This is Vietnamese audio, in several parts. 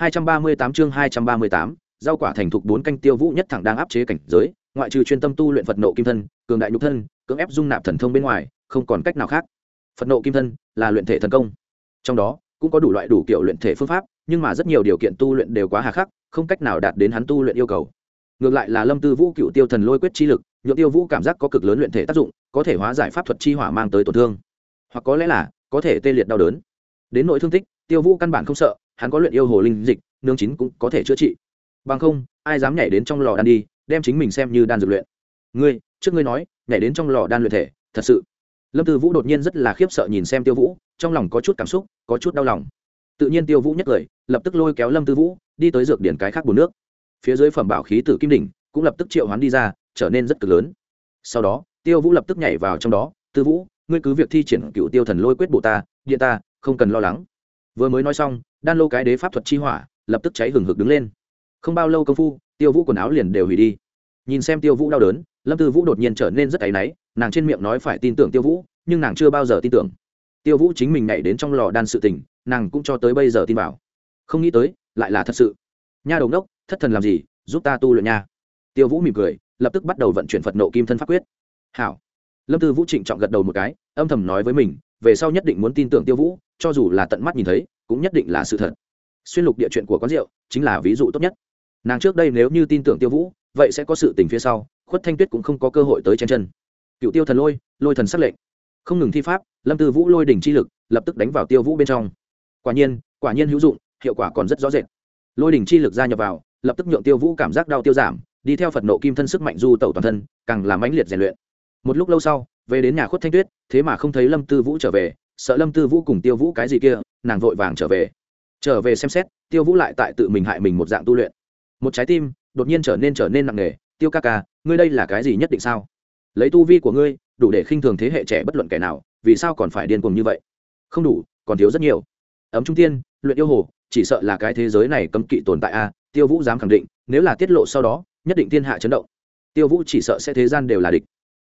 238 chương 238, rau quả thành thục bốn canh tiêu vũ nhất thẳng đang áp chế cảnh giới, ngoại trừ chuyên tâm tu luyện Phật nộ kim thân, cường đại nhục thân, cưỡng ép dung nạp thần thông bên ngoài, không còn cách nào khác. Phật nộ kim thân là luyện thể thần công. Trong đó cũng có đủ loại đủ kiểu luyện thể phương pháp, nhưng mà rất nhiều điều kiện tu luyện đều quá hà khắc, không cách nào đạt đến hắn tu luyện yêu cầu. Ngược lại là Lâm Tư Vũ cựu tiêu thần lôi quyết chi lực, nhượng tiêu vũ cảm giác có cực lớn luyện thể tác dụng, có thể hóa giải pháp thuật chi hỏa mang tới tổn thương, hoặc có lẽ là có thể tê liệt đau đớn. Đến nội thương tích, tiêu vũ căn bản không sợ, hắn có luyện yêu hồ linh dịch, nương chín cũng có thể chữa trị. Bằng không ai dám nhảy đến trong lò đan đi đem chính mình xem như đan dược luyện. Ngươi trước ngươi nói nhảy đến trong lò đan luyện thể thật sự. Lâm tư vũ đột nhiên rất là khiếp sợ nhìn xem tiêu vũ trong lòng có chút cảm xúc có chút đau lòng. Tự nhiên tiêu vũ nhất cười lập tức lôi kéo lâm tư vũ đi tới dược điển cái khác bùn nước. Phía dưới phẩm bảo khí tử kim đỉnh cũng lập tức triệu hoán đi ra trở nên rất cực lớn. Sau đó tiêu vũ lập tức nhảy vào trong đó tư vũ ngươi cứ việc thi triển cựu tiêu thần lôi quyết bộ ta điện ta không cần lo lắng. Vừa mới nói xong đan lô cái đế pháp thuật chi hỏa, lập tức cháy hừng hực đứng lên. Không bao lâu công phu, tiêu vũ quần áo liền đều hủy đi. Nhìn xem tiêu vũ đau đớn, lâm tư vũ đột nhiên trở nên rất áy náy, nàng trên miệng nói phải tin tưởng tiêu vũ, nhưng nàng chưa bao giờ tin tưởng. Tiêu vũ chính mình nhảy đến trong lò đan sự tình, nàng cũng cho tới bây giờ tin vào. Không nghĩ tới, lại là thật sự. Nha đồng đốc thất thần làm gì, giúp ta tu luyện nha. Tiêu vũ mỉm cười, lập tức bắt đầu vận chuyển phật nộ kim thân pháp quyết. Hảo. Lâm tư vũ trịnh trọng gật đầu một cái, âm thầm nói với mình, về sau nhất định muốn tin tưởng tiêu vũ, cho dù là tận mắt nhìn thấy cũng nhất định là sự thật. Xuyên lục địa chuyện của quán rượu chính là ví dụ tốt nhất. Nàng trước đây nếu như tin tưởng tiêu vũ, vậy sẽ có sự tình phía sau, khuất thanh tuyết cũng không có cơ hội tới chen chân. Cựu tiêu thần lôi lôi thần sắc lệnh. Không ngừng thi pháp, lâm tư vũ lôi đỉnh chi lực, lập tức đánh vào tiêu vũ bên trong. Quả nhiên quả nhiên hữu dụng, hiệu quả còn rất rõ rệt. Lôi đỉnh chi lực gia nhập vào, lập tức nhượng tiêu vũ cảm giác đau tiêu giảm, đi theo phật nộ kim thân sức mạnh du tẩu toàn thân, càng làm mãnh liệt rèn luyện. Một lúc lâu sau, về đến nhà khuất thanh tuyết, thế mà không thấy lâm tư vũ trở về, sợ lâm tư vũ cùng tiêu vũ cái gì kia nàng vội vàng trở về. Trở về xem xét, tiêu vũ lại tại tự mình hại mình một dạng tu luyện. Một trái tim đột nhiên trở nên trở nên nặng nề, tiêu ca ca, ngươi đây là cái gì nhất định sao? Lấy tu vi của ngươi, đủ để khinh thường thế hệ trẻ bất luận kẻ nào, vì sao còn phải điên cuồng như vậy? Không đủ, còn thiếu rất nhiều. Ấm trung tiên, luyện yêu hồ, chỉ sợ là cái thế giới này cấm kỵ tồn tại a, tiêu vũ dám khẳng định, nếu là tiết lộ sau đó, nhất định thiên hạ chấn động. Tiêu vũ chỉ sợ sẽ thế gian đều là địch.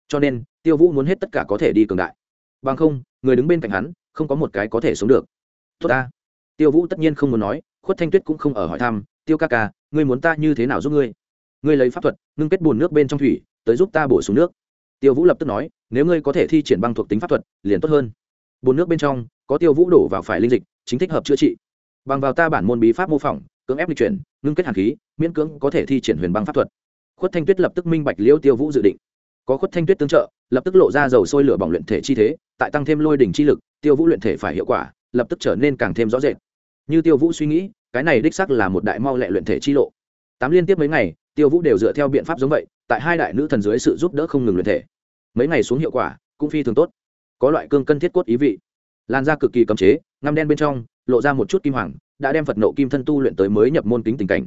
Cho nên, tiêu vũ muốn hết tất cả có thể đi cường đại. Bằng không, người đứng bên cạnh hắn, không có một cái có thể sống được tốt ta. Tiêu vũ tất nhiên không muốn nói, khuất thanh tuyết cũng không ở hỏi thăm, tiêu ca ca, ngươi muốn ta như thế nào giúp ngươi? Ngươi lấy pháp thuật, ngưng kết bùn nước bên trong thủy, tới giúp ta bổ sung nước. Tiêu vũ lập tức nói, nếu ngươi có thể thi triển băng thuộc tính pháp thuật, liền tốt hơn. Bùn nước bên trong, có tiêu vũ đổ vào phải linh dịch, chính thích hợp chữa trị. Bằng vào ta bản môn bí pháp mô phỏng, cưỡng ép lịch chuyển, ngưng kết hàn khí, miễn cưỡng có thể thi triển huyền băng pháp thuật. Khuất thanh tuyết lập tức minh bạch liễu tiêu vũ dự định. Có khuất thanh tuyết tương trợ, lập tức lộ ra dầu sôi lửa bỏng luyện thể chi thế, tại tăng thêm lôi đỉnh chi lực, tiêu vũ luyện thể phải hiệu quả lập tức trở nên càng thêm rõ rệt. Như tiêu vũ suy nghĩ, cái này đích sắc là một đại mau lẹ luyện thể chi lộ. Tám liên tiếp mấy ngày, tiêu vũ đều dựa theo biện pháp giống vậy, tại hai đại nữ thần dưới sự giúp đỡ không ngừng luyện thể. Mấy ngày xuống hiệu quả, cũng phi thường tốt. Có loại cương cân thiết cốt ý vị. Lan ra cực kỳ cấm chế, ngăm đen bên trong, lộ ra một chút kim hoàng, đã đem phật nộ kim thân tu luyện tới mới nhập môn kính tình cảnh.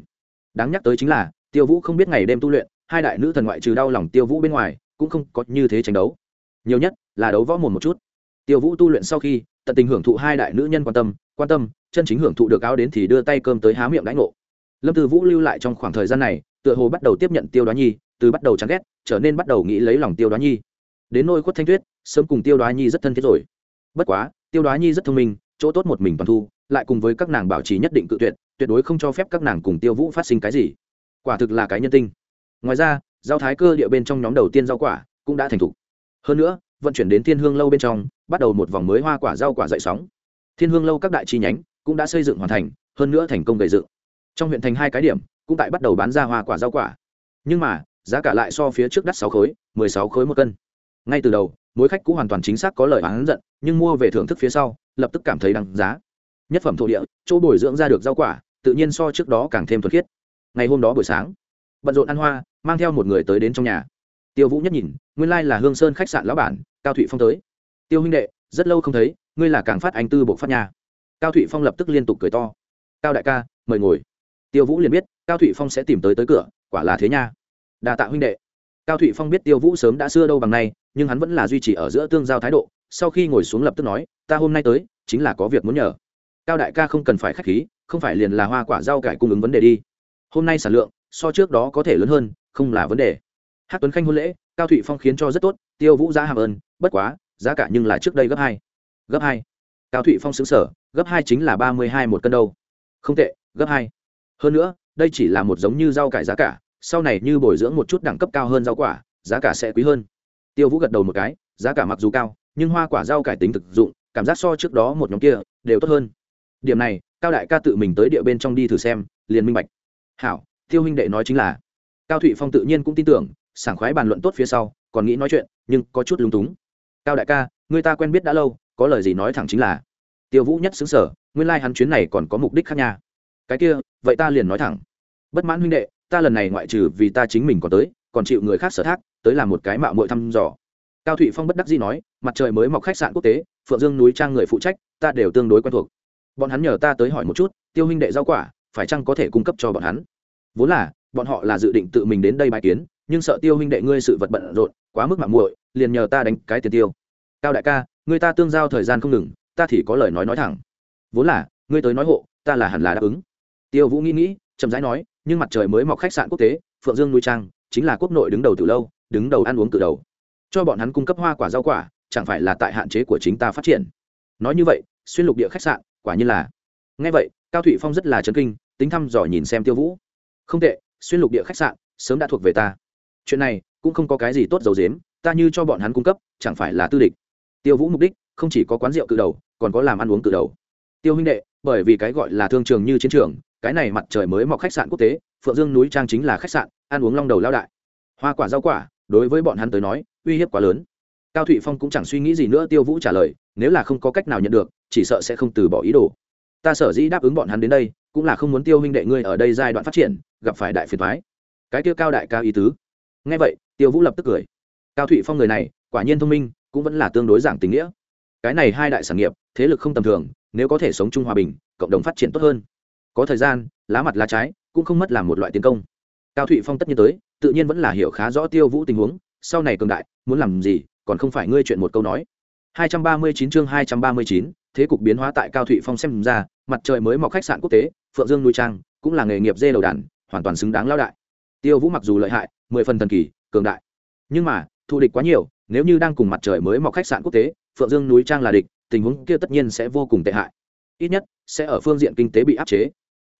Đáng nhắc tới chính là, tiêu vũ không biết ngày đêm tu luyện, hai đại nữ thần ngoại trừ đau lòng tiêu vũ bên ngoài, cũng không có như thế tranh đấu. Nhiều nhất là đấu võ mồm một chút tiêu vũ tu luyện sau khi, tận tình hưởng thụ hai đại nữ nhân quan tâm quan tâm, chân chính hưởng thụ được áo đến thì đưa tay cơm tới há miệng đãi ngộ. Lâm Tư vũ lưu lại trong khoảng thời gian này, tựa hồ bắt đầu tiếp nhận tiêu đoá nhi, từ bắt đầu chán ghét, trở nên bắt đầu nghĩ lấy lòng tiêu đoá nhi. Đến nôi khuất thanh tuyết sớm cùng tiêu đoá nhi rất thân thiết rồi. Bất quá, tiêu đoá nhi rất thông minh, chỗ tốt một mình toàn thu, lại cùng với các nàng bảo trì nhất định cự tuyệt tuyệt đối không cho phép các nàng cùng tiêu vũ phát sinh cái gì. Quả thực là cái nhân tinh. Ngoài ra, giao thái cơ địa bên trong nhóm đầu tiên rau quả cũng đã thành thục. Hơn nữa vận chuyển đến thiên hương lâu bên trong, bắt đầu một vòng mới hoa quả rau quả dậy sóng. Thiên hương lâu các đại chi nhánh cũng đã xây dựng hoàn thành, hơn nữa thành công gây dựng. Trong huyện thành hai cái điểm cũng tại bắt đầu bán ra hoa quả rau quả. Nhưng mà, giá cả lại so phía trước đắt sáu khối, mười sáu khối một cân. Ngay từ đầu, mỗi khách cũng hoàn toàn chính xác có lời bán giận nhưng mua về thưởng thức phía sau, lập tức cảm thấy đằng giá. Nhất phẩm thổ địa, chỗ bồi dưỡng ra được rau quả, tự nhiên so trước đó càng thêm thuật khiết. Ngày hôm đó buổi sáng, bận rộn ăn hoa, mang theo một người tới đến trong nhà tiêu vũ nhất nhìn, nguyên lai là hương sơn khách sạn lão bản, cao thụy phong tới. Tiêu huynh đệ, rất lâu không thấy, ngươi là càng phát anh tư bộ phát nhà cao thụy phong lập tức liên tục cười to. Cao đại ca, mời ngồi. Tiêu vũ liền biết, cao thụy phong sẽ tìm tới tới cửa, quả là thế nha. Đà tạ huynh đệ. Cao thụy phong biết tiêu vũ sớm đã xưa đâu bằng nay, nhưng hắn vẫn là duy trì ở giữa tương giao thái độ, sau khi ngồi xuống lập tức nói, ta hôm nay tới, chính là có việc muốn nhờ. Cao đại ca không cần phải k h á c h khí, không phải liền là hoa quả rau cải cung ứng vấn đề đi. Hôm nay sản lượng, so trước đó có thể lớn hơn, không là vấn đề hát tuấn khanh hôn lễ, cao thụy phong khiến cho rất tốt, tiêu vũ giá hàm ơn, bất quá, giá cả nhưng là trước đây gấp hai. Gấp hai. Cao thụy phong xứng sở, gấp hai chính là ba mươi hai một cân đâu. Không tệ, gấp hai. Hơn nữa, đây chỉ là một giống như rau cải giá cả, sau này như bồi dưỡng một chút đẳng cấp cao hơn rau quả, giá cả sẽ quý hơn. Tiêu vũ gật đầu một cái, giá cả mặc dù cao, nhưng hoa quả rau cải tính thực dụng, cảm giác so trước đó một nhóm kia, đều tốt hơn. Điểm này, cao đại ca tự mình tới địa bên trong đi thử xem, liền minh bạch. Hảo, tiêu huynh đệ nói chính là. Cao thụy phong tự nhiên cũng tin tưởng sảng khoái bàn luận tốt phía sau, còn nghĩ nói chuyện, nhưng có chút lúng túng. Cao đại ca, người ta quen biết đã lâu, có lời gì nói thẳng chính là. Tiêu vũ nhất xứng sở, nguyên lai、like、hắn chuyến này còn có mục đích khác nha. Cái kia, vậy ta liền nói thẳng. Bất mãn huynh đệ, ta lần này ngoại trừ vì ta chính mình còn tới, còn chịu người khác sở thác, tới làm một cái mạo mội thăm dò. Cao thụy phong bất đắc dĩ nói, mặt trời mới mọc khách sạn quốc tế, phượng dương núi trang người phụ trách, ta đều tương đối quen thuộc. Bọn hắn nhờ ta tới hỏi một chút, tiêu huynh đệ rau quả, phải chăng có thể cung cấp cho bọn hắn? Vốn là, bọn họ là dự định tự mình đến đây bài kiến nhưng sợ tiêu huynh đệ ngươi sự vật bận rộn, quá mức mạng muội, liền nhờ ta đánh cái tiền tiêu. Cao đại ca, người ta tương giao thời gian không ngừng, ta thì có lời nói nói thẳng. Vốn là, ngươi tới nói hộ, ta là hẳn là đáp ứng. Tiêu vũ nghĩ nghĩ, chậm rãi nói, nhưng mặt trời mới mọc khách sạn quốc tế, phượng dương nuôi trang, chính là quốc nội đứng đầu từ lâu, đứng đầu ăn uống từ đầu. Cho bọn hắn cung cấp hoa quả rau quả, chẳng phải là tại hạn chế của chính ta phát triển. Nói như vậy, xuyên lục địa khách sạn, quả nhiên là. Ngay vậy, cao thụy phong rất là chấn kinh, tính thăm dò nhìn xem tiêu vũ. Không tệ, xuyên lục địa khách sạn, sớm đã thuộc về ta chuyện này cũng không có cái gì tốt dầu dếm, ta như cho bọn hắn cung cấp, chẳng phải là tư địch. Tiêu vũ mục đích không chỉ có quán rượu cự đầu, còn có làm ăn uống cự đầu. Tiêu huynh đệ, bởi vì cái gọi là thương trường như chiến trường, cái này mặt trời mới mọc khách sạn quốc tế, phượng dương núi trang chính là khách sạn, ăn uống long đầu lao đại. Hoa quả rau quả, đối với bọn hắn tới nói, uy hiếp quá lớn. Cao thụy phong cũng chẳng suy nghĩ gì nữa, tiêu vũ trả lời, nếu là không có cách nào nhận được, chỉ sợ sẽ không từ bỏ ý đồ. Ta sở dĩ đáp ứng bọn hắn đến đây, cũng là không muốn tiêu huynh đệ ngươi ở đây giai đoạn phát triển, gặp phải đại phiền thoái cái kia cao đại ca ý tứ. Nghe vậy tiêu vũ lập tức cười. Cao thụy phong người này quả nhiên thông minh cũng vẫn là tương đối giảng tình nghĩa. Cái này hai đại sản nghiệp thế lực không tầm thường nếu có thể sống chung hòa bình cộng đồng phát triển tốt hơn. Có thời gian lá mặt lá trái cũng không mất làm một loại tiến công. Cao thụy phong tất nhiên tới tự nhiên vẫn là hiểu khá rõ tiêu vũ tình huống sau này cường đại muốn làm gì còn không phải ngươi chuyện một câu nói. 239 chương 239, thế cục biến hóa tại cao thụy phong xem ra mặt trời mới mọc khách sạn quốc tế phượng dương núi trang cũng là nghề nghiệp dê đầu đàn hoàn toàn xứng đáng lao đại tiêu vũ mặc dù lợi hại, mười phần thần kỳ, cường đại. Nhưng mà, thù địch quá nhiều, nếu như đang cùng mặt trời mới mọc khách sạn quốc tế, phượng dương núi trang là địch, tình huống kia tất nhiên sẽ vô cùng tệ hại. Ít nhất, sẽ ở phương diện kinh tế bị áp chế.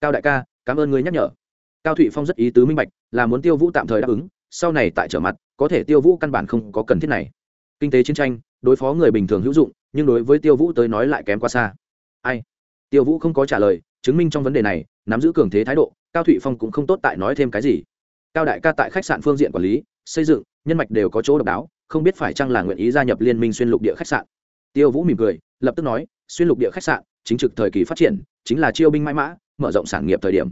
Cao đại ca, cảm ơn người nhắc nhở. Cao thụy phong rất ý tứ minh bạch, là muốn tiêu vũ tạm thời đáp ứng, sau này tại trở mặt, có thể tiêu vũ căn bản không có cần thiết này. Kinh tế chiến tranh, đối phó người bình thường hữu dụng, nhưng đối với tiêu vũ tới nói lại kém quá xa. Ai? Tiêu vũ không có trả lời, chứng minh trong vấn đề này, nắm giữ cường thế thái độ, cao thụy phong cũng không tốt tại nói thêm cái gì cao đại ca tại khách sạn phương diện quản lý, xây dựng, nhân mạch đều có chỗ độc đáo, không biết phải chăng là nguyện ý gia nhập liên minh xuyên lục địa khách sạn. Tiêu vũ mỉm cười, lập tức nói, xuyên lục địa khách sạn, chính trực thời kỳ phát triển, chính là chiêu binh mãi mã, mở rộng sản nghiệp thời điểm.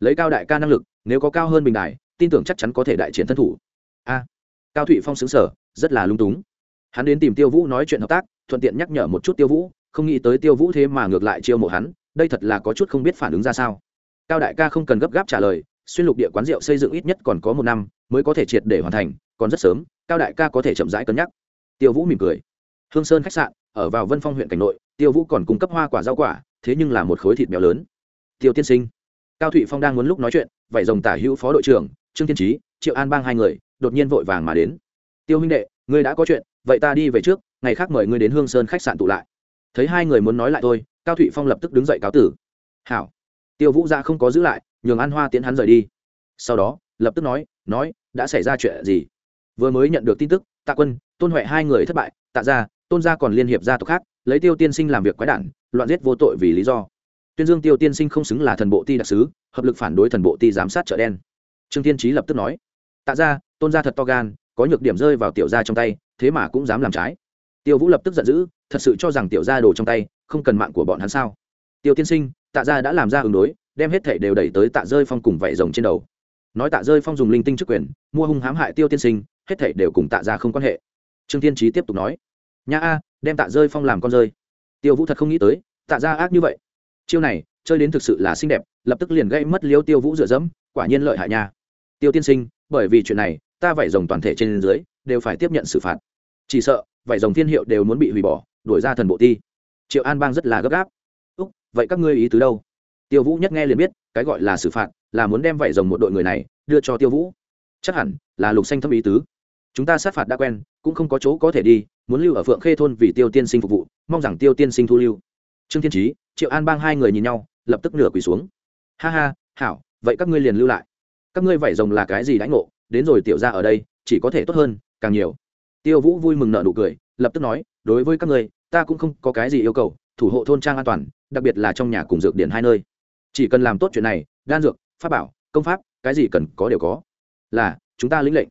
Lấy cao đại ca năng lực, nếu có cao hơn bình đài, tin tưởng chắc chắn có thể đại chiến thân thủ. A, cao thụy phong xứng sở, rất là lung túng. Hắn đến tìm tiêu vũ nói chuyện hợp tác, thuận tiện nhắc nhở một chút tiêu vũ, không nghĩ tới tiêu vũ thế mà ngược lại chiêu mộ hắn, đây thật là có chút không biết phản ứng ra sao. Cao đại ca không cần gấp gáp trả lời xuyên lục địa quán rượu xây dựng ít nhất còn có một năm, mới có thể triệt để hoàn thành, còn rất sớm, cao đại ca có thể chậm rãi cân nhắc. Tiêu vũ mỉm cười. Hương sơn khách sạn, ở vào vân phong huyện cảnh nội, tiêu vũ còn cung cấp hoa quả rau quả, thế nhưng là một khối thịt béo lớn. Tiêu tiên sinh. Cao thụy phong đang muốn lúc nói chuyện vậy rồng tả hữu phó đội trưởng, trương tiên trí triệu an bang hai người, đột nhiên vội vàng mà đến. Tiêu huynh đệ, ngươi đã có chuyện, vậy ta đi về trước, ngày khác mời ngươi đến hương sơn khách sạn tụ lại. Thấy hai người muốn nói lại thôi, cao thụy phong lập tức đứng dậy cáo tử. Hảo. Tiêu vũ ra không có giữ lại nhường an hoa tiến hắn rời đi. Sau đó, lập tức nói nói, đã xảy ra chuyện gì? Vừa mới nhận được tin tức, tạ quân, tôn huệ hai người thất bại, tạ ra tôn gia còn liên hiệp gia tộc khác, lấy tiêu tiên sinh làm việc quái đản, loạn giết vô tội vì lý do. Tuyên dương tiêu tiên sinh không xứng là thần bộ ti đặc sứ, hợp lực phản đối thần bộ ti giám sát chợ đen. Trương tiên trí lập tức nói, tạ ra tôn gia thật to gan, có nhược điểm rơi vào tiểu gia trong tay, thế mà cũng dám làm trái. Tiêu vũ lập tức giận dữ, thật sự cho rằng tiểu gia đồ trong tay, không cần mạng của bọn hắn sao? Tiêu tiên sinh, tạ gia đã làm ra ứng đối đem hết thể đều đẩy tới tạ rơi phong cùng vảy rồng trên đầu. Nói tạ rơi phong dùng linh tinh chức quyền, mua hung hãm hại tiêu tiên sinh, hết thể đều cùng tạ ra không quan hệ. Trương tiên trí tiếp tục nói, nha a, đem tạ rơi phong làm con rơi. Tiêu vũ thật không nghĩ tới, tạ ra ác như vậy. Chiêu này, chơi đến thực sự là xinh đẹp, lập tức liền gây mất liêu tiêu vũ dựa dẫm, quả nhiên lợi hại nha. Tiêu tiên sinh, bởi vì chuyện này, ta vảy rồng toàn thể trên dưới đều phải tiếp nhận xử phạt. Chỉ sợ, vảy rồng thiên hiệu đều muốn bị hủy bỏ, đuổi ra thần bộ ti. Triệu an bang rất là gấp gáp. Úc, vậy các ngươi ý tứ đâu? Tiêu vũ nhất nghe liền biết, cái gọi là xử phạt, là muốn đem vảy rồng một đội người này đưa cho tiêu vũ. Chắc hẳn là lục xanh thâm ý tứ. Chúng ta sát phạt đã quen, cũng không có chỗ có thể đi, muốn lưu ở phượng khê thôn vì tiêu tiên sinh phục vụ, mong rằng tiêu tiên sinh thu lưu. Trương thiên trí triệu an bang hai người nhìn nhau, lập tức nửa quỳ xuống. Ha ha, hảo, vậy các ngươi liền lưu lại. Các ngươi vảy rồng là cái gì đãi ngộ? Đến rồi tiểu ra ở đây, chỉ có thể tốt hơn, càng nhiều. Tiêu vũ vui mừng nợ nụ cười, lập tức nói, đối với các ngươi, ta cũng không có cái gì yêu cầu, thủ hộ thôn trang an toàn, đặc biệt là trong nhà cùng dược điển hai nơi chỉ cần làm tốt chuyện này, đan dược, pháp bảo, công pháp, cái gì cần có đều có. Là, chúng ta lĩnh lệnh.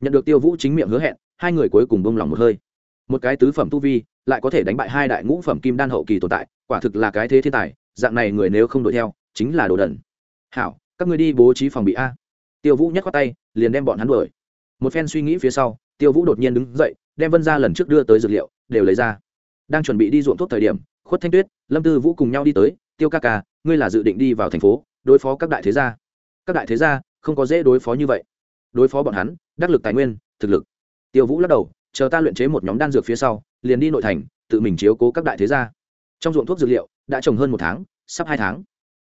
Nhận được tiêu vũ chính miệng hứa hẹn, hai người cuối cùng bông lòng một hơi. Một cái tứ phẩm tu vi, lại có thể đánh bại hai đại ngũ phẩm kim đan hậu kỳ tồn tại, quả thực là cái thế thiên tài, dạng này người nếu không đuổi theo, chính là đồ đần. Hảo, các người đi bố trí phòng bị a. Tiêu vũ nhắc qua tay, liền đem bọn hắn đuổi. Một phen suy nghĩ phía sau, tiêu vũ đột nhiên đứng dậy, đem vân ra lần trước đưa tới dược liệu, đều lấy ra. Đang chuẩn bị đi ruộng thuốc thời điểm, khuất thanh tuyết, lâm tư vũ cùng nhau đi tới tiêu ca ca, ngươi là dự định đi vào thành phố, đối phó các đại thế gia. Các đại thế gia không có dễ đối phó như vậy. Đối phó bọn hắn, đắc lực tài nguyên, thực lực. Tiêu vũ lắc đầu, chờ ta luyện chế một nhóm đan dược phía sau, liền đi nội thành, tự mình chiếu cố các đại thế gia. Trong ruộng thuốc dược liệu, đã trồng hơn một tháng, sắp hai tháng.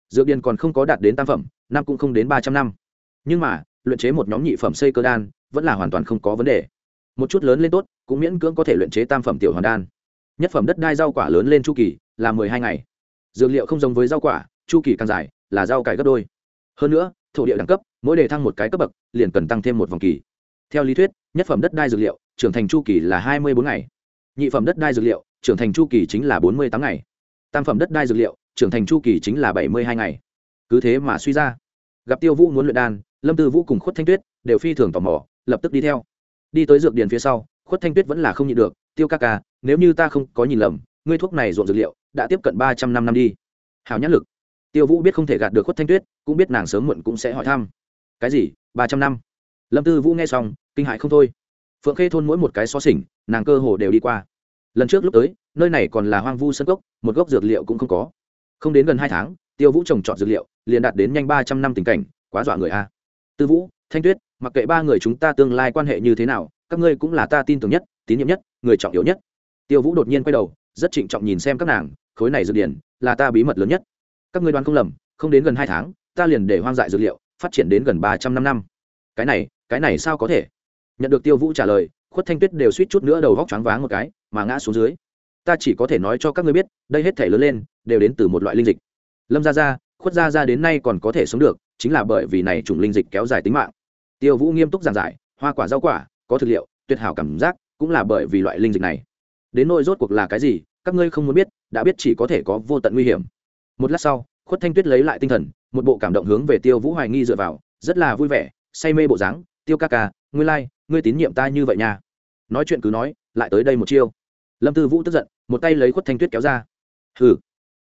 Dược điền còn không có đạt đến tam phẩm, năm cũng không đến ba trăm năm. Nhưng mà, luyện chế một nhóm nhị phẩm xây cơ đan, vẫn là hoàn toàn không có vấn đề. Một chút lớn lên tốt, cũng miễn cưỡng có thể luyện chế tam phẩm tiểu hoàn đan. Nhất phẩm đất đai rau quả lớn lên chu kỳ, là mười hai ngày dược liệu không giống với rau quả, chu kỳ càng dài, là rau cải gấp đôi. Hơn nữa, thổ địa đẳng cấp, mỗi đề thăng một cái cấp bậc, liền cần tăng thêm một vòng kỳ. Theo lý thuyết, nhất phẩm đất đai dược liệu, trưởng thành chu kỳ là hai mươi bốn ngày. Nhị phẩm đất đai dược liệu, trưởng thành chu kỳ chính là bốn mươi tám ngày. Tam phẩm đất đai dược liệu, trưởng thành chu kỳ chính là bảy mươi hai ngày. Cứ thế mà suy ra. Gặp tiêu vũ muốn luyện đan, lâm tư vũ cùng khuất thanh tuyết đều phi thường tò mò, lập tức đi theo. Đi tới dược điền phía sau, khuất thanh tuyết vẫn là không nhịn được, tiêu ca ca, nếu như ta không có nhìn lầm ngươi thuốc này ruộng dược liệu, đã tiếp cận ba trăm năm năm đi. Hào nhãn lực. Tiêu vũ biết không thể gạt được khuất thanh tuyết, cũng biết nàng sớm muộn cũng sẽ hỏi thăm. Cái gì? Ba trăm năm? Lâm tư vũ nghe xong, kinh hại không thôi. Phượng khê thôn mỗi một cái xó xỉnh, nàng cơ hồ đều đi qua. Lần trước lúc tới, nơi này còn là hoang vu sân gốc một gốc dược liệu cũng không có. Không đến gần hai tháng, tiêu vũ trồng trọt dược liệu, liền đạt đến nhanh ba trăm năm tình cảnh, quá dọa người a. Tư vũ, thanh tuyết, mặc kệ ba người chúng ta tương lai quan hệ như thế nào, các ngươi cũng là ta tin tưởng nhất, tín nhiệm nhất, người trọng yếu nhất. Tiêu vũ đột nhiên quay đầu rất trịnh trọng nhìn xem các nàng, khối này dược điển là ta bí mật lớn nhất. Các ngươi đoán không lầm, không đến gần hai tháng, ta liền để hoang dại dược liệu phát triển đến gần ba trăm năm năm. Cái này cái này sao có thể? Nhận được tiêu vũ trả lời, khuất thanh tuyết đều suýt chút nữa đầu vóc choáng váng một cái, mà ngã xuống dưới. Ta chỉ có thể nói cho các ngươi biết, đây hết thể lớn lên đều đến từ một loại linh dịch. Lâm gia gia, khuất gia gia đến nay còn có thể sống được, chính là bởi vì này chủng linh dịch kéo dài tính mạng. Tiêu vũ nghiêm túc giảng giải, hoa quả rau quả, có thực liệu, tuyệt hảo cảm giác, cũng là bởi vì loại linh dịch này đến nỗi rốt cuộc là cái gì các ngươi không muốn biết đã biết chỉ có thể có vô tận nguy hiểm. Một lát sau khuất thanh tuyết lấy lại tinh thần một bộ cảm động hướng về tiêu vũ hoài nghi dựa vào rất là vui vẻ say mê bộ dáng tiêu ca ca ngươi lai、like, ngươi tín nhiệm ta như vậy nha. Nói chuyện cứ nói lại tới đây một chiêu. Lâm tư vũ tức giận một tay lấy khuất thanh tuyết kéo ra. Hừ.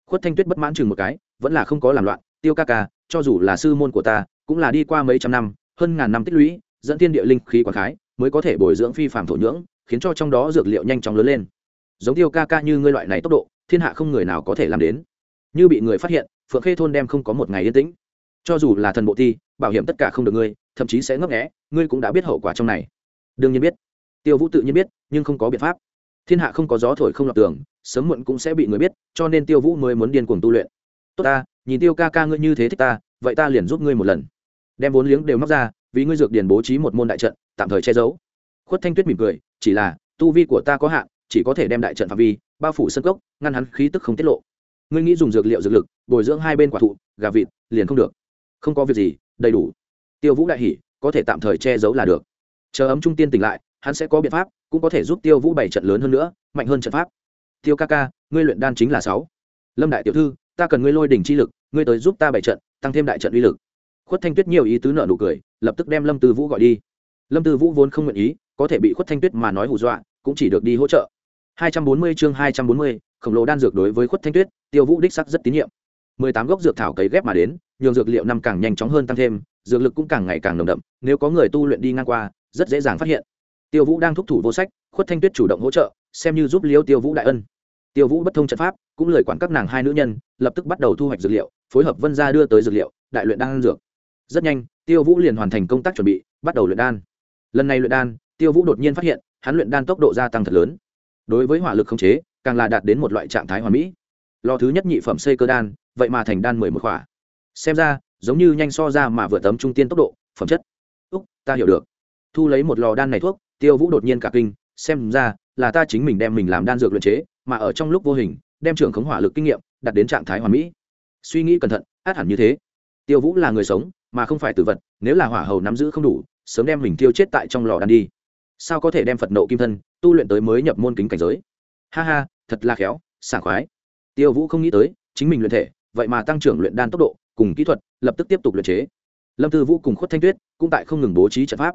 Khuất thanh tuyết bất mãn chừng một cái vẫn là không có làm loạn tiêu ca ca cho dù là sư môn của ta cũng là đi qua mấy trăm năm hơn ngàn năm tích lũy dẫn thiên địa linh khí quảng khái mới có thể bồi dưỡng phi phạm thổ nhưỡng khiến cho trong đó dược liệu nhanh chóng lớn lên giống tiêu ca ca như ngươi loại này tốc độ, thiên hạ không người nào có thể làm đến. Như bị người phát hiện, phượng khê thôn đem không có một ngày yên tĩnh. Cho dù là thần bộ thi, bảo hiểm tất cả không được ngươi, thậm chí sẽ ngấp nghẽ ngươi cũng đã biết hậu quả trong này. Đương nhiên biết. Tiêu vũ tự nhiên biết, nhưng không có biện pháp. Thiên hạ không có gió thổi không lọt tường, sớm muộn cũng sẽ bị người biết, cho nên tiêu vũ mới muốn điên cuồng tu luyện. Tốt ta, nhìn tiêu ca ca ngươi như thế thích ta, vậy ta liền giúp ngươi một lần. Đem vốn liếng đều móc ra, vì ngươi dược điền bố trí một môn đại trận, tạm thời che giấu. Khuất thanh tuyết mỉm cười, chỉ là, tu vi của ta có hạn chỉ có thể đem đại trận phạm vi, bao phủ sân cốc, ngăn hắn khí tức không tiết lộ. Ngươi nghĩ dùng dược liệu dược lực, bồi dưỡng hai bên quả thụ, gà vịt, liền không được. Không có việc gì, đầy đủ. Tiêu vũ đại hỉ, có thể tạm thời che giấu là được. Chờ ấm trung tiên tỉnh lại, hắn sẽ có biện pháp, cũng có thể giúp tiêu vũ bảy trận lớn hơn nữa, mạnh hơn trận pháp. Tiêu ca ca, ngươi luyện đan chính là sáu. Lâm đại tiểu thư, ta cần ngươi lôi đỉnh chi lực, ngươi tới giúp ta bảy trận, tăng thêm đại trận uy lực. Khuất thanh tuyết nhiều ý tứ nợ nụ cười, lập tức đem lâm tư vũ gọi đi. Lâm tư vũ vốn không nguyện ý, có thể bị khuất thanh tuyết mà nói hù dọa, cũng chỉ được đi hỗ trợ. 240 chương 240, khổng lồ đan dược đối với khuất thanh tuyết tiêu vũ đích sắc rất tín nhiệm. 18 gốc dược thảo cấy ghép mà đến nhường dược liệu năm càng nhanh chóng hơn tăng thêm dược lực cũng càng ngày càng nồng đậm nếu có người tu luyện đi ngang qua rất dễ dàng phát hiện. Tiêu vũ đang thúc thủ vô sách khuất thanh tuyết chủ động hỗ trợ xem như giúp liêu tiêu vũ đại ân. Tiêu vũ bất thông trận pháp cũng lời quản các nàng hai nữ nhân lập tức bắt đầu thu hoạch dược liệu phối hợp vân gia đưa tới dược liệu đại luyện đan dược. Rất nhanh tiêu vũ liền hoàn thành công tác chuẩn bị bắt đầu luyện đan. Lần này luyện đan tiêu vũ đột nhiên phát hiện hắn luyện đan tốc độ gia tăng thật lớn đối với hỏa lực khống chế, càng là đạt đến một loại trạng thái hoàn mỹ. Lò thứ nhất nhị phẩm xây cơ đan, vậy mà thành đan mười một khỏa. Xem ra, giống như nhanh so ra mà vừa tấm trung tiên tốc độ, phẩm chất. Úc, ta hiểu được. Thu lấy một lò đan này thuốc, tiêu vũ đột nhiên cả kinh, xem ra là ta chính mình đem mình làm đan dược luyện chế, mà ở trong lúc vô hình, đem trưởng khống hỏa lực kinh nghiệm đặt đến trạng thái hoàn mỹ. Suy nghĩ cẩn thận, át hẳn như thế. Tiêu vũ là người sống, mà không phải tử vật, nếu là hỏa hầu nắm giữ không đủ, sớm đem mình tiêu chết tại trong lò đan đi. Sao có thể đem phật nộ kim thân tu luyện tới mới nhập môn kính cảnh giới. Ha ha, thật là khéo, sảng khoái. Tiêu vũ không nghĩ tới, chính mình luyện thể, vậy mà tăng trưởng luyện đan tốc độ cùng kỹ thuật, lập tức tiếp tục luyện chế. Lâm tư vũ cùng khuất thanh tuyết cũng tại không ngừng bố trí trận pháp.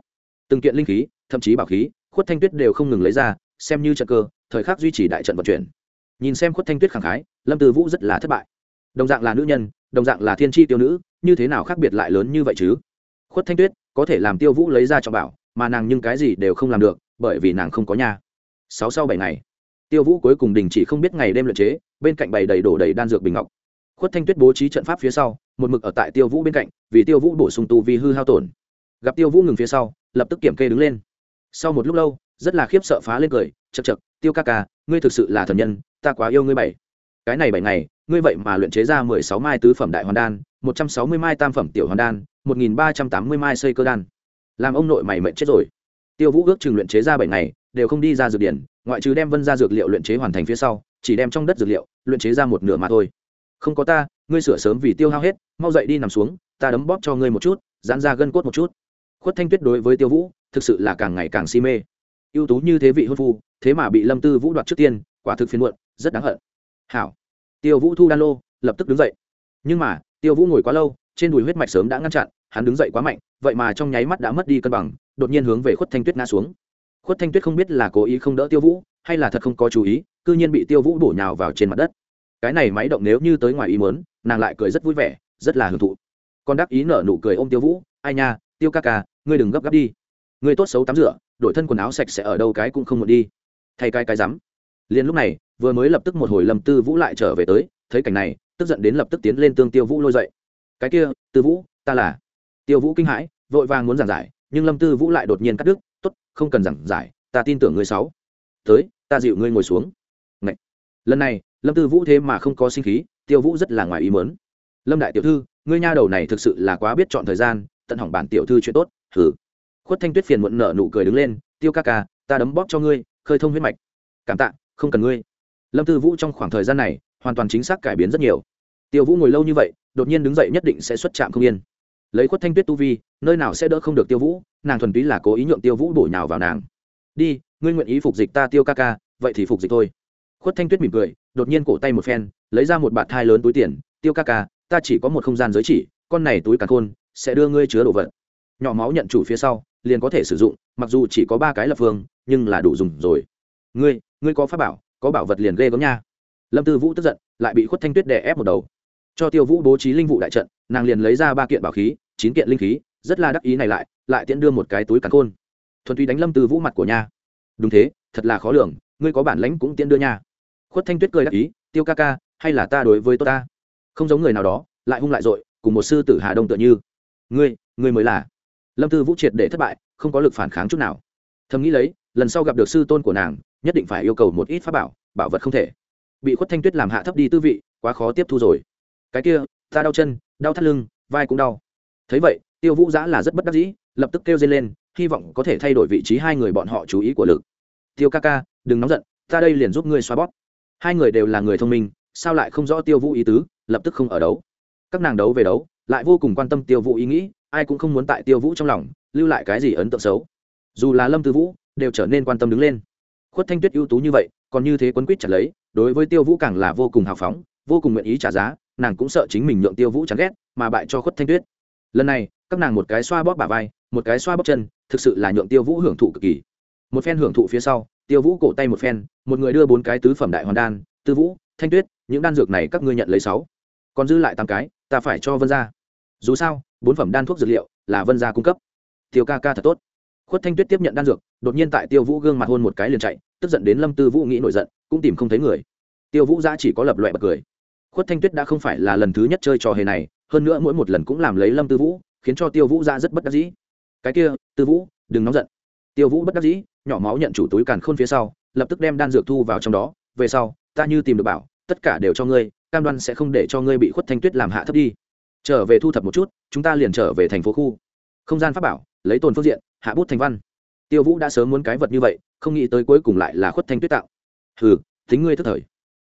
Từng kiện linh khí, thậm chí bảo khí, khuất thanh tuyết đều không ngừng lấy ra, xem như trận cơ, thời khắc duy trì đại trận vận chuyển. Nhìn xem khuất thanh tuyết khẳng khái, lâm tư vũ rất là thất bại. Đồng dạng là nữ nhân, đồng dạng là thiên tri tiêu nữ, như thế nào khác biệt lại lớn như vậy chứ? Khuất thanh tuyết có thể làm tiêu vũ lấy ra cho bảo, mà nàng nhưng cái gì đều không làm được bởi vì nàng không có nhà. Sáu sau bảy ngày, tiêu vũ cuối cùng đình chỉ không biết ngày đêm luyện chế, bên cạnh bày đầy đổ đầy đan dược bình ngọc. Khuất thanh tuyết bố trí trận pháp phía sau, một mực ở tại tiêu vũ bên cạnh, vì tiêu vũ bổ sung tu vì hư hao tổn. Gặp tiêu vũ ngừng phía sau, lập tức kiểm kê đứng lên. Sau một lúc lâu, rất là khiếp sợ phá lên cười chật chật tiêu ca ca, ngươi thực sự là thần nhân, ta quá yêu ngươi bảy. Cái này bảy ngày, ngươi vậy mà luyện chế ra mười sáu mai tứ phẩm đại hoàn đan, một trăm sáu mươi mai tam phẩm tiểu hoàn đan, một nghìn ba trăm tám mươi mai xây cơ đan. Làm ông nội mày mệnh chết rồi tiêu vũ ước chừng luyện chế ra bảy ngày, đều không đi ra dược điển, ngoại trừ đem vân ra dược liệu luyện chế hoàn thành phía sau, chỉ đem trong đất dược liệu luyện chế ra một nửa mà thôi. Không có ta, ngươi sửa sớm vì tiêu hao hết, mau dậy đi nằm xuống, ta đấm bóp cho ngươi một chút, giãn ra gân cốt một chút. Khuất thanh tuyết đối với tiêu vũ, thực sự là càng ngày càng si mê. Ưu tú như thế vị hôn phu, thế mà bị lâm tư vũ đoạt trước tiên, quả thực phiền muộn, rất đáng hận. Hảo. Tiêu vũ thu đan lô, lập tức đứng dậy. Nhưng mà, tiêu vũ ngồi quá lâu, trên đùi huyết mạch sớm đã ngăn chặn hắn đứng dậy quá mạnh, vậy mà trong nháy mắt đã mất đi cân bằng, đột nhiên hướng về khuất thanh tuyết ngã xuống. Khuất thanh tuyết không biết là cố ý không đỡ tiêu vũ, hay là thật không có chú ý c ư nhiên bị tiêu vũ bổ nhào vào trên mặt đất. Cái này máy động nếu như tới ngoài ý mớn nàng lại cười rất vui vẻ, rất là hưởng thụ. Con đắc ý nở nụ cười ôm tiêu vũ, ai nha, tiêu ca ca, ngươi đừng gấp gáp đi. Ngươi tốt xấu tắm rửa, đổi thân quần áo sạch sẽ ở đâu cái cũng không muốn đi. Thay cái cái rắm. Liền lúc này, vừa mới lập tức một hồi lâm tư vũ lại trở về tới, thấy cảnh này, tức giận đến lập tức tiến lên tương tiêu vũ lôi dậy. Cái kia, tư vũ, ta là tiêu vũ kinh hãi, vội vàng muốn giảng giải, nhưng lâm tư vũ lại đột nhiên cắt đứt t ố t không cần giảng giải, ta tin tưởng ngươi sáu. Tới, ta dịu ngươi ngồi xuống. Ngậy. lần này, lâm tư vũ thế mà không có sinh khí, tiêu vũ rất là ngoài ý mớn lâm đại tiểu thư, ngươi nha đầu này thực sự là quá biết chọn thời gian, tận hỏng bản tiểu thư chuyện tốt. Thử khuất thanh tuyết phiền muộn nở nụ cười đứng lên, tiêu ca ca, ta đấm bóp cho ngươi, khơi thông huyết mạch. Cảm tạ, không cần ngươi. Lâm tư vũ trong khoảng thời gian này, hoàn toàn chính xác cải biến rất nhiều. Tiêu vũ ngồi lâu như vậy, đột nhiên đứng dậy nhất định sẽ xuất trạm không yên lấy khuất thanh tuyết tu vi, nơi nào sẽ đỡ không được tiêu vũ, nàng thuần túy là cố ý nhượng tiêu vũ bổ nhào vào nàng. Đi, ngươi nguyện ý phục dịch ta tiêu ca ca, vậy thì phục dịch thôi. Khuất thanh tuyết mỉm cười, đột nhiên cổ tay một phen, lấy ra một bạt thai lớn túi tiền, tiêu ca ca, ta chỉ có một không gian giới chỉ, con này túi cả khôn sẽ đưa ngươi chứa đồ vật. Nhỏ máu nhận chủ phía sau, liền có thể sử dụng, mặc dù chỉ có ba cái lập phương, nhưng là đủ dùng rồi. Ngươi ngươi có pháp bảo, có bảo vật liền ghê gớm nha. Lâm tư vũ tức giận, lại bị khuất thanh tuyết đè ép một đầu. Cho tiêu vũ bố trí linh vụ đại trận nàng liền lấy ra ba kiện bảo khí, chín kiện linh khí, rất là đắc ý này lại lại tiễn đưa một cái túi cắn khôn. Thuần túy đánh lâm tư vũ mặt của nha. Đúng thế, thật là khó lường, ngươi có bản lãnh cũng tiễn đưa nha. Khuất thanh tuyết cười đắc ý, tiêu ca ca, hay là ta đối với tôi ta? Không giống người nào đó, lại hung lại dội, cùng một sư tử hà đông tựa như. Ngươi ngươi mới là. Lâm tư vũ triệt để thất bại, không có lực phản kháng chút nào. Thầm nghĩ lấy, lần sau gặp được sư tôn của nàng, nhất định phải yêu cầu một ít pháp bảo bảo vật không thể. Bị khuất thanh tuyết làm hạ thấp đi tư vị, quá khó tiếp thu rồi. Cái kia ta đau chân, đau thắt lưng, vai cũng đau. Thấy vậy, tiêu vũ giã là rất bất đắc dĩ, lập tức kêu dây lên, hy vọng có thể thay đổi vị trí hai người bọn họ chú ý của lực. Tiêu ca ca, đừng nóng giận, ta đây liền giúp ngươi xoa bóp. Hai người đều là người thông minh, sao lại không rõ tiêu vũ ý tứ, lập tức không ở đấu. Các nàng đấu về đấu, lại vô cùng quan tâm tiêu vũ ý nghĩ, ai cũng không muốn tại tiêu vũ trong lòng, lưu lại cái gì ấn tượng xấu. Dù là lâm tư vũ, đều trở nên quan tâm đứng lên. Khuất thanh tuyết ưu tú như vậy, còn như thế quấn quýt chặt lấy, đối với tiêu vũ càng là vô cùng hào phóng, vô cùng nguyện ý trả giá nàng cũng sợ chính mình nhượng tiêu vũ chán ghét, mà bại cho khuất thanh tuyết. Lần này, các nàng một cái xoa bóp bà vai, một cái xoa bóp chân, thực sự là nhượng tiêu vũ hưởng thụ cực kỳ. Một phen hưởng thụ phía sau, tiêu vũ cổ tay một phen, một người đưa bốn cái tứ phẩm đại hoàn đan, tư vũ, thanh tuyết, những đan dược này các ngươi nhận lấy sáu. Còn dư lại tám cái, ta phải cho vân gia. Dù sao, bốn phẩm đan thuốc dược liệu là vân gia cung cấp. Tiêu ca ca thật tốt. Khuất thanh tuyết tiếp nhận đan dược, đột nhiên tại tiêu vũ gương mặt hôn một cái liền chạy, tức giận đến lâm tư vũ nghĩ nổi giận, cũng tìm không thấy người. Tiêu vũ ra chỉ có lập loại bật cười khuất thanh tuyết đã không phải là lần thứ nhất chơi trò hề này, hơn nữa mỗi một lần cũng làm lấy lâm tư vũ, khiến cho tiêu vũ ra rất bất đắc dĩ. Cái kia, tư vũ, đừng nóng giận. Tiêu vũ bất đắc dĩ, nhỏ máu nhận chủ túi càn khôn phía sau, lập tức đem đan dược thu vào trong đó. Về sau, ta như tìm được bảo, tất cả đều cho ngươi, cam đoan sẽ không để cho ngươi bị khuất thanh tuyết làm hạ thấp đi. Trở về thu thập một chút, chúng ta liền trở về thành phố khu. Không gian pháp bảo, lấy tồn phương diện, hạ bút thành văn. Tiêu vũ đã sớm muốn cái vật như vậy, không nghĩ tới cuối cùng lại là khuất thanh tuyết tạo. Hừ tính ngươi thất thời.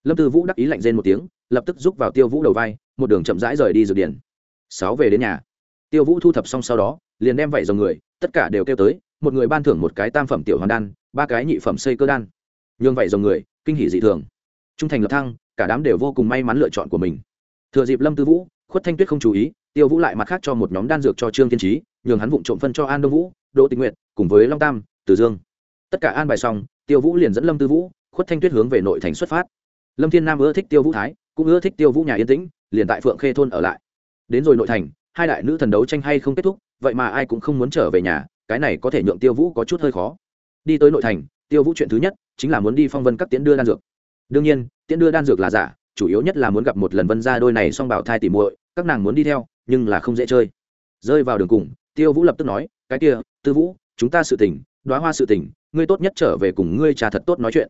Lâm tư vũ đắc ý lạnh rên một tiếng lập tức rúc vào tiêu vũ đầu vai, một đường chậm rãi rời đi dược điển sáu về đến nhà. Tiêu vũ thu thập xong sau đó, liền đem vảy dòng người, tất cả đều kêu tới, một người ban thưởng một cái tam phẩm tiểu hoàn đan, ba cái nhị phẩm xây cơ đan. Nhường vảy dòng người, kinh hỷ dị thường. Trung thành lập thăng, cả đám đều vô cùng may mắn lựa chọn của mình. Thừa dịp lâm tư vũ, khuất thanh tuyết không chú ý, tiêu vũ lại mặt khác cho một nhóm đan dược cho trương thiên trí nhường hắn vụng trộm phân cho an đông vũ, đỗ tình nguyện cùng với long tam, từ dương. Tất cả an bài xong, tiêu vũ liền dẫn lâm tư vũ, khuất thanh tuyết hướng về nội thành xuất phát. Lâm thiên nam ưa thích tiêu vũ thái cũng ưa thích tiêu vũ nhà yên tĩnh, liền tại phượng khê thôn ở lại. Đến rồi nội thành, hai đại nữ thần đấu tranh hay không kết thúc, vậy mà ai cũng không muốn trở về nhà, cái này có thể nhượng tiêu vũ có chút hơi khó. Đi tới nội thành, tiêu vũ chuyện thứ nhất chính là muốn đi phong vân các tiễn đưa đan dược. Đương nhiên, tiễn đưa đan dược là giả, chủ yếu nhất là muốn gặp một lần vân ra đôi này xong bảo thai tỉ muội, các nàng muốn đi theo, nhưng là không dễ chơi. Rơi vào đường cùng, tiêu vũ lập tức nói, cái kia, tư vũ, chúng ta sự tình, đoá hoa sự tình, ngươi tốt nhất trở về cùng ngươi trà thật tốt nói chuyện.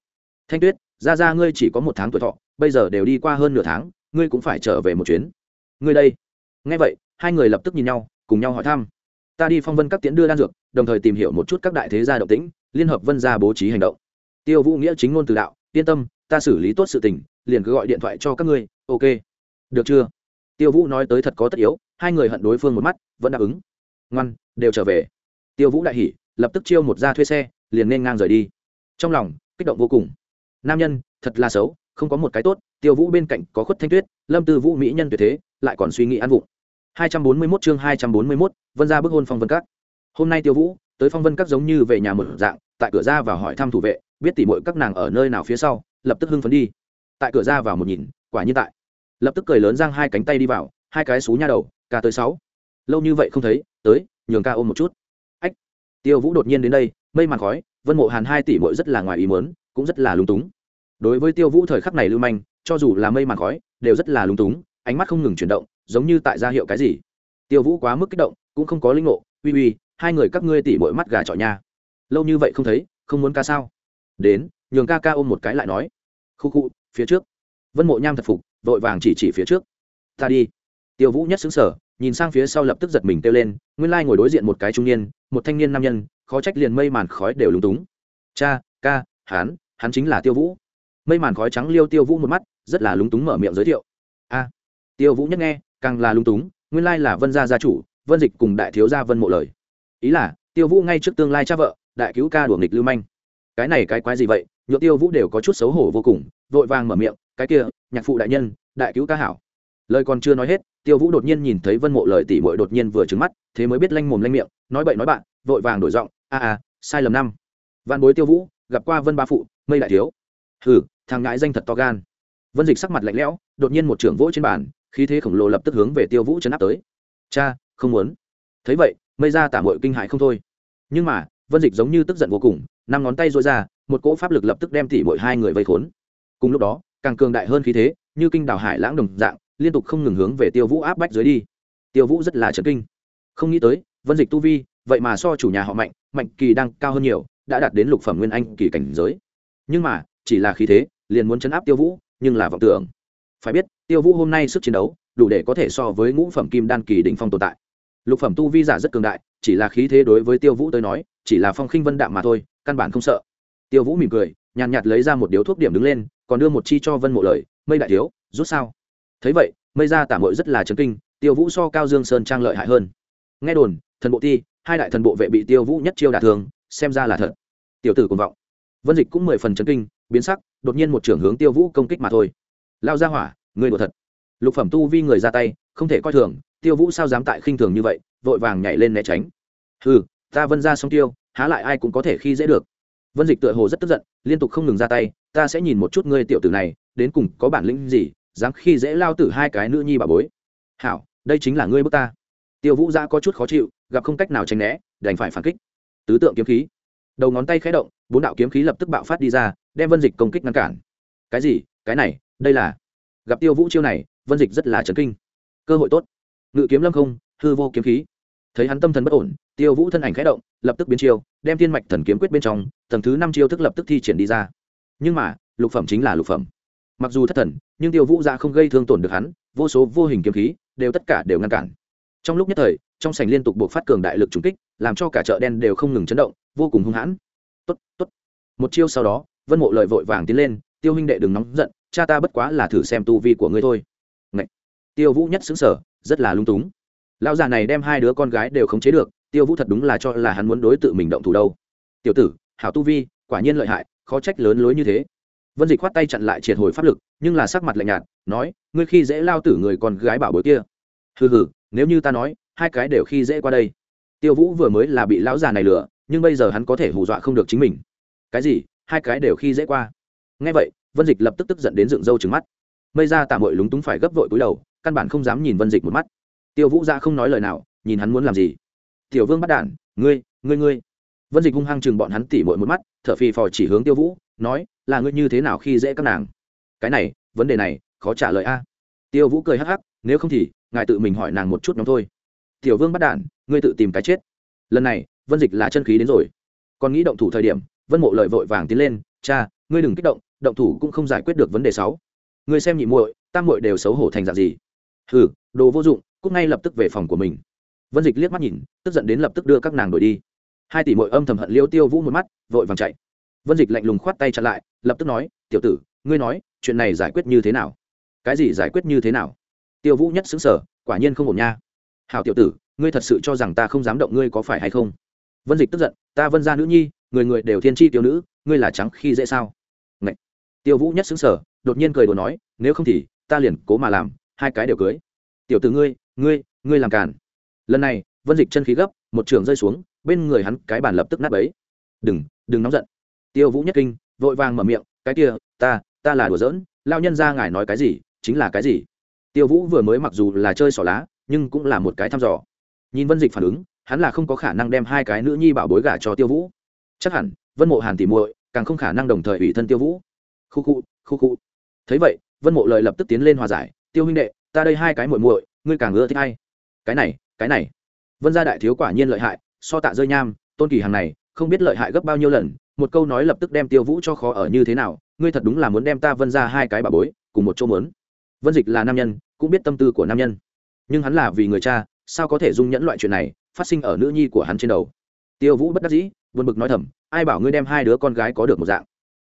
Thanh tuyết, ra ra, ngươi chỉ có một tháng tuổi thọ bây giờ đều đi qua hơn nửa tháng, ngươi cũng phải trở về một chuyến. Ngươi đây. Nghe vậy, hai người lập tức nhìn nhau, cùng nhau hỏi thăm. Ta đi phong vân các tiễn đưa đan dược, đồng thời tìm hiểu một chút các đại thế gia động tĩnh, liên hợp vân gia bố trí hành động. Tiêu vũ nghĩa chính ngôn từ đạo, yên tâm, ta xử lý tốt sự tình, liền cứ gọi điện thoại cho các ngươi, ok. Được chưa? Tiêu vũ nói tới thật có tất yếu, hai người hận đối phương một mắt, vẫn đáp ứng. Ngoan, đều trở về. Tiêu vũ đại hỉ, lập tức chiêu một ra thuê xe, liền nên ngang rời đi. Trong lòng, kích động vô cùng. Nam nhân, thật là xấu không có một cái tốt tiêu vũ bên cạnh có khuất thanh tuyết lâm tư vũ mỹ nhân tuyệt thế lại còn suy nghĩ ăn vụng. 241 chương 241, vân ra bức hôn phong vân các. Hôm nay tiêu vũ tới phong vân các giống như về nhà mở dạng tại cửa ra vào hỏi thăm thủ vệ biết tỉ muội các nàng ở nơi nào phía sau lập tức hưng phấn đi. Tại cửa ra vào một nhìn quả nhiên tại. Lập tức cười lớn giang hai cánh tay đi vào hai cái xú nha đầu ca tới sáu. Lâu như vậy không thấy tới nhường ca ôm một chút. Ách. Tiêu vũ đột nhiên đến đây mây màn khói vân mộ hàn hai tỷ mội rất là ngoài ý mớn cũng rất là lung túng đối với tiêu vũ thời khắc này lưu manh, cho dù là mây màn khói, đều rất là lúng túng, ánh mắt không ngừng chuyển động, giống như tại ra hiệu cái gì. Tiêu vũ quá mức kích động, cũng không có linh ngộ, uy uy, hai người các ngươi tỉ mỗi mắt gà trọi nha. Lâu như vậy không thấy, không muốn ca sao? Đến, nhường ca ca ôm một cái lại nói, khu khu, phía trước. Vân mộ nham thật phục, vội vàng chỉ chỉ phía trước. Ta đi. Tiêu vũ nhất xứng sở nhìn sang phía sau lập tức giật mình kêu lên, nguyên lai ngồi đối diện một cái trung niên, một thanh niên nam nhân, khó trách liền mây màn khói đều lúng túng. Cha, ca hán hắn chính là tiêu vũ mây màn khói trắng liêu tiêu vũ một mắt, rất là lúng túng mở miệng giới thiệu. A, tiêu vũ nhất nghe, càng là lúng túng, nguyên lai là vân gia gia chủ, vân dịch cùng đại thiếu gia vân mộ lời. Ý là, tiêu vũ ngay trước tương lai cha vợ, đại cứu ca đuổi nghịch lưu manh. Cái này cái quái gì vậy? Nhựa tiêu vũ đều có chút xấu hổ vô cùng, vội vàng mở miệng, cái kia, nhạc phụ đại nhân, đại cứu ca hảo. Lời còn chưa nói hết, tiêu vũ đột nhiên nhìn thấy vân mộ lời tỉ mội đột nhiên vừa trứng mắt, thế mới biết lanh mồm lanh miệng, nói bậy nói bạn, vội vàng đổi giọng, a a, sai lầm năm. Văn bối tiêu vũ, gặp qua vân ba phụ, mây đại thiếu. Hừ thằng ngãi danh thật to gan. Vân dịch sắc mặt lạnh lẽo, đột nhiên một trưởng vỗ trên bàn, khí thế khổng lồ lập tức hướng về tiêu vũ chấn áp tới. Cha, không muốn. Thấy vậy, mây ra tả mội kinh hại không thôi. Nhưng mà, vân dịch giống như tức giận vô cùng, năm ngón tay dội ra, một cỗ pháp lực lập tức đem tỉ mội hai người vây khốn. Cùng lúc đó, càng cường đại hơn khí thế, như kinh đào hải lãng đồng dạng, liên tục không ngừng hướng về tiêu vũ áp bách dưới đi. Tiêu vũ rất là trấn kinh. Không nghĩ tới, vân dịch tu vi, vậy mà so chủ nhà họ mạnh mạnh kỳ đang cao hơn nhiều, đã đạt đến lục phẩm nguyên anh kỳ cảnh giới. Nhưng mà, chỉ là khí thế liền muốn chấn áp tiêu vũ, nhưng là vọng tưởng. Phải biết, tiêu vũ hôm nay sức chiến đấu, đủ để có thể so với ngũ phẩm kim đan kỳ đỉnh phong tồn tại. Lục phẩm tu vi giả rất cường đại, chỉ là khí thế đối với tiêu vũ tới nói, chỉ là phong khinh vân đạm mà thôi, căn bản không sợ. Tiêu vũ mỉm cười, nhàn nhạt lấy ra một điếu thuốc điểm đứng lên, còn đưa một chi cho vân mộ lời, mây đại thiếu, rút sao? Thấy vậy, mây ra tả mội rất là chấn kinh, tiêu vũ so cao dương sơn trang lợi hại hơn. Nghe đồn, thần bộ ti, hai đại thần bộ vệ bị tiêu vũ nhất chiêu đả thường xem ra là thật. Tiểu tử cùng vọng vân dịch cũng mười phần chấn kinh, biến sắc, đột nhiên một trưởng hướng tiêu vũ công kích mà thôi. Lao ra hỏa người đùa thật. Lục phẩm tu vi người ra tay, không thể coi thường, tiêu vũ sao dám tại khinh thường như vậy, vội vàng nhảy lên né tránh. Ừ ta vân ra xong tiêu, há lại ai cũng có thể khi dễ được. Vân dịch tựa hồ rất tức giận, liên tục không ngừng ra tay, ta sẽ nhìn một chút ngươi tiểu tử này, đến cùng có bản lĩnh gì, dám khi dễ lao tử hai cái nữ nhi bà bối. Hảo, đây chính là ngươi bước ta. Tiêu vũ ra có chút khó chịu, gặp không cách nào tránh né, đành phải phản kích. Tứ tượng kiếm khí đầu ngón tay khẽ động, bốn đạo kiếm khí lập tức bạo phát đi ra, đem vân dịch công kích ngăn cản. Cái gì? Cái này, đây là gặp tiêu vũ chiêu này, vân dịch rất là trấn kinh. Cơ hội tốt. Ngự kiếm lâm không, hư vô kiếm khí. Thấy hắn tâm thần bất ổn, tiêu vũ thân ảnh khẽ động, lập tức biến chiêu, đem thiên mạch thần kiếm quyết bên trong, tầng thứ năm chiêu thức lập tức thi triển đi ra. Nhưng mà, lục phẩm chính là lục phẩm. Mặc dù thất thần, nhưng tiêu vũ ra không gây thương tổn được hắn, vô số vô hình kiếm khí đều tất cả đều ngăn cản. Trong lúc nhất thời trong sảnh liên tục buộc phát cường đại lực trùng kích, làm cho cả chợ đen đều không ngừng chấn động, vô cùng hung hãn. Tốt tốt. Một chiêu sau đó, vân mộ lời vội vàng tiến lên, tiêu huynh đệ đừng nóng giận, cha ta bất quá là thử xem tu vi của ngươi thôi. Ngậy! tiêu vũ nhất xứng sở rất là lung túng. Lão già này đem hai đứa con gái đều khống chế được, tiêu vũ thật đúng là cho là hắn muốn đối tự mình động thủ đâu. Tiểu tử, hảo tu vi, quả nhiên lợi hại, khó trách lớn lối như thế. Vân dịch khoát tay chặn lại triệt hồi pháp lực, nhưng là sắc mặt lạnh nhạt, nói, ngươi khi dễ lao tử người con gái bảo bối kia. Hừ hừ, nếu như ta nói hai cái đều khi dễ qua đây. Tiêu vũ vừa mới là bị lão già này lừa, nhưng bây giờ hắn có thể hù dọa không được chính mình. Cái gì? Hai cái đều khi dễ qua? Ngay vậy, vân dịch lập tức tức giận đến dựng râu trứng mắt. Mây ra tạm hội lúng túng phải gấp vội cúi đầu, căn bản không dám nhìn vân dịch một mắt. Tiêu vũ ra không nói lời nào, nhìn hắn muốn làm gì? Tiểu vương bắt đản ngươi ngươi ngươi. Vân dịch hung hăng chừng bọn hắn tỉ mội một mắt t h ở phì phò chỉ hướng tiêu vũ, nói, là ngươi như thế nào khi dễ các nàng? Cái này, vấn đề này, khó trả lời a. Tiêu vũ cười hắc hắc, nếu không thì, ngài tự mình hỏi nàng một chút nhóm thôi tiểu vương bắt đản ngươi tự tìm cái chết. Lần này, vân dịch là chân khí đến rồi. Còn nghĩ động thủ thời điểm, vân mộ lợi vội vàng tiến lên, cha, ngươi đừng kích động động thủ cũng không giải quyết được vấn đề sáu. Ngươi xem nhị muội, tam muội đều xấu hổ thành dạng gì? Hừ, đồ vô dụng cúc ngay lập tức về phòng của mình. Vân dịch liếc mắt nhìn, tức giận đến lập tức đưa các nàng đuổi đi. Hai tỷ muội âm thầm hận liêu tiêu vũ một mắt, vội vàng chạy. Vân dịch lạnh lùng khoát tay chặn lại, lập tức nói, tiểu tử, ngươi nói, chuyện này giải quyết như thế nào? Cái gì giải quyết như thế nào? Tiêu vũ nhất xứng sở quả nhiên không ổn nha hào tiểu tử, ngươi thật sự cho rằng ta không dám động ngươi có phải hay không? Vân dịch tức giận, ta vân ra nữ nhi, người người đều thiên tri tiêu nữ, ngươi là trắng khi dễ sao? Ngậy. tiêu vũ nhất xứng sở đột nhiên cười đùa nói, nếu không thì, ta liền cố mà làm, hai cái đều cưới. Tiểu tử ngươi ngươi ngươi làm càn. Lần này, vân dịch chân khí gấp, một trường rơi xuống, bên người hắn cái bàn lập tức nát bấy. Đừng đừng nóng giận. Tiêu vũ nhất kinh, vội vàng mở miệng, cái kia, ta ta là đùa giỡn lao nhân ra ngài nói cái gì, chính là cái gì? Tiêu vũ vừa mới mặc dù là chơi xỏ lá nhưng cũng là một cái thăm dò. Nhìn vân dịch phản ứng, hắn là không có khả năng đem hai cái nữ nhi bảo bối gả cho tiêu vũ. Chắc hẳn, vân mộ hàn tỉ muội càng không khả năng đồng thời ủy thân tiêu vũ. Khu khu khu khu. Thấy vậy, vân mộ lời lập tức tiến lên hòa giải. Tiêu huynh đệ, ta đây hai cái muội muội, ngươi càng ưa thích hay cái này cái này. Vân gia đại thiếu quả nhiên lợi hại, so tạ rơi nham, tôn kỳ hàng này, không biết lợi hại gấp bao nhiêu lần, một câu nói lập tức đem tiêu vũ cho khó ở như thế nào, ngươi thật đúng là muốn đem ta vân ra hai cái bà bối cùng một chỗ mớn vân dịch là nam nhân, cũng biết tâm tư của nam nhân nhưng hắn là vì người cha, sao có thể dung nhẫn loại chuyện này phát sinh ở nữ nhi của hắn trên đầu? Tiêu vũ bất đắc dĩ, buồn bực nói thầm, ai bảo ngươi đem hai đứa con gái có được một dạng?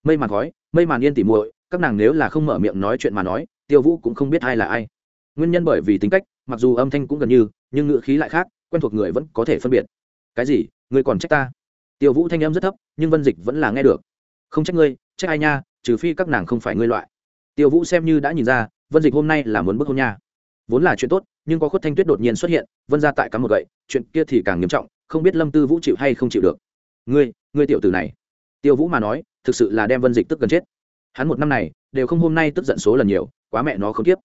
Mây màn khói, mây màn yên tỉ muội, các nàng nếu là không mở miệng nói chuyện mà nói, tiêu vũ cũng không biết ai là ai. Nguyên nhân bởi vì tính cách, mặc dù âm thanh cũng gần như, nhưng ngữ khí lại khác, quen thuộc người vẫn có thể phân biệt. Cái gì? Ngươi còn trách ta? Tiêu vũ thanh âm rất thấp, nhưng vân dịch vẫn là nghe được. Không trách ngươi, trách ai nha, trừ phi các nàng không phải ngươi loại. Tiêu vũ xem như đã nhìn ra, vân dịch hôm nay là muốn bước hôn nha vốn là chuyện tốt, nhưng có khuất thanh tuyết đột nhiên xuất hiện, vân ra tại cắm một gậy, chuyện kia thì càng nghiêm trọng, không biết lâm tư vũ chịu hay không chịu được. Ngươi ngươi tiểu tử này. Tiêu vũ mà nói, thực sự là đem vân dịch tức gần chết. Hắn một năm này, đều không hôm nay tức giận số lần nhiều, quá mẹ nó không tiếp.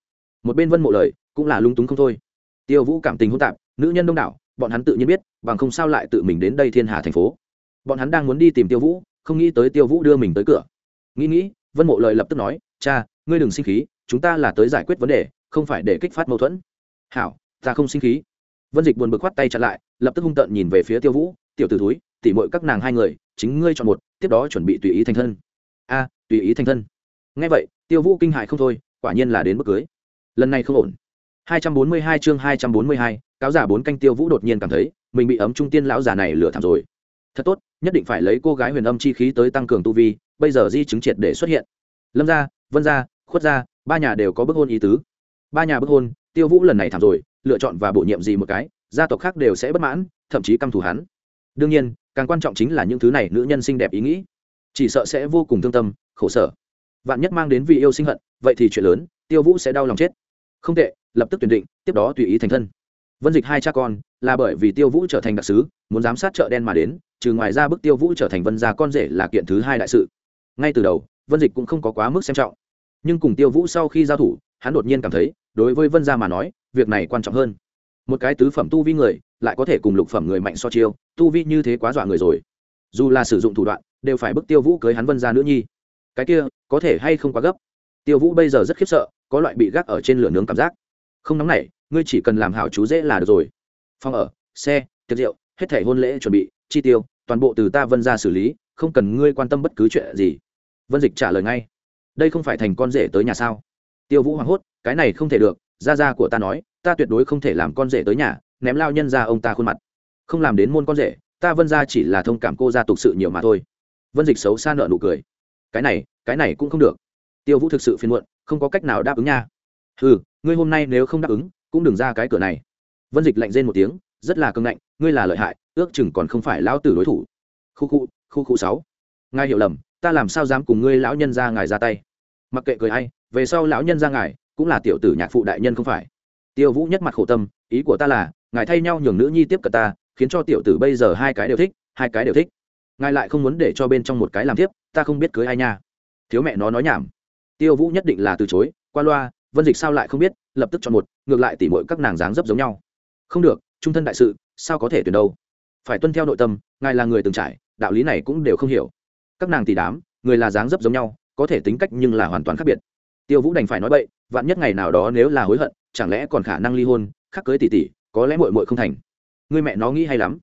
Một bên vân mộ lời, cũng là lung túng không thôi. Tiêu vũ cảm tình hỗn tạp, nữ nhân đông đảo, bọn hắn tự nhiên biết, bằng không sao lại tự mình đến đây thiên hà thành phố. Bọn hắn đang muốn đi tìm tiêu vũ, không nghĩ tới tiêu vũ đưa mình tới cửa. Nghĩ nghĩ, vân mộ lời lập tức nói, cha, ngươi đừng sinh khí, chúng ta là tới giải quyết vấn đề không phải để kích phát mâu thuẫn. Hảo ta không sinh khí. Vân dịch buồn bực khoát tay chặn lại lập tức hung tợn nhìn về phía tiêu vũ tiểu t ử túi tỉ mội các nàng hai người chính ngươi chọn một tiếp đó chuẩn bị tùy ý thành thân. A tùy ý thành thân. Ngay vậy tiêu vũ kinh hại không thôi quả nhiên là đến bức cưới. Lần này không ổn. 242 chương 242, cáo giả bốn canh tiêu vũ đột nhiên cảm thấy mình bị ấm trung tiên lão già này lừa thảm rồi. Thật tốt nhất định phải lấy cô gái huyền âm chi khí tới tăng cường tu vi bây giờ di chứng triệt để xuất hiện. Lâm gia vân gia khuất gia ba nhà đều có bức hôn ý tứ ba nhà bức hôn, tiêu vũ lần này thảm rồi, lựa chọn và bổ nhiệm gì một cái, gia tộc khác đều sẽ bất mãn, thậm chí căm thù hắn. Đương nhiên, càng quan trọng chính là những thứ này nữ nhân xinh đẹp ý nghĩ. Chỉ sợ sẽ vô cùng thương tâm, khổ sở. Vạn nhất mang đến vì yêu sinh hận, vậy thì chuyện lớn, tiêu vũ sẽ đau lòng chết. Không tệ, lập tức tuyển định, tiếp đó tùy ý thành thân. Vân dịch hai cha con, là bởi vì tiêu vũ trở thành đặc sứ, muốn giám sát chợ đen mà đến, trừ ngoài ra bức tiêu vũ trở thành vân gia con rể là kiện thứ hai đại sự. Ngay từ đầu, vân dịch cũng không có quá mức xem trọng. Nhưng cùng tiêu vũ sau khi giao thủ hắn đột nhiên cảm thấy, đối với vân gia mà nói, việc này quan trọng hơn. Một cái tứ phẩm tu vi người, lại có thể cùng lục phẩm người mạnh so chiêu, tu vi như thế quá dọa người rồi. Dù là sử dụng thủ đoạn, đều phải bức tiêu vũ cưới hắn vân gia nữ nhi. Cái kia, có thể hay không quá gấp? Tiêu vũ bây giờ rất khiếp sợ, có loại bị gác ở trên lửa nướng cảm giác. Không nóng này ngươi chỉ cần làm hảo chú dễ là được rồi. Phòng ở, xe, tiệc rượu, hết thể hôn lễ chuẩn bị, chi tiêu, toàn bộ từ ta vân ra xử lý, không cần ngươi quan tâm bất cứ chuyện gì. Vân dịch trả lời ngay. Đây không phải thành con rể tới nhà sao? Tiêu vũ hoảng hốt, cái này không thể được Ra ra của ta nói, ta tuyệt đối không thể làm con rể tới nhà, ném lao nhân ra ông ta khuôn mặt. Không làm đến môn con rể, ta vân ra chỉ là thông cảm cô gia tục sự nhiều mà thôi. Vân dịch xấu xa nợ nụ cười. Cái này cái này cũng không được. Tiêu vũ thực sự phiền muộn, không có cách nào đáp ứng nha. Ừ ngươi hôm nay nếu không đáp ứng, cũng đừng ra cái cửa này. Vân dịch lạnh rên một tiếng, rất là cưng lạnh ngươi là lợi hại, ước chừng còn không phải lão tử đối thủ. Khu khu khu khu sáu. Ngài hiểu lầm, ta làm sao dám cùng ngươi lão nhân ra ngài ra tay? Mặc kệ cười hay về sau lão nhân ra ngài, cũng là tiểu tử nhạc phụ đại nhân không phải. Tiêu vũ nhất mặt khổ tâm, ý của ta là, ngài thay nhau nhường nữ nhi tiếp cận ta, khiến cho tiểu tử bây giờ hai cái đều thích, hai cái đều thích. Ngài lại không muốn để cho bên trong một cái làm tiếp, ta không biết cưới ai nha. Thiếu mẹ nó nói nhảm. Tiêu vũ nhất định là từ chối, qua loa, vân dịch sao lại không biết, lập tức chọn một, ngược lại tỉ mọi các nàng dáng dấp giống nhau. Không được, trung thân đại sự, sao có thể tuyển đâu? Phải tuân theo nội tâm, ngài là người từng trải, đạo lý này cũng đều không hiểu. Các nàng tỷ đám, người là dáng dấp giống nhau có thể tính cách nhưng là hoàn toàn khác biệt. Tiêu vũ đành phải nói bậy, vạn nhất ngày nào đó nếu là hối hận, chẳng lẽ còn khả năng ly hôn, khắc cưới tỷ tỷ, có lẽ muội muội không thành. Người mẹ nó nghĩ hay lắm.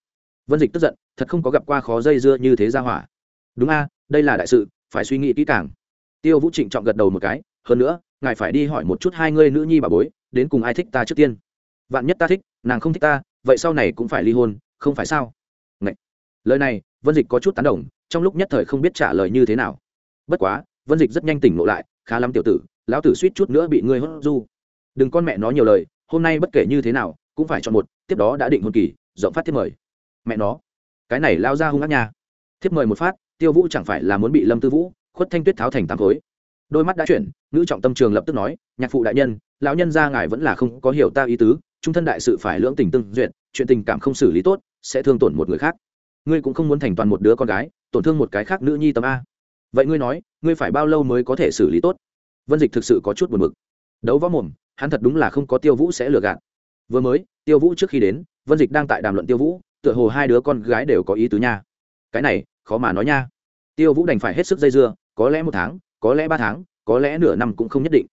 Vân dịch tức giận, thật không có gặp qua khó dây dưa như thế ra hỏa. Đúng a, đây là đại sự, phải suy nghĩ kỹ càng. Tiêu vũ trịnh trọng gật đầu một cái, hơn nữa, ngài phải đi hỏi một chút hai ngươi nữ nhi bà bối, đến cùng ai thích ta trước tiên. Vạn nhất ta thích, nàng không thích ta, vậy sau này cũng phải ly hôn, không phải sao? Ngậy. lời này, vân dịch có chút tán đồng, trong lúc nhất thời không biết trả lời như thế nào. Bất quá vân dịch rất nhanh tỉnh ngộ lại, khá lắm tiểu tử, lão tử suýt chút nữa bị ngươi hốt du. Đừng con mẹ nó nhiều lời, hôm nay bất kể như thế nào, cũng phải chọn một, tiếp đó đã định hôn kỳ, rộng phát thiết mời. Mẹ nó, cái này lao ra hung ác nha. Thiếp mời một phát, tiêu vũ chẳng phải là muốn bị lâm tư vũ khuất thanh tuyết tháo thành tám khối. Đôi mắt đã chuyển nữ trọng tâm trường lập tức nói, nhạc phụ đại nhân, lão nhân gia ngài vẫn là không có hiểu ta ý tứ, trung thân đại sự phải lưỡng tình tương duyệt, chuyện tình cảm không xử lý tốt, sẽ thương tổn một người khác. Ngươi cũng không muốn thành toàn một đứa con gái, tổn thương một cái khác nữ nhi tâm a vậy ngươi nói, ngươi phải bao lâu mới có thể xử lý tốt? Vân dịch thực sự có chút buồn bực. Đấu võ mồm, hắn thật đúng là không có tiêu vũ sẽ lừa gạt. Vừa mới, tiêu vũ trước khi đến, vân dịch đang tại đàm luận tiêu vũ, tựa hồ hai đứa con gái đều có ý tứ nha. Cái này, khó mà nói nha. Tiêu vũ đành phải hết sức dây dưa, có lẽ một tháng, có lẽ ba tháng, có lẽ nửa năm cũng không nhất định.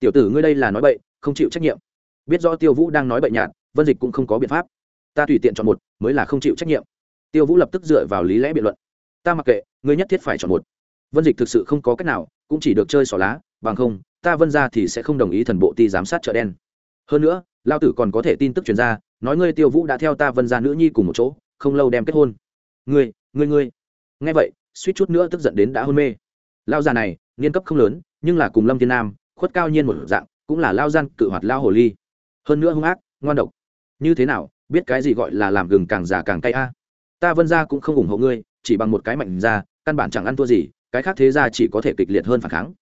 Tiểu tử ngươi đây là nói bậy, không chịu trách nhiệm. Biết rõ tiêu vũ đang nói bậy nhạt, vân dịch cũng không có biện pháp. Ta tùy tiện chọn một, mới là không chịu trách nhiệm. Tiêu vũ lập tức dựa vào lý lẽ biện luận. Ta mặc kệ, ngươi nhất thiết phải chọn một vân dịch thực sự không có cách nào, cũng chỉ được chơi xỏ lá, bằng không, ta vân ra thì sẽ không đồng ý thần bộ ti giám sát chợ đen. Hơn nữa lao tử còn có thể tin tức truyền ra, nói ngươi tiêu vũ đã theo ta vân ra nữ nhi cùng một chỗ, không lâu đem kết hôn. Ngươi ngươi ngươi. Nghe vậy, suýt chút nữa tức giận đến đã hôn mê. Lao già này, niên cấp không lớn, nhưng là cùng lâm thiên nam, khuất cao nhiên một dạng, cũng là lao gian cự hoạt lao hồ ly. Hơn nữa hung ác, ngoan độc. Như thế nào, biết cái gì gọi là làm gừng càng già càng cay a? Ta vân ra cũng không ủng hộ ngươi, chỉ bằng một cái mạnh ra, căn bản chẳng ăn thua gì cái khác thế ra chỉ có thể kịch liệt hơn phản kháng.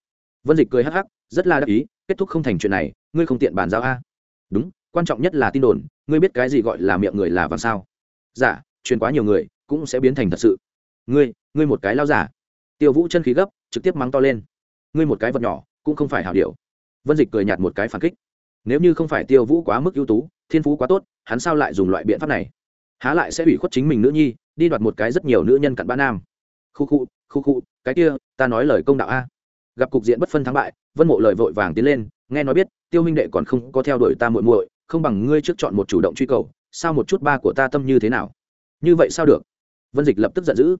Vân dịch cười hắc hắc rất là đắc ý kết thúc không thành chuyện này ngươi không tiện bàn giao a. Đúng quan trọng nhất là tin đồn ngươi biết cái gì gọi là miệng người là vàng sao? Giả dạ, truyền quá nhiều người cũng sẽ biến thành thật sự. Ngươi ngươi một cái lao giả. Tiêu vũ chân khí gấp trực tiếp mắng to lên. Ngươi một cái vật nhỏ cũng không phải hảo điều. vân dịch cười nhạt một cái phản kích. Nếu như không phải tiêu vũ quá mức ưu tú thiên phú quá tốt hắn sao lại dùng loại biện pháp này? Há lại sẽ ủy khuất chính mình nữ nhi đi đoạt một cái rất nhiều nữ nhân cặn bã nam khu khu khu khu cái kia ta nói lời công đạo a. Gặp cục diện bất phân thắng bại vân mộ lời vội vàng tiến lên nghe nói biết tiêu huynh đệ còn không có theo đuổi ta muội muội không bằng ngươi trước chọn một chủ động truy cầu sao một chút ba của ta tâm như thế nào? Như vậy sao được? Vân dịch lập tức giận dữ.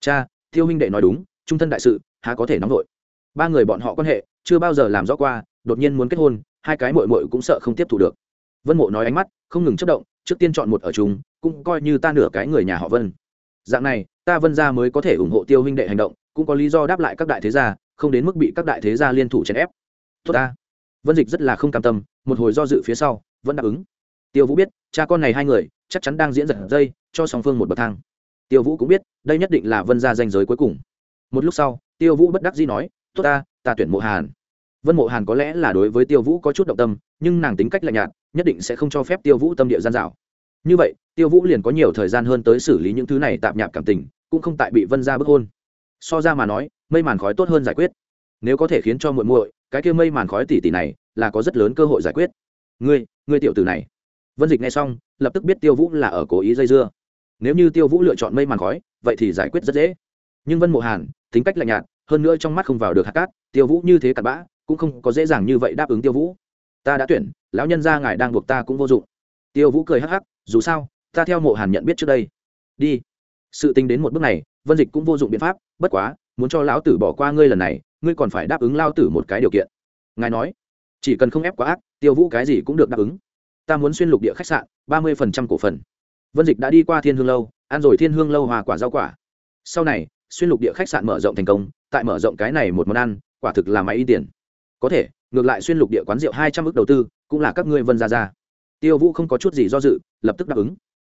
Cha tiêu huynh đệ nói đúng trung thân đại sự há có thể nóng vội? Ba người bọn họ quan hệ chưa bao giờ làm rõ qua đột nhiên muốn kết hôn hai cái muội muội cũng sợ không tiếp thu được. Vân mộ nói ánh mắt không ngừng chất động trước tiên chọn một ở chúng, cũng coi như ta nửa cái người nhà họ vân. Dạng này ta vân gia mới có thể ủng hộ tiêu huynh đệ hành động, cũng có lý do đáp lại các đại thế gia, không đến mức bị các đại thế gia liên thủ chèn ép. Tốt ta. Vân dịch rất là không cam tâm, một hồi do dự phía sau, vẫn đáp ứng. Tiêu vũ biết, cha con này hai người, chắc chắn đang diễn giật dây, cho song phương một bậc thang. Tiêu vũ cũng biết, đây nhất định là vân gia danh giới cuối cùng. Một lúc sau, tiêu vũ bất đắc dĩ nói, tốt ta ta tuyển mộ hàn. Vân mộ hàn có lẽ là đối với tiêu vũ có chút động tâm, nhưng nàng tính cách lạnh nhạt, nhất định sẽ không cho phép tiêu vũ tâm địa gian dạo như vậy, tiêu vũ liền có nhiều thời gian hơn tới xử lý những thứ này tạm nhạp cảm tình, cũng không tại bị vân ra bức hôn. So ra mà nói, mây màn khói tốt hơn giải quyết. Nếu có thể khiến cho muội muội, cái kia mây màn khói tỷ tỷ này, là có rất lớn cơ hội giải quyết. Ngươi ngươi tiểu tử này. Vân dịch nghe xong, lập tức biết tiêu vũ là ở cố ý dây dưa. Nếu như tiêu vũ lựa chọn mây màn khói, vậy thì giải quyết rất dễ. Nhưng vân mộ hàn, tính cách lạnh nhạt, hơn nữa trong mắt không vào được hạt cát, tiêu vũ như thế cặn bã, cũng không có dễ dàng như vậy đáp ứng tiêu vũ. Ta đã tuyển, lão nhân gia ngài đang buộc ta cũng vô dụng. Tiêu vũ cười hắc hắc dù sao, ta theo mộ hàn nhận biết trước đây. Đi. Sự tính đến một bước này, vân dịch cũng vô dụng biện pháp, bất quá, muốn cho lão tử bỏ qua ngươi lần này, ngươi còn phải đáp ứng lao tử một cái điều kiện. Ngài nói, chỉ cần không ép quá ác, tiêu vũ cái gì cũng được đáp ứng. Ta muốn xuyên lục địa khách sạn, ba mươi phần trăm cổ phần. Vân dịch đã đi qua thiên hương lâu, ăn rồi thiên hương lâu hòa quả rau quả. Sau này, xuyên lục địa khách sạn mở rộng thành công, tại mở rộng cái này một món ăn, quả thực là máy y tiền. Có thể, ngược lại xuyên lục địa quán rượu hai trăm ước đầu tư, cũng là các ngươi vân ra ra tiêu vũ không có chút gì do dự, lập tức đáp ứng.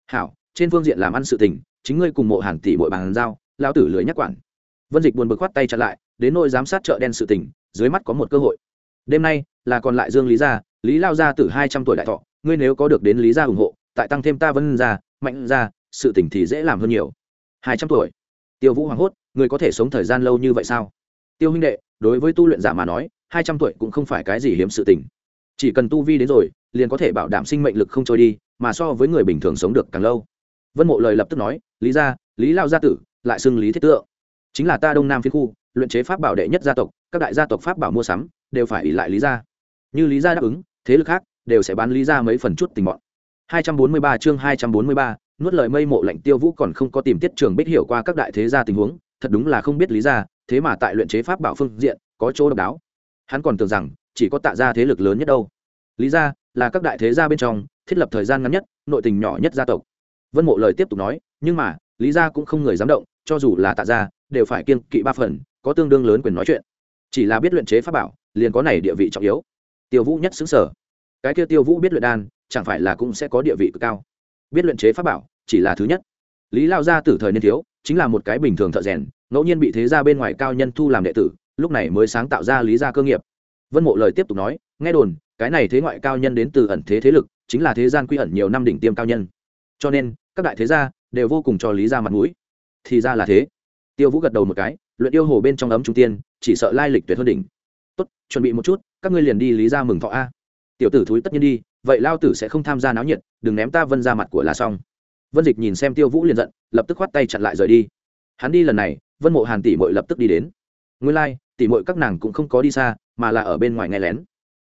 Hảo, trên phương diện làm ăn sự tình, chính ngươi cùng mộ hàn tỷ bội bàn giao lao tử lưới nhắc quản. Vân dịch buồn bực khoát tay chặn lại, đến nôi giám sát chợ đen sự tình, dưới mắt có một cơ hội. Đêm nay, là còn lại dương lý gia, lý lao gia từ hai trăm tuổi đại thọ, ngươi nếu có được đến lý gia ủng hộ, tại tăng thêm ta vân gia, mạnh gia, sự tình thì dễ làm hơn nhiều. Hai trăm tuổi. Tiêu vũ hoảng hốt người có thể sống thời gian lâu như vậy sao? Tiêu huynh đệ, đối với tu luyện giả mà nói, hai trăm tuổi cũng không phải cái gì hiếm sự tình. Chỉ cần tu vi đến rồi liền có thể bảo đảm sinh mệnh lực không trôi đi mà so với người bình thường sống được càng lâu. Vân mộ lời lập tức nói lý gia lý lao gia tử lại xưng lý thiết tượng. Chính là ta đông nam phiên khu luyện chế pháp bảo đệ nhất gia tộc các đại gia tộc pháp bảo mua sắm đều phải ỉ lại lý gia. Như lý gia đáp ứng thế lực khác đều sẽ bán lý gia mấy phần chút tình bọn. 243 chương 243, nuốt lời mây mộ lệnh tiêu vũ còn không có tìm tiết trường bích hiểu qua các đại thế gia tình huống thật đúng là không biết lý gia thế mà tại luyện chế pháp bảo phương diện có chỗ độc đáo. Hắn còn tưởng rằng chỉ có tạ gia thế lực lớn nhất đâu. Lý gia là các đại thế gia bên trong, thiết lập thời gian ngắn nhất, nội tình nhỏ nhất gia tộc. Vân mộ lời tiếp tục nói, nhưng mà, lý gia cũng không người dám động, cho dù là tạ gia, đều phải kiên kỵ ba phần, có tương đương lớn quyền nói chuyện. Chỉ là biết luyện chế pháp bảo, liền có này địa vị trọng yếu. Tiêu vũ nhất xứng sở. Cái kia tiêu vũ biết luyện đan, chẳng phải là cũng sẽ có địa vị cực cao. Biết luyện chế pháp bảo, chỉ là thứ nhất. Lý lao gia từ thời niên thiếu, chính là một cái bình thường thợ rèn, ngẫu nhiên bị thế gia bên ngoài cao nhân thu làm đệ tử, lúc này mới sáng tạo ra lý gia cơ nghiệp vân mộ lời tiếp tục nói nghe đồn cái này thế ngoại cao nhân đến từ ẩn thế thế lực chính là thế gian quy ẩn nhiều năm đỉnh tiêm cao nhân. Cho nên các đại thế gia đều vô cùng cho lý gia mặt mũi. Thì ra là thế. Tiêu vũ gật đầu một cái luyện yêu hồ bên trong ấm trung tiên chỉ sợ lai lịch tuyệt hơn đỉnh. Tốt chuẩn bị một chút các ngươi liền đi lý gia mừng thọ a. Tiểu tử thúi tất nhiên đi vậy lao tử sẽ không tham gia náo nhiệt đừng ném ta vân ra mặt của là xong. Vân dịch nhìn xem tiêu vũ liền giận lập tức khoát tay chặn lại rời đi. Hắn đi lần này vân mộ hàn tỷ mội lập tức đi đến. Nguyên lai、like, tỷ mội các nàng cũng không có đi xa mà là ở bên ngoài nghe lén.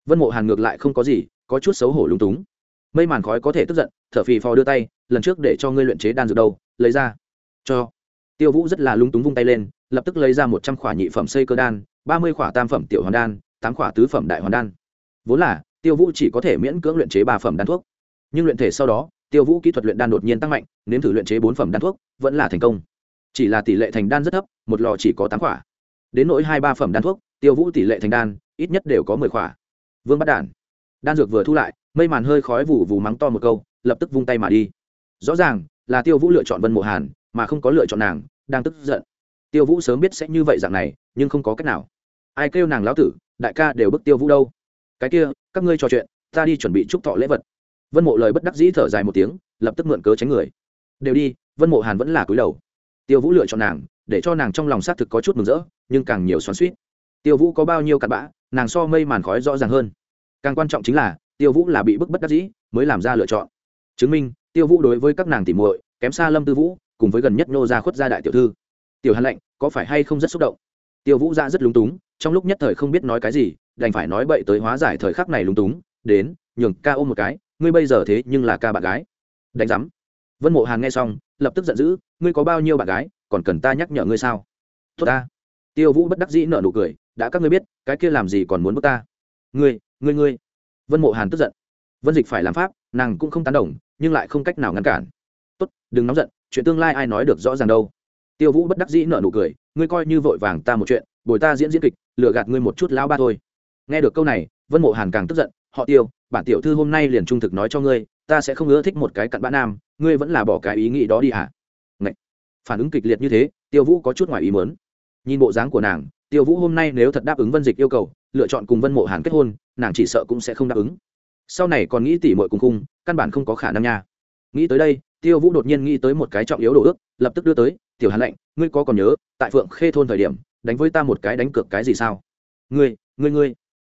Vân mộ hàn ngược lại không có gì, có chút xấu hổ lúng túng. Mây màn khói có thể tức giận, thở phì phò đưa tay, lần trước để cho ngươi luyện chế đan dược đâu, lấy ra. Cho. Tiêu vũ rất là lúng túng vung tay lên, lập tức lấy ra một trăm khỏa nhị phẩm xây cơ đan, ba mươi khỏa tam phẩm tiểu hoàn đan, tám khỏa tứ phẩm đại hoàn đan. Vốn là, tiêu vũ chỉ có thể miễn cưỡng luyện chế ba phẩm đan thuốc. Nhưng luyện thể sau đó, tiêu vũ kỹ thuật luyện đan đột nhiên tăng mạnh, nếm thử luyện chế bốn phẩm đan thuốc, vẫn là thành công. Chỉ là tỷ lệ thành đan rất thấp, một lò chỉ có tám khỏa. Đến nỗi hai ba phẩm đan thuốc tiêu vũ tỷ lệ thành đan, ít nhất đều có mười khỏa. Vương bắt đản. Đan dược vừa thu lại, mây màn hơi khói vụ vù mắng to một câu, lập tức vung tay mà đi. Rõ ràng, là tiêu vũ lựa chọn vân mộ hàn, mà không có lựa chọn nàng, đang tức giận. Tiêu vũ sớm biết sẽ như vậy dạng này, nhưng không có cách nào. Ai kêu nàng lão tử, đại ca đều bức tiêu vũ đâu. Cái kia, các ngươi trò chuyện, ta đi chuẩn bị chúc thọ lễ vật. Vân mộ lời bất đắc dĩ thở dài một tiếng, lập tức mượn cớ tránh người. Đều đi, vân mộ hàn vẫn là cúi đầu. Tiêu vũ lựa chọn nàng, để cho nàng trong lòng xác thực có chút mừng rỡ, nhưng càng nhiều xoắn suýt tiêu vũ có bao nhiêu cặn bã, nàng so mây màn khói rõ ràng hơn. Càng quan trọng chính là, tiêu vũ là bị bức bất đắc dĩ, mới làm ra lựa chọn. Chứng minh, tiêu vũ đối với các nàng tỉ muội, kém xa lâm tư vũ, cùng với gần nhất nô gia khuất gia đại tiểu thư. Tiểu hàn lệnh, có phải hay không rất xúc động? Tiêu vũ ra rất lúng túng, trong lúc nhất thời không biết nói cái gì, đành phải nói bậy tới hóa giải thời khắc này lúng túng, đến, nhường ca ôm một cái, ngươi bây giờ thế nhưng là ca bạn gái. Đánh giám. Vân mộ hàn nghe xong, lập tức giận dữ, ngươi có bao nhiêu bạn gái, còn cần ta nhắc nhở ngươi sao? Tốt ta. Tiêu vũ bất đắc dĩ nợ nụ cười đã các ngươi biết, cái kia làm gì còn muốn bước ta? Ngươi ngươi ngươi. Vân mộ hàn tức giận. Vân dịch phải làm pháp, nàng cũng không tán đồng, nhưng lại không cách nào ngăn cản. Tốt, đừng nóng giận, chuyện tương lai ai nói được rõ ràng đâu. Tiêu vũ bất đắc dĩ nợ nụ cười, ngươi coi như vội vàng ta một chuyện, bồi ta diễn diễn kịch, lừa gạt ngươi một chút lão ba thôi. Nghe được câu này, vân mộ hàn càng tức giận, họ tiêu, bản tiểu thư hôm nay liền trung thực nói cho ngươi, ta sẽ không ưa thích một cái cặn bã nam, ngươi vẫn là bỏ cái ý nghĩ đó đi hả? Ngậy. phản ứng kịch liệt như thế, tiêu vũ có chút ngoài ý mớn nhìn bộ dáng của nàng tiêu vũ hôm nay nếu thật đáp ứng vân dịch yêu cầu, lựa chọn cùng vân mộ hàn kết hôn, nàng chỉ sợ cũng sẽ không đáp ứng. Sau này còn nghĩ tỉ mội cùng cung căn bản không có khả năng nha. Nghĩ tới đây, tiêu vũ đột nhiên nghĩ tới một cái trọng yếu đồ ước, lập tức đưa tới, tiểu hàn lệnh, ngươi có còn nhớ, tại phượng khê thôn thời điểm, đánh với ta một cái đánh cược cái gì sao? Ngươi ngươi ngươi.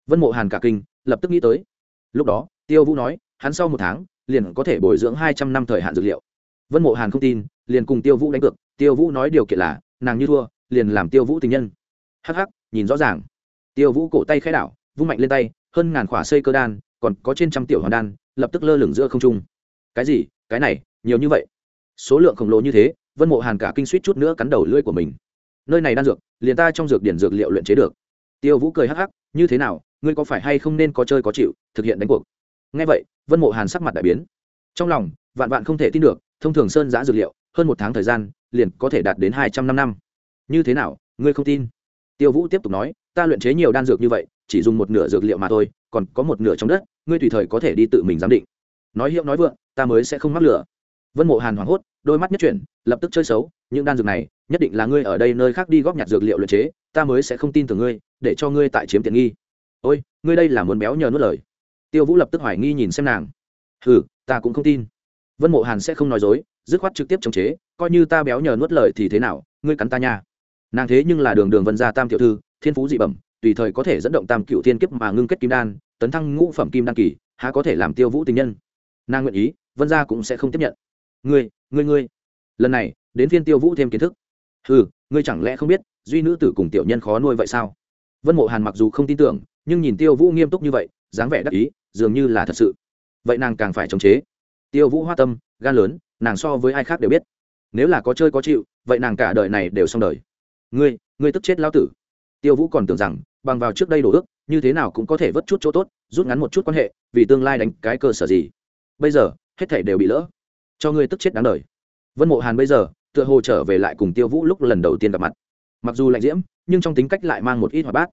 Vân mộ hàn cả kinh, lập tức nghĩ tới. Lúc đó, tiêu vũ nói, hắn sau một tháng, liền có thể bồi dưỡng hai trăm năm thời hạn dược liệu. Vân mộ hàn không tin, liền cùng tiêu vũ đánh cược. Tiêu vũ nói điều kiện là, nàng như thua, liền làm tiêu vũ tình nhân hắc hắc, nhìn rõ ràng. Tiêu vũ cổ tay khai đảo, vung mạnh lên tay, hơn ngàn khỏa xây cơ đan, còn có trên trăm tiểu hoàn đan, lập tức lơ lửng giữa không trung. Cái gì? Cái này, nhiều như vậy? Số lượng khổng lồ như thế, vân mộ hàn cả kinh suýt chút nữa cắn đầu lưỡi của mình. Nơi này đan dược, liền ta trong dược điển dược liệu luyện chế được. Tiêu vũ cười hắc hắc, như thế nào, ngươi có phải hay không nên có chơi có chịu, thực hiện đánh cuộc? Ngay vậy, vân mộ hàn sắc mặt đại biến. Trong lòng, vạn vạn không thể tin được, thông thường sơn giã dược liệu, hơn một tháng thời gian, liền có thể đạt đến hai trăm năm năm. Như thế nào, ngươi không tin? Tiêu vũ tiếp tục nói, ta luyện chế nhiều đan dược như vậy, chỉ dùng một nửa dược liệu mà thôi, còn có một nửa trong đất, ngươi tùy thời có thể đi tự mình giám định. Nói hiệu nói vượng, ta mới sẽ không mắc lửa. Vân mộ hàn hoảng hốt, đôi mắt nhất chuyển, lập tức chơi xấu, những đan dược này, nhất định là ngươi ở đây nơi khác đi góp nhặt dược liệu luyện chế, ta mới sẽ không tin tưởng ngươi, để cho ngươi tại chiếm tiện nghi. Ôi, ngươi đây là muốn béo nhờ nuốt lời. Tiêu vũ lập tức hoài nghi nhìn xem nàng. Hừ, ta cũng không tin. Vân mộ hàn sẽ không nói dối, dứt khoát trực tiếp chống chế, coi như ta béo nhờ nuốt lời thì thế nào, ngươi cắn ta nha nàng thế nhưng là đường đường vân gia tam tiểu thư, thiên phú dị bẩm, tùy thời có thể dẫn động tam cựu thiên kiếp mà ngưng kết kim đan, tấn thăng ngũ phẩm kim đan kỳ, há có thể làm tiêu vũ tình nhân. Nàng nguyện ý, vân gia cũng sẽ không tiếp nhận. Ngươi ngươi ngươi. Lần này, đến phiên tiêu vũ thêm kiến thức. Ừ ngươi chẳng lẽ không biết, duy nữ tử cùng tiểu nhân khó nuôi vậy sao? Vân mộ hàn mặc dù không tin tưởng, nhưng nhìn tiêu vũ nghiêm túc như vậy, dáng vẻ đắc ý, dường như là thật sự. Vậy nàng càng phải chống chế. Tiêu vũ hoa tâm, gan lớn, nàng so với ai khác đều biết. Nếu là có chơi có chịu, vậy nàng cả đời này đều xong đời ngươi ngươi tức chết lão tử. Tiêu vũ còn tưởng rằng, bằng vào trước đây đổ ước, như thế nào cũng có thể vớt chút chỗ tốt, rút ngắn một chút quan hệ, vì tương lai đánh cái cơ sở gì. Bây giờ, hết thể đều bị lỡ. Cho ngươi tức chết đáng đời. Vân mộ hàn bây giờ, tựa hồ trở về lại cùng tiêu vũ lúc lần đầu tiên gặp mặt. Mặc dù lạnh diễm, nhưng trong tính cách lại mang một ít hoạt bát.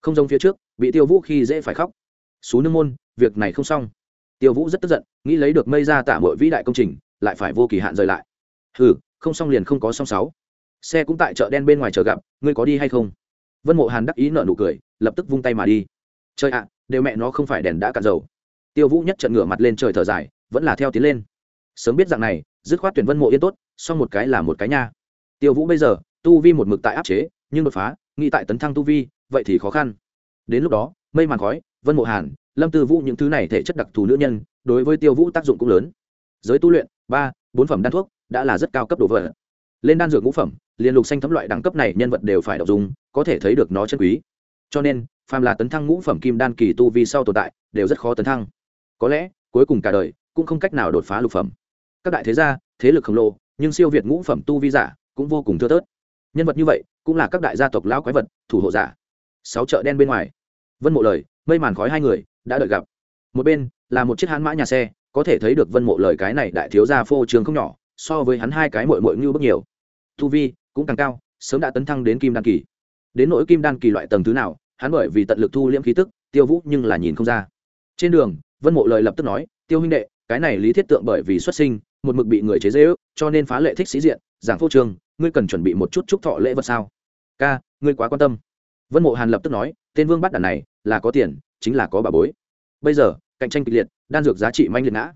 Không giống phía trước, bị tiêu vũ khi dễ phải khóc. Xú nước môn, việc này không xong. Tiêu vũ rất tức giận, nghĩ lấy được mây ra tả mọi vĩ đại công trình, lại phải vô kỳ hạn rời lại. Hừ, không xong liền không có xong sáu xe cũng tại chợ đen bên ngoài chờ gặp, ngươi có đi hay không? Vân mộ hàn đắc ý nợ nụ cười, lập tức vung tay mà đi. Trời ạ, đều mẹ nó không phải đèn đã cạn dầu. Tiêu vũ nhất trận ngửa mặt lên trời thở dài, vẫn là theo tiến lên. Sớm biết dạng này, dứt khoát tuyển vân mộ yên tốt, xong một cái là một cái nha. Tiêu vũ bây giờ, tu vi một mực tại áp chế, nhưng đột phá, nghĩ tại tấn thăng tu vi, vậy thì khó khăn. Đến lúc đó, mây màn khói, vân mộ hàn, lâm tư vũ những thứ này thể chất đặc thù nữ nhân, đối với tiêu vũ tác dụng cũng lớn. Giới tu luyện, ba, bốn phẩm đan thuốc, đã là rất cao cấp độ vật. Lên đan dược ngũ phẩm liên lục xanh thấm loại đẳng cấp này nhân vật đều phải đọc dùng có thể thấy được nó chân quý. Cho nên, phàm là tấn thăng ngũ phẩm kim đan kỳ tu vi sau tồn tại, đều rất khó tấn thăng. Có lẽ, cuối cùng cả đời, cũng không cách nào đột phá lục phẩm. Các đại thế gia, thế lực khổng lồ, nhưng siêu việt ngũ phẩm tu vi giả, cũng vô cùng thưa thớt. Nhân vật như vậy, cũng là các đại gia tộc lão quái vật, thủ hộ giả. Sáu chợ đen bên ngoài. Vân mộ lời, mây màn khói hai người, đã đợi gặp. Một bên, là một chiếc hãn mã nhà xe, có thể thấy được vân mộ lời cái này đại thiếu gia phô trường không nhỏ, so với hắn hai cái mội mội như bước nhiều. Tu vi cũng càng cao, sớm đã tấn thăng đến kim đan kỳ. Đến nỗi kim đan kỳ loại tầng thứ nào, hắn bởi vì tận lực thu liễm khí tức, tiêu vũ nhưng là nhìn không ra. Trên đường, vân mộ lời lập tức nói, tiêu huynh đệ, cái này lý thiết tượng bởi vì xuất sinh, một mực bị người chế dễ ước cho nên phá lệ thích sĩ diện, giảng phô trường, ngươi cần chuẩn bị một chút chúc thọ lễ vật sao? Ca, ngươi quá quan tâm. Vân mộ hàn lập tức nói, tên vương bắt đàn này, là có tiền, chính là có bà bối. Bây giờ, cạnh tranh kịch liệt, đan dược giá trị manh liệt ngã.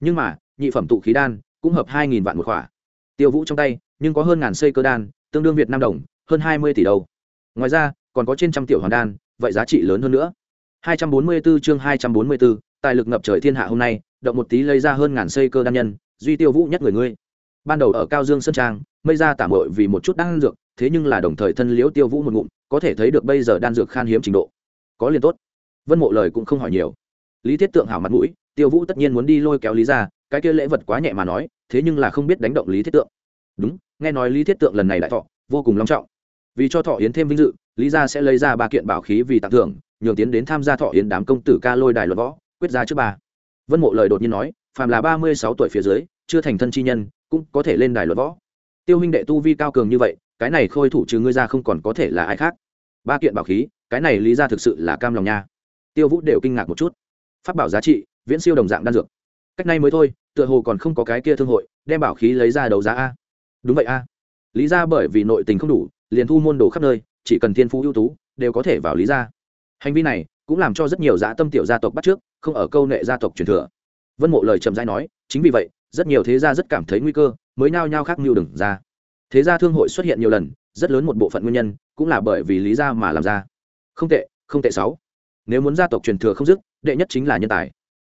Nhưng mà, nhị phẩm tụ khí đan, cũng hợp hai nghìn vạn một khỏa. Tiêu vũ trong tay nhưng có hơn ngàn xây cơ đan tương đương việt nam đồng hơn hai mươi tỷ đầu ngoài ra còn có trên trăm tiểu hoàn đan vậy giá trị lớn hơn nữa. 244 chương 244, tài lực ngập trời thiên hạ hôm nay động một tí lấy ra hơn ngàn xây cơ đan nhân duy tiêu vũ nhất người ngươi. Ban đầu ở cao dương sơn trang mây ra tạm bội vì một chút đan dược thế nhưng là đồng thời thân liễu tiêu vũ một ngụm có thể thấy được bây giờ đan dược khan hiếm trình độ. Có liền tốt. Vân mộ lời cũng không hỏi nhiều. Lý thiết tượng hảo mặt mũi tiêu vũ tất nhiên muốn đi lôi kéo lý ra cái kia lễ vật quá nhẹ mà nói thế nhưng là không biết đánh động lý thiết tượng. Đúng nghe nói lý thiết tượng lần này đại thọ, vô cùng long trọng. Vì cho thọ yến thêm vinh dự, lý gia sẽ lấy ra ba kiện bảo khí vì tặng thưởng, nhường tiến đến tham gia thọ yến đám công tử ca lôi đài luật võ, quyết ra trước ba. Vân mộ lời đột nhiên nói, phàm là ba mươi sáu tuổi phía dưới, chưa thành thân chi nhân, cũng có thể lên đài luật võ. Tiêu huynh đệ tu vi cao cường như vậy, cái này khôi thủ trừ ngươi ra không còn có thể là ai khác. Ba kiện bảo khí, cái này lý ra thực sự là cam lòng nha. Tiêu vũ đều kinh ngạc một chút. Phát bảo giá trị, viễn siêu đồng dạng đan dược. Cách nay mới thôi, tựa hồ còn không có cái kia thương hội, đem bảo khí lấy ra đấu giá a đúng vậy a. Lý ra bởi vì nội tình không đủ, liền thu môn đồ khắp nơi, chỉ cần thiên phú ưu tú, đều có thể vào lý ra hành vi này cũng làm cho rất nhiều dã tâm tiểu gia tộc bắt trước, không ở câu nệ gia tộc truyền thừa. Vân mộ lời chậm rãi nói, chính vì vậy, rất nhiều thế gia rất cảm thấy nguy cơ, mới nhao nhao khác mưu đừng ra. Thế gia thương hội xuất hiện nhiều lần, rất lớn một bộ phận nguyên nhân cũng là bởi vì lý gia mà làm ra. Không tệ không tệ sáu. Nếu muốn gia tộc truyền thừa không dứt, đệ nhất chính là nhân tài.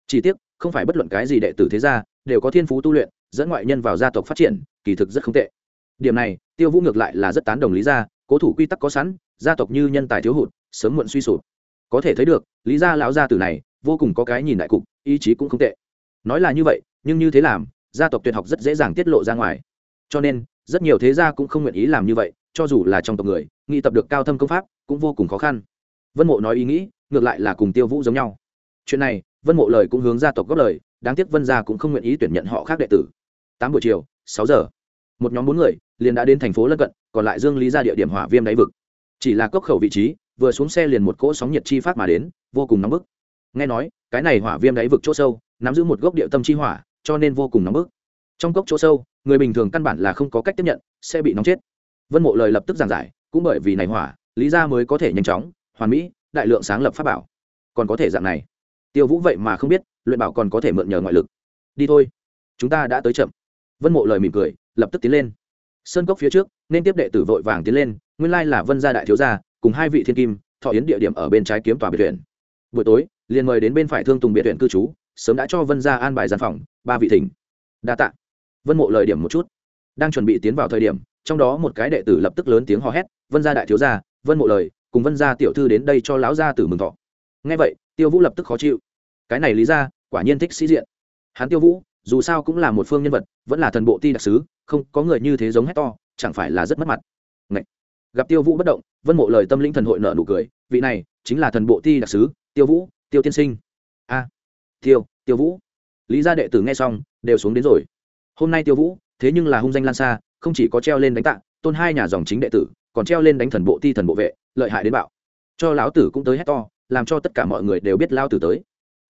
Chỉ tiếc, không phải bất luận cái gì đệ tử thế gia đều có thiên phú tu luyện, dẫn ngoại nhân vào gia tộc phát triển kỳ thực rất không tệ. Điểm này, tiêu vũ ngược lại là rất tán đồng lý gia, cố thủ quy tắc có sẵn, gia tộc như nhân tài thiếu hụt, sớm muộn suy sụp. Có thể thấy được, lý gia lão gia tử này, vô cùng có cái nhìn đại cục, ý chí cũng không tệ. Nói là như vậy, nhưng như thế làm, gia tộc tuyệt học rất dễ dàng tiết lộ ra ngoài. Cho nên, rất nhiều thế gia cũng không nguyện ý làm như vậy, cho dù là trong tộc người, nghị tập được cao thâm công pháp, cũng vô cùng khó khăn. Vân mộ nói ý nghĩ, ngược lại là cùng tiêu vũ giống nhau. Chuyện này, vân mộ lời cũng hướng gia tộc góp lời, đáng tiếc vân gia cũng không nguyện ý tuyển nhận họ khác đệ tử. Tám buổi chiều, sáu giờ một nhóm bốn người liền đã đến thành phố lân cận, còn lại dương lý ra địa điểm hỏa viêm đáy vực. Chỉ là cốc khẩu vị trí, vừa xuống xe liền một cỗ sóng nhiệt chi phát mà đến, vô cùng nóng bức. Nghe nói, cái này hỏa viêm đáy vực chỗ sâu, nắm giữ một gốc địa tâm chi hỏa, cho nên vô cùng nóng bức. Trong cốc chỗ sâu, người bình thường căn bản là không có cách tiếp nhận, sẽ bị nóng chết. Vân mộ lời lập tức giảng giải, cũng bởi vì này hỏa, lý ra mới có thể nhanh chóng, hoàn mỹ, đại lượng sáng lập pháp bảo. Còn có thể dạng này. Tiêu vũ vậy mà không biết, luyện bảo còn có thể mượn nhờ ngoại lực. Đi thôi, chúng ta đã tới chậm. Vân mộ lời mỉm cười lập tức tiến lên. Sơn cốc phía trước, nên tiếp đệ tử vội vàng tiến lên, nguyên lai là vân gia đại thiếu gia, cùng hai vị thiên kim, thọ yến địa điểm ở bên trái kiếm tòa biệt viện buổi tối, liền mời đến bên phải thương tùng biệt viện cư trú, sớm đã cho vân gia an bài gian phòng, ba vị thỉnh. Đa tạ. Vân mộ lời điểm một chút. Đang chuẩn bị tiến vào thời điểm, trong đó một cái đệ tử lập tức lớn tiếng hò hét, vân gia đại thiếu gia, vân mộ lời, cùng vân gia tiểu thư đến đây cho lão gia tử mừng thọ. Ngay vậy, tiêu vũ lập tức khó chịu. Cái này lý ra, quả nhiên thích sĩ diện. Hắn tiêu vũ dù sao cũng là một phương nhân vật, vẫn là thần bộ ti đặc sứ, không, có người như thế giống hét to, chẳng phải là rất mất mặt. Ngậy. gặp tiêu vũ bất động, vân mộ lời tâm linh thần hội nợ nụ cười, vị này chính là thần bộ ti đặc sứ, tiêu vũ, tiêu tiên sinh. A. Tiêu tiêu vũ. Lý gia đệ tử nghe xong, đều xuống đến rồi. Hôm nay tiêu vũ, thế nhưng là hung danh lan xa, không chỉ có treo lên đánh tạ, tôn hai nhà dòng chính đệ tử, còn treo lên đánh thần bộ ti thần bộ vệ, lợi hại đến bạo. Cho lão tử cũng tới hét to, làm cho tất cả mọi người đều biết lao tử tới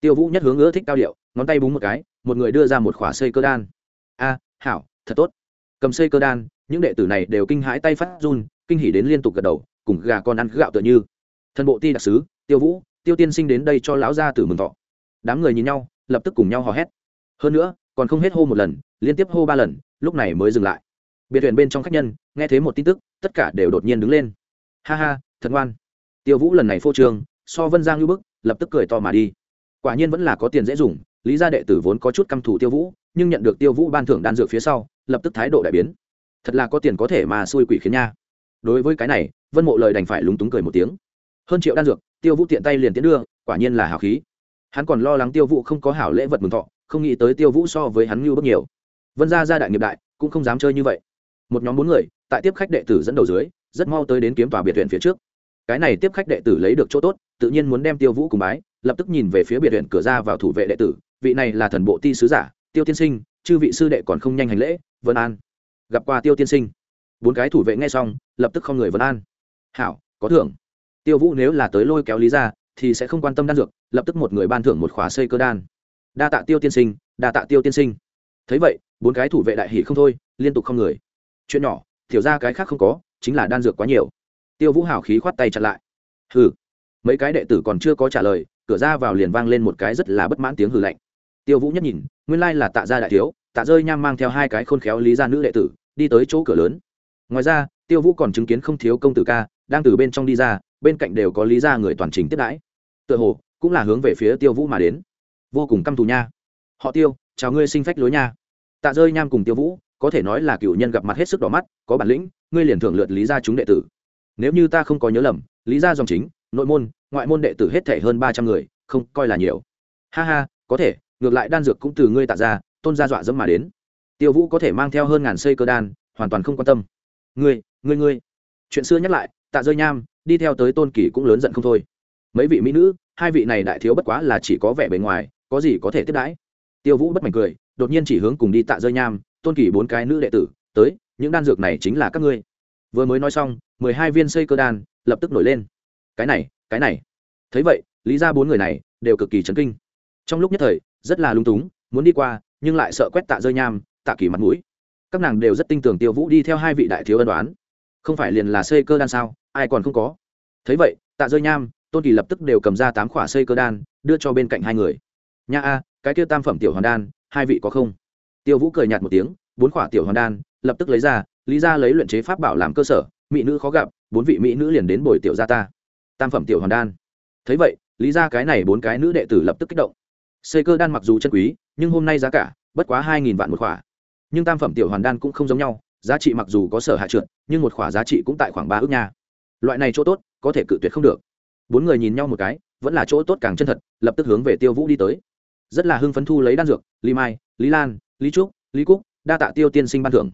tiêu vũ nhất hướng ưa thích cao điệu, ngón tay búng một cái, một người đưa ra một khỏa xây cơ đan. A, hảo, thật tốt. Cầm xây cơ đan, những đệ tử này đều kinh hãi tay phát run, kinh hỉ đến liên tục gật đầu, cùng gà con ăn gạo tựa như. Thân bộ ti đặc sứ, tiêu vũ, tiêu tiên sinh đến đây cho lão gia tử mừng thọ. Đám người nhìn nhau, lập tức cùng nhau hò hét. Hơn nữa, còn không hết hô một lần, liên tiếp hô ba lần, lúc này mới dừng lại. Biệt thuyền bên trong khách nhân, nghe thấy một tin tức, tất cả đều đột nhiên đứng lên. Ha ha, thật ngoan. Tiêu vũ lần này phô trương, so vân giang như bức, lập tức cười to mà đi quả nhiên vẫn là có tiền dễ dùng, lý gia đệ tử vốn có chút căm thù tiêu vũ, nhưng nhận được tiêu vũ ban thưởng đan dược phía sau, lập tức thái độ đại biến. Thật là có tiền có thể mà xui quỷ khiến nha. Đối với cái này, vân mộ lời đành phải lúng túng cười một tiếng. Hơn triệu đan dược, tiêu vũ tiện tay liền tiến đưa, quả nhiên là hào khí. Hắn còn lo lắng tiêu vũ không có hảo lễ vật mừng thọ, không nghĩ tới tiêu vũ so với hắn ngưu bất nhiều. Vân gia gia đại nghiệp đại, cũng không dám chơi như vậy. Một nhóm bốn người, tại tiếp khách đệ tử dẫn đầu dưới, rất mau tới đến kiếm tòa biệt viện phía trước. Cái này tiếp khách đệ tử lấy được chỗ tốt, tự nhiên muốn đem tiêu vũ cùng bái lập tức nhìn về phía biệt viện cửa ra vào thủ vệ đệ tử, vị này là thần bộ ti sứ giả, tiêu tiên sinh, chư vị sư đệ còn không nhanh hành lễ, vân an. Gặp qua tiêu tiên sinh. Bốn cái thủ vệ nghe xong, lập tức không người vân an. Hảo, có thưởng. Tiêu vũ nếu là tới lôi kéo lý ra thì sẽ không quan tâm đan dược, lập tức một người ban thưởng một khóa xây cơ đan. Đa tạ tiêu tiên sinh, đa tạ tiêu tiên sinh. Thấy vậy, bốn cái thủ vệ đại hỷ không thôi, liên tục không người. Chuyện nhỏ, thiểu ra cái khác không có, chính là đan dược quá nhiều. Tiêu vũ hào khí khoát tay chặn lại. Hừ. Mấy cái đệ tử còn chưa có trả lời cửa ra vào liền vang lên một cái rất là bất mãn tiếng hừ lạnh. Tiêu vũ nhất nhìn, nguyên lai là tạ gia đại thiếu, tạ rơi nham mang theo hai cái khôn khéo lý gia nữ đệ tử, đi tới chỗ cửa lớn. Ngoài ra, tiêu vũ còn chứng kiến không thiếu công tử ca, đang từ bên trong đi ra, bên cạnh đều có lý gia người toàn trình tiếp đãi. Tựa hồ, cũng là hướng về phía tiêu vũ mà đến. Vô cùng căm thù nha. Họ tiêu, chào ngươi sinh phách lối nha. Tạ rơi nham cùng tiêu vũ, có thể nói là cựu nhân gặp mặt hết sức đỏ mắt, có bản lĩnh, ngươi liền thưởng lượt lý gia chúng đệ tử. Nếu như ta không có nhớ lầm, lý gia dòng chính nội môn, ngoại môn đệ tử hết thể hơn ba trăm người, không coi là nhiều. Ha ha, có thể, ngược lại đan dược cũng từ ngươi tạ ra, tôn gia dọa dẫm mà đến. Tiêu vũ có thể mang theo hơn ngàn xây cơ đan, hoàn toàn không quan tâm. Ngươi ngươi ngươi. Chuyện xưa nhắc lại, tạ rơi nham, đi theo tới tôn kỳ cũng lớn giận không thôi. Mấy vị mỹ nữ, hai vị này đại thiếu bất quá là chỉ có vẻ bề ngoài, có gì có thể tiếp đãi. Tiêu vũ bất mảnh cười, đột nhiên chỉ hướng cùng đi tạ rơi nham, tôn kỳ bốn cái nữ đệ tử, tới, những đan dược này chính là các ngươi. Vừa mới nói xong, mười hai viên xây cơ đan lập tức nổi lên cái này cái này. Thấy vậy, lý ra bốn người này đều cực kỳ chấn kinh. Trong lúc nhất thời, rất là lung túng, muốn đi qua, nhưng lại sợ quét tạ rơi nham, tạ kỳ mặt mũi. Các nàng đều rất tin tưởng tiêu vũ đi theo hai vị đại thiếu ân đoán không phải liền là xây cơ đan sao, ai còn không có. Thấy vậy, tạ rơi nham, tôn kỳ lập tức đều cầm ra tám khỏa xây cơ đan, đưa cho bên cạnh hai người. Nha a, cái kia tam phẩm tiểu hoàn đan, hai vị có không? Tiêu vũ cười nhạt một tiếng, bốn khỏa tiểu hoàn đan, lập tức lấy ra, lý ra lấy luyện chế pháp bảo làm cơ sở, mỹ nữ khó gặp, bốn vị mỹ nữ liền đến bồi tiểu gia ta tam phẩm tiểu hoàn đan. Thấy vậy, lý ra cái này bốn cái nữ đệ tử lập tức kích động. Xây cơ đan mặc dù chân quý, nhưng hôm nay giá cả bất quá hai nghìn vạn một khỏa. Nhưng tam phẩm tiểu hoàn đan cũng không giống nhau, giá trị mặc dù có sở hạ trượt, nhưng một khỏa giá trị cũng tại khoảng ba ước nha. Loại này chỗ tốt, có thể cự tuyệt không được. Bốn người nhìn nhau một cái, vẫn là chỗ tốt càng chân thật, lập tức hướng về tiêu vũ đi tới. Rất là hưng phấn thu lấy đan dược, lý mai, lý lan, lý trúc, lý cúc, đa tạ tiêu tiên sinh ban thưởng.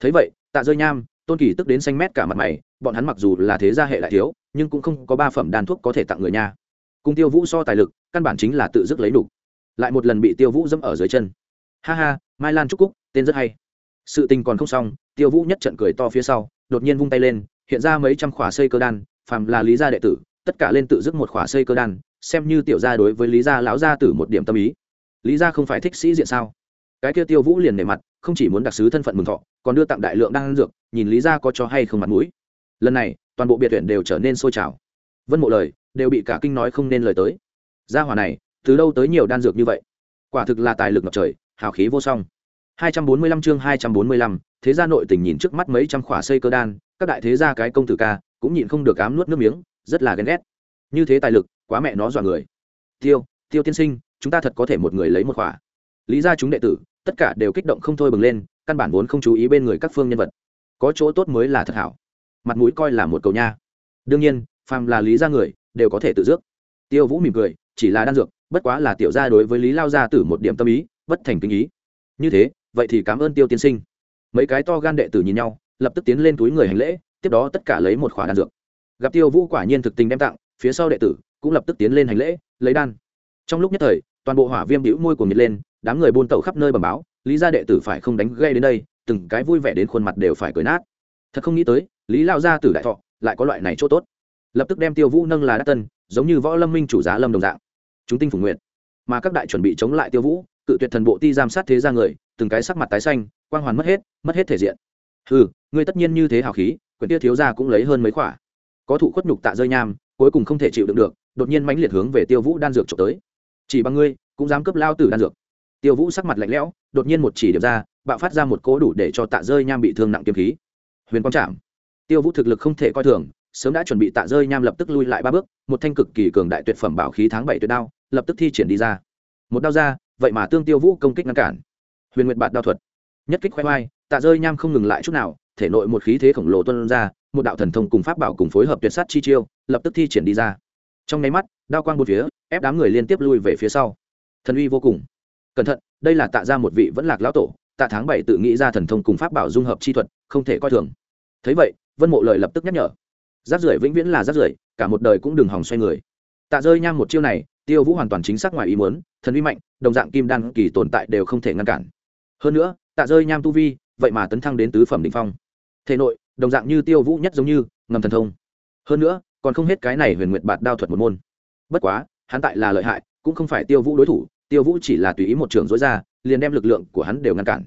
Thấy vậy, tạ rơi nham, tôn kỳ tức đến xanh mét cả mặt mày, bọn hắn mặc dù là thế gia hệ lại thiếu nhưng cũng không có ba phẩm đan thuốc có thể tặng người nha. Cùng tiêu vũ so tài lực, căn bản chính là tự dứt lấy đủ lại một lần bị tiêu vũ dẫm ở dưới chân. Ha ha, mai lan trúc cúc, tên rất hay. Sự tình còn không xong, tiêu vũ nhất trận cười to phía sau, đột nhiên vung tay lên, hiện ra mấy trăm khỏa xây cơ đan, phàm là lý gia đệ tử, tất cả lên tự dứt một khỏa xây cơ đan, xem như tiểu gia đối với lý gia lão gia tử một điểm tâm ý. Lý gia không phải thích sĩ diện sao? Cái kia tiêu vũ liền nề mặt, không chỉ muốn đặc sứ thân phận mừng thọ, còn đưa tặng đại lượng đan dược, nhìn lý gia có cho hay không mặt mũi. Lần này toàn bộ biệt tuyển đều trở nên sôi trào. Vân mộ lời đều bị cả kinh nói không nên lời tới. Gia hỏa này từ đâu tới nhiều đan dược như vậy? Quả thực là tài lực ngập trời hào khí vô song. 245 chương 245, thế gia nội tình nhìn trước mắt mấy trăm khỏa xây cơ đan các đại thế gia cái công tử ca cũng nhịn không được ám nuốt nước miếng rất là ghen ghét. Như thế tài lực quá mẹ nó dọa người. Tiêu tiêu tiên sinh chúng ta thật có thể một người lấy một khỏa. Lý ra chúng đệ tử tất cả đều kích động không thôi bừng lên căn bản vốn không chú ý bên người các phương nhân vật. Có chỗ tốt mới là thật hảo mặt mũi coi là một cầu nha. Đương nhiên, phàm là lý ra người, đều có thể tự dước. Tiêu vũ mỉm cười, chỉ là đan dược, bất quá là tiểu gia đối với lý lao gia tử một điểm tâm ý, bất thành kinh ý. Như thế, vậy thì cảm ơn tiêu tiên sinh. Mấy cái to gan đệ tử nhìn nhau, lập tức tiến lên túi người hành lễ, tiếp đó tất cả lấy một khỏa đan dược. Gặp tiêu vũ quả nhiên thực tình đem tặng, phía sau đệ tử cũng lập tức tiến lên hành lễ, lấy đan. Trong lúc nhất thời, toàn bộ hỏa viêm bĩu môi của nhiệt lên, đám người buôn tẩu khắp nơi bầm báo, lý gia đệ tử phải không đánh gây đến đây, từng cái vui vẻ đến khuôn mặt đều phải cười nát thật không nghĩ tới, lý lao gia tử đại thọ, lại có loại này chỗ tốt. Lập tức đem tiêu vũ nâng là đắc tân, giống như võ lâm minh chủ giá lâm đồng dạng. Chúng tinh phủ nguyện mà các đại chuẩn bị chống lại tiêu vũ, cự tuyệt thần bộ ti giam sát thế ra người, từng cái sắc mặt tái xanh, quang hoàn mất hết mất hết thể diện. Ừ ngươi tất nhiên như thế hào khí, quyển tia thiếu ra cũng lấy hơn mấy khỏa. Có thụ khuất nhục tạ rơi nham, cuối cùng không thể chịu đựng được, đột nhiên mãnh liệt hướng về tiêu vũ đan dược trộm tới. Chỉ bằng ngươi, cũng dám cướp lao tử đan dược. Tiêu vũ sắc mặt lạnh lẽo, đột nhiên một chỉ điểm ra, bạo phát ra một cố đủ để cho tạ rơi nham bị thương nặng kiếm khí huyền quang trạm tiêu vũ thực lực không thể coi thường, sớm đã chuẩn bị tạ rơi nham lập tức lui lại ba bước, một thanh cực kỳ cường đại tuyệt phẩm bảo khí tháng bảy tuyệt đao, lập tức thi triển đi ra. Một đao ra, vậy mà tương tiêu vũ công kích ngăn cản. Huyền nguyệt bạt đao thuật. Nhất kích khoe khoai tạ rơi nham không ngừng lại chút nào, thể nội một khí thế khổng lồ tuân ra, một đạo thần thông cùng pháp bảo cùng phối hợp tuyệt sát chi chiêu, lập tức thi triển đi ra. Trong nháy mắt, đao quang một phía, ép đám người liên tiếp lui về phía sau. Thần uy vô cùng. Cẩn thận, đây là tạ ra một vị vẫn lạc lão tổ, tạ tháng bảy tự nghĩ ra thần thông cùng pháp bảo dung hợp chi thuật, không thể coi thường thấy vậy, vân mộ lời lập tức nhắc nhở. Rác rưởi vĩnh viễn là rác rưởi, cả một đời cũng đừng hòng xoay người. Tạ rơi nham một chiêu này, tiêu vũ hoàn toàn chính xác ngoài ý muốn, thần uy mạnh, đồng dạng kim đan kỳ tồn tại đều không thể ngăn cản. Hơn nữa, tạ rơi nham tu vi, vậy mà tấn thăng đến tứ phẩm đ ỉ n h phong. Thể nội, đồng dạng như tiêu vũ nhất giống như, ngầm thần thông. Hơn nữa, còn không hết cái này huyền nguyện bạt đao thuật một môn. Bất quá, hắn tại là lợi hại, cũng không phải tiêu vũ đối thủ, tiêu vũ chỉ là tùy ý một trường dối ra, liền đem lực lượng của hắn đều ngăn cản.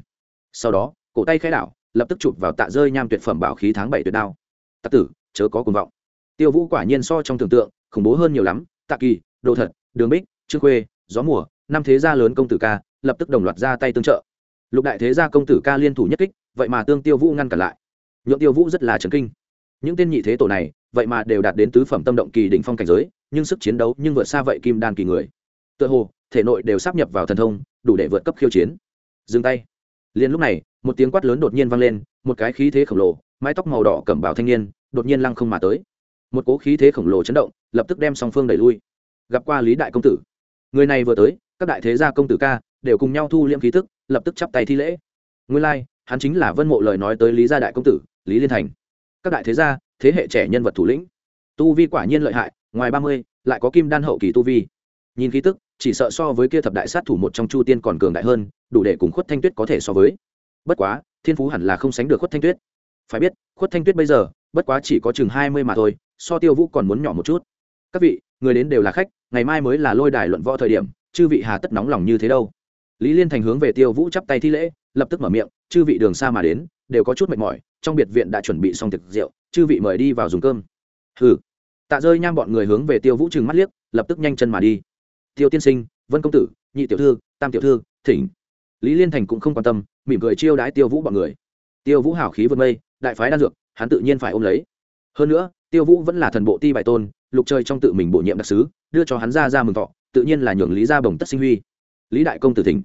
Sau đó, cổ tay khai đảo lập tức chụp vào tạ rơi nham tuyệt phẩm bảo khí tháng bảy tuyệt đao. Tạ tử, chớ có cuồng vọng. Tiêu vũ quả nhiên so trong tưởng tượng, khủng bố hơn nhiều lắm. Tạ kỳ, đồ thật, đường bích, trương khuê, gió mùa, năm thế gia lớn công tử ca, lập tức đồng loạt ra tay tương trợ. Lục đại thế gia công tử ca liên thủ nhất kích, vậy mà tương tiêu vũ ngăn cản lại. Nhượng tiêu vũ rất là trấn kinh. Những tên nhị thế tổ này, vậy mà đều đạt đến tứ phẩm tâm động kỳ đỉnh phong cảnh giới, nhưng sức chiến đấu nhưng vượt xa vậy kim đan kỳ người. Tựa hồ, thể nội đều sắp nhập vào thần thông, đủ để vượt cấp khiêu chiến. Dừng tay liền lúc này một tiếng quát lớn đột nhiên vang lên một cái khí thế khổng lồ mái tóc màu đỏ cẩm bào thanh niên đột nhiên lăng không mà tới. Một cố khí thế khổng lồ chấn động lập tức đem song phương đẩy lui. Gặp qua lý đại công tử. Người này vừa tới các đại thế gia công tử ca đều cùng nhau thu liễm khí tức lập tức chắp tay thi lễ. Nguyên lai、like, hắn chính là vân mộ lời nói tới lý gia đại công tử lý liên thành. Các đại thế gia thế hệ trẻ nhân vật thủ lĩnh. Tu vi quả nhiên lợi hại ngoài ba mươi lại có kim đan hậu kỳ tu vi nhìn khí tức, chỉ sợ so với kia thập đại sát thủ một trong chu tiên còn cường đại hơn, đủ để cùng khuất thanh tuyết có thể so với. Bất quá, thiên phú hẳn là không sánh được khuất thanh tuyết. Phải biết, khuất thanh tuyết bây giờ, bất quá chỉ có chừng hai mươi mà thôi, so tiêu vũ còn muốn nhỏ một chút. Các vị, người đến đều là khách, ngày mai mới là lôi đài luận võ thời điểm, chư vị hà tất nóng lòng như thế đâu. Lý liên thành hướng về tiêu vũ chắp tay thi lễ, lập tức mở miệng, chư vị đường xa mà đến, đều có chút mệt mỏi, trong biệt viện đã chuẩn bị xong thực rượu, chư vị mời đi vào dùng cơm. Hừ. Tạ rơi nham bọn người hướng về tiêu vũ trừng mắt liếc, lập tức nhanh chân mà đi tiêu tiên sinh, vân công tử, nhị tiểu thư, tam tiểu thư, thỉnh. Lý liên thành cũng không quan tâm, mỉm cười chiêu đãi tiêu vũ bọn người. Tiêu vũ hảo khí vượt mây, đại phái đan dược, hắn tự nhiên phải ôm lấy. Hơn nữa, tiêu vũ vẫn là thần bộ ti bài tôn, lục trời trong tự mình bổ nhiệm đặc sứ, đưa cho hắn ra ra mừng thọ, tự nhiên là nhường lý gia bồng tất sinh huy. Lý đại công tử thỉnh.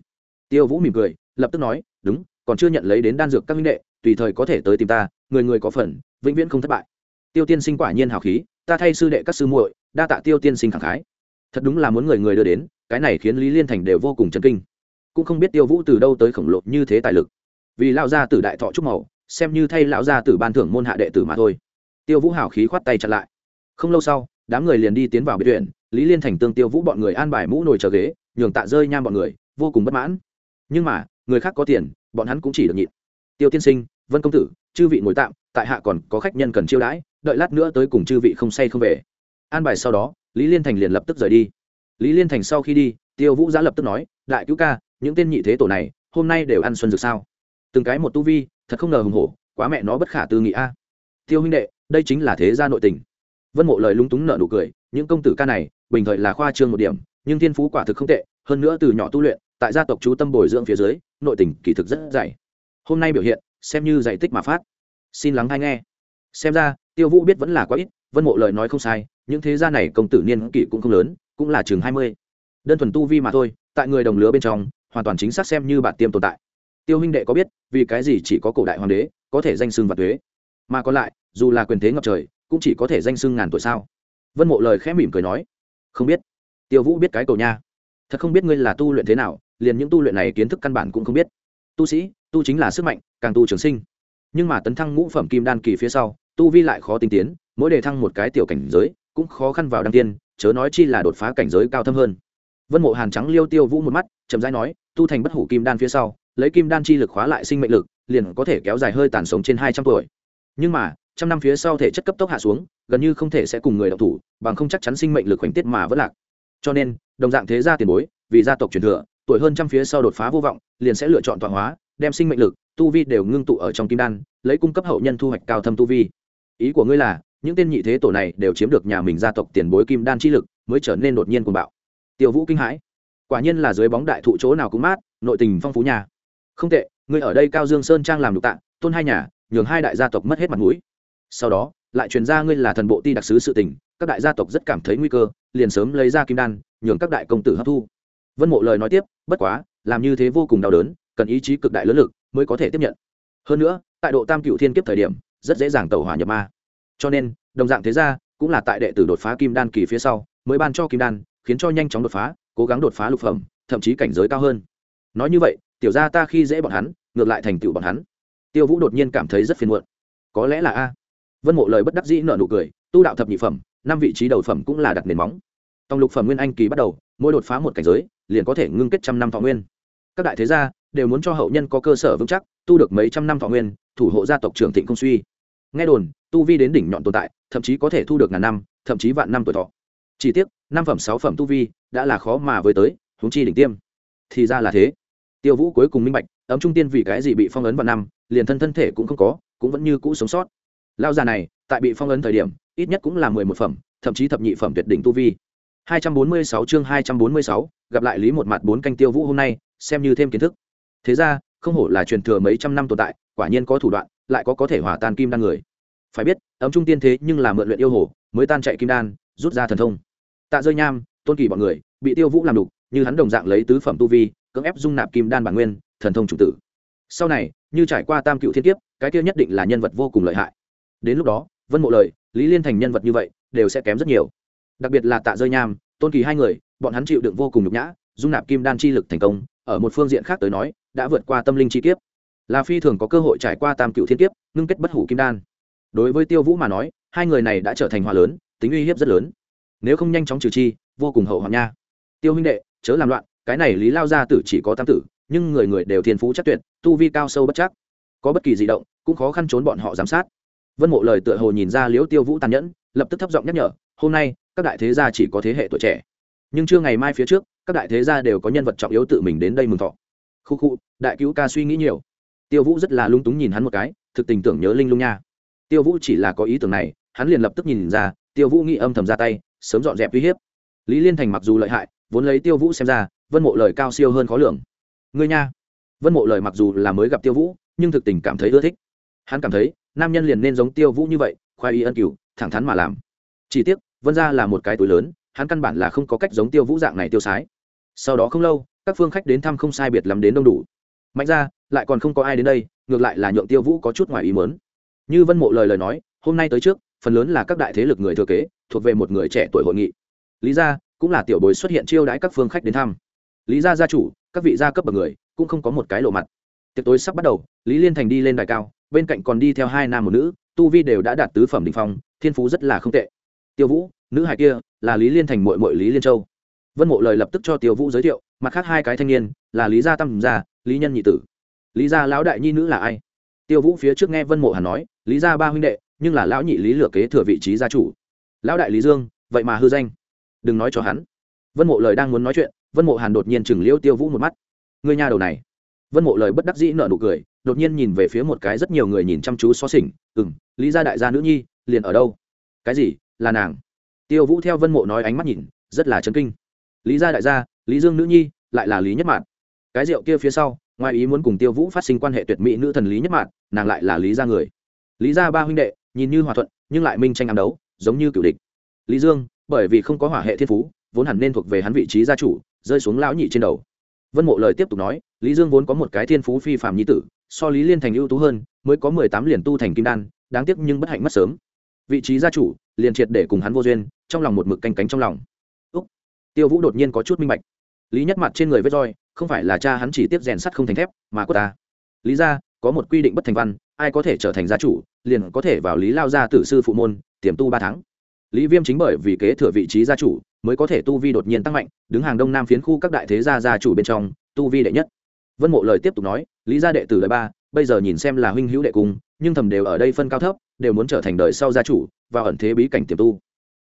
Tiêu vũ mỉm cười, lập tức nói, đúng, còn chưa nhận lấy đến đan dược các minh đệ, tùy thời có thể tới tìm ta, người người có phần, vĩnh viễn không thất bại. Tiêu tiên sinh quả nhiên hào khí, ta thay sư đệ các sư muội, đa tạ tiêu tiên sinh khẳng khái thật đúng là muốn người người đưa đến, cái này khiến lý liên thành đều vô cùng chấn kinh. Cũng không biết tiêu vũ từ đâu tới khổng lồ như thế tài lực. Vì Lão gia tử đại thọ trúc màu, xem như thay lão gia tử ban thưởng môn hạ đệ tử mà thôi. Tiêu vũ hảo khí khoát tay chặn lại. Không lâu sau, đám người liền đi tiến vào biệt viện, lý liên thành tương tiêu vũ bọn người an bài mũ nồi chờ ghế, nhường tạ rơi nham bọn người, vô cùng bất mãn. Nhưng mà, người khác có tiền, bọn hắn cũng chỉ được nhịn. Tiêu tiên sinh, vân công tử, chư vị ngồi tạm, tại hạ còn có khách nhân cần chiêu đãi, đợi lát nữa tới cùng chư vị không say không về. An bài sau đó lý liên thành liền lập tức rời đi. Lý liên thành sau khi đi, tiêu vũ giã lập tức nói, đại cứu ca, những tên nhị thế tổ này, hôm nay đều ăn xuân dược sao? Từng cái một tu vi, thật không ngờ hùng hổ, quá mẹ nó bất khả tư nghị a. Tiêu huynh đệ, đây chính là thế gia nội tình. Vân mộ lời lúng túng nợ nụ cười, những công tử ca này, bình thời là khoa trương một điểm, nhưng thiên phú quả thực không tệ, hơn nữa từ nhỏ tu luyện, tại gia tộc chú tâm bồi dưỡng phía dưới, nội tình kỳ thực rất dày. Hôm nay biểu hiện, xem như giải tích mà phát. Xin lắng hay nghe. Xem ra, tiêu vũ biết vẫn là quá ít, vân mộ lời nói không sai những thế gia này công tử niên kỷ cũng không lớn, cũng là chừng hai mươi. Đơn thuần tu vi mà thôi, tại người đồng lứa bên trong, hoàn toàn chính xác xem như bạn tiêm tồn tại. Tiêu huynh đệ có biết, vì cái gì chỉ có cổ đại hoàng đế có thể danh xưng và thuế mà còn lại, dù là quyền thế ngập trời, cũng chỉ có thể danh xưng ngàn tuổi sao? Vân mộ lời khẽ mỉm cười nói, không biết. Tiêu vũ biết cái cầu nha. Thật không biết ngươi là tu luyện thế nào, liền những tu luyện này kiến thức căn bản cũng không biết. Tu sĩ, tu chính là sức mạnh, càng tu trường sinh. Nhưng mà tấn thăng ngũ phẩm kim đan kỳ phía sau, tu vi lại khó tinh tiến, mỗi đề thăng một cái tiểu cảnh giới cũng khó khăn vào đăng tiên, chớ nói chi là đột phá cảnh giới cao thâm hơn. Vân mộ hàn trắng liêu tiêu vũ một mắt, chậm rãi nói, tu thành bất hủ kim đan phía sau, lấy kim đan chi lực khóa lại sinh mệnh lực, liền có thể kéo dài hơi tàn sống trên hai trăm tuổi. Nhưng mà, trăm năm phía sau thể chất cấp tốc hạ xuống, gần như không thể sẽ cùng người đọc thủ, bằng không chắc chắn sinh mệnh lực khoảnh tiết mà vẫn lạc. Cho nên, đồng dạng thế gia tiền bối, vì gia tộc truyền thừa, tuổi hơn trăm phía sau đột phá vô vọng, liền sẽ lựa chọn tọa hóa, đem sinh mệnh lực, tu vi đều ngưng tụ ở trong kim đan, lấy cung cấp hậu nhân thu hoạch cao thâm tu vi. Ý của ngươi là những tên nhị thế tổ này đều chiếm được nhà mình gia tộc tiền bối kim đan chi lực, mới trở nên đột nhiên cuồng bạo. Tiêu vũ kinh hãi. Quả nhiên là dưới bóng đại thụ chỗ nào cũng mát, nội tình phong phú nhà. Không tệ, ngươi ở đây cao dương sơn trang làm đục tạ tôn hai nhà, nhường hai đại gia tộc mất hết mặt mũi. Sau đó, lại truyền ra ngươi là thần bộ ti đặc sứ sự tình, các đại gia tộc rất cảm thấy nguy cơ, liền sớm lấy ra kim đan, nhường các đại công tử hấp thu. Vân mộ lời nói tiếp, bất quá, làm như thế vô cùng đau đớn, cần ý chí cực đại lớn lực mới có thể tiếp nhận. Hơn nữa, tại độ tam cựu thiên kiếp thời điểm, rất dễ dàng tẩu hỏa nhập ma cho nên, đồng dạng thế ra, cũng là tại đệ tử đột phá kim đan kỳ phía sau, mới ban cho kim đan, khiến cho nhanh chóng đột phá, cố gắng đột phá lục phẩm, thậm chí cảnh giới cao hơn. Nói như vậy, tiểu ra ta khi dễ bọn hắn, ngược lại thành tựu bọn hắn. Tiêu vũ đột nhiên cảm thấy rất phiền muộn. Có lẽ là a. Vân mộ lời bất đắc dĩ nợ nụ cười, tu đạo thập nhị phẩm, năm vị trí đầu phẩm cũng là đặt nền móng. Tòng lục phẩm nguyên anh kỳ bắt đầu, mỗi đột phá một cảnh giới, liền có thể ngưng kết trăm năm thọ nguyên. Các đại thế gia đều muốn cho hậu nhân có cơ sở vững chắc, tu được mấy trăm năm thọ nguyên, thủ hộ gia tộc trưởng thịnh công suy nghe đồn, tu vi đến đỉnh nhọn tồn tại, thậm chí có thể thu được ngàn năm, thậm chí vạn năm tuổi thọ. Chỉ tiếc, năm phẩm, sáu phẩm tu vi đã là khó mà với tới, huống chi đỉnh tiêm. Thì ra là thế. Tiêu vũ cuối cùng minh bạch, ấm trung tiên vì cái gì bị phong ấn vào năm, liền thân thân thể cũng không có, cũng vẫn như cũ sống sót. Lao già này, tại bị phong ấn thời điểm, ít nhất cũng là mười một phẩm, thậm chí thập nhị phẩm tuyệt đỉnh tu vi. Hai trăm bốn mươi sáu chương hai trăm bốn mươi sáu, gặp lại lý một mặt bốn canh tiêu vũ hôm nay, xem như thêm kiến thức. Thế ra, không hổ là truyền thừa mấy trăm năm tồn tại, quả nhiên có thủ đoạn lại có có thể hòa tan kim đan người. Phải biết, ấm trung tiên thế nhưng là mượn luyện yêu hồ, mới tan chạy kim đan, rút ra thần thông. Tạ rơi nham, tôn kỳ bọn người, bị tiêu vũ làm đục, như hắn đồng dạng lấy tứ phẩm tu vi, cưỡng ép dung nạp kim đan bản nguyên, thần thông chủ tử. Sau này, như trải qua tam cựu thiên kiếp, cái kia nhất định là nhân vật vô cùng lợi hại. Đến lúc đó, vân mộ lời, lý liên thành nhân vật như vậy, đều sẽ kém rất nhiều. Đặc biệt là tạ rơi nham, tôn kỳ hai người, bọn hắn chịu đựng vô cùng nhục nhã, dung nạp kim đan chi lực thành công, ở một phương diện khác tới nói, đã vượt qua tâm linh chi kiếp là phi thường có cơ hội trải qua tam cựu thiên kiếp, ngưng kết bất hủ kim đan. Đối với tiêu vũ mà nói, hai người này đã trở thành hòa lớn, tính uy hiếp rất lớn. Nếu không nhanh chóng trừ chi, vô cùng hậu hoạn nha. Tiêu huynh đệ, chớ làm loạn, cái này lý lao gia tử chỉ có tam tử, nhưng người người đều thiên phú chắc tuyệt, tu vi cao sâu bất chắc. Có bất kỳ di động, cũng khó khăn trốn bọn họ giám sát. Vân mộ lời tựa hồ nhìn ra liễu tiêu vũ tàn nhẫn, lập tức thấp giọng nhắc nhở, hôm nay, các đại thế gia chỉ có thế hệ tuổi trẻ. Nhưng chưa ngày mai phía trước, các đại thế gia đều có nhân vật trọng yếu tự mình đến đây mừng thọ. Khu khu, đại cứu ca suy nghĩ nhiều tiêu vũ rất là lung túng nhìn hắn một cái, thực tình tưởng nhớ linh lung nha. Tiêu vũ chỉ là có ý tưởng này, hắn liền lập tức nhìn ra, tiêu vũ nghĩ âm thầm ra tay, sớm dọn dẹp uy hiếp. Lý liên thành mặc dù lợi hại, vốn lấy tiêu vũ xem ra, vân mộ lời cao siêu hơn khó lường. Ngươi nha. Vân mộ lời mặc dù là mới gặp tiêu vũ, nhưng thực tình cảm thấy ưa thích. Hắn cảm thấy, nam nhân liền nên giống tiêu vũ như vậy, khoai y ân cửu thẳng thắn mà làm. Chỉ tiếc, vân ra là một cái túi lớn, hắn căn bản là không có cách giống tiêu vũ dạng này tiêu sái. Sau đó không lâu, các phương khách đến thăm không sai biệt lắm đến đông đủ mạnh ra, lại còn không có ai đến đây, ngược lại là nhượng tiêu vũ có chút ngoài ý mớn như vân mộ lời lời nói, hôm nay tới trước, phần lớn là các đại thế lực người thừa kế, thuộc về một người trẻ tuổi hội nghị. Lý gia cũng là tiểu bối xuất hiện chiêu đãi các phương khách đến thăm. Lý gia gia chủ, các vị gia cấp bậc người, cũng không có một cái lộ mặt. Tiệc tối sắp bắt đầu, lý liên thành đi lên đài cao, bên cạnh còn đi theo hai nam một nữ, tu vi đều đã đạt tứ phẩm đình phong, thiên phú rất là không tệ. Tiêu vũ, nữ hài kia, là lý liên thành mội mội lý liên châu. Vân mộ lời lập tức cho tiêu vũ giới thiệu, mặt khác hai cái thanh niên, là lý gia tam gia lý nhân nhị tử. Lý gia lão đại nhi nữ là ai? Tiêu vũ phía trước nghe vân mộ hàn nói, lý gia ba huynh đệ, nhưng là lão nhị lý lửa kế thừa vị trí gia chủ. Lão đại lý dương, vậy mà hư danh. Đừng nói cho hắn. Vân mộ lời đang muốn nói chuyện, vân mộ hàn đột nhiên chừng liêu tiêu vũ một mắt. Người nhà đầu này. Vân mộ lời bất đắc dĩ nợ nụ cười, đột nhiên nhìn về phía một cái rất nhiều người nhìn chăm chú xó xỉnh. Ừ m lý gia đại gia nữ nhi, liền ở đâu? Cái gì? Là nàng. Tiêu vũ theo vân mộ nói ánh mắt nhìn, rất là chấn kinh. Lý gia đại gia, lý dương nữ nhi, lại là lý nhất mạn cái rượu kia phía sau, ngoài ý muốn cùng tiêu vũ phát sinh quan hệ tuyệt mỹ nữ thần lý nhất mạn, nàng lại là lý gia người. Lý gia ba huynh đệ, nhìn như hòa thuận, nhưng lại minh tranh ám đấu, giống như cựu địch. Lý dương, bởi vì không có hỏa hệ thiên phú, vốn hẳn nên thuộc về hắn vị trí gia chủ, rơi xuống lão nhị trên đầu. Vân mộ lời tiếp tục nói, lý dương vốn có một cái thiên phú phi phạm nhi tử, so lý liên thành ưu tú hơn, mới có mười tám liền tu thành kim đan, đáng tiếc nhưng bất hạnh mất sớm. Vị trí gia chủ, liền triệt để cùng hắn vô duyên, trong lòng một mực canh cánh trong lòng. Úc. Tiêu vũ đột nhiên có chút minh bạch lý nhất mặt trên người vết roi, không phải là cha hắn chỉ tiếp rèn sắt không thành thép, mà của ta. Lý ra có một quy định bất thành văn, ai có thể trở thành gia chủ, liền có thể vào lý lao gia tử sư phụ môn, tiềm tu ba tháng. Lý viêm chính bởi vì kế thừa vị trí gia chủ, mới có thể tu vi đột nhiên tăng mạnh, đứng hàng đông nam phiến khu các đại thế gia gia chủ bên trong, tu vi đệ nhất. Vân mộ lời tiếp tục nói, lý gia đệ tử đời ba, bây giờ nhìn xem là huynh hữu đệ cung nhưng thầm đều ở đây phân cao thấp, đều muốn trở thành đời sau gia chủ và ẩn thế bí cảnh tiềm tu.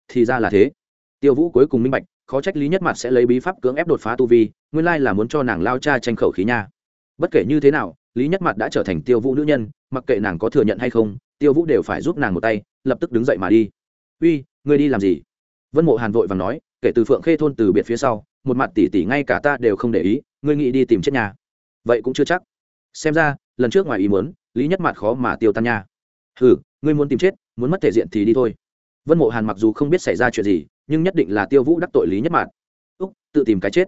Thì ra là thế. Tiêu vũ cuối cùng minh bạch khó trách lý nhất mặt sẽ lấy bí pháp cưỡng ép đột phá tu vi, nguyên lai là muốn cho nàng lao cha tranh khẩu khí nha. Bất kể như thế nào, lý nhất mặt đã trở thành tiêu vũ nữ nhân, mặc kệ nàng có thừa nhận hay không, tiêu vũ đều phải giúp nàng một tay, lập tức đứng dậy mà đi. Uy, ngươi đi làm gì? Vân mộ hàn vội và nói, kể từ phượng khê thôn từ biệt phía sau, một mặt tỉ tỉ ngay cả ta đều không để ý, ngươi nghĩ đi tìm chết nhà. Vậy cũng chưa chắc. Xem ra, lần trước ngoài ý muốn, lý nhất mặt khó mà tiêu tan nha. Ừ ngươi muốn tìm chết, muốn mất thể diện thì đi thôi. Vân mộ hàn mặc dù không biết xảy ra chuyện gì nhưng nhất định là tiêu vũ đắc tội lý nhất mạt, úc tự tìm cái chết.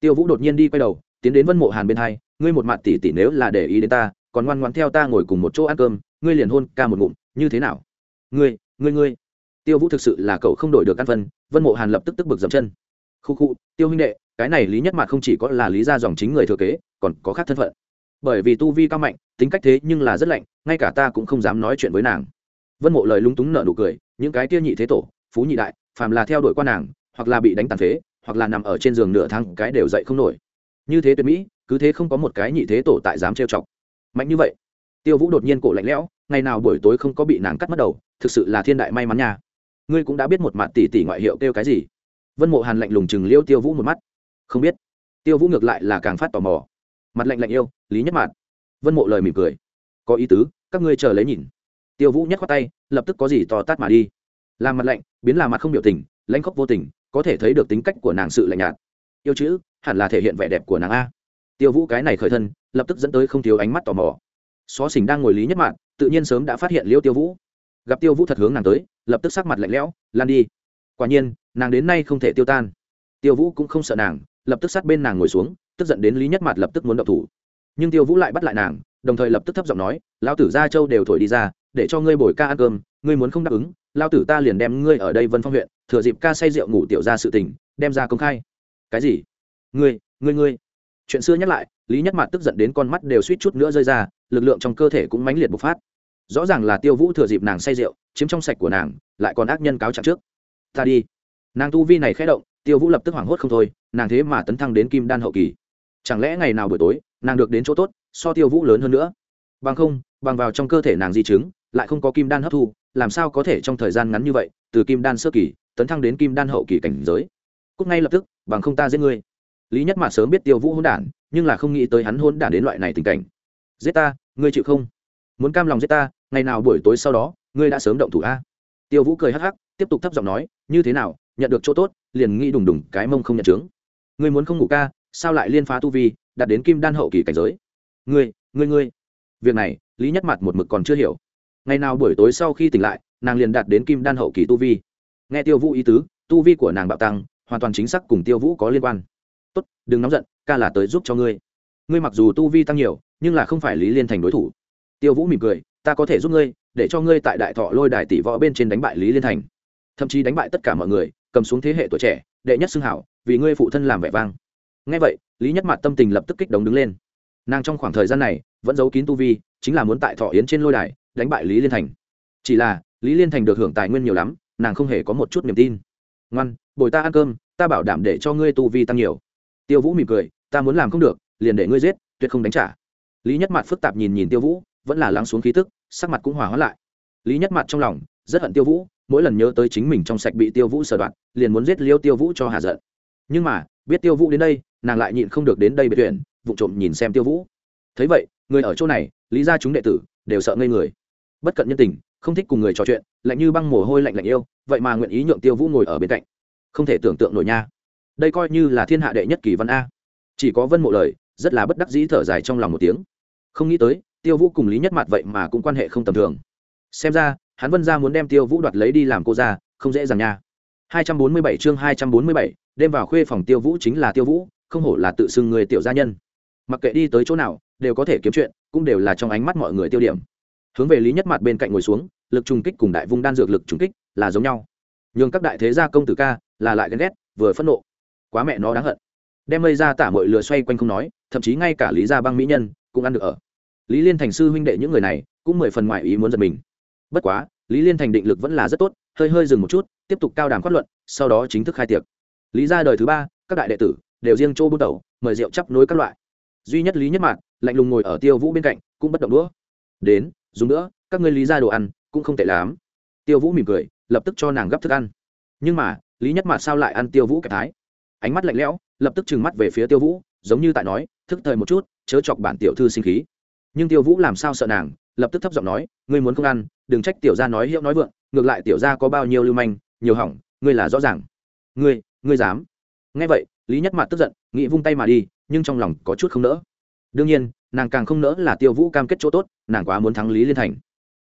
Tiêu vũ đột nhiên đi quay đầu tiến đến vân mộ hàn bên hai ngươi một mặt tỉ tỉ nếu là để ý đến ta còn ngoan ngoan theo ta ngồi cùng một chỗ ăn cơm ngươi liền hôn ca một ngụm như thế nào? Ngươi ngươi ngươi. Tiêu vũ thực sự là cậu không đổi được ăn phân vân mộ hàn lập tức tức bực dậm chân. Khu khu tiêu huynh đệ cái này lý nhất mạt không chỉ có là lý gia dòng chính người thừa kế còn có khác thân phận. Bởi vì tu vi cao mạnh tính cách thế nhưng là rất lạnh ngay cả ta cũng không dám nói chuyện với nàng. Vân mộ lời lúng túng nợ nụ cười những cái kia nhị thế tổ phú nhị đại phàm là theo đuổi qua nàng, hoặc là bị đánh tàn phế, hoặc là nằm ở trên giường nửa tháng, cái đều dậy không nổi. Như thế tuyệt mỹ, cứ thế không có một cái nhị thế tổ tại dám trêu chọc. Mạnh như vậy, tiêu vũ đột nhiên cổ lạnh lẽo, ngày nào buổi tối không có bị nàng cắt mất đầu, thực sự là thiên đại may mắn nha. Ngươi cũng đã biết một mặt tỷ tỷ ngoại hiệu kêu cái gì. Vân mộ hàn lạnh lùng chừng liêu tiêu vũ một mắt. Không biết. Tiêu vũ ngược lại là càng phát tò mò. Mặt lạnh lạnh yêu, lý nhất mạn. Vân mộ lời mỉm cười. Có ý tứ, các ngươi chờ lấy nhìn. Tiêu vũ nhắc khoát tay, lập tức có gì to tát mà đi làm mặt lạnh, biến là mặt không biểu tình, lãnh khóc vô tình, có thể thấy được tính cách của nàng sự lạnh nhạt. Yêu chữ, hẳn là thể hiện vẻ đẹp của nàng a. Tiêu vũ cái này khởi thân, lập tức dẫn tới không thiếu ánh mắt tò mò. Xó xỉnh đang ngồi lý nhất mạng tự nhiên sớm đã phát hiện liêu tiêu vũ. Gặp tiêu vũ thật hướng nàng tới, lập tức sắc mặt lạnh lẽo, lan đi. Quả nhiên, nàng đến nay không thể tiêu tan. Tiêu vũ cũng không sợ nàng, lập tức sát bên nàng ngồi xuống, tức giận đến lý nhất mặt lập tức muốn động thủ. Nhưng tiêu vũ lại bắt lại nàng, đồng thời lập tức thấp giọng nói, lão tử gia châu đều thổi đi ra, để cho ngươi bồi ca ăn cơm, ngươi muốn không đáp ứng lao tử ta liền đem ngươi ở đây vân phong huyện, thừa dịp ca say rượu ngủ tiểu ra sự tình, đem ra công khai. Cái gì? Ngươi ngươi ngươi? Chuyện xưa nhắc lại, lý nhất mạt tức giận đến con mắt đều suýt chút nữa rơi ra, lực lượng trong cơ thể cũng mãnh liệt bộc phát. Rõ ràng là tiêu vũ thừa dịp nàng say rượu, chiếm trong sạch của nàng, lại còn ác nhân cáo trạng trước. Ta đi. Nàng tu vi này khẽ động, tiêu vũ lập tức hoảng hốt không thôi, nàng thế mà tấn thăng đến kim đan hậu kỳ. Chẳng lẽ ngày nào buổi tối, nàng được đến chỗ tốt, so tiêu vũ lớn hơn nữa? Bằng không, bằng vào trong cơ thể nàng di chứng, lại không có kim đan hấp thu làm sao có thể trong thời gian ngắn như vậy, từ kim đan sơ kỳ, tấn thăng đến kim đan hậu kỳ cảnh giới. Cúc ngay lập tức, bằng không ta giết ngươi. Lý nhất mạt sớm biết tiêu vũ hôn đản, nhưng là không nghĩ tới hắn hôn đản đến loại này tình cảnh. Giết ta, ngươi chịu không? Muốn cam lòng giết ta, ngày nào buổi tối sau đó, ngươi đã sớm động thủ a? Tiêu vũ cười hắc hắc, tiếp tục thấp giọng nói, như thế nào, nhận được chỗ tốt, liền nghĩ đùng đùng cái mông không nhận chứng ngươi muốn không ngủ ca, sao lại liên phá tu vi, đạt đến kim đan hậu kỳ cảnh giới? Ngươi ngươi ngươi. Việc này, lý nhất mặt một mực còn chưa hiểu ngày nào buổi tối sau khi tỉnh lại, nàng liền đạt đến kim đan hậu kỳ tu vi. Nghe tiêu vũ ý tứ, tu vi của nàng bạo tăng, hoàn toàn chính xác cùng tiêu vũ có liên quan. Tốt, đừng nóng giận, ca là tới giúp cho ngươi. Ngươi mặc dù tu vi tăng nhiều, nhưng là không phải lý liên thành đối thủ. Tiêu vũ mỉm cười, ta có thể giúp ngươi, để cho ngươi tại đại thọ lôi đài tỷ võ bên trên đánh bại lý liên thành. Thậm chí đánh bại tất cả mọi người, cầm xuống thế hệ tuổi trẻ, đệ nhất xưng hảo, vì ngươi phụ thân làm vẻ vang. Ngay vậy, lý nhất mặt tâm tình lập tức kích động đứng lên. Nàng trong khoảng thời gian này, vẫn giấu kín tu vi, chính là muốn tại thọ yến trên lôi đài đánh bại lý liên thành. Chỉ là, lý liên thành được hưởng tài nguyên nhiều lắm, nàng không hề có một chút niềm tin. Ngoan, bồi ta ăn cơm, ta bảo đảm để cho ngươi tu vi tăng nhiều. Tiêu vũ mỉm cười, ta muốn làm không được, liền để ngươi giết, tuyệt không đánh trả. Lý nhất mặt phức tạp nhìn nhìn tiêu vũ, vẫn là lắng xuống khí tức, sắc mặt cũng hòa hóa lại. Lý nhất mặt trong lòng rất hận tiêu vũ, mỗi lần nhớ tới chính mình trong sạch bị tiêu vũ sờ đoạn liền muốn giết liêu tiêu vũ cho hà giận. Nhưng mà, biết tiêu vũ đến đây, nàng lại nhịn không được đến đây biệt tuyển vụ trộm nhìn xem tiêu vũ. Thấy vậy, người ở chỗ này, lý ra chúng đệ tử đều sợ ngây người bất cận nhân tình không thích cùng người trò chuyện lạnh như băng mồ hôi lạnh lạnh yêu vậy mà nguyện ý nhượng tiêu vũ ngồi ở bên cạnh. Không thể tưởng tượng nổi nha. Đây coi như là thiên hạ đệ nhất kỳ văn a. Chỉ có vân mộ lời rất là bất đắc dĩ thở dài trong lòng một tiếng. Không nghĩ tới tiêu vũ cùng lý nhất mặt vậy mà cũng quan hệ không tầm thường. Xem ra hắn vân ra muốn đem tiêu vũ đoạt lấy đi làm cô ra không dễ dàng nha. 247 chương 247, đêm vào khuê phòng tiêu vũ chính là tiêu vũ không hổ là tự xưng người tiểu gia nhân. Mặc kệ đi tới chỗ nào đều có thể kiếm chuyện cũng đều là trong ánh mắt mọi người tiêu điểm hướng về lý nhất mặt bên cạnh ngồi xuống lực trùng kích cùng đại vung đan dược lực trùng kích là giống nhau nhưng các đại thế gia công tử ca là lại ghen ghét vừa phẫn nộ quá mẹ nó đáng hận đem mây ra tả mọi lừa xoay quanh không nói thậm chí ngay cả lý gia băng mỹ nhân cũng ăn được ở lý liên thành sư huynh đệ những người này cũng mười phần ngoại ý muốn giật mình bất quá lý liên thành định lực vẫn là rất tốt hơi hơi dừng một chút tiếp tục cao đàm phát luận sau đó chính thức khai tiệc lý ra đời thứ ba các đại đệ tử đều riêng chỗ bút đầu mời rượu chắp nối các loại duy nhất lý nhất mạn lạnh lùng ngồi ở tiêu vũ bên cạnh cũng bất động đũa đến dùng nữa, các ngươi lý ra đồ ăn cũng không tệ lắm. Tiêu vũ mỉm cười, lập tức cho nàng gấp thức ăn. Nhưng mà, lý nhất mạn sao lại ăn tiêu vũ kẹp thái? Ánh mắt lạnh lẽo, lập tức trừng mắt về phía tiêu vũ, giống như tại nói, thức thời một chút, chớ chọc bản tiểu thư sinh khí. Nhưng tiêu vũ làm sao sợ nàng, lập tức thấp giọng nói, ngươi muốn không ăn, đừng trách tiểu gia nói hiệu nói vượng, ngược lại tiểu gia có bao nhiêu lưu manh, nhiều hỏng, ngươi là rõ ràng. Ngươi ngươi dám. Nghe vậy, lý nhất mặt tức giận nghĩ vung tay mà đi, nhưng trong lòng có chút không nỡ. Đương nhiên nàng càng không nỡ là tiêu vũ cam kết chỗ tốt, nàng quá muốn thắng lý liên thành.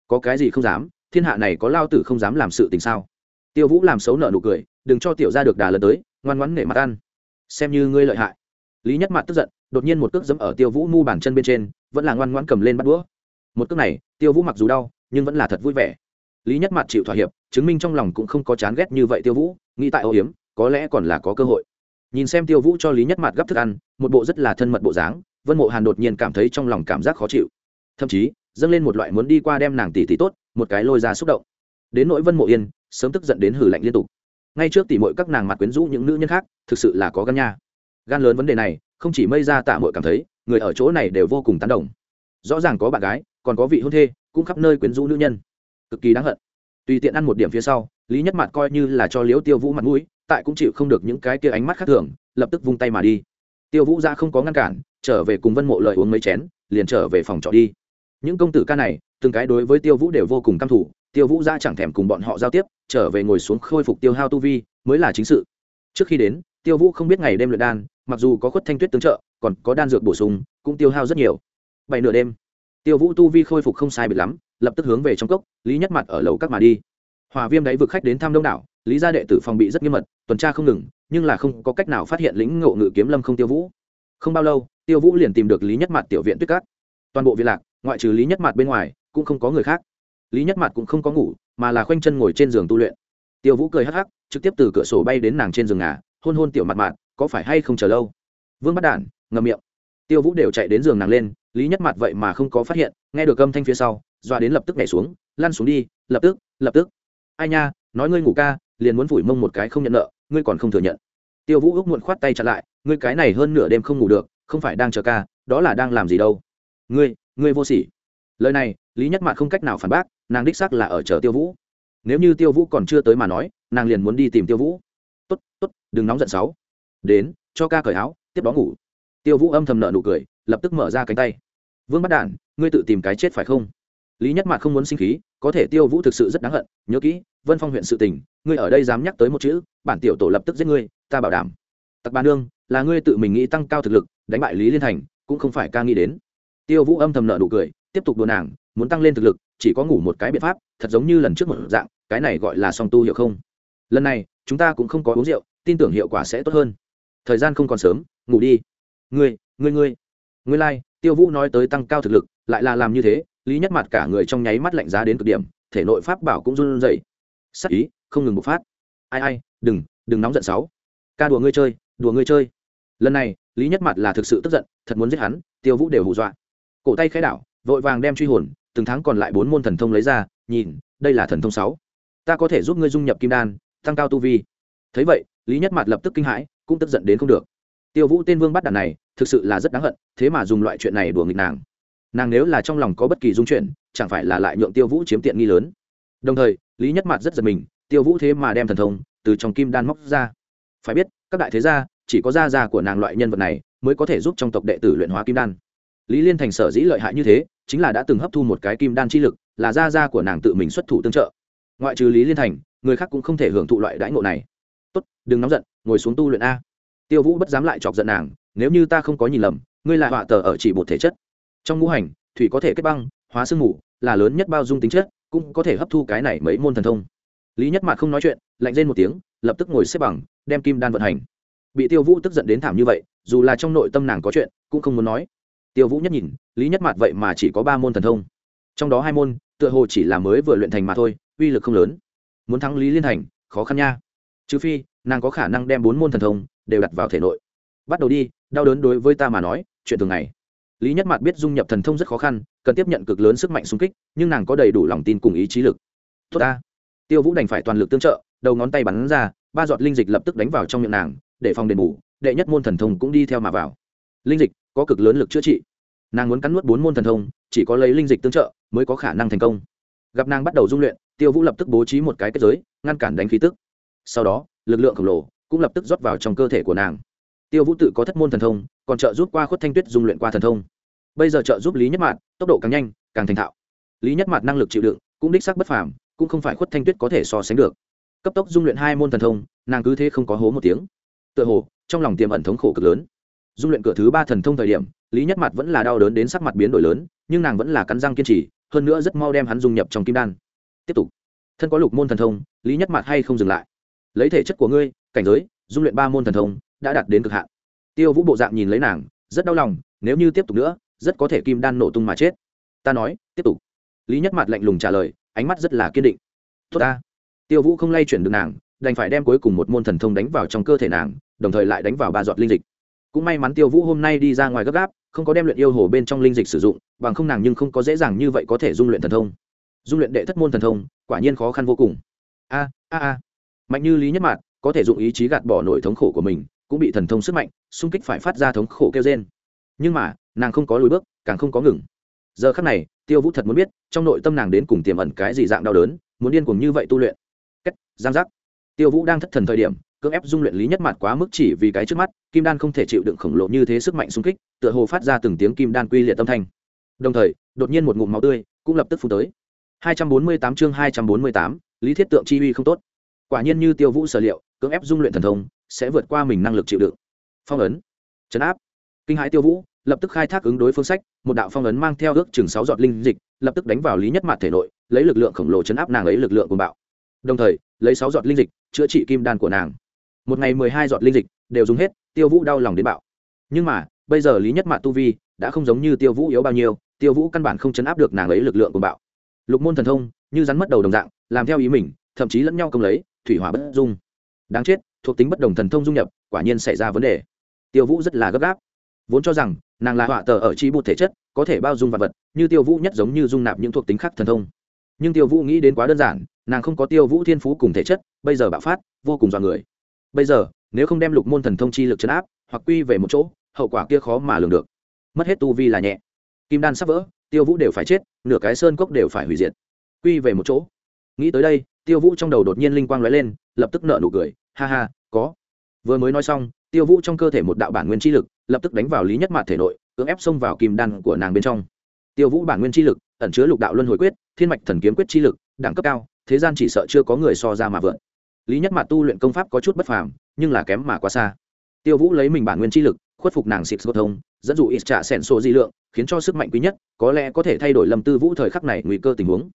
Có cái gì không dám, thiên hạ này có lao tử không dám làm sự tình sao? Tiêu vũ làm xấu nợ nụ cười, đừng cho tiểu ra được đà lần tới, ngoan ngoãn nể mặt ăn. Xem như ngươi lợi hại. Lý nhất mặt tức giận, đột nhiên một cước dẫm ở tiêu vũ mu bàn chân bên trên, vẫn là ngoan ngoãn cầm lên bắt đũa. Một cước này, tiêu vũ mặc dù đau, nhưng vẫn là thật vui vẻ. Lý nhất mặt chịu thỏa hiệp, chứng minh trong lòng cũng không có chán ghét như vậy tiêu vũ, nghĩ tại âu hiếm, có lẽ còn là có cơ hội. Nhìn xem tiêu vũ cho lý nhất mặt gấp thức ăn, một bộ rất là thân mật bộ dáng vân mộ hàn đột nhiên cảm thấy trong lòng cảm giác khó chịu. Thậm chí, dâng lên một loại muốn đi qua đem nàng tỷ tỷ tốt, một cái lôi ra xúc động. Đến nỗi vân mộ yên, sớm tức giận đến hử lạnh liên tục. Ngay trước tỷ mội các nàng mặt quyến rũ những nữ nhân khác, thực sự là có gan nha. Gan lớn vấn đề này, không chỉ mây ra tạ mội cảm thấy, người ở chỗ này đều vô cùng tán đồng. Rõ ràng có bạn gái, còn có vị hôn thê, cũng khắp nơi quyến rũ nữ nhân. Cực kỳ đáng hận. Tùy tiện ăn một điểm phía sau, lý nhất mặt coi như là cho liễu tiêu vũ mặt mũi, tại cũng chịu không được những cái kia ánh mắt khác thường, lập tức vung tay mà đi tiêu vũ ra không có ngăn cản, trở về cùng vân mộ lợi uống mấy chén, liền trở về phòng trọ đi. Những công tử ca này, từng cái đối với tiêu vũ đều vô cùng căm thủ tiêu vũ ra chẳng thèm cùng bọn họ giao tiếp, trở về ngồi xuống khôi phục tiêu hao tu vi, mới là chính sự. Trước khi đến, tiêu vũ không biết ngày đêm luyện đan, mặc dù có khuất thanh tuyết tương trợ, còn có đan dược bổ sung, cũng tiêu hao rất nhiều. Bảy nửa đêm, tiêu vũ tu vi khôi phục không sai biệt lắm, lập tức hướng về trong cốc, lý nhất mặt ở lầu các mà đi. Hòa viêm đáy vực khách đến thăm đông đảo lý gia đệ tử phòng bị rất nghiêm mật, tuần tra không ngừng, nhưng là không có cách nào phát hiện lĩnh ngộ ngự kiếm lâm không tiêu vũ. Không bao lâu, tiêu vũ liền tìm được lý nhất mặt tiểu viện tuyết cát. Toàn bộ viện lạc, ngoại trừ lý nhất mặt bên ngoài, cũng không có người khác. Lý nhất mặt cũng không có ngủ, mà là khoanh chân ngồi trên giường tu luyện. Tiêu vũ cười hắc hắc, trực tiếp từ cửa sổ bay đến nàng trên giường ngà hôn hôn tiểu mặt mặt có phải hay không chờ lâu? Vương bắt đản ngầm miệng. Tiêu vũ đều chạy đến giường nàng lên, lý nhất mặt vậy mà không có phát hiện, nghe được âm thanh phía sau doa đến lập tức nhảy xuống, lăn xuống đi, lập tức lập tức. Ai nha nói ngươi ngủ ca, liền muốn phủi mông một cái không nhận nợ, ngươi còn không thừa nhận. Tiêu vũ ước muộn khoát tay chặn lại, ngươi cái này hơn nửa đêm không ngủ được, không phải đang chờ ca, đó là đang làm gì đâu. Ngươi ngươi vô sỉ. Lời này, lý nhất mạn không cách nào phản bác, nàng đích xác là ở chờ tiêu vũ. Nếu như tiêu vũ còn chưa tới mà nói, nàng liền muốn đi tìm tiêu vũ. Tốt tốt, đừng nóng giận sáu đến, cho ca cởi áo, tiếp đó ngủ. Tiêu vũ âm thầm nợ nụ cười, lập tức mở ra cánh tay. Vương bắt đản, ngươi tự tìm cái chết phải không? Lý nhất mạc không muốn sinh khí có thể tiêu vũ thực sự rất đáng hận nhớ kỹ vân phong huyện sự tình ngươi ở đây dám nhắc tới một chữ bản tiểu tổ lập tức giết ngươi ta bảo đảm. Tặc bà nương là ngươi tự mình nghĩ tăng cao thực lực đánh bại lý liên thành cũng không phải ca nghĩ đến. Tiêu vũ âm thầm nợ nụ cười tiếp tục đùa nàng muốn tăng lên thực lực chỉ có ngủ một cái biện pháp thật giống như lần trước một dạng cái này gọi là song tu hiểu không? Lần này chúng ta cũng không có uống rượu tin tưởng hiệu quả sẽ tốt hơn. Thời gian không còn sớm ngủ đi. Ngươi ngươi ngươi. Ngươi lai、like, tiêu vũ nói tới tăng cao thực lực lại là làm như thế lý nhất mặt cả người trong nháy mắt lạnh giá đến cực điểm, thể nội pháp bảo cũng run rẩy. Sắc ý, không ngừng bộc phát. Ai ai, đừng đừng nóng giận sáu. Ca đùa ngươi chơi, đùa ngươi chơi. Lần này, lý nhất mặt là thực sự tức giận, thật muốn giết hắn, tiêu vũ đều hù dọa. Cổ tay khai đảo, vội vàng đem truy hồn, từng tháng còn lại bốn môn thần thông lấy ra, nhìn, đây là thần thông sáu. Ta có thể giúp ngươi dung nhập kim đan, tăng cao tu vi. Thấy vậy, lý nhất mặt lập tức kinh hãi, cũng tức giận đến không được. Tiêu vũ tên vương bắt đàn này, thực sự là rất đáng hận, thế mà dùng loại chuyện này đùa nghịch nàng nàng nếu là trong lòng có bất kỳ dung chuyện, chẳng phải là lại nhượng tiêu vũ chiếm tiện nghi lớn. Đồng thời, lý nhất mặt rất giật mình, tiêu vũ thế mà đem thần thông từ trong kim đan móc ra. Phải biết, các đại thế gia, chỉ có gia gia của nàng loại nhân vật này mới có thể giúp trong tộc đệ tử luyện hóa kim đan. Lý liên thành sở dĩ lợi hại như thế, chính là đã từng hấp thu một cái kim đan chi lực, là gia gia của nàng tự mình xuất thủ tương trợ. Ngoại trừ lý liên thành, người khác cũng không thể hưởng thụ loại đãi ngộ này. Tốt, đừng nóng giận, ngồi xuống tu luyện a. Tiêu vũ bất dám lại chọc giận nàng, nếu như ta không có nhìn lầm, ngươi là họa tờ ở chỉ một thể chất trong ngũ hành, thủy có thể kết băng, hóa sương mù, là lớn nhất bao dung tính chất, cũng có thể hấp thu cái này mấy môn thần thông. Lý nhất mạc không nói chuyện, lạnh lên một tiếng, lập tức ngồi xếp bằng, đem kim đan vận hành. Bị tiêu vũ tức giận đến thảm như vậy, dù là trong nội tâm nàng có chuyện, cũng không muốn nói. Tiêu vũ nhất nhìn, lý nhất mạc vậy mà chỉ có ba môn thần thông. Trong đó hai môn, tựa hồ chỉ là mới vừa luyện thành mà thôi, uy lực không lớn. Muốn thắng lý liên thành, khó khăn nha. Trừ phi, nàng có khả năng đem bốn môn thần thông đều đặt vào thể nội. Bắt đầu đi, đau đớn đối với ta mà nói, chuyện thường ngày lý nhất mạt biết dung nhập thần thông rất khó khăn, cần tiếp nhận cực lớn sức mạnh xung kích, nhưng nàng có đầy đủ lòng tin cùng ý chí lực. Tốt ta. Tiêu vũ đành phải toàn lực tương trợ, đầu ngón tay bắn ra, ba giọt linh dịch lập tức đánh vào trong miệng nàng, để phòng đền bù, đệ nhất môn thần thông cũng đi theo mà vào. Linh dịch, có cực lớn lực chữa trị. Nàng muốn cắn nuốt bốn môn thần thông, chỉ có lấy linh dịch tương trợ mới có khả năng thành công. Gặp nàng bắt đầu dung luyện, tiêu vũ lập tức bố trí một cái kết giới, ngăn cản đánh khí tức. Sau đó, lực lượng khổng lồ cũng lập tức rót vào trong cơ thể của nàng tiêu vũ tự có thất môn thần thông, còn trợ giúp qua khuất thanh tuyết dung luyện qua thần thông. Bây giờ trợ giúp lý nhất Mạt, tốc độ càng nhanh, càng thành thạo. Lý nhất Mạt năng lực chịu đựng, cũng đích xác bất phàm, cũng không phải khuất thanh tuyết có thể so sánh được. Cấp tốc dung luyện hai môn thần thông, nàng cứ thế không có hố một tiếng. Tựa hồ, trong lòng tiềm ẩn thống khổ cực lớn. Dung luyện cửa thứ ba thần thông thời điểm, lý nhất mặt vẫn là đau đớn đến sắc mặt biến đổi lớn, nhưng nàng vẫn là cắn răng kiên trì, hơn nữa rất mau đem hắn dung nhập trong kim đan. Tiếp tục. Thân có lục môn thần thông, lý nhất mặt hay không dừng lại? Lấy thể chất của ngươi, cảnh giới, dung luyện ba môn thần thông đã đạt đến cực hạn. Tiêu vũ bộ dạng nhìn lấy nàng rất đau lòng nếu như tiếp tục nữa rất có thể kim đan nổ tung mà chết. Ta nói tiếp tục. Lý nhất mặt lạnh lùng trả lời ánh mắt rất là kiên định. Tốt ta. Tiêu vũ không lay chuyển được nàng đành phải đem cuối cùng một môn thần thông đánh vào trong cơ thể nàng đồng thời lại đánh vào ba giọt linh dịch. Cũng may mắn tiêu vũ hôm nay đi ra ngoài gấp gáp không có đem luyện yêu hồ bên trong linh dịch sử dụng bằng không nàng nhưng không có dễ dàng như vậy có thể dung luyện thần thông. Dung luyện đệ thất môn thần thông quả nhiên khó khăn vô cùng. A a a. Mạnh như lý nhất Mạt, có thể dụng ý chí gạt bỏ nổi thống khổ của mình cũng bị thần thông sức mạnh xung kích phải phát ra thống khổ kêu trên nhưng mà nàng không có lùi bước càng không có ngừng. Giờ khắc này tiêu vũ thật muốn biết trong nội tâm nàng đến cùng tiềm ẩn cái gì dạng đau đớn muốn điên cùng như vậy tu luyện. Cách giang giác. Tiêu vũ đang thất thần thời điểm cưỡng ép dung luyện lý nhất mặt quá mức chỉ vì cái trước mắt kim đan không thể chịu đựng khổng lồ như thế sức mạnh xung kích tựa hồ phát ra từng tiếng kim đan quy liệt tâm thanh. Đồng thời đột nhiên một ngụm máu tươi cũng lập tức phun tới. 248 chương 248, lý thiết tượng chi uy không tốt. Quả nhiên như tiêu vũ sở liệu cưỡng ép dung luyện thần thông sẽ vượt qua mình năng lực chịu đựng. Phong ấn. Chấn áp. Kinh hãi tiêu vũ lập tức khai thác ứng đối phương sách, một đạo phong ấn mang theo ước chừng sáu giọt linh dịch, lập tức đánh vào lý nhất mặt thể nội, lấy lực lượng khổng lồ chấn áp nàng ấy lực lượng của bạo. Đồng thời, lấy sáu giọt linh dịch chữa trị kim đan của nàng. Một ngày mười hai giọt linh dịch đều dùng hết, tiêu vũ đau lòng đến bạo. Nhưng mà, bây giờ lý nhất mạn tu vi đã không giống như tiêu vũ yếu bao nhiêu, tiêu vũ căn bản không chấn áp được nàng ấy lực lượng của bạo. Lục môn thần thông, như rắn mất đầu đồng dạng, làm theo ý mình, thậm chí lẫn nhau công lấy, thủy hỏa bất dung. Đáng chết thuộc tính bất đồng thần thông dung nhập, quả nhiên xảy ra vấn đề. Tiêu vũ rất là gấp gáp. Vốn cho rằng, nàng là họa tờ ở chi bụt thể chất, có thể bao dung vật vật, như tiêu vũ nhất giống như dung nạp những thuộc tính khác thần thông. Nhưng tiêu vũ nghĩ đến quá đơn giản, nàng không có tiêu vũ thiên phú cùng thể chất, bây giờ bạo phát, vô cùng dọa người. Bây giờ, nếu không đem lục môn thần thông chi lực chấn áp, hoặc quy về một chỗ, hậu quả kia khó mà lường được. Mất hết tu vi là nhẹ. Kim đan sắp vỡ, tiêu vũ đều phải chết, nửa cái sơn cốc đều phải hủy diệt. Quy về một chỗ. Nghĩ tới đây, tiêu vũ trong đầu đột nhiên linh quang lóe lên, lập tức nợ nụ cười ha ha, có. Vừa mới nói xong, tiêu vũ trong cơ thể một đạo bản nguyên chi lực, lập tức đánh vào lý nhất mạt thể nội, cưỡng ép xông vào kim đan của nàng bên trong. Tiêu vũ bản nguyên chi lực, ẩn chứa lục đạo luân hồi quyết, thiên mạch thần kiếm quyết chi lực, đẳng cấp cao, thế gian chỉ sợ chưa có người so ra mà vượn. Lý nhất mạt tu luyện công pháp có chút bất phàm, nhưng là kém mà quá xa. Tiêu vũ lấy mình bản nguyên chi lực, khuất phục nàng xịt sô thông, dẫn dụ ít trả sẻn sổ di lượng, khiến cho sức mạnh quý nhất, có lẽ có thể thay đổi lâm tư vũ thời khắc này nguy cơ tình huống.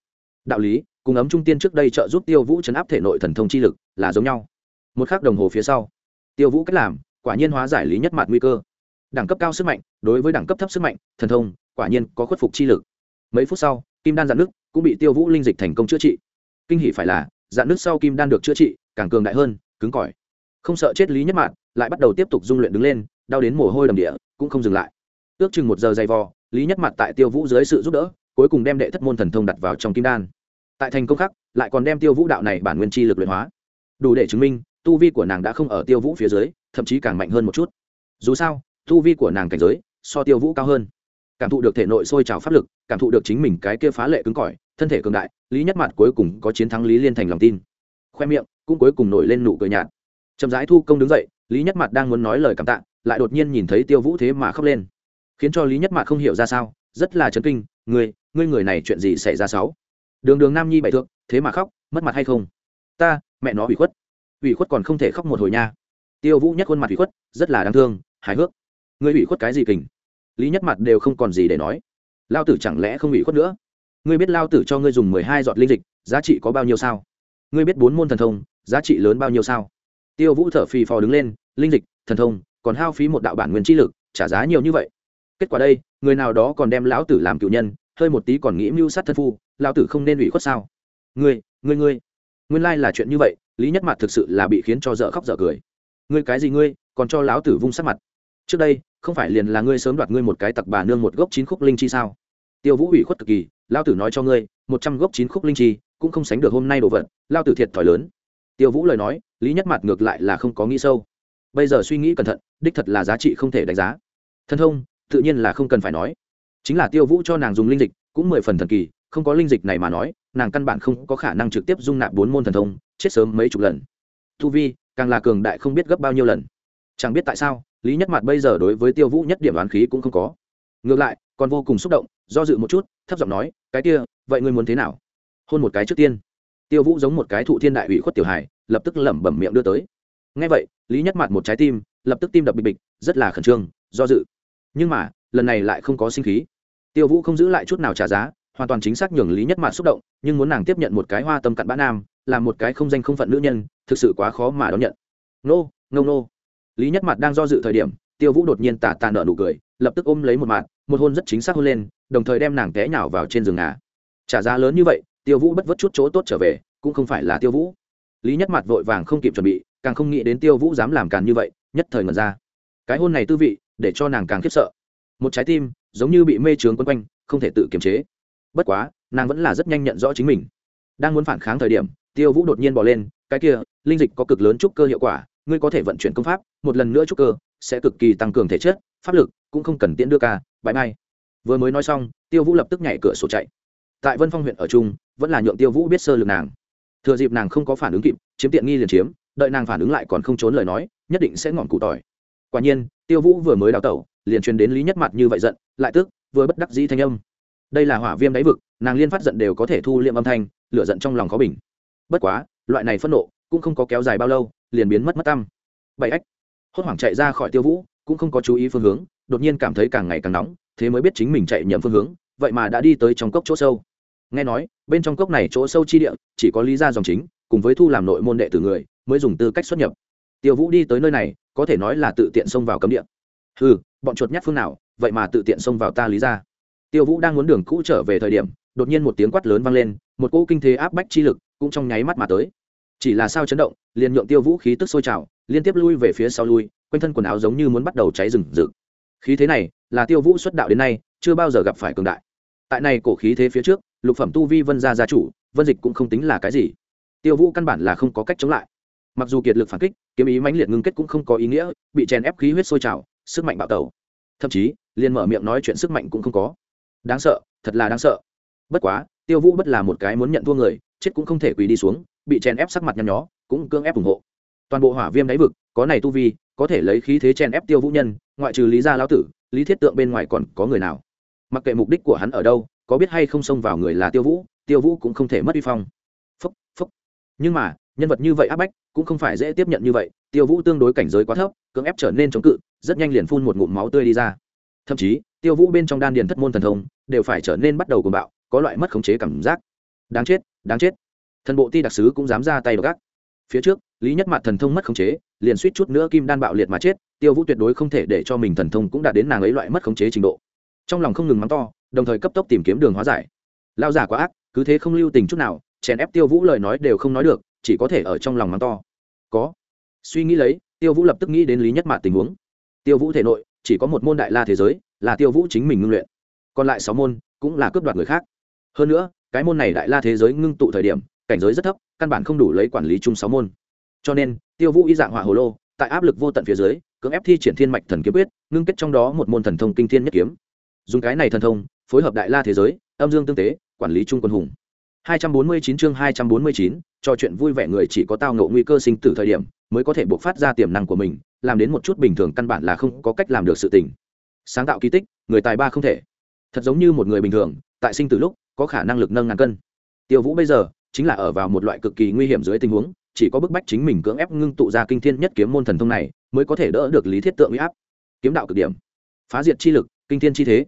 Đạo lý, cùng ấm trung tiên trước đây trợ giúp tiêu vũ chấn áp thể nội thần thông chi lực, là giống nhau một khắc đồng hồ phía sau. Tiêu vũ cách làm, quả nhiên hóa giải lý nhất mặt nguy cơ. Đẳng cấp cao sức mạnh, đối với đẳng cấp thấp sức mạnh, thần thông, quả nhiên có khuất phục chi lực. Mấy phút sau, kim đan dạn nước cũng bị tiêu vũ linh dịch thành công chữa trị. Kinh hỷ phải là, dạn nước sau kim đan được chữa trị, càng cường đại hơn, cứng cỏi. Không sợ chết lý nhất mạn lại bắt đầu tiếp tục dung luyện đứng lên, đau đến mồ hôi đầm địa, cũng không dừng lại. Ước chừng một giờ dày vò, lý nhất mặt tại tiêu vũ dưới sự giúp đỡ, cuối cùng đem đệ thất môn thần thông đặt vào trong kim đan. Tại thành công khắc lại còn đem tiêu vũ đạo này bản nguyên chi lực luyện hóa. Đủ để chứng minh tu vi của nàng đã không ở tiêu vũ phía dưới, thậm chí càng mạnh hơn một chút. Dù sao, tu vi của nàng cảnh giới, so tiêu vũ cao hơn. Cảm thụ được thể nội sôi trào pháp lực, cảm thụ được chính mình cái kia phá lệ cứng cỏi, thân thể cường đại, lý nhất mặt cuối cùng có chiến thắng lý liên thành lòng tin. Khoe miệng, cũng cuối cùng nổi lên nụ cười nhạt. Chậm rãi thu công đứng dậy, lý nhất mặt đang muốn nói lời cảm tạ, lại đột nhiên nhìn thấy tiêu vũ thế mà khóc lên. Khiến cho lý nhất mặt không hiểu ra sao, rất là chấn kinh, ngươi ngươi người này chuyện gì xảy ra sáu? Đường đường nam nhi bày thượng thế mà khóc, mất mặt hay không? Ta, mẹ nó bị khuất ủy khuất còn không thể khóc một hồi nha. Tiêu vũ nhất khuôn mặt ủy khuất, rất là đáng thương, hài hước. Ngươi ủy khuất cái gì kình? Lý nhất mặt đều không còn gì để nói. Lao tử chẳng lẽ không ủy khuất nữa? Ngươi biết lao tử cho ngươi dùng mười hai giọt linh dịch, giá trị có bao nhiêu sao? Ngươi biết bốn môn thần thông, giá trị lớn bao nhiêu sao? Tiêu vũ thở phì phò đứng lên, linh dịch, thần thông, còn hao phí một đạo bản nguyên trí lực, trả giá nhiều như vậy. Kết quả đây, người nào đó còn đem lão tử làm cựu nhân, hơi một tí còn nghĩ mưu sát thân phu, lão tử không nên ủy khuất sao? Ngươi ngươi ngươi nguyên lai là chuyện như vậy, lý nhất mặt thực sự là bị khiến cho dở khóc dở cười. Ngươi cái gì ngươi, còn cho lão tử vung sắc mặt. Trước đây, không phải liền là ngươi sớm đoạt ngươi một cái tặc bà nương một gốc chín khúc linh chi sao? Tiêu vũ ủy khuất cực kỳ lao tử nói cho ngươi, một trăm gốc chín khúc linh chi, cũng không sánh được hôm nay đồ vật lao tử thiệt thòi lớn. Tiêu vũ lời nói, lý nhất mặt ngược lại là không có nghĩ sâu. Bây giờ suy nghĩ cẩn thận, đích thật là giá trị không thể đánh giá. Thân thông, tự nhiên là không cần phải nói. Chính là tiêu vũ cho nàng dùng linh dịch, cũng mười phần thần kỳ, không có linh dịch này mà nói nàng căn bản không có khả năng trực tiếp dung nạp bốn môn thần thông, chết sớm mấy chục lần. Thu vi, càng là cường đại không biết gấp bao nhiêu lần. Chẳng biết tại sao, lý nhất mặt bây giờ đối với tiêu vũ nhất điểm đoán khí cũng không có. Ngược lại, còn vô cùng xúc động, do dự một chút, thấp giọng nói, cái kia, vậy ngươi muốn thế nào? Hôn một cái trước tiên. Tiêu vũ giống một cái thụ thiên đại ủy khuất tiểu hài, lập tức lẩm bẩm miệng đưa tới. Ngay vậy, lý nhất mặt một trái tim, lập tức tim đập bịch bịch, rất là khẩn trương, do dự. Nhưng mà, lần này lại không có sinh khí. Tiêu vũ không giữ lại chút nào trả giá hoàn toàn chính xác nhường lý nhất mạn xúc động nhưng muốn nàng tiếp nhận một cái hoa tâm cặn bã nam là một cái không danh không phận nữ nhân thực sự quá khó mà đón nhận. Nô no, nô nô lý nhất mạn đang do dự thời điểm tiêu vũ đột nhiên tả tà nợ nụ cười lập tức ôm lấy một mặt một hôn rất chính xác hôn lên đồng thời đem nàng té nhào vào trên giường ngà. Trả giá lớn như vậy tiêu vũ bất vất chút chỗ tốt trở về cũng không phải là tiêu vũ. Lý nhất mặt vội vàng không kịp chuẩn bị càng không nghĩ đến tiêu vũ dám làm càn như vậy nhất thời ngần ra. Cái hôn này tư vị để cho nàng càng khiếp sợ. Một trái tim giống như bị mê trướng quấn quanh không thể tự kiềm chế bất quá, nàng vẫn là rất nhanh nhận rõ chính mình. Đang muốn phản kháng thời điểm, tiêu vũ đột nhiên bỏ lên, cái kia, linh dịch có cực lớn trúc cơ hiệu quả, ngươi có thể vận chuyển công pháp, một lần nữa trúc cơ, sẽ cực kỳ tăng cường thể chất, pháp lực cũng không cần tiễn đưa ca, bãi mai. Vừa mới nói xong, tiêu vũ lập tức nhảy cửa sổ chạy. Tại vân phong huyện ở chung, vẫn là nhượng tiêu vũ biết sơ lược nàng. Thừa dịp nàng không có phản ứng kịp, chiếm tiện nghi liền chiếm, đợi nàng phản ứng lại còn không trốn lời nói, nhất định sẽ ngọn cụ tỏi. Quả nhiên, tiêu vũ vừa mới đào tẩu, liền truyền đến lý nhất mặt như vậy giận, lại tức, vừa bất đắc dĩ thanh âm đây là hỏa viêm đáy vực, nàng liên phát giận đều có thể thu liệm âm thanh, lửa giận trong lòng khó bình. Bất quá, loại này phẫn nộ cũng không có kéo dài bao lâu, liền biến mất mất tâm bảy ách. Hốt hoảng chạy ra khỏi tiêu vũ, cũng không có chú ý phương hướng, đột nhiên cảm thấy càng ngày càng nóng, thế mới biết chính mình chạy nhầm phương hướng, vậy mà đã đi tới trong cốc chỗ sâu. Nghe nói, bên trong cốc này chỗ sâu chi địa, chỉ có lý gia dòng chính, cùng với thu làm nội môn đệ tử người, mới dùng tư cách xuất nhập. Tiêu vũ đi tới nơi này, có thể nói là tự tiện xông vào cấm địa. Ừ bọn chuột nhát phương nào, vậy mà tự tiện xông vào ta lý gia tiêu vũ đang muốn đường cũ trở về thời điểm, đột nhiên một tiếng quát lớn vang lên, một cỗ kinh thế áp bách chi lực cũng trong nháy mắt mà tới. Chỉ là sao chấn động, liền nhượng tiêu vũ khí tức sôi trào, liên tiếp lui về phía sau lui, quanh thân quần áo giống như muốn bắt đầu cháy rừng rực. Khí thế này là tiêu vũ xuất đạo đến nay, chưa bao giờ gặp phải cường đại. Tại này cổ khí thế phía trước, lục phẩm tu vi vân gia gia chủ, vân dịch cũng không tính là cái gì. Tiêu vũ căn bản là không có cách chống lại. Mặc dù kiệt lực phản kích, kiếm ý mãnh liệt ngưng kết cũng không có ý nghĩa, bị chèn ép khí huyết sôi trào, sức mạnh bạo tẩu. Thậm chí, liền mở miệng nói chuyện sức mạnh cũng không có đáng sợ, thật là đáng sợ. Bất quá, tiêu vũ bất là một cái muốn nhận thua người, chết cũng không thể quỳ đi xuống, bị chèn ép sắc mặt nhăn nhó, cũng cưỡng ép ủng hộ. Toàn bộ hỏa viêm đáy vực, có này tu vi, có thể lấy khí thế chèn ép tiêu vũ nhân, ngoại trừ lý gia lão tử, lý thiết tượng bên ngoài còn có người nào? Mặc kệ mục đích của hắn ở đâu, có biết hay không xông vào người là tiêu vũ tiêu vũ cũng không thể mất uy phong. Phúc phúc. Nhưng mà, nhân vật như vậy áp bách, cũng không phải dễ tiếp nhận như vậy, tiêu vũ tương đối cảnh giới quá thấp, cưỡng ép trở nên chống cự, rất nhanh liền phun một ngụm máu tươi đi ra. Thậm chí tiêu vũ bên trong đan điền thất môn thần thông, đều phải trở nên bắt đầu cuồng bạo, có loại mất khống chế cảm giác. Đáng chết đáng chết. Thần bộ ti đặc sứ cũng dám ra tay gác phía trước, lý nhất mặt thần thông mất khống chế, liền suýt chút nữa kim đan bạo liệt mà chết, tiêu vũ tuyệt đối không thể để cho mình thần thông cũng đạt đến nàng ấy loại mất khống chế trình độ. Trong lòng không ngừng mắng to, đồng thời cấp tốc tìm kiếm đường hóa giải. Lao giả quá ác, cứ thế không lưu tình chút nào, chèn ép tiêu vũ lời nói đều không nói được, chỉ có thể ở trong lòng mắng to. Có. Suy nghĩ lấy, tiêu vũ lập tức nghĩ đến lý nhất mạt tình huống. Tiêu vũ thể nội, chỉ có một môn đại la thế giới là tiêu vũ chính mình ngưng luyện. Còn lại sáu môn cũng là cướp đoạt người khác. Hơn nữa cái môn này đại la thế giới ngưng tụ thời điểm cảnh giới rất thấp căn bản không đủ lấy quản lý chung sáu môn. Cho nên tiêu vũ y dạng hỏa hồ lô tại áp lực vô tận phía dưới cưỡng ép thi triển thiên mạch thần kiếm quyết ngưng kết trong đó một môn thần thông kinh thiên nhất kiếm. Dùng cái này thần thông phối hợp đại la thế giới âm dương tương tế quản lý chung quân hùng. 249 chương 249, trò chuyện vui vẻ người chỉ có tao ngộ nguy cơ sinh tử thời điểm mới có thể buộc phát ra tiềm năng của mình làm đến một chút bình thường căn bản là không có cách làm được sự tình sáng tạo kỳ tích, người tài ba không thể. Thật giống như một người bình thường, tại sinh từ lúc, có khả năng lực nâng ngàn cân. Tiêu vũ bây giờ, chính là ở vào một loại cực kỳ nguy hiểm dưới tình huống, chỉ có bức bách chính mình cưỡng ép ngưng tụ ra kinh thiên nhất kiếm môn thần thông này, mới có thể đỡ được lý thiết tượng uy áp. Kiếm đạo cực điểm. Phá diệt chi lực, kinh thiên chi thế.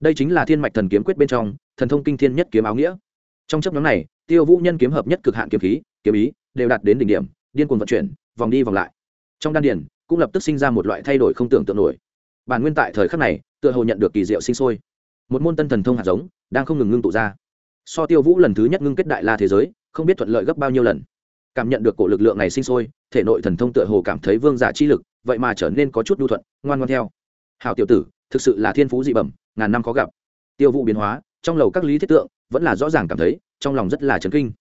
Đây chính là thiên mạch thần kiếm quyết bên trong, thần thông kinh thiên nhất kiếm áo nghĩa. Trong chấp nhóm này, tiêu vũ nhân kiếm hợp nhất cực hạn kiếm khí, kiếm ý, đều đạt đến đỉnh điểm, điên cuồng vận chuyển, vòng đi vòng lại. Trong đan điển cũng lập tức sinh ra một loại thay đổi không tưởng tượng nổi bản nguyên tại thời khắc này, tựa hồ nhận được kỳ diệu sinh sôi. Một môn tân thần thông hạt giống đang không ngừng ngưng tụ ra. So tiêu vũ lần thứ nhất ngưng kết đại la thế giới, không biết thuận lợi gấp bao nhiêu lần. Cảm nhận được cổ lực lượng này sinh sôi, thể nội thần thông tựa hồ cảm thấy vương giả chi lực, vậy mà trở nên có chút đu thuận, ngoan ngoan theo. Hào tiểu tử, thực sự là thiên phú dị bẩm, ngàn năm khó gặp. Tiêu vũ biến hóa, trong lầu các lý thiết tượng, vẫn là rõ ràng cảm thấy, trong lòng rất là chấn kinh.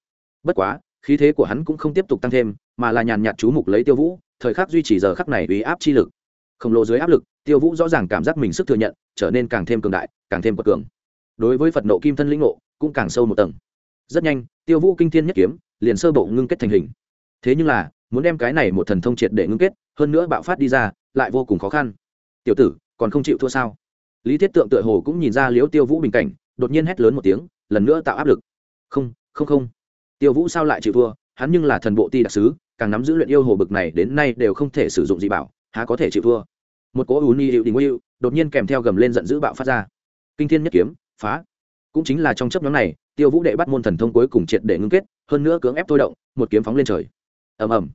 Bất quá, khí thế của hắn cũng không tiếp tục tăng thêm, mà là nhàn nhạt chú mục lấy tiêu vũ, thời khắc duy trì giờ khắc này uy áp chi lực khổng lồ dưới áp lực, tiêu vũ rõ ràng cảm giác mình sức thừa nhận, trở nên càng thêm cường đại, càng thêm quật cường. Đối với phật nộ kim thân lĩnh ngộ, cũng càng sâu một tầng. Rất nhanh, tiêu vũ kinh thiên nhất kiếm, liền sơ bộ ngưng kết thành hình. Thế nhưng là, muốn đem cái này một thần thông triệt để ngưng kết, hơn nữa bạo phát đi ra, lại vô cùng khó khăn. Tiểu tử, còn không chịu thua sao? Lý thiết tượng tựa hồ cũng nhìn ra liếu tiêu vũ bình cảnh, đột nhiên hét lớn một tiếng, lần nữa tạo áp lực. Không không không. Tiêu vũ sao lại chịu thua? Hắn nhưng là thần bộ ti đặc sứ, càng nắm giữ luyện yêu hồ bực này đến nay đều không thể sử dụng gì bảo há có thể chịu thua. Một cỗ ú ni hiệu đình yêu đột nhiên kèm theo gầm lên giận dữ bạo phát ra. Kinh thiên nhất kiếm, phá. Cũng chính là trong chấp nhóm này, tiêu vũ đệ bắt môn thần thông cuối cùng triệt để ngưng kết, hơn nữa cưỡng ép thôi động, một kiếm phóng lên trời. Ầm ầm.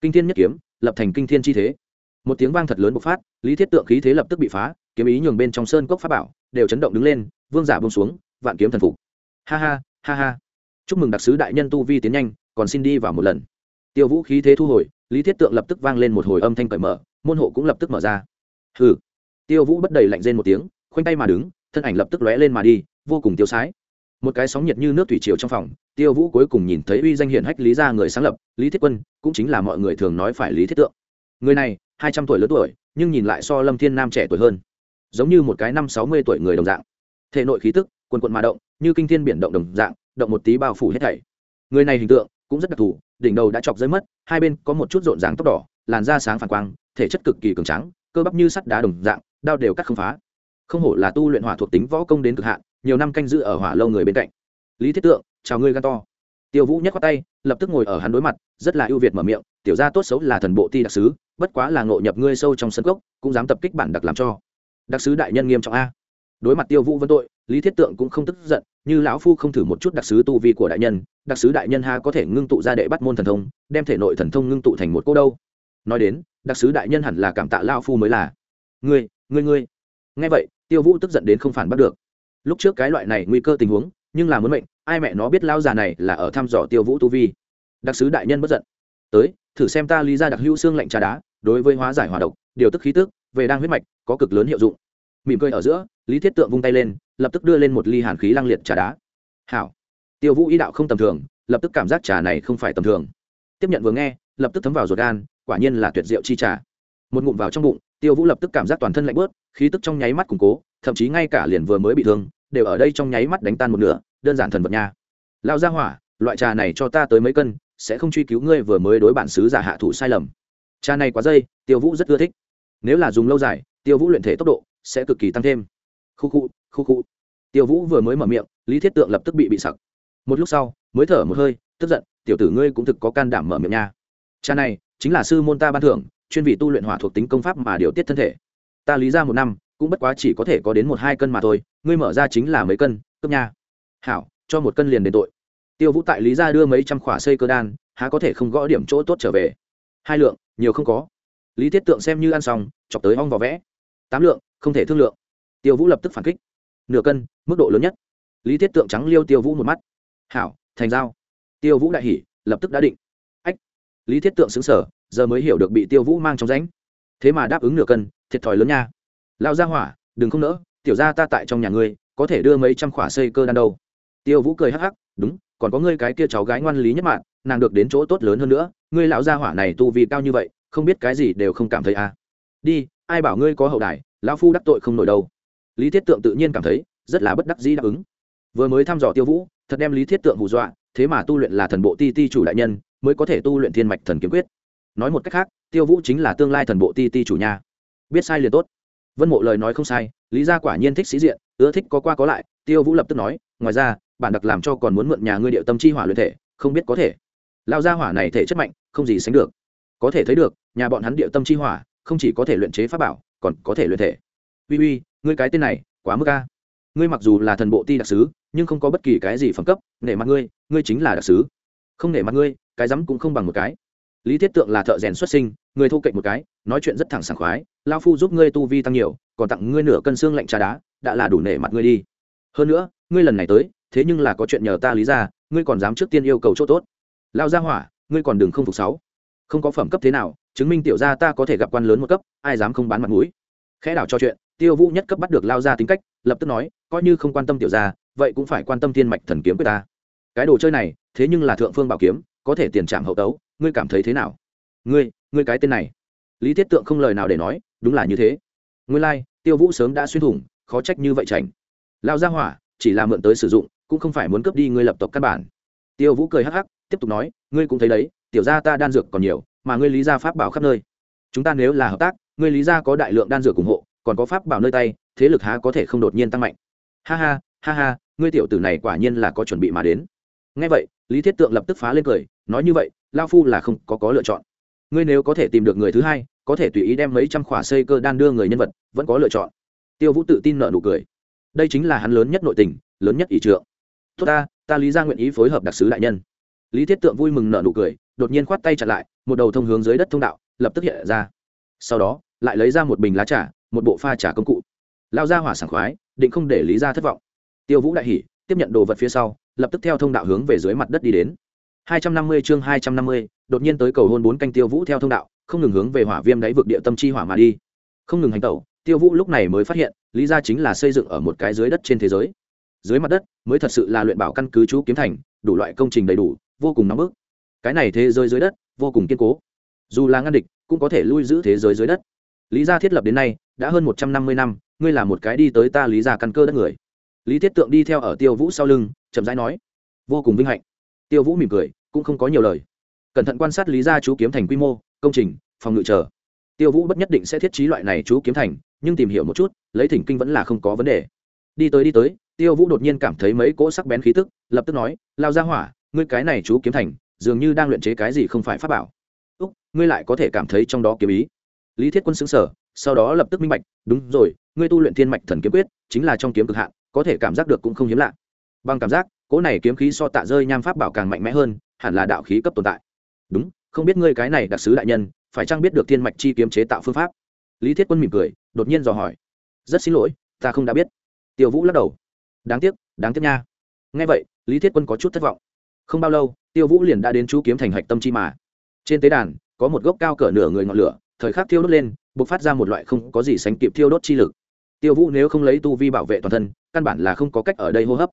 Kinh thiên nhất kiếm, lập thành kinh thiên chi thế. Một tiếng vang thật lớn bộc phát, lý thiết tượng khí thế lập tức bị phá, kiếm ý nhường bên trong sơn cốc pháp bảo đều chấn động đứng lên, vương giả bông xuống, vạn kiếm thần phục. Ha ha ha ha. Chúc mừng đặc sứ đại nhân tu vi tiến nhanh, còn xin đi vào một lần. Tiêu vũ khí thế thu hồi, lý thiết tượng lập tức vang lên một hồi âm thanh cởi mở môn hộ cũng lập tức mở ra. Hừ. Tiêu vũ bất đầy lạnh rên một tiếng, khoanh tay mà đứng, thân ảnh lập tức lóe lên mà đi, vô cùng tiêu sái. Một cái sóng nhiệt như nước thủy triều trong phòng, tiêu vũ cuối cùng nhìn thấy uy danh hiển hách lý gia người sáng lập, lý thiết quân, cũng chính là mọi người thường nói phải lý thiết tượng. Người này, hai trăm tuổi lớn tuổi, nhưng nhìn lại so lâm thiên nam trẻ tuổi hơn. Giống như một cái năm sáu mươi tuổi người đồng dạng. Thể nội khí tức quần quận mà động, như kinh thiên biển động đồng dạng, động một tí bao phủ hết thảy. Người này hình tượng, cũng rất đặc thù, đỉnh đầu đã chọc rơi mất, hai bên có một chút rộn ràng tóc đỏ, làn da sáng phản quang thể chất cực kỳ cường tráng, cơ bắp như sắt đá đồng dạng đao đều cắt không phá. Không hổ là tu luyện hỏa thuộc tính võ công đến cực hạn nhiều năm canh giữ ở hỏa lâu người bên cạnh. Lý thiết tượng chào ngươi gan to. Tiêu vũ nhắc qua tay lập tức ngồi ở hắn đối mặt rất là ưu việt mở miệng tiểu gia tốt xấu là thần bộ ti đặc sứ bất quá là ngộ nhập ngươi sâu trong sân gốc cũng dám tập kích bản đặc làm cho. Đặc sứ đại nhân nghiêm trọng a. Đối mặt tiêu vũ vấn tội lý thiết tượng cũng không tức giận như lão phu không thử một chút đặc sứ tu vi của đại nhân đặc sứ đại nhân ha có thể ngưng tụ ra đệ bắt môn thần thông đem thể nội thần thông ngưng tụ thành một cô đâu nói đến, đặc sứ đại nhân hẳn là cảm tạ lao phu mới là. Ngươi ngươi ngươi. Nghe vậy, tiêu vũ tức giận đến không phản bắt được. Lúc trước cái loại này nguy cơ tình huống, nhưng là muốn mệnh, ai mẹ nó biết lao già này là ở thăm dò tiêu vũ tu vi. Đặc sứ đại nhân bất giận. Tới, thử xem ta lý ra đặc hữu xương lạnh trà đá, đối với hóa giải hòa độc, điều tức khí tức, về đang huyết mạch, có cực lớn hiệu dụng. Mỉm cười ở giữa, lý thiết tượng vung tay lên, lập tức đưa lên một ly hàn khí lăng liệt trà đá. Hảo. Tiêu vũ ý đạo không tầm thường, lập tức cảm giác trà này không phải tầm thường. Tiếp nhận vừa nghe, lập tức thấm vào ruột gan quả nhiên là tuyệt diệu chi trà. Một ngụm vào trong bụng, tiêu vũ lập tức cảm giác toàn thân lạnh bớt khí tức trong nháy mắt củng cố, thậm chí ngay cả liền vừa mới bị thương, đều ở đây trong nháy mắt đánh tan một nửa, đơn giản thần vật nha. Lao ra hỏa, loại trà này cho ta tới mấy cân, sẽ không truy cứu ngươi vừa mới đối bản xứ giả hạ thủ sai lầm. Trà này quá dây, tiêu vũ rất ưa thích. Nếu là dùng lâu dài, tiêu vũ luyện thể tốc độ sẽ cực kỳ tăng thêm. Khu khu khu khu. Tiêu vũ vừa mới mở miệng, lý thiết tượng lập tức bị bị sặc. Một lúc sau, mới thở một hơi, tức giận, tiểu tử ngươi cũng thực có can đảm mở miệng nha. Cha này chính là sư môn ta ban thưởng, chuyên vị tu luyện hỏa thuộc tính công pháp mà điều tiết thân thể. Ta lý ra một năm, cũng bất quá chỉ có thể có đến một hai cân mà thôi, ngươi mở ra chính là mấy cân cấp nha. Hảo, cho một cân liền đền tội. Tiêu vũ tại lý ra đưa mấy trăm khỏa xây cơ đan, há có thể không gõ điểm chỗ tốt trở về. Hai lượng, nhiều không có. Lý thiết tượng xem như ăn xong, chọc tới hong vào vẽ. Tám lượng, không thể thương lượng. Tiêu vũ lập tức phản kích. Nửa cân, mức độ lớn nhất. Lý thiết tượng trắng liêu tiêu vũ một mắt. Hảo, thành giao. Tiêu vũ đại hỉ, lập tức đã định lý thiết tượng xứng sở, giờ mới hiểu được bị tiêu vũ mang trong ránh thế mà đáp ứng nửa cân, thiệt thòi lớn nha. Lao ra hỏa, đừng không nỡ, tiểu ra ta tại trong nhà ngươi, có thể đưa mấy trăm khỏa xây cơ đan đâu. Tiêu vũ cười hắc hắc, đúng, còn có ngươi cái kia cháu gái ngoan lý nhất mạng, nàng được đến chỗ tốt lớn hơn nữa, ngươi lão gia hỏa này tu vi cao như vậy, không biết cái gì đều không cảm thấy à. Đi, ai bảo ngươi có hậu đài, lão phu đắc tội không nổi đâu. Lý thiết tượng tự nhiên cảm thấy, rất là bất đắc dĩ đáp ứng. Vừa mới thăm dò tiêu vũ, thật đem lý thiết tượng hù dọa, thế mà tu luyện là thần bộ ti ti chủ đại nhân mới có thể tu luyện thiên mạch thần kiếm quyết. Nói một cách khác, tiêu vũ chính là tương lai thần bộ ti ti chủ nhà. Biết sai liền tốt. Vân mộ lời nói không sai, lý gia quả nhiên thích sĩ diện, ưa thích có qua có lại, tiêu vũ lập tức nói, ngoài ra, bản đặc làm cho còn muốn mượn nhà ngươi điệu tâm chi hỏa luyện thể, không biết có thể. Lao gia hỏa này thể chất mạnh, không gì sánh được. Có thể thấy được, nhà bọn hắn điệu tâm chi hỏa, không chỉ có thể luyện chế pháp bảo, còn có thể luyện thể. Uy uy, ngươi cái tên này, quá mức ca ngươi mặc dù là thần bộ ti đặc sứ, nhưng không có bất kỳ cái gì phẩm cấp, nể mặt ngươi ngươi chính là đặc sứ. Không nể mặt ngươi cái rắm cũng không bằng một cái. Lý thiết tượng là thợ rèn xuất sinh, người thu kịch một cái, nói chuyện rất thẳng sảng khoái lao phu giúp ngươi tu vi tăng nhiều, còn tặng ngươi nửa cân xương lạnh trà đá, đã là đủ nể mặt ngươi đi. Hơn nữa, ngươi lần này tới, thế nhưng là có chuyện nhờ ta lý ra, ngươi còn dám trước tiên yêu cầu chỗ tốt. Lao ra hỏa, ngươi còn đừng không phục sáu. Không có phẩm cấp thế nào, chứng minh tiểu gia ta có thể gặp quan lớn một cấp, ai dám không bán mặt mũi? Khẽ đảo cho chuyện, tiêu vũ nhất cấp bắt được lao ra tính cách, lập tức nói, coi như không quan tâm tiểu gia, vậy cũng phải quan tâm thiên mạch thần kiếm của ta. Cái đồ chơi này, thế nhưng là thượng phương bảo kiếm có thể tiền trạm hậu tấu ngươi cảm thấy thế nào? Ngươi ngươi cái tên này. Lý thiết tượng không lời nào để nói đúng là như thế. Ngươi lai、like, tiêu vũ sớm đã xuyên thủng khó trách như vậy chảnh. Lao ra hỏa chỉ là mượn tới sử dụng cũng không phải muốn cướp đi ngươi lập tộc căn bản. Tiêu vũ cười hắc hắc tiếp tục nói ngươi cũng thấy đấy tiểu gia ta đan dược còn nhiều mà ngươi lý gia pháp bảo khắp nơi. Chúng ta nếu là hợp tác ngươi lý gia có đại lượng đan dược ủng hộ còn có pháp bảo nơi tay thế lực há có thể không đột nhiên tăng mạnh? Ha ha ha ha ngươi tiểu tử này quả nhiên là có chuẩn bị mà đến ngay vậy, lý thiết tượng lập tức phá lên cười, nói như vậy, lao phu là không có có lựa chọn. Ngươi nếu có thể tìm được người thứ hai, có thể tùy ý đem mấy trăm khỏa xây cơ đan đưa người nhân vật, vẫn có lựa chọn. Tiêu vũ tự tin nợ nụ cười. Đây chính là hắn lớn nhất nội tình, lớn nhất ỷ trượng. Tốt ta ta lý ra nguyện ý phối hợp đặc sứ đại nhân. Lý thiết tượng vui mừng nợ nụ cười, đột nhiên khoát tay chặt lại, một đầu thông hướng dưới đất thông đạo, lập tức hiện ra. Sau đó, lại lấy ra một bình lá trà, một bộ pha trà công cụ. Lao ra hỏa sảng khoái, định không để lý ra thất vọng. Tiêu vũ đại hỉ, tiếp nhận đồ vật phía sau lập tức theo thông đạo hướng về dưới mặt đất đi đến. 250 chương 250, đột nhiên tới cầu hôn bốn canh tiêu vũ theo thông đạo không ngừng hướng về hỏa viêm đáy vực địa tâm chi hỏa mà đi. Không ngừng hành tẩu tiêu vũ lúc này mới phát hiện lý ra chính là xây dựng ở một cái dưới đất trên thế giới. Dưới mặt đất mới thật sự là luyện bảo căn cứ chú kiếm thành đủ loại công trình đầy đủ vô cùng nóng bức. Cái này thế giới dưới đất vô cùng kiên cố. Dù là ngăn địch cũng có thể lui giữ thế giới dưới đất. Lý gia thiết lập đến nay đã hơn một trăm năm mươi năm ngươi là một cái đi tới ta lý gia căn cơ đất người lý thiết tượng đi theo ở tiêu vũ sau lưng, chậm rãi nói, vô cùng vinh hạnh. Tiêu vũ mỉm cười, cũng không có nhiều lời. Cẩn thận quan sát lý gia chú kiếm thành quy mô, công trình, phòng ngự chờ. Tiêu vũ bất nhất định sẽ thiết trí loại này chú kiếm thành, nhưng tìm hiểu một chút, lấy thỉnh kinh vẫn là không có vấn đề. Đi tới đi tới, tiêu vũ đột nhiên cảm thấy mấy cỗ sắc bén khí tức, lập tức nói, lao ra hỏa, ngươi cái này chú kiếm thành, dường như đang luyện chế cái gì không phải pháp bảo. Úc, ngươi lại có thể cảm thấy trong đó kiếm ý. Lý thiết quân xứng sở sau đó lập tức minh bạch, đúng rồi, ngươi tu luyện thiên mạch thần kiếm quyết, chính là trong kiếm cực hạn có thể cảm giác được cũng không hiếm lạ. Bằng cảm giác, cỗ này kiếm khí so tạ rơi nham pháp bảo càng mạnh mẽ hơn, hẳn là đạo khí cấp tồn tại. Đúng, không biết ngươi cái này đặc sứ đại nhân, phải chăng biết được thiên mạch chi kiếm chế tạo phương pháp? Lý thiết quân mỉm cười, đột nhiên dò hỏi. Rất xin lỗi, ta không đã biết. Tiêu vũ lắc đầu. Đáng tiếc đáng tiếc nha. Nghe vậy, lý thiết quân có chút thất vọng. Không bao lâu tiêu vũ liền đã đến chú kiếm thành hạch tâm chi mà. Trên tế đàn, có một gốc cao cỡ nửa người ngọn lửa, thời khắc thiêu đốt lên b ộ c phát ra một loại không có gì sánh kịp thiêu đốt chi lực tiêu vũ nếu không lấy tu vi bảo vệ toàn thân, căn bản là không có cách ở đây hô hấp.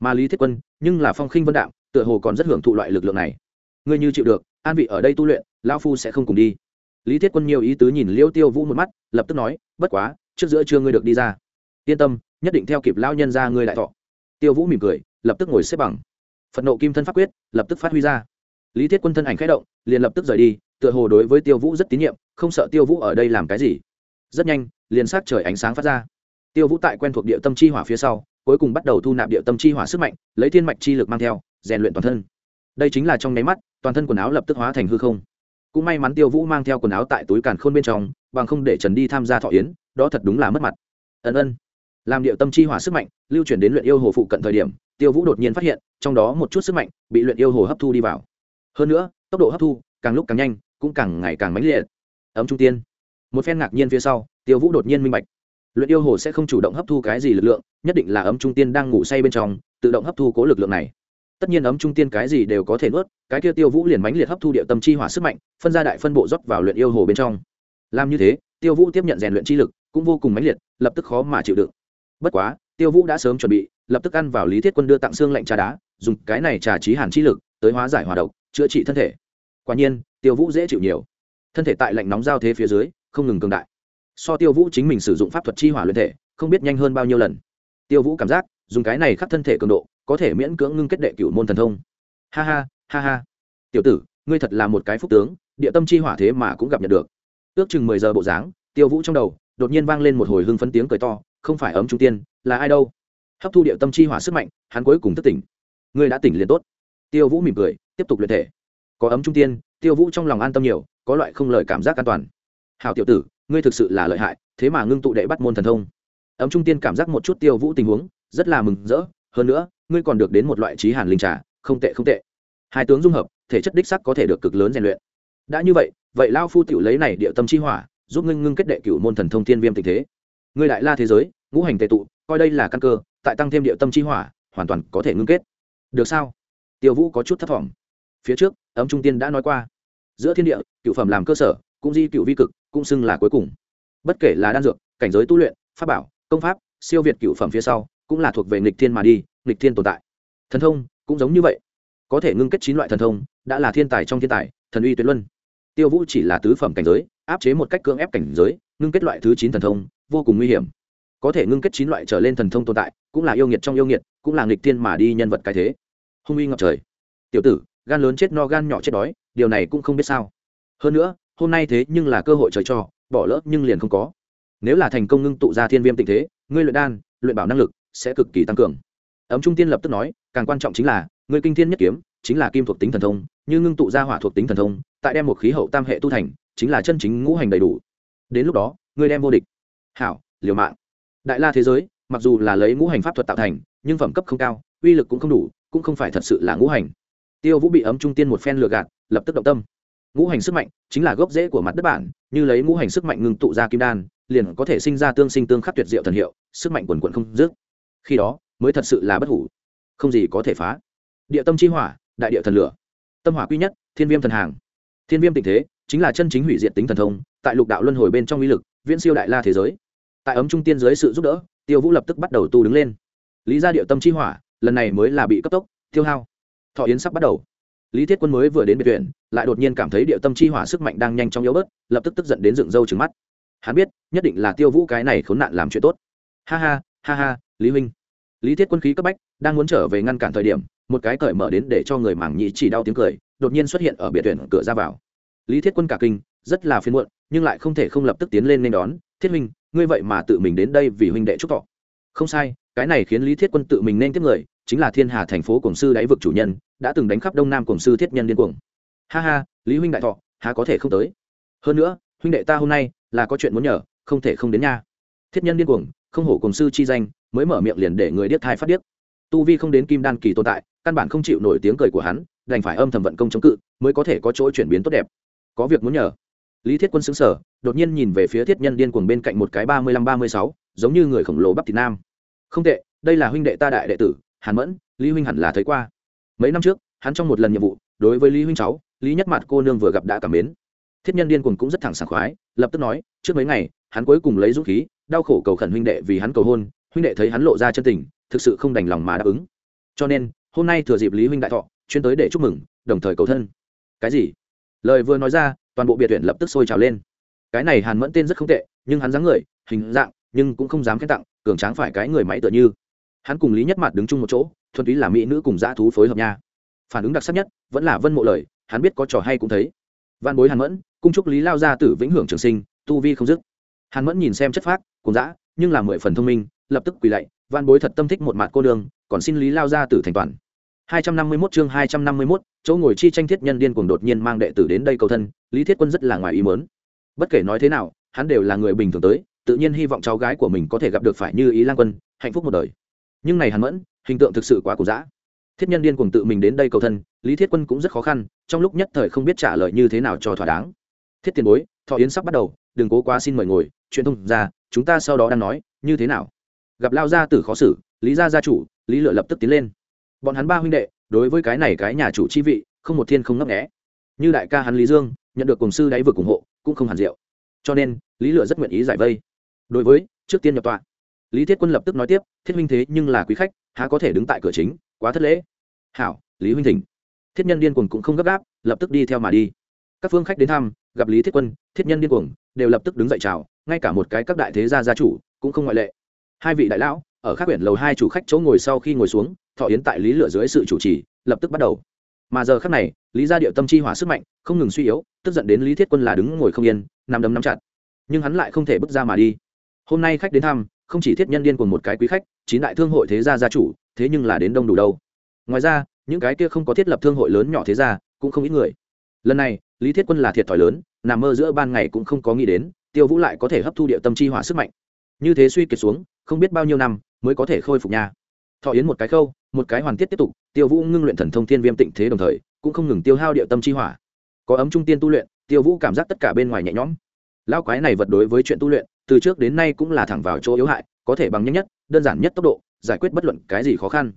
Mà lý thiết quân, nhưng là phong khinh vân đạo tựa hồ còn rất hưởng thụ loại lực lượng này. Ngươi như chịu được, an vị ở đây tu luyện, lão phu sẽ không cùng đi. Lý thiết quân nhiều ý tứ nhìn liêu tiêu vũ một mắt, lập tức nói, bất quá, trước giữa trưa ngươi được đi ra. Yên tâm, nhất định theo kịp lão nhân ra ngươi lại thọ. Tiêu vũ mỉm cười, lập tức ngồi xếp bằng. Phật nộ kim thân pháp quyết, lập tức phát huy ra. Lý thiết quân thân ảnh k h ẽ động, liền lập tức rời đi, tựa hồ đối với tiêu vũ rất tín nhiệm, không sợ tiêu vũ ở đây làm cái gì. Rất nhanh liền sát trời ánh sáng phát ra. Tiêu vũ tại quen thuộc địa tâm chi hỏa phía sau, cuối cùng bắt đầu thu nạp địa tâm chi hỏa sức mạnh, lấy thiên mạch chi lực mang theo, rèn luyện toàn thân. Đây chính là trong nháy mắt, toàn thân quần áo lập tức hóa thành hư không. Cũng may mắn tiêu vũ mang theo quần áo tại túi càn khôn bên trong, bằng không để trần đi tham gia thọ yến, đó thật đúng là mất mặt. Ân ân. Làm địa tâm chi hỏa sức mạnh, lưu chuyển đến luyện yêu hồ phụ cận thời điểm, tiêu vũ đột nhiên phát hiện, trong đó một chút sức mạnh, bị luyện yêu hồ hấp thu đi vào. Hơn nữa, tốc độ hấp thu, càng lúc càng nhanh, cũng càng ngày càng mãnh liệt. Ấm trung tiên một phen ngạc nhiên phía sau, tiêu vũ đột nhiên minh bạch. Luyện yêu hồ sẽ không chủ động hấp thu cái gì lực lượng, nhất định là ấm trung tiên đang ngủ say bên trong, tự động hấp thu cố lực lượng này. Tất nhiên ấm trung tiên cái gì đều có thể nuốt, cái kia tiêu vũ liền mãnh liệt hấp thu địa tâm chi hỏa sức mạnh, phân ra đại phân bộ dốc vào luyện yêu hồ bên trong. Làm như thế, tiêu vũ tiếp nhận rèn luyện chi lực, cũng vô cùng mãnh liệt, lập tức khó mà chịu đựng. Bất quá, tiêu vũ đã sớm chuẩn bị, lập tức ăn vào lý thiết quân đưa tặng xương lạnh trà đá, dùng cái này trà trí hàn chi lực, tới hóa giải hòa độc, chữa trị thân thể. Quả nhiên, tiêu vũ dễ chịu nhiều. Thân thể tại lạnh nóng giao thế phía dưới không ngừng cường đại. So tiêu vũ chính mình sử dụng pháp thuật chi hỏa luyện thể, không biết nhanh hơn bao nhiêu lần. Tiêu vũ cảm giác, dùng cái này khắc thân thể cường độ, có thể miễn cưỡng ngưng kết đệ cửu môn thần thông. Ha ha ha ha. Tiểu tử, ngươi thật là một cái phúc tướng, địa tâm chi hỏa thế mà cũng gặp nhận được. Ước chừng mười giờ bộ dáng, tiêu vũ trong đầu, đột nhiên vang lên một hồi hưng phấn tiếng cười to, không phải ấm trung tiên, là ai đâu? Hấp thu địa tâm chi hỏa sức mạnh, hắn cuối cùng thức tỉnh. Ngươi đã tỉnh liền tốt. Tiêu vũ mỉm cười, tiếp tục luyện thể. Có ấm trung tiên, tiêu vũ trong lòng an tâm nhiều, có loại không lời cảm giác an toàn hào tiểu tử, ngươi thực sự là lợi hại, thế mà ngưng tụ đệ bắt môn thần thông. Ấm trung tiên cảm giác một chút tiêu vũ tình huống, rất là mừng rỡ, hơn nữa, ngươi còn được đến một loại trí hàn linh trà, không tệ không tệ. Hai tướng dung hợp, thể chất đích sắc có thể được cực lớn rèn luyện. Đã như vậy vậy lao phu tiểu lấy này địa tâm chi hỏa, giúp ngưng ngưng kết đệ cửu môn thần thông thiên viêm tình thế. Ngươi đại la thế giới, ngũ hành tệ tụ, coi đây là căn cơ, tại tăng thêm địa tâm chi hỏa, hoàn toàn có thể ngưng kết. Được sao? Tiêu vũ có chút thất vọng. Phía trước, ấm trung tiên đã nói qua. Giữa thiên địa cựu phẩm làm cơ sở, cũng di cựu vi cực cũng xưng là cuối cùng. Bất kể là đan dược, cảnh giới tu luyện, pháp bảo, công pháp, siêu việt cựu phẩm phía sau, cũng là thuộc về nghịch thiên mà đi, nghịch thiên tồn tại. Thần thông cũng giống như vậy. Có thể ngưng kết chín loại thần thông, đã là thiên tài trong thiên tài, thần uy tuyệt luân. Tiêu vũ chỉ là tứ phẩm cảnh giới, áp chế một cách cưỡng ép cảnh giới, ngưng kết loại thứ chín thần thông, vô cùng nguy hiểm. Có thể ngưng kết chín loại trở lên thần thông tồn tại, cũng là yêu nghiệt trong yêu nghiệt, cũng là nghịch thiên mà đi nhân vật cái thế. Hung uy ngập trời. Tiểu tử, gan lớn chết no gan nhỏ chết đói, điều này cũng không biết sao. Hơn nữa hôm nay thế nhưng là cơ hội trời cho, bỏ lỡ nhưng liền không có. Nếu là thành công ngưng tụ ra thiên viêm tình thế, ngươi luyện đan, luyện bảo năng lực sẽ cực kỳ tăng cường. Ấm trung tiên lập tức nói, càng quan trọng chính là, ngươi kinh thiên nhất kiếm chính là kim thuộc tính thần thông, như ngưng tụ ra hỏa thuộc tính thần thông, tại đem một khí hậu tam hệ tu thành, chính là chân chính ngũ hành đầy đủ. Đến lúc đó, ngươi đem vô địch, hảo, liều mạng. Đại la thế giới, mặc dù là lấy ngũ hành pháp thuật tạo thành, nhưng phẩm cấp không cao, uy lực cũng không đủ, cũng không phải thật sự là ngũ hành. Tiêu vũ bị ấm trung tiên một phen lừa gạt, lập tức động tâm ngũ hành sức mạnh, chính là gốc rễ của mặt đất bản, như lấy ngũ hành sức mạnh ngưng tụ ra kim đan, liền có thể sinh ra tương sinh tương khắc tuyệt diệu thần hiệu, sức mạnh quần quận không dứt. Khi đó, mới thật sự là bất hủ. Không gì có thể phá. Địa tâm chi hỏa, đại địa thần lửa. Tâm hỏa quy nhất, thiên viêm thần hàng. Thiên viêm tình thế, chính là chân chính hủy diệt tính thần thông, tại lục đạo luân hồi bên trong uy lực, viễn siêu đại la thế giới. Tại ấm trung tiên dưới sự giúp đỡ, tiêu vũ lập tức bắt đầu tu đứng lên. Lý ra địa tâm chi hỏa, lần này mới là bị cấp tốc, tiêu hao. Thọ yến sắp bắt đầu lý thiết quân mới vừa đến biệt tuyển lại đột nhiên cảm thấy địa tâm chi hỏa sức mạnh đang nhanh chóng yếu bớt, lập tức tức giận đến dựng râu trứng mắt. Hắn biết, nhất định là tiêu vũ cái này khốn nạn làm chuyện tốt. Ha ha ha ha, lý huynh. Lý thiết quân khí cấp bách, đang muốn trở về ngăn cản thời điểm, một cái cởi mở đến để cho người mảng nhĩ chỉ đau tiếng cười, đột nhiên xuất hiện ở biệt tuyển cửa ra vào. Lý thiết quân cả kinh, rất là phiền muộn, nhưng lại không thể không lập tức tiến lên nên đón. Thiết huynh, ngươi vậy mà tự mình đến đây vì huynh đệ chúc thọ. Không sai, cái này khiến lý thiết quân tự mình nên tiếp người chính là thiên hà thành phố cổng sư đáy vực chủ nhân, đã từng đánh khắp đông nam cổng sư thiết nhân điên cuồng. Ha ha, lý huynh đại thọ, há có thể không tới? Hơn nữa, huynh đệ ta hôm nay, là có chuyện muốn nhờ, không thể không đến nha. Thiết nhân điên cuồng, không hổ cổng sư chi danh, mới mở miệng liền để người điếc thai phát điếc. Tu vi không đến kim đan kỳ tồn tại, căn bản không chịu nổi tiếng cười của hắn, đành phải âm thầm vận công chống cự, mới có thể có chỗ chuyển biến tốt đẹp. Có việc muốn nhờ. Lý thiết quân xứng sở đột nhiên nhìn về phía thiết nhân điên cuồng bên cạnh một cái ba mươi lăm ba mươi sáu, giống như người khổng lồ bắp thịt nam. Không tệ, đây là huynh đệ ta đại đệ tử hàn mẫn, lý huynh hẳn là thấy qua. Mấy năm trước, hắn trong một lần nhiệm vụ, đối với lý huynh cháu, lý nhất mặt cô nương vừa gặp đã cảm mến. Thiết nhân điên cuồng cũng rất thẳng sảng khoái, lập tức nói, trước mấy ngày, hắn cuối cùng lấy dũng khí, đau khổ cầu khẩn huynh đệ vì hắn cầu hôn, huynh đệ thấy hắn lộ ra chân tình, thực sự không đành lòng mà đáp ứng. Cho nên, hôm nay thừa dịp lý huynh đại thọ, chuyên tới để chúc mừng, đồng thời cầu thân. Cái gì? Lời vừa nói ra, toàn bộ biệt viện lập tức sôi trào lên. Cái này hàn mẫn tên rất không tệ, nhưng hắn dáng người, hình dạng, nhưng cũng không dám khen tặng, cường tráng phải cái người máy tựa như hắn cùng lý nhất mặt đứng chung một chỗ thuần túy là mỹ nữ cùng dã thú phối hợp nha phản ứng đặc sắc nhất vẫn là vân mộ lời hắn biết có trò hay cũng thấy văn bối hàn mẫn cung chúc lý lao ra tử vĩnh hưởng trường sinh tu vi không dứt hàn mẫn nhìn xem chất phác cùng dã nhưng là mười phần thông minh lập tức quỳ lạy văn bối thật tâm thích một mặt cô đường còn xin lý lao ra tử thành toàn 251 chương 251, chỗ ngồi chi tranh thiết nhân điên cuồng đột nhiên mang đệ tử đến đây cầu thân, Lý Thiết Quân rất là ngoài ý muốn. Bất kể nói thế nào, hắn đều là người bình thường tới, tự nhiên hy vọng cháu gái của mình có thể gặp được phải như ý Lang Quân, hạnh phúc một đời. Nhưng này hàn mẫn, hình tượng thực sự quá cổ dã. Thiết nhân điên cuồng tự mình đến đây cầu thân, Lý Thiết Quân cũng rất khó khăn, trong lúc nhất thời không biết trả lời như thế nào cho thỏa đáng. Thiết tiền bối, thọ yến sắp bắt đầu, đừng cố quá xin mời ngồi, chuyện thông ra, chúng ta sau đó đang nói, như thế nào? Gặp lao gia tử khó xử, Lý gia gia chủ, Lý Lựa lập tức tiến lên bọn hắn ba huynh đệ đối với cái này cái nhà chủ chi vị không một thiên không ngấp nghé như đại ca hắn lý dương nhận được cùng sư đáy vực ủng hộ cũng không hàn diệu cho nên lý lựa rất nguyện ý giải vây đối với trước tiên nhập tọa lý thiết quân lập tức nói tiếp, thiết huynh thế nhưng là quý khách, há có thể đứng tại cửa chính, quá thất lễ. Hảo, lý huynh thỉnh. Thiết nhân điên cuồng cũng không gấp gáp, lập tức đi theo mà đi. Các phương khách đến thăm, gặp lý thiết quân, thiết nhân điên cuồng, đều lập tức đứng dậy chào, ngay cả một cái các đại thế gia gia chủ cũng không ngoại lệ. Hai vị đại lão, ở khác huyện lầu hai chủ khách chỗ ngồi sau khi ngồi xuống, thọ yến tại lý lựa dưới sự chủ trì, lập tức bắt đầu. Mà giờ khác này, lý gia điệu tâm chi hỏa sức mạnh, không ngừng suy yếu, tức giận đến lý thiết quân là đứng ngồi không yên nằm đấm nắm chặt. Nhưng hắn lại không thể bước ra mà đi. Hôm nay khách đến thăm không chỉ thiết nhân điên cùng một cái quý khách, chín đại thương hội thế gia gia chủ, thế nhưng là đến đông đủ đâu. Ngoài ra, những cái kia không có thiết lập thương hội lớn nhỏ thế gia, cũng không ít người. Lần này, lý thiết quân là thiệt thòi lớn, nằm mơ giữa ban ngày cũng không có nghĩ đến, tiêu vũ lại có thể hấp thu địa tâm chi hỏa sức mạnh. Như thế suy kiệt xuống, không biết bao nhiêu năm, mới có thể khôi phục nhà thọ yến một cái khâu, một cái hoàn tiết tiếp tục, tiêu vũ ngưng luyện thần thông thiên viêm tịnh thế đồng thời, cũng không ngừng tiêu hao địa tâm chi hỏa. Có ấm trung tiên tu luyện, tiêu vũ cảm giác tất cả bên ngoài nhẹ nhõm. Lao quái này vật đối với chuyện tu luyện từ trước đến nay cũng là thẳng vào chỗ yếu hại, có thể bằng nhanh nhất, đơn giản nhất tốc độ, giải quyết bất luận cái gì khó khăn.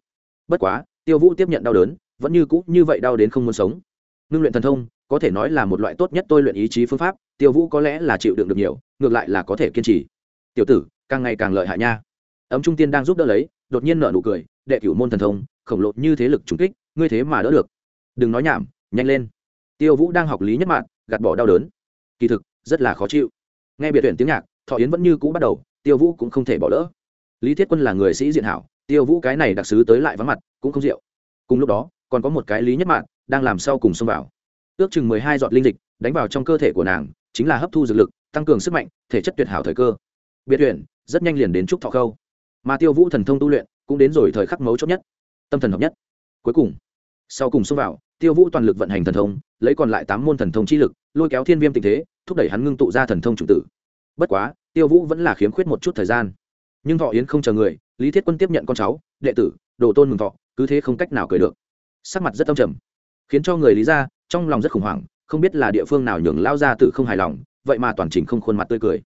Bất quá, tiêu vũ tiếp nhận đau đớn, vẫn như cũ như vậy đau đến không muốn sống. Ngưng luyện thần thông, có thể nói là một loại tốt nhất tôi luyện ý chí phương pháp, tiêu vũ có lẽ là chịu đựng được nhiều, ngược lại là có thể kiên trì. Tiểu tử, càng ngày càng lợi hại nha. Ấm trung tiên đang giúp đỡ lấy, đột nhiên nở nụ cười, đệ cửu môn thần thông, khổng lồ như thế lực trúng kích, ngươi thế mà đỡ được. Đừng nói nhảm, nhanh lên. Tiêu vũ đang học lý nhất mạng, gạt bỏ đau đớn. Kỳ thực, rất là khó chịu. Nghe biệt tuyển tiếng nhạc thọ yến vẫn như cũ bắt đầu, tiêu vũ cũng không thể bỏ lỡ. Lý thiết quân là người sĩ diện hảo, tiêu vũ cái này đặc sứ tới lại vắng mặt, cũng không rượu. Cùng lúc đó, còn có một cái lý nhất mạng đang làm sau cùng xông vào. Ước chừng mười hai giọt linh dịch, đánh vào trong cơ thể của nàng, chính là hấp thu dược lực, tăng cường sức mạnh, thể chất tuyệt hảo thời cơ. Biệt tuyển, rất nhanh liền đến trúc thọ khâu. Mà tiêu vũ thần thông tu luyện, cũng đến rồi thời khắc mấu chốt nhất, tâm thần hợp nhất. Cuối cùng, sau cùng xông vào, tiêu vũ toàn lực vận hành thần thông, lấy còn lại tám môn thần thông chi lực, lôi kéo thiên viêm tình thế, thúc đẩy hắn ngưng tụ ra thần thông chủ tử. Bất quá tiêu vũ vẫn là khiếm khuyết một chút thời gian. Nhưng thọ yến không chờ người, lý thiết quân tiếp nhận con cháu, đệ tử, đồ tôn mừng thọ, cứ thế không cách nào cười được. Sắc mặt rất âm trầm, khiến cho người lý ra, trong lòng rất khủng hoảng, không biết là địa phương nào nhường lao ra tự không hài lòng, vậy mà toàn trình không khuôn mặt tươi cười.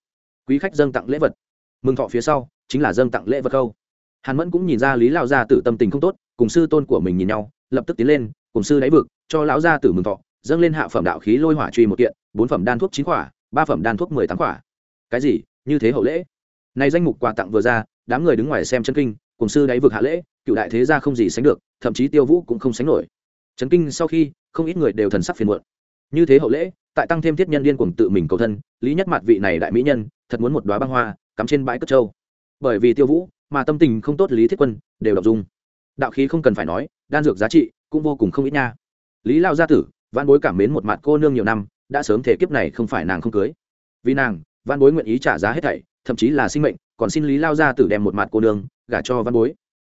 Quý khách dâng tặng lễ vật. Mừng thọ phía sau, chính là dâng tặng lễ vật câu. Hàn mẫn cũng nhìn ra lý lao gia tử tâm tình không tốt, cùng sư tôn của mình nhìn nhau, lập tức tiến lên, cùng sư đáy vực, cho lão gia tử mừng thọ, dâng lên hạ phẩm đạo khí lôi hỏa truy một kiện, bốn phẩm đan thuốc chín quả, ba phẩm đan thuốc mười tám quả. Cái gì? Như thế hậu lễ. Này danh mục quà tặng vừa ra, đám người đứng ngoài xem chân kinh, cùng sư đáy vực hạ lễ, cựu đại thế gia không gì sánh được, thậm chí tiêu vũ cũng không sánh nổi. Chấn kinh sau khi, không ít người đều thần sắc phiền muộn. Như thế hậu lễ, tại tăng thêm thiết nhân liên cùng tự mình cầu thân, lý nhất mặt vị này đại mỹ nhân, thật muốn một đoá băng hoa, cắm trên bãi cất trâu bởi vì tiêu vũ, mà tâm tình không tốt lý thiết quân, đều đọc dung. Đạo khí không cần phải nói, đan dược giá trị cũng vô cùng không ít nha. Lý lao gia tử văn bối cảm mến một mặt cô nương nhiều năm, đã sớm thể kiếp này không phải nàng không cưới. Vì nàng văn bối nguyện ý trả giá hết thảy, thậm chí là sinh mệnh, còn xin lý lao gia tử đem một mặt cô nương gả cho văn bối.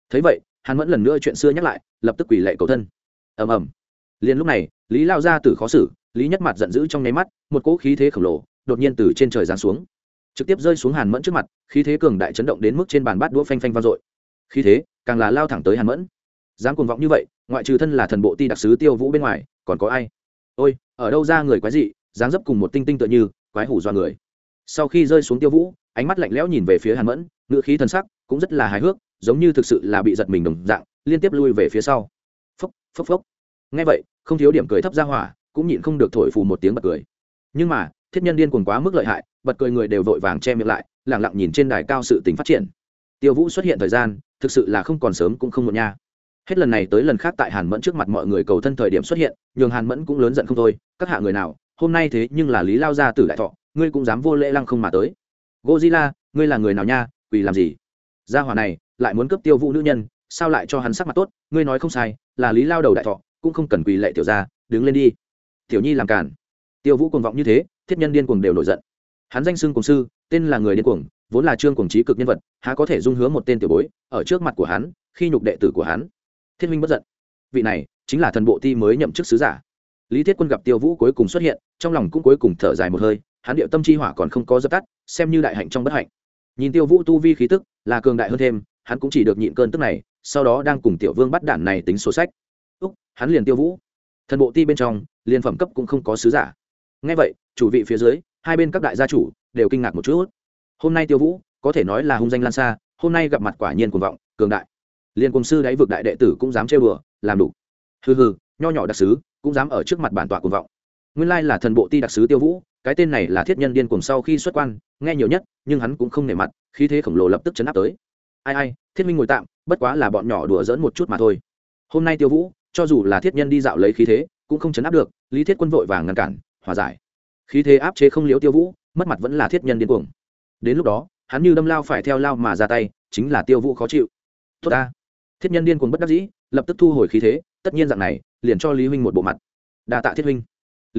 Thấy vậy, hắn vẫn lần nữa chuyện xưa nhắc lại, lập tức quỳ lệ cầu thân. Ầm ầm. Liền lúc này, lý lao gia tử khó xử, lý nhất mặt giận dữ trong nháy mắt, một cỗ khí thế khổng lồ đột nhiên từ trên trời giáng xuống. Trực tiếp rơi xuống hàn mẫn trước mặt, khí thế cường đại chấn động đến mức trên bàn bát đũa phanh phanh vang dội. Khí thế, càng là lao thẳng tới hàn mẫn. Dám cuồng vọng như vậy, ngoại trừ thân là thần bộ ti đặc sứ tiêu vũ bên ngoài, còn có ai? Ôi, ở đâu ra người quái dị, dáng dấp cùng một tinh tinh tựa như, quái hủ do người sau khi rơi xuống tiêu vũ, ánh mắt lạnh lẽo nhìn về phía hàn mẫn, ngữ khí thân sắc cũng rất là hài hước, giống như thực sự là bị giật mình đồng dạng, liên tiếp lui về phía sau. Phốc phốc phốc. Ngay vậy, không thiếu điểm cười thấp ra hỏa, cũng nhịn không được thổi phù một tiếng bật cười. Nhưng mà, thiết nhân điên cuồng quá mức lợi hại, bật cười người đều vội vàng che miệng lại lẳng lặng nhìn trên đài cao sự tình phát triển. Tiêu vũ xuất hiện thời gian, thực sự là không còn sớm cũng không muộn nha. Hết lần này tới lần khác tại hàn mẫn trước mặt mọi người cầu thân thời điểm xuất hiện, nhường hàn mẫn cũng lớn giận không thôi, các hạ người nào, hôm nay thế nhưng là lý lao gia tử đại thọ ngươi cũng dám vô lễ lăng không mà tới. Gozilla ngươi là người nào nha, quỳ làm gì? Gia hỏa này, lại muốn cướp tiêu vũ nữ nhân, sao lại cho hắn sắc mặt tốt? Ngươi nói không sai, là lý lao đầu đại thọ, cũng không cần quỳ lệ tiểu gia, đứng lên đi. Tiểu nhi làm cản. Tiêu vũ cuồng vọng như thế, thiết nhân điên cuồng đều nổi giận. Hắn danh xưng cùng sư, tên là người điên cuồng, vốn là trương cuồng trí cực nhân vật, há có thể dung hứa một tên tiểu bối, ở trước mặt của hắn, khi nhục đệ tử của hắn. Thiết minh bất giận. Vị này, chính là thần bộ ti mới nhậm chức sứ giả. Lý thiết quân gặp tiêu vũ cuối cùng xuất hiện, trong lòng cũng cuối cùng thở dài một hơi hắn điệu tâm chi hỏa còn không có dập tắt, xem như đại hạnh trong bất hạnh. Nhìn tiêu vũ tu vi khí tức, là cường đại hơn thêm, hắn cũng chỉ được nhịn cơn tức này, sau đó đang cùng tiểu vương bắt đản này tính số sách. Úc, hắn liền tiêu vũ. Thần bộ ti bên trong liên phẩm cấp cũng không có sứ giả. Ngay vậy, chủ vị phía dưới, hai bên các đại gia chủ đều kinh ngạc một chút. Hôm nay tiêu vũ, có thể nói là hung danh lan xa, hôm nay gặp mặt quả nhiên cuồng vọng, cường đại. Liên quân sư đáy vực đại đệ tử cũng dám trêu đùa, làm đủ. Hừ hừ, nho nhỏ đặc sứ cũng dám ở trước mặt bản tọa cuồng vọng. Nguyên lai là thần bộ ti đặc sứ tiêu vũ cái tên này là thiết nhân điên cuồng sau khi xuất quan, nghe nhiều nhất, nhưng hắn cũng không nể mặt, khí thế khổng lồ lập tức chấn áp tới. Ai ai, thiết minh ngồi tạm, bất quá là bọn nhỏ đùa dỡn một chút mà thôi. Hôm nay tiêu vũ, cho dù là thiết nhân đi dạo lấy khí thế, cũng không chấn áp được, lý thiết quân vội vàng ngăn cản, hòa giải. Khí thế áp chế không liếu tiêu vũ, mất mặt vẫn là thiết nhân điên cuồng. Đến lúc đó, hắn như đâm lao phải theo lao mà ra tay, chính là tiêu vũ khó chịu. Tốt ta. Thiết nhân điên cuồng bất đắc dĩ, lập tức thu hồi khí thế, tất nhiên dạng này, liền cho lý huynh một bộ mặt. Đa tạ thiết huynh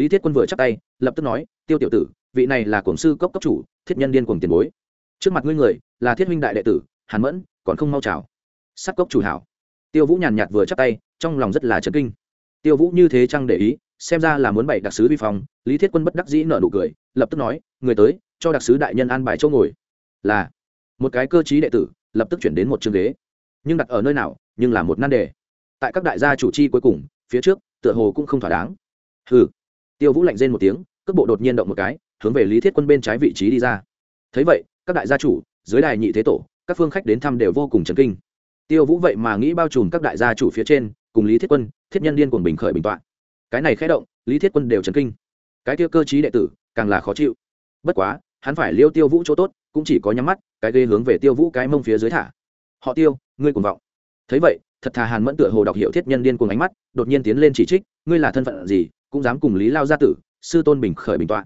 lý thiết quân vừa chắc tay, lập tức nói, tiêu tiểu tử, vị này là cổng sư cốc cấp chủ, thiết nhân điên cuồng tiền bối. Trước mặt ngươi người, là thiết huynh đại đệ tử, hàn mẫn, còn không mau chào. Sắc cốc chủ hảo. Tiêu vũ nhàn nhạt vừa chắc tay, trong lòng rất là chấn kinh. Tiêu vũ như thế chăng để ý, xem ra là muốn bày đặc sứ vi phòng. lý thiết quân bất đắc dĩ nợ nụ cười, lập tức nói, người tới, cho đặc sứ đại nhân an bài chỗ ngồi. Là, một cái cơ chí đệ tử, lập tức chuyển đến một chương ghế. Nhưng đặt ở nơi nào, nhưng là một nan đề. Tại các đại gia chủ chi cuối cùng, phía trước, tựa hồ cũng không thỏa đáng. Hừ tiêu vũ lạnh rên một tiếng, cước bộ đột nhiên động một cái, hướng về lý thiết quân bên trái vị trí đi ra. Thấy vậy, các đại gia chủ, dưới đài nhị thế tổ, các phương khách đến thăm đều vô cùng chấn kinh. Tiêu vũ vậy mà nghĩ bao trùm các đại gia chủ phía trên, cùng lý thiết quân, thiết nhân điên cuồng bình khởi bình tọa. Cái này khé động, lý thiết quân đều chấn kinh. Cái tiêu cơ chí đệ tử, càng là khó chịu. Bất quá, hắn phải liêu tiêu vũ chỗ tốt, cũng chỉ có nhắm mắt, cái ghê hướng về tiêu vũ cái mông phía dưới thả. Họ tiêu, ngươi cuồng vọng. Thấy vậy, thật thà hàn mẫn tựa hồ đọc hiệu thiết nhân điên cuồng ánh mắt, đột nhiên tiến lên chỉ trích, ngươi là thân phận gì? Cũng dám cùng lý lao gia tử sư tôn bình khởi bình tọa.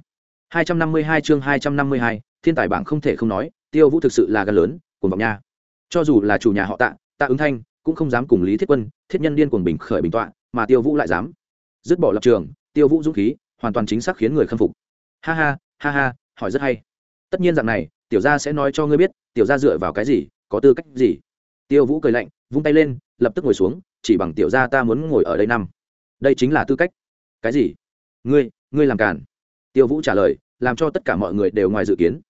252 chương 252, thiên tài bảng không thể không nói tiêu vũ thực sự là gan lớn cùng vọng nha. Cho dù là chủ nhà họ tạ tạ ứng thanh cũng không dám cùng lý thiết quân thiết nhân điên cuồng bình khởi bình tọa mà tiêu vũ lại dám. Dứt bỏ lập trường tiêu vũ dũng khí hoàn toàn chính xác khiến người khâm phục. Ha ha ha ha hỏi rất hay. Tất nhiên rằng này tiểu gia sẽ nói cho ngươi biết tiểu gia dựa vào cái gì có tư cách gì. Tiêu vũ cười lạnh vung tay lên lập tức ngồi xuống chỉ bằng tiểu gia ta muốn ngồi ở đây năm. Đây chính là tư cách cái gì? Ngươi ngươi làm cản tiêu vũ trả lời, làm cho tất cả mọi người đều ngoài dự kiến.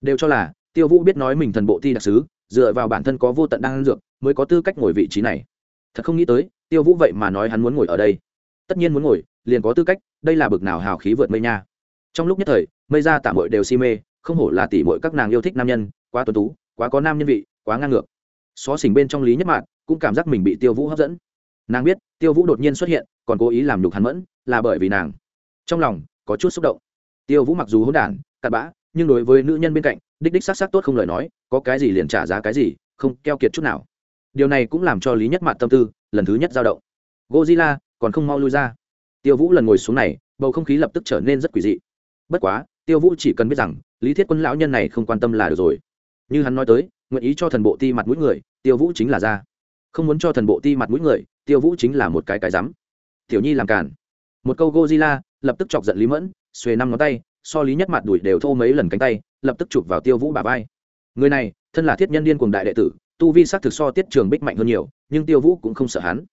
Đều cho là, tiêu vũ biết nói mình thần bộ thi đặc sứ, dựa vào bản thân có vô tận đang dược, mới có tư cách ngồi vị trí này. Thật không nghĩ tới, tiêu vũ vậy mà nói hắn muốn ngồi ở đây. Tất nhiên muốn ngồi, liền có tư cách, đây là bực nào hào khí vượt mây nha. Trong lúc nhất thời, mây ra tạm mội đều si mê, không hổ là tỷ mội các nàng yêu thích nam nhân, quá tuấn tú, quá có nam nhân vị, quá ngang ngược. Xó xỉnh bên trong lý nhất mạng cũng cảm giác mình bị tiêu vũ hấp dẫn. Nàng biết, tiêu vũ đột nhiên xuất hiện, còn cố ý làm nhục hắn mẫn là bởi vì nàng. Trong lòng, có chút xúc động. Tiêu vũ mặc dù hỗn đản, cặn bã, nhưng đối với nữ nhân bên cạnh, đích đích s á c s á c tốt không lời nói, có cái gì liền trả giá cái gì, không keo kiệt chút nào. Điều này cũng làm cho lý nhất mạn tâm tư lần thứ nhất dao động. Gozilla còn không mau lui ra. Tiêu vũ lần ngồi xuống này, bầu không khí lập tức trở nên rất quỷ dị. Bất quá, tiêu vũ chỉ cần biết rằng, lý thiết quân lão nhân này không quan tâm là được rồi. Như hắn nói tới, nguyện ý cho thần bộ ti mặt mũi người, tiêu vũ chính là ra. Không muốn cho thần bộ ti mặt mũi người, tiêu vũ chính là một cái cái rắm. Tiểu nhi làm cản một câu gozilla lập tức chọc giận lý mẫn, xuề năm ngón tay, so lý nhất mặt đuổi đều thô mấy lần cánh tay, lập tức chụp vào tiêu vũ bà vai. Người này, thân là thiết nhân điên cùng đại đệ tử, tu vi sắc thực so tiết trường bích mạnh hơn nhiều, nhưng tiêu vũ cũng không sợ hắn.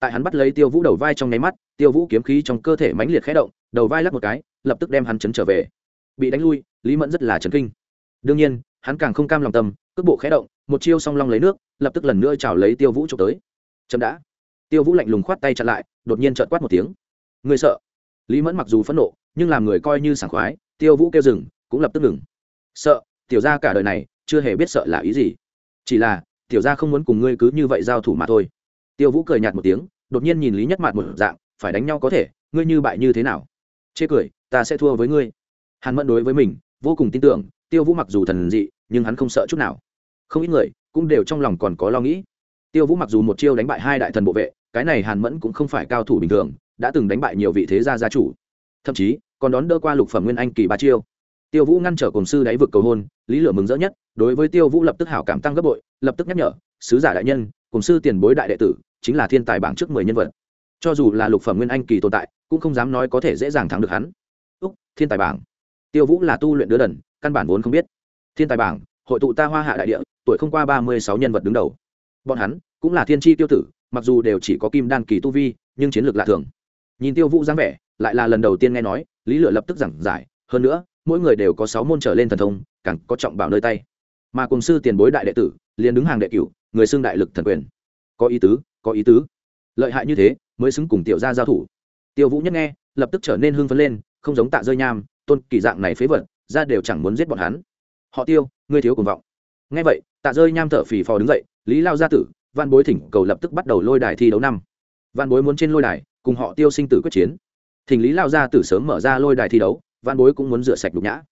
Tại hắn bắt lấy tiêu vũ đầu vai trong nháy mắt, tiêu vũ kiếm khí trong cơ thể mãnh liệt khẽ động, đầu vai lắc một cái, lập tức đem hắn chấn trở về. Bị đánh lui, lý mẫn rất là chấn kinh. Đương nhiên, hắn càng không cam lòng tâm, cước bộ khẽ động, một chiêu song long lấy nước, lập tức lần nữa chào lấy tiêu vũ trộm tới. Chậm đã. Tiêu vũ lạnh lùng khoát tay chặn lại, đột nhiên trợn quát một tiếng người sợ? Lý mẫn mặc dù phẫn nộ, nhưng làm người coi như sảng khoái, tiêu vũ kêu dừng, cũng lập tức ngừng. Sợ? Tiểu ra cả đời này, chưa hề biết sợ là ý gì. Chỉ là, tiểu ra không muốn cùng ngươi cứ như vậy giao thủ mà thôi. Tiêu vũ cười nhạt một tiếng, đột nhiên nhìn lý nhất mặt một dạng, phải đánh nhau có thể, ngươi như bại như thế nào? Chê cười, ta sẽ thua với ngươi. Hàn mẫn đối với mình, vô cùng tin tưởng, tiêu vũ mặc dù thần dị, nhưng hắn không sợ chút nào. Không ít người, cũng đều trong lòng còn có lo nghĩ. Tiêu vũ mặc dù một chiêu đánh bại hai đại thần bộ vệ, cái này hàn mẫn cũng không phải cao thủ bình thường đã từng đánh bại nhiều vị thế gia gia chủ. Thậm chí, còn đón đỡ qua lục phẩm nguyên anh kỳ ba chiêu. Tiêu vũ ngăn trở cổng sư đáy vực cầu hôn, lý lửa mừng rỡ nhất, đối với tiêu vũ lập tức hảo cảm tăng gấp bội, lập tức nhắc nhở, sứ giả đại nhân cổng sư tiền bối đại đệ tử, chính là thiên tài bảng trước mười nhân vật. Cho dù là lục phẩm nguyên anh kỳ tồn tại, cũng không dám nói có thể dễ dàng thắng được hắn. Úc, thiên tài bảng. Tiêu vũ là tu luyện đứa đần, căn bản vốn không biết. Thiên tài bảng, hội tụ ta hoa hạ đại địa, tuổi không qua ba mươi sáu nhân vật đứng đầu. Bọn hắn cũng là thiên tri tiêu tử, mặc dù đều chỉ có kim đan kỳ tu vi, nhưng chiến lược lạ thường nhìn tiêu vũ dáng vẻ, lại là lần đầu tiên nghe nói, lý lựa lập tức giảng giải, hơn nữa, mỗi người đều có sáu môn trở lên thần thông, càng có trọng bảo nơi tay. Mà cùng sư tiền bối đại đệ tử, liền đứng hàng đệ cửu, người xưng đại lực thần quyền. Có ý tứ, có ý tứ. Lợi hại như thế, mới xứng cùng tiểu gia giao thủ. Tiêu vũ nhất nghe, lập tức trở nên hưng phấn lên, không giống tạ rơi nham, tôn kỳ dạng này phế vật, ra đều chẳng muốn giết bọn hắn. Họ tiêu, ngươi thiếu cuồng vọng. Nghe vậy, tạ rơi nham thở phì phò đứng dậy, lý lao gia tử, văn bối thỉnh cầu lập tức bắt đầu lôi đài thi đấu năm. Văn bối muốn trên lôi đài cùng họ tiêu sinh tử quyết chiến. Thỉnh lý lao gia tử sớm mở ra lôi đài thi đấu văn bối cũng muốn rửa sạch nhục nhã.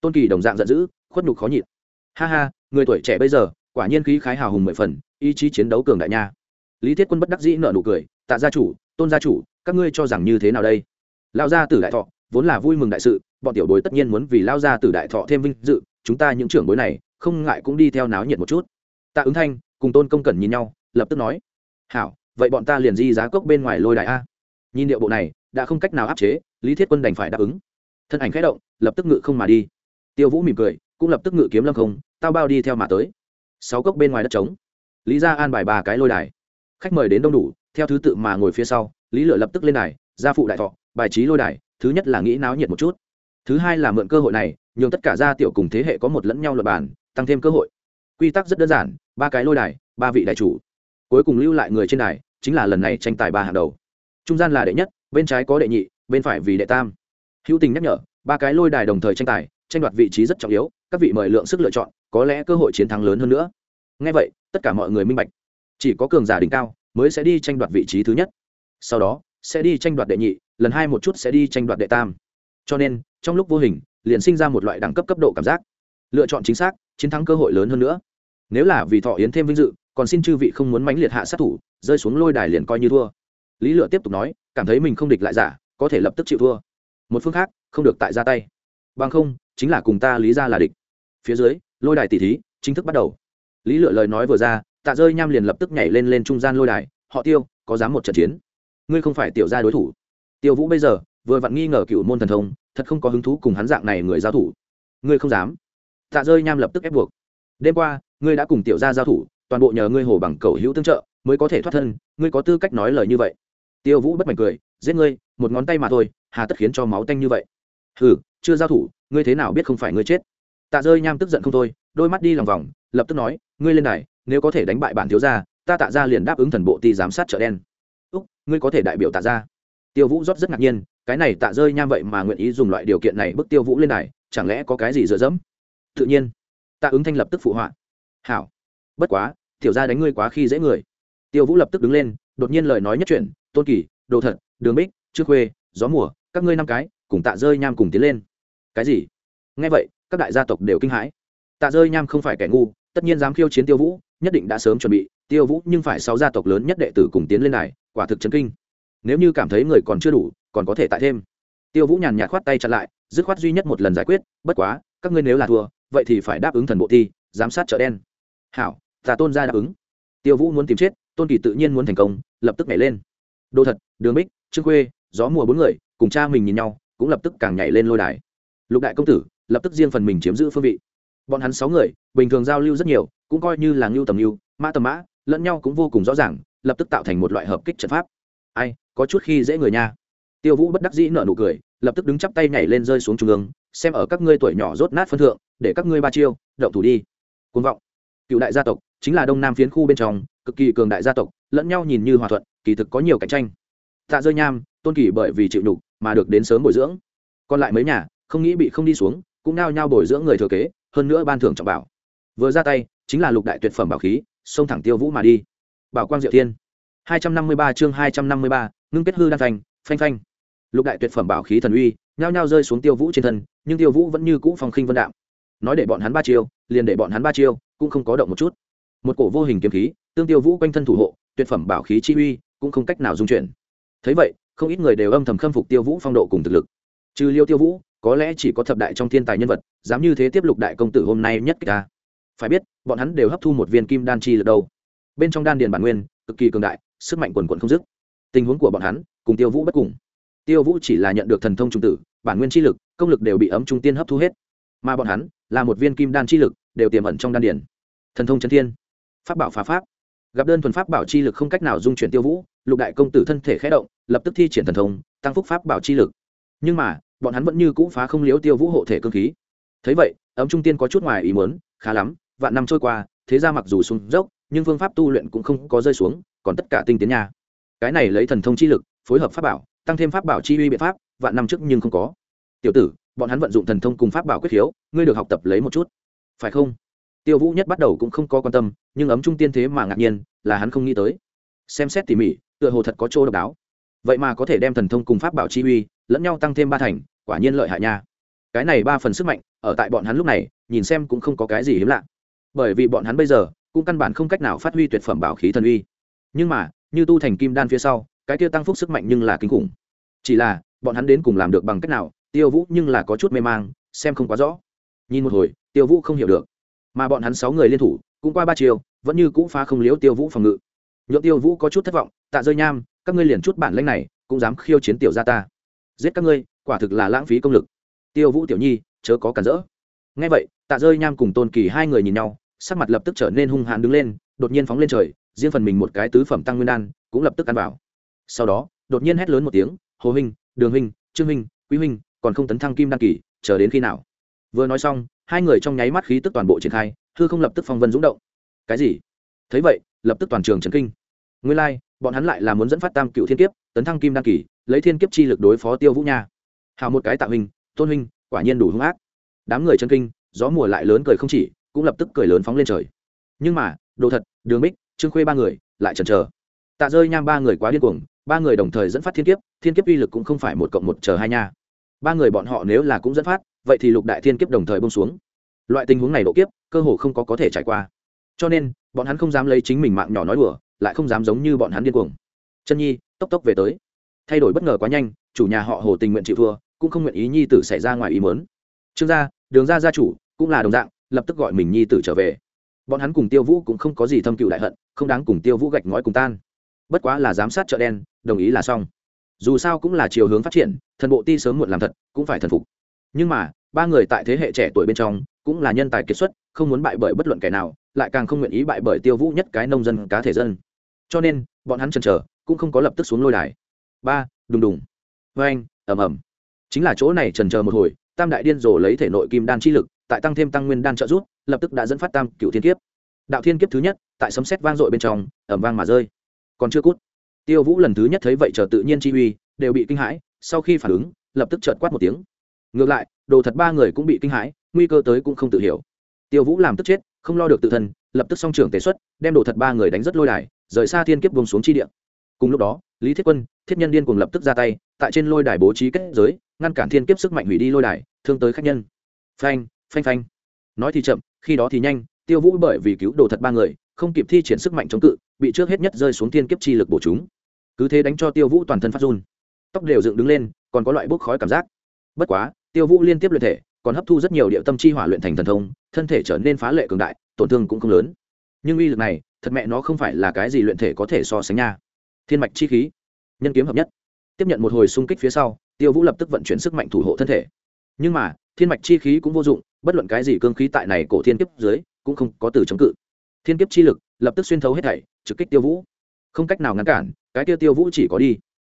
Tôn kỳ đồng dạng giận dữ, khuất nhục khó nhịn. Ha ha, người tuổi trẻ bây giờ, quả nhiên khí khái hào hùng mười phần, ý chí chiến đấu cường đại nha. Lý thiết quân bất đắc dĩ nợ nụ cười, tạ gia chủ, tôn gia chủ, các ngươi cho rằng như thế nào đây? Lao gia tử đại thọ, vốn là vui mừng đại sự, bọn tiểu bối tất nhiên muốn vì lao gia tử đại thọ thêm vinh dự, chúng ta những trưởng bối này, không ngại cũng đi theo náo nhiệt một chút. Tạ ứng thanh cùng tôn công cẩn nhìn nhau, lập tức nói, hảo, vậy bọn ta liền di giá cốc bên ngoài lôi đại a nhìn điệu bộ này, đã không cách nào áp chế, lý thiết quân đành phải đáp ứng. Thân ảnh khẽ động, lập tức ngự không mà đi. Tiêu vũ mỉm cười, cũng lập tức ngự kiếm lâm không, tao bao đi theo mà tới. Sáu cốc bên ngoài đất trống. Lý ra an bài ba cái lôi đài. Khách mời đến đông đủ, theo thứ tự mà ngồi phía sau, lý lựa lập tức lên đài gia phụ đại thọ, bài trí lôi đài, thứ nhất là nghĩ náo nhiệt một chút. Thứ hai là mượn cơ hội này, nhường tất cả gia tiểu cùng thế hệ có một lẫn nhau luật bản tăng thêm cơ hội. Quy tắc rất đơn giản, ba cái lôi đài, ba vị đại chủ. Cuối cùng lưu lại người trên đài, chính là lần này tranh tài ba hàng đầu trung gian là đệ nhất, bên trái có đệ nhị, bên phải vì đệ tam. Hữu tình nhắc nhở, ba cái lôi đài đồng thời tranh tài, tranh đoạt vị trí rất trọng yếu, các vị mời lượng sức lựa chọn, có lẽ cơ hội chiến thắng lớn hơn nữa. Ngay vậy, tất cả mọi người minh bạch. Chỉ có cường giả đỉnh cao mới sẽ đi tranh đoạt vị trí thứ nhất. Sau đó, sẽ đi tranh đoạt đệ nhị, lần hai một chút sẽ đi tranh đoạt đệ tam. Cho nên, trong lúc vô hình, liền sinh ra một loại đẳng cấp cấp độ cảm giác. Lựa chọn chính xác, chiến thắng cơ hội lớn hơn nữa. Nếu là vì thọ yến thêm vinh dự, còn xin chư vị không muốn mãnh liệt hạ sát thủ, rơi xuống lôi đài liền coi như thua lý lựa tiếp tục nói, cảm thấy mình không địch lại giả, có thể lập tức chịu thua. Một phương khác, không được tại ra tay. Bằng không, chính là cùng ta lý ra là địch. Phía dưới, lôi đài tỷ thí, chính thức bắt đầu. Lý lựa lời nói vừa ra, tạ rơi nham liền lập tức nhảy lên lên trung gian lôi đài, họ tiêu, có dám một trận chiến? Ngươi không phải tiểu gia đối thủ. Tiêu vũ bây giờ, vừa vặn nghi ngờ cựu môn thần thông, thật không có hứng thú cùng hắn dạng này người giao thủ. Ngươi không dám. Tạ rơi nham lập tức ép buộc. Đêm qua, ngươi đã cùng tiểu gia giao thủ, toàn bộ nhờ ngươi hồ bằng cầu hữu tương trợ, mới có thể thoát thân, ngươi có tư cách nói lời như vậy tiêu vũ bất mạnh cười, giết ngươi, một ngón tay mà thôi, hà tất khiến cho máu tanh như vậy. Hừ, chưa giao thủ, ngươi thế nào biết không phải ngươi chết? Tạ rơi nham tức giận không thôi, đôi mắt đi lòng vòng, lập tức nói, ngươi lên này nếu có thể đánh bại bản thiếu gia, ta tạ ra liền đáp ứng thần bộ ti giám sát chợ đen. Úc, ngươi có thể đại biểu tạ ra tiêu vũ rót rất ngạc nhiên, cái này tạ rơi nham vậy mà nguyện ý dùng loại điều kiện này bức tiêu vũ lên này chẳng lẽ có cái gì dựa dẫm? Tự nhiên, tạ ứng thanh lập tức phụ họa, hảo, bất quá, tiểu ra đánh ngươi quá khi dễ người. Tiêu vũ lập tức đứng lên, đột nhiên lời nói nhất chuyển tôn kỳ, đồ thật, đường bích trước khuê, gió mùa, các ngươi năm cái, cùng tạ rơi nham cùng tiến lên. Cái gì? Nghe vậy, các đại gia tộc đều kinh hãi. Tạ rơi nham không phải kẻ ngu, tất nhiên dám khiêu chiến tiêu vũ, nhất định đã sớm chuẩn bị. Tiêu vũ nhưng phải sáu gia tộc lớn nhất đệ tử cùng tiến lên này, quả thực chấn kinh. Nếu như cảm thấy người còn chưa đủ, còn có thể tại thêm. Tiêu vũ nhàn nhạt khoát tay chặn lại, dứt khoát duy nhất một lần giải quyết, bất quá, các ngươi nếu là thua, vậy thì phải đáp ứng thần bộ thi, giám sát chợ đen. Hảo tà tôn gia đáp ứng. Tiêu vũ muốn tìm chết, tôn kỳ tự nhiên muốn thành công, lập tức nhảy lên đô thật, đường bích, trương khuê, gió mùa bốn người, cùng cha mình nhìn nhau, cũng lập tức càng nhảy lên lôi đài. Lục đại công tử, lập tức riêng phần mình chiếm giữ phương vị. Bọn hắn sáu người, bình thường giao lưu rất nhiều, cũng coi như là ngưu tầm ngưu, mã tầm mã, lẫn nhau cũng vô cùng rõ ràng, lập tức tạo thành một loại hợp kích trận pháp. Ai, có chút khi dễ người nha. Tiêu vũ bất đắc dĩ nở nụ cười, lập tức đứng chắp tay nhảy lên rơi xuống trung ương, xem ở các ngươi tuổi nhỏ rốt nát phân thượng, để các ngươi ba chiêu, động thủ đi. Côn vọng. Cựu đại gia tộc, chính là đông nam phiến khu bên trong, cực kỳ cường đại gia tộc lẫn nhau nhìn như hòa thuận, kỳ thực có nhiều cạnh tranh. Tạ rơi nham, tôn kỳ bởi vì chịu nhục mà được đến sớm bồi dưỡng. Còn lại mấy nhà, không nghĩ bị không đi xuống, cũng nao nhau bồi dưỡng người thừa kế, hơn nữa ban thưởng trọng bảo. Vừa ra tay, chính là lục đại tuyệt phẩm bảo khí, xông thẳng tiêu vũ mà đi. Bảo quang diệu thiên. Hai trăm năm mươi ba chương hai trăm năm mươi ba, ngưng kết hư đan phanh phanh phanh. Lục đại tuyệt phẩm bảo khí thần uy nhao nhao rơi xuống tiêu vũ trên thân, nhưng tiêu vũ vẫn như cũ phong khinh vân đạm. Nói để bọn hắn ba chiêu, liền để bọn hắn ba chiêu, cũng không có động một chút. Một cổ vô hình kiếm khí tương tiêu vũ quanh thân thủ hộ, tuyệt phẩm bảo khí chi uy cũng không cách nào dung chuyển. Thấy vậy, không ít người đều âm thầm khâm phục tiêu vũ phong độ cùng thực lực. Trừ liêu tiêu vũ, có lẽ chỉ có thập đại trong thiên tài nhân vật, dám như thế tiếp lục đại công tử hôm nay nhất ta. Phải biết, bọn hắn đều hấp thu một viên kim đan chi lực đâu. Bên trong đan điền bản nguyên, cực kỳ cường đại, sức mạnh quần quần không dứt. Tình huống của bọn hắn, cùng tiêu vũ bất cùng. Tiêu vũ chỉ là nhận được thần thông trung tử, bản nguyên chi lực, công lực đều bị ấm trung tiên hấp thu hết. Mà bọn hắn, là một viên kim đan chi lực, đều tiềm ẩn trong đan điền. Thần thông chân thiên. Pháp bảo phá pháp gặp đơn thuần pháp bảo chi lực không cách nào dung chuyển tiêu vũ, lục đại công tử thân thể khé động, lập tức thi triển thần thông, tăng phúc pháp bảo chi lực. Nhưng mà, bọn hắn vẫn như cũ phá không liếu tiêu vũ hộ thể cơ khí. Thấy vậy, ấm trung tiên có chút ngoài ý muốn, khá lắm, vạn năm trôi qua, thế ra mặc dù xuống dốc, nhưng phương pháp tu luyện cũng không có rơi xuống, còn tất cả tinh tiến nha. Cái này lấy thần thông chi lực, phối hợp pháp bảo, tăng thêm pháp bảo chi uy biện pháp, vạn năm trước nhưng không có. Tiểu tử, bọn hắn vận dụng thần thông cùng pháp bảo quyết khiếu ngươi được học tập lấy một chút. Phải không? Tiêu vũ nhất bắt đầu cũng không có quan tâm, nhưng ấm trung tiên thế mà ngạc nhiên, là hắn không nghĩ tới. Xem xét tỉ mỉ, tựa hồ thật có chỗ độc đáo. Vậy mà có thể đem thần thông cùng pháp bảo chi uy, lẫn nhau tăng thêm ba thành, quả nhiên lợi hại nha. Cái này ba phần sức mạnh, ở tại bọn hắn lúc này, nhìn xem cũng không có cái gì hiếm lạ. Bởi vì bọn hắn bây giờ, cũng căn bản không cách nào phát huy tuyệt phẩm bảo khí thần uy. Nhưng mà, như tu thành kim đan phía sau, cái kia tăng phúc sức mạnh nhưng là kinh khủng. Chỉ là, bọn hắn đến cùng làm được bằng cách nào, tiêu vũ nhưng là có chút mê mang, xem không quá rõ. Nhìn một hồi, tiêu vũ không hiểu được mà bọn hắn sáu người liên thủ, cũng qua ba chiều vẫn như cũ phá không liếu tiêu vũ phòng ngự. Nhượng tiêu vũ có chút thất vọng, tạ rơi nham, các ngươi liền chút bản lãnh này, cũng dám khiêu chiến tiểu gia ta. Giết các ngươi, quả thực là lãng phí công lực. Tiêu vũ tiểu nhi, chớ có cản rỡ. Ngay vậy, tạ rơi nham cùng tôn kỳ hai người nhìn nhau, sắc mặt lập tức trở nên hung hãn đứng lên, đột nhiên phóng lên trời, riêng phần mình một cái tứ phẩm tăng nguyên đan, cũng lập tức ăn vào. Sau đó, đột nhiên hét lớn một tiếng, hồ huynh, đường huynh, trương huynh, quý huynh, còn không tấn thăng kim đan kỳ, chờ đến khi nào? Vừa nói xong hai người trong nháy mắt khí tức toàn bộ triển khai hư không lập tức phong vân rúng động. Cái gì? Thấy vậy lập tức toàn trường trấn kinh. Nguyên lai、like, bọn hắn lại là muốn dẫn phát tam cựu thiên kiếp tấn thăng kim đăng kỳ lấy thiên kiếp chi lực đối phó tiêu vũ nha. Hào một cái tạo hình tôn huynh quả nhiên đủ hung ác. Đám người chân kinh gió mùa lại lớn cười không chỉ cũng lập tức cười lớn phóng lên trời. Nhưng mà đồ thật đường bích trương khuê ba người lại chần chờ. Tạ rơi nham ba người quá điên cuồng ba người đồng thời dẫn phát thiên kiếp thiên kiếp uy lực cũng không phải một cộng một chờ hai nha. Ba người bọn họ nếu là cũng dẫn phát vậy thì lục đại thiên kiếp đồng thời bông xuống. Loại tình huống này độ kiếp, cơ hồ không có có thể trải qua. Cho nên, bọn hắn không dám lấy chính mình mạng nhỏ nói đùa, lại không dám giống như bọn hắn điên cuồng. Chân nhi, tốc tốc về tới. Thay đổi bất ngờ quá nhanh, chủ nhà họ hồ tình nguyện chịu thua, cũng không nguyện ý nhi tử xảy ra ngoài ý mớn trương gia, đường gia gia chủ, cũng là đồng dạng, lập tức gọi mình nhi tử trở về. Bọn hắn cùng tiêu vũ cũng không có gì thâm cựu đại hận, không đáng cùng tiêu vũ gạch ngói cùng tan. Bất quá là giám sát chợ đen, đồng ý là xong. Dù sao cũng là chiều hướng phát triển, thần bộ ti sớm muộn làm thật, cũng phải thần phục. Nhưng mà ba người tại thế hệ trẻ tuổi bên trong cũng là nhân tài kiệt xuất không muốn bại bởi bất luận kẻ nào lại càng không nguyện ý bại bởi tiêu vũ nhất cái nông dân cá thể dân. Cho nên bọn hắn chần chờ cũng không có lập tức xuống lôi đài. Ba đùng đùng. Vê anh ẩm ẩm chính là chỗ này trần chờ một hồi tam đại điên rồ lấy thể nội kim đan chi lực tại tăng thêm tăng nguyên đan trợ giúp, lập tức đã dẫn phát tam cựu thiên kiếp. Đạo thiên kiếp thứ nhất tại sấm xét vang dội bên trong ẩm vang mà rơi. Còn chưa cút. Tiêu vũ lần thứ nhất thấy vậy chờ tự nhiên chi uy đều bị kinh hãi sau khi phản ứng lập tức trợt quát một tiếng ngược lại, đồ thật ba người cũng bị kinh hãi, nguy cơ tới cũng không tự hiểu. Tiêu vũ làm tức chết, không lo được tự thân, lập tức song trưởng tế xuất, đem đồ thật ba người đánh rất lôi đài, rời xa thiên kiếp vùng xuống chi địa. Cùng lúc đó, lý thiết quân, thiết nhân điên cùng lập tức ra tay, tại trên lôi đài bố trí kết giới, ngăn cản thiên kiếp sức mạnh hủy đi lôi đài, thương tới khách nhân. Phanh phanh phanh. Nói thì chậm, khi đó thì nhanh, tiêu vũ bởi vì cứu đồ thật ba người, không kịp thi triển sức mạnh chống cự, bị trước hết nhất rơi xuống thiên kiếp chi lực bổ chúng. Cứ thế đánh cho tiêu vũ toàn thân phát run. Tóc đều dựng đứng lên, còn có loại bốc khói cảm giác. Bất quá tiêu vũ liên tiếp luyện thể, còn hấp thu rất nhiều địa tâm chi hỏa luyện thành thần thông, thân thể trở nên phá lệ cường đại, tổn thương cũng không lớn. Nhưng uy lực này, thật mẹ nó không phải là cái gì luyện thể có thể so sánh nha. Thiên mạch chi khí, nhân kiếm hợp nhất. Tiếp nhận một hồi xung kích phía sau, tiêu vũ lập tức vận chuyển sức mạnh thủ hộ thân thể. Nhưng mà, thiên mạch chi khí cũng vô dụng, bất luận cái gì cương khí tại này cổ thiên kiếp dưới, cũng không có từ chống cự. Thiên kiếp chi lực, lập tức xuyên thấu hết thảy, trực kích tiêu vũ. Không cách nào ngăn cản, cái tiêu tiêu vũ chỉ có đi.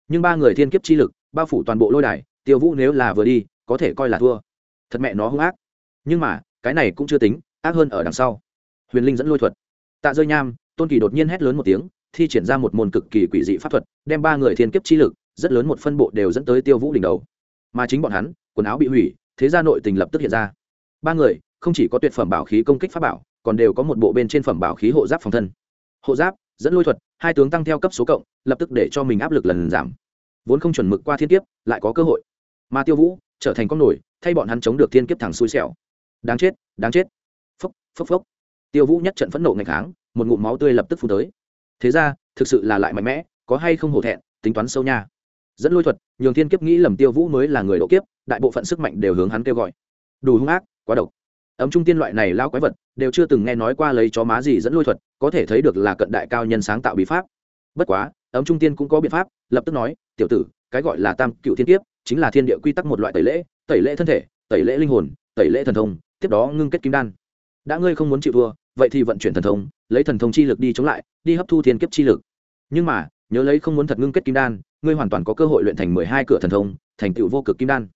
Nhưng ba người thiên kiếp chi lực, bao phủ toàn bộ lôi đài, tiêu vũ nếu là vừa đi có thể coi là thua. Thật mẹ nó hung ác. Nhưng mà, cái này cũng chưa tính, ác hơn ở đằng sau. Huyền linh dẫn lôi thuật. Tạ rơi nham, tôn kỳ đột nhiên hét lớn một tiếng, thi triển ra một môn cực kỳ quỷ dị pháp thuật, đem ba người thiên kiếp chi lực, rất lớn một phân bộ đều dẫn tới tiêu vũ đỉnh đầu. Mà chính bọn hắn, quần áo bị hủy, thế gia nội tình lập tức hiện ra. Ba người, không chỉ có tuyệt phẩm bảo khí công kích pháp bảo, còn đều có một bộ bên trên phẩm bảo khí hộ giáp phòng thân. Hộ giáp, dẫn lôi thuật, hai tướng tăng theo cấp số cộng, lập tức để cho mình áp lực lần giảm. Vốn không chuẩn mực qua thiên kiếp, lại có cơ hội. Mà tiêu vũ trở thành con nổi, thay bọn hắn chống được thiên kiếp thẳng xui xẻo. Đáng chết đáng chết. Phốc phốc phốc. Tiêu vũ nhất trận phẫn nộ ngày kháng, một ngụm máu tươi lập tức phun tới. Thế ra, thực sự là lại mạnh mẽ, có hay không hổ thẹn, tính toán sâu nha. Dẫn lôi thuật, nhường thiên kiếp nghĩ lầm tiêu vũ mới là người độ kiếp, đại bộ phận sức mạnh đều hướng hắn kêu gọi. Đủ hung ác, quá độc. Ấm trung tiên loại này lao quái vật, đều chưa từng nghe nói qua lấy chó má gì dẫn lôi thuật, có thể thấy được là cận đại cao nhân sáng tạo bí pháp. Bất quá, ấm trung tiên cũng có biện pháp, lập tức nói, tiểu tử, cái gọi là tam cựu thiên kiếp chính là thiên địa quy tắc một loại tẩy lễ tẩy lễ thân thể, tẩy lễ linh hồn, tẩy lễ thần thông, tiếp đó ngưng kết kim đan. Đã ngươi không muốn chịu thua, vậy thì vận chuyển thần thông, lấy thần thông chi lực đi chống lại, đi hấp thu thiên kiếp chi lực. Nhưng mà, nhớ lấy không muốn thật ngưng kết kim đan, ngươi hoàn toàn có cơ hội luyện thành mười hai cửa thần thông, thành tựu vô cực kim đan.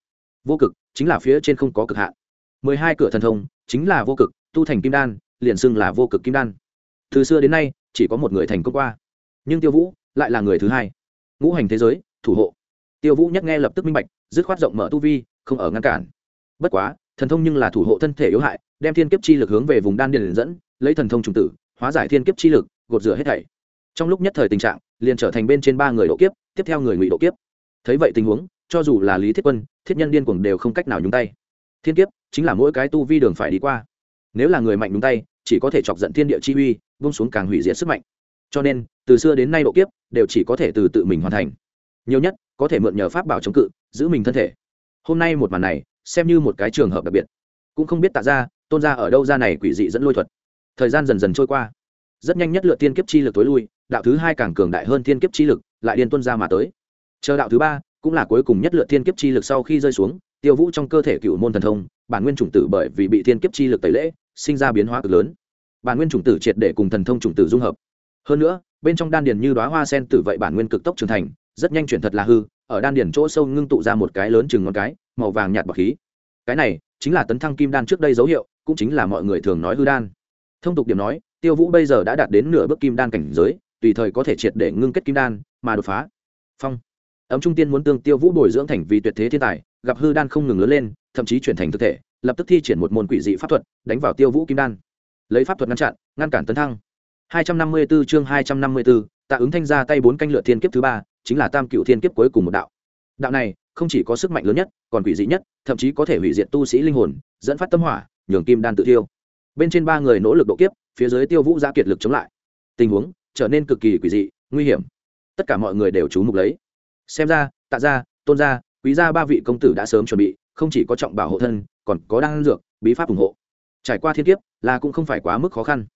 Vô cực chính là phía trên không có cực hạn. mười hai cửa thần thông chính là vô cực, tu thành kim đan, liền xưng là vô cực kim đan. Từ xưa đến nay, chỉ có một người thành công qua. Nhưng tiêu vũ lại là người thứ hai. Ngũ hành thế giới, thủ hộ tiêu vũ nhất nghe lập tức minh bạch, dứt khoát rộng mở tu vi, không ở ngăn cản. Bất quá, thần thông nhưng là thủ hộ thân thể yếu hại, đem thiên kiếp chi lực hướng về vùng đan điền dẫn, lấy thần thông trùng tử, hóa giải thiên kiếp chi lực, gột rửa hết thảy. Trong lúc nhất thời tình trạng, liền trở thành bên trên ba người độ kiếp, tiếp theo người ngụy độ kiếp. Thấy vậy tình huống, cho dù là lý thiết quân, thiết nhân điên cuồng đều không cách nào nhúng tay. Thiên kiếp chính là mỗi cái tu vi đường phải đi qua. Nếu là người mạnh nhúng tay, chỉ có thể chọc giận thiên địa chi uy vung xuống càng hủy diệt sức mạnh. Cho nên, từ xưa đến nay độ kiếp đều chỉ có thể từ tự mình hoàn thành nhiều nhất, có thể mượn nhờ pháp bảo chống cự, giữ mình thân thể. Hôm nay một màn này, xem như một cái trường hợp đặc biệt. Cũng không biết tạ ra tôn ra ở đâu ra này quỷ dị dẫn lôi thuật. Thời gian dần dần trôi qua. Rất nhanh nhất lựa tiên kiếp chi lực tối lui, đạo thứ hai càng cường đại hơn tiên kiếp chi lực, lại điên tuân ra mà tới. Chờ đạo thứ ba, cũng là cuối cùng nhất lượt tiên kiếp chi lực sau khi rơi xuống, tiêu vũ trong cơ thể cựu môn thần thông, bản nguyên chủng tử bởi vì bị tiên kiếp chi lực tẩy lễ, sinh ra biến hóa cực lớn. Bản nguyên chủng tử triệt để cùng thần thông chủng tử dung hợp. Hơn nữa, bên trong đan điền như đoá hoa sen tử vậy bản nguyên cực tốc trưởng thành rất nhanh chuyển thật là hư ở đan điển chỗ sâu ngưng tụ ra một cái lớn chừng ngón cái màu vàng nhạt bọc khí. Cái này chính là tấn thăng kim đan trước đây dấu hiệu cũng chính là mọi người thường nói hư đan. Thông tục điểm nói tiêu vũ bây giờ đã đạt đến nửa bước kim đan cảnh giới tùy thời có thể triệt để ngưng kết kim đan mà đột phá. Phong. Ấm trung tiên muốn tương tiêu vũ bồi dưỡng thành vì tuyệt thế thiên tài gặp hư đan không ngừng lớn lên thậm chí chuyển thành thực thể lập tức thi triển một môn quỷ dị pháp thuật đánh vào tiêu vũ kim đan. Lấy pháp thuật ngăn chặn ngăn cản tấn thăng. 254 chương 254, tạ ứng thanh ra tay bốn canh lựa thiên kiếp thứ ba chính là tam cựu thiên kiếp cuối cùng một đạo. Đạo này, không chỉ có sức mạnh lớn nhất, còn quỷ dị nhất, thậm chí có thể hủy diệt tu sĩ linh hồn, dẫn phát tâm hỏa, nhường kim đan tự tiêu bên trên ba người nỗ lực độ kiếp, phía dưới tiêu vũ ra kiệt lực chống lại. Tình huống trở nên cực kỳ quỷ dị, nguy hiểm. Tất cả mọi người đều trú mục lấy. Xem ra, tạ gia, tôn gia, quý gia ba vị công tử đã sớm chuẩn bị, không chỉ có trọng bảo hộ thân, còn có đan dược, bí pháp ủng hộ. Trải qua thiên kiếp là cũng không phải quá mức khó khăn.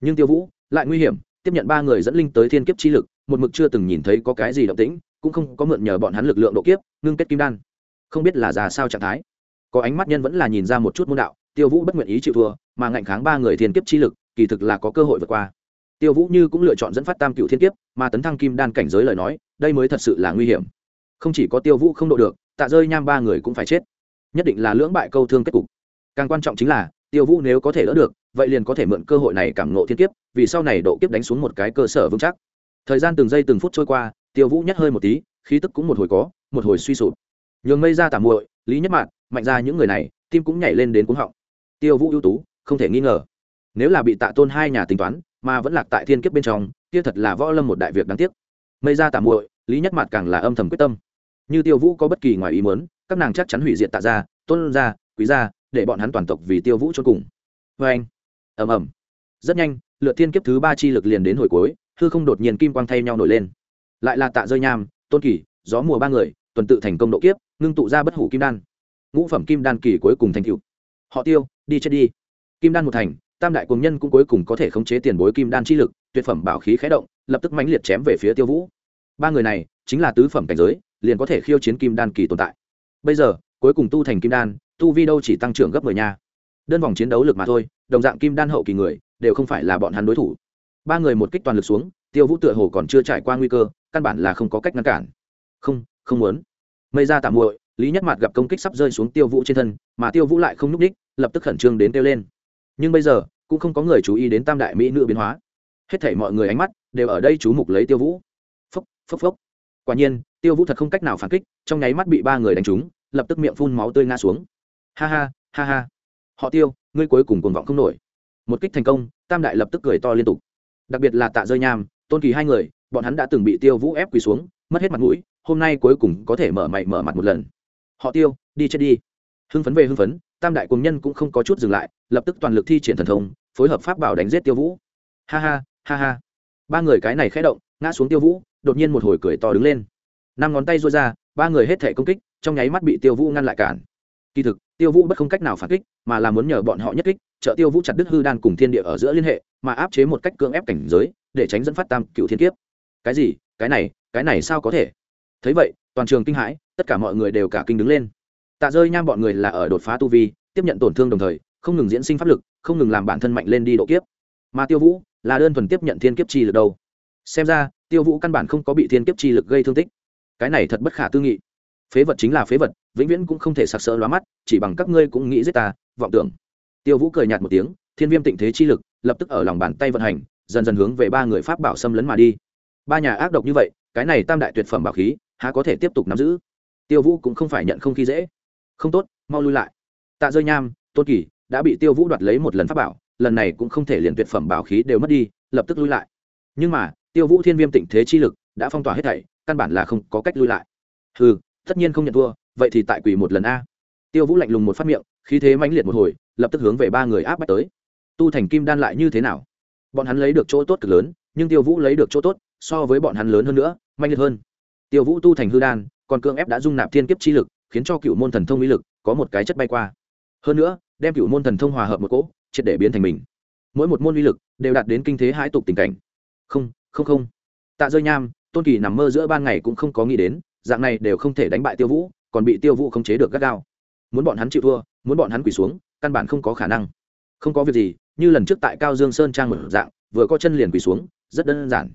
Nhưng tiêu vũ lại nguy hiểm, tiếp nhận ba người dẫn linh tới thiên kiếp chi lực một mực chưa từng nhìn thấy có cái gì động tĩnh, cũng không có mượn nhờ bọn hắn lực lượng độ kiếp, ngưng kết kim đan. Không biết là ra sao trạng thái. Có ánh mắt nhân vẫn là nhìn ra một chút môn đạo, tiêu vũ bất nguyện ý chịu thua, mà ngạnh kháng ba người thiên kiếp chi lực, kỳ thực là có cơ hội vượt qua. Tiêu vũ như cũng lựa chọn dẫn phát tam cựu thiên kiếp, mà tấn thăng kim đan cảnh giới lời nói, đây mới thật sự là nguy hiểm. Không chỉ có tiêu vũ không độ được, tạ rơi nham ba người cũng phải chết. Nhất định là lưỡng bại câu thương kết cục. Càng quan trọng chính là, tiêu vũ nếu có thể đỡ được, vậy liền có thể mượn cơ hội này cảm nộ thiên kiếp, vì sau này độ kiếp đánh xuống một cái cơ sở vững chắc thời gian từng giây từng phút trôi qua, tiêu vũ nhắc hơi một tí, khí tức cũng một hồi có, một hồi suy sụp. Nhường mây ra tạm muội, lý nhất mạn, mạnh ra những người này, tim cũng nhảy lên đến cuống họng. Tiêu vũ ưu tú, không thể nghi ngờ. Nếu là bị tạ tôn hai nhà tính toán, mà vẫn lạc tại thiên kiếp bên trong, kia thật là võ lâm một đại việc đáng tiếc. Mây ra tạm muội, lý nhất mạn càng là âm thầm quyết tâm. Như tiêu vũ có bất kỳ ngoài ý muốn, các nàng chắc chắn hủy diệt tạ gia, tôn gia, quý gia, để bọn hắn toàn tộc vì tiêu vũ cho cùng. Vê anh ầm ầm. Rất nhanh lựa thiên kiếp thứ ba chi lực liền đến hồi cuối hư không đột nhiên kim quang thay nhau nổi lên. Lại là tạ rơi nham, tôn kỳ, gió mùa ba người, tuần tự thành công độ kiếp, ngưng tụ ra bất hủ kim đan. Ngũ phẩm kim đan kỳ cuối cùng thành cựu họ tiêu, đi chết đi. Kim đan một thành, tam đại cùng nhân cũng cuối cùng có thể khống chế tiền bối kim đan chi lực, tuyệt phẩm bảo khí khé động, lập tức mãnh liệt chém về phía tiêu vũ. Ba người này, chính là tứ phẩm cảnh giới, liền có thể khiêu chiến kim đan kỳ tồn tại. Bây giờ, cuối cùng tu thành kim đan, tu vi đâu chỉ tăng trưởng gấp mười nha. Đơn vòng chiến đấu lực mà thôi, đồng dạng kim đan hậu kỳ người, đều không phải là bọn hắn đối thủ ba người một kích toàn lực xuống, tiêu vũ tựa hồ còn chưa trải qua nguy cơ, căn bản là không có cách ngăn cản. Không không muốn. Mây ra tạm muội, lý nhất mặt gặp công kích sắp rơi xuống tiêu vũ trên thân, mà tiêu vũ lại không nhúc ních lập tức khẩn trương đến kêu lên. Nhưng bây giờ, cũng không có người chú ý đến tam đại mỹ nữ biến hóa. Hết thảy mọi người ánh mắt đều ở đây chú mục lấy tiêu vũ. Phốc phốc phốc. Quả nhiên, tiêu vũ thật không cách nào phản kích, trong nháy mắt bị ba người đánh trúng, lập tức miệng phun máu tươi ngã xuống. Ha ha ha ha. Họ tiêu, ngươi cuối cùng cuồng vọng không nổi. Một kích thành công, tam đại lập tức cười to liên tục đặc biệt là tạ rơi nham, tôn kỳ hai người, bọn hắn đã từng bị tiêu vũ ép quỳ xuống, mất hết mặt mũi, hôm nay cuối cùng có thể mở mày mở mặt một lần. Họ tiêu, đi chết đi. Hưng phấn về hưng phấn, tam đại cùng nhân cũng không có chút dừng lại, lập tức toàn lực thi triển thần thông, phối hợp pháp bảo đánh giết tiêu vũ. Ha ha ha ha. Ba người cái này khẽ động, ngã xuống tiêu vũ, đột nhiên một hồi cười to đứng lên. Năm ngón tay rối ra, ba người hết thể công kích, trong nháy mắt bị tiêu vũ ngăn lại cản. Kỳ thực tiêu vũ bất không cách nào phản kích, mà là muốn nhờ bọn họ nhất kích, trợ tiêu vũ chặt đứt hư đan cùng thiên địa ở giữa liên hệ, mà áp chế một cách cưỡng ép cảnh giới, để tránh dẫn phát tam cựu thiên kiếp. Cái gì? Cái này cái này sao có thể? Thấy vậy, toàn trường kinh hãi, tất cả mọi người đều cả kinh đứng lên. Tạ rơi nham bọn người là ở đột phá tu vi, tiếp nhận tổn thương đồng thời, không ngừng diễn sinh pháp lực, không ngừng làm bản thân mạnh lên đi độ kiếp. Mà tiêu vũ là đơn thuần tiếp nhận thiên kiếp chi lực đâu. Xem ra, tiêu vũ căn bản không có bị thiên kiếp chi lực gây thương tích. Cái này thật bất khả tư nghị. Phế vật chính là phế vật vĩnh viễn cũng không thể sặc sỡ lóa mắt, chỉ bằng các ngươi cũng nghĩ giết ta, vọng tưởng. Tiêu vũ cười nhạt một tiếng, thiên viêm tịnh thế chi lực, lập tức ở lòng bàn tay vận hành, dần dần hướng về ba người pháp bảo xâm lấn mà đi. Ba nhà ác độc như vậy, cái này tam đại tuyệt phẩm bảo khí, há có thể tiếp tục nắm giữ? Tiêu vũ cũng không phải nhận không khí dễ. Không tốt, mau lui lại. Tạ rơi nham, tôn kỳ, đã bị tiêu vũ đoạt lấy một lần pháp bảo, lần này cũng không thể liền tuyệt phẩm bảo khí đều mất đi, lập tức lui lại. Nhưng mà, tiêu vũ thiên viêm tịnh thế chi lực đã phong tỏa hết thảy, căn bản là không có cách lui lại. Ừ tất nhiên không nhận thua, vậy thì tại quỷ một lần a. Tiêu vũ lạnh lùng một phát miệng, khí thế mãnh liệt một hồi, lập tức hướng về ba người áp bách tới. Tu thành kim đan lại như thế nào? Bọn hắn lấy được chỗ tốt cực lớn, nhưng tiêu vũ lấy được chỗ tốt, so với bọn hắn lớn hơn nữa mạnh liệt hơn. Tiêu vũ tu thành hư đan, còn cương ép đã dung nạp thiên kiếp chi lực, khiến cho cựu môn thần thông mỹ lực có một cái chất bay qua. Hơn nữa, đem cựu môn thần thông hòa hợp một cỗ, triệt để biến thành mình. Mỗi một môn uy lực đều đạt đến kinh thế hãi tục tình cảnh. Không không không. Tạ rơi nham, tôn kỳ nằm mơ giữa ban ngày cũng không có nghĩ đến dạng này đều không thể đánh bại tiêu vũ, còn bị tiêu vũ không chế được gắt gao. Muốn bọn hắn chịu thua, muốn bọn hắn quỳ xuống, căn bản không có khả năng. Không có việc gì, như lần trước tại cao dương sơn trang một dạng, vừa có chân liền quỳ xuống, rất đơn giản.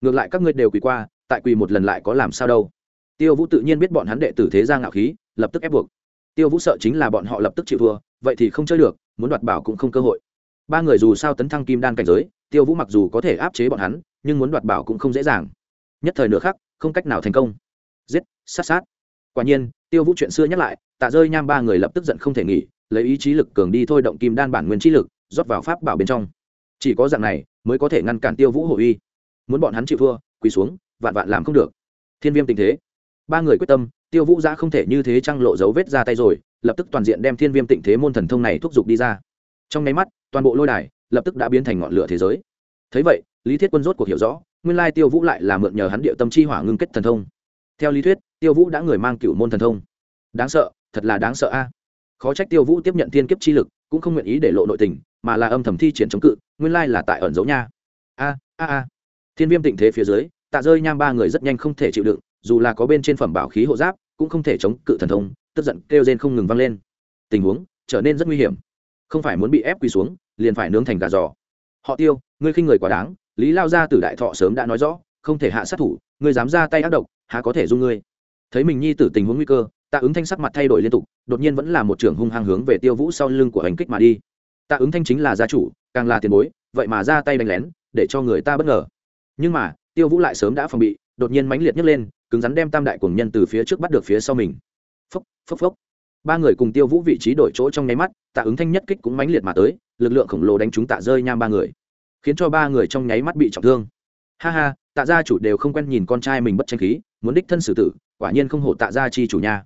Ngược lại các ngươi đều quỳ qua, tại quỳ một lần lại có làm sao đâu. Tiêu vũ tự nhiên biết bọn hắn đệ tử thế ra ngạo khí, lập tức ép buộc. Tiêu vũ sợ chính là bọn họ lập tức chịu thua, vậy thì không chơi được, muốn đoạt bảo cũng không cơ hội. Ba người dù sao tấn thăng kim đan cảnh giới, tiêu vũ mặc dù có thể áp chế bọn hắn, nhưng muốn đoạt bảo cũng không dễ dàng. Nhất thời nửa khắc, không cách nào thành công giết, sát sát. Quả nhiên, tiêu vũ chuyện xưa nhắc lại, tạ rơi nham ba người lập tức giận không thể nghỉ, lấy ý chí lực cường đi thôi động kim đan bản nguyên trí lực, rót vào pháp bảo bên trong. Chỉ có dạng này, mới có thể ngăn cản tiêu vũ hội uy. Muốn bọn hắn chịu thua, quỳ xuống, vạn vạn làm không được. Thiên viêm tình thế. Ba người quyết tâm, tiêu vũ ra không thể như thế trăng lộ dấu vết ra tay rồi, lập tức toàn diện đem thiên viêm tịnh thế môn thần thông này thúc giục đi ra. Trong nháy mắt, toàn bộ lôi đài lập tức đã biến thành ngọn lửa thế giới. Thấy vậy, lý thiết quân rốt cuộc hiểu rõ, nguyên lai tiêu vũ lại là mượn nhờ hắn địa tâm chi hỏa ngưng kết thần thông theo lý thuyết, tiêu vũ đã người mang cựu môn thần thông. Đáng sợ, thật là đáng sợ a. Khó trách tiêu vũ tiếp nhận thiên kiếp chi lực, cũng không nguyện ý để lộ nội tình, mà là âm thầm thi triển chống cự, nguyên lai là tại ẩn dấu nha. A a a. Thiên viêm tịnh thế phía dưới, tạ rơi nham ba người rất nhanh không thể chịu đựng, dù là có bên trên phẩm bảo khí hộ giáp, cũng không thể chống cự thần thông, tức giận kêu rên không ngừng vang lên. Tình huống trở nên rất nguy hiểm. Không phải muốn bị ép quỳ xuống, liền phải nướng thành gà giò. Họ tiêu, ngươi khinh người quá đáng, lý lao gia tử đại thọ sớm đã nói rõ không thể hạ sát thủ, ngươi dám ra tay ác độc, há có thể dung ngươi? Thấy mình nhi tử tình huống nguy cơ, tạ ứng thanh sắc mặt thay đổi liên tục, đột nhiên vẫn là một trưởng hung hăng hướng về tiêu vũ sau lưng của hành kích mà đi. Tạ ứng thanh chính là gia chủ, càng là tiền bối, vậy mà ra tay đánh lén, để cho người ta bất ngờ. Nhưng mà, tiêu vũ lại sớm đã phòng bị, đột nhiên mãnh liệt nhấc lên, cứng rắn đem tam đại cùng nhân từ phía trước bắt được phía sau mình. Phốc phốc phốc. Ba người cùng tiêu vũ vị trí đổi chỗ trong nháy mắt, tạ ứng thanh nhất kích cũng mãnh liệt mà tới, lực lượng khổng lồ đánh chúng tạ rơi nham ba người, khiến cho ba người trong nháy mắt bị trọng thương. Ha ha tạ gia chủ đều không quen nhìn con trai mình bất tranh khí, muốn đích thân xử tử, quả nhiên không hổ tạ gia chi chủ nhà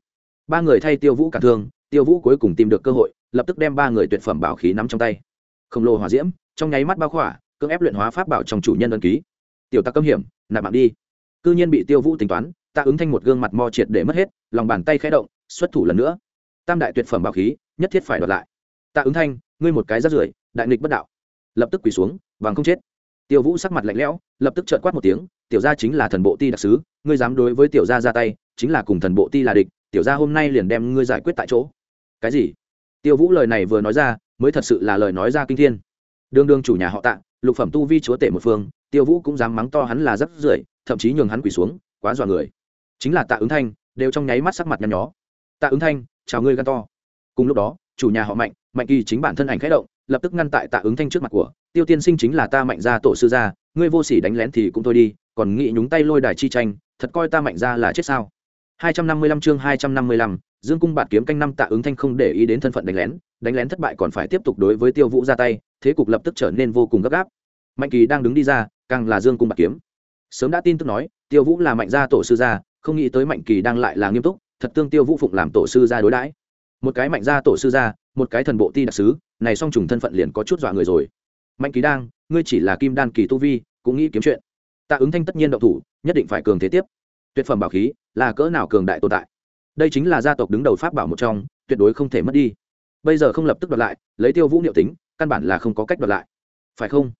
ba người thay tiêu vũ cả thương, tiêu vũ cuối cùng tìm được cơ hội, lập tức đem ba người tuyệt phẩm bảo khí nắm trong tay. Khổng lồ hỏa diễm, trong nháy mắt bao khỏa, cưỡng ép luyện hóa pháp bảo trong chủ nhân ân ký. Tiểu tặc cấm hiểm, nạp mạng đi. Cư nhiên bị tiêu vũ tính toán, tạ ứng thanh một gương mặt mo triệt để mất hết, lòng bàn tay khẽ động, xuất thủ lần nữa. Tam đại tuyệt phẩm bảo khí, nhất thiết phải đoạt lại. Tạ ứng thanh, ngươi một cái rát rưởi, đại nghịch bất đạo. Lập tức quỳ xuống vàng không chết tiêu vũ sắc mặt lạnh lẽo, lập tức trợn quát một tiếng, tiểu gia chính là thần bộ ti đặc sứ, ngươi dám đối với tiểu gia ra tay, chính là cùng thần bộ ti là địch, tiểu gia hôm nay liền đem ngươi giải quyết tại chỗ. Cái gì? Tiêu vũ lời này vừa nói ra, mới thật sự là lời nói ra kinh thiên. Đương đương chủ nhà họ tạ, lục phẩm tu vi chúa tể một phương, tiêu vũ cũng dám mắng to hắn là rất rưởi, thậm chí nhường hắn quỳ xuống, quá dọa người. Chính là tạ ứng thanh, đều trong nháy mắt sắc mặt nhăn nhó. Tạ ứng thanh, chào ngươi gan to. Cùng lúc đó, chủ nhà họ mạnh mạnh kỳ chính bản thân ảnh khẽ động, lập tức ngăn tại tạ ứng thanh trước mặt của tiêu tiên sinh chính là ta mạnh gia tổ sư gia ngươi vô sỉ đánh lén thì cũng thôi đi còn nghĩ nhúng tay lôi đài chi tranh thật coi ta mạnh gia là chết sao 255 chương 255, Dương cung bạt kiếm canh năm Tạ ứng thanh không để ý đến thân phận đánh lén, đánh lén thất bại còn phải tiếp tục đối với Tiêu Vũ ra tay, thế cục lập tức trở nên vô cùng gấp gáp. Mạnh Kỳ đang đứng đi ra, càng là Dương cung bạt kiếm. Sớm đã tin tức nói, Tiêu Vũ là mạnh gia tổ sư gia, không nghĩ tới Mạnh Kỳ đang lại là nghiêm túc, thật tương Tiêu Vũ phụng làm tổ sư gia đối đãi. Một cái mạnh gia tổ sư gia, một cái thần bộ ti đặc sứ, này song trùng thân phận liền có chút dọa người rồi. Mạnh Kỳ đang, ngươi chỉ là kim đan kỳ tu vi, cũng nghĩ kiếm chuyện. Tạ ứng thanh tất nhiên động thủ, nhất định phải cường thế tiếp. Tuyệt phẩm bảo khí là cỡ nào cường đại tồn tại? Đây chính là gia tộc đứng đầu pháp bảo một trong tuyệt đối không thể mất đi. Bây giờ không lập tức đoạt lại lấy tiêu vũ niệu tính căn bản là không có cách đoạt lại. Phải không?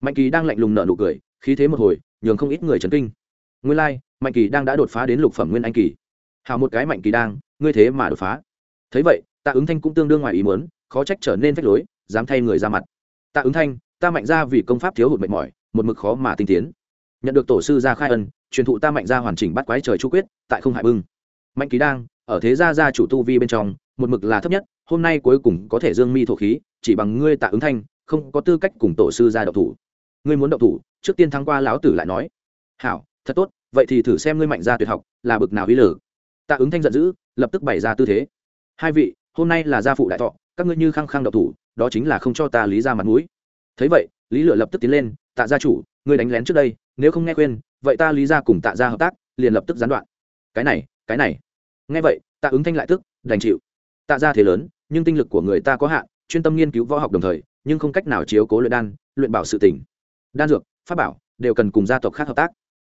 Mạnh kỳ đang lạnh lùng nợ nụ cười khí thế một hồi nhường không ít người chấn kinh. Nguyên lai、like, mạnh kỳ đang đã đột phá đến lục phẩm nguyên anh kỳ. Hào một cái mạnh kỳ đang ngươi thế mà đột phá. Thấy vậy tạ ứng thanh cũng tương đương ngoài ý muốn khó trách trở nên phách lối dám thay người ra mặt. Tạ ứng thanh ta mạnh ra vì công pháp thiếu hụt mệt mỏi, một mực khó mà tinh tiến. Nhận được tổ sư gia khai ân, truyền thụ ta mạnh ra hoàn chỉnh bắt quái trời chu quyết, tại không hại bưng. Mạnh ký đang ở thế gia gia chủ tu vi bên trong, một mực là thấp nhất, hôm nay cuối cùng có thể dương mi thổ khí, chỉ bằng ngươi tạ ứng thanh, không có tư cách cùng tổ sư gia đậu thủ. Ngươi muốn đậu thủ, trước tiên thắng qua lão tử lại nói. Hảo, thật tốt, vậy thì thử xem ngươi mạnh ra tuyệt học, là bực nào ý lử tạ ứng thanh giận dữ, lập tức bày ra tư thế. Hai vị, hôm nay là gia phụ đại thọ, các ngươi như khăng khăng đậu thủ, đó chính là không cho ta lý ra mặt mũi thấy vậy, lý lựa lập tức tiến lên, tạ gia chủ, ngươi đánh lén trước đây, nếu không nghe khuyên, vậy ta lý ra cùng tạ gia hợp tác, liền lập tức gián đoạn. Cái này cái này. Nghe vậy, tạ ứng thanh lại tức, đành chịu. Tạ gia thế lớn, nhưng tinh lực của người ta có hạn, chuyên tâm nghiên cứu võ học đồng thời, nhưng không cách nào chiếu cố luyện đan, luyện bảo sự tỉnh đan dược, pháp bảo đều cần cùng gia tộc khác hợp tác.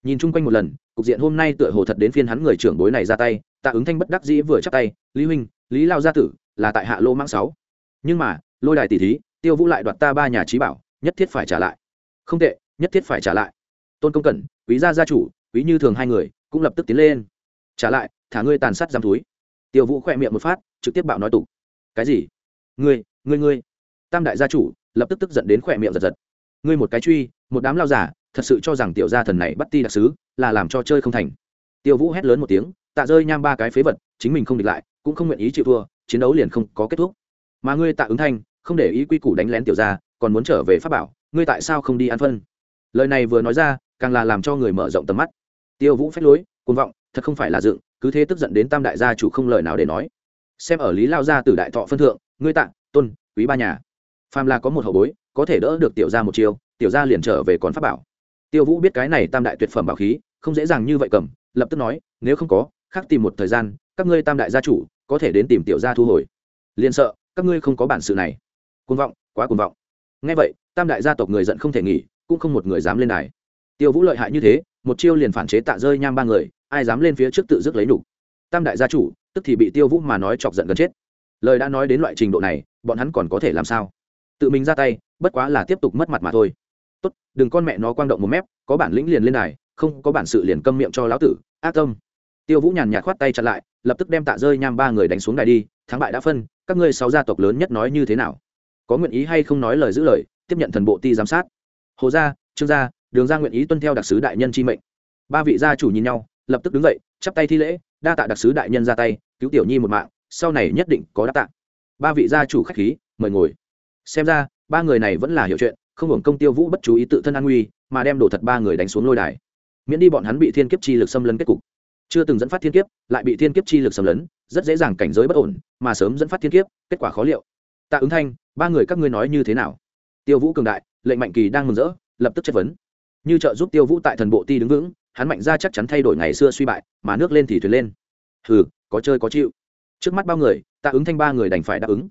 Nhìn chung quanh một lần, cục diện hôm nay tựa hồ thật đến phiên hắn người trưởng bối này ra tay, tạ ứng thanh bất đắc dĩ vừa chắc tay, lý huynh, lý lao gia tử là tại hạ lô mạng sáu. Nhưng mà, lôi đài tỷ thí tiêu vũ lại đoạt ta ba nhà trí bảo, nhất thiết phải trả lại. Không tệ, nhất thiết phải trả lại. Tôn công cẩn, quý gia gia chủ, quý như thường hai người, cũng lập tức tiến lên. Trả lại, thả ngươi tàn sát giam túi tiêu vũ khỏe miệng một phát, trực tiếp bạo nói tục. Cái gì? Ngươi ngươi ngươi. Tam đại gia chủ, lập tức tức giận đến khỏe miệng giật giật. Ngươi một cái truy, một đám lao giả, thật sự cho rằng tiểu gia thần này bắt ti đặc sứ, là làm cho chơi không thành. Tiêu vũ hét lớn một tiếng, tạ rơi nham ba cái phế vật, chính mình không địch lại, cũng không nguyện ý chịu thua, chiến đấu liền không có kết thúc. Mà ngươi tạ ứng thanh không để ý quy củ đánh lén tiểu gia, còn muốn trở về pháp bảo, ngươi tại sao không đi ăn phân? Lời này vừa nói ra, càng là làm cho người mở rộng tầm mắt. Tiêu vũ phách lối côn vọng, thật không phải là dựng, cứ thế tức giận đến tam đại gia chủ không lời nào để nói. Xem ở lý lao gia từ đại thọ phân thượng, ngươi tặng tôn, quý ba nhà. Phàm là có một hậu bối, có thể đỡ được tiểu gia một chiều tiểu gia liền trở về còn pháp bảo. Tiêu vũ biết cái này tam đại tuyệt phẩm bảo khí, không dễ dàng như vậy cầm, lập tức nói, nếu không có, khác tìm một thời gian, các ngươi tam đại gia chủ, có thể đến tìm tiểu gia thu hồi. Liền sợ, các ngươi không có bản sự này cuồng vọng, quá cuồng vọng. Ngay vậy, tam đại gia tộc người giận không thể nghỉ, cũng không một người dám lên đài. Tiêu vũ lợi hại như thế, một chiêu liền phản chế tạ rơi nham ba người, ai dám lên phía trước tự dứt lấy đủ. tam đại gia chủ, tức thì bị tiêu vũ mà nói chọc giận gần chết. Lời đã nói đến loại trình độ này, bọn hắn còn có thể làm sao? Tự mình ra tay, bất quá là tiếp tục mất mặt mà thôi. Tốt, đừng con mẹ nó quang động một mép, có bản lĩnh liền lên đài, không có bản sự liền câm miệng cho lão tử, ác tâm. Tiêu vũ nhàn nhạt khoát tay chặt lại, lập tức đem tạ rơi nham ba người đánh xuống đài đi, thắng bại đã phân, các ngươi sáu gia tộc lớn nhất nói như thế nào? Có nguyện ý hay không nói lời giữ lời, tiếp nhận thần bộ ti giám sát. Hồ gia, trương gia, đường gia nguyện ý tuân theo đặc sứ đại nhân chi mệnh. Ba vị gia chủ nhìn nhau, lập tức đứng dậy, chắp tay thi lễ, đa tạ đặc sứ đại nhân ra tay, cứu tiểu nhi một mạng, sau này nhất định có đáp tạ. Ba vị gia chủ khách khí, mời ngồi. Xem ra, ba người này vẫn là hiểu chuyện, không hưởng công tiêu vũ bất chú ý tự thân an nguy, mà đem đổ thật ba người đánh xuống lôi đài. Miễn đi bọn hắn bị thiên kiếp chi lực xâm lấn kết cục. Chưa từng dẫn phát thiên kiếp, lại bị thiên kiếp chi lực xâm lấn, rất dễ dàng cảnh giới bất ổn, mà sớm dẫn phát thiên kiếp, kết quả khó liệu tạ ứng thanh, ba người các ngươi nói như thế nào? Tiêu vũ cường đại, lệnh mạnh kỳ đang mừng rỡ, lập tức chất vấn. Như trợ giúp tiêu vũ tại thần bộ ti đứng vững, hắn mạnh ra chắc chắn thay đổi ngày xưa suy bại, mà nước lên thì thuyền lên. Hừ, có chơi có chịu. Trước mắt bao người, tạ ứng thanh ba người đành phải đáp ứng.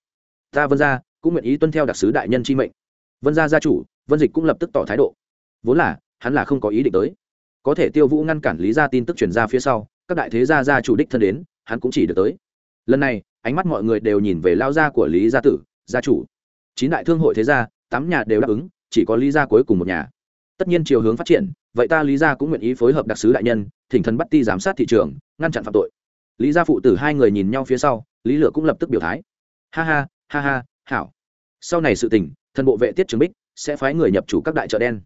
Ta vân ra cũng nguyện ý tuân theo đặc sứ đại nhân chi mệnh. Vân gia gia chủ, vân dịch cũng lập tức tỏ thái độ. Vốn là, hắn là không có ý định tới. Có thể tiêu vũ ngăn cản lý ra tin tức truyền ra phía sau, các đại thế gia gia chủ đích thân đến, hắn cũng chỉ được tới. Lần này ánh mắt mọi người đều nhìn về lao gia của lý gia tử, gia chủ. Chín đại thương hội thế gia, tám nhà đều đáp ứng, chỉ có lý gia cuối cùng một nhà. Tất nhiên chiều hướng phát triển, vậy ta lý gia cũng nguyện ý phối hợp đặc sứ đại nhân, thỉnh thần bắt ti giám sát thị trường, ngăn chặn phạm tội. Lý gia phụ tử hai người nhìn nhau phía sau, lý lửa cũng lập tức biểu thái. Ha ha ha ha, hảo. Sau này sự tình, thần bộ vệ tiết trường bích sẽ phái người nhập chủ các đại chợ đen.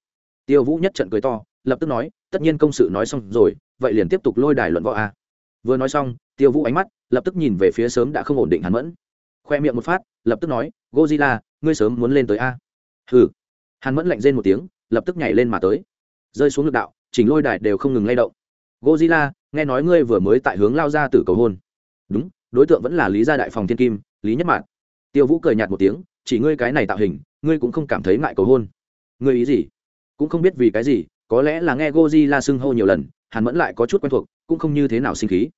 Tiêu vũ nhất trận cười to, lập tức nói, tất nhiên công sự nói xong rồi, vậy liền tiếp tục lôi đài luận võ a. Vừa nói xong, tiêu vũ ánh mắt lập tức nhìn về phía sớm đã không ổn định hắn mẫn. Khoe miệng một phát, lập tức nói gozilla ngươi sớm muốn lên tới a? Hừ. Hắn mẫn lạnh rên một tiếng, lập tức nhảy lên mà tới. Rơi xuống lực đạo, chỉnh lôi đài đều không ngừng lay động. Gozilla nghe nói ngươi vừa mới tại hướng lao ra từ cầu hôn. Đúng, đối tượng vẫn là lý gia đại phòng thiên kim, lý nhất mạn. Tiêu vũ cười nhạt một tiếng, chỉ ngươi cái này tạo hình, ngươi cũng không cảm thấy ngại cầu hôn. Ngươi ý gì? Cũng không biết vì cái gì, có lẽ là nghe gozilla xưng hô nhiều lần hàn mẫn lại có chút quen thuộc, cũng không như thế nào sinh khí.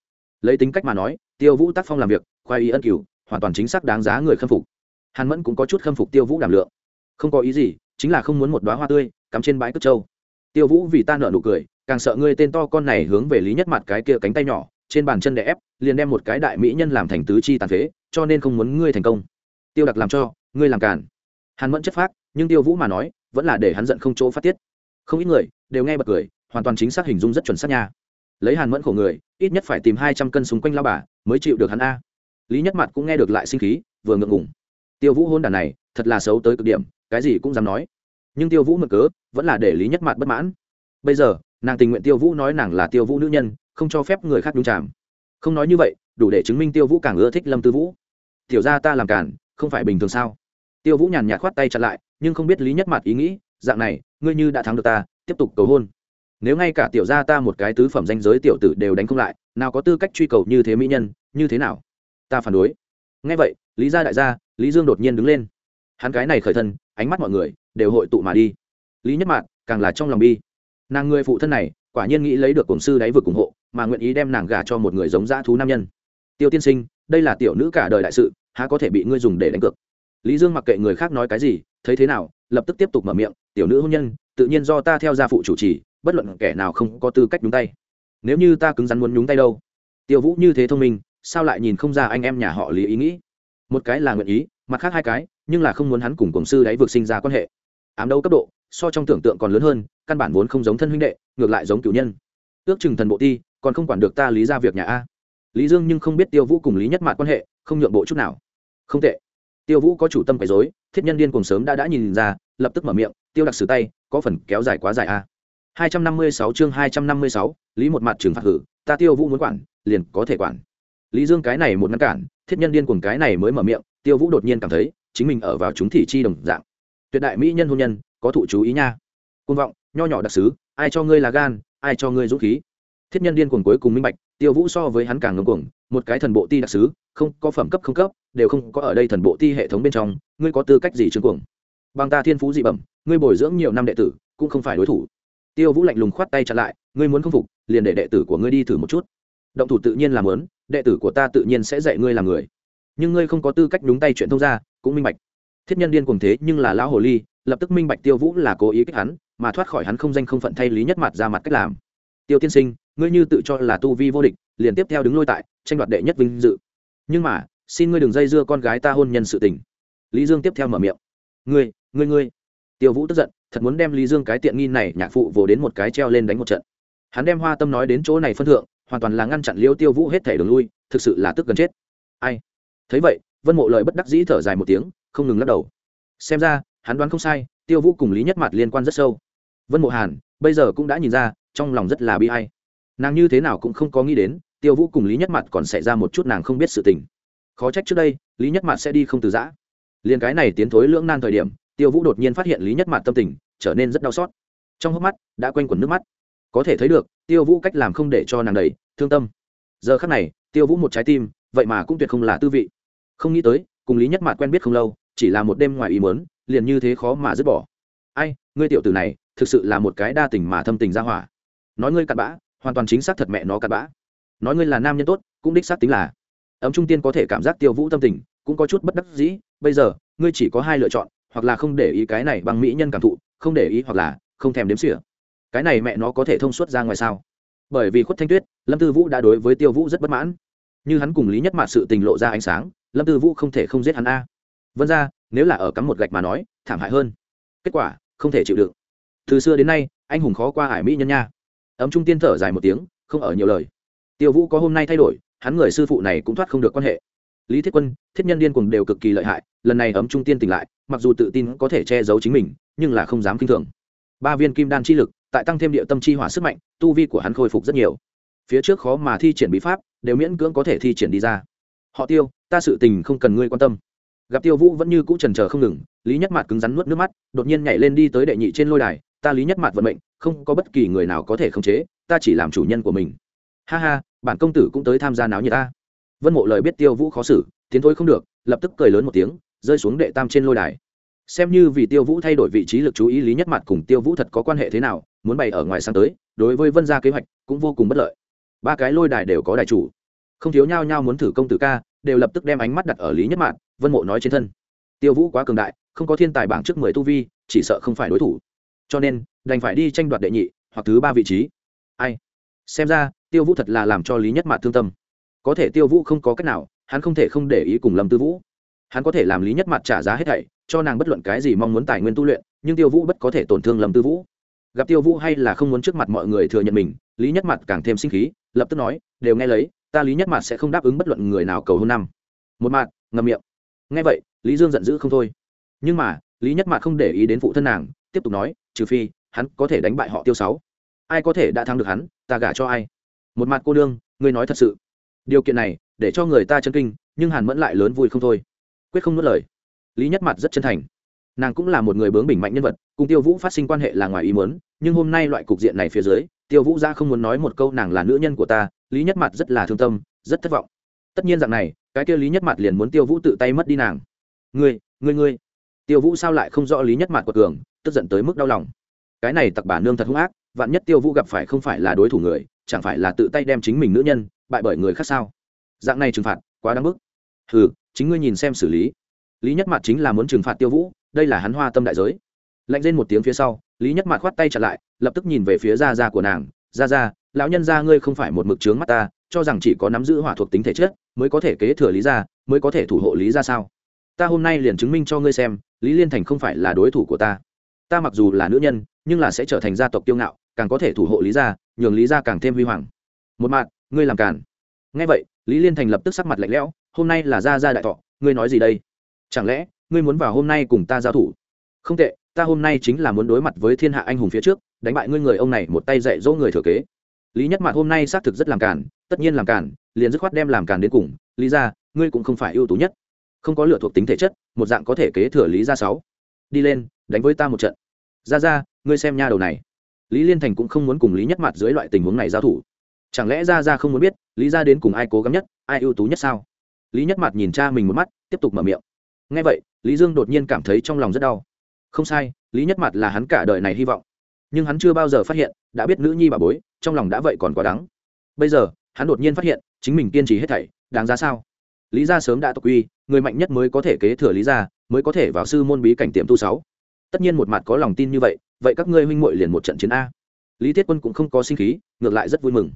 Lấy tính cách mà nói tiêu vũ tác phong làm việc, khoai ý ân cửu, hoàn toàn chính xác đáng giá người khâm phục. Hàn mẫn cũng có chút khâm phục tiêu vũ đảm lượng. Không có ý gì, chính là không muốn một đoá hoa tươi, cắm trên bãi cất trâu. Tiêu vũ vì ta nợ nụ cười, càng sợ ngươi tên to con này hướng về lý nhất mặt cái kia cánh tay nhỏ, trên bàn chân đè ép, liền đem một cái đại mỹ nhân làm thành tứ chi tàn phế, cho nên không muốn ngươi thành công. Tiêu đặc làm cho, ngươi làm cản hàn mẫn chất phác, nhưng tiêu vũ mà nói, vẫn là để hắn giận không chỗ phát tiết. Không ít người đều nghe bật cười, hoàn toàn chính xác hình dung rất chuẩn xác nha. Lấy hàn mẫn khổ người ít nhất phải tìm hai trăm cân súng quanh lao bà mới chịu được hắn a. Lý nhất mặt cũng nghe được lại sinh khí, vừa ngượng ngùng. Tiêu vũ hôn đàn này, thật là xấu tới cực điểm, cái gì cũng dám nói. Nhưng tiêu vũ mực cớ, vẫn là để lý nhất mặt bất mãn. Bây giờ, nàng tình nguyện tiêu vũ nói nàng là tiêu vũ nữ nhân, không cho phép người khác đúng chạm không nói như vậy, đủ để chứng minh tiêu vũ càng ưa thích lâm tư vũ. Tiểu ra ta làm cản, không phải bình thường sao? Tiêu vũ nhàn nhạt khoát tay chặn lại, nhưng không biết lý nhất mặt ý nghĩ, dạng này, ngươi như đã thắng được ta, tiếp tục cầu hôn nếu ngay cả tiểu gia ta một cái tứ phẩm danh giới tiểu tử đều đánh không lại, nào có tư cách truy cầu như thế mỹ nhân, như thế nào? Ta phản đối. Ngay vậy, lý gia đại gia, lý dương đột nhiên đứng lên. Hắn cái này khởi thân, ánh mắt mọi người đều hội tụ mà đi. Lý nhất mạn càng là trong lòng bi. Nàng người phụ thân này, quả nhiên nghĩ lấy được cổng sư đáy vực ủng hộ, mà nguyện ý đem nàng gả cho một người giống dã thú nam nhân. Tiêu tiên sinh, đây là tiểu nữ cả đời đại sự, há có thể bị ngươi dùng để đánh cược? Lý dương mặc kệ người khác nói cái gì, thấy thế nào, lập tức tiếp tục mở miệng, tiểu nữ hôn nhân, tự nhiên do ta theo gia phụ chủ trì bất luận kẻ nào không có tư cách nhúng tay. Nếu như ta cứng rắn muốn nhúng tay đâu? Tiêu vũ như thế thông minh, sao lại nhìn không ra anh em nhà họ lý ý nghĩ? Một cái là nguyện ý, mặt khác hai cái, nhưng là không muốn hắn cùng cổng sư đáy vượt sinh ra quan hệ. Ám đâu cấp độ, so trong tưởng tượng còn lớn hơn, căn bản vốn không giống thân huynh đệ, ngược lại giống cựu nhân. Ước chừng thần bộ ti, còn không quản được ta lý ra việc nhà a. Lý dương nhưng không biết tiêu vũ cùng lý nhất mạn quan hệ, không nhượng bộ chút nào. Không tệ. Tiêu vũ có chủ tâm quấy dối thiết nhân điên cùng sớm đã đã nhìn ra, lập tức mở miệng, tiêu đặc sử tay, có phần kéo dài quá dài a hai trăm năm mươi sáu chương hai trăm năm mươi sáu, lý một mặt trừng phạt hử, ta tiêu vũ muốn quản, liền có thể quản. Lý dương cái này một ngăn cản, thiết nhân điên cuồng cái này mới mở miệng, tiêu vũ đột nhiên cảm thấy, chính mình ở vào chúng thị chi đồng dạng. Tuyệt đại mỹ nhân hôn nhân, có thụ chú ý nha. Côn vọng, nho nhỏ đặc sứ, ai cho ngươi là gan, ai cho ngươi dũng khí. Thiết nhân điên cuồng cuối cùng minh bạch, tiêu vũ so với hắn càng ngông cuồng, một cái thần bộ ti đặc sứ, không có phẩm cấp không cấp, đều không có ở đây thần bộ ti hệ thống bên trong, ngươi có tư cách gì trương cuồng? Bằng ta thiên phú dị bẩm, ngươi bồi dưỡng nhiều năm đệ tử, cũng không phải đối thủ tiêu vũ lạnh lùng khoát tay chặn lại ngươi muốn không phục liền để đệ tử của ngươi đi thử một chút. Động thủ tự nhiên làm lớn đệ tử của ta tự nhiên sẽ dạy ngươi làm người. Nhưng ngươi không có tư cách đúng tay chuyện thông gia, cũng minh bạch. Thiết nhân điên cùng thế nhưng là lão hồ ly lập tức minh bạch tiêu vũ là cố ý kích hắn mà thoát khỏi hắn không danh không phận thay lý nhất mặt ra mặt cách làm. Tiêu tiên sinh ngươi như tự cho là tu vi vô địch liền tiếp theo đứng lôi tại tranh đoạt đệ nhất vinh dự. Nhưng mà xin ngươi đừng dây dưa con gái ta hôn nhân sự tình. Lý dương tiếp theo mở miệng. Ngươi ngươi ngươi tiêu vũ tức giận, thật muốn đem lý dương cái tiện nghi này nhạc phụ vồ đến một cái treo lên đánh một trận. Hắn đem hoa tâm nói đến chỗ này phân thượng, hoàn toàn là ngăn chặn liêu tiêu vũ hết thể đường lui, thực sự là tức gần chết. Ai? Thấy vậy, vân mộ lời bất đắc dĩ thở dài một tiếng, không ngừng lắc đầu. Xem ra, hắn đoán không sai, tiêu vũ cùng lý nhất mặt liên quan rất sâu. Vân mộ hàn, bây giờ cũng đã nhìn ra, trong lòng rất là bi hay nàng như thế nào cũng không có nghĩ đến, tiêu vũ cùng lý nhất mặt còn xảy ra một chút nàng không biết sự tình. Khó trách trước đây, lý nhất mặt sẽ đi không từ giã. Liền cái này tiến thối lưỡng nan thời điểm tiêu vũ đột nhiên phát hiện lý nhất mạt tâm tình trở nên rất đau xót. Trong hốc mắt đã quanh quẩn nước mắt. Có thể thấy được, tiêu vũ cách làm không để cho nàng đầy thương tâm. Giờ khắc này, tiêu vũ một trái tim, vậy mà cũng tuyệt không là tư vị. Không nghĩ tới, cùng lý nhất mạt quen biết không lâu, chỉ là một đêm ngoài ý mớn liền như thế khó mà dứt bỏ. Ai, ngươi tiểu tử này, thực sự là một cái đa tình mà thâm tình ra hỏa. Nói ngươi cặn bã, hoàn toàn chính xác thật mẹ nó cặn bã. Nói ngươi là nam nhân tốt, cũng đích xác tính là. Ấm trung tiên có thể cảm giác tiêu vũ tâm tình, cũng có chút bất đắc dĩ, bây giờ, ngươi chỉ có hai lựa chọn hoặc là không để ý cái này bằng mỹ nhân cảm thụ, không để ý hoặc là không thèm đếm xỉa. Cái này mẹ nó có thể thông suốt ra ngoài sao? Bởi vì khuất thanh tuyết, lâm tư vũ đã đối với tiêu vũ rất bất mãn. Như hắn cùng lý nhất mạt sự tình lộ ra ánh sáng, lâm tư vũ không thể không giết hắn a. Vân ra nếu là ở cắm một gạch mà nói, thảm hại hơn. Kết quả, không thể chịu đựng. Từ xưa đến nay, anh hùng khó qua hải mỹ nhân nha. Ấm trung tiên thở dài một tiếng, không ở nhiều lời. Tiêu vũ có hôm nay thay đổi, hắn người sư phụ này cũng thoát không được quan hệ. Lý thiết quân, thiết nhân điên cùng đều cực kỳ lợi hại, lần này ấm trung tiên tỉnh lại mặc dù tự tin có thể che giấu chính mình, nhưng là không dám kinh thường. Ba viên kim đan chi lực, tại tăng thêm địa tâm chi hỏa sức mạnh, tu vi của hắn khôi phục rất nhiều. Phía trước khó mà thi triển bí pháp, đều miễn cưỡng có thể thi triển đi ra. Họ tiêu, ta sự tình không cần ngươi quan tâm. Gặp tiêu vũ vẫn như cũ trần trờ không ngừng, lý nhất mạt cứng rắn nuốt nước mắt, đột nhiên nhảy lên đi tới đệ nhị trên lôi đài, ta lý nhất mạt vận mệnh, không có bất kỳ người nào có thể khống chế, ta chỉ làm chủ nhân của mình. Ha ha, bản công tử cũng tới tham gia náo như ta. Vân mộ lời biết tiêu vũ khó xử, tiến thôi không được. Lập tức cười lớn một tiếng rơi xuống đệ tam trên lôi đài. Xem như vì tiêu vũ thay đổi vị trí lực chú ý lý nhất mặt cùng tiêu vũ thật có quan hệ thế nào, muốn bày ở ngoài sang tới, đối với vân gia kế hoạch cũng vô cùng bất lợi. Ba cái lôi đài đều có đài chủ. Không thiếu nhau nhau muốn thử công tử ca, đều lập tức đem ánh mắt đặt ở lý nhất mạn vân mộ nói trên thân. Tiêu vũ quá cường đại, không có thiên tài bảng trước mười tu vi, chỉ sợ không phải đối thủ. Cho nên, đành phải đi tranh đoạt đệ nhị, hoặc thứ ba vị trí. Ai? Xem ra, tiêu vũ thật là làm cho lý nhất mạn thương tâm. Có thể tiêu vũ không có cách nào, hắn không thể không để ý cùng lâm tư vũ hắn có thể làm lý nhất mặt trả giá hết thảy, cho nàng bất luận cái gì mong muốn tài nguyên tu luyện, nhưng tiêu vũ bất có thể tổn thương lâm tư vũ. Gặp tiêu vũ hay là không muốn trước mặt mọi người thừa nhận mình, lý nhất mặt càng thêm sinh khí, lập tức nói, đều nghe lấy, ta lý nhất mặt sẽ không đáp ứng bất luận người nào cầu hôn năm. Một mặt ngầm miệng. Nghe vậy, lý dương giận dữ không thôi. Nhưng mà, lý nhất mặt không để ý đến phụ thân nàng, tiếp tục nói, trừ phi, hắn có thể đánh bại họ tiêu sáu. Ai có thể đã thắng được hắn, ta gả cho ai? Một mặt cô đương ngươi nói thật sự. Điều kiện này, để cho người ta chân kinh, nhưng hàn mẫn lại lớn vui không thôi quyết không nuốt lời. Lý nhất mặt rất chân thành. Nàng cũng là một người bướng bình mạnh nhân vật, cùng tiêu vũ phát sinh quan hệ là ngoài ý muốn, nhưng hôm nay loại cục diện này phía dưới, tiêu vũ ra không muốn nói một câu nàng là nữ nhân của ta, lý nhất mặt rất là thương tâm, rất thất vọng. Tất nhiên dạng này, cái kia lý nhất mặt liền muốn tiêu vũ tự tay mất đi nàng. Ngươi ngươi ngươi. Tiêu vũ sao lại không rõ lý nhất mặt của cường, tức giận tới mức đau lòng. Cái này tặc bà nương thật hung ác, vạn nhất tiêu vũ gặp phải không phải là đối thủ người, chẳng phải là tự tay đem chính mình nữ nhân bại bởi người khác sao? Dạng này trừng phạt, quá đáng bức. Hừ chính ngươi nhìn xem xử lý. Lý nhất mặt chính là muốn trừng phạt tiêu vũ, đây là hắn hoa tâm đại giới. Lạnh lên một tiếng phía sau, lý nhất mặt khoát tay trả lại, lập tức nhìn về phía gia gia của nàng. Gia gia, lão nhân gia ngươi không phải một mực trướng mắt ta, cho rằng chỉ có nắm giữ hỏa thuộc tính thể chất mới có thể kế thừa lý gia, mới có thể thủ hộ lý gia sao? Ta hôm nay liền chứng minh cho ngươi xem, lý liên thành không phải là đối thủ của ta. Ta mặc dù là nữ nhân, nhưng là sẽ trở thành gia tộc kiêu ngạo, càng có thể thủ hộ lý gia, nhường lý gia càng thêm huy hoàng. Một mặt, ngươi làm cản ngay vậy, lý liên thành lập tức sắc mặt lạnh lẽo hôm nay là gia gia đại thọ, ngươi nói gì đây? Chẳng lẽ, ngươi muốn vào hôm nay cùng ta giao thủ? Không tệ, ta hôm nay chính là muốn đối mặt với thiên hạ anh hùng phía trước, đánh bại ngươi người ông này một tay dạy dỗ người thừa kế. Lý nhất mặt hôm nay xác thực rất làm cản tất nhiên làm cản liền dứt khoát đem làm cản đến cùng. Lý ra ngươi cũng không phải ưu tú nhất. Không có lựa thuộc tính thể chất, một dạng có thể kế thừa lý ra sáu. Đi lên, đánh với ta một trận. Ra ra ngươi xem nha đầu này. Lý liên thành cũng không muốn cùng lý nhất mặt dưới loại tình huống này giao thủ. Chẳng lẽ ra ra không muốn biết, lý ra đến cùng ai cố gắng nhất, ai ưu tú nhất sao? Lý nhất mặt nhìn cha mình một mắt, tiếp tục mở miệng. Ngay vậy, lý dương đột nhiên cảm thấy trong lòng rất đau. Không sai, lý nhất mặt là hắn cả đời này hy vọng. Nhưng hắn chưa bao giờ phát hiện, đã biết nữ nhi bà bối, trong lòng đã vậy còn quá đắng. Bây giờ, hắn đột nhiên phát hiện, chính mình kiên trì hết thảy, đáng giá sao? Lý gia sớm đã tộc quy người mạnh nhất mới có thể kế thừa lý gia, mới có thể vào sư môn bí cảnh tiệm tu sáu. Tất nhiên một mặt có lòng tin như vậy vậy các ngươi huynh muội liền một trận chiến a. Lý thiết quân cũng không có sinh khí, ngược lại rất vui mừng.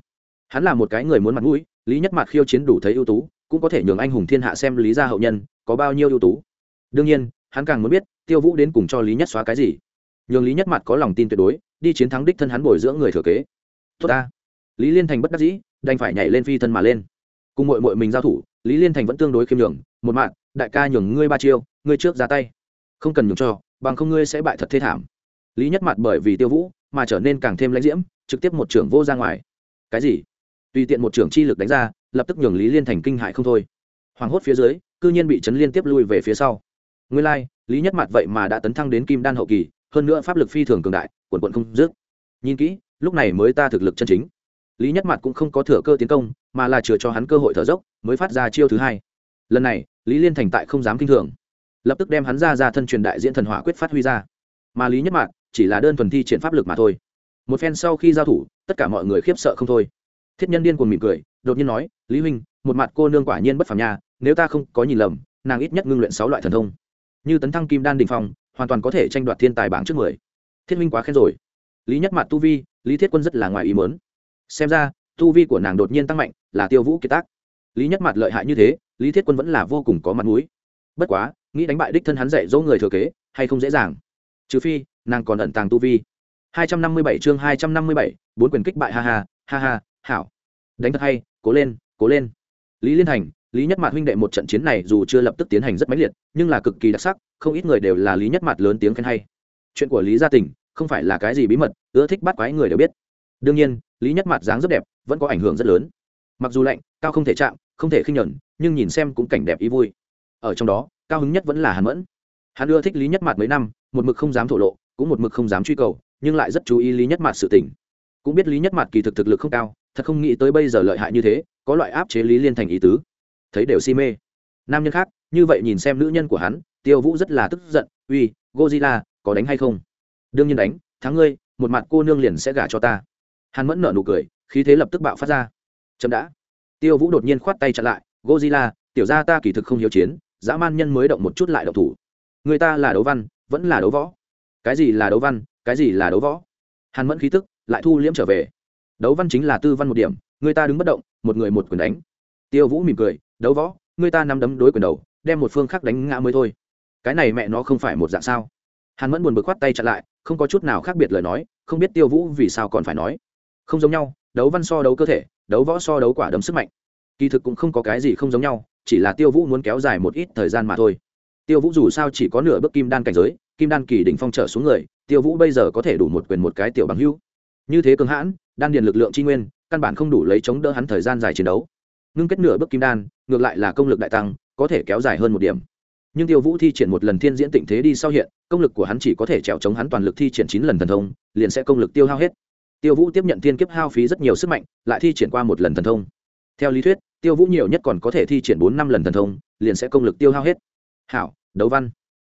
Hắn là một cái người muốn mặt mũi, lý nhất mặt khiêu chiến đủ thấy ưu tú cũng có thể nhường anh hùng thiên hạ xem lý gia hậu nhân có bao nhiêu ưu tú. Đương nhiên, hắn càng muốn biết, tiêu vũ đến cùng cho lý nhất xóa cái gì. Nhường lý nhất mặt có lòng tin tuyệt đối, đi chiến thắng đích thân hắn bồi dưỡng người thừa kế. Tốt ta. Lý liên thành bất đắc dĩ, đành phải nhảy lên phi thân mà lên. Cùng mội mội mình giao thủ, lý liên thành vẫn tương đối khiêm nhường, một mạng, đại ca nhường ngươi ba chiêu, ngươi trước ra tay. Không cần nhường cho, bằng không ngươi sẽ bại thật thê thảm. Lý nhất mặt bởi vì tiêu vũ mà trở nên càng thêm lãnh diễm, trực tiếp một trưởng vô ra ngoài. Cái gì? Tùy tiện một trưởng chi lực đánh ra lập tức nhường lý liên thành kinh hại không thôi. Hoảng hốt phía dưới cư nhiên bị chấn liên tiếp lui về phía sau. Ngươi lai、like, lý nhất mặt vậy mà đã tấn thăng đến kim đan hậu kỳ hơn nữa pháp lực phi thường cường đại quần quận không dứt. Nhìn kỹ lúc này mới ta thực lực chân chính. Lý nhất mặt cũng không có thừa cơ tiến công mà là chừa cho hắn cơ hội thở dốc mới phát ra chiêu thứ hai. Lần này lý liên thành tại không dám kinh thường. Lập tức đem hắn ra ra thân truyền đại diễn thần hỏa quyết phát huy ra. Mà lý nhất mặt chỉ là đơn thuần thi triển pháp lực mà thôi. Một phen sau khi giao thủ tất cả mọi người khiếp sợ không thôi thiết nhân điên cuồng mỉm cười, đột nhiên nói, lý huynh, một mặt cô nương quả nhiên bất phàm nha, nếu ta không có nhìn lầm, nàng ít nhất ngưng luyện sáu loại thần thông. Như tấn thăng kim đan đình phong, hoàn toàn có thể tranh đoạt thiên tài bảng trước mười. Thiết huynh quá khen rồi. Lý nhất mặt tu vi, lý thiết quân rất là ngoài ý mớn xem ra, tu vi của nàng đột nhiên tăng mạnh, là tiêu vũ kiệt tác. Lý nhất mặt lợi hại như thế, lý thiết quân vẫn là vô cùng có mặt mũi. Bất quá, nghĩ đánh bại đích thân hắn dạy dỗ người thừa kế, hay không dễ dàng. Trừ phi, nàng còn ẩn tàng tu vi. Hai trăm năm mươi bảy chương hai trăm năm mươi bảy, bốn quyền kích bại, ha ha ha ha hảo. Đánh thật hay, cố lên cố lên. Lý liên thành, lý nhất mạt huynh đệ một trận chiến này dù chưa lập tức tiến hành rất mãnh liệt, nhưng là cực kỳ đặc sắc, không ít người đều là lý nhất mạt lớn tiếng khen hay. Chuyện của lý gia tình, không phải là cái gì bí mật, ưa thích bắt quái người đều biết. Đương nhiên, lý nhất mạt dáng rất đẹp, vẫn có ảnh hưởng rất lớn. Mặc dù lạnh, cao không thể chạm, không thể khinh nhẫn, nhưng nhìn xem cũng cảnh đẹp ý vui. Ở trong đó, cao hứng nhất vẫn là hàn mẫn. Hắn ưa thích lý nhất mạt mấy năm, một mực không dám thổ lộ, cũng một mực không dám truy cầu, nhưng lại rất chú ý lý nhất mạt sự tình. Cũng biết lý nhất mạt kỳ thực thực lực không cao thật không nghĩ tới bây giờ lợi hại như thế, có loại áp chế lý liên thành ý tứ. Thấy đều si mê. Nam nhân khác, như vậy nhìn xem nữ nhân của hắn, tiêu vũ rất là tức giận, uy gozilla có đánh hay không? Đương nhiên đánh, thắng ngươi, một mặt cô nương liền sẽ gả cho ta. Hắn mẫn nở nụ cười, khí thế lập tức bạo phát ra. Chậm đã. Tiêu vũ đột nhiên khoát tay chặn lại gozilla tiểu ra ta kỳ thực không hiếu chiến, dã man nhân mới động một chút lại động thủ. Người ta là đấu văn, vẫn là đấu võ. Cái gì là đấu văn, cái gì là đấu võ? Hàn mẫn khí tức lại thu liễm trở về đấu văn chính là tư văn một điểm, người ta đứng bất động, một người một quyền đánh. Tiêu vũ mỉm cười, đấu võ, người ta nắm đấm đối quyền đầu, đem một phương khác đánh ngã mới thôi. Cái này mẹ nó không phải một dạng sao? Hàn mẫn buồn bực khoát tay chặn lại, không có chút nào khác biệt lời nói, không biết tiêu vũ vì sao còn phải nói. Không giống nhau, đấu văn so đấu cơ thể, đấu võ so đấu quả đấm sức mạnh. Kỳ thực cũng không có cái gì không giống nhau, chỉ là tiêu vũ muốn kéo dài một ít thời gian mà thôi. Tiêu vũ dù sao chỉ có nửa bước kim đan cảnh giới, kim đan kỳ đỉnh phong trở xuống người, tiêu vũ bây giờ có thể đủ một quyền một cái tiểu bằng hưu. Như thế cường hãn đan điền lực lượng tri nguyên, căn bản không đủ lấy chống đỡ hắn thời gian dài chiến đấu. Ngưng kết nửa bước kim đan, ngược lại là công lực đại tăng, có thể kéo dài hơn một điểm. Nhưng tiêu vũ thi triển một lần thiên diễn tịnh thế đi sau hiện, công lực của hắn chỉ có thể trèo chống hắn toàn lực thi triển chín lần thần thông, liền sẽ công lực tiêu hao hết. Tiêu vũ tiếp nhận thiên kiếp hao phí rất nhiều sức mạnh, lại thi triển qua một lần thần thông. Theo lý thuyết, tiêu vũ nhiều nhất còn có thể thi triển bốn năm lần thần thông, liền sẽ công lực tiêu hao hết. Hảo, đấu văn.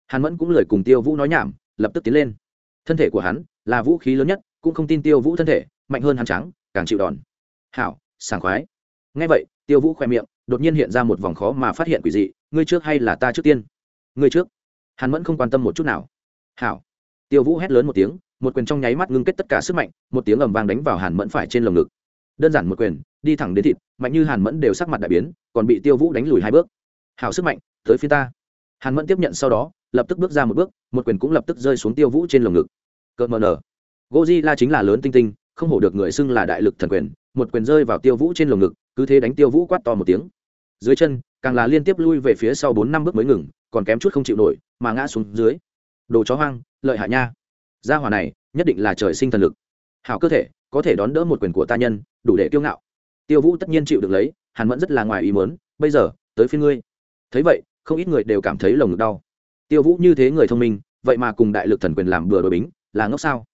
Hàn mẫn cũng lời cùng tiêu vũ nói nhảm, lập tức tiến lên. Thân thể của hắn là vũ khí lớn nhất, cũng không tin tiêu vũ thân thể mạnh hơn hắn trắng càng chịu đòn. Hảo sảng khoái. Ngay vậy tiêu vũ khoe miệng đột nhiên hiện ra một vòng khó mà phát hiện quỷ dị ngươi trước hay là ta trước tiên? Ngươi trước. Hàn mẫn không quan tâm một chút nào. Hảo. Tiêu vũ hét lớn một tiếng một quyền trong nháy mắt ngưng kết tất cả sức mạnh một tiếng ầm vang đánh vào hàn mẫn phải trên lồng ngực. Đơn giản một quyền đi thẳng đến thịt mạnh như hàn mẫn đều sắc mặt đại biến còn bị tiêu vũ đánh lùi hai bước. Hảo sức mạnh tới phía ta. Hàn mẫn tiếp nhận sau đó lập tức bước ra một bước một quyền cũng lập tức rơi xuống tiêu vũ trên lồng ngực. Cợt mờ nở. Godzilla chính là lớn tinh tinh, không hổ được người xưng là đại lực thần quyền, một quyền rơi vào Tiêu Vũ trên lồng ngực, cứ thế đánh Tiêu Vũ quát to một tiếng. Dưới chân, càng là liên tiếp lui về phía sau bốn năm bước mới ngừng, còn kém chút không chịu nổi, mà ngã xuống dưới. Đồ chó hoang, lợi hại nha. Gia hỏa này, nhất định là trời sinh thần lực. Hảo cơ thể, có thể đón đỡ một quyền của ta nhân, đủ để kiêu ngạo. Tiêu Vũ tất nhiên chịu được lấy, Hàn Mẫn rất là ngoài ý muốn, bây giờ, tới phía ngươi. Thấy vậy, không ít người đều cảm thấy lồng ngực đau. Tiêu Vũ như thế người thông minh, vậy mà cùng đại lực thần quyền làm bừa đội bính, là ngốc sao?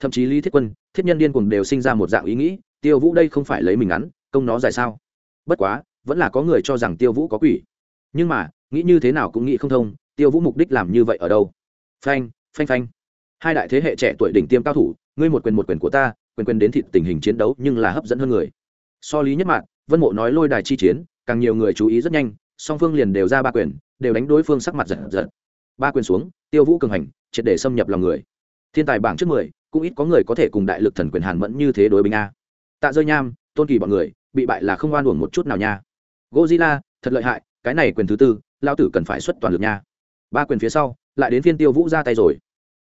thậm chí lý thiết quân thiết nhân điên cuồng đều sinh ra một dạng ý nghĩ, tiêu vũ đây không phải lấy mình ngắn, công nó dài sao? Bất quá, vẫn là có người cho rằng tiêu vũ có quỷ. Nhưng mà, nghĩ như thế nào cũng nghĩ không thông, tiêu vũ mục đích làm như vậy ở đâu? Phanh phanh phanh. Hai đại thế hệ trẻ tuổi đỉnh tiêm cao thủ, ngươi một quyền một quyền của ta, quyền quyền đến thịt tình hình chiến đấu nhưng là hấp dẫn hơn người. So lý nhất mạng vân mộ nói lôi đài chi chiến, càng nhiều người chú ý rất nhanh, song phương liền đều ra ba quyền, đều đánh đối phương sắc mặt giật giật ba quyền xuống, tiêu vũ cường hành, triệt để xâm nhập lòng người. Thiên tài bảng trước mười cũng ít có người có thể cùng đại lực thần quyền hàn mẫn như thế đối binh a. Tạ rơi nham, tôn kỳ bọn người, bị bại là không oan uổng một chút nào nha. Godzilla, thật lợi hại, cái này quyền thứ tư lao tử cần phải xuất toàn lực nha. Ba quyền phía sau, lại đến phiên tiêu vũ ra tay rồi.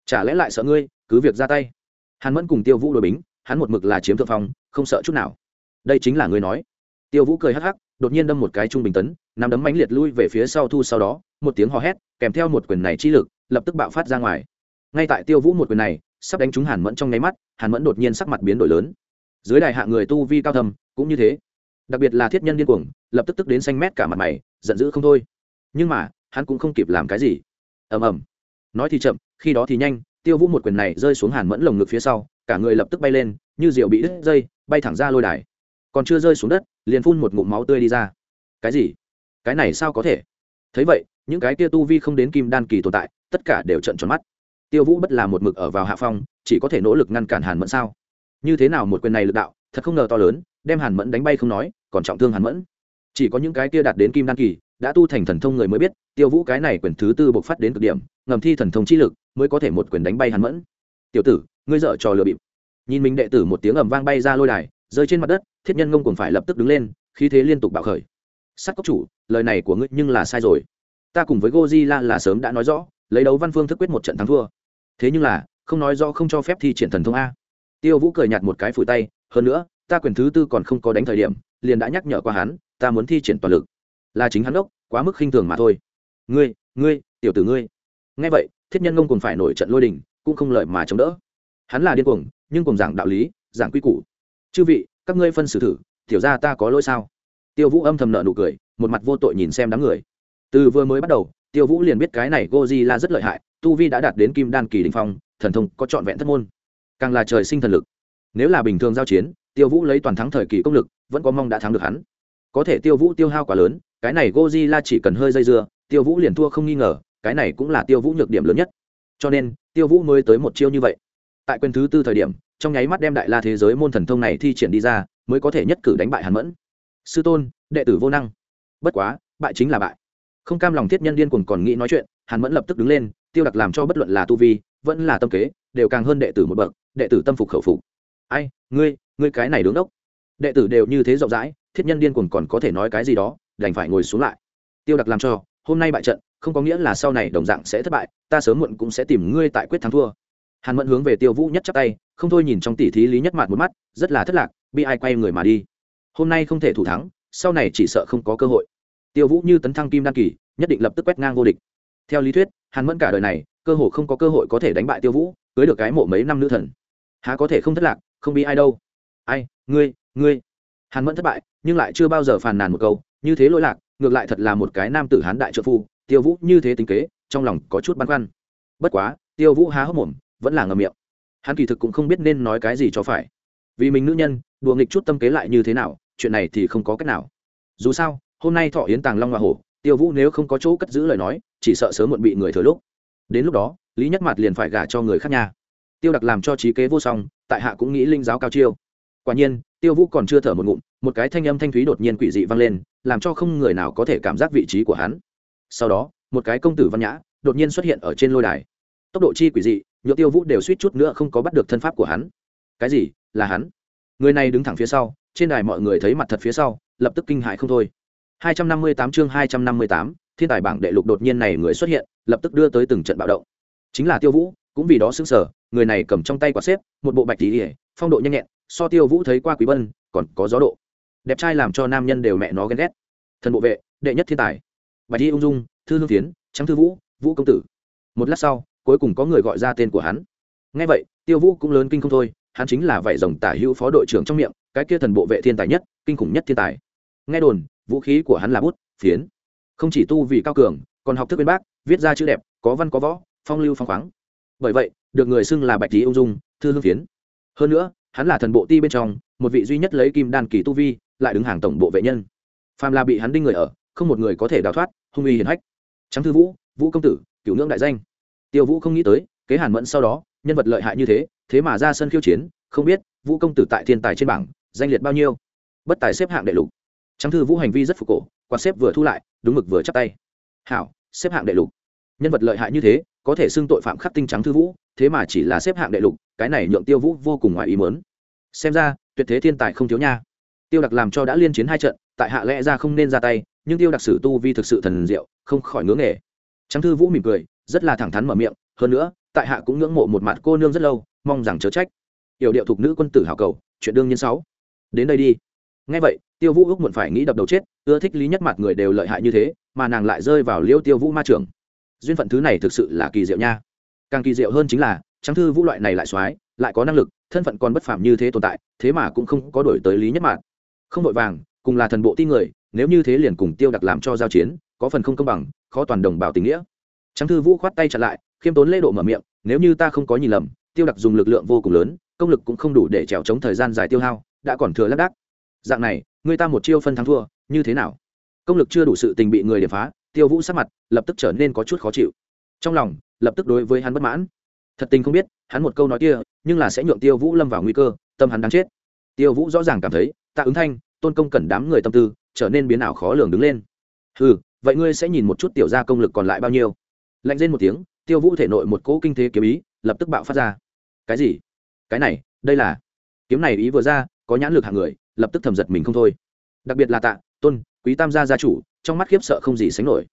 Chả lẽ lại sợ ngươi, cứ việc ra tay. Hàn mẫn cùng tiêu vũ đội bính, hắn một mực là chiếm thượng phong, không sợ chút nào. Đây chính là ngươi nói. Tiêu vũ cười hắc hắc, đột nhiên đâm một cái trung bình tấn nằm đấm mãnh liệt lui về phía sau thu sau đó, một tiếng hò hét, kèm theo một quyền này chi lực, lập tức bạo phát ra ngoài. Ngay tại tiêu vũ một quyền này sắp đánh trúng hàn mẫn trong nháy mắt, hàn mẫn đột nhiên sắc mặt biến đổi lớn. Dưới đài hạ người tu vi cao thầm cũng như thế. Đặc biệt là thiết nhân điên cuồng, lập tức tức đến xanh mét cả mặt mày, giận dữ không thôi. Nhưng mà, hắn cũng không kịp làm cái gì. Ầm ầm. Nói thì chậm, khi đó thì nhanh, tiêu vũ một quyền này rơi xuống hàn mẫn lồng ngực phía sau, cả người lập tức bay lên, như rượu bị đứt dây, bay thẳng ra lôi đài. Còn chưa rơi xuống đất, liền phun một ngụm máu tươi đi ra. Cái gì? Cái này sao có thể? Thấy vậy, những cái kia tu vi không đến kim đan kỳ tồn tại, tất cả đều trận tròn mắt tiêu vũ bất là một mực ở vào hạ phong, chỉ có thể nỗ lực ngăn cản hàn mẫn sao? Như thế nào một quyền này lực đạo, thật không ngờ to lớn, đem hàn mẫn đánh bay không nói, còn trọng thương hàn mẫn. Chỉ có những cái kia đạt đến kim đan kỳ, đã tu thành thần thông người mới biết, tiêu vũ cái này quyền thứ tư bộc phát đến cực điểm, ngầm thi thần thông chi lực, mới có thể một quyền đánh bay hàn mẫn. Tiểu tử, ngươi dở trò lừa bịp. Nhìn mình đệ tử một tiếng ầm vang bay ra lôi đài, rơi trên mặt đất, thiết nhân ngông cùng phải lập tức đứng lên, khí thế liên tục bạo khởi. Sắc cốc chủ, lời này của ngươi nhưng là sai rồi. Ta cùng với Godzilla là sớm đã nói rõ, lấy đấu văn phương thức quyết một trận thắng thua thế nhưng là, không nói do không cho phép thi triển thần thông a. Tiêu vũ cười nhạt một cái phủi tay, hơn nữa, ta quyền thứ tư còn không có đánh thời điểm, liền đã nhắc nhở qua hắn, ta muốn thi triển toàn lực. Là chính hắn đốc, quá mức khinh thường mà thôi. Ngươi ngươi, tiểu tử ngươi. Nghe vậy, thiết nhân ngông cùng phải nổi trận lôi đình, cũng không lợi mà chống đỡ. Hắn là điên cuồng, nhưng cùng giảng đạo lý, giảng quy củ. Chư vị, các ngươi phân xử thử, tiểu ra ta có lỗi sao? Tiêu vũ âm thầm nợ nụ cười, một mặt vô tội nhìn xem đám người. Từ vừa mới bắt đầu, tiêu vũ liền biết cái này goji là rất lợi hại tu vi đã đạt đến kim đan kỳ đình phong, thần thông có trọn vẹn thất môn. Càng là trời sinh thần lực. Nếu là bình thường giao chiến, tiêu vũ lấy toàn thắng thời kỳ công lực, vẫn có mong đã thắng được hắn. Có thể tiêu vũ tiêu hao quá lớn, cái này Godzilla chỉ cần hơi dây dưa, tiêu vũ liền thua không nghi ngờ, cái này cũng là tiêu vũ nhược điểm lớn nhất. Cho nên, tiêu vũ mới tới một chiêu như vậy. Tại quyền thứ tư thời điểm, trong nháy mắt đem đại la thế giới môn thần thông này thi triển đi ra, mới có thể nhất cử đánh bại hàn mẫn. Sư tôn, đệ tử vô năng. Bất quá, bại chính là bại. Không cam lòng thiết nhân điên cuồng còn nghĩ nói chuyện, hàn mẫn lập tức đứng lên tiêu đặc làm cho bất luận là tu vi, vẫn là tâm kế, đều càng hơn đệ tử một bậc, đệ tử tâm phục khẩu phục. Ai, ngươi ngươi cái này đứng đốc. Đệ tử đều như thế rộng rãi, thiết nhân điên cuồng còn có thể nói cái gì đó, đành phải ngồi xuống lại. Tiêu đặc làm cho, hôm nay bại trận, không có nghĩa là sau này đồng dạng sẽ thất bại, ta sớm muộn cũng sẽ tìm ngươi tại quyết thắng thua. Hàn mẫn hướng về tiêu vũ nhất chắp tay, không thôi nhìn trong tỷ thí lý nhất mặt một mắt, rất là thất lạc, bị ai quay người mà đi. Hôm nay không thể thủ thắng, sau này chỉ sợ không có cơ hội. Tiêu vũ như tấn thăng kim đan kỳ, nhất định lập tức quét ngang vô địch. Theo lý thuyết hàn mẫn cả đời này, cơ hồ không có cơ hội có thể đánh bại tiêu vũ, cưới được cái mộ mấy năm nữ thần. Há có thể không thất lạc, không bị ai đâu. Ai, ngươi ngươi. Hàn mẫn thất bại, nhưng lại chưa bao giờ phàn nàn một câu, như thế lỗi lạc, ngược lại thật là một cái nam tử hán đại trợ phu, tiêu vũ như thế tính kế, trong lòng có chút băn khoăn. Bất quá, tiêu vũ há hốc mồm, vẫn là ngầm miệng. Hắn kỳ thực cũng không biết nên nói cái gì cho phải. Vì mình nữ nhân, đùa nghịch chút tâm kế lại như thế nào, chuyện này thì không có cách nào. Dù sao, hôm nay thọ yến tàng long hoa hổ tiêu vũ nếu không có chỗ cất giữ lời nói, chỉ sợ sớm muộn bị người thừa lúc. Đến lúc đó, lý nhất mặt liền phải gả cho người khác nhà tiêu đặc làm cho trí kế vô song, tại hạ cũng nghĩ linh giáo cao chiêu. Quả nhiên, tiêu vũ còn chưa thở một ngụm, một cái thanh âm thanh thúy đột nhiên quỷ dị vang lên, làm cho không người nào có thể cảm giác vị trí của hắn. Sau đó, một cái công tử văn nhã đột nhiên xuất hiện ở trên lôi đài. Tốc độ chi quỷ dị nhựa tiêu vũ đều suýt chút nữa không có bắt được thân pháp của hắn. Cái gì? Là hắn. Người này đứng thẳng phía sau, trên đài mọi người thấy mặt thật phía sau, lập tức kinh hại không thôi. 258 chương 258, thiên tài bảng đệ lục đột nhiên này người xuất hiện, lập tức đưa tới từng trận bạo động. Chính là Tiêu Vũ, cũng vì đó sững sờ, người này cầm trong tay quả xếp một bộ bạch tỉ điệp, phong độ nhanh nhẹn so tiêu vũ thấy qua quý bân còn có gió độ. Đẹp trai làm cho nam nhân đều mẹ nó ghen ghét. Thần bộ vệ đệ nhất thiên tài. Bạch y ung dung thư Lương tiến trắng thư vũ vũ công tử. Một lát sau cuối cùng có người gọi ra tên của hắn. Nghe vậy tiêu vũ cũng lớn kinh không thôi hắn chính là vảy rồng tả hữu phó đội trưởng trong miệng cái kia thần bộ vệ thiên tài nhất kinh khủng nhất thiên tài nghe đồn, vũ khí của hắn là bút, phiến. Không chỉ tu vì cao cường, còn học thức bên bác, viết ra chữ đẹp, có văn có võ, phong lưu phong khoáng. Bởi vậy, được người xưng là bạch lý ung dung, thư hương phiến. Hơn nữa, hắn là thần bộ ti bên trong, một vị duy nhất lấy kim đan kỳ tu vi, lại đứng hàng tổng bộ vệ nhân. Phàm là bị hắn đinh người ở, không một người có thể đào thoát, hung uy hiển hách. Trắng thư vũ vũ công tử, cửu ngưỡng đại danh. Tiêu vũ không nghĩ tới, kế hàn mẫn sau đó, nhân vật lợi hại như thế thế mà ra sân khiêu chiến, không biết vũ công tử tại thiên tài trên bảng, danh liệt bao nhiêu. Bất tài xếp hạng đệ lục trắng thư vũ hành vi rất phục cổ quan xếp vừa thu lại, đúng mực vừa chắp tay. Hảo, xếp hạng đệ lục. Nhân vật lợi hại như thế, có thể xưng tội phạm khắc tinh trắng thư vũ, thế mà chỉ là xếp hạng đệ lục, cái này nhượng tiêu vũ vô cùng ngoài ý mớn xem ra, tuyệt thế thiên tài không thiếu nha. Tiêu đặc làm cho đã liên chiến hai trận, tại hạ lẽ ra không nên ra tay, nhưng tiêu đặc sử tu vi thực sự thần diệu, không khỏi ngưỡng nghề. Trắng thư vũ mỉm cười, rất là thẳng thắn mở miệng, hơn nữa, tại hạ cũng ngưỡng mộ một mặt cô nương rất lâu, mong rằng chớ trách. Yểu điệu thục nữ quân tử hảo cầu, chuyện đương nhiên sáu. Đến đây đi ngay vậy, tiêu vũ ước muộn phải nghĩ đập đầu chết, ưa thích lý nhất mặt người đều lợi hại như thế, mà nàng lại rơi vào liêu tiêu vũ ma trường. Duyên phận thứ này thực sự là kỳ diệu nha. Càng kỳ diệu hơn chính là trắng thư vũ loại này lại soái lại có năng lực, thân phận còn bất phạm như thế tồn tại, thế mà cũng không có đổi tới lý nhất mạn không vội vàng, cùng là thần bộ ti người, nếu như thế liền cùng tiêu đặc làm cho giao chiến, có phần không công bằng, khó toàn đồng bào tình nghĩa. Trắng thư vũ khoát tay chặn lại, khiêm tốn lễ độ mở miệng, nếu như ta không có nhìn lầm, tiêu đặc dùng lực lượng vô cùng lớn, công lực cũng không đủ để trèo chống thời gian dài tiêu hao, đã còn thừa lác đác dạng này, người ta một chiêu phân thắng thua, như thế nào? Công lực chưa đủ sự tình bị người điểm phá, tiêu vũ sắc mặt lập tức trở nên có chút khó chịu. Trong lòng, lập tức đối với hắn bất mãn. Thật tình không biết, hắn một câu nói kia, nhưng là sẽ nhượng tiêu vũ lâm vào nguy cơ, tâm hắn đáng chết. Tiêu vũ rõ ràng cảm thấy, tạ ứng thanh, tôn công cẩn đám người tâm tư, trở nên biến ảo khó lường đứng lên. Ừ vậy ngươi sẽ nhìn một chút tiểu gia công lực còn lại bao nhiêu? Lạnh lên một tiếng, tiêu vũ thể nội một cỗ kinh thế kiếm ý, lập tức bạo phát ra. Cái gì? Cái này, đây là? Kiếm này ý vừa ra, có nhãn lực hạng người lập tức thầm giật mình không thôi. Đặc biệt là tạ, tôn, quý tam gia gia chủ, trong mắt khiếp sợ không gì sánh nổi.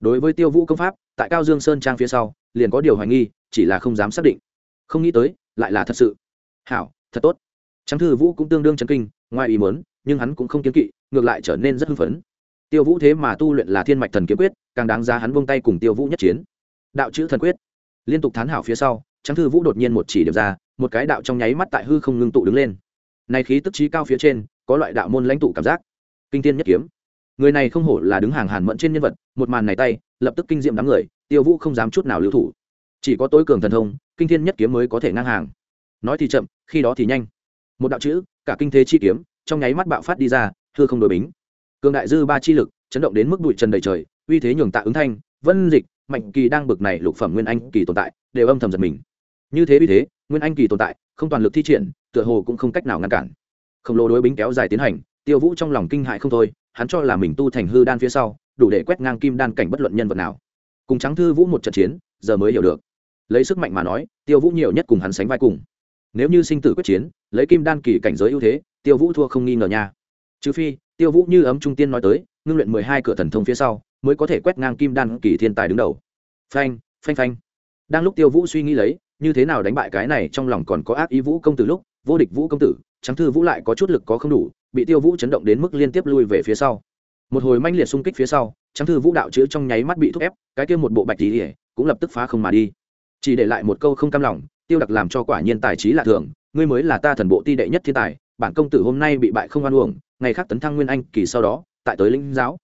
Đối với tiêu vũ công pháp, tại cao dương sơn trang phía sau, liền có điều hoài nghi, chỉ là không dám xác định. Không nghĩ tới, lại là thật sự. Hảo, thật tốt. Trắng thư vũ cũng tương đương chấn kinh, ngoài ý muốn, nhưng hắn cũng không kiếm kỵ, ngược lại trở nên rất hưng phấn. Tiêu vũ thế mà tu luyện là thiên mạch thần kiếm quyết, càng đáng giá hắn buông tay cùng tiêu vũ nhất chiến. Đạo chữ thần quyết. Liên tục thán hảo phía sau trắng thư vũ đột nhiên một chỉ điểm ra, một cái đạo trong nháy mắt tại hư không ngưng tụ đứng lên này khí tức trí cao phía trên, có loại đạo môn lãnh tụ cảm giác. Kinh thiên nhất kiếm. Người này không hổ là đứng hàng hàn mẫn trên nhân vật, một màn này tay, lập tức kinh diệm đám người, tiêu vũ không dám chút nào lưu thủ. Chỉ có tối cường thần thông, kinh thiên nhất kiếm mới có thể ngang hàng. Nói thì chậm, khi đó thì nhanh. Một đạo chữ, cả kinh thế chi kiếm, trong nháy mắt bạo phát đi ra, thưa không đổi bính. Cường đại dư ba chi lực, chấn động đến mức bụi trần đầy trời, uy thế nhường tạ ứng thanh, vân dịch, mạnh kỳ đang bực này lục phẩm nguyên anh kỳ tồn tại, đều âm thầm giật mình. Như thế uy thế, nguyên anh kỳ tồn tại không toàn lực thi triển, tựa hồ cũng không cách nào ngăn cản. Khổng lồ đối bính kéo dài tiến hành, tiêu vũ trong lòng kinh hại không thôi, hắn cho là mình tu thành hư đan phía sau, đủ để quét ngang kim đan cảnh bất luận nhân vật nào. Cùng trắng thư vũ một trận chiến, giờ mới hiểu được. Lấy sức mạnh mà nói, tiêu vũ nhiều nhất cùng hắn sánh vai cùng. Nếu như sinh tử quyết chiến, lấy kim đan kỳ cảnh giới ưu thế, tiêu vũ thua không nghi ngờ nha. Trừ phi, tiêu vũ như ấm trung tiên nói tới, ngưng luyện mười hai cửa thần thông phía sau, mới có thể quét ngang kim đan kỳ thiên tài đứng đầu. Phanh phanh phanh. Đang lúc tiêu vũ suy nghĩ lấy như thế nào đánh bại cái này trong lòng còn có ác ý vũ công tử lúc, vô địch vũ công tử, trắng thư vũ lại có chút lực có không đủ, bị tiêu vũ chấn động đến mức liên tiếp lui về phía sau. Một hồi manh liệt xung kích phía sau, trắng thư vũ đạo chữ trong nháy mắt bị thúc ép, cái kia một bộ bạch tỉ cũng lập tức phá không mà đi. Chỉ để lại một câu không cam lòng, tiêu đặc làm cho quả nhiên tài trí lạ thường, ngươi mới là ta thần bộ ti đệ nhất thiên tài, bản công tử hôm nay bị bại không oan uổng, ngày khác tấn thăng nguyên anh, kỳ sau đó, tại tới lĩnh giáo.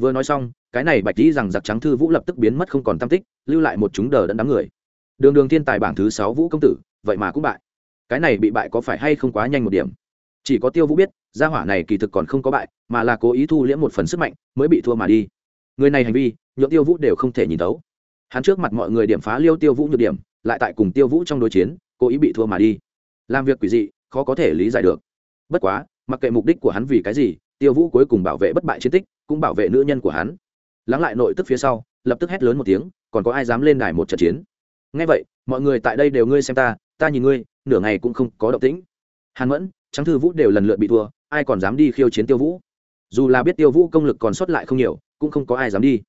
Vừa nói xong, cái này bạch tỉ rằng giặc trắng thư vũ lập tức biến mất không còn tam tích, lưu lại một chúng đờ đẫn đám người đường đường thiên tài bảng thứ sáu vũ công tử, vậy mà cũng bại. Cái này bị bại có phải hay không quá nhanh một điểm? Chỉ có tiêu vũ biết, gia hỏa này kỳ thực còn không có bại, mà là cố ý thu liễm một phần sức mạnh, mới bị thua mà đi. Người này hành vi, nhượng tiêu vũ đều không thể nhìn tấu hắn trước mặt mọi người điểm phá liêu tiêu vũ nhược điểm, lại tại cùng tiêu vũ trong đối chiến, cố ý bị thua mà đi. Làm việc quỷ dị, khó có thể lý giải được. Bất quá, mặc kệ mục đích của hắn vì cái gì, tiêu vũ cuối cùng bảo vệ bất bại chiến tích, cũng bảo vệ nữ nhân của hắn. Lắng lại nội tức phía sau, lập tức hét lớn một tiếng, còn có ai dám lên đài một trận chiến? Ngay vậy, mọi người tại đây đều ngươi xem ta ta nhìn ngươi, nửa ngày cũng không có động tĩnh. Hàn mẫn, trắng thư vũ đều lần lượt bị thua, ai còn dám đi khiêu chiến tiêu vũ? Dù là biết tiêu vũ công lực còn sót lại không nhiều, cũng không có ai dám đi.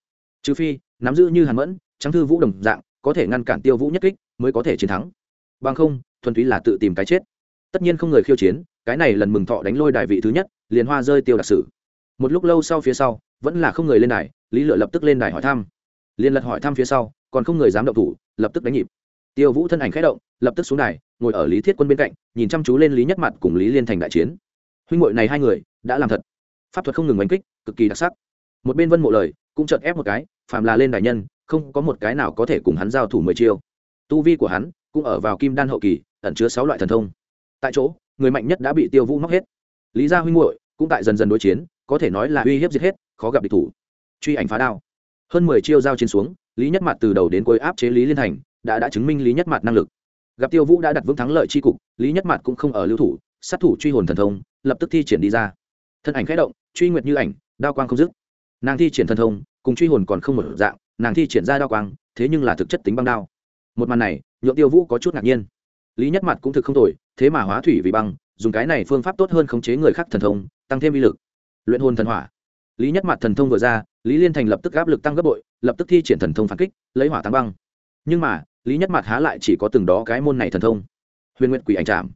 Trừ phi, nắm giữ như hàn mẫn, trắng thư vũ đồng dạng, có thể ngăn cản tiêu vũ nhất kích, mới có thể chiến thắng. Bằng không, thuần túy là tự tìm cái chết. Tất nhiên không người khiêu chiến, cái này lần mừng thọ đánh lôi đài vị thứ nhất, liền hoa rơi tiêu đặc sử. Một lúc lâu sau phía sau, vẫn là không người lên đài, lý lựa lập tức lên đài hỏi thăm. Liên lật hỏi thăm phía sau, còn không người dám động thủ lập tức đánh nhịp. Tiêu vũ thân ảnh khẽ động, lập tức xuống đài, ngồi ở lý thiết quân bên cạnh, nhìn chăm chú lên lý nhất mặt cùng lý liên thành đại chiến. Huynh hội này hai người, đã làm thật. Pháp thuật không ngừng đánh kích, cực kỳ đặc sắc. Một bên vân mộ lời, cũng chợt ép một cái, phàm là lên đại nhân, không có một cái nào có thể cùng hắn giao thủ mười chiêu. Tu vi của hắn, cũng ở vào kim đan hậu kỳ, ẩn chứa sáu loại thần thông. Tại chỗ, người mạnh nhất đã bị tiêu vũ móc hết. Lý gia huynh muội, cũng tại dần dần đối chiến, có thể nói là uy hiếp giết hết, khó gặp địch thủ. Truy ảnh phá đao. Hơn mười chiêu giao chiến xuống lý nhất mặt từ đầu đến cuối áp chế lý liên thành, đã đã chứng minh lý nhất mặt năng lực. Gặp tiêu vũ đã đặt vững thắng lợi chi cục, lý nhất mặt cũng không ở lưu thủ, sát thủ truy hồn thần thông, lập tức thi triển đi ra. Thân ảnh khẽ động, truy nguyệt như ảnh, đao quang không dứt. Nàng thi triển thần thông, cùng truy hồn còn không một dạng, nàng thi triển ra đao quang, thế nhưng là thực chất tính băng đao. Một màn này nhuộm tiêu vũ có chút ngạc nhiên. Lý nhất mặt cũng thực không tồi, thế mà hóa thủy vì băng, dùng cái này phương pháp tốt hơn khống chế người khác thần thông, tăng thêm uy lực. Luyện hồn thần hỏa lý nhất mặt thần thông vừa ra, lý liên thành lập tức áp lực tăng gấp bội, lập tức thi triển thần thông phản kích, lấy hỏa tăng băng. Nhưng mà, lý nhất mặt há lại chỉ có từng đó cái môn này thần thông. Huyền nguyện quỷ ảnh trạm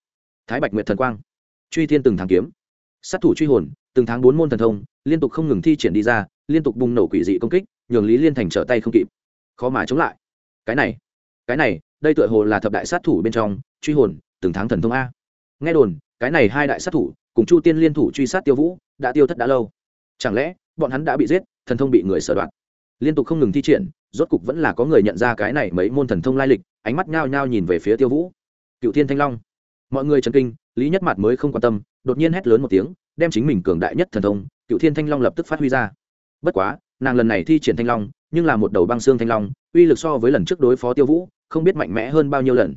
thái bạch nguyện thần quang, truy thiên từng tháng kiếm, sát thủ truy hồn, từng tháng bốn môn thần thông, liên tục không ngừng thi triển đi ra, liên tục bùng nổ quỷ dị công kích, nhường lý liên thành trở tay không kịp. Khó mà chống lại. Cái này cái này, đây tựa hồ là thập đại sát thủ bên trong, truy hồn, từng tháng thần thông a. Nghe đồn, cái này hai đại sát thủ, cùng chu tiên liên thủ truy sát tiêu vũ, đã tiêu thất đã lâu chẳng lẽ, bọn hắn đã bị giết, thần thông bị người sở đoạt? Liên tục không ngừng thi triển, rốt cục vẫn là có người nhận ra cái này mấy môn thần thông lai lịch, ánh mắt nhao nhao nhìn về phía tiêu vũ. Cựu thiên thanh long. Mọi người chấn kinh, lý nhất mặt mới không quan tâm, đột nhiên hét lớn một tiếng, đem chính mình cường đại nhất thần thông, cựu thiên thanh long lập tức phát huy ra. Bất quá, nàng lần này thi triển thanh long, nhưng là một đầu băng xương thanh long, uy lực so với lần trước đối phó tiêu vũ, không biết mạnh mẽ hơn bao nhiêu lần.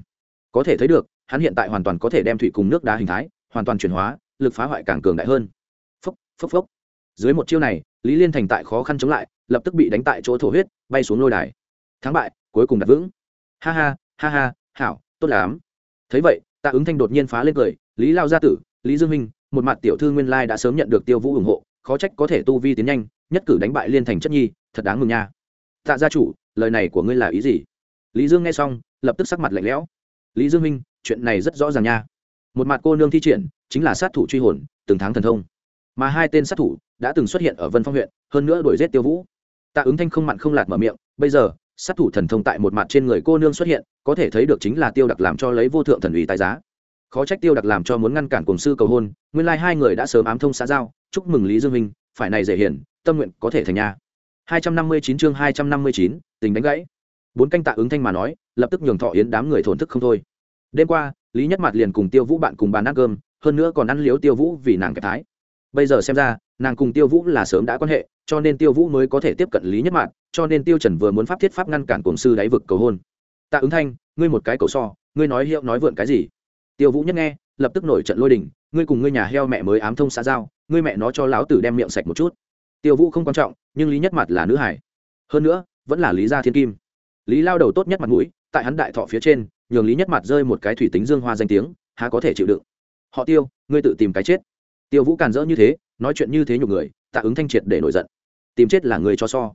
Có thể thấy được, hắn hiện tại hoàn toàn có thể đem thủy cùng nước đá hình thái, hoàn toàn chuyển hóa, lực phá hoại càng cường đại hơn. Phốc phốc phốc dưới một chiêu này, lý liên thành tại khó khăn chống lại, lập tức bị đánh tại chỗ thổ huyết, bay xuống lôi đài. Thắng bại, cuối cùng đặt vững. Ha ha ha ha, hảo, tốt lắm. Thấy vậy, tạ ứng thanh đột nhiên phá lên cười, lý lao gia tử, lý dương minh, một mặt tiểu thư nguyên lai đã sớm nhận được tiêu vũ ủng hộ, khó trách có thể tu vi tiến nhanh, nhất cử đánh bại liên thành chất nhi, thật đáng mừng nha. Tạ gia chủ, lời này của ngươi là ý gì? Lý dương nghe xong, lập tức sắc mặt lạnh lẽo. Lý dương minh, chuyện này rất rõ ràng nha. Một mặt cô nương thi triển, chính là sát thủ truy hồn, từng tháng thần thông. Mà hai tên sát thủ đã từng xuất hiện ở vân phong huyện hơn nữa đuổi giết tiêu vũ. Tạ ứng thanh không mặn không lạt mở miệng bây giờ sát thủ thần thông tại một mặt trên người cô nương xuất hiện có thể thấy được chính là tiêu đặc làm cho lấy vô thượng thần ủy tài giá. Khó trách tiêu đặc làm cho muốn ngăn cản cùng sư cầu hôn nguyên lai hai người đã sớm ám thông xã giao chúc mừng lý dương minh phải này dễ hiển tâm nguyện có thể thành nhà 259 chương 259, tình đánh gãy. Bốn canh tạ ứng thanh mà nói lập tức nhường thọ yến đám người thổn thức không thôi. Đêm qua lý nhất mặt liền cùng tiêu vũ bạn cùng bàn ăn cơm hơn nữa còn ăn liếu tiêu vũ vì nàng cái thái. Bây giờ xem ra nàng cùng tiêu vũ là sớm đã quan hệ, cho nên tiêu vũ mới có thể tiếp cận lý nhất mạn, cho nên tiêu trần vừa muốn pháp thiết pháp ngăn cản cổng sư đáy vực cầu hôn. Tạ ứng thanh, ngươi một cái cầu so, ngươi nói hiệu nói vượn cái gì? Tiêu vũ nhất nghe, lập tức nổi trận lôi đình, ngươi cùng ngươi nhà heo mẹ mới ám thông xã giao, ngươi mẹ nó cho lão tử đem miệng sạch một chút. Tiêu vũ không quan trọng, nhưng lý nhất mặt là nữ hải hơn nữa, vẫn là lý gia thiên kim. Lý lao đầu tốt nhất mặt mũi, tại hắn đại thọ phía trên, nhường lý nhất mặt rơi một cái thủy tính dương hoa danh tiếng, há có thể chịu đựng. Họ tiêu, ngươi tự tìm cái chết tiêu vũ càn rỡ như thế, nói chuyện như thế nhục người, tạ ứng thanh triệt để nổi giận. Tìm chết là người cho so.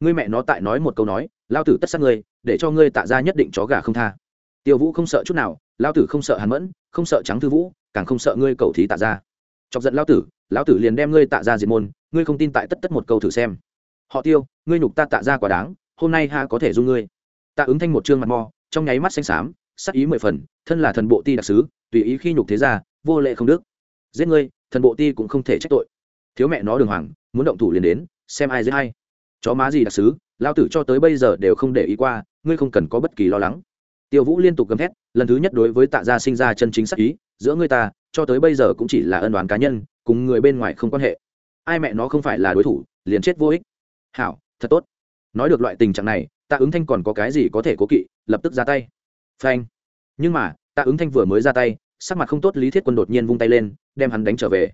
Ngươi mẹ nó tại nói một câu nói, lao tử tất sát ngươi, để cho ngươi tạ ra nhất định chó gà không tha. Tiêu vũ không sợ chút nào, lao tử không sợ hàn mẫn, không sợ trắng thư vũ, càng không sợ ngươi cầu thí tạ ra. Chọc giận lao tử lão tử liền đem ngươi tạ ra diệt môn, ngươi không tin tại tất tất một câu thử xem. Họ tiêu, ngươi nhục ta tạ ra quả đáng, hôm nay ha có thể dung ngươi. Tạ ứng thanh một chương mặt mò trong nháy mắt xanh xám, sắc ý mười phần, thân là thần bộ ti đặc sứ, tùy ý khi nhục thế ra, vô lệ không đức giết ngươi, thần bộ ti cũng không thể trách tội. Thiếu mẹ nó đường hoàng, muốn động thủ liền đến, xem ai dễ hay chó má gì đặc sứ lao tử cho tới bây giờ đều không để ý qua, ngươi không cần có bất kỳ lo lắng. Tiêu vũ liên tục gầm thét, lần thứ nhất đối với tạ gia sinh ra chân chính sắc ý, giữa ngươi ta, cho tới bây giờ cũng chỉ là ân đoán cá nhân, cùng người bên ngoài không quan hệ. Ai mẹ nó không phải là đối thủ, liền chết vô ích. Hảo, thật tốt. Nói được loại tình trạng này, tạ ứng thanh còn có cái gì có thể cố kỵ, lập tức ra tay. Phanh. Nhưng mà, tạ ứng thanh vừa mới ra tay sắc mặt không tốt lý thiết quân đột nhiên vung tay lên đem hắn đánh trở về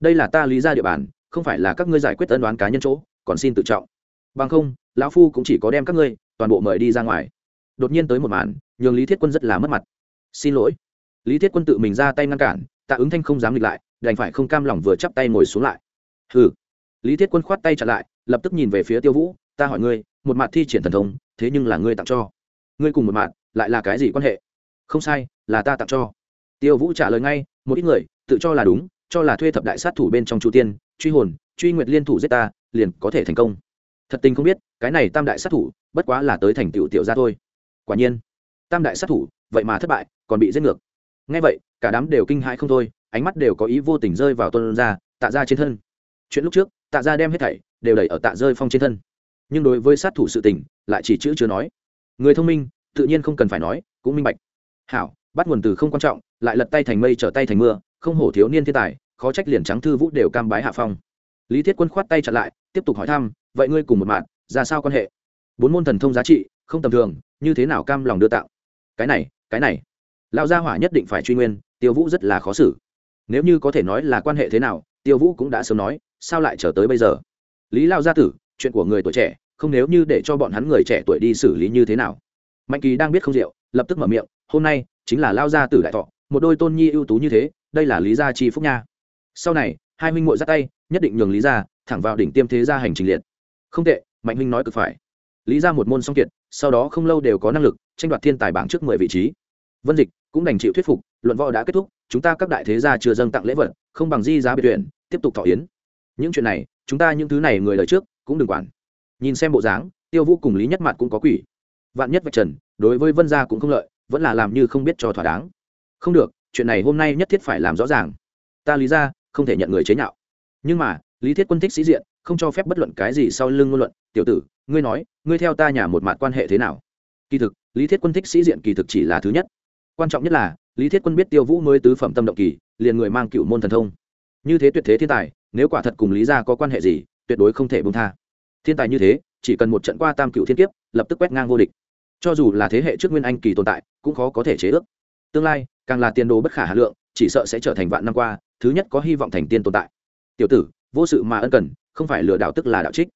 đây là ta lý ra địa bàn không phải là các ngươi giải quyết ân đoán cá nhân chỗ còn xin tự trọng bằng không lão phu cũng chỉ có đem các ngươi toàn bộ mời đi ra ngoài đột nhiên tới một màn nhường lý thiết quân rất là mất mặt xin lỗi lý thiết quân tự mình ra tay ngăn cản tạ ứng thanh không dám nghịch lại đành phải không cam lòng vừa chắp tay ngồi xuống lại hừ lý thiết quân khoát tay chặn lại lập tức nhìn về phía tiêu vũ ta hỏi ngươi một mặt thi triển thần thông thế nhưng là ngươi tặng cho ngươi cùng một mặt lại là cái gì quan hệ không sai là ta tặng cho tiêu vũ trả lời ngay, một ít người, tự cho là đúng, cho là thuê thập đại sát thủ bên trong chu tiên, truy hồn, truy nguyệt liên thủ giết ta, liền có thể thành công. Thật tình không biết, cái này tam đại sát thủ, bất quá là tới thành tựu tiểu ra thôi. Quả nhiên, tam đại sát thủ, vậy mà thất bại, còn bị giết ngược. Ngay vậy, cả đám đều kinh hãi không thôi, ánh mắt đều có ý vô tình rơi vào tuân ra tạ ra trên thân. Chuyện lúc trước, tạ ra đem hết thảy, đều đẩy ở tạ rơi phong trên thân. Nhưng đối với sát thủ sự tình, lại chỉ chữ chưa nói. Người thông minh, tự nhiên không cần phải nói, cũng minh bạch. Hảo, bắt nguồn từ không quan trọng lại lật tay thành mây trở tay thành mưa, không hổ thiếu niên thiên tài, khó trách liền trắng thư vũ đều cam bái hạ phong. Lý thiết quân khoát tay chặn lại, tiếp tục hỏi thăm, vậy ngươi cùng một mạng ra sao quan hệ? Bốn môn thần thông giá trị, không tầm thường, như thế nào cam lòng đưa tạo cái này cái này lao gia hỏa nhất định phải truy nguyên, tiêu vũ rất là khó xử. Nếu như có thể nói là quan hệ thế nào, tiêu vũ cũng đã sớm nói, sao lại trở tới bây giờ? Lý lao gia tử, chuyện của người tuổi trẻ, không nếu như để cho bọn hắn người trẻ tuổi đi xử lý như thế nào. Mạnh kỳ đang biết không rượu, lập tức mở miệng, hôm nay, chính là lao gia tử đại thọ một đôi tôn nhi ưu tú như thế, đây là lý gia chi phúc nha. Sau này, hai huynh muội dắt tay, nhất định nhường lý gia thẳng vào đỉnh tiêm thế gia hành trình liệt. Không tệ, mạnh huynh nói cực phải. Lý gia một môn song kiệt, sau đó không lâu đều có năng lực, tranh đoạt thiên tài bảng trước mười vị trí. Vân dịch cũng đành chịu thuyết phục, luận võ đã kết thúc, chúng ta các đại thế gia chưa dâng tặng lễ vật, không bằng di giá biệt tuyển, tiếp tục thọ yến. Những chuyện này, chúng ta những thứ này người lời trước cũng đừng quản. Nhìn xem bộ dáng, tiêu vũ cùng lý nhất mặt cũng có quỷ. Vạn nhất vạch trần, đối với vân gia cũng không lợi, vẫn là làm như không biết cho thỏa đáng không được, chuyện này hôm nay nhất thiết phải làm rõ ràng. Ta lý ra, không thể nhận người chế nhạo. Nhưng mà, lý thiết quân thích sĩ diện, không cho phép bất luận cái gì sau lưng ngôn luận. Tiểu tử, ngươi nói, ngươi theo ta nhà một mặt quan hệ thế nào? Kỳ thực, lý thiết quân thích sĩ diện kỳ thực chỉ là thứ nhất. Quan trọng nhất là, lý thiết quân biết tiêu vũ mới tứ phẩm tâm động kỳ, liền người mang cựu môn thần thông. Như thế tuyệt thế thiên tài, nếu quả thật cùng lý gia có quan hệ gì, tuyệt đối không thể bông tha. Thiên tài như thế, chỉ cần một trận qua tam cựu thiên kiếp, lập tức quét ngang vô địch. Cho dù là thế hệ trước nguyên anh kỳ tồn tại, cũng khó có thể chế ước tương lai, càng là tiền đồ bất khả hà lượng, chỉ sợ sẽ trở thành vạn năm qua, thứ nhất có hy vọng thành tiên tồn tại. Tiểu tử, vô sự mà ân cần, không phải lừa đảo tức là đạo trích.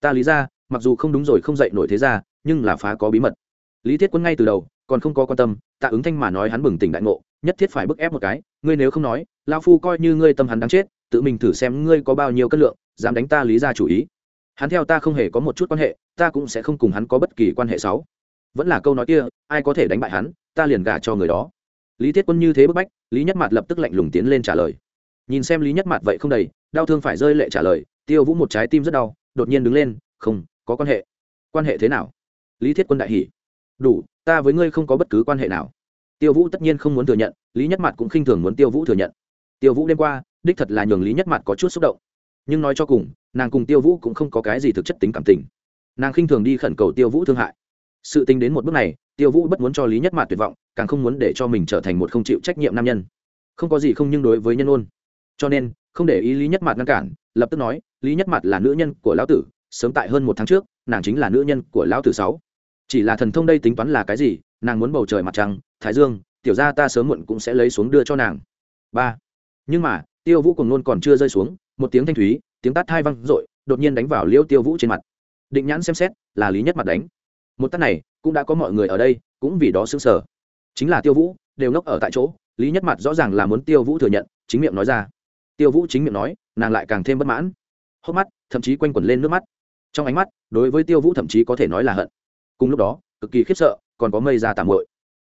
Ta lý ra, mặc dù không đúng rồi không dạy nổi thế ra, nhưng là phá có bí mật. Lý thiết quân ngay từ đầu, còn không có quan tâm, tạ ứng thanh mà nói hắn bừng tỉnh đại ngộ, nhất thiết phải bức ép một cái, ngươi nếu không nói lao phu coi như ngươi tâm hắn đáng chết, tự mình thử xem ngươi có bao nhiêu cân lượng, dám đánh ta lý ra chủ ý. Hắn theo ta không hề có một chút quan hệ, ta cũng sẽ không cùng hắn có bất kỳ quan hệ xấu. Vẫn là câu nói kia, ai có thể đánh bại hắn, ta liền gả cho người đó lý thiết quân như thế bức bách, lý nhất mạt lập tức lạnh lùng tiến lên trả lời. Nhìn xem lý nhất mạt vậy không đầy, đau thương phải rơi lệ trả lời, tiêu vũ một trái tim rất đau, đột nhiên đứng lên, không, có quan hệ. Quan hệ thế nào? Lý thiết quân đại hỉ. Đủ, ta với ngươi không có bất cứ quan hệ nào. Tiêu vũ tất nhiên không muốn thừa nhận, lý nhất mặt cũng khinh thường muốn tiêu vũ thừa nhận. Tiêu vũ đêm qua, đích thật là nhường lý nhất mặt có chút xúc động. Nhưng nói cho cùng, nàng cùng tiêu vũ cũng không có cái gì thực chất tính cảm tình. Nàng khinh thường đi khẩn cầu tiêu vũ thương hại. Sự tính đến một bước này tiêu vũ bất muốn cho lý nhất Mạt tuyệt vọng, càng không muốn để cho mình trở thành một không chịu trách nhiệm nam nhân. Không có gì không nhưng đối với nhân ôn. Cho nên, không để ý lý nhất Mạt ngăn cản, lập tức nói, lý nhất Mạt là nữ nhân của lão tử, sớm tại hơn một tháng trước, nàng chính là nữ nhân của lão tử sáu. Chỉ là thần thông đây tính toán là cái gì, nàng muốn bầu trời mặt trăng, thái dương, tiểu ra ta sớm muộn cũng sẽ lấy xuống đưa cho nàng. Ba. Nhưng mà, tiêu vũ cùng nôn còn chưa rơi xuống, một tiếng thanh thúy, tiếng tát hai văng r ộ i đột nhiên đánh vào liêu tiêu vũ trên mặt. Định nhãn xem xét, là lý nhất mặt đánh. Một tát này cũng đã có mọi người ở đây, cũng vì đó xứng sở chính là tiêu vũ, đều ngốc ở tại chỗ, lý nhất mặt rõ ràng là muốn tiêu vũ thừa nhận, chính miệng nói ra. Tiêu vũ chính miệng nói, nàng lại càng thêm bất mãn. Hốc mắt, thậm chí quanh quẩn lên nước mắt. Trong ánh mắt, đối với tiêu vũ thậm chí có thể nói là hận. Cùng lúc đó, cực kỳ khiếp sợ, còn có mây ra tạm hội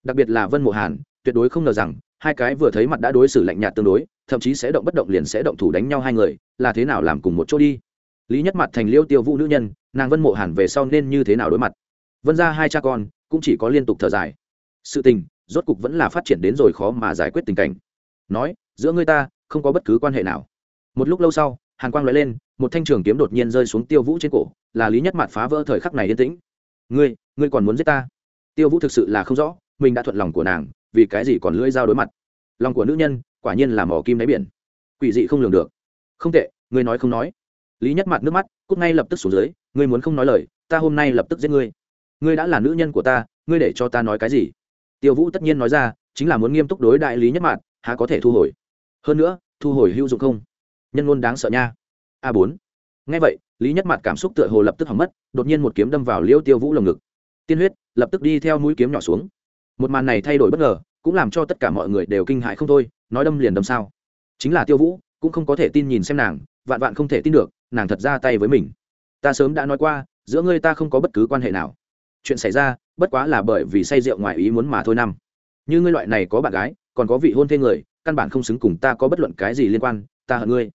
đặc biệt là vân mộ hàn, tuyệt đối không ngờ rằng, hai cái vừa thấy mặt đã đối xử lạnh nhạt tương đối, thậm chí sẽ động bất động liền sẽ động thủ đánh nhau hai người, là thế nào làm cùng một chỗ đi. Lý nhất mặt thành liêu tiêu vũ nữ nhân, nàng vân mộ hàn về sau nên như thế nào đối mặt? Vân ra hai cha con cũng chỉ có liên tục thở dài. Sự tình rốt cục vẫn là phát triển đến rồi khó mà giải quyết tình cảnh. Nói, giữa ngươi ta không có bất cứ quan hệ nào. Một lúc lâu sau, hàn quang l lên, một thanh trường kiếm đột nhiên rơi xuống tiêu vũ trên cổ, là lý nhất mặt phá vỡ thời khắc này yên tĩnh. Ngươi ngươi còn muốn giết ta? Tiêu vũ thực sự là không rõ, mình đã thuận lòng của nàng, vì cái gì còn lưỡi dao đối mặt? Lòng của nữ nhân quả nhiên là mỏ kim đáy biển. Quỷ dị không lường được. Không tệ, ngươi nói không nói. Lý nhất mặt nước mắt cút ngay lập tức xuống dưới, ngươi muốn không nói lời, ta hôm nay lập tức giết ngươi ngươi đã là nữ nhân của ta, ngươi để cho ta nói cái gì? Tiêu vũ tất nhiên nói ra, chính là muốn nghiêm túc đối đại lý nhất mạn, há có thể thu hồi. Hơn nữa, thu hồi hữu dụng không? Nhân ngôn đáng sợ nha. A bốn. Ngay vậy, lý nhất mạn cảm xúc tựa hồ lập tức hỏng mất, đột nhiên một kiếm đâm vào liêu tiêu vũ lồng ngực. Tiên huyết, lập tức đi theo mũi kiếm nhỏ xuống. Một màn này thay đổi bất ngờ, cũng làm cho tất cả mọi người đều kinh hại không thôi, nói đâm liền đâm sao? Chính là tiêu vũ, cũng không có thể tin nhìn xem nàng, vạn vạn không thể tin được, nàng thật ra tay với mình. Ta sớm đã nói qua, giữa ngươi ta không có bất cứ quan hệ nào chuyện xảy ra, bất quá là bởi vì say rượu ngoài ý muốn mà thôi năm. Như ngươi loại này có bạn gái, còn có vị hôn thê người, căn bản không xứng cùng ta có bất luận cái gì liên quan, ta hận ngươi.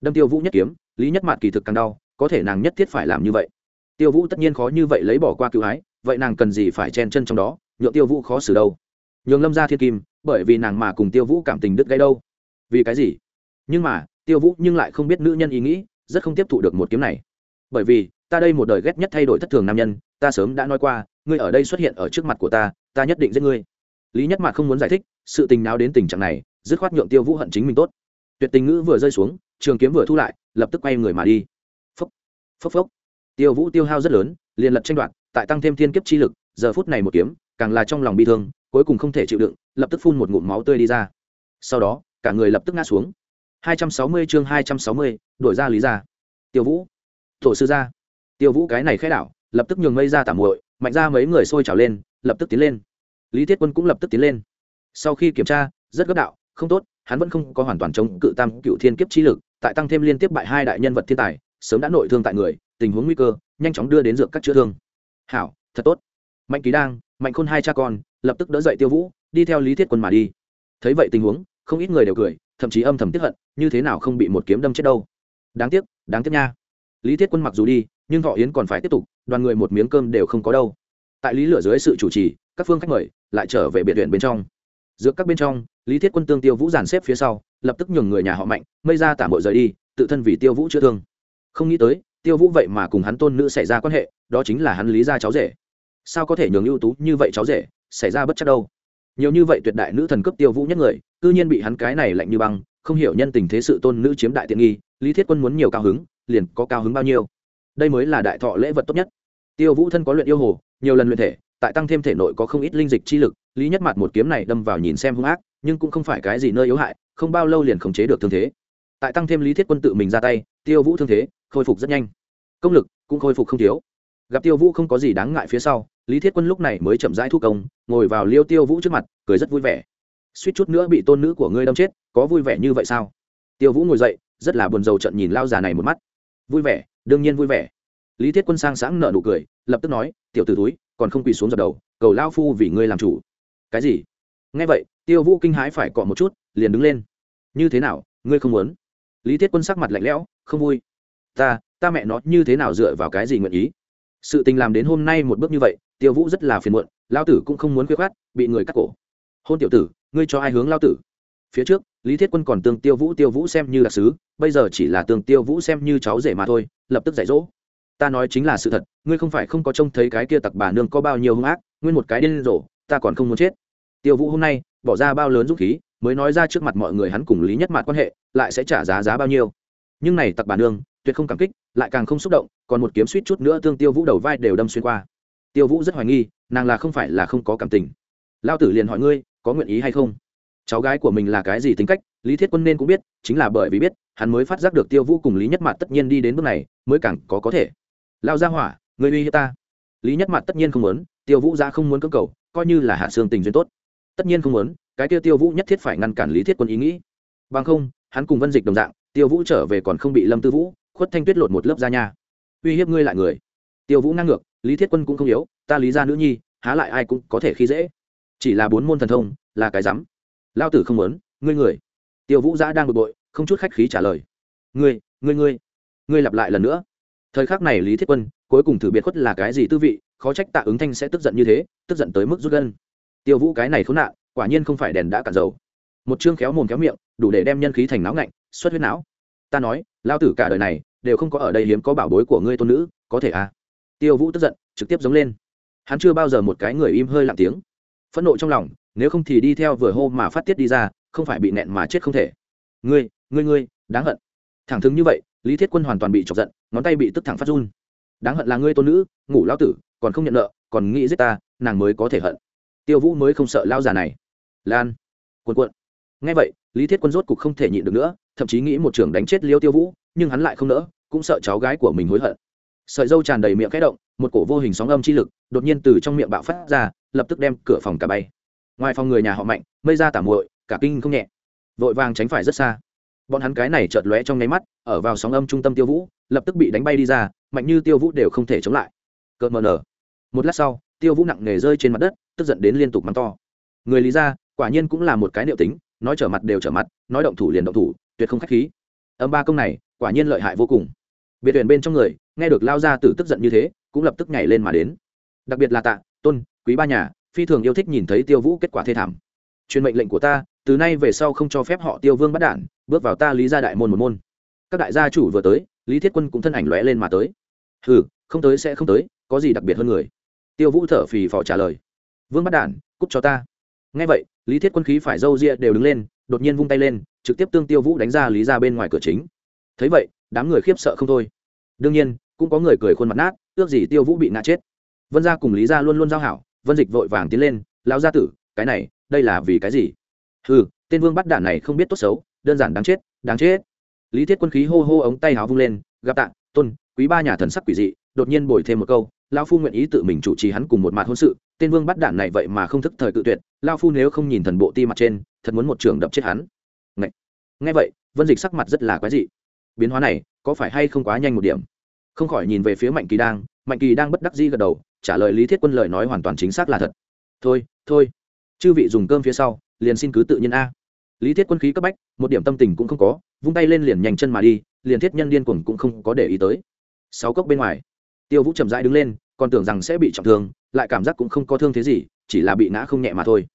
Đâm tiêu vũ nhất kiếm, lý nhất mạt kỳ thực càng đau, có thể nàng nhất thiết phải làm như vậy. Tiêu vũ tất nhiên khó như vậy lấy bỏ qua cứu hái, vậy nàng cần gì phải chen chân trong đó, nhượng tiêu vũ khó xử đâu. Nhường lâm ra thiên kim, bởi vì nàng mà cùng tiêu vũ cảm tình đứt gây đâu. Vì cái gì? Nhưng mà, tiêu vũ nhưng lại không biết nữ nhân ý nghĩ, rất không tiếp thụ được một kiếm này. Bởi vì ta đây một đời ghét nhất thay đổi thất thường nam nhân ta sớm đã nói qua ngươi ở đây xuất hiện ở trước mặt của ta ta nhất định giết ngươi. Lý nhất mạc không muốn giải thích sự tình nào đến tình trạng này dứt khoát nhượng tiêu vũ hận chính mình tốt. Tuyệt tình ngữ vừa rơi xuống trường kiếm vừa thu lại lập tức quay người mà đi. Phốc phốc phốc. Tiêu vũ tiêu hao rất lớn liền lật tranh đoạt tại tăng thêm thiên kiếp chi lực giờ phút này một kiếm càng là trong lòng bi thương cuối cùng không thể chịu đựng lập tức phun một ngụm máu tươi đi ra. Sau đó cả người lập tức ngã xuống. 260 chương 260, đổi ra lý ra. Tiêu vũ tổ sư ra tiêu vũ cái này khẽ đảo, lập tức nhường mây ra tạm muội, mạnh ra mấy người sôi trào lên, lập tức tiến lên. Lý thiết quân cũng lập tức tiến lên. Sau khi kiểm tra, rất gấp đạo, không tốt, hắn vẫn không có hoàn toàn chống cự tam cựu thiên kiếp chi lực, tại tăng thêm liên tiếp bại hai đại nhân vật thiên tài, sớm đã nội thương tại người, tình huống nguy cơ, nhanh chóng đưa đến dược các chữa thương. Hảo, thật tốt. Mạnh ký đang, mạnh khôn hai cha con, lập tức đỡ dậy tiêu vũ, đi theo lý thiết quân mà đi. Thấy vậy tình huống, không ít người đều cười, thậm chí âm thầm tiếp hận, như thế nào không bị một kiếm đâm chết đâu. Đáng tiếc đáng tiếc nha. Lý thiết quân mặc dù đi nhưng thọ yến còn phải tiếp tục, đoàn người một miếng cơm đều không có đâu. Tại lý lửa dưới sự chủ trì, các phương khách mời lại trở về biệt viện bên trong. Giữa các bên trong, lý thiết quân tương tiêu vũ giàn xếp phía sau, lập tức nhường người nhà họ mạnh, mây ra tả mội rời đi, tự thân vì tiêu vũ chữa thương. Không nghĩ tới, tiêu vũ vậy mà cùng hắn tôn nữ xảy ra quan hệ, đó chính là hắn lý gia cháu rể. Sao có thể nhường ưu tú như vậy cháu rể, xảy ra bất chắc đâu? Nhiều như vậy tuyệt đại nữ thần cấp tiêu vũ nhất người, cư nhiên bị hắn cái này lạnh như băng, không hiểu nhân tình thế sự tôn nữ chiếm đại tiện nghi, lý thiết quân muốn nhiều cao hứng, liền có cao hứng bao nhiêu đây mới là đại thọ lễ vật tốt nhất. Tiêu vũ thân có luyện yêu hồ, nhiều lần luyện thể, tại tăng thêm thể nội có không ít linh dịch chi lực, lý nhất mặt một kiếm này đâm vào nhìn xem hung ác, nhưng cũng không phải cái gì nơi yếu hại, không bao lâu liền khống chế được thương thế. Tại tăng thêm lý thiết quân tự mình ra tay, tiêu vũ thương thế khôi phục rất nhanh. Công lực cũng khôi phục không thiếu. Gặp tiêu vũ không có gì đáng ngại phía sau, lý thiết quân lúc này mới chậm rãi thu công, ngồi vào liêu tiêu vũ trước mặt, cười rất vui vẻ. Suýt chút nữa bị tôn nữ của ngươi đâm chết, có vui vẻ như vậy sao? Tiêu vũ ngồi dậy, rất là buồn rầu trận nhìn lao già này một mắt. Vui vẻ đương nhiên vui vẻ. Lý thiết quân sang sáng nợ nụ cười, lập tức nói, tiểu t ử túi còn không quỳ xuống dập đầu, cầu lao phu vì ngươi làm chủ. Cái gì? Nghe vậy, tiêu vũ kinh hãi phải cọ một chút, liền đứng lên. Như thế nào, ngươi không muốn? Lý thiết quân sắc mặt lạnh lẽo, không vui. Ta ta mẹ nó, như thế nào dựa vào cái gì nguyện ý? Sự tình làm đến hôm nay một bước như vậy, tiêu vũ rất là phiền muộn, lao tử cũng không muốn khuyết khát bị người cắt cổ. Hôn tiểu tử, ngươi cho ai hướng lao tử? Phía trước lý thiết quân còn tương tiêu vũ tiêu vũ xem như đặc sứ, bây giờ chỉ là tương tiêu vũ xem như cháu rể mà thôi, lập tức dạy dỗ. Ta nói chính là sự thật, ngươi không phải không có trông thấy cái kia tặc bà nương có bao nhiêu hung ác, nguyên một cái điên rồ, ta còn không muốn chết. Tiêu vũ hôm nay, bỏ ra bao lớn dũng khí, mới nói ra trước mặt mọi người hắn cùng lý nhất mặt quan hệ, lại sẽ trả giá giá bao nhiêu. Nhưng này tặc bà nương, tuyệt không cảm kích, lại càng không xúc động, còn một kiếm suýt chút nữa tương tiêu vũ đầu vai đều đâm xuyên qua. Tiêu vũ rất hoài nghi, nàng là không phải là không có cảm tình. Lao tử liền hỏi ngươi, có nguyện ý hay không? Cháu gái của mình là cái gì tính cách, lý thiết quân nên cũng biết, chính là bởi vì biết, hắn mới phát giác được tiêu vũ cùng lý nhất mặt tất nhiên đi đến bước này, mới càng có có thể. Lao ra hỏa, người uy hiếp ta. Lý nhất mặt tất nhiên không muốn, tiêu vũ ra không muốn cưỡng cầu, coi như là hạ xương tình duyên tốt. Tất nhiên không muốn, cái tiêu tiêu vũ nhất thiết phải ngăn cản lý thiết quân ý nghĩ. Bằng không, hắn cùng vân dịch đồng dạng, tiêu vũ trở về còn không bị lâm tư vũ, khuất thanh tuyết lột một lớp ra nha. Uy hiếp ngươi lại người. Tiêu vũ ngang ngược, lý thiết quân cũng không yếu, ta lý ra nữ nhi, há lại ai cũng có thể khi dễ. Chỉ là bốn môn thần thông, là cái rắm lao tử không muốn, ngươi người. Tiêu vũ giã đang bực bội, không chút khách khí trả lời. Ngươi ngươi ngươi ngươi lặp lại lần nữa. Thời khắc này lý thiết quân, cuối cùng thử biệt khuất là cái gì tư vị, khó trách tạ ứng thanh sẽ tức giận như thế, tức giận tới mức rút gân. Tiêu vũ cái này khốn nạn, quả nhiên không phải đèn đã cạn dầu. Một chương khéo mồm khéo miệng, đủ để đem nhân khí thành não ngạnh, xuất huyết não. Ta nói, lao tử cả đời này, đều không có ở đây hiếm có bảo bối của ngươi tôn nữ, có thể à? Tiêu vũ tức giận, trực tiếp giống lên. Hắn chưa bao giờ một cái người im hơi lặng tiếng. Phẫn nộ trong lòng nếu không thì đi theo vừa hô mà phát tiết đi ra, không phải bị nẹn mà chết không thể. Ngươi ngươi ngươi, đáng hận. Thẳng thừng như vậy, lý thiết quân hoàn toàn bị chọc giận, ngón tay bị tức thẳng phát run. Đáng hận là ngươi tôn nữ, ngủ lao tử, còn không nhận nợ, còn nghĩ giết ta, nàng mới có thể hận. Tiêu vũ mới không sợ lao già này. Lan, cuộn cuộn. Ngay vậy, lý thiết quân rốt cục không thể nhịn được nữa, thậm chí nghĩ một trưởng đánh chết liêu tiêu vũ, nhưng hắn lại không nỡ, cũng sợ cháu gái của mình hối hận. Sợi dâu tràn đầy miệng khẽ động, một cổ vô hình sóng âm chi lực, đột nhiên từ trong miệng bạo phát ra, lập tức đem cửa phòng cả bay ngoài phòng người nhà họ mạnh, mây ra tả muội, cả kinh không nhẹ. Vội vàng tránh phải rất xa. Bọn hắn cái này chợt lóe trong nháy mắt, ở vào sóng âm trung tâm tiêu vũ, lập tức bị đánh bay đi ra, mạnh như tiêu vũ đều không thể chống lại. Cợt mờ nở. Một lát sau, tiêu vũ nặng nề rơi trên mặt đất, tức giận đến liên tục mắng to. Người lý ra quả nhiên cũng là một cái niệu tính, nói trở mặt đều trở mặt, nói động thủ liền động thủ, tuyệt không khách khí. Âm ba công này, quả nhiên lợi hại vô cùng. Biệt tuyển bên trong người, nghe được lao ra từ tức giận như thế, cũng lập tức nhảy lên mà đến. Đặc biệt là tạ, tôn, quý ba nhà phi thường yêu thích nhìn thấy tiêu vũ kết quả thê thảm. Truyền mệnh lệnh của ta, từ nay về sau không cho phép họ tiêu vương bắt đản, bước vào ta lý gia đại môn một môn. Các đại gia chủ vừa tới, lý thiết quân cũng thân ảnh lóe lên mà tới. Ừ không tới sẽ không tới, có gì đặc biệt hơn người? Tiêu vũ thở phì phò trả lời. Vương bắt đản, cút cho ta. Nghe vậy, lý thiết quân khí phải râu ria đều đứng lên, đột nhiên vung tay lên, trực tiếp tương tiêu vũ đánh ra lý ra bên ngoài cửa chính. Thấy vậy, đám người khiếp sợ không thôi. Đương nhiên, cũng có người cười khuôn mặt nát, ước gì tiêu vũ bị ngã chết. Vân gia cùng lý gia luôn luôn giao hảo vân dịch vội vàng tiến lên, lão gia tử, cái này, đây là vì cái gì? Ừ tên vương bắt đạn này không biết tốt xấu, đơn giản đáng chết đáng chết. Lý thiết quân khí hô hô ống tay háo vung lên, gặp tạ, tôn, quý ba nhà thần sắc quỷ dị, đột nhiên bồi thêm một câu lao phu nguyện ý tự mình chủ trì hắn cùng một mặt hôn sự, tên vương bắt đạn này vậy mà không thức thời cự tuyệt lao phu nếu không nhìn thần bộ ti mặt trên, thật muốn một trường đập chết hắn. Ngậy. nghe vậy, vân dịch sắc mặt rất là quái dị. Biến hóa này, có phải hay không quá nhanh một điểm? Không khỏi nhìn về phía mạnh kỳ đang, mạnh kỳ đang bất đắc dĩ gật đầu trả lời lý thiết quân lời nói hoàn toàn chính xác là thật. Thôi thôi, chư vị dùng cơm phía sau, liền xin cứ tự nhiên a. Lý thiết quân khí cấp bách, một điểm tâm tình cũng không có, vung tay lên liền nhanh chân mà đi, liền thiết nhân điên cuồng cũng không có để ý tới. Sáu cốc bên ngoài, tiêu vũ chậm rãi đứng lên, còn tưởng rằng sẽ bị trọng thương, lại cảm giác cũng không có thương thế gì, chỉ là bị ngã không nhẹ mà thôi.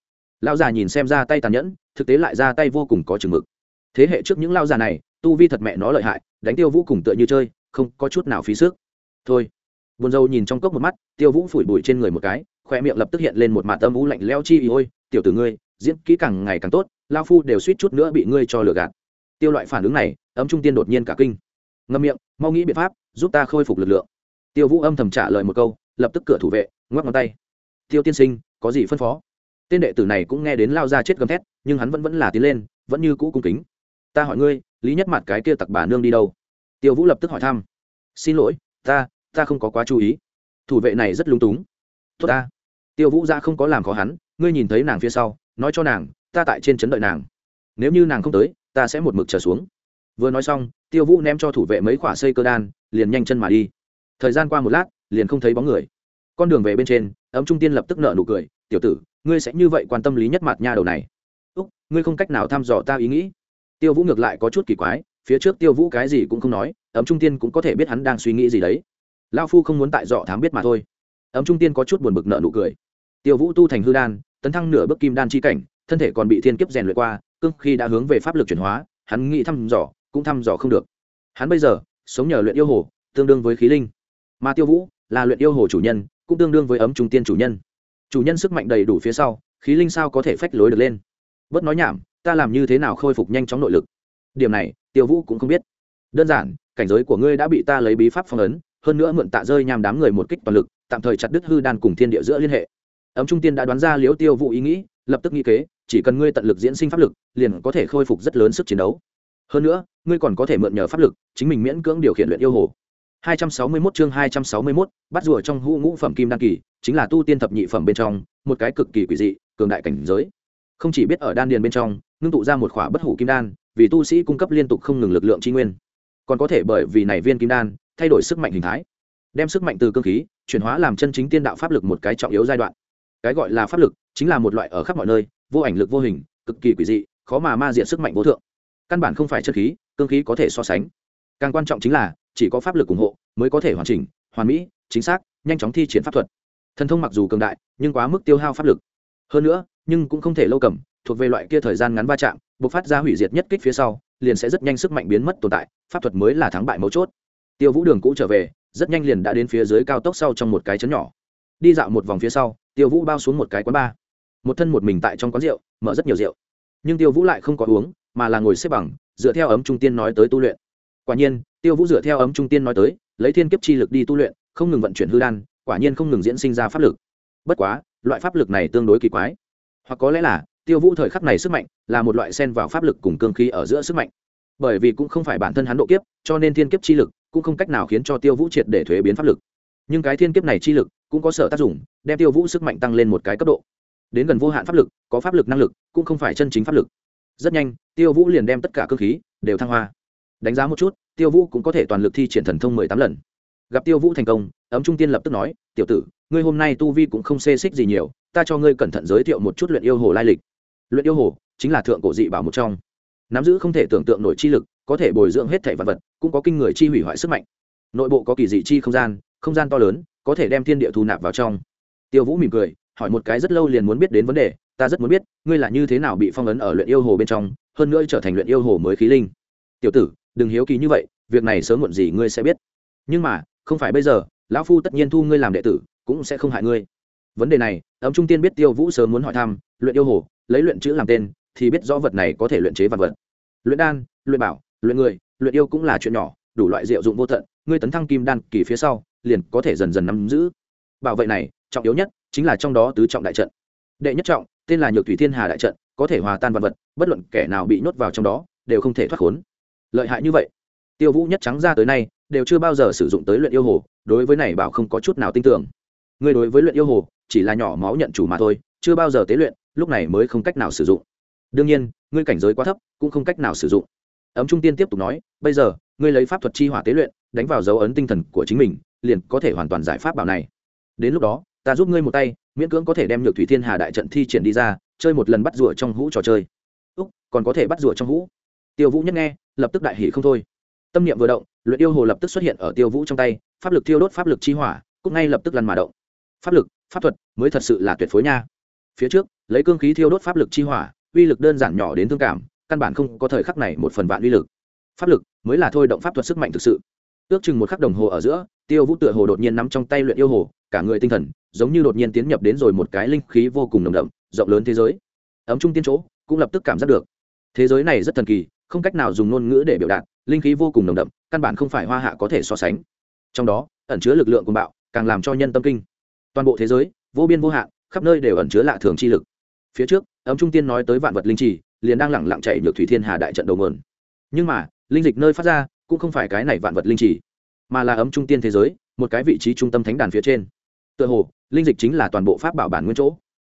Lão già nhìn xem ra tay tàn nhẫn, thực tế lại ra tay vô cùng có chừng mực. Thế hệ trước những lao già này, tu vi thật mẹ nó lợi hại, đánh tiêu vũ cùng tựa như chơi, không có chút nào phí sức. Thôi buồn rầu nhìn trong cốc một mắt, tiêu vũ phủi bụi trên người một cái khoe miệng lập tức hiện lên một mạt tâm u lạnh leo chi ý, ôi, tiểu tử ngươi, diễn kỹ càng ngày càng tốt lao phu đều suýt chút nữa bị ngươi cho lừa gạt. Tiêu loại phản ứng này ấm trung tiên đột nhiên cả kinh. Ngâm miệng, mau nghĩ biện pháp, giúp ta khôi phục lực lượng. Tiêu vũ âm thầm trả lời một câu, lập tức cửa thủ vệ, ngoắc ngón tay. Tiêu tiên sinh, có gì phân phó? Tên đệ tử này cũng nghe đến lao ra chết gầm thét, nhưng hắn vẫn vẫn là tiến lên, vẫn như cũ cung kính. Ta hỏi ngươi, lý nhất mặt cái kia tặc bà nương đi đâu? Tiêu vũ lập tức hỏi thăm. Xin lỗi, ta ta không có quá chú ý. Thủ vệ này rất lung túng. Tốt ta. Tiêu vũ ra không có làm khó hắn, ngươi nhìn thấy nàng phía sau, nói cho nàng, ta tại trên chấn đợi nàng. Nếu như nàng không tới, ta sẽ một mực trở xuống. Vừa nói xong, tiêu vũ ném cho thủ vệ mấy khoả xây cơ đan, liền nhanh chân mà đi. Thời gian qua một lát, liền không thấy bóng người. Con đường về bên trên, ấm trung tiên lập tức nợ nụ cười, tiểu tử, ngươi sẽ như vậy quan tâm lý nhất mặt nha đầu này. Úc, ngươi không cách nào thăm dò ta ý nghĩ. Tiêu vũ ngược lại có chút kỳ quái, phía trước tiêu vũ cái gì cũng không nói, ấm trung tiên cũng có thể biết hắn đang suy nghĩ gì đấy lao phu không muốn tại dọ thám biết mà thôi. Ấm trung tiên có chút buồn bực nợ nụ cười. Tiêu vũ tu thành hư đan, tấn thăng nửa bước kim đan chi cảnh, thân thể còn bị thiên kiếp rèn luyện qua cưng khi đã hướng về pháp lực chuyển hóa, hắn nghĩ thăm dò, cũng thăm dò không được. Hắn bây giờ, sống nhờ luyện yêu hồ, tương đương với khí linh. Mà tiêu vũ, là luyện yêu hồ chủ nhân, cũng tương đương với ấm trung tiên chủ nhân. Chủ nhân sức mạnh đầy đủ phía sau, khí linh sao có thể phách lối được lên? Bớt nói nhảm, ta làm như thế nào khôi phục nhanh chóng nội lực? Điểm này, tiêu vũ cũng không biết. Đơn giản, cảnh giới của ngươi đã bị ta lấy bí pháp phong ấn hơn nữa mượn tạ rơi nhằm đám người một kích toàn lực tạm thời chặt đứt hư đan cùng thiên địa giữa liên hệ. Ấm trung tiên đã đoán ra liếu tiêu vụ ý nghĩ lập tức nghĩ kế chỉ cần ngươi tận lực diễn sinh pháp lực liền có thể khôi phục rất lớn sức chiến đấu. Hơn nữa ngươi còn có thể mượn nhờ pháp lực chính mình miễn cưỡng điều khiển luyện yêu hồ. 261 chương 261, bắt rùa trong hũ ngũ phẩm kim đan kỳ, chính là tu tiên thập nhị phẩm bên trong, một cái cực kỳ quỷ dị, cường đại cảnh giới. Không chỉ biết ở đan điền bên trong, ngưng tụ ra một khỏa bất hủ kim đan, vì tu sĩ cung cấp liên tục không ngừng lực lượng chi nguyên, còn có thể bởi vì này viên kim đan, thay đổi sức mạnh hình thái, đem sức mạnh từ cương khí chuyển hóa làm chân chính tiên đạo pháp lực một cái trọng yếu giai đoạn. Cái gọi là pháp lực, chính là một loại ở khắp mọi nơi, vô ảnh lực vô hình, cực kỳ quỷ dị, khó mà ma diện sức mạnh vô thượng. Căn bản không phải chất khí, cương khí có thể so sánh. Càng quan trọng chính là chỉ có pháp lực ủng hộ mới có thể hoàn chỉnh hoàn mỹ chính xác nhanh chóng thi triển pháp thuật thần thông mặc dù cường đại nhưng quá mức tiêu hao pháp lực hơn nữa nhưng cũng không thể lâu cầm thuộc về loại kia thời gian ngắn va chạm buộc phát ra hủy diệt nhất kích phía sau liền sẽ rất nhanh sức mạnh biến mất tồn tại pháp thuật mới là thắng bại mấu chốt tiêu vũ đường cũ trở về, rất nhanh liền đã đến phía dưới cao tốc sau trong một cái chấn nhỏ. Đi dạo một vòng phía sau, tiêu vũ bao xuống một cái quán bar một thân một mình tại trong quán rượu, mở rất nhiều rượu. Nhưng tiêu vũ lại không có uống, mà là ngồi xếp bằng, dựa theo ấm trung tiên nói tới tu luyện. Quả nhiên, tiêu vũ dựa theo ấm trung tiên nói tới, lấy thiên kiếp chi lực đi tu luyện, không ngừng vận chuyển hư đan, quả nhiên không ngừng diễn sinh ra pháp lực. Bất quá, loại pháp lực này tương đối kỳ quái. Hoặc có lẽ là, tiêu vũ thời khắc này sức mạnh là một loại sen vào pháp lực cùng cương khí ở giữa sức mạnh. Bởi vì cũng không phải bản thân hắn độ kiếp, cho nên thiên kiếp chi lực cũng không cách nào khiến cho tiêu vũ triệt để thuế biến pháp lực. Nhưng cái thiên kiếp này chi lực cũng có sở tác dụng, đem tiêu vũ sức mạnh tăng lên một cái cấp độ. Đến gần vô hạn pháp lực, có pháp lực năng lực, cũng không phải chân chính pháp lực. Rất nhanh, tiêu vũ liền đem tất cả cơ khí đều thăng hoa. Đánh giá một chút, tiêu vũ cũng có thể toàn lực thi triển thần thông mười tám lần. Gặp tiêu vũ thành công, ấm trung tiên lập tức nói, tiểu tử, ngươi hôm nay tu vi cũng không xê xích gì nhiều, ta cho ngươi cẩn thận giới thiệu một chút luyện yêu hồ lai lịch. Luyện yêu hồ chính là thượng cổ dị bảo một trong. Nắm giữ không thể tưởng tượng nổi chi lực có thể bồi dưỡng hết thể vật vật, cũng có kinh người chi hủy hoại sức mạnh. Nội bộ có kỳ dị chi không gian không gian to lớn, có thể đem thiên địa thu nạp vào trong. Tiêu vũ mỉm cười, hỏi một cái rất lâu liền muốn biết đến vấn đề, ta rất muốn biết, ngươi là như thế nào bị phong ấn ở luyện yêu hồ bên trong, hơn nữa trở thành luyện yêu hồ mới khí linh. Tiểu tử, đừng hiếu kỳ như vậy, việc này sớm muộn gì ngươi sẽ biết. Nhưng mà, không phải bây giờ, lão phu tất nhiên thu ngươi làm đệ tử, cũng sẽ không hại ngươi. Vấn đề này, ấm trung tiên biết tiêu vũ sớm muốn hỏi thăm, luyện yêu hồ, lấy luyện chữ làm tên, thì biết rõ vật này có thể luyện chế vật vật. Luyện đan, luyện bảo luyện người, luyện yêu cũng là chuyện nhỏ, đủ loại diệu dụng vô tận, ngươi tấn thăng kim đan kỳ phía sau, liền có thể dần dần nắm giữ. Bảo vệ này, trọng yếu nhất chính là trong đó tứ trọng đại trận. Đệ nhất trọng, tên là nhược thủy thiên hà đại trận, có thể hòa tan vật vật, bất luận kẻ nào bị nhốt vào trong đó, đều không thể thoát khốn. Lợi hại như vậy, tiêu vũ nhất trắng ra tới nay, đều chưa bao giờ sử dụng tới luyện yêu hồ, đối với này bảo không có chút nào tin tưởng. Ngươi đối với luyện yêu hồ, chỉ là nhỏ máu nhận chủ mà thôi, chưa bao giờ tế luyện, lúc này mới không cách nào sử dụng. Đương nhiên, ngươi cảnh giới quá thấp, cũng không cách nào sử dụng ấm trung tiên tiếp tục nói, bây giờ, ngươi lấy pháp thuật chi hỏa tế luyện, đánh vào dấu ấn tinh thần của chính mình, liền có thể hoàn toàn giải pháp bảo này. Đến lúc đó, ta giúp ngươi một tay, miễn cưỡng có thể đem nhược thủy thiên hà đại trận thi triển đi ra, chơi một lần bắt rùa trong hũ trò chơi. Úc, còn có thể bắt rùa trong hũ? Tiêu vũ nhất nghe, lập tức đại hỷ không thôi. Tâm niệm vừa động, luyện yêu hồ lập tức xuất hiện ở tiêu vũ trong tay, pháp lực thiêu đốt pháp lực chi hỏa, cũng ngay lập tức lăn mà động. Pháp lực, pháp thuật mới thật sự là tuyệt phối nha. Phía trước, lấy cương khí thiêu đốt pháp lực chi hỏa, uy lực đơn giản nhỏ đến thương cảm căn bản không có thời khắc này một phần vạn uy lực. Pháp lực mới là thôi động pháp thuật sức mạnh thực sự. Ước chừng một khắc đồng hồ ở giữa, tiêu vũ tựa hồ đột nhiên nắm trong tay luyện yêu hồ, cả người tinh thần giống như đột nhiên tiến nhập đến rồi một cái linh khí vô cùng nồng đậm, rộng lớn thế giới. Ấm trung tiên chỗ cũng lập tức cảm giác được. Thế giới này rất thần kỳ, không cách nào dùng ngôn ngữ để biểu đạt, linh khí vô cùng nồng đậm, căn bản không phải hoa hạ có thể so sánh. Trong đó, ẩn chứa lực lượng của bạo, càng làm cho nhân tâm kinh. Toàn bộ thế giới, vô biên vô hạn, khắp nơi đều ẩn chứa lạ thường chi lực. Phía trước, ấm trung tiên nói tới vạn vật linh trì liền đang lẳng lặng chạy nhược thủy thiên hà đại trận đầu nguồn. Nhưng mà, linh dịch nơi phát ra, cũng không phải cái này vạn vật linh trì, mà là ấm trung tiên thế giới, một cái vị trí trung tâm thánh đàn phía trên. Tựa hồ, linh dịch chính là toàn bộ pháp bảo bản nguyên chỗ.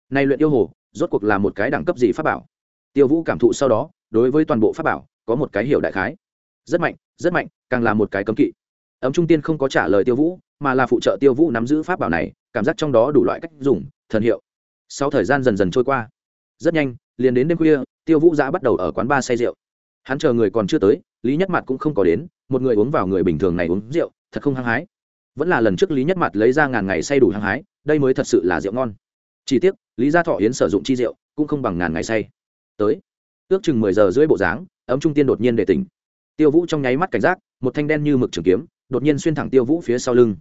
Nay luyện yêu hồ, rốt cuộc là một cái đẳng cấp gì pháp bảo? Tiêu vũ cảm thụ sau đó, đối với toàn bộ pháp bảo, có một cái hiểu đại khái. Rất mạnh rất mạnh, càng là một cái cấm kỵ. Ấm trung tiên không có trả lời tiêu vũ, mà là phụ trợ tiêu vũ nắm giữ pháp bảo này, cảm giác trong đó đủ loại cách dùng, thần hiệu. Sau thời gian dần dần trôi qua, rất nhanh liền đến đêm khuya, tiêu vũ giã bắt đầu ở quán ba say rượu. Hắn chờ người còn chưa tới, lý nhất mặt cũng không có đến, một người uống vào người bình thường này uống rượu, thật không hăng hái. Vẫn là lần trước lý nhất mặt lấy ra ngàn ngày say đủ hăng hái, đây mới thật sự là rượu ngon. Chỉ tiếc, lý gia thọ yến sử dụng chi rượu, cũng không bằng ngàn ngày say. Tới, ước chừng mười giờ rưỡi bộ dáng, ấm trung tiên đột nhiên để tỉnh. Tiêu vũ trong nháy mắt cảnh giác, một thanh đen như mực trường kiếm, đột nhiên xuyên thẳng tiêu vũ phía sau lưng.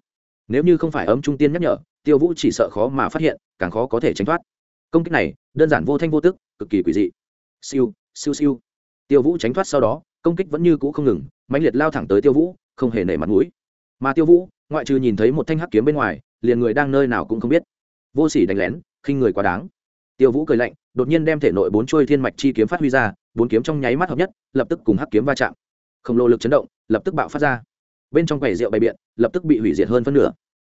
Nếu như không phải ấm trung tiên nhắc nhở, tiêu vũ chỉ sợ khó mà phát hiện, càng khó có thể tránh thoát công kích này, đơn giản vô thanh vô tức, cực kỳ quỷ dị. Siêu siêu siêu. Tiêu vũ tránh thoát sau đó, công kích vẫn như cũ không ngừng, mãnh liệt lao thẳng tới tiêu vũ, không hề nể mặt mũi. Mà tiêu vũ, ngoại trừ nhìn thấy một thanh hắc kiếm bên ngoài, liền người đang nơi nào cũng không biết. Vô sỉ đánh lén, khinh người quá đáng. Tiêu vũ cười lạnh, đột nhiên đem thể nội bốn chuôi thiên mạch chi kiếm phát huy ra, bốn kiếm trong nháy mắt hợp nhất, lập tức cùng hắc kiếm va chạm. Khổng lồ lực chấn động, lập tức bạo phát ra. Bên trong quầy rượu bày biện, lập tức bị hủy diệt hơn phân nửa.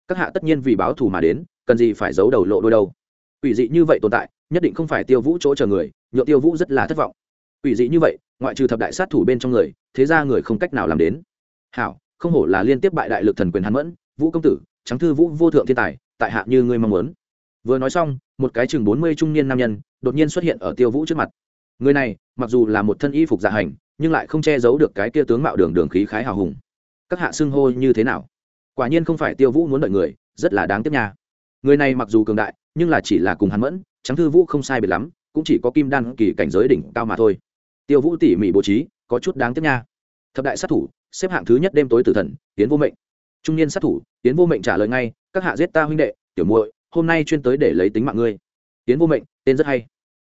Các hạ tất nhiên vì báo thù mà đến, cần gì phải giấu đầu lộ đôi đâu? Quỷ dị như vậy tồn tại, nhất định không phải tiêu vũ chỗ chờ người nhựa tiêu vũ rất là thất vọng. Quỷ dị như vậy, ngoại trừ thập đại sát thủ bên trong người, thế ra người không cách nào làm đến. Hảo, không hổ là liên tiếp bại đại lực thần quyền hắn mẫn, vũ công tử, trắng thư vũ vô thượng thiên tài, tại hạ như ngươi mong muốn. Vừa nói xong, một cái chừng bốn mươi trung niên nam nhân đột nhiên xuất hiện ở tiêu vũ trước mặt. Người này, mặc dù là một thân y phục dạ hành, nhưng lại không che giấu được cái kia tướng mạo đường đường khí khái hào hùng. Các hạ xưng hô như thế nào? Quả nhiên không phải tiêu vũ muốn đợi người, rất là đáng tiếc nha người này mặc dù cường đại, nhưng là chỉ là cùng hắn mẫn trắng thư vũ không sai biệt lắm, cũng chỉ có kim đan kỳ cảnh giới đỉnh cao mà thôi. Tiêu vũ tỉ mỉ bố trí, có chút đáng tiếc nha. Thập đại sát thủ, xếp hạng thứ nhất đêm tối tử thần, tiến vô mệnh. Trung niên sát thủ, tiến vô mệnh trả lời ngay, các hạ giết ta huynh đệ, tiểu muội, hôm nay chuyên tới để lấy tính mạng ngươi. Tiến vô mệnh, tên rất hay.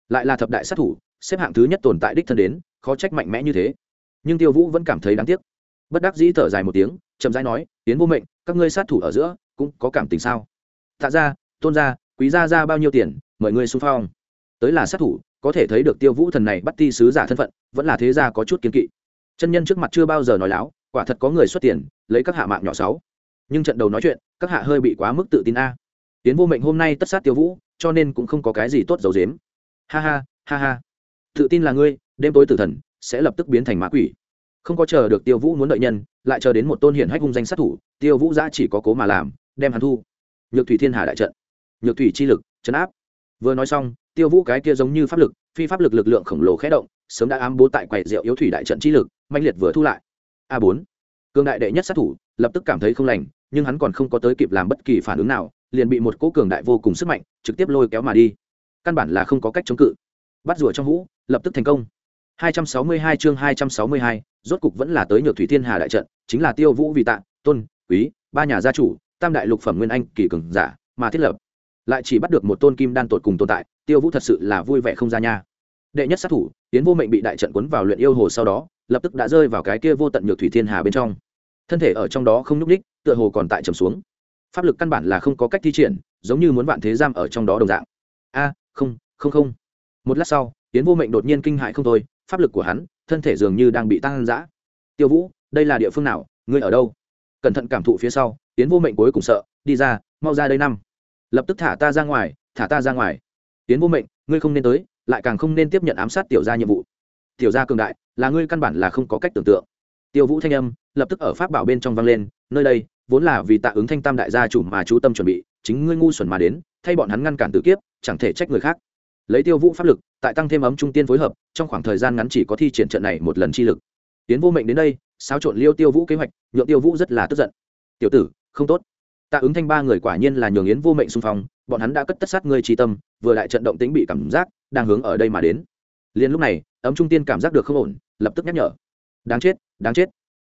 Lại là thập đại sát thủ, xếp hạng thứ nhất tồn tại đích thân đến, khó trách mạnh mẽ như thế. Nhưng tiêu vũ vẫn cảm thấy đáng tiếc. Bất đắc dĩ thở dài một tiếng, chậm rãi nói, tiến vô mệnh, các ngươi sát thủ ở giữa, cũng có cảm tình sao? Tạ ra tôn ra quý ra ra bao nhiêu tiền, mời ngươi xung phong. Tới là sát thủ, có thể thấy được tiêu vũ thần này bắt ti sứ giả thân phận, vẫn là thế gia có chút kiến kỵ. Chân nhân trước mặt chưa bao giờ nói láo, quả thật có người xuất tiền, lấy các hạ mạng nhỏ sáu nhưng trận đầu nói chuyện, các hạ hơi bị quá mức tự tin a. Tiến vô mệnh hôm nay tất sát tiêu vũ, cho nên cũng không có cái gì tốt dầu dếm ha ha ha ha. Tự tin là ngươi, đêm tối tử thần, sẽ lập tức biến thành mã quỷ. Không có chờ được tiêu vũ muốn đợi nhân, lại chờ đến một tôn hiển hách hung danh sát thủ, tiêu vũ giã chỉ có cố mà làm, đem hắn thu nhược thủy thiên hà đại trận nhược thủy chi lực chấn áp. Vừa nói xong tiêu vũ cái kia giống như pháp lực phi pháp lực lực lượng khổng lồ khé động sớm đã ám bố tại quầy rượu yếu thủy đại trận chi lực mạnh liệt vừa thu lại. A bốn cường đại đệ nhất sát thủ lập tức cảm thấy không lành nhưng hắn còn không có tới kịp làm bất kỳ phản ứng nào liền bị một cỗ cường đại vô cùng sức mạnh trực tiếp lôi kéo mà đi. Căn bản là không có cách chống cự. Bắt rùa trong hũ lập tức thành công. 262 chương 262, rốt cục vẫn là tới nhược thủy thiên hà đại trận chính là tiêu vũ vị tạ tôn quý ba nhà gia chủ tam đại lục phẩm nguyên anh kỳ cường giả mà thiết lập, lại chỉ bắt được một tôn kim đan tột cùng tồn tại, tiêu vũ thật sự là vui vẻ không ra nha. Đệ nhất sát thủ tiến vô mệnh bị đại trận quấn vào luyện yêu hồ sau đó, lập tức đã rơi vào cái kia vô tận nhược thủy thiên hà bên trong. Thân thể ở trong đó không nhúc ních tựa hồ còn tại trầm xuống. Pháp lực căn bản là không có cách thi triển, giống như muốn vạn thế giam ở trong đó đồng dạng. A, không không không. Một lát sau tiến vô mệnh đột nhiên kinh hại không thôi, pháp lực của hắn, thân thể dường như đang bị tăng giã tiêu vũ, đây là địa phương nào, ngươi ở đâu? Cẩn thận cảm thụ phía sau tiến vô mệnh cuối cùng sợ, đi ra, mau ra đây năm. Lập tức thả ta ra ngoài, thả ta ra ngoài. Tiến vô mệnh, ngươi không nên tới, lại càng không nên tiếp nhận ám sát tiểu gia nhiệm vụ. Tiểu gia cường đại, là ngươi căn bản là không có cách tưởng tượng. Tiêu vũ thanh âm, lập tức ở pháp bảo bên trong vang lên, nơi đây, vốn là vì tạ ứng thanh tam đại gia chủ mà chú tâm chuẩn bị, chính ngươi ngu xuẩn mà đến, thay bọn hắn ngăn cản tự kiếp, chẳng thể trách người khác. Lấy tiêu vũ pháp lực, tại tăng thêm ấm trung tiên phối hợp, trong khoảng thời gian ngắn chỉ có thi triển trận này một lần chi lực tiến vô mệnh đến đây, xáo trộn liêu tiêu vũ kế hoạch, nhượng tiêu vũ rất là tức giận. Tiểu tử, không tốt. Tạ ứng thanh ba người quả nhiên là nhường yến vô mệnh xung phong, bọn hắn đã cất tất sát ngươi tri tâm, vừa lại trận động tính bị cảm giác, đang hướng ở đây mà đến. Liền lúc này, ấm trung tiên cảm giác được không ổn, lập tức nhắc nhở. Đáng chết đáng chết.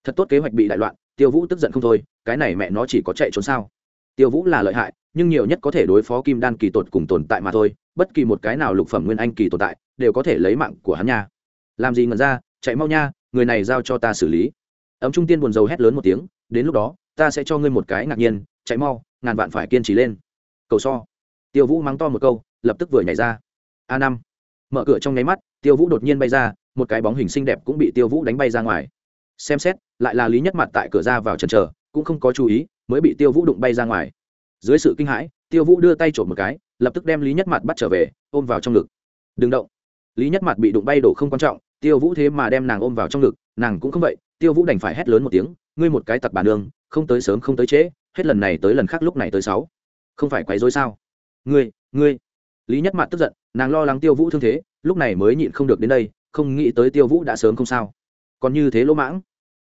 Thật tốt kế hoạch bị đại loạn, tiêu vũ tức giận không thôi, cái này mẹ nó chỉ có chạy trốn sao? Tiêu vũ là lợi hại, nhưng nhiều nhất có thể đối phó kim đan kỳ tột cùng tồn tại mà thôi, bất kỳ một cái nào lục phẩm nguyên anh kỳ tồn tại, đều có thể lấy mạng của hắn nha. Làm gì ngần ra, chạy mau nha người này giao cho ta xử lý. Ấm trung tiên buồn rầu hét lớn một tiếng, đến lúc đó, ta sẽ cho ngươi một cái ngạc nhiên, chạy mau, ngàn vạn phải kiên trì lên. Cầu so. Tiêu vũ mắng to một câu, lập tức vừa nhảy ra. A năm. Mở cửa trong nháy mắt, tiêu vũ đột nhiên bay ra, một cái bóng hình xinh đẹp cũng bị tiêu vũ đánh bay ra ngoài. Xem xét, lại là lý nhất mặt tại cửa ra vào trần trờ cũng không có chú ý, mới bị tiêu vũ đụng bay ra ngoài. Dưới sự kinh hãi, tiêu vũ đưa tay trộm một cái, lập tức đem lý nhất mặt bắt trở về, ôm vào trong ngực. Đừng động. Lý nhất mặt bị đụng bay đổ không quan trọng tiêu vũ thế mà đem nàng ôm vào trong ngực, nàng cũng không vậy, tiêu vũ đành phải hét lớn một tiếng, ngươi một cái tặc bà nương, không tới sớm không tới trễ, hết lần này tới lần khác lúc này tới sáu. Không phải quấy dối sao? Ngươi ngươi. Lý nhất mặt tức giận, nàng lo lắng tiêu vũ thương thế, lúc này mới nhịn không được đến đây, không nghĩ tới tiêu vũ đã sớm không sao. Còn như thế lỗ mãng.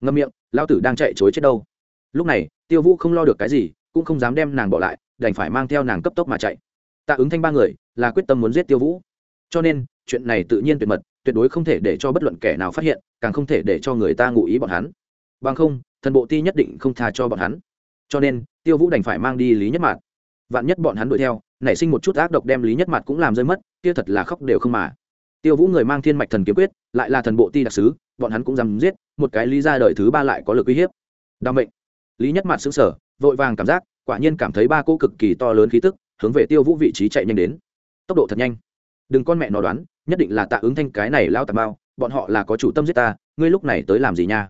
Ngâm miệng lao tử đang chạy chối chết đâu. Lúc này, tiêu vũ không lo được cái gì, cũng không dám đem nàng bỏ lại, đành phải mang theo nàng cấp tốc mà chạy. Tạ ứng thanh ba người, là quyết tâm muốn giết tiêu vũ. Cho nên, chuyện này tự nhiên tuyệt mật tuyệt đối không thể để cho bất luận kẻ nào phát hiện, càng không thể để cho người ta ngụ ý bọn hắn. Bằng không, thần bộ ti nhất định không tha cho bọn hắn. Cho nên, tiêu vũ đành phải mang đi lý nhất mạt. Vạn nhất bọn hắn đuổi theo, nảy sinh một chút ác độc đem lý nhất mạt cũng làm rơi mất, kia thật là khóc đều không mà. Tiêu vũ người mang thiên mạch thần kiếm quyết, lại là thần bộ ti đặc sứ, bọn hắn cũng dám giết, một cái lý ra đời thứ ba lại có lực uy hiếp. Đau mệnh. Lý nhất mạt xứng sở vội vàng cảm giác, quả nhiên cảm thấy ba cô cực kỳ to lớn khí tức, hướng về tiêu vũ vị trí chạy nhanh đến. Tốc độ thật nhanh đừng con mẹ nó đoán, nhất định là tạ ứng thanh cái này lao tà bao bọn họ là có chủ tâm giết ta, ngươi lúc này tới làm gì nha?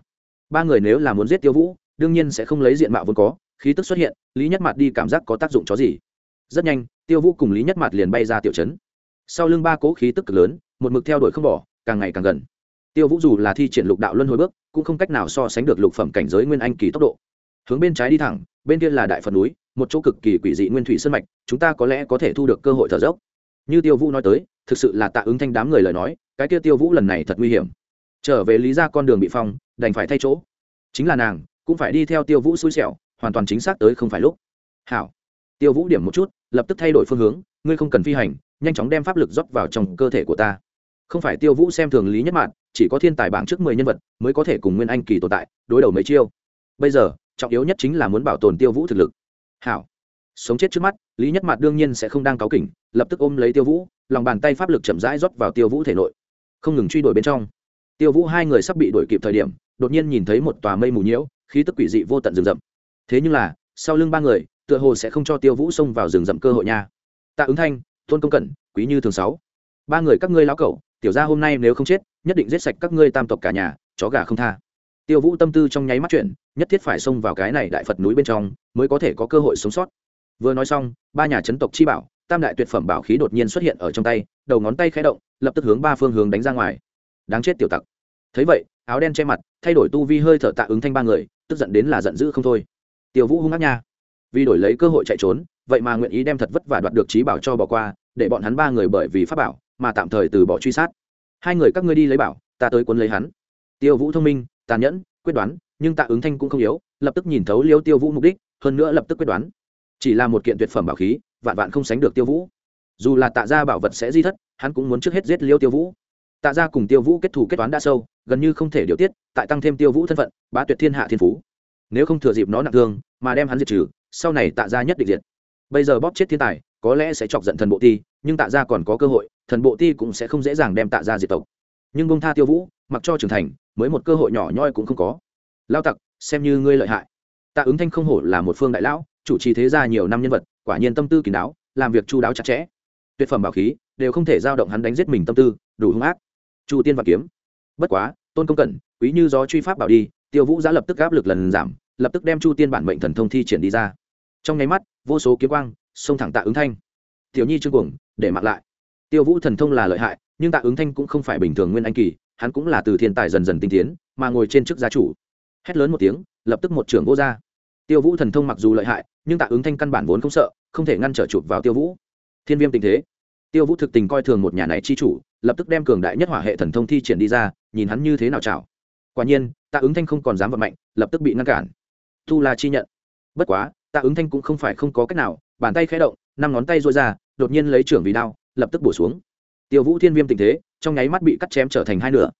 Ba người nếu là muốn giết tiêu vũ, đương nhiên sẽ không lấy diện mạo vốn có, khí tức xuất hiện, lý nhất mặt đi cảm giác có tác dụng chó gì. Rất nhanh, tiêu vũ cùng lý nhất mặt liền bay ra tiểu trấn. Sau lưng ba cố khí tức cực lớn, một mực theo đuổi không bỏ, càng ngày càng gần. Tiêu vũ dù là thi triển lục đạo luân hồi bước, cũng không cách nào so sánh được lục phẩm cảnh giới nguyên anh kỳ tốc độ. Hướng bên trái đi thẳng, bên kia là đại phần núi, một chỗ cực kỳ quỷ dị nguyên thủy sân mạch, chúng ta có lẽ có thể thu được cơ hội thở dốc như tiêu vũ nói tới, thực sự là tạ ứng thanh đám người lời nói, cái kia tiêu vũ lần này thật nguy hiểm. Trở về lý ra con đường bị phong, đành phải thay chỗ. Chính là nàng, cũng phải đi theo tiêu vũ xui xẻo, hoàn toàn chính xác tới không phải lúc. Hảo. Tiêu vũ điểm một chút, lập tức thay đổi phương hướng, ngươi không cần phi hành, nhanh chóng đem pháp lực rót vào trong cơ thể của ta. Không phải tiêu vũ xem thường lý nhất mạn, chỉ có thiên tài bảng trước mười nhân vật, mới có thể cùng nguyên anh kỳ tồn tại, đối đầu mấy chiêu. Bây giờ, trọng yếu nhất chính là muốn bảo tồn tiêu vũ thực lực. Hảo sống chết trước mắt, lý nhất mạt đương nhiên sẽ không đang cáu kỉnh, lập tức ôm lấy tiêu vũ, lòng bàn tay pháp lực chậm rãi rót vào tiêu vũ thể nội. Không ngừng truy đuổi bên trong. Tiêu vũ hai người sắp bị đuổi kịp thời điểm, đột nhiên nhìn thấy một tòa mây mù nhiễu, khí tức quỷ dị vô tận rừng rậm. Thế nhưng là, sau lưng ba người, tựa hồ sẽ không cho tiêu vũ xông vào rừng rậm cơ hội nha. Tạ ứng thanh, tôn công cẩn, quý như thường sáu. Ba người các ngươi lão cẩu, tiểu ra hôm nay nếu không chết, nhất định giết sạch các ngươi tam tộc cả nhà, chó gà không tha. Tiêu vũ tâm tư trong nháy mắt chuyện nhất thiết phải xông vào cái này đại phật núi bên trong, mới có thể có cơ hội sống sót vừa nói xong, ba nhà chấn tộc chi bảo, tam đại tuyệt phẩm bảo khí đột nhiên xuất hiện ở trong tay, đầu ngón tay khẽ động, lập tức hướng ba phương hướng đánh ra ngoài. Đáng chết tiểu tặc. Thấy vậy, áo đen che mặt, thay đổi tu vi hơi thở tạ ứng thanh ba người, tức giận đến là giận dữ không thôi. Tiêu vũ hung ác nha. Vì đổi lấy cơ hội chạy trốn, vậy mà nguyện ý đem thật vất vả đoạt được trí bảo cho bỏ qua, để bọn hắn ba người bởi vì pháp bảo mà tạm thời từ bỏ truy sát. Hai người các ngươi đi lấy bảo, ta tới cuốn lấy hắn. Tiêu vũ thông minh, tàn nhẫn, quyết đoán, nhưng tạ ứng thanh cũng không yếu, lập tức nhìn thấu liêu tiêu vũ mục đích, hơn nữa lập tức quyết đoán chỉ là một kiện tuyệt phẩm bảo khí, vạn vạn không sánh được tiêu vũ. Dù là tạ gia bảo vật sẽ di thất, hắn cũng muốn trước hết giết liêu tiêu vũ. Tạ gia cùng tiêu vũ kết thù kết toán đã sâu, gần như không thể điều tiết, tại tăng thêm tiêu vũ thân phận, bá tuyệt thiên hạ thiên phú. Nếu không thừa dịp nó nặng thương, mà đem hắn diệt trừ, sau này tạ gia nhất định diệt. Bây giờ bóp chết thiên tài, có lẽ sẽ chọc giận thần bộ ti, nhưng tạ gia còn có cơ hội, thần bộ ti cũng sẽ không dễ dàng đem tạ gia diệt tộc. Nhưng bông tha tiêu vũ, mặc cho trưởng thành, mới một cơ hội nhỏ nhoi cũng không có. Lao tặc, xem như ngươi lợi hại. Tạ ứng thanh không hổ là một phương đại lão chủ trì thế gia nhiều năm nhân vật, quả nhiên tâm tư kín đáo, làm việc chu đáo chặt chẽ. Tuyệt phẩm bảo khí, đều không thể giao động hắn đánh giết mình tâm tư, đủ hung ác. Chu tiên và kiếm. Bất quá, tôn công cẩn, quý như gió truy pháp bảo đi, tiêu vũ giã lập tức áp lực lần giảm, lập tức đem chu tiên bản mệnh thần thông thi triển đi ra. Trong nháy mắt, vô số kiếm quang, xông thẳng tạ ứng thanh. Tiểu nhi trương cuồng, để mặc lại. Tiêu vũ thần thông là lợi hại, nhưng tạ ứng thanh cũng không phải bình thường nguyên anh kỳ, hắn cũng là từ thiên tài dần dần tinh tiến, mà ngồi trên chức gia chủ. Hét lớn một tiếng, lập tức một trưởng vô ra tiêu vũ thần thông mặc dù lợi hại, nhưng tạ ứng thanh căn bản vốn không sợ, không thể ngăn trở chụp vào tiêu vũ. Thiên viêm tình thế. Tiêu vũ thực tình coi thường một nhà này chi chủ, lập tức đem cường đại nhất hỏa hệ thần thông thi triển đi ra, nhìn hắn như thế nào chảo. Quả nhiên, tạ ứng thanh không còn dám vận mạnh lập tức bị ngăn cản. Tu la chi nhận. Bất quá, tạ ứng thanh cũng không phải không có cách nào, bàn tay khẽ động, năm ngón tay rối ra, đột nhiên lấy trưởng vì đao, lập tức bổ xuống. Tiêu vũ thiên viêm tình thế, trong nháy mắt bị cắt chém trở thành hai nửa.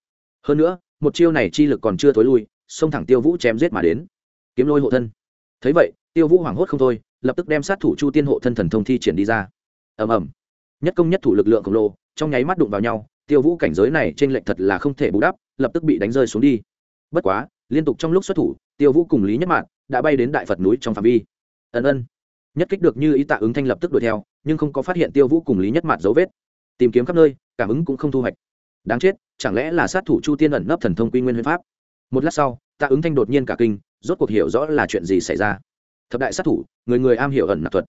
Hơn nữa, một chiêu này chi lực còn chưa thối lui, xông thẳng tiêu vũ chém giết mà đến. Kiếm lôi hộ thân thấy vậy, tiêu vũ hoảng hốt không thôi, lập tức đem sát thủ chu tiên hộ thân thần thông thi triển đi ra. Ầm ầm. Nhất công nhất thủ lực lượng khổng lồ, trong nháy mắt đụng vào nhau, tiêu vũ cảnh giới này trên lệnh thật là không thể bù đắp, lập tức bị đánh rơi xuống đi. Bất quá, liên tục trong lúc xuất thủ, tiêu vũ cùng lý nhất mạn đã bay đến đại phật núi trong phạm vi. Ân ân. Nhất kích được như ý tạ ứng thanh lập tức đuổi theo, nhưng không có phát hiện tiêu vũ cùng lý nhất mạn dấu vết. Tìm kiếm khắp nơi, cảm ứng cũng không thu hoạch. Đáng chết, chẳng lẽ là sát thủ chu tiên ẩn nấp thần thông quy nguyên huyền pháp? Một lát sau, tạ ứng thanh đột nhiên cả kinh rốt cuộc hiểu rõ là chuyện gì xảy ra. Thập đại sát thủ, người người am hiểu ẩn nạp thuật.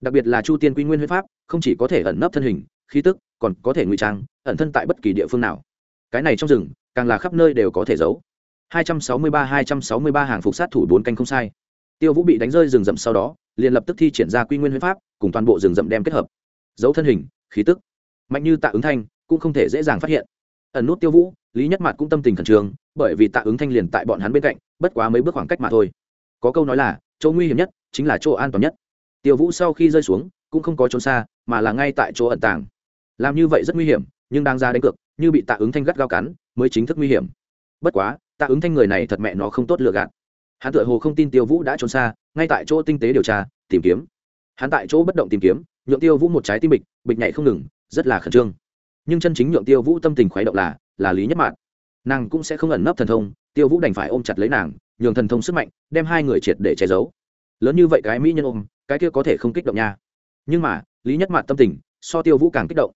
Đặc biệt là chu tiên quy nguyên huyết pháp, không chỉ có thể ẩn nấp thân hình, khí tức, còn có thể ngụy trang, ẩn thân tại bất kỳ địa phương nào. Cái này trong rừng, càng là khắp nơi đều có thể giấu. 263-263 hàng phục sát thủ bốn canh không sai. Tiêu vũ bị đánh rơi rừng rậm sau đó, liền lập tức thi triển ra quy nguyên huyết pháp, cùng toàn bộ rừng rậm đem kết hợp. Giấu thân hình, khí tức. Mạnh như tạ ứng thanh, cũng không thể dễ dàng phát hiện. Ẩn nút tiêu vũ, lý nhất mặt cũng tâm tình khẩn trương bởi vì tạ ứng thanh liền tại bọn hắn bên cạnh, bất quá mấy bước khoảng cách mà thôi. Có câu nói là, chỗ nguy hiểm nhất chính là chỗ an toàn nhất. Tiêu vũ sau khi rơi xuống, cũng không có trốn xa, mà là ngay tại chỗ ẩn tàng. Làm như vậy rất nguy hiểm, nhưng đang ra đánh cược, như bị tạ ứng thanh gắt gao cắn, mới chính thức nguy hiểm. Bất quá, tạ ứng thanh người này thật mẹ nó không tốt lựa gạt. Hắn Tựa hồ không tin tiêu vũ đã trốn xa, ngay tại chỗ tinh tế điều tra, tìm kiếm. Hắn tại chỗ bất động tìm kiếm, nhượng tiêu vũ một trái tim bịch bịch nhảy không ngừng, rất là khẩn trương. Nhưng chân chính nhượng tiêu vũ tâm tình khoái động là là lý nhất mạn nàng cũng sẽ không ẩn nấp thần thông, tiêu vũ đành phải ôm chặt lấy nàng, nhường thần thông sức mạnh, đem hai người triệt để che giấu. Lớn như vậy cái mỹ nhân ôm, cái kia có thể không kích động nha. Nhưng mà, lý nhất mạn tâm tình, so tiêu vũ càng kích động.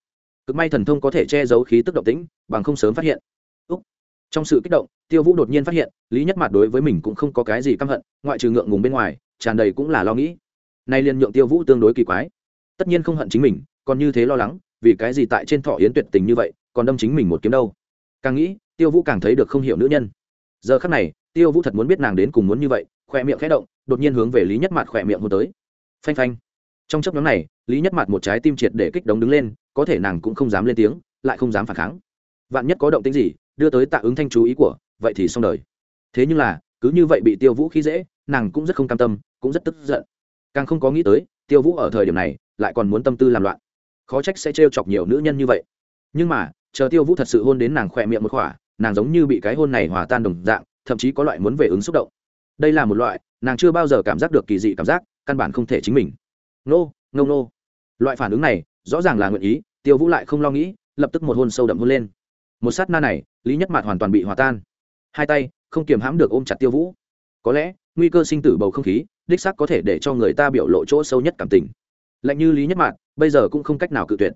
Cực may thần thông có thể che giấu khí tức động tĩnh, bằng không sớm phát hiện. Úc. trong sự kích động, tiêu vũ đột nhiên phát hiện, lý nhất Mạt đối với mình cũng không có cái gì căm hận, ngoại trừ ngượng ngùng bên ngoài, tràn đầy cũng là lo nghĩ. Nay liền nhượng tiêu vũ tương đối kỳ quái. Tất nhiên không hận chính mình, còn như thế lo lắng, vì cái gì tại trên thọ yến tuyệt tình như vậy, còn đâm chính mình một kiếm đâu? Càng nghĩ tiêu vũ càng thấy được không hiểu nữ nhân. Giờ khắc này, tiêu vũ thật muốn biết nàng đến cùng muốn như vậy, khỏe miệng khẽ động, đột nhiên hướng về lý nhất mặt khỏe miệng hôn tới. Phanh phanh. Trong chấp nhóm này, lý nhất mặt một trái tim triệt để kích đống đứng lên, có thể nàng cũng không dám lên tiếng, lại không dám phản kháng. Vạn nhất có động tính gì, đưa tới tạ ứng thanh chú ý của, vậy thì xong đời. Thế nhưng là, cứ như vậy bị tiêu vũ khi dễ, nàng cũng rất không cam tâm, cũng rất tức giận. Càng không có nghĩ tới, tiêu vũ ở thời điểm này, lại còn muốn tâm tư làm loạn. Khó trách sẽ trêu chọc nhiều nữ nhân như vậy. Nhưng mà, chờ tiêu vũ thật sự hôn đến nàng khỏe miệng một khỏa nàng giống như bị cái hôn này hòa tan đồng dạng, thậm chí có loại muốn về ứng xúc động. Đây là một loại, nàng chưa bao giờ cảm giác được kỳ dị cảm giác, căn bản không thể chính mình. Nô nô nô. Loại phản ứng này, rõ ràng là nguyện ý, tiêu vũ lại không lo nghĩ, lập tức một hôn sâu đậm hôn lên. Một sát na này, lý nhất mạt hoàn toàn bị hòa tan. Hai tay, không kiềm hãm được ôm chặt tiêu vũ. Có lẽ, nguy cơ sinh tử bầu không khí, đích xác có thể để cho người ta biểu lộ chỗ sâu nhất cảm tình. Lạnh như lý nhất mạt, bây giờ cũng không cách nào cự tuyệt.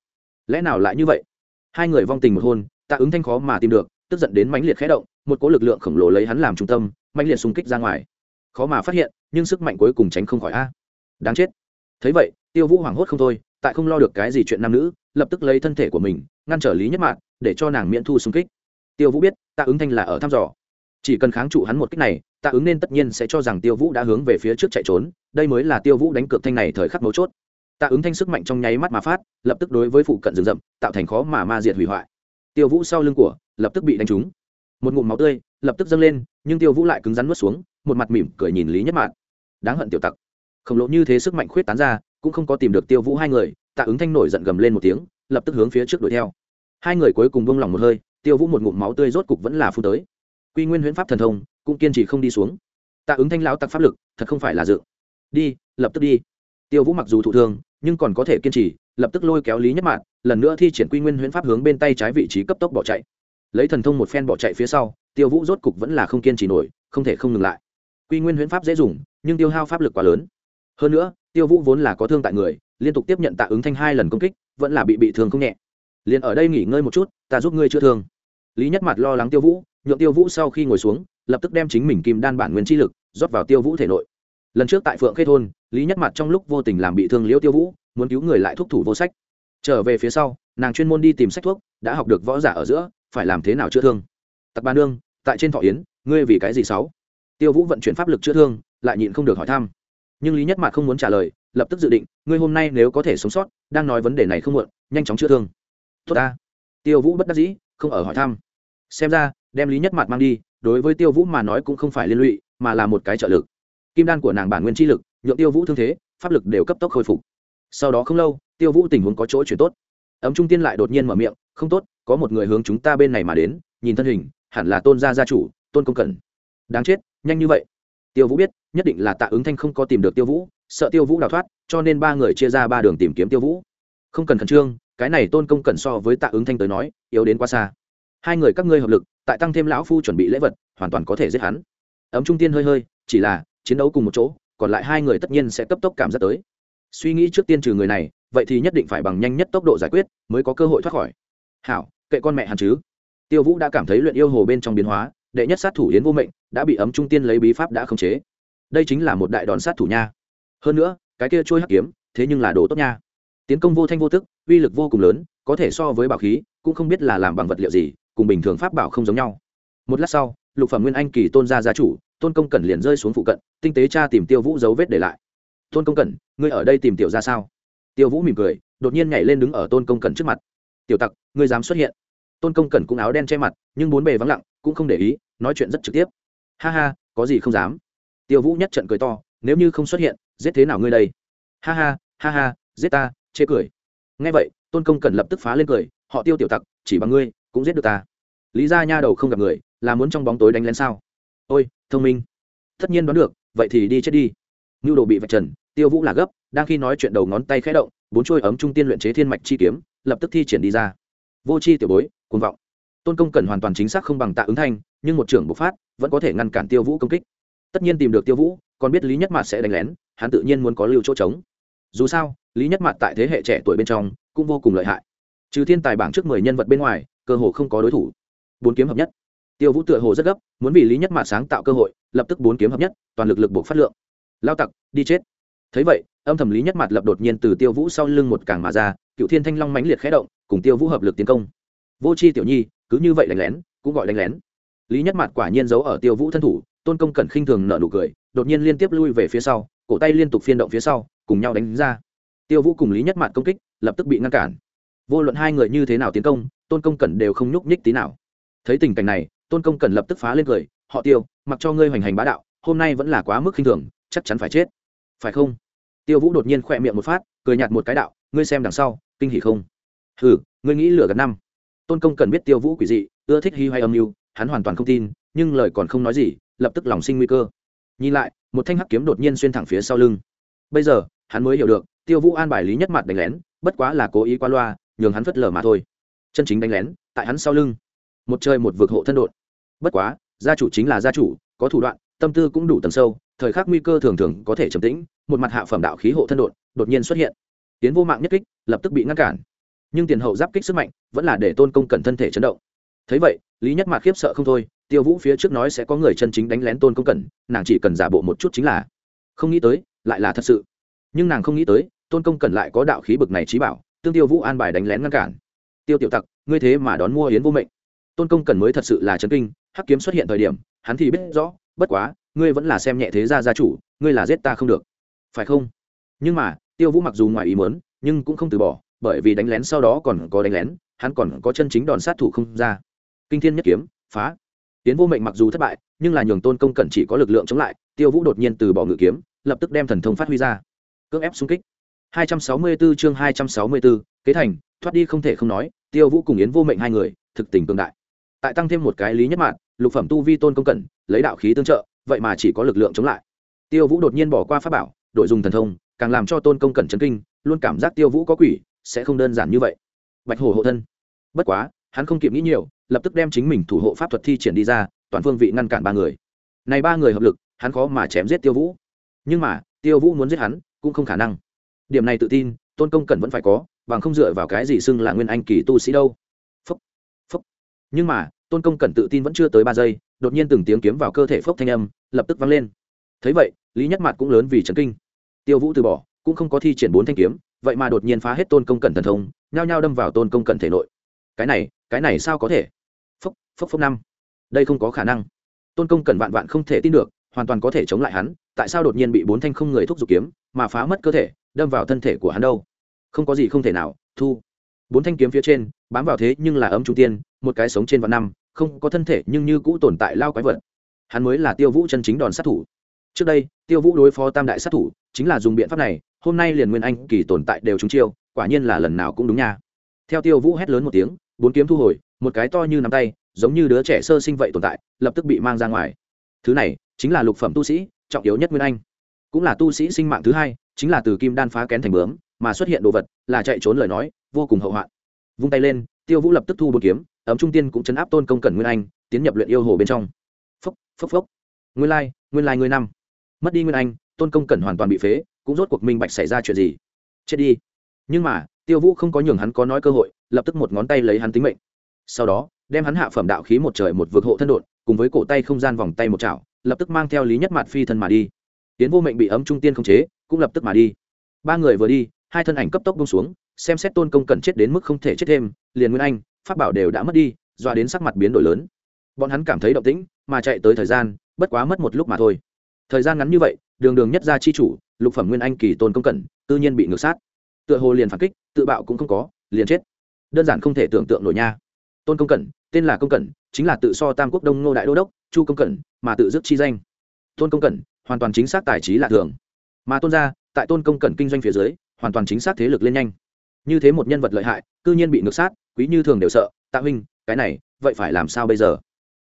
Lẽ nào lại như vậy? Hai người vong tình một hôn, tạ ứng thanh khó mà tìm được tức giận đến mãnh liệt khẽ động, một cỗ lực lượng khổng lồ lấy hắn làm trung tâm, mãnh liệt xung kích ra ngoài. Khó mà phát hiện, nhưng sức mạnh cuối cùng tránh không khỏi a. Đáng chết. Thấy vậy, tiêu vũ hoảng hốt không thôi, tại không lo được cái gì chuyện nam nữ, lập tức lấy thân thể của mình, ngăn trở lý nhất mạn, để cho nàng miễn thu xung kích. Tiêu vũ biết, tạ ứng thanh là ở thăm dò. Chỉ cần kháng trụ hắn một cách này, tạ ứng nên tất nhiên sẽ cho rằng tiêu vũ đã hướng về phía trước chạy trốn, đây mới là tiêu vũ đánh cược thanh này thời khắc mấu chốt. Tạ ứng thanh sức mạnh trong nháy mắt mà phát, lập tức đối với phụ cận rừng rậm, tạo thành khó mà ma diệt hủy hoại tiêu vũ sau lưng của, lập tức bị đánh trúng. Một ngụm máu tươi lập tức dâng lên, nhưng tiêu vũ lại cứng rắn nuốt xuống, một mặt mỉm cười nhìn lý nhất mạn. Đáng hận tiểu tặc. Khổng lồ như thế sức mạnh khuyết tán ra, cũng không có tìm được tiêu vũ hai người, tạ ứng thanh nổi giận gầm lên một tiếng, lập tức hướng phía trước đuổi theo. Hai người cuối cùng bông lỏng một hơi, tiêu vũ một ngụm máu tươi rốt cục vẫn là phu tới. Quy nguyên huyễn pháp thần thông, cũng kiên trì không đi xuống. Tạ ứng thanh lão tặc pháp lực, thật không phải là dự. Đi, lập tức đi. Tiêu vũ mặc dù thụ thương, nhưng còn có thể kiên trì, lập tức lôi kéo lý nhất mạn lần nữa thi triển quy nguyên huyễn pháp hướng bên tay trái vị trí cấp tốc bỏ chạy. Lấy thần thông một phen bỏ chạy phía sau, tiêu vũ rốt cục vẫn là không kiên trì nổi, không thể không ngừng lại. Quy nguyên huyễn pháp dễ dùng, nhưng tiêu hao pháp lực quá lớn. Hơn nữa, tiêu vũ vốn là có thương tại người, liên tục tiếp nhận tạ ứng thanh hai lần công kích, vẫn là bị bị thương không nhẹ. Liền ở đây nghỉ ngơi một chút, ta giúp ngươi chữa thương. Lý nhất mặt lo lắng tiêu vũ, nhượng tiêu vũ sau khi ngồi xuống, lập tức đem chính mình kim đan bản nguyên chi lực rót vào tiêu vũ thể nội. Lần trước tại phượng khê thôn, lý nhất mặt trong lúc vô tình làm bị thương liễu tiêu vũ, muốn cứu người lại thúc thủ vô sách trở về phía sau, nàng chuyên môn đi tìm sách thuốc, đã học được võ giả ở giữa, phải làm thế nào chữa thương. Tặc ba nương, tại trên thọ yến, ngươi vì cái gì sáu? Tiêu vũ vận chuyển pháp lực chữa thương, lại nhịn không được hỏi thăm. Nhưng lý nhất mạc không muốn trả lời, lập tức dự định, ngươi hôm nay nếu có thể sống sót, đang nói vấn đề này không muộn, nhanh chóng chữa thương. Tốt ta. Tiêu vũ bất đắc dĩ, không ở hỏi thăm. Xem ra, đem lý nhất mạc mang đi, đối với tiêu vũ mà nói cũng không phải liên lụy, mà là một cái trợ lực. Kim đan của nàng bản nguyên chi lực, nhượng tiêu vũ thương thế, pháp lực đều cấp tốc khôi phục sau đó không lâu, tiêu vũ tình huống có chỗ chuyển tốt. Ấm trung tiên lại đột nhiên mở miệng, không tốt, có một người hướng chúng ta bên này mà đến, nhìn thân hình, hẳn là tôn gia gia chủ, tôn công cẩn. Đáng chết, nhanh như vậy. Tiêu vũ biết, nhất định là tạ ứng thanh không có tìm được tiêu vũ, sợ tiêu vũ đào thoát, cho nên ba người chia ra ba đường tìm kiếm tiêu vũ. Không cần khẩn trương, cái này tôn công cẩn so với tạ ứng thanh tới nói, yếu đến quá xa. Hai người các ngươi hợp lực, tại tăng thêm lão phu chuẩn bị lễ vật, hoàn toàn có thể giết hắn. Ấm trung tiên hơi hơi, chỉ là, chiến đấu cùng một chỗ, còn lại hai người tất nhiên sẽ cấp tốc cảm giác tới suy nghĩ trước tiên trừ người này, vậy thì nhất định phải bằng nhanh nhất tốc độ giải quyết mới có cơ hội thoát khỏi. Hảo, kệ con mẹ hắn chứ. Tiêu vũ đã cảm thấy luyện yêu hồ bên trong biến hóa, đệ nhất sát thủ yến vô mệnh đã bị ấm trung tiên lấy bí pháp đã khống chế. Đây chính là một đại đòn sát thủ nha. Hơn nữa, cái kia trôi hắc kiếm, thế nhưng là đồ tốt nha. Tiến công vô thanh vô tức, uy lực vô cùng lớn, có thể so với bảo khí, cũng không biết là làm bằng vật liệu gì, cùng bình thường pháp bảo không giống nhau. Một lát sau, lục phẩm nguyên anh kỳ tôn gia gia chủ, tôn công cẩn liền rơi xuống phụ cận, tinh tế cha tìm tiêu vũ dấu vết để lại tôn công cẩn, ngươi ở đây tìm tiểu ra sao? Tiêu vũ mỉm cười, đột nhiên nhảy lên đứng ở tôn công cẩn trước mặt. Tiểu tặc, ngươi dám xuất hiện. Tôn công cẩn cũng áo đen che mặt, nhưng bốn bề vắng lặng, cũng không để ý, nói chuyện rất trực tiếp. Ha ha, có gì không dám? Tiêu vũ nhất trận cười to, nếu như không xuất hiện, giết thế nào ngươi đây? Ha ha ha ha, giết ta, chê cười. Ngay vậy, tôn công cẩn lập tức phá lên cười, họ tiêu tiểu tặc, chỉ bằng ngươi, cũng giết được ta. Lý ra nha đầu không gặp người, là muốn trong bóng tối đánh lén sao? Ôi, thông minh. Tất nhiên đoán được, vậy thì đi chết đi. Nhu đồ bị vạch trần tiêu vũ là gấp, đang khi nói chuyện đầu ngón tay khẽ động, bốn chuôi ấm trung tiên luyện chế thiên mạch chi kiếm, lập tức thi triển đi ra. Vô chi tiểu bối, cuồng vọng. Tôn công cần hoàn toàn chính xác không bằng tạ ứng thanh, nhưng một trưởng bộc phát, vẫn có thể ngăn cản tiêu vũ công kích. Tất nhiên tìm được tiêu vũ, còn biết lý nhất mạt sẽ đánh lén, hắn tự nhiên muốn có lưu chỗ trống. Dù sao, lý nhất mạt tại thế hệ trẻ tuổi bên trong, cũng vô cùng lợi hại. Trừ thiên tài bảng trước mười nhân vật bên ngoài, cơ hồ không có đối thủ. Bốn kiếm hợp nhất. Tiêu vũ tựa hồ rất gấp, muốn vì lý nhất mạt sáng tạo cơ hội, lập tức bốn kiếm hợp nhất, toàn lực lực buộc phát lượng. Lao tặc, đi chết thấy vậy, âm thầm lý nhất mặt lập đột nhiên từ tiêu vũ sau lưng một càng mà ra, cựu thiên thanh long mãnh liệt khé động, cùng tiêu vũ hợp lực tiến công. Vô c h i tiểu nhi, cứ như vậy đánh lén, cũng gọi đánh lén. Lý nhất mặt quả nhiên giấu ở tiêu vũ thân thủ, tôn công cẩn khinh thường nở nụ cười, đột nhiên liên tiếp lui về phía sau, cổ tay liên tục phiên động phía sau, cùng nhau đánh ra. Tiêu vũ cùng lý nhất mặt công kích, lập tức bị ngăn cản. Vô luận hai người như thế nào tiến công, tôn công cẩn đều không nhúc nhích tí nào. Thấy tình cảnh này, tôn công cẩn lập tức phá lên cười, họ tiêu, mặc cho ngươi hoành hành bá đạo, hôm nay vẫn là quá mức khinh thường, chắc chắn phải chết phải không? Tiêu vũ đột nhiên khỏe miệng một phát, cười nhạt một cái đạo, ngươi xem đằng sau, kinh hỉ không? Hừ, ngươi nghĩ lửa gần năm. Tôn công cần biết tiêu vũ quỷ dị, ưa thích hy hay âm mưu, hắn hoàn toàn không tin, nhưng lời còn không nói gì, lập tức lòng sinh nguy cơ. Nhìn lại, một thanh hắc kiếm đột nhiên xuyên thẳng phía sau lưng. Bây giờ, hắn mới hiểu được, tiêu vũ an bài lý nhất mặt đánh lén, bất quá là cố ý qua loa, nhường hắn phất lờ mà thôi. Chân chính đánh lén, tại hắn sau lưng. Một trời một vực hộ thân đột bất quá, gia chủ chính là gia chủ, có thủ đoạn, tâm tư cũng đủ tầng sâu thời khắc nguy cơ thường thường có thể trầm tĩnh, một mặt hạ phẩm đạo khí hộ thân đột đột nhiên xuất hiện. Tiến vô mạng nhất kích, lập tức bị ngăn cản. Nhưng tiền hậu giáp kích sức mạnh, vẫn là để tôn công cẩn thân thể chấn động. Thấy vậy, lý nhất mạc khiếp sợ không thôi, tiêu vũ phía trước nói sẽ có người chân chính đánh lén tôn công cẩn, nàng chỉ cần giả bộ một chút chính là. Không nghĩ tới, lại là thật sự. Nhưng nàng không nghĩ tới, tôn công cẩn lại có đạo khí bực này trí bảo, tương tiêu vũ an bài đánh lén ngăn cản. Tiêu tiểu tặc, ngươi thế mà đón mua yến vô mệnh. Tôn công cẩn mới thật sự là chấn kinh, hắc kiếm xuất hiện thời điểm, hắn thì biết rõ, bất quá ngươi vẫn là xem nhẹ thế gia gia chủ ngươi là giết ta không được. Phải không? Nhưng mà tiêu vũ mặc dù ngoài ý muốn nhưng cũng không từ bỏ bởi vì đánh lén sau đó còn có đánh lén hắn còn có chân chính đòn sát thủ không ra. Kinh thiên nhất kiếm phá. Tiến vô mệnh mặc dù thất bại nhưng là nhường tôn công cẩn chỉ có lực lượng chống lại tiêu vũ đột nhiên từ bỏ ngự kiếm lập tức đem thần thông phát huy ra. Cưỡng ép xung kích. 264 chương 264, kế thành thoát đi không thể không nói tiêu vũ cùng yến vô mệnh hai người thực tình cường đại. Tại tăng thêm một cái lý nhất mạng lục phẩm tu vi tôn công cẩn lấy đạo khí tương trợ vậy mà chỉ có lực lượng chống lại. Tiêu vũ đột nhiên bỏ qua pháp bảo, đội dùng thần thông, càng làm cho tôn công cẩn chấn kinh, luôn cảm giác tiêu vũ có quỷ, sẽ không đơn giản như vậy. Bạch hổ hộ thân. Bất quá, hắn không kịp nghĩ nhiều, lập tức đem chính mình thủ hộ pháp thuật thi triển đi ra, toàn phương vị ngăn cản ba người. Này ba người hợp lực, hắn khó mà chém giết tiêu vũ. Nhưng mà, tiêu vũ muốn giết hắn, cũng không khả năng. Điểm này tự tin, tôn công cẩn vẫn phải có, bằng không dựa vào cái gì xưng là nguyên anh kỳ tu sĩ đâu. Phúc phúc. Nhưng mà, tôn công cẩn tự tin vẫn chưa tới ba giây đột nhiên từng tiếng kiếm vào cơ thể phốc thanh âm, lập tức vang lên. Thấy vậy, lý nhất mặt cũng lớn vì trấn kinh. Tiêu vũ từ bỏ, cũng không có thi triển bốn thanh kiếm, vậy mà đột nhiên phá hết tôn công cẩn thần thông, nhao nhao đâm vào tôn công cẩn thể nội. Cái này cái này sao có thể? Phốc phốc phốc năm. Đây không có khả năng. Tôn công cẩn vạn vạn không thể tin được, hoàn toàn có thể chống lại hắn, tại sao đột nhiên bị bốn thanh không người thúc giục kiếm, mà phá mất cơ thể, đâm vào thân thể của hắn đâu? Không có gì không thể nào, thu. Bốn thanh kiếm phía trên, bám vào thế nhưng là ấm trung tiên, một cái sống trên vạn năm không có thân thể nhưng như cũ tồn tại lao quái vật. Hắn mới là tiêu vũ chân chính đòn sát thủ. Trước đây, tiêu vũ đối phó tam đại sát thủ, chính là dùng biện pháp này, hôm nay liền nguyên anh kỳ tồn tại đều trúng chiêu, quả nhiên là lần nào cũng đúng nha. Theo tiêu vũ hét lớn một tiếng, bốn kiếm thu hồi, một cái to như nắm tay, giống như đứa trẻ sơ sinh vậy tồn tại, lập tức bị mang ra ngoài. Thứ này, chính là lục phẩm tu sĩ, trọng yếu nhất nguyên anh. Cũng là tu sĩ sinh mạng thứ hai, chính là từ kim đan phá kén thành bướm, mà xuất hiện đồ vật là chạy trốn lời nói, vô cùng hậu hoạn. Vung tay lên, tiêu vũ lập tức thu bốn kiếm ấm trung tiên cũng chấn áp tôn công cẩn nguyên anh, tiến nhập luyện yêu hồ bên trong. Phốc phốc phốc. Nguyên lai nguyên lai ngươi năm. Mất đi nguyên anh, tôn công cẩn hoàn toàn bị phế, cũng rốt cuộc minh bạch xảy ra chuyện gì. Chết đi. Nhưng mà, tiêu vũ không có nhường hắn có nói cơ hội, lập tức một ngón tay lấy hắn tính mệnh. Sau đó, đem hắn hạ phẩm đạo khí một trời một vực hộ thân đột cùng với cổ tay không gian vòng tay một chảo, lập tức mang theo lý nhất mặt phi thân mà đi. Tiến vô mệnh bị ấm trung tiên không chế, cũng lập tức mà đi. Ba người vừa đi, hai thân ảnh cấp tốc bông xuống, xem xét tôn công cẩn chết đến mức không thể chết thêm, liền nguyên anh pháp bảo đều đã mất đi, doa đến sắc mặt biến đổi lớn. Bọn hắn cảm thấy động tĩnh, mà chạy tới thời gian, bất quá mất một lúc mà thôi. Thời gian ngắn như vậy, đường đường nhất gia chi chủ, lục phẩm nguyên anh kỳ tôn công cẩn, tự nhiên bị ngược sát. Tựa hồ liền phản kích, tự bạo cũng không có, liền chết. Đơn giản không thể tưởng tượng nổi nha. Tôn công cẩn, tên là công cẩn, chính là tự so tam quốc đông ngô đại đô đốc, chu công cẩn, mà tự dứt chi danh. Tôn công cẩn, hoàn toàn chính xác tài trí lạ thường. Mà tôn gia, tại tôn công cẩn kinh doanh phía dưới, hoàn toàn chính xác thế lực lên nhanh. Như thế một nhân vật lợi hại, cư nhiên bị ngược sát quý như thường đều sợ, tạ huynh, cái này, vậy phải làm sao bây giờ?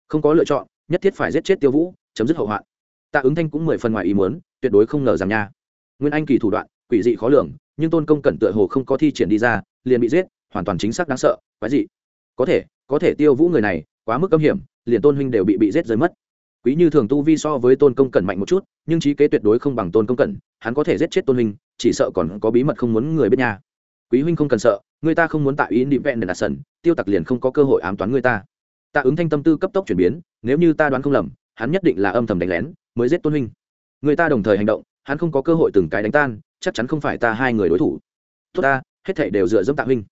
Không có lựa chọn, nhất thiết phải giết chết tiêu vũ, chấm dứt hậu hoạn. Tạ ứng thanh cũng mười phần ngoài ý muốn, tuyệt đối không ngờ rằng nha. Nguyên anh kỳ thủ đoạn, quỷ dị khó lường, nhưng tôn công cẩn tựa hồ không có thi triển đi ra, liền bị giết, hoàn toàn chính xác đáng sợ, quái dị. Có thể có thể tiêu vũ người này, quá mức âm hiểm, liền tôn huynh đều bị bị giết rơi mất. Quý như thường tu vi so với tôn công cẩn mạnh một chút, nhưng trí kế tuyệt đối không bằng tôn công cẩn, hắn có thể giết chết tôn huynh, chỉ sợ còn có bí mật không muốn người biết nhà quý huynh không cần sợ người ta không muốn tạo ý định vẹn đền đạt sần, tiêu tặc liền không có cơ hội ám toán người ta. Tạ ứng thanh tâm tư cấp tốc chuyển biến, nếu như ta đoán không lầm, hắn nhất định là âm thầm đánh lén, mới giết tôn huynh. Người ta đồng thời hành động, hắn không có cơ hội từng cái đánh tan, chắc chắn không phải ta hai người đối thủ. Tốt ta, hết thảy đều dựa dẫm tạ huynh.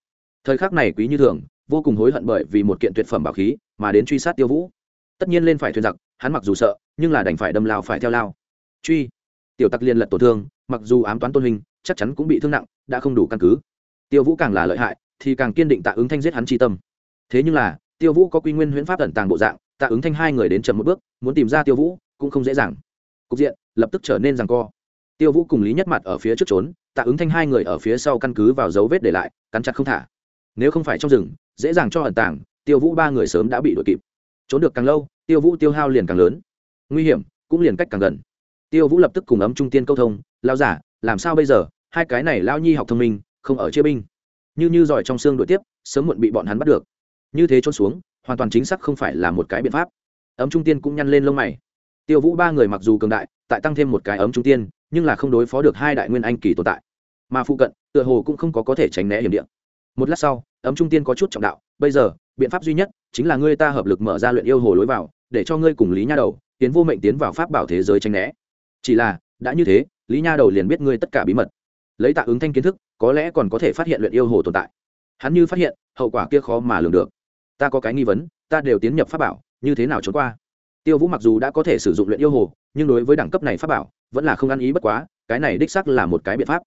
Thời khắc này quý như thường, vô cùng hối hận bởi vì một kiện tuyệt phẩm bảo khí, mà đến truy sát tiêu vũ. Tất nhiên lên phải thuyền giặc, hắn mặc dù sợ, nhưng là đành phải đâm lao phải theo lao. Truy. Tiểu tặc liên lật tổn thương, mặc dù ám toán tôn hình chắc chắn cũng bị thương nặng, đã không đủ căn cứ tiêu vũ càng là lợi hại, thì càng kiên định tạ ứng thanh giết hắn tri tâm. Thế nhưng là, tiêu vũ có quy nguyên huyễn pháp ẩn tàng bộ dạng, tạ ứng thanh hai người đến chậm một bước, muốn tìm ra tiêu vũ, cũng không dễ dàng. Cục diện, lập tức trở nên rằng co. Tiêu vũ cùng lý nhất mặt ở phía trước trốn, tạ ứng thanh hai người ở phía sau căn cứ vào dấu vết để lại, cắn chặt không thả. Nếu không phải trong rừng, dễ dàng cho ẩn tàng, tiêu vũ ba người sớm đã bị đuổi kịp. Trốn được càng lâu, tiêu vũ tiêu hao liền càng lớn. Nguy hiểm, cũng liền cách càng gần. Tiêu vũ lập tức cùng ấm trung tiên câu thông lao giả, làm sao bây giờ? Hai cái này lao nhi học thông minh không ở chia binh. Như như giỏi trong xương đội tiếp, sớm muộn bị bọn hắn bắt được. Như thế trốn xuống, hoàn toàn chính xác không phải là một cái biện pháp. Ấm trung tiên cũng nhăn lên lông mày. Tiêu vũ ba người mặc dù cường đại, tại tăng thêm một cái ấm trung tiên, nhưng là không đối phó được hai đại nguyên anh kỳ tồn tại. Mà phụ cận, tựa hồ cũng không có có thể tránh né hiểm điện một lát sau, ấm trung tiên có chút trọng đạo, bây giờ, biện pháp duy nhất chính là ngươi ta hợp lực mở ra luyện yêu hồ lối vào, để cho ngươi cùng lý nha đầu, tiến vô mệnh tiến vào pháp bảo thế giới tranh né. Chỉ là, đã như thế, lý nha đầu liền biết ngươi tất cả bí mật lấy tạ ứng thanh kiến thức, có lẽ còn có thể phát hiện luyện yêu hồ tồn tại. Hắn như phát hiện, hậu quả kia khó mà lường được. Ta có cái nghi vấn, ta đều tiến nhập pháp bảo, như thế nào trốn qua? Tiêu vũ mặc dù đã có thể sử dụng luyện yêu hồ, nhưng đối với đẳng cấp này pháp bảo, vẫn là không ăn ý bất quá, cái này đích sắc là một cái biện pháp.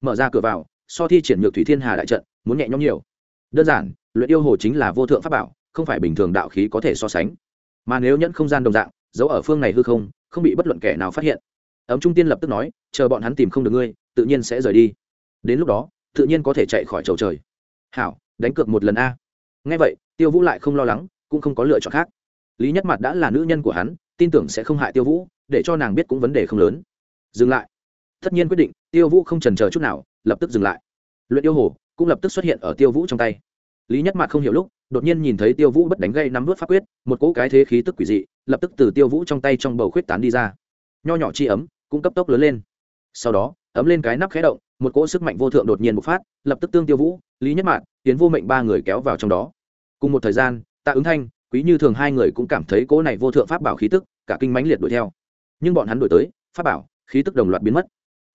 Mở ra cửa vào, so thi triển nhược thủy thiên hà đại trận, muốn nhẹ nhõm nhiều. Đơn giản, luyện yêu hồ chính là vô thượng pháp bảo, không phải bình thường đạo khí có thể so sánh. Mà nếu nhẫn không gian đồng dạng, giấu ở phương này hư không không bị bất luận kẻ nào phát hiện ấm trung tiên lập tức nói, chờ bọn hắn tìm không được ngươi, tự nhiên sẽ rời đi. Đến lúc đó, tự nhiên có thể chạy khỏi chầu trời. Hảo, đánh cược một lần a. Ngay vậy, tiêu vũ lại không lo lắng, cũng không có lựa chọn khác. Lý nhất mặt đã là nữ nhân của hắn, tin tưởng sẽ không hại tiêu vũ, để cho nàng biết cũng vấn đề không lớn. Dừng lại. Tất nhiên quyết định, tiêu vũ không trần chờ chút nào, lập tức dừng lại. Luyện yêu hồ cũng lập tức xuất hiện ở tiêu vũ trong tay. Lý nhất mặt không hiểu lúc, đột nhiên nhìn thấy tiêu vũ bất đánh gây nắm vớt pháp quyết, một cỗ cái thế khí tức quỷ dị, lập tức từ tiêu vũ trong tay trong bầu khuyết tán đi ra. Nho nhỏ chi ấm cũng cấp tốc lớn lên. Sau đó, ấm lên cái nắp khé động, một cỗ sức mạnh vô thượng đột nhiên bộc phát, lập tức tương tiêu vũ, lý nhất mạn tiến vô mệnh ba người kéo vào trong đó. Cùng một thời gian, tạ ứng thanh, quý như thường hai người cũng cảm thấy cỗ này vô thượng pháp bảo khí tức, cả kinh mãnh liệt đuổi theo. Nhưng bọn hắn đuổi tới, pháp bảo, khí tức đồng loạt biến mất.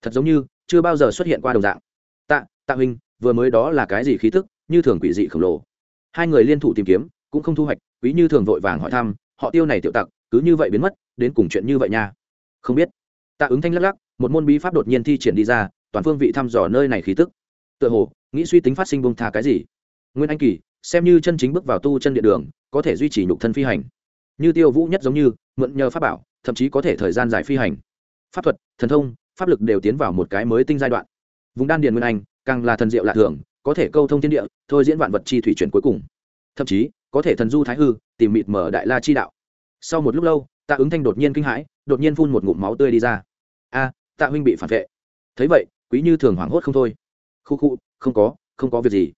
Thật giống như, chưa bao giờ xuất hiện qua đồng dạng. Tạ tạ huynh, vừa mới đó là cái gì khí tức? Như thường quỷ dị khổng lồ. Hai người liên thủ tìm kiếm, cũng không thu hoạch, quý như thường vội vàng hỏi thăm, họ tiêu này tiểu tặc, cứ như vậy biến mất, đến cùng chuyện như vậy nha? Không biết tạ ứng thanh lắc lắc, một môn bí pháp đột nhiên thi triển đi ra, toàn phương vị thăm dò nơi này khí tức. Tựa hồ, nghĩ suy tính phát sinh bông tha cái gì. Nguyên anh kỳ, xem như chân chính bước vào tu chân địa đường, có thể duy trì nhục thân phi hành. Như tiêu vũ nhất giống như, mượn nhờ pháp bảo, thậm chí có thể thời gian dài phi hành. Pháp thuật, thần thông, pháp lực đều tiến vào một cái mới tinh giai đoạn. Vùng đan điền nguyên anh, càng là thần diệu lạ thường, có thể câu thông thiên địa, thôi diễn vạn vật chi thủy chuyển cuối cùng. Thậm chí, có thể thần du thái hư, tìm mịt mở đại la chi đạo. Sau một lúc lâu, tạ ứng thanh đột nhiên kinh hãi, đột nhiên phun một ngụm máu tươi đi ra tạ huynh bị phản vệ. Thấy vậy, quý như thường hoảng hốt không thôi. Khu khu, không có không có việc gì.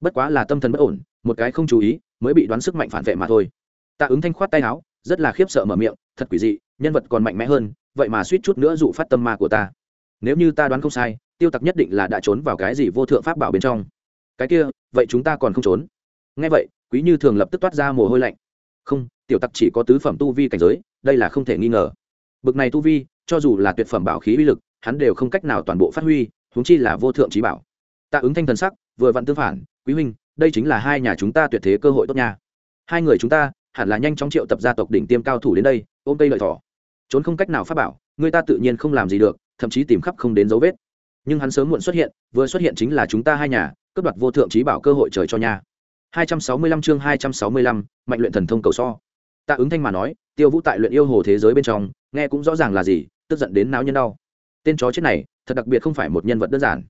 Bất quá là tâm thần bất ổn, một cái không chú ý, mới bị đoán sức mạnh phản vệ mà thôi. Tạ ứng thanh khoát tay áo, rất là khiếp sợ mở miệng, thật quỷ dị, nhân vật còn mạnh mẽ hơn, vậy mà suýt chút nữa dụ phát tâm ma của ta. Nếu như ta đoán không sai, tiêu tặc nhất định là đã trốn vào cái gì vô thượng pháp bảo bên trong. Cái kia, vậy chúng ta còn không trốn? Ngay vậy, quý như thường lập tức toát ra mồ hôi lạnh. Không, tiểu tặc chỉ có tứ phẩm tu vi cảnh giới, đây là không thể nghi ngờ. Bực này tu vi cho dù là tuyệt phẩm bảo khí uy lực hắn đều không cách nào toàn bộ phát huy huống chi là vô thượng trí bảo. Tạ ứng thanh thần sắc vừa vặn tương phản quý huynh đây chính là hai nhà chúng ta tuyệt thế cơ hội tốt nha. Hai người chúng ta hẳn là nhanh chóng triệu tập gia tộc đỉnh tiêm cao thủ đến đây ôm cây lợi thỏ. Trốn không cách nào phát bảo người ta tự nhiên không làm gì được thậm chí tìm khắp không đến dấu vết. Nhưng hắn sớm muộn xuất hiện vừa xuất hiện chính là chúng ta hai nhà cướp đoạt vô thượng trí bảo cơ hội trời cho nha. 265 chương 265, mạnh luyện thần thông cầu so. Tạ ứng thanh mà nói tiêu vũ tại luyện yêu hồ thế giới bên trong nghe cũng rõ ràng là gì tức giận đến não nhân đau. Tên chó chết này, thật đặc biệt không phải một nhân vật đơn giản.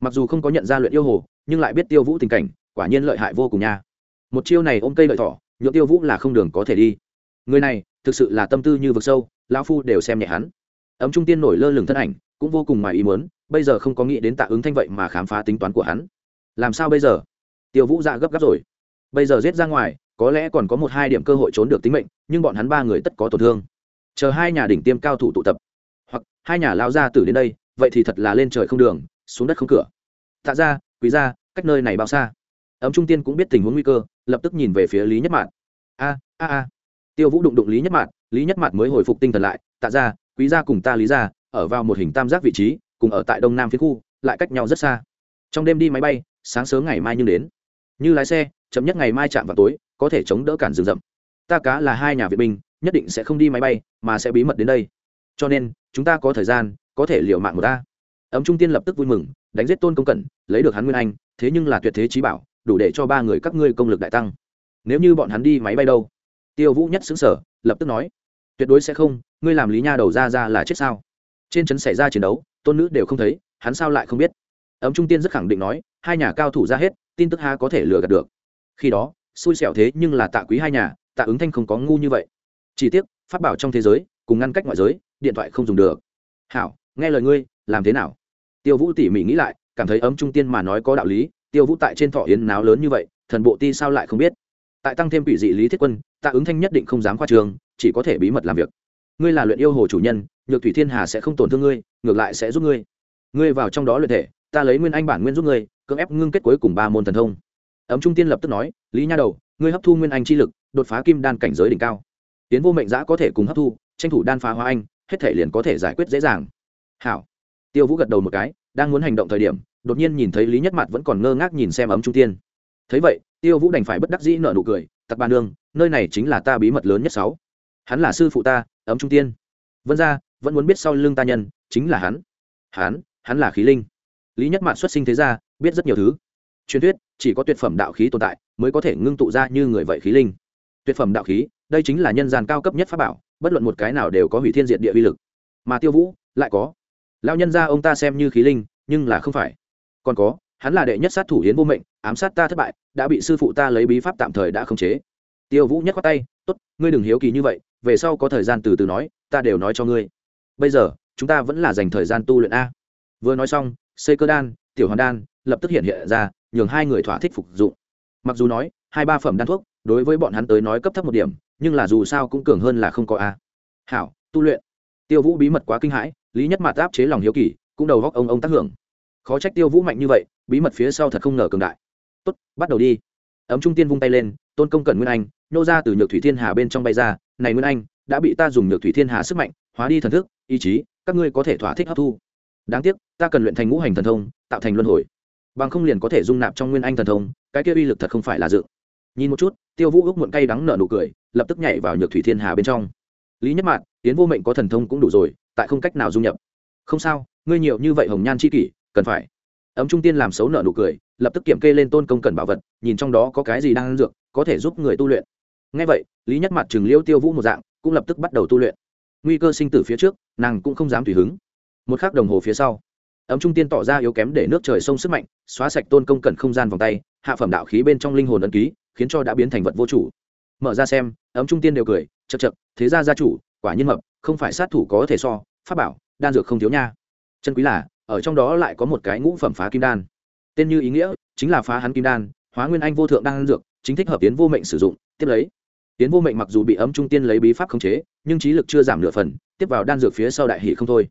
Mặc dù không có nhận ra luyện yêu hồ, nhưng lại biết tiêu vũ tình cảnh, quả nhiên lợi hại vô cùng nha. Một chiêu này ôm cây lợi thỏ, nhượng tiêu vũ là không đường có thể đi. Người này, thực sự là tâm tư như vực sâu, lão phu đều xem nhẹ hắn. Ấm trung tiên nổi lơ lửng thân ảnh, cũng vô cùng ngoài ý muốn, bây giờ không có nghĩ đến tạ ứng thanh vậy mà khám phá tính toán của hắn. Làm sao bây giờ? Tiêu vũ dạ gấp gáp rồi. Bây giờ giết ra ngoài, có lẽ còn có một hai điểm cơ hội trốn được tính mệnh, nhưng bọn hắn ba người tất có tổn thương. Chờ hai nhà đỉnh tiêm cao thủ tụ tập hai nhà lao ra tử đến đây, vậy thì thật là lên trời không đường, xuống đất không cửa. Tạ ra quý ra cách nơi này bao xa? Ấm trung tiên cũng biết tình huống nguy cơ, lập tức nhìn về phía lý nhất mạn. A a a. Tiêu vũ đụng đụng lý nhất mạn, lý nhất mạn mới hồi phục tinh thần lại. Tạ ra quý gia cùng ta lý ra ở vào một hình tam giác vị trí, cùng ở tại đông nam phía khu, lại cách nhau rất xa. Trong đêm đi máy bay, sáng sớm ngày mai nhưng đến. Như lái xe, chậm nhất ngày mai chạm vào tối, có thể chống đỡ cản rừng rậm. Ta cá là hai nhà vệ binh, nhất định sẽ không đi máy bay, mà sẽ bí mật đến đây. Cho nên chúng ta có thời gian, có thể liều mạng một ta. Ấm trung tiên lập tức vui mừng, đánh giết tôn công cẩn, lấy được hắn nguyên anh, thế nhưng là tuyệt thế trí bảo, đủ để cho ba người các ngươi công lực đại tăng. Nếu như bọn hắn đi máy bay đâu? Tiêu vũ nhất xứng sở lập tức nói, tuyệt đối sẽ không, ngươi làm lý nha đầu ra ra là chết sao? Trên trấn xảy ra chiến đấu, tôn nữ đều không thấy, hắn sao lại không biết? Ấm trung tiên rất khẳng định nói, hai nhà cao thủ ra hết, tin tức ha có thể lừa gạt được. Khi đó, xui xẻo thế nhưng là tạ quý hai nhà, tạ ứng thanh không có ngu như vậy. Chỉ tiếc phát bảo trong thế giới, cùng ngăn cách ngoại giới điện thoại không dùng được. Hảo, nghe lời ngươi, làm thế nào? Tiêu vũ tỉ mỉ nghĩ lại, cảm thấy ấm trung tiên mà nói có đạo lý, tiêu vũ tại trên thọ yến náo lớn như vậy, thần bộ ti sao lại không biết? Tại tăng thêm quỷ dị lý thiết quân, tạ ứng thanh nhất định không dám qua trường, chỉ có thể bí mật làm việc. Ngươi là luyện yêu hồ chủ nhân, nhược thủy thiên hà sẽ không tổn thương ngươi, ngược lại sẽ giúp ngươi. Ngươi vào trong đó luyện thể, ta lấy nguyên anh bản nguyên giúp ngươi, cưỡng ép ngưng kết cuối cùng ba môn thần thông. Ấm trung tiên lập tức nói, lý nha đầu, ngươi hấp thu nguyên anh chi lực, đột phá kim đan cảnh giới đỉnh cao. Tiến vô mệnh giã có thể cùng hấp thu, tranh thủ đan phá hóa anh hết thể liền có thể giải quyết dễ dàng. Hảo. Tiêu vũ gật đầu một cái, đang muốn hành động thời điểm, đột nhiên nhìn thấy lý nhất mặt vẫn còn ngơ ngác nhìn xem ấm trung tiên. Thấy vậy, tiêu vũ đành phải bất đắc dĩ nợ nụ cười, tặc ba nương, nơi này chính là ta bí mật lớn nhất sáu. Hắn là sư phụ ta, ấm trung tiên. Vân ra vẫn muốn biết sau lưng ta nhân, chính là hắn. Hắn hắn là khí linh. Lý nhất mạn xuất sinh thế ra biết rất nhiều thứ. Truyền thuyết, chỉ có tuyệt phẩm đạo khí tồn tại, mới có thể ngưng tụ ra như người vậy khí linh. Tuyệt phẩm đạo khí, đây chính là nhân gian cao cấp nhất pháp bảo bất luận một cái nào đều có hủy thiên diệt địa uy lực. Mà tiêu vũ lại có. Lao nhân ra ông ta xem như khí linh, nhưng là không phải. Còn có, hắn là đệ nhất sát thủ hiến vô mệnh, ám sát ta thất bại, đã bị sư phụ ta lấy bí pháp tạm thời đã khống chế. Tiêu vũ nhất khoát tay, tốt, ngươi đừng hiếu kỳ như vậy, về sau có thời gian từ từ nói, ta đều nói cho ngươi. Bây giờ, chúng ta vẫn là dành thời gian tu luyện a. Vừa nói xong xây cơ đan, tiểu hoàn đan lập tức hiện hiện ra, nhường hai người thỏa thích phục dụng. Mặc dù nói, hai ba phẩm đan thuốc, đối với bọn hắn tới nói cấp thấp một điểm nhưng là dù sao cũng cường hơn là không có a. Hảo, tu luyện. Tiêu vũ bí mật quá kinh hãi, lý nhất mạt áp chế lòng hiếu kỳ, cũng đầu góc ông ông tác hưởng. Khó trách tiêu vũ mạnh như vậy, bí mật phía sau thật không ngờ cường đại. Tốt, bắt đầu đi. Ấm trung tiên vung tay lên, tôn công cẩn nguyên anh, nô ra từ nhược thủy thiên hà bên trong bay ra, này nguyên anh, đã bị ta dùng nhược thủy thiên hà sức mạnh, hóa đi thần thức, ý chí, các ngươi có thể thỏa thích hấp thu. Đáng tiếc, ta cần luyện thành ngũ hành thần thông, tạo thành luân hồi. Bằng không liền có thể dung nạp trong nguyên anh thần thông, cái kia uy lực thật không phải là dự. Nhìn một chút, tiêu vũ ước muộn cay đắng nở nụ cười lập tức nhảy vào nhược thủy thiên hà bên trong. Lý nhất mạn tiến vô mệnh có thần thông cũng đủ rồi, tại không cách nào dung nhập. Không sao, ngươi nhiều như vậy hồng nhan chi kỷ, cần phải. Ấm trung tiên làm xấu nở nụ cười, lập tức kiểm kê lên tôn công cần bảo vật, nhìn trong đó có cái gì đang ăn dược, có thể giúp người tu luyện. Ngay vậy, lý nhất mặt chừng liêu tiêu vũ một dạng, cũng lập tức bắt đầu tu luyện. Nguy cơ sinh tử phía trước, nàng cũng không dám tùy hứng. Một khắc đồng hồ phía sau, ấm trung tiên tỏ ra yếu kém để nước trời sông sức mạnh, xóa sạch tôn công cần không gian vòng tay, hạ phẩm đạo khí bên trong linh hồn ấn ký, khiến cho đã biến thành vật vô chủ mở ra xem, ấm trung tiên đều cười chật chật thế ra gia chủ, quả nhiên mập, không phải sát thủ có thể so, pháp bảo, đan dược không thiếu nha. Chân quý là, ở trong đó lại có một cái ngũ phẩm phá kim đan. Tên như ý nghĩa, chính là phá hắn kim đan, hóa nguyên anh vô thượng đan dược, chính thích hợp tiến vô mệnh sử dụng, tiếp lấy. Tiến vô mệnh mặc dù bị ấm trung tiên lấy bí pháp khống chế, nhưng trí lực chưa giảm nửa phần, tiếp vào đan dược phía sau đại hỷ không thôi.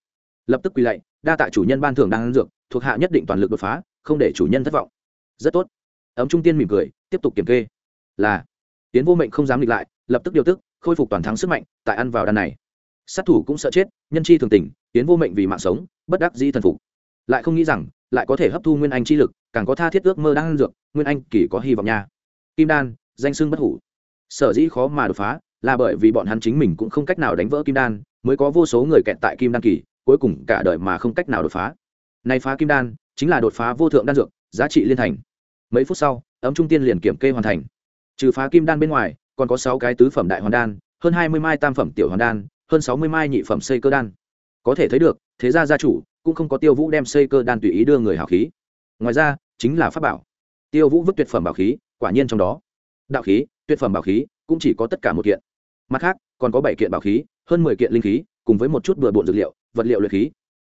Lập tức quỳ lạy, đa tạ chủ nhân ban thưởng đan dược, thuộc hạ nhất định toàn lực đột phá, không để chủ nhân thất vọng. Rất tốt. Ấm trung tiên mỉm cười, tiếp tục kiểm kê. Là tiến vô mệnh không dám nghịch lại, lập tức điều tức, khôi phục toàn thắng sức mạnh, tại ăn vào đan này. Sát thủ cũng sợ chết, nhân chi thường tình, tiến vô mệnh vì mạng sống, bất đắc dĩ thần phục. Lại không nghĩ rằng, lại có thể hấp thu nguyên anh chi lực, càng có tha thiết ước mơ đang ăn dược, nguyên anh kỳ có hy vọng nha. Kim đan, danh sưng bất hủ. Sở dĩ khó mà đột phá, là bởi vì bọn hắn chính mình cũng không cách nào đánh vỡ kim đan, mới có vô số người kẹt tại kim đan kỳ, cuối cùng cả đời mà không cách nào đột phá. Nay phá kim đan, chính là đột phá vô thượng đan dược, giá trị liên thành. Mấy phút sau, ấm trung tiên liền kiểm kê hoàn thành trừ phá kim đan bên ngoài, còn có sáu cái tứ phẩm đại hoàn đan, hơn hai mươi mai tam phẩm tiểu hoàn đan, hơn sáu mươi mai nhị phẩm xây cơ đan. Có thể thấy được, thế gia gia chủ cũng không có tiêu vũ đem xây cơ đan tùy ý đưa người hào khí. Ngoài ra, chính là pháp bảo. Tiêu vũ vứt tuyệt phẩm bảo khí, quả nhiên trong đó. Đạo khí, tuyệt phẩm bảo khí cũng chỉ có tất cả một kiện. Mặt khác, còn có bảy kiện bảo khí, hơn mười kiện linh khí, cùng với một chút bừa bộn dược liệu, vật liệu luyện khí.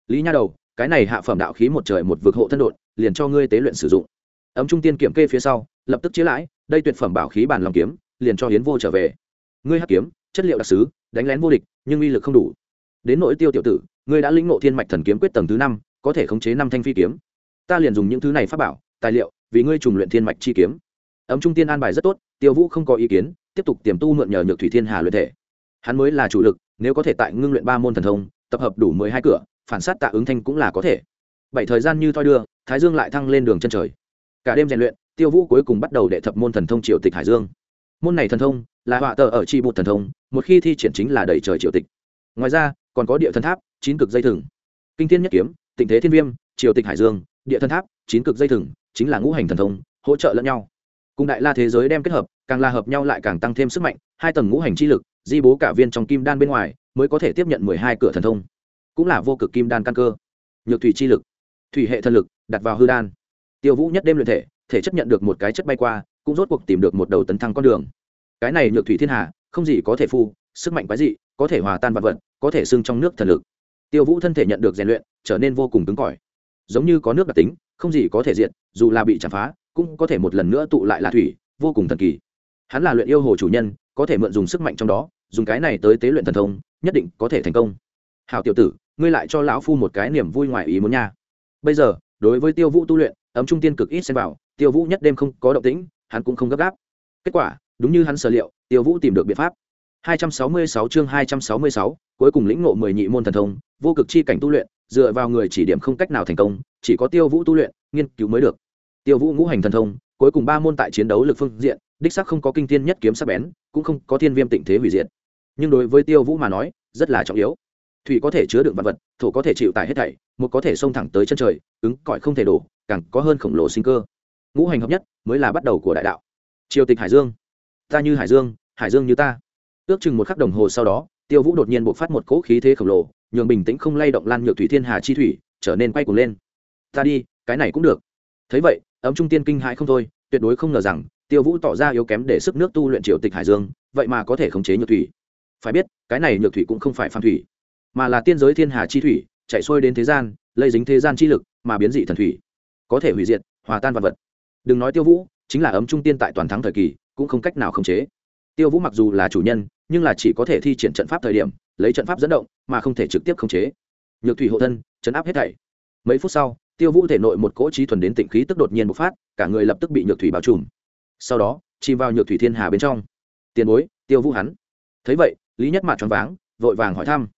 Lý nha đầu, cái này hạ phẩm đạo khí một trời một vực hộ thân đột liền cho ngươi tế luyện sử dụng ấm trung tiên kiểm kê phía sau, lập tức chế lãi, đây tuyệt phẩm bảo khí bàn lòng kiếm, liền cho hiến vô trở về. Ngươi hắc kiếm, chất liệu đặc sứ, đánh lén vô địch, nhưng uy lực không đủ. Đến nội tiêu tiểu tử, ngươi đã lĩnh ngộ thiên mạch thần kiếm quyết tầng thứ năm, có thể khống chế năm thanh phi kiếm. Ta liền dùng những thứ này phát bảo, tài liệu, vì ngươi trùng luyện thiên mạch chi kiếm. Ấm trung tiên an bài rất tốt, tiêu vũ không có ý kiến, tiếp tục tiềm tu mượn nhờ nhược thủy thiên hà luyện thể. Hắn mới là chủ lực, nếu có thể tại ngưng luyện ba môn thần thông, tập hợp đủ mười hai cửa, phản sát tạ ứng thanh cũng là có thể. Bảy thời gian như thoi đưa, thái dương lại thăng lên đường chân trời cả đêm rèn luyện, tiêu vũ cuối cùng bắt đầu đệ thập môn thần thông triều tịch hải dương. Môn này thần thông là họa tờ ở tri bụt thần thông, một khi thi triển chính là đầy trời triều tịch. Ngoài ra, còn có địa thần tháp, chín cực dây thừng. Kinh thiên nhất kiếm, tịnh thế thiên viêm, triều tịch hải dương, địa thần tháp, chín cực dây thừng, chính là ngũ hành thần thông, hỗ trợ lẫn nhau. Cùng đại la thế giới đem kết hợp, càng là hợp nhau lại càng tăng thêm sức mạnh, hai tầng ngũ hành chi lực, di bố cả viên trong kim đan bên ngoài, mới có thể tiếp nhận mười hai cửa thần thông. Cũng là vô cực kim đan căn cơ. Nhược thủy chi lực, thủy hệ thần lực, đặt vào hư đan tiêu vũ nhất đêm luyện thể thể chất nhận được một cái chất bay qua, cũng rốt cuộc tìm được một đầu tấn thăng con đường. Cái này nhược thủy thiên hà, không gì có thể phu, sức mạnh quái dị, có thể hòa tan vật vật, có thể xưng trong nước thần lực. Tiêu vũ thân thể nhận được rèn luyện, trở nên vô cùng cứng cỏi. Giống như có nước đặc tính, không gì có thể diện dù là bị chạm phá, cũng có thể một lần nữa tụ lại là thủy, vô cùng thần kỳ. Hắn là luyện yêu hồ chủ nhân, có thể mượn dùng sức mạnh trong đó, dùng cái này tới tế luyện thần thông, nhất định có thể thành công. Hào tiểu tử, ngươi lại cho lão phu một cái niềm vui ngoài ý muốn nha. Bây giờ, đối với tiêu vũ tu luyện ấm trung tiên cực ít xem vào tiêu vũ nhất đêm không có động tĩnh hắn cũng không gấp gáp kết quả đúng như hắn sở liệu tiêu vũ tìm được biện pháp 266 chương 266, cuối cùng lĩnh ngộ 10 nhị môn thần thông, vô cực chi cảnh tu luyện, dựa vào người chỉ điểm không cách nào thành công, chỉ có Tiêu Vũ tu luyện, nghiên cứu mới được. Tiêu Vũ ngũ hành thần thông, cuối cùng ba môn tại chiến đấu lực phương diện, đích xác không có kinh thiên nhất kiếm sắc bén, cũng không có thiên viêm tịnh thế hủy diệt. Nhưng đối với Tiêu Vũ mà nói, rất là trọng yếu. Thủy có thể chứa đựng vật vật, thổ có thể chịu tải hết thảy, một có thể xông thẳng tới chân trời ứng cõi không thể đổ càng có hơn khổng lồ sinh cơ. Ngũ hành hợp nhất mới là bắt đầu của đại đạo. Triều tịch hải dương. Ta như hải dương hải dương như ta. Ước chừng một khắc đồng hồ sau đó, tiêu vũ đột nhiên bộc phát một cỗ khí thế khổng lồ, nhường bình tĩnh không lay động lan nhược thủy thiên hà chi thủy, trở nên quay cuồng lên. Ta đi, cái này cũng được. Thấy vậy, ấm trung tiên kinh hãi không thôi, tuyệt đối không ngờ rằng, tiêu vũ tỏ ra yếu kém để sức nước tu luyện triều tịch hải dương, vậy mà có thể khống chế nhược thủy. Phải biết, cái này nhược thủy cũng không phải phan thủy, mà là tiên giới thiên hà chi thủy, chạy xuôi đến thế gian, lây dính thế gian chi lực, mà biến dị thần thủy có thể hủy diệt, hòa tan vật vật. Đừng nói tiêu vũ, chính là ấm trung tiên tại toàn thắng thời kỳ, cũng không cách nào khống chế. Tiêu vũ mặc dù là chủ nhân, nhưng là chỉ có thể thi triển trận pháp thời điểm, lấy trận pháp dẫn động, mà không thể trực tiếp khống chế. Nhược thủy hộ thân, chấn áp hết thảy. Mấy phút sau, tiêu vũ thể nội một cỗ trí thuần đến tịnh khí tức đột nhiên bộc phát, cả người lập tức bị nhược thủy bao trùm. Sau đó, chìm vào nhược thủy thiên hà bên trong. Tiền bối, tiêu vũ hắn. Thấy vậy, lý nhất mạt choáng váng, vội vàng hỏi thăm.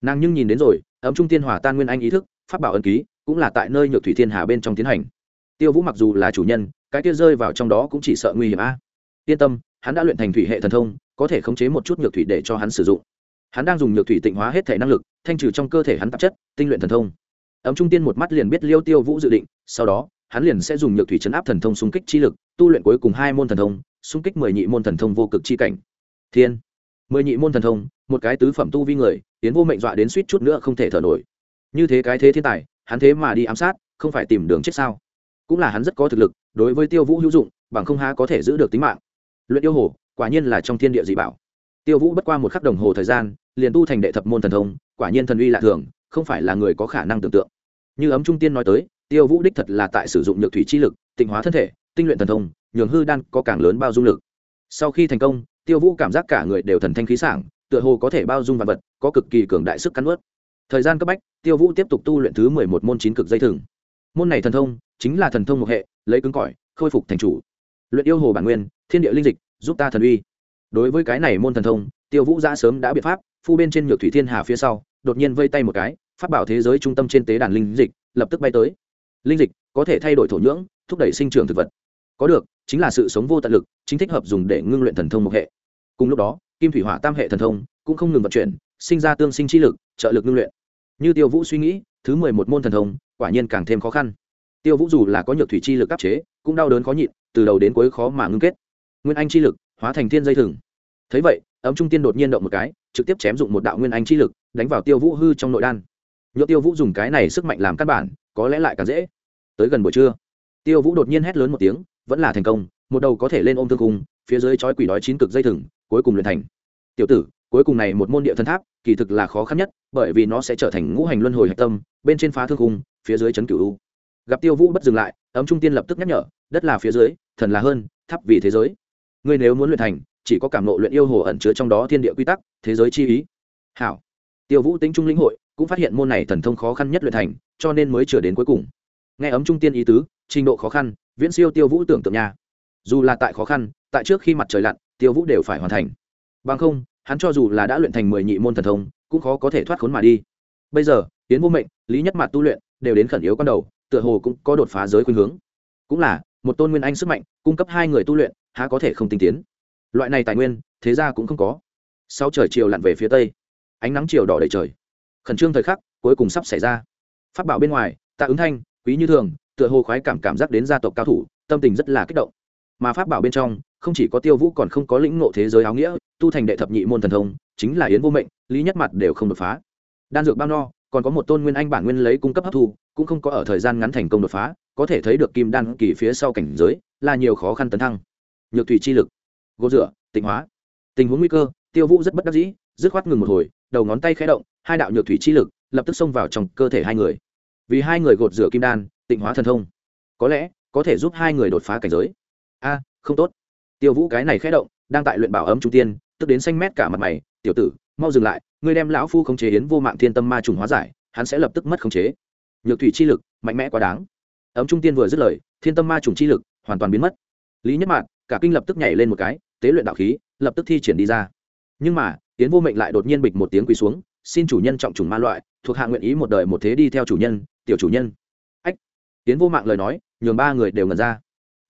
Nàng nhưng nhìn đến rồi, ấm trung tiên hòa tan nguyên anh ý thức phát bảo ân ký cũng là tại nơi nhược thủy thiên hà bên trong tiến hành. Tiêu vũ mặc dù là chủ nhân, cái kia rơi vào trong đó cũng chỉ sợ nguy hiểm a. Yên tâm, hắn đã luyện thành thủy hệ thần thông, có thể khống chế một chút nhược thủy để cho hắn sử dụng. Hắn đang dùng nhược thủy tịnh hóa hết thể năng lực, thanh trừ trong cơ thể hắn tạp chất, tinh luyện thần thông. Ấm trung tiên một mắt liền biết liêu tiêu vũ dự định, sau đó, hắn liền sẽ dùng nhược thủy chấn áp thần thông xung kích chi lực, tu luyện cuối cùng hai môn thần thông, xung kích mười nhị môn thần thông vô cực chi cảnh. Thiên. Mười nhị môn thần thông, một cái tứ phẩm tu vi người, tiến vô mệnh dọa đến suýt chút nữa không thể thở nổi. Như thế cái thế thiên tài hắn thế mà đi ám sát, không phải tìm đường chết sao? Cũng là hắn rất có thực lực, đối với tiêu vũ hữu dụng, bằng không há có thể giữ được tính mạng. Luyện yêu hồ, quả nhiên là trong thiên địa dị bảo. Tiêu vũ bất qua một khắc đồng hồ thời gian, liền tu thành đệ thập môn thần thông, quả nhiên thần uy lạ thường, không phải là người có khả năng tưởng tượng. Như ấm trung tiên nói tới, tiêu vũ đích thật là tại sử dụng nhược thủy chi lực, tịnh hóa thân thể, tinh luyện thần thông, nhường hư đan có càng lớn bao dung lực. Sau khi thành công, tiêu vũ cảm giác cả người đều thần thanh khí sảng, tựa hồ có thể bao dung vật vật, có cực kỳ cường đại sức cắn ướt thời gian cấp bách, tiêu vũ tiếp tục tu luyện thứ mười một môn chín cực dây thừng. Môn này thần thông, chính là thần thông một hệ, lấy cứng cỏi, khôi phục thành chủ. Luyện yêu hồ bản nguyên, thiên địa linh dịch, giúp ta thần uy. Đối với cái này môn thần thông, tiêu vũ ra sớm đã biện pháp, phu bên trên nhược thủy thiên hà phía sau, đột nhiên vây tay một cái, phát bảo thế giới trung tâm trên tế đàn linh dịch, lập tức bay tới. Linh dịch có thể thay đổi thổ nhưỡng, thúc đẩy sinh trưởng thực vật. Có được, chính là sự sống vô tận lực, chính thích hợp dùng để ngưng luyện thần thông một hệ. Cùng lúc đó, kim thủy hỏa tam hệ thần thông cũng không ngừng vận chuyển, sinh ra tương sinh chi lực, trợ lực ngưng luyện như tiêu vũ suy nghĩ, thứ mười một môn thần thông, quả nhiên càng thêm khó khăn. Tiêu vũ dù là có nhược thủy chi lực áp chế, cũng đau đớn khó nhịn, từ đầu đến cuối khó mà ngưng kết. Nguyên anh chi lực, hóa thành thiên dây thừng. Thấy vậy, ấm trung tiên đột nhiên động một cái, trực tiếp chém dụng một đạo nguyên anh chi lực, đánh vào tiêu vũ hư trong nội đan. Nhựa tiêu vũ dùng cái này sức mạnh làm căn bản, có lẽ lại càng dễ. Tới gần buổi trưa, tiêu vũ đột nhiên hét lớn một tiếng, vẫn là thành công, một đầu có thể lên ôm thương cung phía dưới chói quỷ đói chín cực dây thừng, cuối cùng luyện thành. Tiểu tử cuối cùng này một môn địa thần tháp, kỳ thực là khó khăn nhất, bởi vì nó sẽ trở thành ngũ hành luân hồi hạch tâm, bên trên phá thương cung phía dưới chấn cửu u. Gặp tiêu vũ bất dừng lại, ấm trung tiên lập tức nhắc nhở, đất là phía dưới, thần là hơn, tháp vì thế giới. Ngươi nếu muốn luyện thành, chỉ có cảm nộ luyện yêu hồ ẩn chứa trong đó thiên địa quy tắc, thế giới chi ý. Hảo. Tiêu vũ tính trung lĩnh hội, cũng phát hiện môn này thần thông khó khăn nhất luyện thành, cho nên mới chờ đến cuối cùng. Nghe ấm trung tiên ý tứ, trình độ khó khăn, viễn siêu tiêu vũ tưởng tượng nhà dù là tại khó khăn, tại trước khi mặt trời lặn, tiêu vũ đều phải hoàn thành. Bằng không hắn cho dù là đã luyện thành mười nhị môn thần thông, cũng khó có thể thoát khốn mà đi. Bây giờ tiến vô mệnh, lý nhất mạt tu luyện, đều đến khẩn yếu con đầu, tựa hồ cũng có đột phá giới khuynh hướng. Cũng là, một tôn nguyên anh sức mạnh, cung cấp hai người tu luyện, há có thể không tinh tiến. Loại này tài nguyên, thế ra cũng không có. Sau trời chiều lặn về phía tây, ánh nắng chiều đỏ đầy trời. Khẩn trương thời khắc, cuối cùng sắp xảy ra. Phát bảo bên ngoài, tạ ứng thanh, quý như thường, tựa hồ khoái cảm cảm giác đến gia tộc cao thủ, tâm tình rất là kích động. Mà pháp bảo bên trong không chỉ có tiêu vũ còn không có lĩnh ngộ thế giới áo nghĩa, tu thành đệ thập nhị môn thần thông, chính là yến vô mệnh, lý nhất mặt đều không đột phá. Đan dược bao no, còn có một tôn nguyên anh bản nguyên lấy cung cấp hấp thu, cũng không có ở thời gian ngắn thành công đột phá, có thể thấy được kim đan kỳ phía sau cảnh giới, là nhiều khó khăn tấn thăng. Nhược thủy chi lực, gỗ rửa, tịnh hóa. Tình huống nguy cơ, tiêu vũ rất bất đắc dĩ, dứt khoát ngừng một hồi, đầu ngón tay khẽ động, hai đạo nhược thủy chi lực lập tức xông vào trong cơ thể hai người. Vì hai người gột rửa kim đan, tịnh hóa thần thông, có lẽ có thể giúp hai người đột phá cảnh giới. A, không tốt tiêu vũ cái này khẽ động, đang tại luyện bảo ấm trung tiên, tức đến xanh mét cả mặt mày, tiểu tử, mau dừng lại, ngươi đem lão phu khống chế yến vô mạng thiên tâm ma trùng hóa giải, hắn sẽ lập tức mất khống chế. Nhược thủy chi lực, mạnh mẽ quá đáng. Ấm trung tiên vừa dứt lời, thiên tâm ma trùng chi lực hoàn toàn biến mất. Lý nhất mạn, cả kinh lập tức nhảy lên một cái, tế luyện đạo khí, lập tức thi triển đi ra. Nhưng mà tiến vô mệnh lại đột nhiên bịch một tiếng quỳ xuống, xin chủ nhân trọng trùng ma loại, thuộc hạ nguyện ý một đời một thế đi theo chủ nhân, tiểu chủ nhân. Ách tiến vô mạng lời nói, nhường ba người đều ngần ra.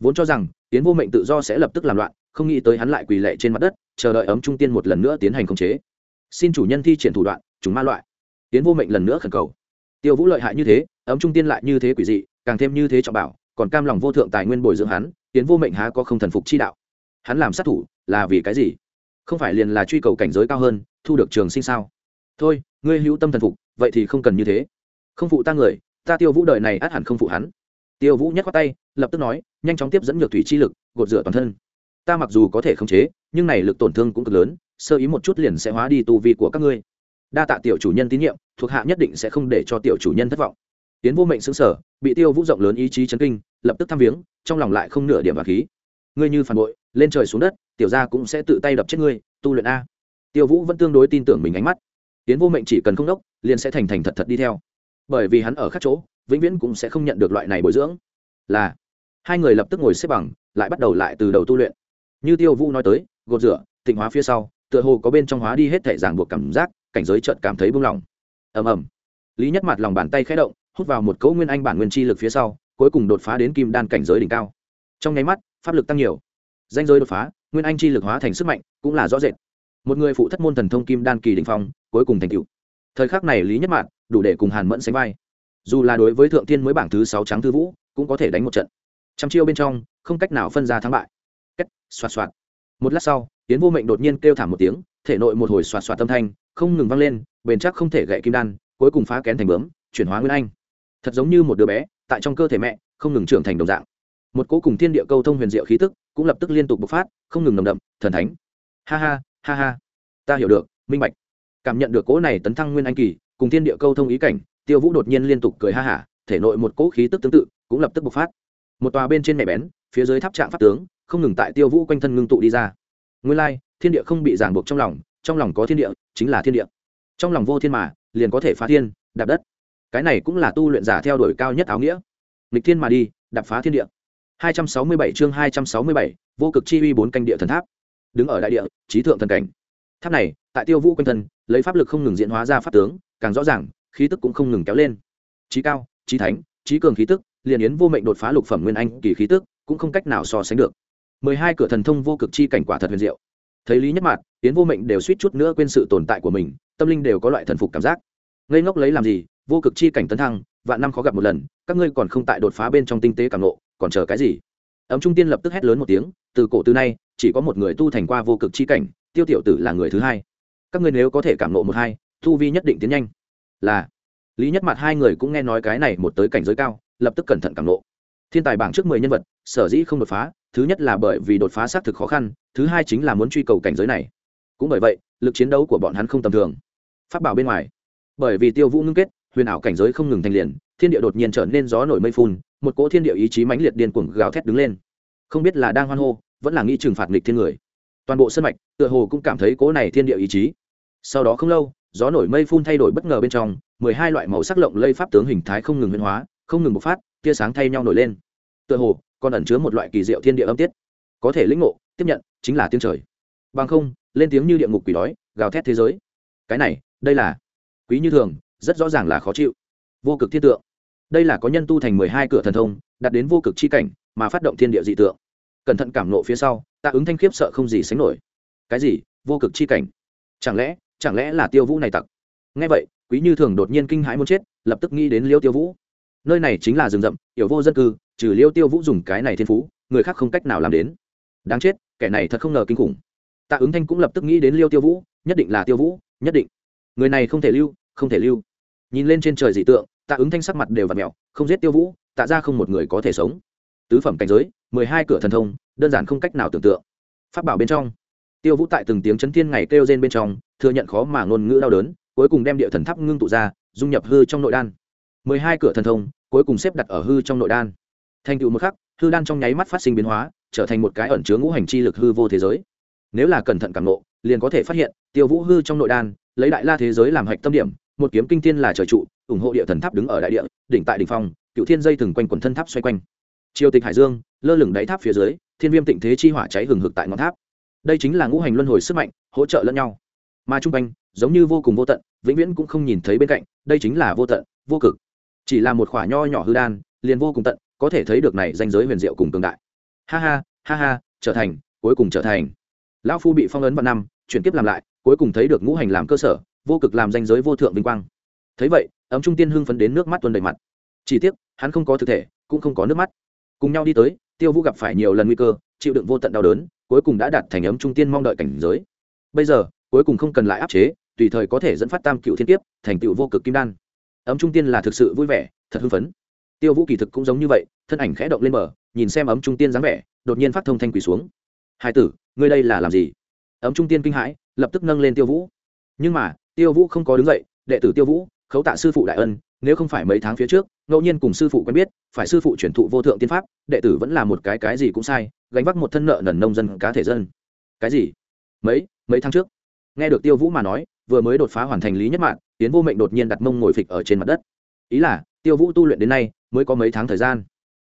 Vốn cho rằng tiến vô mệnh tự do sẽ lập tức làm loạn, không nghĩ tới hắn lại quỳ lệ trên mặt đất, chờ đợi ấm trung tiên một lần nữa tiến hành khống chế. Xin chủ nhân thi triển thủ đoạn, chúng ma loại. Tiến vô mệnh lần nữa khẩn cầu. Tiêu vũ lợi hại như thế, ấm trung tiên lại như thế quỷ dị, càng thêm như thế trọng bảo, còn cam lòng vô thượng tài nguyên bồi dưỡng hắn, tiến vô mệnh há có không thần phục chi đạo. Hắn làm sát thủ, là vì cái gì? Không phải liền là truy cầu cảnh giới cao hơn, thu được trường sinh sao? Thôi, ngươi hữu tâm thần phục, vậy thì không cần như thế. Không phụ ta người, ta tiêu vũ đời này át hẳn không phụ hắn tiêu vũ nhất qua tay, lập tức nói, nhanh chóng tiếp dẫn nhược thủy chi lực, gột rửa toàn thân. Ta mặc dù có thể khống chế, nhưng này lực tổn thương cũng cực lớn, sơ ý một chút liền sẽ hóa đi tu vi của các ngươi. Đa tạ tiểu chủ nhân tín nhiệm, thuộc hạ nhất định sẽ không để cho tiểu chủ nhân thất vọng. Tiến vô mệnh xứng sở bị tiêu vũ rộng lớn ý chí chấn kinh, lập tức thăm viếng, trong lòng lại không nửa điểm và khí. Ngươi như phản bội, lên trời xuống đất, tiểu gia cũng sẽ tự tay đập chết ngươi, tu luyện a. Tiêu vũ vẫn tương đối tin tưởng mình ánh mắt. Tiến vô mệnh chỉ cần không đốc, liền sẽ thành thành thật thật đi theo. Bởi vì hắn ở khác chỗ vĩnh viễn cũng sẽ không nhận được loại này bồi dưỡng. Là, hai người lập tức ngồi xếp bằng, lại bắt đầu lại từ đầu tu luyện. Như tiêu vũ nói tới, gột rửa, tịnh hóa phía sau, tựa hồ có bên trong hóa đi hết thể giảng buộc cảm giác, cảnh giới trợt cảm thấy buông lỏng. Ầm ầm. Lý nhất mặt lòng bàn tay khẽ động, hút vào một cấu nguyên anh bản nguyên chi lực phía sau, cuối cùng đột phá đến kim đan cảnh giới đỉnh cao. Trong nháy mắt, pháp lực tăng nhiều. Danh giới đột phá, nguyên anh chi lực hóa thành sức mạnh, cũng là rõ rệt. Một người phụ thất môn thần thông kim đan kỳ đỉnh phong, cuối cùng thành cựu thời khắc này lý nhất mạn đủ để cùng hàn mẫn sánh vai dù là đối với thượng tiên mới bảng thứ sáu trắng thư vũ, cũng có thể đánh một trận. Trăm chiêu bên trong, không cách nào phân ra thắng bại. Cách xoạt xoạt. Một lát sau tiến vô mệnh đột nhiên kêu thảm một tiếng, thể nội một hồi xoạt xoạt tâm thanh, không ngừng vang lên, bền chắc không thể gậy kim đan, cuối cùng phá kén thành bướm, chuyển hóa nguyên anh. Thật giống như một đứa bé, tại trong cơ thể mẹ, không ngừng trưởng thành đồng dạng. Một cố cùng thiên địa câu thông huyền diệu khí tức, cũng lập tức liên tục bộc phát, không ngừng nồng đậm, thần thánh. Ha ha ha ha. Ta hiểu được, minh bạch. Cảm nhận được cỗ này tấn thăng nguyên anh kỳ, cùng thiên địa câu thông ý cảnh tiêu vũ đột nhiên liên tục cười ha hả thể nội một cỗ khí tức tương tự cũng lập tức bộc phát. Một tòa bên trên mẹ bén phía dưới tháp trạng pháp tướng không ngừng tại tiêu vũ quanh thân ngưng tụ đi ra. Nguyên lai thiên địa không bị ràng buộc trong lòng trong lòng có thiên địa chính là thiên địa. Trong lòng vô thiên mà liền có thể phá thiên đạp đất. Cái này cũng là tu luyện giả theo đuổi cao nhất áo nghĩa. Nghịch thiên mà đi đạp phá thiên địa. 267 chương 267, vô cực chi uy bốn canh địa thần tháp. Đứng ở đại địa trí thượng thần cảnh. Tháp này tại tiêu vũ quanh thân lấy pháp lực không ngừng diễn hóa ra pháp tướng càng rõ ràng khí tức cũng không ngừng kéo lên. Trí cao trí thánh trí cường khí tức, liền yến vô mệnh đột phá lục phẩm nguyên anh kỳ khí tức, cũng không cách nào so sánh được. Mười hai cửa thần thông vô cực chi cảnh quả thật huyền diệu. Thấy lý nhất mạc yến vô mệnh đều suýt chút nữa quên sự tồn tại của mình, tâm linh đều có loại thần phục cảm giác. Ngây ngốc lấy làm gì, vô cực chi cảnh tấn thăng, vạn năm khó gặp một lần, các ngươi còn không tại đột phá bên trong tinh tế càng lộ còn chờ cái gì? Ấm trung tiên lập tức hét lớn một tiếng, từ cổ từ nay, chỉ có một người tu thành qua vô cực chi cảnh, tiêu tiểu tử là người thứ hai. Các ngươi nếu có thể cảm nộ một hai thu vi nhất định tiến nhanh là lý nhất mặt hai người cũng nghe nói cái này một tới cảnh giới cao, lập tức cẩn thận cảm lộ. Thiên tài bảng trước mười nhân vật, sở dĩ không đột phá, thứ nhất là bởi vì đột phá xác thực khó khăn, thứ hai chính là muốn truy cầu cảnh giới này. Cũng bởi vậy, lực chiến đấu của bọn hắn không tầm thường. Phát bảo bên ngoài, bởi vì tiêu vũ ngưng kết, huyền ảo cảnh giới không ngừng thành liền, thiên địa đột nhiên trở nên gió nổi mây phun, một cỗ thiên địa ý chí mãnh liệt điên cuồng gào thét đứng lên. Không biết là đang hoan hô, vẫn là nghĩ trừng phạt nghịch thiên người. Toàn bộ sân mạch, tựa hồ cũng cảm thấy cỗ này thiên địa ý chí. Sau đó không lâu gió nổi mây phun thay đổi bất ngờ bên trong, mười hai loại màu sắc lộng lây pháp tướng hình thái không ngừng biến hóa, không ngừng bộc phát, tia sáng thay nhau nổi lên. Tựa hồ, còn ẩn chứa một loại kỳ diệu thiên địa âm tiết. Có thể lĩnh ngộ, tiếp nhận, chính là tiếng trời. Bằng không, lên tiếng như địa ngục quỷ đói, gào thét thế giới. Cái này, đây là quý như thường, rất rõ ràng là khó chịu. Vô cực thiên tượng. Đây là có nhân tu thành mười hai cửa thần thông đặt đến vô cực chi cảnh, mà phát động thiên địa dị tượng. Cẩn thận cảm nộ phía sau, tạ ứng thanh khiếp sợ không gì sánh nổi. Cái gì? Vô cực chi cảnh. Chẳng lẽ chẳng lẽ là tiêu vũ này tặc? Nghe vậy, quý như thường đột nhiên kinh hãi muốn chết, lập tức nghĩ đến liêu tiêu vũ. Nơi này chính là rừng rậm hiểu vô dân cư, trừ liêu tiêu vũ dùng cái này thiên phú, người khác không cách nào làm đến. Đáng chết, kẻ này thật không ngờ kinh khủng. Tạ ứng thanh cũng lập tức nghĩ đến liêu tiêu vũ, nhất định là tiêu vũ, nhất định. Người này không thể lưu, không thể lưu. Nhìn lên trên trời dị tượng, tạ ứng thanh sắc mặt đều và mẹo không giết tiêu vũ, tạ ra không một người có thể sống. Tứ phẩm cảnh giới, mười hai cửa thần thông, đơn giản không cách nào tưởng tượng. Phát bảo bên trong tiêu vũ tại từng tiếng chấn thiên ngày kêu rên bên trong, thừa nhận khó mà ngôn ngữ đau đớn, cuối cùng đem địa thần tháp ngưng tụ ra, dung nhập hư trong nội đan. Mười hai cửa thần thông, cuối cùng xếp đặt ở hư trong nội đan. Thành tựu một khắc, hư đan trong nháy mắt phát sinh biến hóa, trở thành một cái ẩn chứa ngũ hành chi lực hư vô thế giới. Nếu là cẩn thận cảm nộ liền có thể phát hiện, tiêu vũ hư trong nội đan, lấy đại la thế giới làm hạch tâm điểm, một kiếm kinh thiên là trời trụ, ủng hộ địa thần tháp đứng ở đại địa, đỉnh tại đỉnh phong, cựu thiên dây từng quanh quần thân tháp xoay quanh. Triều tịch hải dương, lơ lửng đáy tháp phía dưới, thiên viêm tịnh thế chi hỏa cháy hừng hực tại ngọn tháp đây chính là ngũ hành luân hồi sức mạnh, hỗ trợ lẫn nhau. Mà trung quanh, giống như vô cùng vô tận, vĩnh viễn cũng không nhìn thấy bên cạnh, đây chính là vô tận, vô cực. Chỉ là một khoả nho nhỏ hư đan, liền vô cùng tận, có thể thấy được này danh giới huyền diệu cùng cường đại. Ha ha ha ha, trở thành, cuối cùng trở thành. Lão phu bị phong ấn vào năm, chuyển tiếp làm lại, cuối cùng thấy được ngũ hành làm cơ sở, vô cực làm danh giới vô thượng vinh quang. Thấy vậy, ấm trung tiên hưng phấn đến nước mắt tuôn đầy mặt. Chỉ tiếc, hắn không có thực thể, cũng không có nước mắt. Cùng nhau đi tới, tiêu vũ gặp phải nhiều lần nguy cơ, chịu đựng vô tận đau đớn cuối cùng đã đạt thành ấm trung tiên mong đợi cảnh giới. Bây giờ, cuối cùng không cần lại áp chế, tùy thời có thể dẫn phát tam cựu thiên kiếp, thành tựu vô cực kim đan. Ấm trung tiên là thực sự vui vẻ, thật hưng phấn. Tiêu vũ kỳ thực cũng giống như vậy, thân ảnh khẽ động lên mở nhìn xem ấm trung tiên dáng vẻ, đột nhiên phát thông thanh quỳ xuống. Hai tử, ngươi đây là làm gì? Ấm trung tiên kinh hãi, lập tức nâng lên tiêu vũ. Nhưng mà, tiêu vũ không có đứng dậy, đệ tử tiêu vũ, khấu tạ sư phụ đại ân, nếu không phải mấy tháng phía trước, ngẫu nhiên cùng sư phụ quen biết, phải sư phụ chuyển thụ vô thượng tiên pháp, đệ tử vẫn là một cái cái gì cũng sai gánh vác một thân nợ nần nông dân cá thể dân. Cái gì? Mấy mấy tháng trước? Nghe được tiêu vũ mà nói, vừa mới đột phá hoàn thành lý nhất mạng tiến vô mệnh đột nhiên đặt mông ngồi phịch ở trên mặt đất. Ý là, tiêu vũ tu luyện đến nay, mới có mấy tháng thời gian.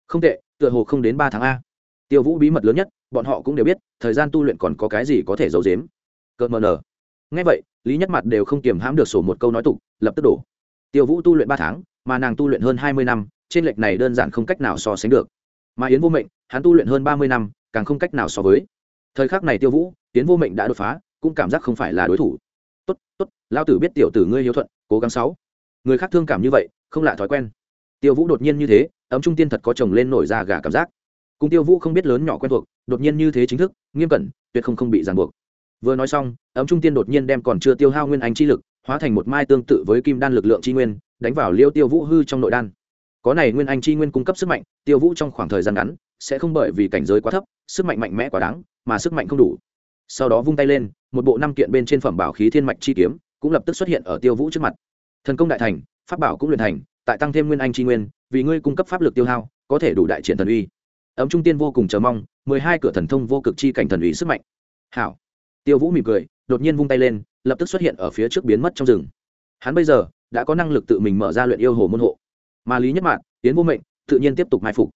Không tệ, tựa hồ không đến ba tháng a. Tiêu vũ bí mật lớn nhất, bọn họ cũng đều biết, thời gian tu luyện còn có cái gì có thể giấu giếm. Cợt mờ nở. Ngay vậy, lý nhất mặt đều không kiềm hãm được sổ một câu nói tục, lập tức đổ. Tiêu vũ tu luyện ba tháng, mà nàng tu luyện hơn hai mươi năm, trên lệch này đơn giản không cách nào so sánh được. Mà yến vô mệnh hắn tu luyện hơn ba mươi năm, càng không cách nào so với. Thời khắc này tiêu vũ Tiễn vô mệnh đã đột phá, cũng cảm giác không phải là đối thủ. Tốt tốt lao tử biết tiểu tử ngươi hiếu thuận, cố gắng sáu. Người khác thương cảm như vậy, không lạ thói quen. Tiêu vũ đột nhiên như thế, ấm trung tiên thật có chồng lên nổi ra gà cảm giác. Cùng tiêu vũ không biết lớn nhỏ quen thuộc, đột nhiên như thế chính thức, nghiêm cẩn, tuyệt không không bị ràng buộc. Vừa nói xong, ấm trung tiên đột nhiên đem còn chưa tiêu hao nguyên anh chi lực, hóa thành một mai tương tự với kim đan lực lượng chi nguyên, đánh vào liêu tiêu vũ hư trong nội đan. Có này nguyên anh chi nguyên cung cấp sức mạnh, tiêu vũ trong khoảng thời gian ngắn sẽ không bởi vì cảnh giới quá thấp, sức mạnh mạnh mẽ quá đáng, mà sức mạnh không đủ. Sau đó vung tay lên, một bộ năm kiện bên trên phẩm bảo khí thiên mạch chi kiếm cũng lập tức xuất hiện ở tiêu vũ trước mặt. Thần công đại thành, pháp bảo cũng luyện thành, tại tăng thêm nguyên anh chi nguyên, vì ngươi cung cấp pháp lực tiêu hao, có thể đủ đại triển thần uy. Ấm trung tiên vô cùng chờ mong, mười hai cửa thần thông vô cực chi cảnh thần uy sức mạnh. Hảo. Tiêu vũ mỉm cười, đột nhiên vung tay lên, lập tức xuất hiện ở phía trước biến mất trong rừng. Hắn bây giờ đã có năng lực tự mình mở ra luyện yêu hồ môn hộ. Mà lý nhất mạng tiến vô mệnh, tự nhiên tiếp tục mai phục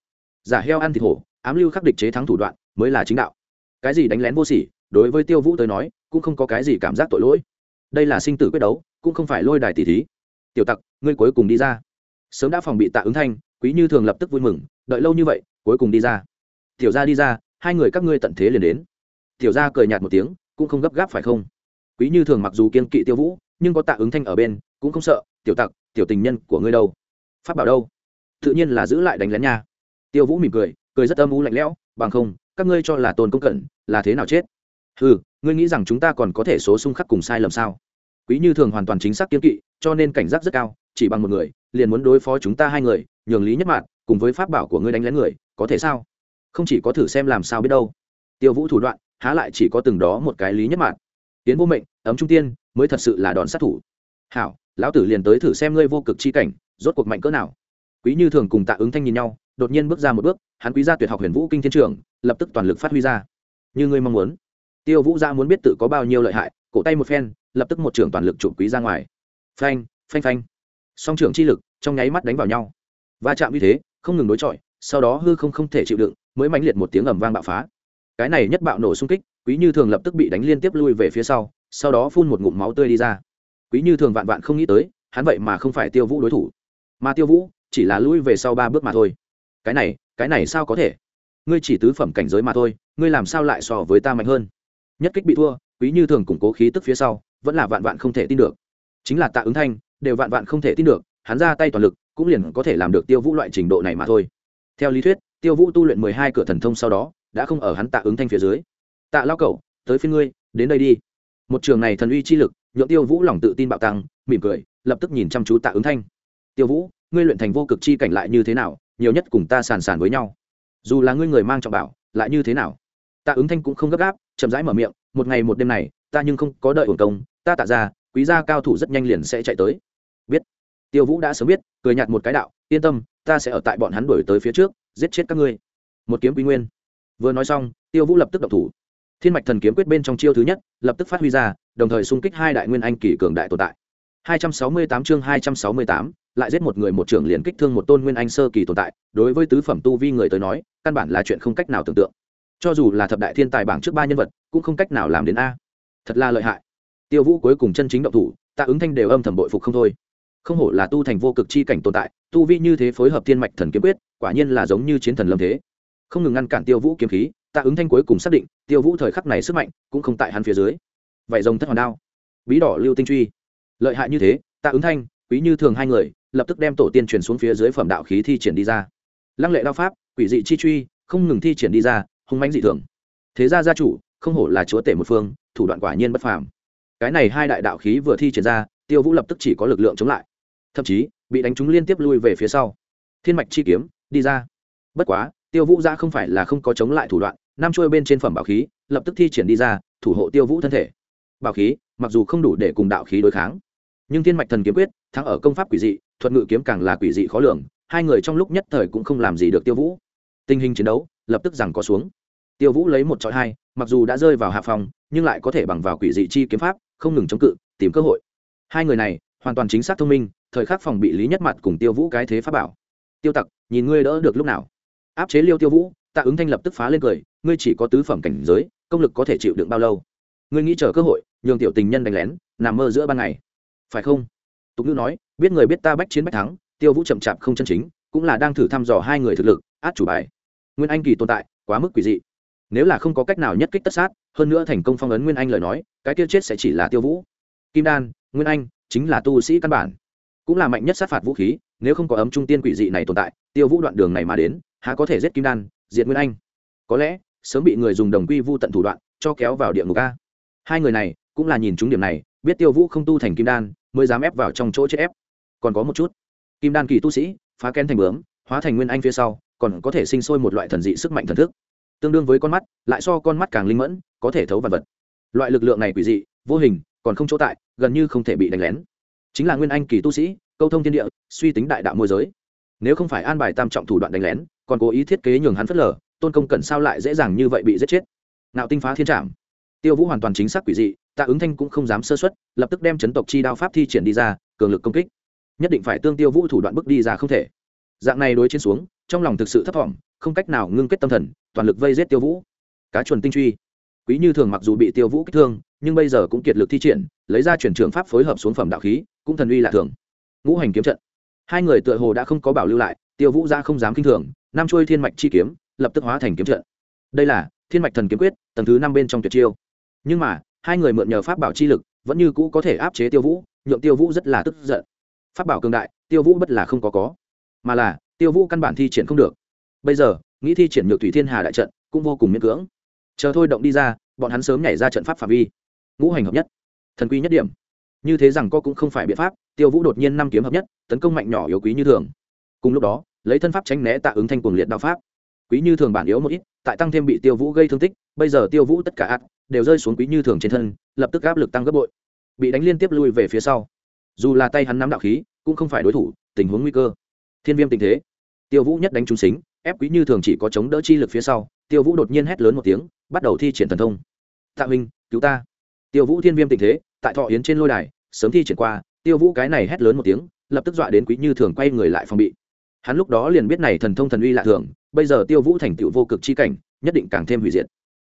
giả heo ăn thịt hổ, ám lưu khắc địch chế thắng thủ đoạn, mới là chính đạo. Cái gì đánh lén vô sỉ, đối với tiêu vũ tới nói, cũng không có cái gì cảm giác tội lỗi. Đây là sinh tử quyết đấu, cũng không phải lôi đài tỷ thí. Tiểu tặc, ngươi cuối cùng đi ra. Sớm đã phòng bị tạ ứng thanh, quý như thường lập tức vui mừng, đợi lâu như vậy, cuối cùng đi ra. Tiểu ra đi ra, hai người các ngươi tận thế liền đến. Tiểu ra cười nhạt một tiếng, cũng không gấp gáp phải không? Quý như thường mặc dù kiên kỵ tiêu vũ, nhưng có tạ ứng thanh ở bên, cũng không sợ, tiểu tặc, tiểu tình nhân của ngươi đâu? Pháp bảo đâu? Tự nhiên là giữ lại đánh lén nha tiêu vũ mỉm cười cười rất âm u lạnh lẽo bằng không các ngươi cho là tôn công cẩn là thế nào chết? Ừ ngươi nghĩ rằng chúng ta còn có thể số xung khắc cùng sai lầm sao? Quý như thường hoàn toàn chính xác kiên kỵ cho nên cảnh giác rất cao chỉ bằng một người liền muốn đối phó chúng ta hai người nhường lý nhất Mạn cùng với pháp bảo của ngươi đánh lén người có thể sao? Không chỉ có thử xem làm sao biết đâu. Tiêu vũ thủ đoạn há lại chỉ có từng đó một cái lý nhất Mạn, tiến vô mệnh ấm trung tiên mới thật sự là đòn sát thủ. Hảo lão tử liền tới thử xem ngươi vô cực chi cảnh rốt cuộc mạnh cỡ nào? Quý như thường cùng tạ ứng thanh nhìn nhau đột nhiên bước ra một bước, hắn quý gia tuyệt học huyền vũ kinh thiên trường, lập tức toàn lực phát huy ra. Như ngươi mong muốn. Tiêu vũ gia muốn biết tự có bao nhiêu lợi hại, cổ tay một phen, lập tức một trường toàn lực trụ quý ra ngoài. Phanh phanh phanh. Song trưởng chi lực, trong nháy mắt đánh vào nhau. Va chạm như thế, không ngừng đối chọi, sau đó hư không không thể chịu đựng, mới mãnh liệt một tiếng ầm vang bạo phá. Cái này nhất bạo nổ xung kích, quý như thường lập tức bị đánh liên tiếp lui về phía sau sau đó phun một ngụm máu tươi đi ra. Quý như thường vạn vạn không nghĩ tới, hắn vậy mà không phải tiêu vũ đối thủ. Mà tiêu vũ chỉ là lui về sau ba bước mà thôi cái này cái này sao có thể? Ngươi chỉ tứ phẩm cảnh giới mà thôi, ngươi làm sao lại so với ta mạnh hơn? Nhất kích bị thua, quý như thường củng cố khí tức phía sau, vẫn là vạn vạn không thể tin được. Chính là tạ ứng thanh, đều vạn vạn không thể tin được, hắn ra tay toàn lực, cũng liền có thể làm được tiêu vũ loại trình độ này mà thôi. Theo lý thuyết, tiêu vũ tu luyện mười hai cửa thần thông sau đó, đã không ở hắn tạ ứng thanh phía dưới. Tạ lao cậu tới phía ngươi, đến đây đi. Một trường này thần uy chi lực, nhượng tiêu vũ lòng tự tin bạo tăng, mỉm cười, lập tức nhìn chăm chú tạ ứng thanh. Tiêu vũ, ngươi luyện thành vô cực chi cảnh lại như thế nào? Nhiều nhất cùng ta sàn sàn với nhau. Dù là ngươi người mang trọng bảo lại như thế nào? Tạ ứng thanh cũng không gấp gáp chậm rãi mở miệng một ngày một đêm này ta nhưng không có đợi ổn công ta tạ ra quý gia cao thủ rất nhanh liền sẽ chạy tới. Biết. Tiêu vũ đã sớm biết cười nhạt một cái đạo yên tâm ta sẽ ở tại bọn hắn đuổi tới phía trước giết chết các ngươi. Một kiếm quý nguyên. Vừa nói xong tiêu vũ lập tức độc thủ. Thiên mạch thần kiếm quyết bên trong chiêu thứ nhất lập tức phát huy ra đồng thời xung kích hai đại nguyên anh kỳ cường đại tồn tại. 268 chương 268, lại giết một người một trưởng liền kích thương một tôn nguyên anh sơ kỳ tồn tại, đối với tứ phẩm tu vi người tới nói, căn bản là chuyện không cách nào tưởng tượng. Cho dù là thập đại thiên tài bảng trước ba nhân vật, cũng không cách nào làm đến a. Thật là lợi hại. Tiêu vũ cuối cùng chân chính động thủ, tạ ứng thanh đều âm thầm bội phục không thôi. Không hổ là tu thành vô cực chi cảnh tồn tại, tu vi như thế phối hợp thiên mạch thần kiếm quyết, quả nhiên là giống như chiến thần lâm thế. Không ngừng ngăn cản tiêu vũ kiếm khí, tạ ứng thanh cuối cùng xác định, tiêu vũ thời khắc này sức mạnh cũng không tại hắn phía dưới. Vậy rồng thất hoàn đao. Bí đỏ lưu tinh truy. Lợi hại như thế, tạ ứng thanh, quý như thường hai người lập tức đem tổ tiên truyền xuống phía dưới phẩm đạo khí thi triển đi ra. Lăng lệ đao pháp, quỷ dị chi truy, không ngừng thi triển đi ra, hung mãnh dị thường. Thế gia gia chủ, không hổ là chúa tể một phương, thủ đoạn quả nhiên bất phàm. Cái này hai đại đạo khí vừa thi triển ra, tiêu vũ lập tức chỉ có lực lượng chống lại. Thậm chí, bị đánh trúng liên tiếp lui về phía sau. Thiên mạch chi kiếm, đi ra. Bất quá, tiêu vũ ra không phải là không có chống lại thủ đoạn nam trôi bên trên phẩm bảo khí, lập tức thi triển đi ra, thủ hộ tiêu vũ thân thể. Bảo khí, mặc dù không đủ để cùng đạo khí đối kháng nhưng thiên mạch thần kiếm quyết, thắng ở công pháp quỷ dị, thuật ngự kiếm càng là quỷ dị khó lường, hai người trong lúc nhất thời cũng không làm gì được tiêu vũ. Tình hình chiến đấu, lập tức rằng có xuống. Tiêu vũ lấy một trọi hai, mặc dù đã rơi vào hạ phòng nhưng lại có thể bằng vào quỷ dị chi kiếm pháp, không ngừng chống cự, tìm cơ hội. Hai người này, hoàn toàn chính xác thông minh, thời khắc phòng bị lý nhất mặt cùng tiêu vũ cái thế pháp bảo. Tiêu tặc, nhìn ngươi đỡ được lúc nào? Áp chế liêu tiêu vũ, tạ ứng thanh lập tức phá lên cười, ngươi chỉ có tứ phẩm cảnh giới, công lực có thể chịu đựng bao lâu? Ngươi nghĩ chờ cơ hội, nhường tiểu tình nhân đánh lén, nằm mơ giữa ban ngày phải không? Tục ngữ nói, biết người biết ta bách chiến bách thắng, tiêu vũ chậm chạp không chân chính, cũng là đang thử thăm dò hai người thực lực, át chủ bài. Nguyên anh kỳ tồn tại, quá mức quỷ dị. Nếu là không có cách nào nhất kích tất sát, hơn nữa thành công phong ấn nguyên anh lời nói, cái tiêu chết sẽ chỉ là tiêu vũ. Kim đan, nguyên anh, chính là tu sĩ căn bản. Cũng là mạnh nhất sát phạt vũ khí, nếu không có ấm trung tiên quỷ dị này tồn tại, tiêu vũ đoạn đường này mà đến, há có thể giết kim đan, diệt nguyên anh. Có lẽ, sớm bị người dùng đồng quy vu tận thủ đoạn, cho kéo vào địa ngục a. Hai người này, cũng là nhìn chúng điểm này biết tiêu vũ không tu thành kim đan, mới dám ép vào trong chỗ chết ép. Còn có một chút, kim đan kỳ tu sĩ, phá kén thành bướm, hóa thành nguyên anh phía sau, còn có thể sinh sôi một loại thần dị sức mạnh thần thức. Tương đương với con mắt, lại so con mắt càng linh mẫn, có thể thấu vật vật. Loại lực lượng này quỷ dị, vô hình, còn không chỗ tại, gần như không thể bị đánh lén. Chính là nguyên anh kỳ tu sĩ, câu thông thiên địa, suy tính đại đạo môi giới. Nếu không phải an bài tam trọng thủ đoạn đánh lén, còn cố ý thiết kế nhường hắn phất lờ, tôn công cẩn sao lại dễ dàng như vậy bị giết chết? Nạo tinh phá thiên trảm tiêu vũ hoàn toàn chính xác quỷ dị, tạ ứng thanh cũng không dám sơ xuất lập tức đem chấn tộc chi đao pháp thi triển đi ra, cường lực công kích. Nhất định phải tương tiêu vũ thủ đoạn bước đi ra không thể. Dạng này đối chiến xuống, trong lòng thực sự thấp thỏm, không cách nào ngưng kết tâm thần, toàn lực vây giết tiêu vũ. Cá chuẩn tinh truy. Quý như thường mặc dù bị tiêu vũ kích thương, nhưng bây giờ cũng kiệt lực thi triển, lấy ra chuyển trường pháp phối hợp xuống phẩm đạo khí, cũng thần uy lạ thường. Ngũ hành kiếm trận. Hai người tựa hồ đã không có bảo lưu lại, tiêu vũ ra không dám kinh thường nam trôi thiên mạch chi kiếm, lập tức hóa thành kiếm trận. Đây là thiên mạch thần kiếm quyết, tầng thứ năm bên trong tuyệt chiêu nhưng mà, hai người mượn nhờ pháp bảo chi lực, vẫn như cũ có thể áp chế tiêu vũ, nhượng tiêu vũ rất là tức giận. Pháp bảo cường đại, tiêu vũ bất là không có có. Mà là, tiêu vũ căn bản thi triển không được. Bây giờ, nghĩ thi triển nhược thủy thiên hà đại trận cũng vô cùng miễn cưỡng. Chờ thôi động đi ra, bọn hắn sớm nhảy ra trận pháp phạm vi. Ngũ hành hợp nhất, thần quy nhất điểm. Như thế rằng có cũng không phải biện pháp, tiêu vũ đột nhiên năm kiếm hợp nhất, tấn công mạnh nhỏ yếu quý như thường. Cùng lúc đó, lấy thân pháp tránh né tạ ứng thanh cuồng liệt đạo pháp. Quý như thường bản yếu một ít, tại tăng thêm bị tiêu vũ gây thương tích bây giờ tiêu vũ tất cả ác đều rơi xuống quý như thường trên thân, lập tức áp lực tăng gấp bội. Bị đánh liên tiếp lui về phía sau. Dù là tay hắn nắm đạo khí, cũng không phải đối thủ, tình huống nguy cơ. Thiên viêm tình thế. Tiêu vũ nhất đánh trúng xính, ép quý như thường chỉ có chống đỡ chi lực phía sau, tiêu vũ đột nhiên hét lớn một tiếng, bắt đầu thi triển thần thông. Tạ huynh, cứu ta. Tiêu vũ thiên viêm tình thế, tại thọ yến trên lôi đài, sớm thi triển qua, tiêu vũ cái này hét lớn một tiếng, lập tức dọa đến quý như thường quay người lại phòng bị. Hắn lúc đó liền biết này thần thông thần uy lạ thường, bây giờ tiêu vũ thành tựu vô cực chi cảnh, nhất định càng thêm hủy diệt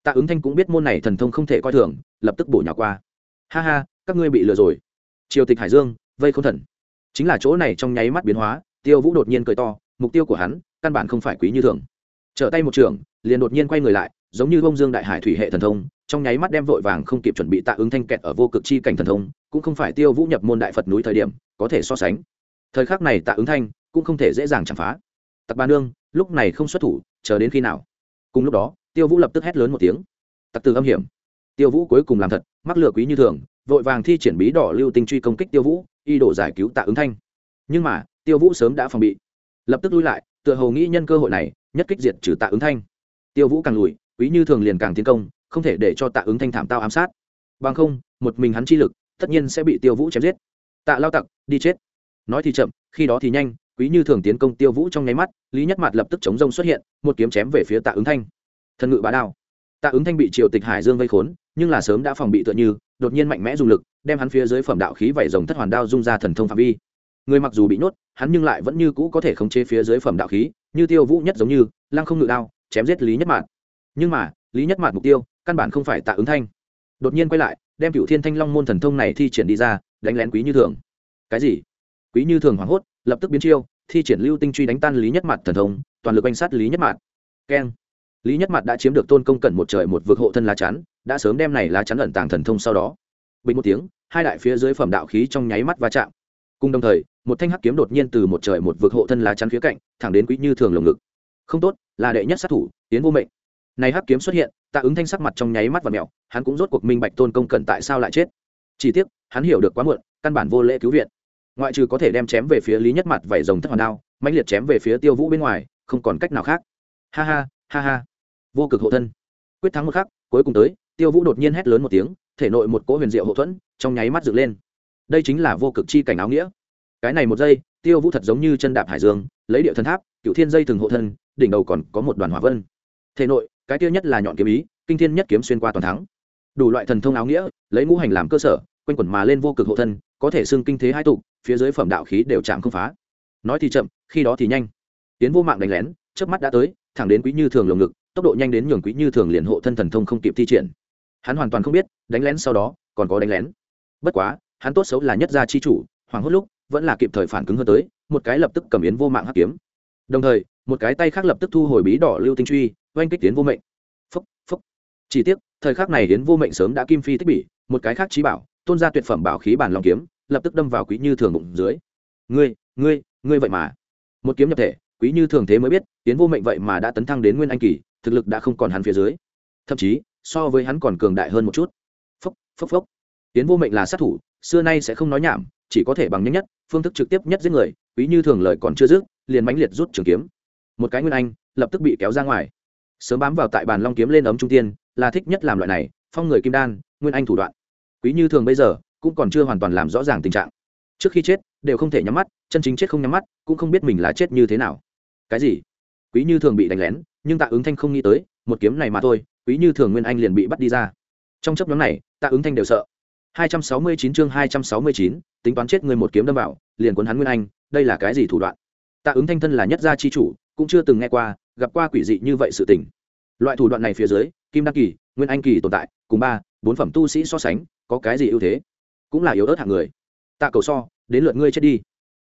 tạ ứng thanh cũng biết môn này thần thông không thể coi thường, lập tức bổ nhỏ qua. Ha ha, các ngươi bị lừa rồi. Triều tịch hải dương, vây k thần. Chính là chỗ này trong nháy mắt biến hóa, tiêu vũ đột nhiên cười to, mục tiêu của hắn, căn bản không phải quý như thường. Trở tay một trường, liền đột nhiên quay người lại, giống như bông dương đại hải thủy hệ thần thông, trong nháy mắt đem vội vàng không kịp chuẩn bị tạ ứng thanh kẹt ở vô cực chi cảnh thần thông, cũng không phải tiêu vũ nhập môn đại phật núi thời điểm, có thể so sánh. Thời khắc này tạ ứng thanh cũng không thể dễ dàng chạm phá. Tặc ba nương, lúc này không xuất thủ, chờ đến khi nào? Cùng lúc đó tiêu vũ lập tức hét lớn một tiếng. Tặc từ âm hiểm. Tiêu vũ cuối cùng làm thật, mắc lừa quý như thường, vội vàng thi triển bí đỏ lưu tinh truy công kích tiêu vũ, y đổ giải cứu tạ ứng thanh. Nhưng mà, tiêu vũ sớm đã phòng bị. Lập tức lui lại, tựa hồ nghĩ nhân cơ hội này, nhất kích diệt trừ tạ ứng thanh. Tiêu vũ càng lùi, quý như thường liền càng tiến công, không thể để cho tạ ứng thanh thảm tao ám sát. Bằng không, một mình hắn chi lực, tất nhiên sẽ bị tiêu vũ chém giết. Tạ lao tặc, đi chết. Nói thì chậm, khi đó thì nhanh, quý như thường tiến công tiêu vũ trong nháy mắt, lý nhất mạt lập tức chống rông xuất hiện, một kiếm chém về phía tạ ứng thanh thần ngự bá đao. Tạ ứng thanh bị triều tịch hải dương vây khốn, nhưng là sớm đã phòng bị tựa như, đột nhiên mạnh mẽ dùng lực, đem hắn phía dưới phẩm đạo khí vẩy rồng thất hoàn đao dung ra thần thông phạm vi. Người mặc dù bị nhốt, hắn nhưng lại vẫn như cũ có thể khống chế phía dưới phẩm đạo khí, như tiêu vũ nhất giống như, lăng không ngự đao, chém giết lý nhất mạt. Nhưng mà, lý nhất mạt mục tiêu, căn bản không phải tạ ứng thanh. Đột nhiên quay lại, đem cựu thiên thanh long môn thần thông này thi triển đi ra, đánh lén quý như thường. Cái gì? Quý như thường hoảng hốt, lập tức biến chiêu, thi triển lưu tinh truy đánh tan lý nhất mạn thần thông, toàn lực oanh sát lý nhất mạt. Keng lý nhất mặt đã chiếm được tôn công cẩn một trời một vực hộ thân lá chắn, đã sớm đem này lá chắn ẩn tàng thần thông sau đó. Bình một tiếng, hai đại phía dưới phẩm đạo khí trong nháy mắt va chạm. Cùng đồng thời, một thanh hắc kiếm đột nhiên từ một trời một vực hộ thân lá chắn khía cạnh, thẳng đến quý như thường lồng ngực. Không tốt, là đệ nhất sát thủ, tiến vô mệnh. Này hắc kiếm xuất hiện, tạ ứng thanh sắc mặt trong nháy mắt và mèo. hắn cũng rốt cuộc minh bạch tôn công cẩn tại sao lại chết. Chỉ tiếc, hắn hiểu được quá muộn, căn bản vô lễ cứu viện. Ngoại trừ có thể đem chém về phía lý nhất mặt vảy rồng thất hoàn đao, mãnh liệt chém về phía tiêu vũ bên ngoài, không còn cách nào khác. Ha ha ha ha vô cực hộ thân. Quyết thắng một khắc, cuối cùng tới, tiêu vũ đột nhiên hét lớn một tiếng, thể nội một cỗ huyền diệu hộ thuẫn trong nháy mắt dựng lên. Đây chính là vô cực chi cảnh áo nghĩa. Cái này một giây, tiêu vũ thật giống như chân đạp hải dương, lấy điệu thân tháp cựu thiên dây thường hộ thân, đỉnh đầu còn có một đoàn hỏa vân. Thể nội, cái tiêu nhất là nhọn kiếm ý, kinh thiên nhất kiếm xuyên qua toàn thắng. Đủ loại thần thông áo nghĩa, lấy ngũ hành làm cơ sở, quanh quẩn mà lên vô cực hộ thân, có thể xưng kinh thế hai tục phía dưới phẩm đạo khí đều chạm không phá. Nói thì chậm, khi đó thì nhanh. Tiến vô mạng đánh lén trước mắt đã tới, thẳng đến quý như thường lồng ngực tốc độ nhanh đến nhường quý như thường liền hộ thân thần thông không kịp thi triển. Hắn hoàn toàn không biết, đánh lén sau đó, còn có đánh lén. Bất quá, hắn tốt xấu là nhất gia chi chủ hoàng hốt lúc, vẫn là kịp thời phản cứng hơn tới, một cái lập tức cầm yến vô mạng hắc kiếm. Đồng thời, một cái tay khác lập tức thu hồi bí đỏ lưu tinh truy, oanh kích tiến vô mệnh. Phúc phúc chỉ tiếc, thời khắc này đến vô mệnh sớm đã kim phi tích bỉ, một cái khác trí bảo, tôn ra tuyệt phẩm bảo khí bản lòng kiếm, lập tức đâm vào quý như thường bụng dưới. Ngươi ngươi ngươi vậy mà. Một kiếm nhập thể, quý như thường thế mới biết tiến vô mệnh vậy mà đã tấn thăng đến nguyên anh kỳ thực lực đã không còn hắn phía dưới. Thậm chí, so với hắn còn cường đại hơn một chút. Phốc phốc phốc. Tiến vô mệnh là sát thủ, xưa nay sẽ không nói nhảm, chỉ có thể bằng nhanh nhất, phương thức trực tiếp nhất giết người, quý như thường lời còn chưa dứt, liền mãnh liệt rút trường kiếm. Một cái nguyên anh, lập tức bị kéo ra ngoài. Sớm bám vào tại bàn long kiếm lên ấm trung tiên, là thích nhất làm loại này, phong người kim đan, nguyên anh thủ đoạn. Quý như thường bây giờ, cũng còn chưa hoàn toàn làm rõ ràng tình trạng. Trước khi chết, đều không thể nhắm mắt, chân chính chết không nhắm mắt, cũng không biết mình là chết như thế nào. Cái gì? Quý như thường bị đánh lén nhưng tạ ứng thanh không nghĩ tới một kiếm này mà thôi quý như thường nguyên anh liền bị bắt đi ra. Trong chấp nhóm này tạ ứng thanh đều sợ. 269 chương 269, tính toán chết người một kiếm đâm vào liền cuốn hắn nguyên anh đây là cái gì thủ đoạn? Tạ ứng thanh thân là nhất gia chi chủ cũng chưa từng nghe qua gặp qua quỷ dị như vậy sự tình. Loại thủ đoạn này phía dưới kim đăng kỳ nguyên anh kỳ tồn tại cùng ba bốn phẩm tu sĩ so sánh có cái gì ưu thế? Cũng là yếu ớt hạng người. Tạ cầu so đến lượt ngươi chết đi.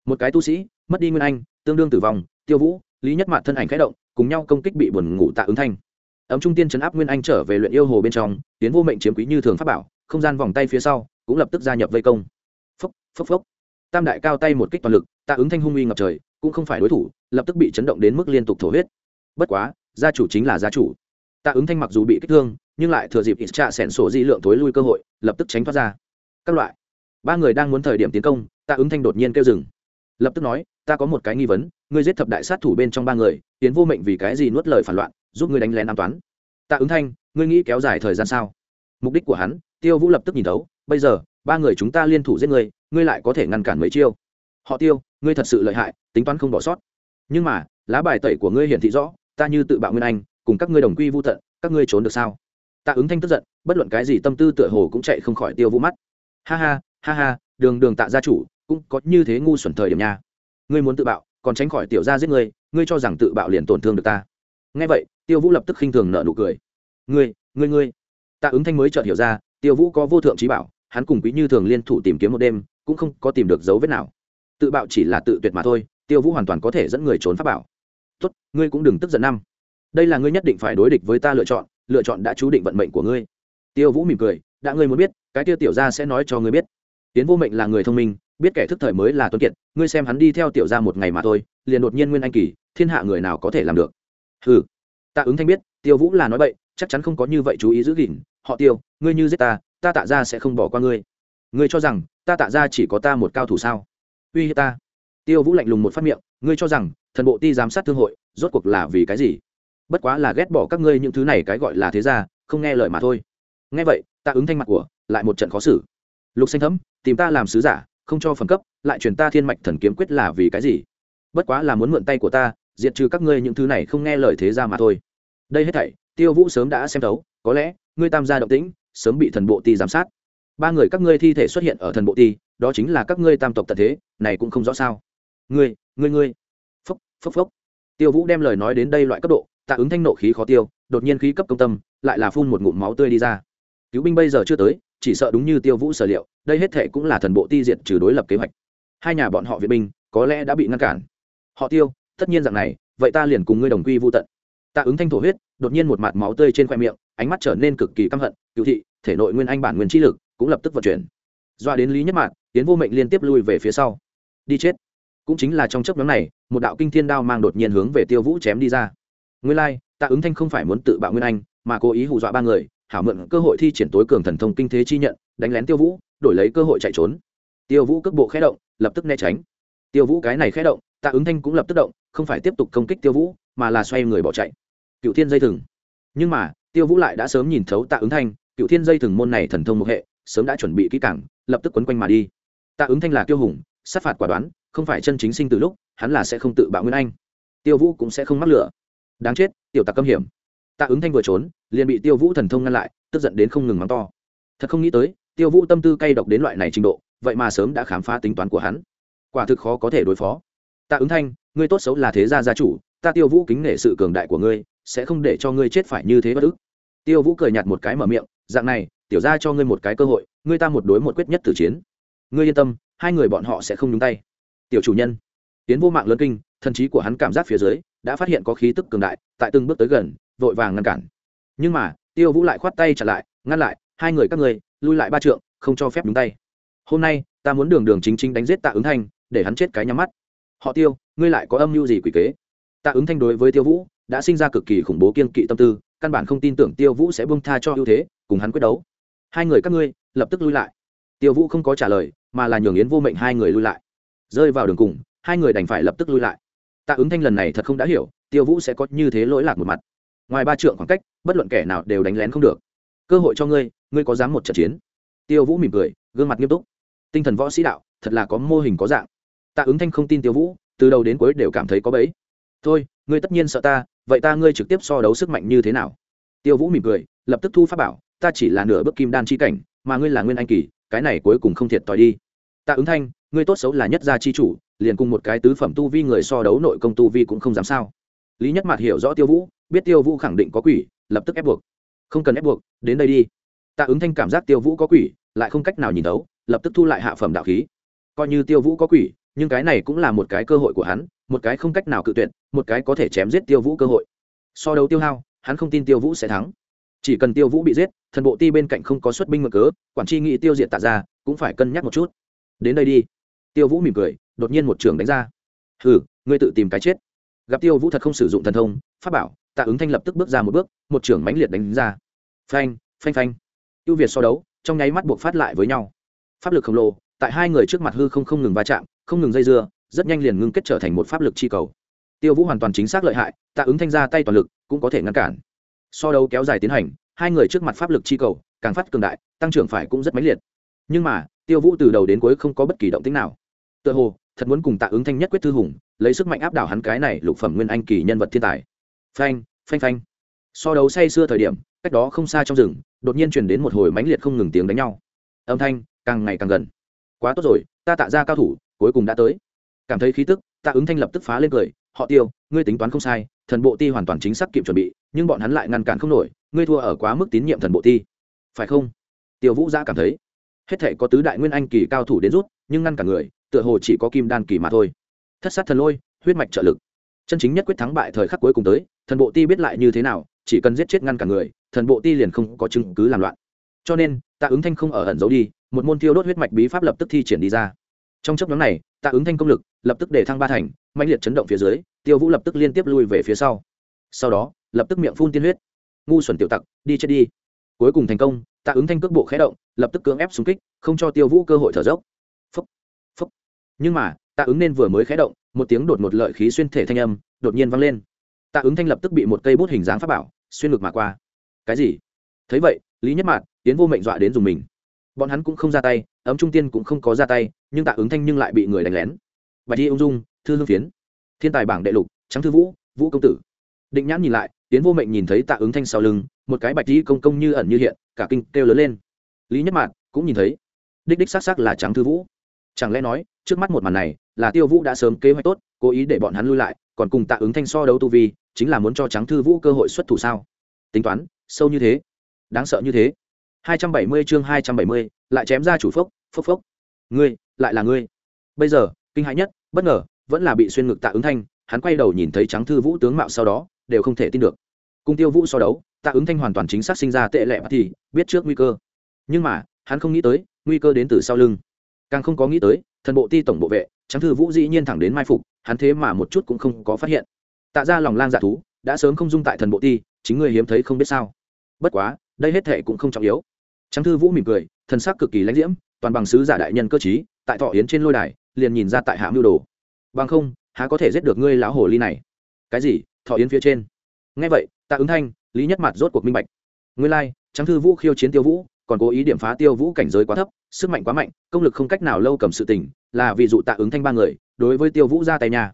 Một cái tu sĩ mất đi nguyên anh tương đương tử vong tiêu vũ lý nhất mạn thân ảnh khẽ động cùng nhau công kích bị buồn ngủ tạ ứng thanh. Ấm trung tiên chấn áp nguyên anh trở về luyện yêu hồ bên trong, tiến vô mệnh chiếm quý như thường pháp bảo, không gian vòng tay phía sau, cũng lập tức gia nhập vây công. Phốc phốc phốc. Tam đại cao tay một kích toàn lực, tạ ứng thanh hung uy ngập trời, cũng không phải đối thủ, lập tức bị chấn động đến mức liên tục thổ huyết. Bất quá, gia chủ chính là gia chủ. Tạ ứng thanh mặc dù bị kích thương, nhưng lại thừa dịp ít trạ sẻn sổ di lượng thối lui cơ hội, lập tức tránh thoát ra. Các loại. Ba người đang muốn thời điểm tiến công, tạ ứng thanh đột nhiên kêu dừng. Lập tức nói, ta có một cái nghi vấn ngươi giết thập đại sát thủ bên trong ba người tiến vô mệnh vì cái gì nuốt lời phản loạn, giúp ngươi đánh lén an toán tạ ứng thanh, ngươi nghĩ kéo dài thời gian sao? Mục đích của hắn, tiêu vũ lập tức nhìn thấu, bây giờ, ba người chúng ta liên thủ giết ngươi ngươi lại có thể ngăn cản mấy chiêu. Họ tiêu, ngươi thật sự lợi hại, tính toán không bỏ sót. Nhưng mà, lá bài tẩy của ngươi hiển thị rõ, ta như tự bạo nguyên anh, cùng các ngươi đồng quy vô tận, các ngươi trốn được sao? Tạ ứng thanh tức giận, bất luận cái gì tâm tư tựa hồ cũng chạy không khỏi tiêu vũ mắt. Ha ha ha ha, đường đường tạ gia chủ, cũng có như thế ngu xuẩn thời điểm nha. Ngươi muốn tự bạo còn tránh khỏi tiểu gia giết ngươi ngươi cho rằng tự bạo liền tổn thương được ta. Nghe vậy, tiêu vũ lập tức khinh thường nợ nụ cười. Ngươi ngươi ngươi. Tạ ứng thanh mới chợt hiểu ra, tiêu vũ có vô thượng trí bảo, hắn cùng quý như thường liên thủ tìm kiếm một đêm, cũng không có tìm được dấu vết nào. Tự bạo chỉ là tự tuyệt mà thôi, tiêu vũ hoàn toàn có thể dẫn người trốn pháp bảo. Tốt, ngươi cũng đừng tức giận năm. Đây là ngươi nhất định phải đối địch với ta lựa chọn lựa chọn đã chú định vận mệnh của ngươi. Tiêu vũ mỉm cười, đã ngươi muốn biết, cái tiêu tiểu gia sẽ nói cho ngươi biết. Tiến vô mệnh là người thông minh biết kẻ thức thời mới là tuân kiệt ngươi xem hắn đi theo tiểu gia một ngày mà thôi liền đột nhiên nguyên anh kỳ thiên hạ người nào có thể làm được? Ừ tạ ứng thanh biết tiêu vũ là nói vậy, chắc chắn không có như vậy chú ý giữ gìn. Họ tiêu ngươi như giết ta ta tạ ra sẽ không bỏ qua ngươi. Ngươi cho rằng ta tạ ra chỉ có ta một cao thủ sao? Uy hiếp ta. Tiêu vũ lạnh lùng một phát miệng ngươi cho rằng thần bộ ti giám sát thương hội rốt cuộc là vì cái gì? Bất quá là ghét bỏ các ngươi những thứ này cái gọi là thế ra không nghe lời mà thôi. Nghe vậy ta ứng thanh mặt của lại một trận khó xử. Lục xanh thấm tìm ta làm sứ giả không cho phần cấp, lại truyền ta thiên mạch thần kiếm quyết là vì cái gì? Bất quá là muốn mượn tay của ta, diệt trừ các ngươi những thứ này không nghe lời thế ra mà thôi. Đây hết thảy, tiêu vũ sớm đã xem thấu, có lẽ, ngươi tam gia động tĩnh, sớm bị thần bộ ti giám sát. Ba người các ngươi thi thể xuất hiện ở thần bộ ti, đó chính là các ngươi tam tộc tận thế, này cũng không rõ sao. Ngươi ngươi ngươi. Phốc phốc phốc. Tiêu vũ đem lời nói đến đây loại cấp độ, tạ ứng thanh nộ khí khó tiêu, đột nhiên khí cấp công tâm, lại là phun một ngụm máu tươi đi ra cứu binh bây giờ chưa tới chỉ sợ đúng như tiêu vũ sở liệu đây hết thệ cũng là thần bộ ti diệt trừ đối lập kế hoạch. Hai nhà bọn họ viện binh có lẽ đã bị ngăn cản. Họ tiêu tất nhiên dạng này vậy ta liền cùng ngươi đồng quy vô tận. Tạ ứng thanh thổ huyết đột nhiên một mặt máu tươi trên khoe miệng ánh mắt trở nên cực kỳ căm hận cựu thị thể nội nguyên anh bản nguyên trí lực cũng lập tức vận chuyển. Doa đến lý nhất mạng tiến vô mệnh liên tiếp lui về phía sau. Đi chết. Cũng chính là trong chấp nhóm này một đạo kinh thiên đao mang đột nhiên hướng về tiêu vũ chém đi ra. Nguyên lai、like, tạ ứng thanh không phải muốn tự bạo nguyên anh mà cố ý hù dọa ba người hảo mượn cơ hội thi triển tối cường thần thông kinh thế chi nhận, đánh lén tiêu vũ, đổi lấy cơ hội chạy trốn. Tiêu vũ cước bộ khé động, lập tức né tránh. Tiêu vũ cái này khé động, tạ ứng thanh cũng lập tức động, không phải tiếp tục công kích tiêu vũ, mà là xoay người bỏ chạy. Cựu thiên dây thừng. Nhưng mà, tiêu vũ lại đã sớm nhìn thấu tạ ứng thanh, cựu thiên dây thừng môn này thần thông một hệ, sớm đã chuẩn bị kỹ cảng lập tức quấn quanh mà đi. Tạ ứng thanh là tiêu hùng, sát phạt quả đoán, không phải chân chính sinh từ lúc, hắn là sẽ không tự bạo nguyên anh. Tiêu vũ cũng sẽ không mắc lửa. Đáng chết, tiểu tặc câm hiểm tạ ứng thanh vừa trốn, liền bị tiêu vũ thần thông ngăn lại, tức giận đến không ngừng mắng to. Thật không nghĩ tới, tiêu vũ tâm tư cay độc đến loại này trình độ, vậy mà sớm đã khám phá tính toán của hắn. Quả thực khó có thể đối phó. Tạ ứng thanh, ngươi tốt xấu là thế gia gia chủ, ta tiêu vũ kính nể sự cường đại của ngươi, sẽ không để cho ngươi chết phải như thế bất ức. Tiêu vũ cười nhạt một cái mở miệng, dạng này, tiểu ra cho ngươi một cái cơ hội, ngươi ta một đối một quyết nhất tử chiến. Ngươi yên tâm, hai người bọn họ sẽ không nhúng tay. Tiểu chủ nhân, tiến vô mạng lớn kinh, thần trí của hắn cảm giác phía dưới, đã phát hiện có khí tức cường đại, tại từng bước tới gần vội vàng ngăn cản. Nhưng mà, tiêu vũ lại khoát tay trả lại, ngăn lại, hai người các ngươi, lui lại ba trượng, không cho phép nhúng tay. Hôm nay, ta muốn đường đường chính chính đánh giết tạ ứng thanh, để hắn chết cái nhắm mắt. Họ tiêu, ngươi lại có âm mưu gì quỷ kế? Tạ ứng thanh đối với tiêu vũ, đã sinh ra cực kỳ khủng bố kiên kỵ tâm tư, căn bản không tin tưởng tiêu vũ sẽ bông tha cho ưu thế, cùng hắn quyết đấu. Hai người các ngươi, lập tức lui lại. Tiêu vũ không có trả lời, mà là nhường yến vô mệnh hai người lui lại. Rơi vào đường cùng, hai người đành phải lập tức lui lại. Tạ ứng thanh lần này thật không đã hiểu, tiêu vũ sẽ có như thế lỗi lạc một mặt ngoài ba trượng khoảng cách, bất luận kẻ nào đều đánh lén không được. Cơ hội cho ngươi ngươi có dám một trận chiến? Tiêu vũ mỉm cười, gương mặt nghiêm túc. Tinh thần võ sĩ đạo, thật là có mô hình có dạng. Tạ ứng thanh không tin tiêu vũ, từ đầu đến cuối đều cảm thấy có bẫy. Thôi, ngươi tất nhiên sợ ta, vậy ta ngươi trực tiếp so đấu sức mạnh như thế nào? Tiêu vũ mỉm cười, lập tức thu pháp bảo, ta chỉ là nửa bước kim đan chi cảnh, mà ngươi là nguyên anh kỳ, cái này cuối cùng không thiệt t đi. Tạ ứng thanh, ngươi tốt xấu là nhất gia chi chủ, liền cùng một cái tứ phẩm tu vi người so đấu nội công tu vi cũng không dám sao lý nhất mạt hiểu rõ tiêu vũ, biết tiêu vũ khẳng định có quỷ, lập tức ép buộc. Không cần ép buộc, đến đây đi. Tạ ứng thanh cảm giác tiêu vũ có quỷ, lại không cách nào nhìn thấu, lập tức thu lại hạ phẩm đạo khí. Coi như tiêu vũ có quỷ, nhưng cái này cũng là một cái cơ hội của hắn, một cái không cách nào cự tuyệt, một cái có thể chém giết tiêu vũ cơ hội. So đấu tiêu hao, hắn không tin tiêu vũ sẽ thắng. Chỉ cần tiêu vũ bị giết, thần bộ ti bên cạnh không có xuất binh mở cớ, quản tri nghĩ tiêu diệt tạ ra cũng phải cân nhắc một chút. Đến đây đi. Tiêu vũ mỉm cười, đột nhiên một trường đánh ra. Hừ, ngươi tự tìm cái chết gặp tiêu vũ thật không sử dụng thần thông, pháp bảo, tạ ứng thanh lập tức bước ra một bước, một trưởng mãnh liệt đánh ra. Phanh phanh phanh. Ưu việt so đấu, trong nháy mắt buộc phát lại với nhau. Pháp lực khổng lồ, tại hai người trước mặt hư không không ngừng va chạm, không ngừng dây dưa, rất nhanh liền ngưng kết trở thành một pháp lực chi cầu. Tiêu vũ hoàn toàn chính xác lợi hại, tạ ứng thanh ra tay toàn lực, cũng có thể ngăn cản. So đấu kéo dài tiến hành, hai người trước mặt pháp lực chi cầu, càng phát cường đại, tăng trưởng phải cũng rất mãnh liệt. Nhưng mà, tiêu vũ từ đầu đến cuối không có bất kỳ động tính nào tựa hồ, thật muốn cùng tạ ứng thanh nhất quyết thư hùng, lấy sức mạnh áp đảo hắn cái này lục phẩm nguyên anh kỳ nhân vật thiên tài. Phanh phanh phanh. So đấu say xưa thời điểm, cách đó không xa trong rừng, đột nhiên chuyển đến một hồi mãnh liệt không ngừng tiếng đánh nhau. Âm thanh càng ngày càng gần. Quá tốt rồi, ta tạ ra cao thủ, cuối cùng đã tới. Cảm thấy khí tức, tạ ứng thanh lập tức phá lên cười, họ tiêu, ngươi tính toán không sai, thần bộ ti hoàn toàn chính xác kịp chuẩn bị, nhưng bọn hắn lại ngăn cản không nổi, ngươi thua ở quá mức tín nhiệm thần bộ ti. Phải không? Tiêu vũ giã cảm thấy. Hết thể có tứ đại nguyên anh kỳ cao thủ đến rút, nhưng ngăn cả người tựa hồ chỉ có kim đan kỳ mà thôi. Thất sát thần lôi, huyết mạch trợ lực. Chân chính nhất quyết thắng bại thời khắc cuối cùng tới, thần bộ ti biết lại như thế nào, chỉ cần giết chết ngăn cả người, thần bộ ti liền không có chứng cứ làm loạn. Cho nên, tạ ứng thanh không ở ẩn giấu đi, một môn thiêu đốt huyết mạch bí pháp lập tức thi triển đi ra. Trong chấp nhóm này, tạ ứng thanh công lực lập tức để thăng ba thành mạnh liệt chấn động phía dưới, tiêu vũ lập tức liên tiếp lui về phía sau. Sau đó, lập tức miệng phun tiên huyết. Ngu xuẩn tiểu tặc, đi chết đi. Cuối cùng thành công, tạ ứng thanh cước bộ khé động, lập tức cưỡng ép xung kích, không cho tiêu vũ cơ hội thở dốc nhưng mà, tạ ứng nên vừa mới khé động, một tiếng đột một lợi khí xuyên thể thanh âm đột nhiên vang lên. Tạ ứng thanh lập tức bị một cây bút hình dáng pháp bảo xuyên ngực mà qua. Cái gì? Thấy vậy, lý nhất mạn tiến vô mệnh dọa đến dùng mình. Bọn hắn cũng không ra tay, ấm trung tiên cũng không có ra tay, nhưng tạ ứng thanh nhưng lại bị người đánh lén. Bạch đi ung dung, thư hương phiến, thiên tài bảng đệ lục, trắng thư vũ vũ công tử. Định nhãn nhìn lại tiến vô mệnh nhìn thấy tạ ứng thanh sau lưng, một cái bạch đi công công như ẩn như hiện, cả kinh kêu lớn lên. Lý nhất mạn cũng nhìn thấy. Đích đích xác xác là trắng thư vũ. Chẳng lẽ nói trước mắt một màn này là tiêu vũ đã sớm kế hoạch tốt cố ý để bọn hắn lui lại còn cùng tạ ứng thanh so đấu tu vi chính là muốn cho trắng thư vũ cơ hội xuất thủ sao? Tính toán sâu như thế đáng sợ như thế. 270 chương 270, lại chém ra chủ phốc phốc phốc. Ngươi lại là ngươi. Bây giờ kinh hãi nhất bất ngờ vẫn là bị xuyên ngực tạ ứng thanh hắn quay đầu nhìn thấy trắng thư vũ tướng mạo sau đó đều không thể tin được. Cùng tiêu vũ so đấu tạ ứng thanh hoàn toàn chính xác sinh ra tệ lệ thì biết trước nguy cơ. Nhưng mà hắn không nghĩ tới nguy cơ đến từ sau lưng. Càng không có nghĩ tới thần bộ ti tổng bộ vệ trắng thư vũ dĩ nhiên thẳng đến mai phục, hắn thế mà một chút cũng không có phát hiện. Tạ ra lòng lang dạ thú, đã sớm không dung tại thần bộ ti, chính người hiếm thấy không biết sao. Bất quá, đây hết thệ cũng không trọng yếu. Trắng thư vũ mỉm cười, thần sắc cực kỳ lãnh diễm, toàn bằng sứ giả đại nhân cơ chí tại thọ yến trên lôi đài, liền nhìn ra tại hạ mưu đồ. Bằng không, há có thể giết được ngươi lão hồ ly này? Cái gì? Thọ yến phía trên. Ngay vậy, tạ ứng thanh, lý nhất mặt rốt cuộc minh bạch. Nguyên lai trắng thư vũ khiêu chiến tiêu vũ còn cố ý điểm phá tiêu vũ cảnh giới quá thấp, sức mạnh quá mạnh, công lực không cách nào lâu cầm sự tình, là vì dụ tạ ứng thanh ba người, đối với tiêu vũ ra tay nhà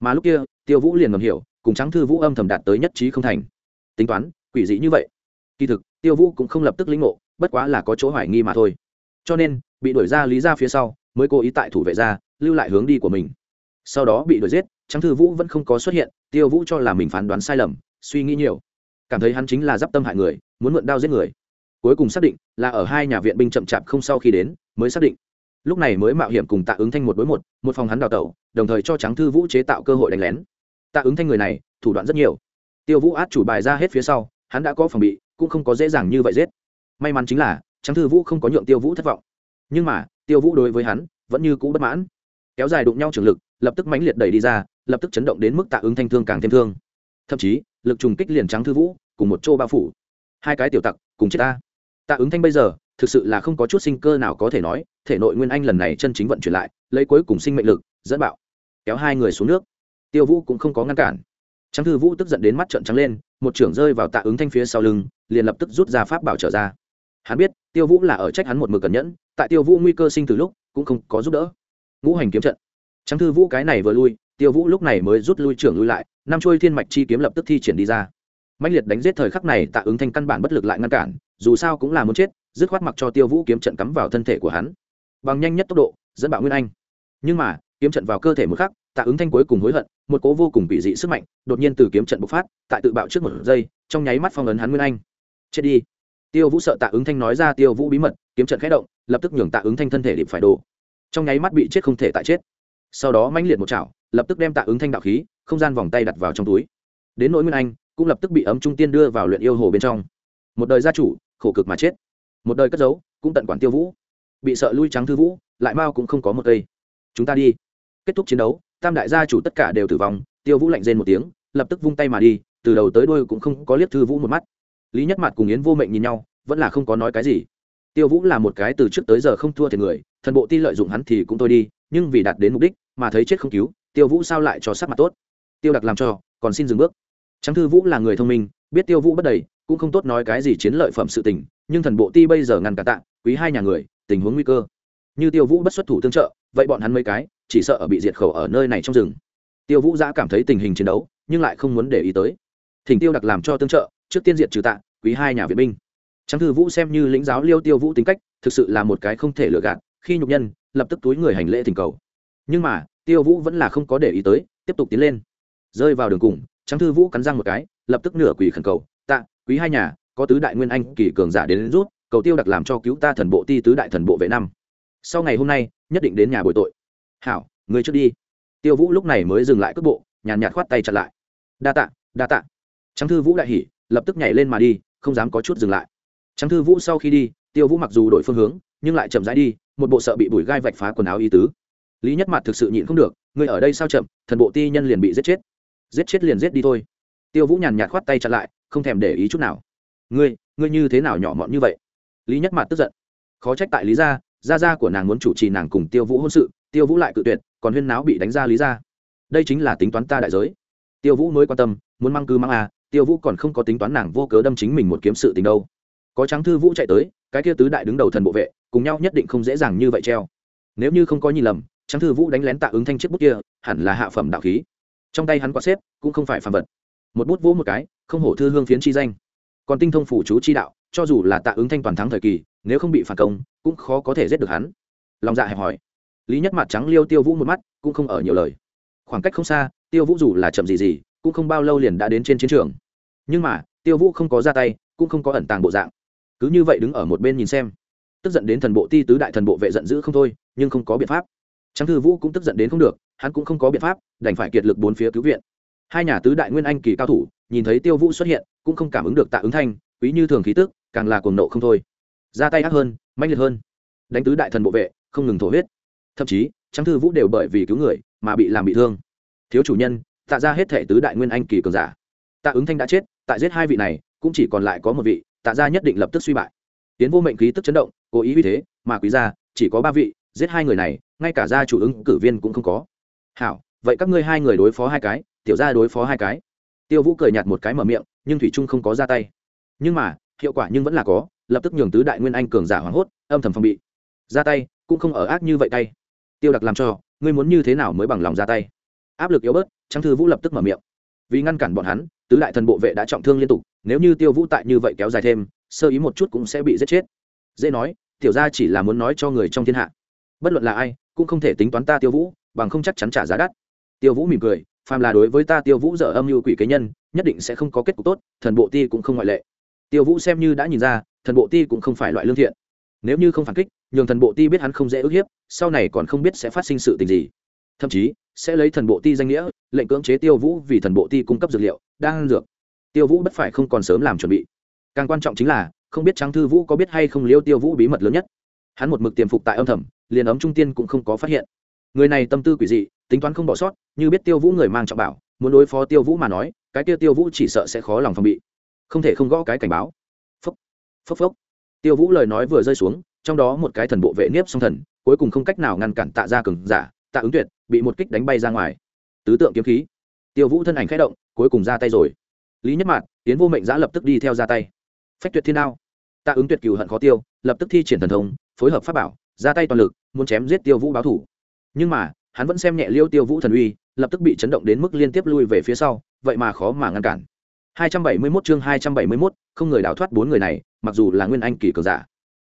mà lúc kia, tiêu vũ liền ngầm hiểu, cùng trắng thư vũ âm thầm đạt tới nhất trí không thành. Tính toán, quỷ dị như vậy. Kỳ thực, tiêu vũ cũng không lập tức lĩnh ngộ, bất quá là có chỗ hoài nghi mà thôi. Cho nên, bị đuổi ra lý ra phía sau, mới cố ý tại thủ vệ ra, lưu lại hướng đi của mình. Sau đó bị đuổi giết trắng thư vũ vẫn không có xuất hiện, tiêu vũ cho là mình phán đoán sai lầm, suy nghĩ nhiều. Cảm thấy hắn chính là d i p tâm hại người, muốn mượn đao giết người cuối cùng xác định là ở hai nhà viện binh chậm chạp không sau khi đến, mới xác định. Lúc này mới mạo hiểm cùng tạ ứng thanh một đối một một phòng hắn đào tẩu, đồng thời cho trắng thư vũ chế tạo cơ hội đánh lén. Tạ ứng thanh người này, thủ đoạn rất nhiều. Tiêu vũ át chủ bài ra hết phía sau, hắn đã có phòng bị, cũng không có dễ dàng như vậy giết. May mắn chính là trắng thư vũ không có nhượng tiêu vũ thất vọng. Nhưng mà, tiêu vũ đối với hắn, vẫn như cũ bất mãn. Kéo dài đụng nhau trường lực, lập tức mãnh liệt đẩy đi ra, lập tức chấn động đến mức tạ ứng thanh thương càng thêm thương. Thậm chí, lực trùng kích liền trắng thư vũ, cùng một chỗ bao phủ. Hai cái tiểu tặc, cùng chết ta tạ ứng thanh bây giờ, thực sự là không có chút sinh cơ nào có thể nói, thể nội nguyên anh lần này chân chính vận chuyển lại, lấy cuối cùng sinh mệnh lực, dẫn bạo, kéo hai người xuống nước. Tiêu vũ cũng không có ngăn cản. Trắng thư vũ tức giận đến mắt trợn trắng lên, một trưởng rơi vào tạ ứng thanh phía sau lưng, liền lập tức rút ra pháp bảo trở ra. Hắn biết, tiêu vũ là ở trách hắn một mực cẩn nhẫn, tại tiêu vũ nguy cơ sinh từ lúc, cũng không có giúp đỡ. Ngũ hành kiếm trận. Trắng thư vũ cái này vừa lui, tiêu vũ lúc này mới rút lui trưởng lui lại, năm chuôi thiên mạch chi kiếm lập tức thi triển đi ra mạnh liệt đánh giết thời khắc này tạ ứng thanh căn bản bất lực lại ngăn cản, dù sao cũng là muốn chết, dứt khoát mặc cho tiêu vũ kiếm trận cắm vào thân thể của hắn. Bằng nhanh nhất tốc độ, dẫn bạo nguyên anh. Nhưng mà, kiếm trận vào cơ thể một khắc, tạ ứng thanh cuối cùng hối hận, một cố vô cùng bị dị sức mạnh, đột nhiên từ kiếm trận bộc phát, tại tự bạo trước một giây, trong nháy mắt phong ấn hắn nguyên anh. Chết đi. Tiêu vũ sợ tạ ứng thanh nói ra tiêu vũ bí mật, kiếm trận khẽ động, lập tức nhường tạ ứng thanh thân thể điệp phải đổ. Trong nháy mắt bị chết không thể tại chết. Sau đó mãnh liệt một chảo, lập tức đem tạ ứng thanh đạo khí, không gian vòng tay đặt vào trong túi. Đến nỗi nguyên anh cũng lập tức bị ấm trung tiên đưa vào luyện yêu hồ bên trong. Một đời gia chủ, khổ cực mà chết. Một đời cất giấu, cũng tận quản tiêu vũ. Bị sợ lui trắng thư vũ, lại mao cũng không có một cây. Chúng ta đi. Kết thúc chiến đấu, tam đại gia chủ tất cả đều tử vong, tiêu vũ lạnh rên một tiếng, lập tức vung tay mà đi, từ đầu tới đôi cũng không có liếc thư vũ một mắt. Lý nhất mặt cùng yến vô mệnh nhìn nhau, vẫn là không có nói cái gì. Tiêu vũ là một cái từ trước tới giờ không thua thiệt người, thần bộ ti lợi dụng hắn thì cũng thôi đi, nhưng vì đạt đến mục đích mà thấy chết không cứu, tiêu vũ sao lại cho sắc mặt tốt? Tiêu đặc làm cho, còn xin dừng bước trắng thư vũ là người thông minh, biết tiêu vũ bất đầy, cũng không tốt nói cái gì chiến lợi phẩm sự tình, nhưng thần bộ ti bây giờ ngăn cả tạ, quý hai nhà người, tình huống nguy cơ. Như tiêu vũ bất xuất thủ tương trợ, vậy bọn hắn mấy cái, chỉ sợ ở bị diệt khẩu ở nơi này trong rừng. Tiêu vũ giã cảm thấy tình hình chiến đấu, nhưng lại không muốn để ý tới. Thỉnh tiêu đặc làm cho tương trợ, trước tiên diệt trừ tạ, quý hai nhà viện binh. Trắng thư vũ xem như lĩnh giáo liêu tiêu vũ tính cách, thực sự là một cái không thể lựa gạt, khi nhục nhân, lập tức túi người hành lễ thỉnh cầu. Nhưng mà, tiêu vũ vẫn là không có để ý tới, tiếp tục tiến lên. Rơi vào đường cùng trắng thư vũ cắn răng một cái lập tức nửa quỳ khẩn cầu tạ quý hai nhà có tứ đại nguyên anh kỳ cường giả đến, đến rút cầu tiêu đặc làm cho cứu ta thần bộ ti tứ đại thần bộ vệ năm. Sau ngày hôm nay nhất định đến nhà bồi tội. Hảo người trước đi. Tiêu vũ lúc này mới dừng lại cước bộ nhàn nhạt khoát tay chặt lại. Đa tạ đa tạ. Trắng thư vũ đại hỉ lập tức nhảy lên mà đi không dám có chút dừng lại. Trắng thư vũ sau khi đi tiêu vũ mặc dù đổi phương hướng nhưng lại chậm rãi đi một bộ sợ bị bùi gai vạch phá quần áo y tứ. Lý nhất mặt thực sự nhịn không được người ở đây sao chậm thần bộ ti nhân liền bị giết chết giết chết liền giết đi thôi. Tiêu vũ nhàn nhạt khoát tay chặn lại, không thèm để ý chút nào. Ngươi ngươi như thế nào nhỏ mọn như vậy? Lý nhất mặt tức giận. Khó trách tại lý gia gia gia của nàng muốn chủ trì nàng cùng tiêu vũ hôn sự, tiêu vũ lại cự tuyệt, còn huyên náo bị đánh ra lý gia. Đây chính là tính toán ta đại giới. Tiêu vũ mới quan tâm, muốn mang cư mang à tiêu vũ còn không có tính toán nàng vô cớ đâm chính mình một kiếm sự tình đâu. Có trắng thư vũ chạy tới, cái kia tứ đại đứng đầu thần bộ vệ, cùng nhau nhất định không dễ dàng như vậy treo. Nếu như không có nhìn lầm trắng thư vũ đánh lén tạ ứng thanh chiếc bút kia, hẳn là hạ phẩm đạo khí trong tay hắn quạt xếp cũng không phải phàm vật. Một bút vỗ một cái, không hổ thư hương phiến chi danh. Còn tinh thông phủ chú chi đạo, cho dù là tạ ứng thanh toàn thắng thời kỳ, nếu không bị phản công, cũng khó có thể giết được hắn. Lòng dạ hẹp hỏi lý nhất mặt trắng liêu tiêu vũ một mắt, cũng không ở nhiều lời. Khoảng cách không xa, tiêu vũ dù là chậm gì gì, cũng không bao lâu liền đã đến trên chiến trường. Nhưng mà, tiêu vũ không có ra tay, cũng không có ẩn tàng bộ dạng. Cứ như vậy đứng ở một bên nhìn xem. Tức giận đến thần bộ ti tứ đại thần bộ vệ giận dữ không thôi, nhưng không có biện pháp. Tráng thư vũ cũng tức giận đến không được, hắn cũng không có biện pháp, đành phải kiệt lực bốn phía cứu viện. Hai nhà tứ đại nguyên anh kỳ cao thủ, nhìn thấy tiêu vũ xuất hiện, cũng không cảm ứng được tạ ứng thanh, quý như thường khí tức, càng là cuồng nộ không thôi. Ra tay ác hơn manh liệt hơn. Đánh tứ đại thần bộ vệ, không ngừng thổ huyết. Thậm chí, Tráng thư vũ đều bởi vì cứu người mà bị làm bị thương. Thiếu chủ nhân, tạ ra hết thể tứ đại nguyên anh kỳ cường giả. Tạ ứng thanh đã chết, tại giết hai vị này, cũng chỉ còn lại có một vị, tạ ra nhất định lập tức suy bại. Tiến vô mệnh khí tức chấn động, cố ý uy thế, mà quý gia, chỉ có ba vị giết hai người này, ngay cả gia chủ ứng cử viên cũng không có. Hảo, vậy các ngươi hai người đối phó hai cái, tiểu gia đối phó hai cái. Tiêu vũ cười nhạt một cái mở miệng, nhưng thủy trung không có ra tay. Nhưng mà, hiệu quả nhưng vẫn là có, lập tức nhường tứ đại nguyên anh cường giả hoảng hốt, âm thầm phòng bị. Ra tay, cũng không ở ác như vậy tay. Tiêu đặc làm cho, ngươi muốn như thế nào mới bằng lòng ra tay? Áp lực yếu bớt trang thư vũ lập tức mở miệng. Vì ngăn cản bọn hắn, tứ đại thần bộ vệ đã trọng thương liên tục, nếu như tiêu vũ tại như vậy kéo dài thêm, sơ ý một chút cũng sẽ bị giết chết. Dễ nói, tiểu ra chỉ là muốn nói cho người trong thiên hạ bất luận là ai, cũng không thể tính toán ta tiêu vũ, bằng không chắc chắn trả giá đắt. Tiêu vũ mỉm cười, phàm là đối với ta tiêu vũ dở âm mưu quỷ kế nhân, nhất định sẽ không có kết cục tốt, thần bộ ti cũng không ngoại lệ. Tiêu vũ xem như đã nhìn ra, thần bộ ti cũng không phải loại lương thiện. Nếu như không phản kích, nhường thần bộ ti biết hắn không dễ ức hiếp, sau này còn không biết sẽ phát sinh sự tình gì. Thậm chí, sẽ lấy thần bộ ti danh nghĩa, lệnh cưỡng chế tiêu vũ vì thần bộ ti cung cấp dược liệu đang dược. Tiêu vũ bất phải không còn sớm làm chuẩn bị. Càng quan trọng chính là, không biết trắng thư vũ có biết hay không liêu tiêu vũ bí mật lớn nhất. Hắn một mực tiềm phục tại âm thầm liền ấm trung tiên cũng không có phát hiện. Người này tâm tư quỷ dị, tính toán không bỏ sót, như biết tiêu vũ người mang trọng bảo, muốn đối phó tiêu vũ mà nói, cái kia tiêu vũ chỉ sợ sẽ khó lòng phòng bị. Không thể không gõ cái cảnh báo. Phốc phốc phốc. Tiêu vũ lời nói vừa rơi xuống, trong đó một cái thần bộ vệ niếp song thần, cuối cùng không cách nào ngăn cản tạ ra cường giả, tạ ứng tuyệt, bị một kích đánh bay ra ngoài. Tứ tượng kiếm khí. Tiêu vũ thân ảnh khẽ động, cuối cùng ra tay rồi. Lý nhất mạn tiến vô mệnh giã lập tức đi theo ra tay. Phách tuyệt thiên đao. Tạ ứng tuyệt cựu hận khó tiêu, lập tức thi triển thần thông, phối hợp pháp bảo ra tay toàn lực muốn chém giết tiêu vũ báo thủ. Nhưng mà hắn vẫn xem nhẹ liêu tiêu vũ thần uy lập tức bị chấn động đến mức liên tiếp lui về phía sau vậy mà khó mà ngăn cản. 271 chương 271, không người đào thoát bốn người này mặc dù là nguyên anh kỳ cường giả.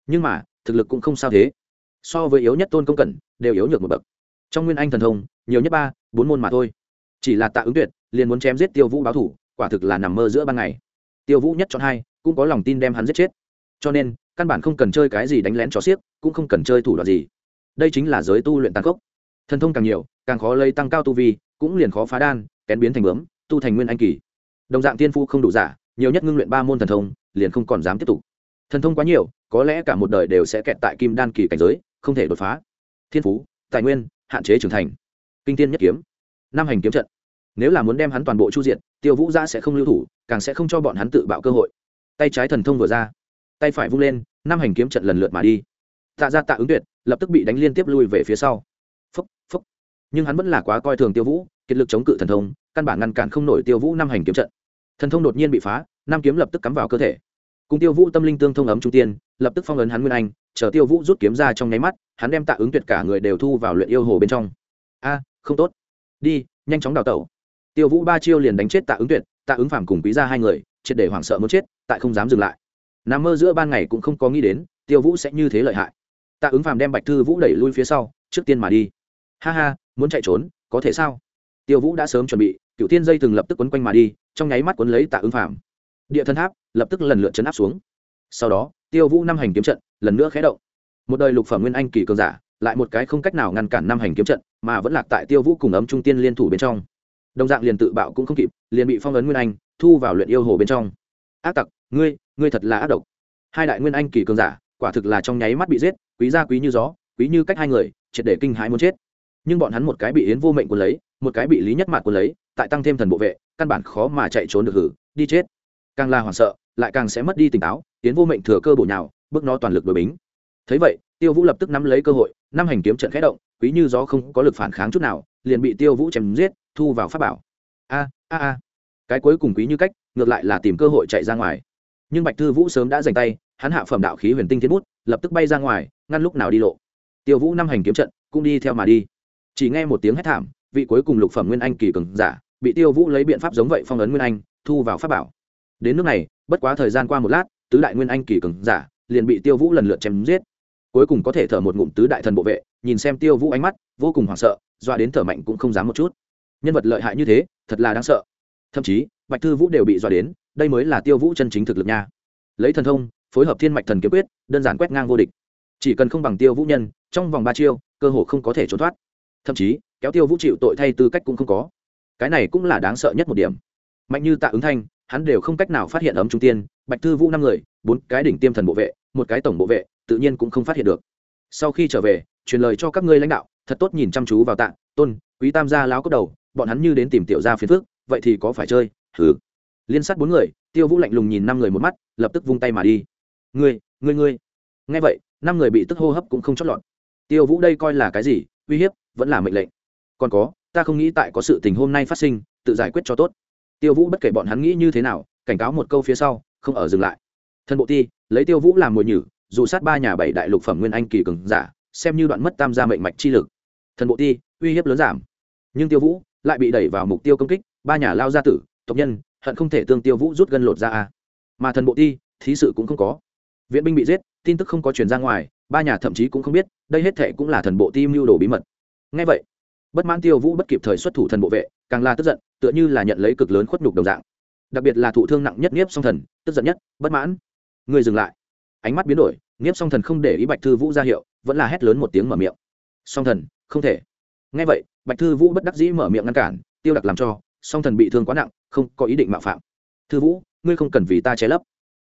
Nhưng mà thực lực cũng không sao thế. So với yếu nhất tôn công cẩn đều yếu nhược một bậc. Trong nguyên anh thần thông nhiều nhất ba bốn môn mà thôi. Chỉ là tạ ứng tuyệt liền muốn chém giết tiêu vũ báo thủ quả thực là nằm mơ giữa ban ngày. Tiêu vũ nhất chọn hai cũng có lòng tin đem hắn giết chết cho nên, căn bản không cần chơi cái gì đánh lén cho xiếc, cũng không cần chơi thủ đoạn gì. Đây chính là giới tu luyện tàn cốc thần thông càng nhiều, càng khó lấy tăng cao tu vi, cũng liền khó phá đan, kén biến thành bướm, tu thành nguyên anh kỳ. Đồng dạng tiên phu không đủ giả, nhiều nhất ngưng luyện ba môn thần thông, liền không còn dám tiếp tục. Thần thông quá nhiều, có lẽ cả một đời đều sẽ kẹt tại kim đan kỳ cảnh giới, không thể đột phá. Thiên phú, tài nguyên, hạn chế trưởng thành. Kinh tiên nhất kiếm. Năm hành kiếm trận. Nếu là muốn đem hắn toàn bộ chu diện, tiêu vũ gia sẽ không lưu thủ, càng sẽ không cho bọn hắn tự bạo cơ hội. Tay trái thần thông vừa ra tay phải vung lên, năm hành kiếm trận lần lượt mà đi. Tạ ra tạ ứng tuyệt, lập tức bị đánh liên tiếp lui về phía sau. Phúc phúc. Nhưng hắn vẫn là quá coi thường tiêu vũ, kiệt lực chống cự thần thông, căn bản ngăn cản không nổi tiêu vũ năm hành kiếm trận. Thần thông đột nhiên bị phá, năm kiếm lập tức cắm vào cơ thể. Cùng tiêu vũ tâm linh tương thông ấm trung tiên, lập tức phong ấn hắn nguyên anh, chờ tiêu vũ rút kiếm ra trong nháy mắt, hắn đem tạ ứng tuyệt cả người đều thu vào luyện yêu hồ bên trong. A, không tốt. Đi, nhanh chóng đào tẩu. Tiêu vũ ba chiêu liền đánh chết tạ ứng tuyệt, tạ ứng phàm cùng quý ra hai người, triệt để hoảng sợ muốn chết, tại không dám dừng lại nằm mơ giữa ban ngày cũng không có nghĩ đến, tiêu vũ sẽ như thế lợi hại. Tạ ứng phàm đem bạch thư vũ đẩy lui phía sau, trước tiên mà đi. Ha ha, muốn chạy trốn, có thể sao? Tiêu vũ đã sớm chuẩn bị cựu tiên dây từng lập tức quấn quanh mà đi, trong nháy mắt quấn lấy tạ ứng phàm. Địa thân tháp, lập tức lần lượt chấn áp xuống. Sau đó, tiêu vũ năm hành kiếm trận, lần nữa khé động. Một đời lục phẩm nguyên anh kỳ cường giả, lại một cái không cách nào ngăn cản năm hành kiếm trận, mà vẫn lạc tại tiêu vũ cùng ấm trung tiên liên thủ bên trong. Đồng dạng liền tự bạo cũng không kịp, liền bị phong ấn nguyên anh, thu vào luyện yêu hồ bên trong. Ác tặc, ngươi ngươi thật là ác độc. Hai đại nguyên anh kỳ cường giả, quả thực là trong nháy mắt bị giết, quý gia quý như gió, quý như cách hai người, triệt để kinh hãi muốn chết. Nhưng bọn hắn một cái bị yến vô mệnh quân lấy, một cái bị lý nhất mạt quân lấy, tại tăng thêm thần bộ vệ, căn bản khó mà chạy trốn được hử, đi chết. Càng là hoảng sợ, lại càng sẽ mất đi tỉnh táo, yến vô mệnh thừa cơ bổ nhào, bước nó toàn lực đối bính. Thấy vậy, tiêu vũ lập tức nắm lấy cơ hội, năm hành kiếm trận khẽ động, quý như gió không có lực phản kháng chút nào, liền bị tiêu vũ chém giết, thu vào pháp bảo. A a a. Cái cuối cùng quý như cách, ngược lại là tìm cơ hội chạy ra ngoài nhưng bạch thư vũ sớm đã giành tay, hắn hạ phẩm đạo khí huyền tinh thiên bút, lập tức bay ra ngoài, ngăn lúc nào đi lộ. Tiêu vũ năm hành kiếm trận, cũng đi theo mà đi. Chỉ nghe một tiếng hét thảm, vị cuối cùng lục phẩm nguyên anh kỳ cường giả, bị tiêu vũ lấy biện pháp giống vậy phong ấn nguyên anh, thu vào pháp bảo. Đến nước này, bất quá thời gian qua một lát, tứ đại nguyên anh kỳ cường giả liền bị tiêu vũ lần lượt chém giết. Cuối cùng có thể thở một ngụm tứ đại thần bộ vệ, nhìn xem tiêu vũ ánh mắt, vô cùng hoảng sợ, doa đến thở mạnh cũng không dám một chút. Nhân vật lợi hại như thế, thật là đáng sợ. Thậm chí, bạch thư vũ đều bị dọa đến đây mới là tiêu vũ chân chính thực lực nha. Lấy thần thông, phối hợp thiên mạch thần kiếm quyết, đơn giản quét ngang vô địch. Chỉ cần không bằng tiêu vũ nhân, trong vòng ba chiêu, cơ hồ không có thể trốn thoát. Thậm chí, kéo tiêu vũ chịu tội thay tư cách cũng không có. Cái này cũng là đáng sợ nhất một điểm. Mạnh như tạ ứng thanh, hắn đều không cách nào phát hiện ấm trung tiên, bạch thư vũ năm người, bốn cái đỉnh tiêm thần bộ vệ, một cái tổng bộ vệ, tự nhiên cũng không phát hiện được. Sau khi trở về, truyền lời cho các ngươi lãnh đạo, thật tốt nhìn chăm chú vào tạ tôn, quý tam gia láo cốc đầu, bọn hắn như đến tìm tiểu gia phiền phước vậy thì có phải chơi? Thử liên sát bốn người, tiêu vũ lạnh lùng nhìn năm người một mắt, lập tức vung tay mà đi. Ngươi ngươi ngươi. Nghe vậy, năm người bị tức hô hấp cũng không chót lọt. Tiêu vũ đây coi là cái gì? Uy hiếp, vẫn là mệnh lệnh. Còn có, ta không nghĩ tại có sự tình hôm nay phát sinh, tự giải quyết cho tốt. Tiêu vũ bất kể bọn hắn nghĩ như thế nào, cảnh cáo một câu phía sau, không ở dừng lại. Thân bộ ti, lấy tiêu vũ làm mồi nhử, dù sát ba nhà bảy đại lục phẩm nguyên anh kỳ cường giả, xem như đoạn mất tam gia mệnh mạch chi lực. Thần bộ ti, uy hiếp lớn giảm. Nhưng tiêu vũ lại bị đẩy vào mục tiêu công kích, ba nhà lao gia tử, tộc nhân hận không thể tương tiêu vũ rút gân lột ra a. Mà thần bộ ti, thí sự cũng không có. Viện binh bị giết, tin tức không có truyền ra ngoài, ba nhà thậm chí cũng không biết, đây hết thệ cũng là thần bộ ti mưu đồ bí mật. Ngay vậy, bất mãn tiêu vũ bất kịp thời xuất thủ thần bộ vệ, càng là tức giận, tựa như là nhận lấy cực lớn khuất nhục đồng dạng. Đặc biệt là thụ thương nặng nhất nghiếp song thần, tức giận nhất, bất mãn. Người dừng lại. Ánh mắt biến đổi nghiếp song thần không để ý bạch thư vũ ra hiệu, vẫn là hét lớn một tiếng mở miệng. Song thần, không thể. Ngay vậy, bạch thư vũ bất đắc dĩ mở miệng ngăn cản, tiêu đặc làm cho, song thần bị thương quá nặng không có ý định mạo phạm. Thư vũ, ngươi không cần vì ta che lấp.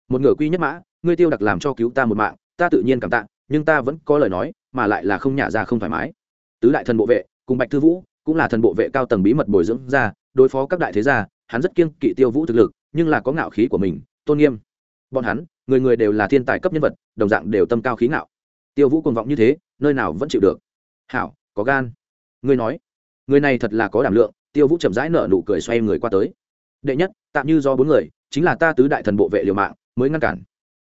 Một ngựa quy nhất mã, ngươi tiêu đặc làm cho cứu ta một mạng, ta tự nhiên cảm tạ, nhưng ta vẫn có lời nói, mà lại là không nhả ra không thoải mái. Tứ đại thần bộ vệ, cùng bạch thư vũ, cũng là thần bộ vệ cao tầng bí mật bồi dưỡng ra, đối phó các đại thế gia, hắn rất kiêng kỵ tiêu vũ thực lực, nhưng là có ngạo khí của mình, tôn nghiêm. Bọn hắn, người người đều là thiên tài cấp nhân vật, đồng dạng đều tâm cao khí ngạo. Tiêu vũ cuồng vọng như thế, nơi nào vẫn chịu được. Hảo, có gan. Ngươi nói. Người này thật là có đảm lượng, tiêu vũ chậm rãi nở nụ cười xoay người qua tới đệ nhất tạm như do bốn người, chính là ta tứ đại thần bộ vệ liều mạng, mới ngăn cản.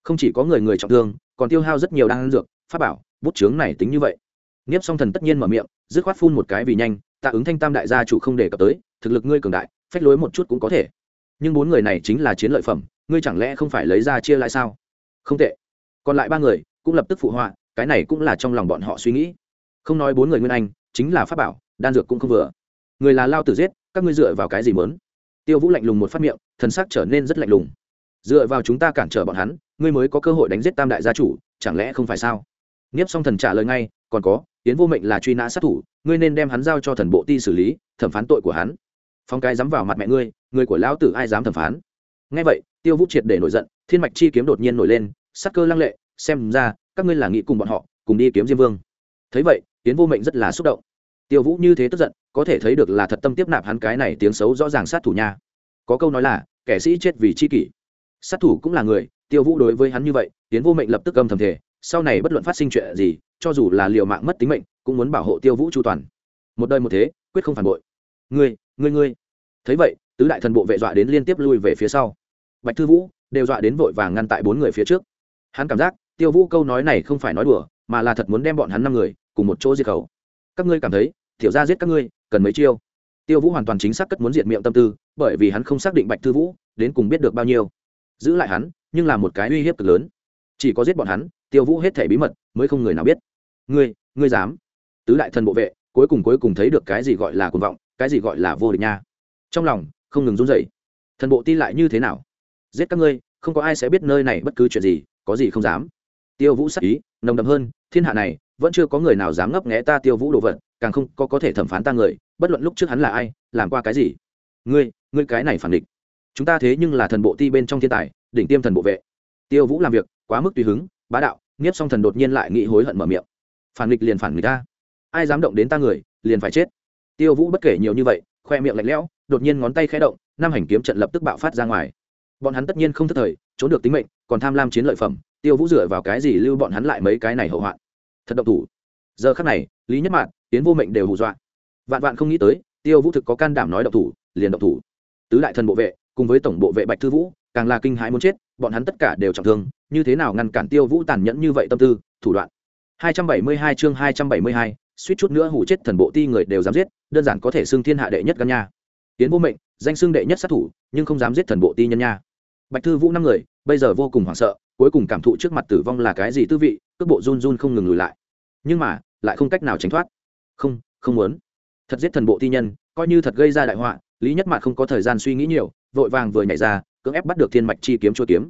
Không chỉ có người người trọng thương, còn tiêu hao rất nhiều đan dược, pháp bảo, bút chướng này tính như vậy. Nghiếp song thần tất nhiên mở miệng, dứt khoát phun một cái vì nhanh, tạ ứng thanh tam đại gia chủ không đề cập tới, thực lực ngươi cường đại, phách lối một chút cũng có thể. Nhưng bốn người này chính là chiến lợi phẩm, ngươi chẳng lẽ không phải lấy ra chia lại sao? Không tệ. Còn lại ba người, cũng lập tức phụ họa, cái này cũng là trong lòng bọn họ suy nghĩ. Không nói bốn người nguyên anh, chính là pháp bảo, đan dược cũng không vừa. Người là lao tử giết, các ngươi dựa vào cái gì mớn tiêu vũ lạnh lùng một phát miệng, thần sắc trở nên rất lạnh lùng. Dựa vào chúng ta cản trở bọn hắn, ngươi mới có cơ hội đánh giết tam đại gia chủ, chẳng lẽ không phải sao? Nghiếp song thần trả lời ngay, còn có tiến vô mệnh là truy nã sát thủ, ngươi nên đem hắn giao cho thần bộ ti xử lý, thẩm phán tội của hắn. Phong cái dám vào mặt mẹ ngươi, người của lão tử ai dám thẩm phán? Ngay vậy, tiêu vũ triệt để nổi giận, thiên mạch chi kiếm đột nhiên nổi lên sắc cơ lăng lệ, xem ra, các ngươi là nghĩ cùng bọn họ, cùng đi kiếm diêm vương. Thấy vậy tiến vô mệnh rất là xúc động. Tiêu vũ như thế tức giận có thể thấy được là thật tâm tiếp nạp hắn cái này tiếng xấu rõ ràng sát thủ nha. Có câu nói là, kẻ sĩ chết vì chi kỷ. Sát thủ cũng là người, tiêu vũ đối với hắn như vậy, tiến vô mệnh lập tức âm thầm thể sau này bất luận phát sinh chuyện gì, cho dù là liều mạng mất tính mệnh, cũng muốn bảo hộ tiêu vũ chu toàn. Một đời một thế, quyết không phản bội. Ngươi ngươi ngươi. Thấy vậy, tứ đại thần bộ vệ dọa đến liên tiếp lui về phía sau. Bạch thư vũ đều dọa đến vội vàng ngăn tại bốn người phía trước. Hắn cảm giác, tiêu vũ câu nói này không phải nói đùa, mà là thật muốn đem bọn hắn năm người cùng một chỗ diệt khẩu. Các ngươi cảm thấy thiểu ra giết các ngươi cần mấy chiêu. Tiêu vũ hoàn toàn chính xác cất muốn diệt miệng tâm tư, bởi vì hắn không xác định bạch thư vũ đến cùng biết được bao nhiêu. Giữ lại hắn, nhưng là một cái uy hiếp cực lớn. Chỉ có giết bọn hắn, tiêu vũ hết thể bí mật mới không người nào biết. Ngươi ngươi dám? Tứ đại thần bộ vệ, cuối cùng cuối cùng thấy được cái gì gọi là cuồng vọng, cái gì gọi là vô địch nha. Trong lòng, không ngừng run rẩy. Thần bộ tin lại như thế nào? Giết các ngươi, không có ai sẽ biết nơi này bất cứ chuyện gì, có gì không dám. Tiêu vũ sắc ý, nồng đậm hơn, thiên hạ này, vẫn chưa có người nào dám ngấp nghé ta tiêu vũ đồ vật càng không có có thể thẩm phán ta người, bất luận lúc trước hắn là ai, làm qua cái gì. Ngươi ngươi cái này phản địch. Chúng ta thế nhưng là thần bộ ti bên trong thiên tài, đỉnh tiêm thần bộ vệ. Tiêu vũ làm việc, quá mức tùy hứng, bá đạo, nghiếp song thần đột nhiên lại nghĩ hối hận mở miệng. Phản nghịch liền phản nghịch ta. Ai dám động đến ta người, liền phải chết. Tiêu vũ bất kể nhiều như vậy, khoe miệng lạnh lẽo, đột nhiên ngón tay khẽ động, năm hành kiếm trận lập tức bạo phát ra ngoài. Bọn hắn tất nhiên không thất thời, trốn được tính mệnh, còn tham lam chiến lợi phẩm, tiêu vũ dựa vào cái gì lưu bọn hắn lại mấy cái này hậu hoạn? Thật độc thủ. Giờ khắc này, lý nhất mạn tiến vô mệnh đều hù dọa. Vạn vạn không nghĩ tới tiêu vũ thực có can đảm nói độc thủ liền độc thủ. Tứ đại thần bộ vệ cùng với tổng bộ vệ bạch thư vũ càng là kinh hãi muốn chết bọn hắn tất cả đều trọng thương như thế nào ngăn cản tiêu vũ tàn nhẫn như vậy tâm tư thủ đoạn. 272 chương 272, suýt chút nữa hủ chết thần bộ ti người đều dám giết đơn giản có thể xưng thiên hạ đệ nhất gan nha. Tiến vô mệnh danh xưng đệ nhất sát thủ nhưng không dám giết thần bộ ti nhân nha. Bạch thư vũ năm người bây giờ vô cùng hoảng sợ cuối cùng cảm thụ trước mặt tử vong là cái gì tư vị cước bộ run run không ngừng lùi lại. Nhưng mà lại không cách nào tránh thoát không không muốn. Thật giết thần bộ thi nhân, coi như thật gây ra đại họa, lý nhất mạt không có thời gian suy nghĩ nhiều, vội vàng vừa nhảy ra, cưỡng ép bắt được thiên mạch chi kiếm chua kiếm.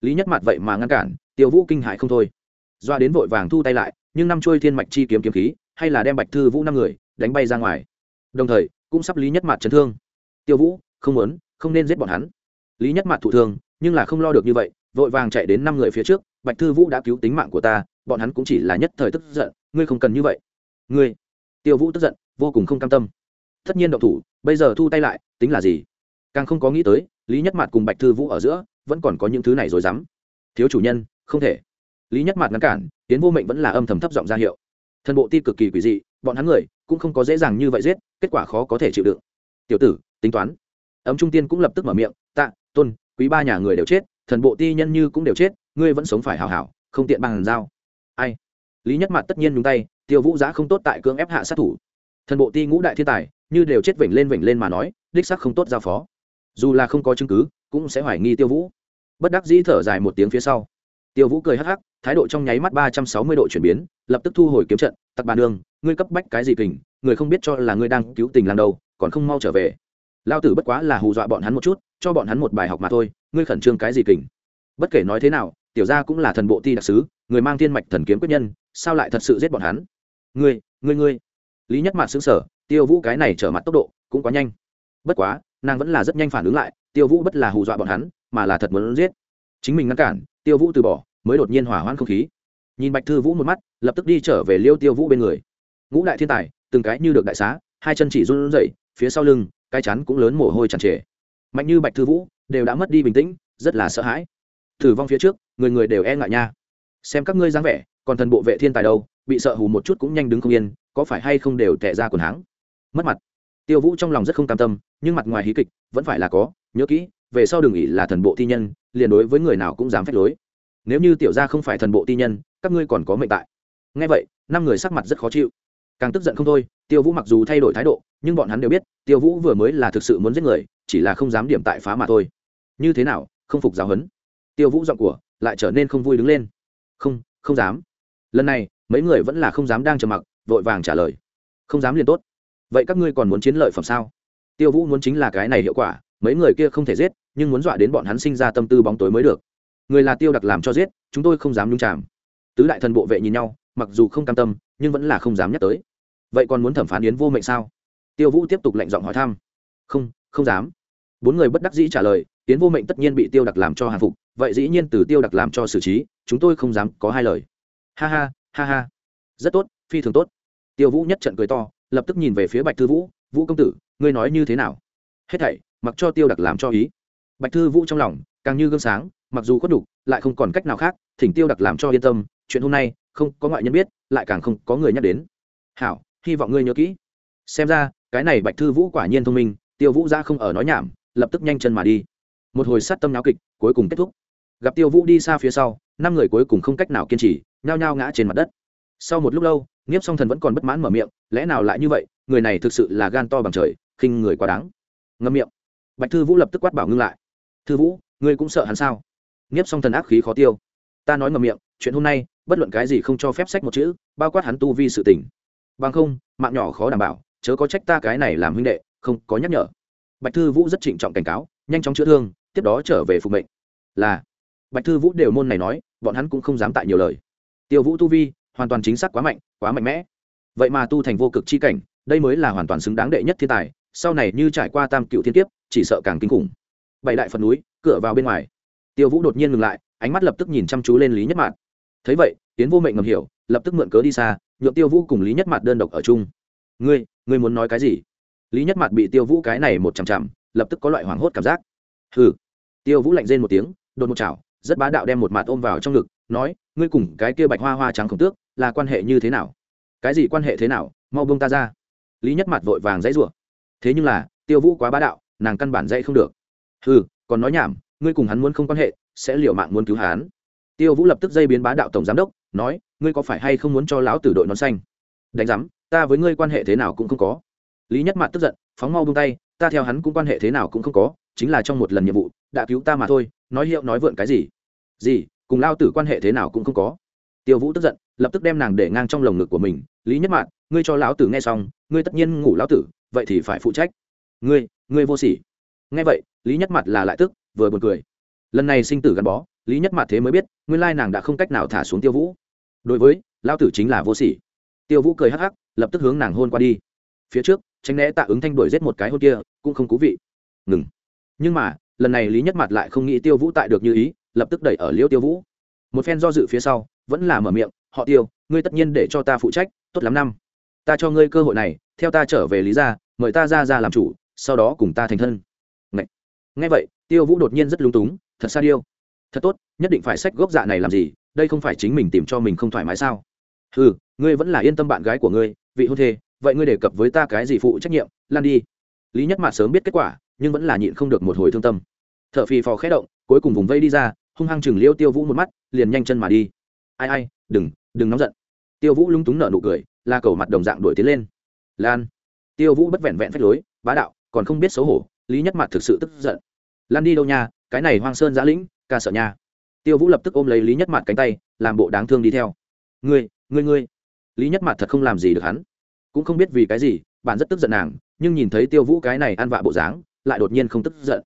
Lý nhất mạt vậy mà ngăn cản, tiêu vũ kinh hại không thôi. Doa đến vội vàng thu tay lại, nhưng năm chuôi thiên mạch chi kiếm kiếm khí, hay là đem bạch thư vũ năm người đánh bay ra ngoài. Đồng thời, cũng sắp lý nhất mạt chấn thương. Tiêu vũ, không muốn, không nên giết bọn hắn. Lý nhất mạt thụ thương, nhưng là không lo được như vậy, vội vàng chạy đến năm người phía trước, bạch thư vũ đã cứu tính mạng của ta, bọn hắn cũng chỉ là nhất thời tức giận, ngươi không cần như vậy. Ngươi tiêu vũ tức giận, vô cùng không cam tâm. Tất nhiên động thủ, bây giờ thu tay lại, tính là gì? Càng không có nghĩ tới, lý nhất mạt cùng bạch thư vũ ở giữa, vẫn còn có những thứ này rồi dám thiếu chủ nhân, không thể. Lý nhất mạt ngăn cản tiến vô mệnh vẫn là âm thầm thấp giọng ra hiệu. Thân bộ ti cực kỳ quỷ dị, bọn hắn người cũng không có dễ dàng như vậy giết, kết quả khó có thể chịu đựng. Tiểu tử, tính toán. Ấm trung tiên cũng lập tức mở miệng, tạ, tôn, quý ba nhà người đều chết, thần bộ ti nhân như cũng đều chết, ngươi vẫn sống phải hào hảo, không tiện bằng giao. Ai? Lý nhất mặt tất nhiên nhúng tay, tiêu vũ giã không tốt tại cưỡng ép hạ sát thủ. Thần bộ ti ngũ đại thiên tài, như đều chết vểnh lên vểnh lên mà nói, đích sắc không tốt giao phó. Dù là không có chứng cứ, cũng sẽ hoài nghi tiêu vũ. Bất đắc dĩ thở dài một tiếng phía sau. Tiêu vũ cười hắc hắc, thái độ trong nháy mắt ba trăm sáu mươi độ chuyển biến, lập tức thu hồi kiếm trận, tặc bàn đường, ngươi cấp bách cái gì kình, người không biết cho là ngươi đang cứu tình làm đâu, còn không mau trở về. Lao tử bất quá là hù dọa bọn hắn một chút, cho bọn hắn một bài học mà thôi, ngươi khẩn trương cái gì kình? Bất kể nói thế nào, tiểu gia cũng là thần bộ ti đặc sứ người mang thiên mạch thần kiếm quyết nhân, sao lại thật sự giết bọn hắn? Ngươi ngươi ngươi. Lý nhất mạt xứng sở tiêu vũ cái này trở mặt tốc độ cũng quá nhanh. Bất quá, nàng vẫn là rất nhanh phản ứng lại, tiêu vũ bất là hù dọa bọn hắn, mà là thật muốn giết. Chính mình ngăn cản, tiêu vũ từ bỏ, mới đột nhiên hỏa hoãn không khí. Nhìn bạch thư vũ một mắt, lập tức đi trở về liêu tiêu vũ bên người. Ngũ đại thiên tài, từng cái như được đại xá, hai chân chỉ run rẩy, phía sau lưng, cái chắn cũng lớn mồ hôi tràn trề. Mạnh như bạch thư vũ, đều đã mất đi bình tĩnh, rất là sợ hãi. Thử vong phía trước, người người đều e ngại nha xem các ngươi dáng vẻ, còn thần bộ vệ thiên tài đâu, bị sợ hù một chút cũng nhanh đứng không yên, có phải hay không đều tệ ra quần háng? Mất mặt. Tiêu vũ trong lòng rất không cam tâm, nhưng mặt ngoài hí kịch, vẫn phải là có, nhớ kỹ, về sau đừng nghĩ là thần bộ thi nhân, liền đối với người nào cũng dám phép lối. Nếu như tiểu gia không phải thần bộ ti nhân, các ngươi còn có mệnh tại. Ngay vậy, năm người sắc mặt rất khó chịu. Càng tức giận không thôi, tiêu vũ mặc dù thay đổi thái độ, nhưng bọn hắn đều biết, tiêu vũ vừa mới là thực sự muốn giết người, chỉ là không dám điểm tại phá mà thôi. Như thế nào, không phục giáo huấn. Tiêu vũ giọng của lại trở nên không vui đứng lên không không dám. Lần này, mấy người vẫn là không dám đang trầm mặc, vội vàng trả lời. Không dám liền tốt. Vậy các ngươi còn muốn chiến lợi phẩm sao? Tiêu vũ muốn chính là cái này hiệu quả, mấy người kia không thể giết, nhưng muốn dọa đến bọn hắn sinh ra tâm tư bóng tối mới được. Người là tiêu đặc làm cho giết, chúng tôi không dám nhung chạm tứ đại thần bộ vệ nhìn nhau, mặc dù không cam tâm, nhưng vẫn là không dám nhắc tới. Vậy còn muốn thẩm phán yến vô mệnh sao? Tiêu vũ tiếp tục lệnh giọng hỏi thăm. Không không dám. Bốn người bất đắc dĩ trả lời, yến vô mệnh tất nhiên bị tiêu đặc làm cho hàng phục vậy dĩ nhiên từ tiêu đặc làm cho xử trí, chúng tôi không dám có hai lời. Ha ha ha ha. Rất tốt, phi thường tốt. Tiêu vũ nhất trận cười to, lập tức nhìn về phía bạch thư vũ vũ công tử, ngươi nói như thế nào? Hết thảy, mặc cho tiêu đặc làm cho ý. Bạch thư vũ trong lòng càng như gương sáng, mặc dù có đủ lại không còn cách nào khác, thỉnh tiêu đặc làm cho yên tâm, chuyện hôm nay không có ngoại nhân biết, lại càng không có người nhắc đến. Hảo, hy vọng ngươi nhớ kỹ. Xem ra, cái này bạch thư vũ quả nhiên thông minh, tiêu vũ ra không ở nói nhảm, lập tức nhanh chân mà đi. Một hồi sát tâm náo kịch, cuối cùng kết thúc gặp tiêu vũ đi xa phía sau, năm người cuối cùng không cách nào kiên trì, nhao nhao ngã trên mặt đất. Sau một lúc lâu, nghiếp song thần vẫn còn bất mãn mở miệng, lẽ nào lại như vậy, người này thực sự là gan to bằng trời, khinh người quá đáng. Ngâm miệng. Bạch thư vũ lập tức quát bảo ngưng lại. Thư vũ, ngươi cũng sợ hắn sao? Nghiếp song thần ác khí khó tiêu. Ta nói ngầm miệng, chuyện hôm nay, bất luận cái gì không cho phép sách một chữ, bao quát hắn tu vi sự tình. Bằng không, mạng nhỏ khó đảm bảo, chớ có trách ta cái này làm huynh đệ, không có nhắc nhở. Bạch thư vũ rất trịnh trọng cảnh cáo, nhanh chóng chữa thương, tiếp đó trở về phục mệnh. Là bạch thư vũ đều môn này nói, bọn hắn cũng không dám tại nhiều lời. Tiêu vũ tu vi, hoàn toàn chính xác quá mạnh quá mạnh mẽ. Vậy mà tu thành vô cực chi cảnh, đây mới là hoàn toàn xứng đáng đệ nhất thiên tài, sau này như trải qua tam cựu thiên kiếp, chỉ sợ càng kinh khủng. Bảy đại phần núi, cửa vào bên ngoài. Tiêu vũ đột nhiên ngừng lại, ánh mắt lập tức nhìn chăm chú lên lý nhất mạt. Thấy vậy tiến vô mệnh ngầm hiểu, lập tức mượn cớ đi xa, nhượng tiêu vũ cùng lý nhất mạt đơn độc ở chung. Ngươi ngươi muốn nói cái gì? Lý nhất mạt bị tiêu vũ cái này một chằm chằm, lập tức có loại hoảng hốt cảm giác. Hừ. Tiêu vũ lạnh rên một tiếng, đột một chảo rất bá đạo đem một mặt ôm vào trong ngực, nói, ngươi cùng cái kia bạch hoa hoa trắng khổng tước là quan hệ như thế nào? Cái gì quan hệ thế nào? Mau bông ta ra. Lý nhất mặt vội vàng dãy rủa. Thế nhưng là, tiêu vũ quá bá đạo, nàng căn bản dãy không được. Ừ còn nói nhảm, ngươi cùng hắn muốn không quan hệ, sẽ liệu mạng muốn cứu hắn. Tiêu vũ lập tức dây biến bá đạo tổng giám đốc, nói, ngươi có phải hay không muốn cho lão tử đội nón xanh? Đánh giám, ta với ngươi quan hệ thế nào cũng không có. Lý nhất mặt tức giận, phóng mau bông tay, ta theo hắn cũng quan hệ thế nào cũng không có, chính là trong một lần nhiệm vụ, đã cứu ta mà thôi, nói hiệu nói vượn cái gì? Gì, cùng lao tử quan hệ thế nào cũng không có. Tiêu vũ tức giận, lập tức đem nàng để ngang trong lồng ngực của mình. Lý nhất mạn, ngươi cho lão tử nghe xong, ngươi tất nhiên ngủ lão tử, vậy thì phải phụ trách. Ngươi ngươi vô sỉ. Nghe vậy, lý nhất mặt là lại tức, vừa buồn cười. Lần này sinh tử gắn bó, lý nhất mặt thế mới biết, nguyên lai nàng đã không cách nào thả xuống tiêu vũ. Đối với, lão tử chính là vô sỉ. Tiêu vũ cười hắc hắc, lập tức hướng nàng hôn qua đi. Phía trước, tránh né tạ ứng thanh đuổi giết một cái hôn kia, cũng không cú vị. Ngừng. Nhưng mà, lần này lý nhất mặt lại không nghĩ tiêu vũ tại được như ý lập tức đẩy ở liêu tiêu vũ. Một phen do dự phía sau vẫn là mở miệng họ tiêu ngươi tất nhiên để cho ta phụ trách tốt lắm năm. Ta cho ngươi cơ hội này theo ta trở về lý gia mời ta ra ra làm chủ sau đó cùng ta thành thân. Ngay, ngay vậy tiêu vũ đột nhiên rất lung túng thật xa điêu. Thật tốt nhất định phải sách gốc dạ này làm gì đây không phải chính mình tìm cho mình không thoải mái sao? Ừ ngươi vẫn là yên tâm bạn gái của ngươi vị hôn thê vậy ngươi đề cập với ta cái gì phụ trách nhiệm lan đi. Lý nhất mạt sớm biết kết quả nhưng vẫn là nhịn không được một hồi thương tâm. T h ở phì phò khẽ động cuối cùng vùng vây đi ra hung hăng chừng liêu tiêu vũ một mắt, liền nhanh chân mà đi. Ai ai, đừng đừng nóng giận. Tiêu vũ lung túng nở nụ cười la cầu mặt đồng dạng đuổi tiến lên. Lan. Tiêu vũ bất vẹn vẹn phách lối, bá đạo, còn không biết xấu hổ, lý nhất mặt thực sự tức giận. Lan đi đâu nha, cái này hoang sơn giã lĩnh, ca sợ nha. Tiêu vũ lập tức ôm lấy lý nhất mặt cánh tay, làm bộ đáng thương đi theo. Ngươi ngươi ngươi. Lý nhất mặt thật không làm gì được hắn. Cũng không biết vì cái gì, bạn rất tức giận nàng, nhưng nhìn thấy tiêu vũ cái này ăn vạ bộ dáng, lại đột nhiên không tức giận.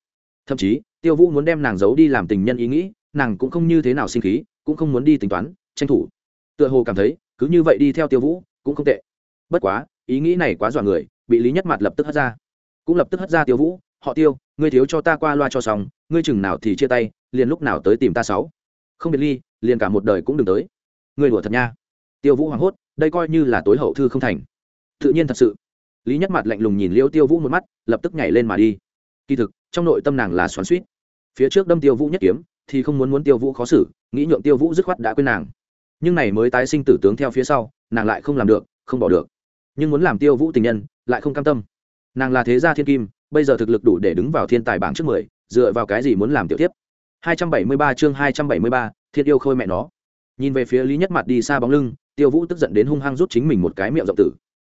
Thậm chí, tiêu vũ muốn đem nàng giấu đi làm tình nhân ý nghĩ nàng cũng không như thế nào sinh khí, cũng không muốn đi tính toán, tranh thủ. Tựa hồ cảm thấy, cứ như vậy đi theo tiêu vũ, cũng không tệ. Bất quá, ý nghĩ này quá dọa người, bị lý nhất mặt lập tức hất ra. Cũng lập tức hất ra tiêu vũ, họ tiêu, ngươi thiếu cho ta qua loa cho xong, ngươi chừng nào thì chia tay, liền lúc nào tới tìm ta sáu. Không biệt ly, liền cả một đời cũng đừng tới. Ngươi đùa thật nha. Tiêu vũ hoảng hốt, đây coi như là tối hậu thư không thành. Tự nhiên thật sự. Lý nhất mặt lạnh lùng nhìn liễu tiêu vũ một mắt, lập tức nhảy lên mà đi. Kỳ thực, trong nội tâm nàng là xoắn suýt phía trước đâm tiêu vũ nhất kiếm thì không muốn muốn tiêu vũ khó xử nghĩ nhượng tiêu vũ dứt khoát đã quên nàng. Nhưng này mới tái sinh tử tướng theo phía sau nàng lại không làm được không bỏ được. Nhưng muốn làm tiêu vũ tình nhân lại không cam tâm. Nàng là thế gia thiên kim bây giờ thực lực đủ để đứng vào thiên tài bảng trước mười dựa vào cái gì muốn làm tiểu tiếp 273 chương 273, thiên yêu khôi mẹ nó. Nhìn về phía lý nhất mặt đi xa bóng lưng tiêu vũ tức giận đến hung hăng rút chính mình một cái miệng rộng tử.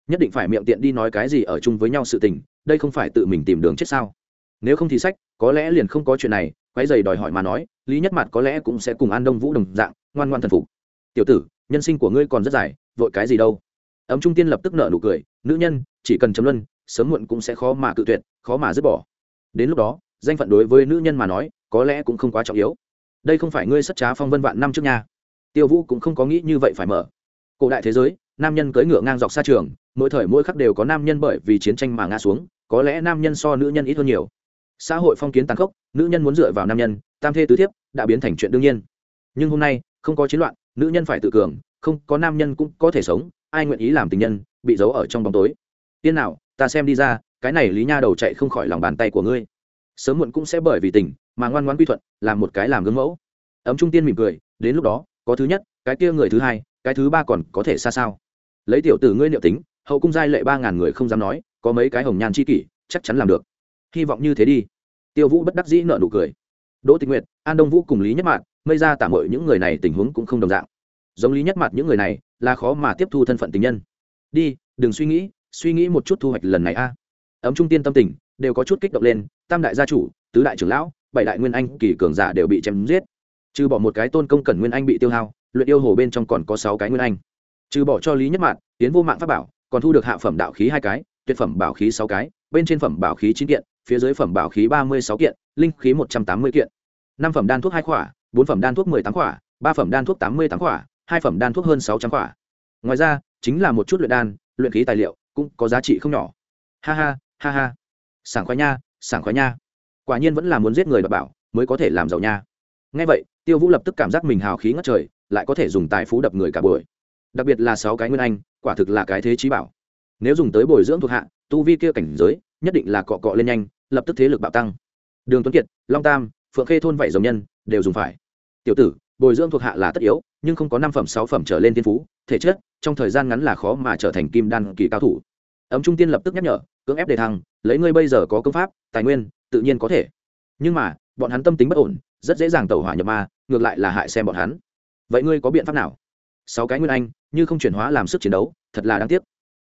Nhất định phải miệng tiện đi nói cái gì ở chung với nhau sự tình đây không phải tự mình tìm đường chết sao? Nếu không thì sách, có lẽ liền không có chuyện này, quái dày đòi hỏi mà nói, lý nhất mặt có lẽ cũng sẽ cùng an đông vũ đồng dạng, ngoan ngoan thần phục. Tiểu tử, nhân sinh của ngươi còn rất dài, vội cái gì đâu? Ấm trung tiên lập tức nở nụ cười, nữ nhân, chỉ cần chấm luân, sớm muộn cũng sẽ khó mà cự tuyệt, khó mà dứt bỏ. Đến lúc đó, danh phận đối với nữ nhân mà nói, có lẽ cũng không quá trọng yếu. Đây không phải ngươi sất trá phong vân vạn năm trước nha. Tiêu vũ cũng không có nghĩ như vậy phải mở. Cổ đại thế giới, nam nhân cưỡi ngựa ngang dọc xa trường, mỗi thời mỗi khắc đều có nam nhân bởi vì chiến tranh mà ngã xuống, có lẽ nam nhân so nữ nhân ít hơn nhiều xã hội phong kiến tàn khốc, nữ nhân muốn dựa vào nam nhân, tam thê tứ thiếp, đã biến thành chuyện đương nhiên. Nhưng hôm nay, không có chiến loạn, nữ nhân phải tự cường, không có nam nhân cũng có thể sống, ai nguyện ý làm tình nhân, bị giấu ở trong bóng tối. Tiên nào, ta xem đi ra, cái này lý nha đầu chạy không khỏi lòng bàn tay của ngươi. Sớm muộn cũng sẽ bởi vì tình, mà ngoan ngoan quy thuận, làm một cái làm gương mẫu. Ấm trung tiên mỉm cười, đến lúc đó, có thứ nhất, cái kia người thứ hai, cái thứ ba còn có thể xa sao? Lấy tiểu tử ngươi liệu tính, hậu cung giai lệ ba ngàn người không dám nói, có mấy cái hồng nhan c h i kỷ, chắc chắn làm được hy vọng như thế đi. Tiêu vũ bất đắc dĩ nợ nụ cười. Đỗ tịch nguyệt, an đông vũ cùng lý nhất mạn mây ra tạm hội những người này tình huống cũng không đồng dạng. Giống lý nhất mạn những người này, là khó mà tiếp thu thân phận tình nhân. Đi, đừng suy nghĩ suy nghĩ một chút thu hoạch lần này a. Ấm trung tiên tâm tình, đều có chút kích động lên, tam đại gia chủ, tứ đại trưởng lão, bảy đại nguyên anh, kỳ cường giả đều bị chém giết. Trừ bỏ một cái tôn công cẩn nguyên anh bị tiêu hao, luyện yêu hồ bên trong còn có sáu cái nguyên anh. Trừ bỏ cho lý nhất mạn tiến vô mạng pháp bảo, còn thu được hạ phẩm đạo khí hai cái, tuyệt phẩm bảo khí sáu cái, bên trên phẩm bảo khí chín kiện phía dưới phẩm bảo khí ba mươi sáu kiện, linh khí một trăm tám mươi kiện. năm phẩm đan thuốc hai khỏa, bốn phẩm đan thuốc mười tám khỏa, ba phẩm đan thuốc tám mươi tám khỏa, hai phẩm đan thuốc hơn sáu trăm khỏa. Ngoài ra, chính là một chút luyện đan, luyện khí tài liệu, cũng có giá trị không nhỏ. Ha ha ha ha. Sảng khoái nha, sảng khoái nha. Quả nhiên vẫn là muốn giết người và bảo, mới có thể làm giàu nha. Ngay vậy, tiêu vũ lập tức cảm giác mình hào khí ngất trời, lại có thể dùng tài phú đập người cả buổi. Đặc biệt là sáu cái nguyên anh, quả thực là cái thế trí bảo. Nếu dùng tới bồi dưỡng thuộc hạ, tu vi kia cảnh giới nhất định là cọ cọ lên nhanh, lập tức thế lực bạo tăng. Đường tuấn kiệt, long tam, phượng khê thôn vảy dòng nhân, đều dùng phải. Tiểu tử, bồi dưỡng thuộc hạ là tất yếu, nhưng không có năm phẩm, sáu phẩm trở lên tiên phú, thể chất, trong thời gian ngắn là khó mà trở thành kim đan kỳ cao thủ. Ấm trung tiên lập tức nhắc nhở, cưỡng ép đề thăng, lấy ngươi bây giờ có công pháp, tài nguyên, tự nhiên có thể. Nhưng mà, bọn hắn tâm tính bất ổn, rất dễ dàng tẩu hỏa nhập ma, ngược lại là hại xem bọn hắn. Vậy ngươi có biện pháp nào? Sáu cái nguyên anh, như không chuyển hóa làm sức chiến đấu, thật là đáng tiếc.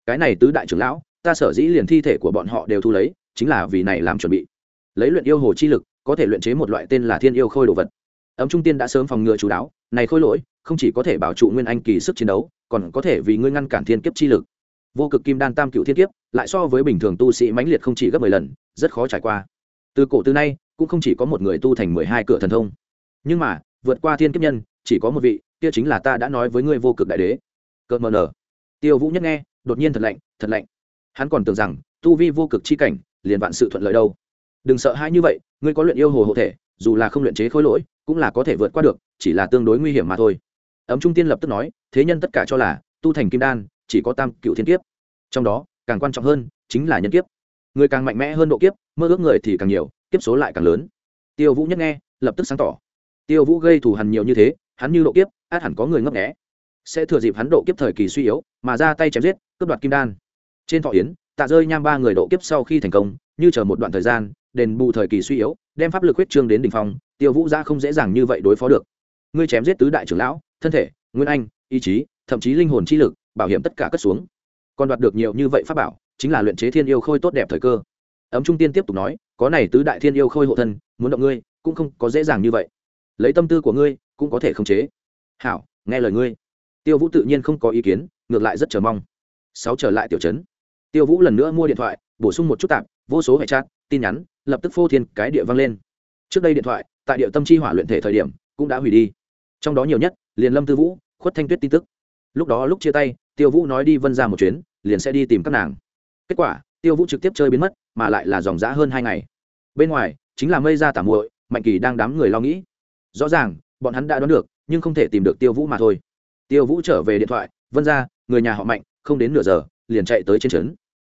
Cái này tứ đại trưởng lão ta sở dĩ liền thi thể của bọn họ đều thu lấy, chính là vì này làm chuẩn bị. Lấy luyện yêu hồ chi lực, có thể luyện chế một loại tên là thiên yêu khôi đồ vật. Ấm trung tiên đã sớm phòng ngừa chú đáo, này khôi lỗi, không chỉ có thể bảo trụ nguyên anh kỳ sức chiến đấu, còn có thể vì ngươi ngăn cản thiên kiếp chi lực. Vô cực kim đan tam cựu thiên kiếp, lại so với bình thường tu sĩ mãnh liệt không chỉ gấp mười lần, rất khó trải qua. Từ cổ từ nay, cũng không chỉ có một người tu thành mười hai cửa thần thông. Nhưng mà, vượt qua thiên kiếp nhân, chỉ có một vị, kia chính là ta đã nói với ngươi vô cực đại đế. Cợt mờ nở. Tiêu vũ nhất nghe, đột nhiên thật lạnh thật lạnh hắn còn tưởng rằng, tu vi vô cực chi cảnh, liền vạn sự thuận lợi đâu. Đừng sợ hãi như vậy, ngươi có luyện yêu hồ hộ thể, dù là không luyện chế khối lỗi, cũng là có thể vượt qua được, chỉ là tương đối nguy hiểm mà thôi. Ấm trung tiên lập tức nói, thế nhân tất cả cho là, tu thành kim đan, chỉ có tam cựu thiên kiếp. Trong đó, càng quan trọng hơn, chính là nhân kiếp. Người càng mạnh mẽ hơn độ kiếp, mơ ước người thì càng nhiều, kiếp số lại càng lớn. Tiêu vũ nhất nghe, lập tức sáng tỏ. Tiêu vũ gây thù hằn nhiều như thế, hắn như độ kiếp, át hẳn có người ngấp nghẽ sẽ thừa dịp hắn độ kiếp thời kỳ suy yếu, mà ra tay chém giết, cướp đoạt kim đan trên thọ yến, tạ rơi nham ba người độ kiếp sau khi thành công, như chờ một đoạn thời gian, đền bù thời kỳ suy yếu, đem pháp lực huyết trương đến đ ỉ n h phong, tiêu vũ ra không dễ dàng như vậy đối phó được. Ngươi chém giết tứ đại trưởng lão, thân thể, nguyên anh, ý chí, thậm chí linh hồn chi lực, bảo hiểm tất cả cất xuống. Còn đoạt được nhiều như vậy pháp bảo, chính là luyện chế thiên yêu khôi tốt đẹp thời cơ. Ấm trung tiên tiếp tục nói, có này tứ đại thiên yêu khôi hộ thân, muốn động ngươi, cũng không có dễ dàng như vậy. Lấy tâm tư của ngươi, cũng có thể khống chế. Hảo, nghe lời ngươi. Tiêu vũ tự nhiên không có ý kiến, ngược lại rất chờ mong. Sáu trở lại tiểu trấn tiêu vũ lần nữa mua điện thoại, bổ sung một chút tạp, vô số hệ chat, tin nhắn, lập tức phô thiên cái địa vang lên. Trước đây điện thoại, tại địa tâm chi hỏa luyện thể thời điểm, cũng đã hủy đi. Trong đó nhiều nhất, liền lâm tư vũ, khuất thanh tuyết tin tức. Lúc đó lúc chia tay, tiêu vũ nói đi vân ra một chuyến, liền sẽ đi tìm các nàng. Kết quả, tiêu vũ trực tiếp chơi biến mất, mà lại là dòng dã hơn hai ngày. Bên ngoài, chính là mây ra tả muội, mạnh kỳ đang đám người lo nghĩ. Rõ ràng, bọn hắn đã đoán được, nhưng không thể tìm được tiêu vũ mà thôi. Tiêu vũ trở về điện thoại, vân ra người nhà họ mạnh, không đến nửa giờ, liền chạy tới trên trấn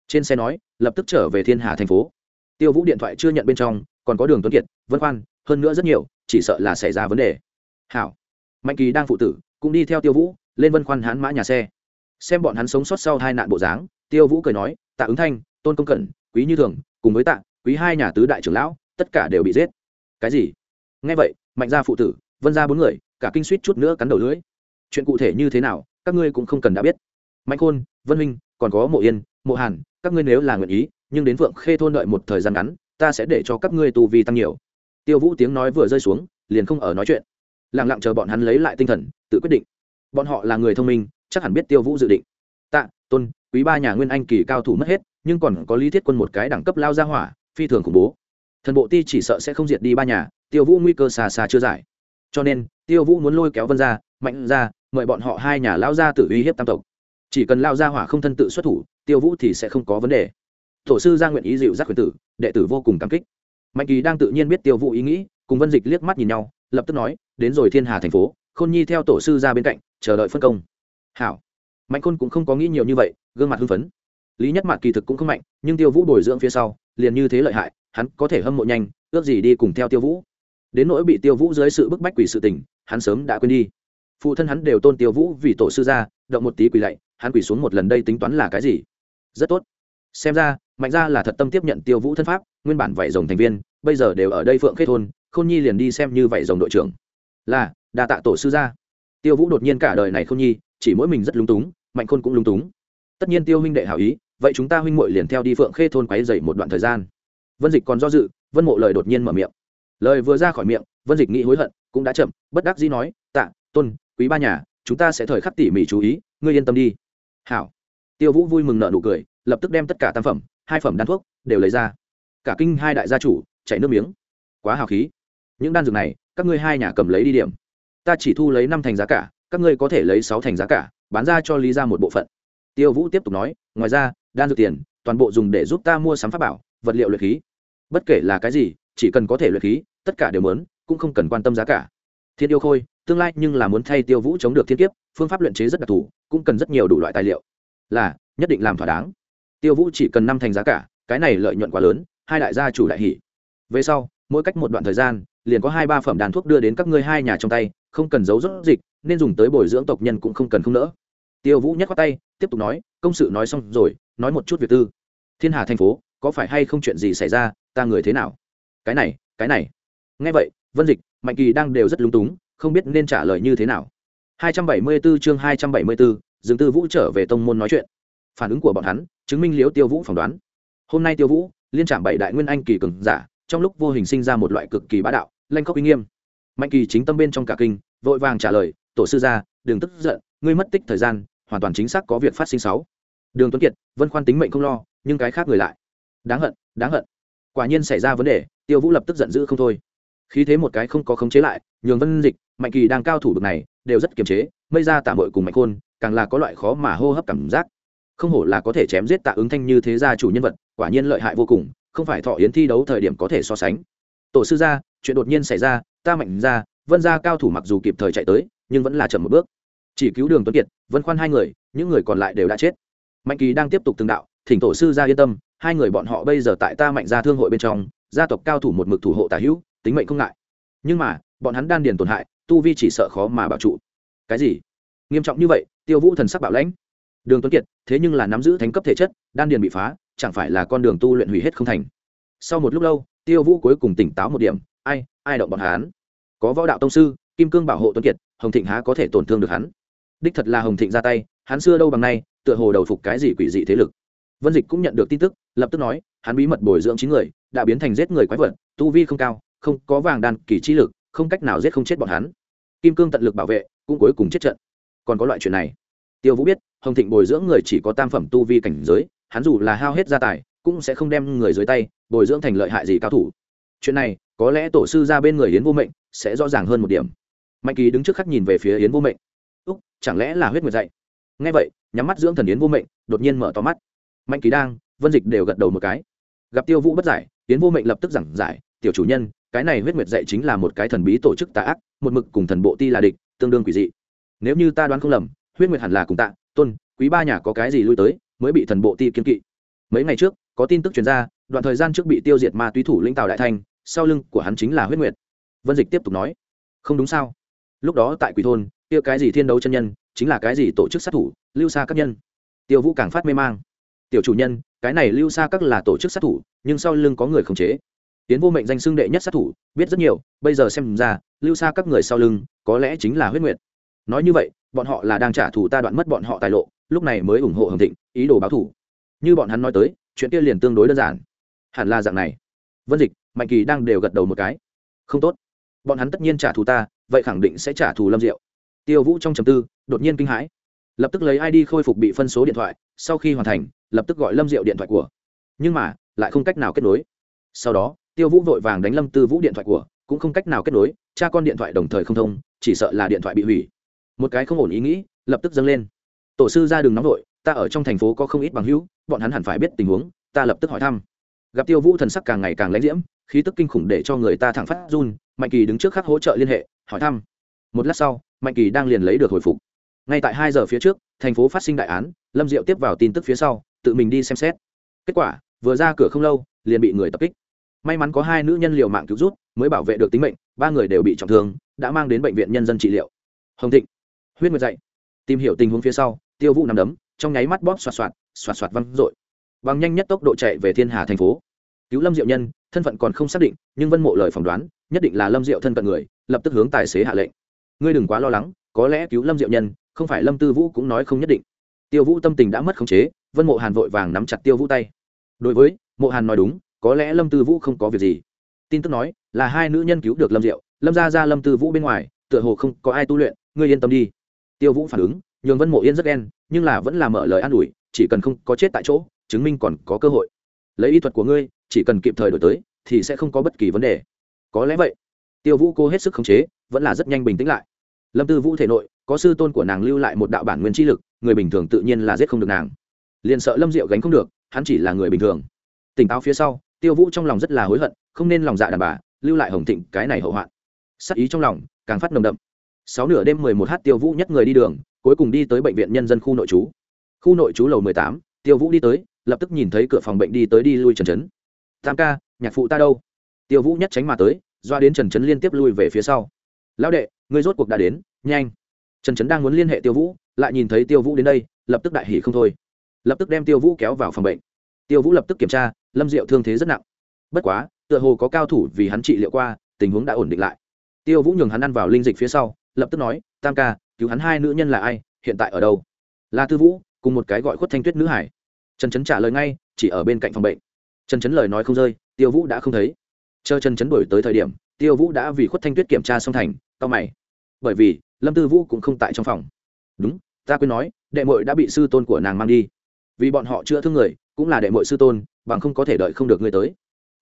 trên xe nói, lập tức trở về thiên hà thành phố. Tiêu vũ điện thoại chưa nhận bên trong, còn có đường tuấn kiệt, vân khoan, hơn nữa rất nhiều, chỉ sợ là xảy ra vấn đề. Hảo. Mạnh kỳ đang phụ tử, cũng đi theo tiêu vũ, lên vân khoan hãn mã nhà xe. Xem bọn hắn sống sót sau hai nạn bộ dáng, tiêu vũ cười nói, tạ ứng thanh, tôn công cẩn, quý như thường, cùng với tạ, quý hai nhà tứ đại trưởng lão, tất cả đều bị giết. Cái gì? Nghe vậy, mạnh gia phụ tử, vân gia bốn người, cả kinh suýt chút nữa cắn đầu lưỡi. Chuyện cụ thể như thế nào, các ngươi cũng không cần đã biết. Mạnh khôn, vân minh còn có mộ yên, mộ hàn các ngươi nếu là nguyện ý, nhưng đến vượng khê thôn đợi một thời gian ngắn, ta sẽ để cho các ngươi tu vi tăng nhiều. Tiêu vũ tiếng nói vừa rơi xuống, liền không ở nói chuyện. Lẳng lặng chờ bọn hắn lấy lại tinh thần, tự quyết định. Bọn họ là người thông minh, chắc hẳn biết tiêu vũ dự định. Tạ, tôn, quý ba nhà nguyên anh kỳ cao thủ mất hết, nhưng còn có lý thiết quân một cái đẳng cấp lao ra hỏa, phi thường khủng bố. Thần bộ ti chỉ sợ sẽ không diệt đi ba nhà, tiêu vũ nguy cơ xa xa chưa giải. Cho nên, tiêu vũ muốn lôi kéo vân ra mạnh ra mời bọn họ hai nhà lao ra tự uy hiếp tam tộc. Chỉ cần lao ra hỏa không thân tự xuất thủ tiêu vũ thì sẽ không có vấn đề. Tổ sư ra nguyện ý dịu giác quyền tử, đệ tử vô cùng cảm kích. Mạnh kỳ đang tự nhiên biết tiêu vũ ý nghĩ, cùng vân dịch liếc mắt nhìn nhau, lập tức nói, đến rồi thiên hà thành phố, khôn nhi theo tổ sư ra bên cạnh, chờ đợi phân công. Hảo. Mạnh khôn cũng không có nghĩ nhiều như vậy, gương mặt hưng phấn. Lý nhất mặt kỳ thực cũng không mạnh, nhưng tiêu vũ bồi dưỡng phía sau, liền như thế lợi hại, hắn có thể hâm mộ nhanh, ước gì đi cùng theo tiêu vũ. Đến nỗi bị tiêu vũ dưới sự bức bách quỷ sự tình, hắn sớm đã quên đi. Phụ thân hắn đều tôn tiêu vũ vì tổ sư gia, động một tí quỷ lạy, hắn quỷ xuống một lần đây tính toán là cái gì? Rất tốt. Xem ra, mạnh ra là thật tâm tiếp nhận tiêu vũ thân pháp, nguyên bản vảy rồng thành viên, bây giờ đều ở đây phượng khê thôn, khôn nhi liền đi xem như vảy rồng đội trưởng. Là, đa tạ tổ sư gia. Tiêu vũ đột nhiên cả đời này khôn nhi, chỉ mỗi mình rất lúng túng, mạnh khôn cũng lúng túng. Tất nhiên tiêu huynh đệ hảo ý, vậy chúng ta huynh muội liền theo đi phượng khê thôn quấy dậy một đoạn thời gian. Vân dịch còn do dự, vân mộ lời đột nhiên mở miệng. Lời vừa ra khỏi miệng, vân dịch nghĩ hối hận, cũng đã chậm, bất đắc dĩ nói, tạ, tôn, quý ba nhà, chúng ta sẽ thời khắc tỉ mỉ chú ý, ngươi yên tâm đi. Hảo tiêu vũ vui mừng nợ nụ cười, lập tức đem tất cả tam phẩm, hai phẩm đan thuốc đều lấy ra. Cả kinh hai đại gia chủ chạy nước miếng. Quá hào khí. Những đan dược này, các ngươi hai nhà cầm lấy đi điểm. Ta chỉ thu lấy năm thành giá cả, các ngươi có thể lấy sáu thành giá cả, bán ra cho lý ra một bộ phận. Tiêu vũ tiếp tục nói, ngoài ra, đan dược tiền, toàn bộ dùng để giúp ta mua sắm pháp bảo, vật liệu luyện khí. Bất kể là cái gì, chỉ cần có thể luyện khí, tất cả đều mớn cũng không cần quan tâm giá cả. Thiên yêu khôi, tương lai nhưng là muốn thay tiêu vũ chống được thiên kiếp, phương pháp luyện chế rất đặc thù, cũng cần rất nhiều đủ loại tài liệu là nhất định làm thỏa đáng. Tiêu vũ chỉ cần năm thành giá cả cái này lợi nhuận quá lớn hai đại gia chủ đại hỷ về sau mỗi cách một đoạn thời gian liền có hai ba phẩm đàn thuốc đưa đến các ngươi hai nhà trong tay không cần giấu rốt dịch nên dùng tới bồi dưỡng tộc nhân cũng không cần không nỡ. Tiêu vũ nhắc qua tay tiếp tục nói công sự nói xong rồi nói một chút việc tư. Thiên hà thành phố có phải hay không chuyện gì xảy ra ta người thế nào? Cái này cái này. Nghe vậy vân dịch mạnh kỳ đang đều rất lúng túng không biết nên trả lời như thế nào. 274 chương 274, Dương Tư Vũ trở về tông môn nói chuyện. Phản ứng của bọn hắn, chứng minh Liễu Tiêu Vũ phỏng đoán. Hôm nay Tiêu Vũ liên trạm bảy đại nguyên anh kỳ cường giả, trong lúc vô hình sinh ra một loại cực kỳ bá đạo, lanh khốc uy nghiêm. Mạnh Kỳ chính tâm bên trong cả kinh, vội vàng trả lời, "Tổ sư gia, đừng tức giận, ngươi mất tích thời gian, hoàn toàn chính xác có việc phát sinh sáu." Đường Tuấn Kiệt, Vân Khoan tính mệnh không lo, nhưng cái khác người lại. Đáng hận, đáng hận. Quả nhiên xảy ra vấn đề, Tiêu Vũ lập tức giận dữ không thôi. Khí thế một cái không có khống chế lại, nhường Vân Dịch, Mạnh Kỳ đang cao thủ được này, đều rất kiềm chế, mây ra tạm bội cùng Mạnh Khôn, càng là có loại khó mà hô hấp cảm giác. Không hổ là có thể chém giết tạ ứng thanh như thế gia chủ nhân vật, quả nhiên lợi hại vô cùng, không phải thọ yến thi đấu thời điểm có thể so sánh. Tổ sư gia, chuyện đột nhiên xảy ra, ta mạnh ra, vân gia cao thủ mặc dù kịp thời chạy tới, nhưng vẫn là chậm một bước. Chỉ cứu đường tuấn kiệt, vân khoan hai người, những người còn lại đều đã chết. Mạnh kỳ đang tiếp tục từng đạo, thỉnh tổ sư gia yên tâm, hai người bọn họ bây giờ tại ta mạnh gia thương hội bên trong, gia tộc cao thủ một mực thủ hộ tả hữu, tính mệnh không ngại. Nhưng mà, bọn hắn đan điền tổn hại, tu vi chỉ sợ khó mà bảo trụ. Cái gì? Nghiêm trọng như vậy, tiêu vũ thần sắc bạo lãnh. Đường tuấn kiệt, thế nhưng là nắm giữ thánh cấp thể chất, đan điền bị phá, chẳng phải là con đường tu luyện hủy hết không thành. Sau một lúc lâu, tiêu vũ cuối cùng tỉnh táo một điểm, ai ai động bọn hắn? Có võ đạo tông sư, kim cương bảo hộ tuấn kiệt, hồng thịnh há có thể tổn thương được hắn? Đích thật là hồng thịnh ra tay, hắn xưa đâu bằng nay, tựa hồ đầu phục cái gì quỷ dị thế lực. Vân dịch cũng nhận được tin tức, lập tức nói, hắn bí mật bồi dưỡng chín người, đã biến thành giết người quái vật, tu vi không cao, không có vàng đan kỳ trí lực, không cách nào giết không chết bọn hắn. Kim cương tận lực bảo vệ, cũng cuối cùng chết trận còn có loại chuyện này. Tiêu vũ biết, hồng thịnh bồi dưỡng người chỉ có tam phẩm tu vi cảnh giới, hắn dù là hao hết gia tài, cũng sẽ không đem người dưới tay bồi dưỡng thành lợi hại gì cao thủ. Chuyện này, có lẽ tổ sư ra bên người yến vô mệnh sẽ rõ ràng hơn một điểm. Mạnh kỳ đứng trước khắc nhìn về phía yến vô mệnh. Úc, chẳng lẽ là huyết nguyệt dạy? Ngay vậy, nhắm mắt dưỡng thần yến vô mệnh đột nhiên mở to mắt. Mạnh kỳ đang, vân dịch đều gật đầu một cái. Gặp tiêu vũ bất giải, yến vô mệnh lập tức giảng giải, tiểu chủ nhân, cái này huyết nguyệt dạy chính là một cái thần bí tổ chức tà ác, một mực cùng thần bộ ti là địch, tương đương quỷ dị nếu như ta đoán không lầm, huyết nguyệt hẳn là cùng tạ, tôn, quý ba nhà có cái gì lui tới, mới bị thần bộ ti kiên kỵ. Mấy ngày trước, có tin tức truyền ra, đoạn thời gian trước bị tiêu diệt ma túy thủ lĩnh tào đại thanh, sau lưng của hắn chính là huyết nguyệt. Vân dịch tiếp tục nói, không đúng sao? Lúc đó tại quỷ thôn, kia cái gì thiên đấu chân nhân, chính là cái gì tổ chức sát thủ, lưu xa các nhân? Tiêu vũ càng phát mê mang. Tiểu chủ nhân, cái này lưu xa các là tổ chức sát thủ, nhưng sau lưng có người khống chế. Tiến vô mệnh danh xưng đệ nhất sát thủ, biết rất nhiều, bây giờ xem ra, lưu xa các người sau lưng, có lẽ chính là huyết nguyệt nói như vậy, bọn họ là đang trả thù ta đoạn mất bọn họ tài lộ, lúc này mới ủng hộ hồng thịnh, ý đồ báo thù. Như bọn hắn nói tới, chuyện kia liền tương đối đơn giản. Hẳn là dạng này. Vân dịch, mạnh kỳ đang đều gật đầu một cái. Không tốt. Bọn hắn tất nhiên trả thù ta, vậy khẳng định sẽ trả thù lâm diệu. Tiêu vũ trong trầm tư, đột nhiên kinh hãi. Lập tức lấy id khôi phục bị phân số điện thoại, sau khi hoàn thành, lập tức gọi lâm diệu điện thoại của. Nhưng mà, lại không cách nào kết nối. Sau đó, tiêu vũ vội vàng đánh lâm tư vũ điện thoại của, cũng không cách nào kết nối, cha con điện thoại đồng thời không thông, chỉ sợ là điện thoại bị hủy một cái không ổn ý nghĩ lập tức dâng lên. Tổ sư ra đường nóng vội, ta ở trong thành phố có không ít bằng hữu, bọn hắn hẳn phải biết tình huống, ta lập tức hỏi thăm. Gặp tiêu vũ thần sắc càng ngày càng lãnh diễm, khí tức kinh khủng để cho người ta thẳng phát run, mạnh kỳ đứng trước khắc hỗ trợ liên hệ, hỏi thăm. Một lát sau, mạnh kỳ đang liền lấy được hồi phục. Ngay tại hai giờ phía trước, thành phố phát sinh đại án, lâm diệu tiếp vào tin tức phía sau, tự mình đi xem xét. Kết quả, vừa ra cửa không lâu, liền bị người tập kích. May mắn có hai nữ nhân liều mạng cứu rút mới bảo vệ được tính mệnh, ba người đều bị trọng thương, đã mang đến bệnh viện nhân dân trị liệu. Hồng thịnh huyết nguyệt dậy. Tìm hiểu tình huống phía sau, tiêu vũ nằm đấm, trong nháy mắt bóp xoạt xoạt xoạt xoạt văng dội. Bằng nhanh nhất tốc độ chạy về thiên hà thành phố. Cứu lâm diệu nhân, thân phận còn không xác định, nhưng vân mộ lời phỏng đoán, nhất định là lâm diệu thân cận người, lập tức hướng tài xế hạ lệnh. Ngươi đừng quá lo lắng, có lẽ cứu lâm diệu nhân, không phải lâm tư vũ cũng nói không nhất định. Tiêu vũ tâm tình đã mất khống chế, vân mộ hàn vội vàng nắm chặt tiêu vũ tay. Đối với, mộ hàn nói đúng, có lẽ lâm tư vũ không có việc gì. Tin tức nói, là hai nữ nhân cứu được lâm diệu, lâm ra ra lâm tư vũ bên ngoài, tựa hồ không có ai tu luyện, ngươi yên tâm đi tiêu vũ phản ứng, nhường vân mộ yên rất đen nhưng là vẫn là mở lời an ủi, chỉ cần không có chết tại chỗ, chứng minh còn có cơ hội. Lấy y thuật của ngươi, chỉ cần kịp thời đổi tới, thì sẽ không có bất kỳ vấn đề. Có lẽ vậy. Tiêu vũ cô hết sức khống chế, vẫn là rất nhanh bình tĩnh lại. Lâm tư vũ thể nội, có sư tôn của nàng lưu lại một đạo bản nguyên chi lực, người bình thường tự nhiên là giết không được nàng. Liền sợ lâm diệu gánh không được, hắn chỉ là người bình thường. Tỉnh táo phía sau, tiêu vũ trong lòng rất là hối hận, không nên lòng dạ đàn bà, lưu lại hồng thịnh, cái này hậu hoạn. Sắc ý trong lòng, càng phát nồng đậm sáu nửa đêm mười một h tiêu vũ nhất người đi đường, cuối cùng đi tới bệnh viện nhân dân khu nội trú. Khu nội trú lầu mười tám, tiêu vũ đi tới, lập tức nhìn thấy cửa phòng bệnh đi tới đi lui trần trấn. Tam ca, nhạc phụ ta đâu? Tiêu vũ nhất tránh mà tới, doa đến trần trấn liên tiếp lui về phía sau. Lão đệ, ngươi rốt cuộc đã đến, nhanh. Trần trấn đang muốn liên hệ tiêu vũ, lại nhìn thấy tiêu vũ đến đây, lập tức đại hỉ không thôi. Lập tức đem tiêu vũ kéo vào phòng bệnh. Tiêu vũ lập tức kiểm tra, lâm diệu thương thế rất nặng. Bất quá, tựa hồ có cao thủ vì hắn trị liệu qua, tình huống đã ổn định lại. Tiêu vũ nhường hắn ăn vào linh dịch phía sau lập tức nói, tam ca, cứu hắn hai nữ nhân là ai, hiện tại ở đâu? Là tư vũ, cùng một cái gọi khuất thanh tuyết nữ hải. Trần trấn trả lời ngay, chỉ ở bên cạnh phòng bệnh. Trần trấn lời nói không rơi, tiêu vũ đã không thấy. Chờ trần trấn đổi tới thời điểm, tiêu vũ đã vì khuất thanh tuyết kiểm tra xong thành tao mày. Bởi vì, lâm tư vũ cũng không tại trong phòng. Đúng, ta quên nói, đệ mội đã bị sư tôn của nàng mang đi. Vì bọn họ chữa thương người, cũng là đệ mội sư tôn, bằng không có thể đợi không được người tới.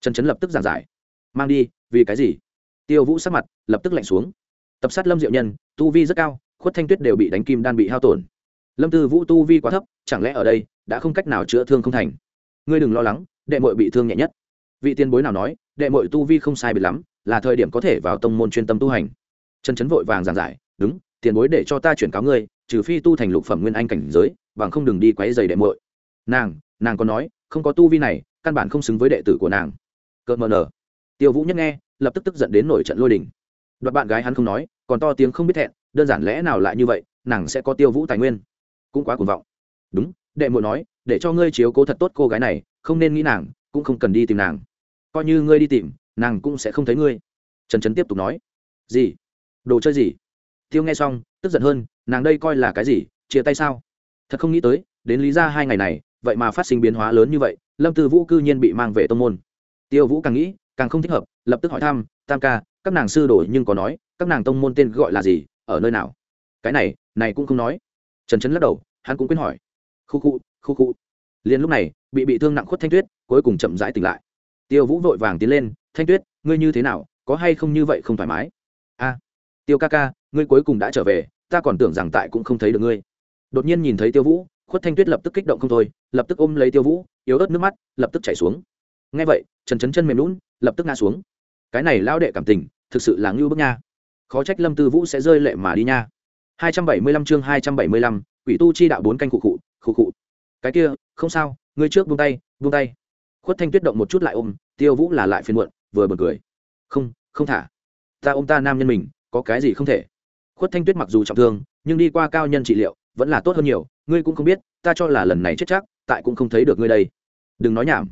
Trần trấn lập tức giảng giải. Mang đi, vì cái gì? Tiêu vũ sắc mặt lập tức lạnh xuống tập sát lâm diệu nhân, tu vi rất cao, khuất thanh tuyết đều bị đánh kim đan bị hao tổn. Lâm tư vũ tu vi quá thấp, chẳng lẽ ở đây đã không cách nào chữa thương không thành? Ngươi đừng lo lắng, đệ mội bị thương nhẹ nhất. Vị tiền bối nào nói, đệ mội tu vi không sai biệt lắm, là thời điểm có thể vào tông môn chuyên tâm tu hành. Trần trấn vội vàng giảng giải, đúng, tiền bối để cho ta chuyển cáo ngươi, trừ phi tu thành lục phẩm nguyên anh cảnh giới, bằng không đừng đi quấy giày đệ mội nàng nàng có nói, không có tu vi này, căn bản không xứng với đệ tử của nàng. Cợt mờ nở. Tiêu vũ nhất nghe, lập tức tức giận đến nổi trận lôi đình đoạt bạn gái hắn không nói, còn to tiếng không biết thẹn, đơn giản lẽ nào lại như vậy, nàng sẽ có tiêu vũ tài nguyên. Cũng quá cuồng vọng. Đúng, đệ muội nói, để cho ngươi chiếu cố thật tốt cô gái này, không nên nghĩ nàng, cũng không cần đi tìm nàng. Coi như ngươi đi tìm, nàng cũng sẽ không thấy ngươi. Trần trấn tiếp tục nói. Gì? Đồ chơi gì? Tiêu nghe xong, tức giận hơn, nàng đây coi là cái gì, chia tay sao? Thật không nghĩ tới, đến lý ra hai ngày này, vậy mà phát sinh biến hóa lớn như vậy, lâm tư vũ cư nhiên bị mang về tông môn. Tiêu vũ càng nghĩ, càng không thích hợp, lập tức hỏi thăm, tam ca các nàng sư đổi nhưng có nói, các nàng tông môn tên gọi là gì, ở nơi nào? Cái này này cũng không nói. Trần trấn lắc đầu, hắn cũng quên hỏi. Khu khu khu khu. Liền lúc này, bị bị thương nặng khuất thanh tuyết, cuối cùng chậm rãi tỉnh lại. Tiêu vũ vội vàng tiến lên, thanh tuyết, ngươi như thế nào, có hay không như vậy không thoải mái? A, tiêu ca ca, ngươi cuối cùng đã trở về, ta còn tưởng rằng tại cũng không thấy được ngươi. Đột nhiên nhìn thấy tiêu vũ, khuất thanh tuyết lập tức kích động không thôi, lập tức ôm lấy tiêu vũ, yếu ớt nước mắt, lập tức chảy xuống. Ngay vậy, trần chấn chân mềm lún lập tức ngã xuống. Cái này lao đệ cảm tình thực sự là ngưu bức nha. Khó trách lâm tư vũ sẽ rơi lệ mà đi nha. 275 chương 275, quỷ tu chi đạo bốn canh cụ cụ cụ cụ cái kia không sao ngươi trước buông tay buông tay. Khuất thanh tuyết động một chút lại ôm tiêu vũ là lại phiền muộn vừa bật cười. Không không thả. Ta ôm ta nam nhân mình có cái gì không thể? Khuất thanh tuyết mặc dù trọng thương nhưng đi qua cao nhân trị liệu vẫn là tốt hơn nhiều. Ngươi cũng không biết ta cho là lần này chết chắc tại cũng không thấy được ngươi đây. Đừng nói nhảm.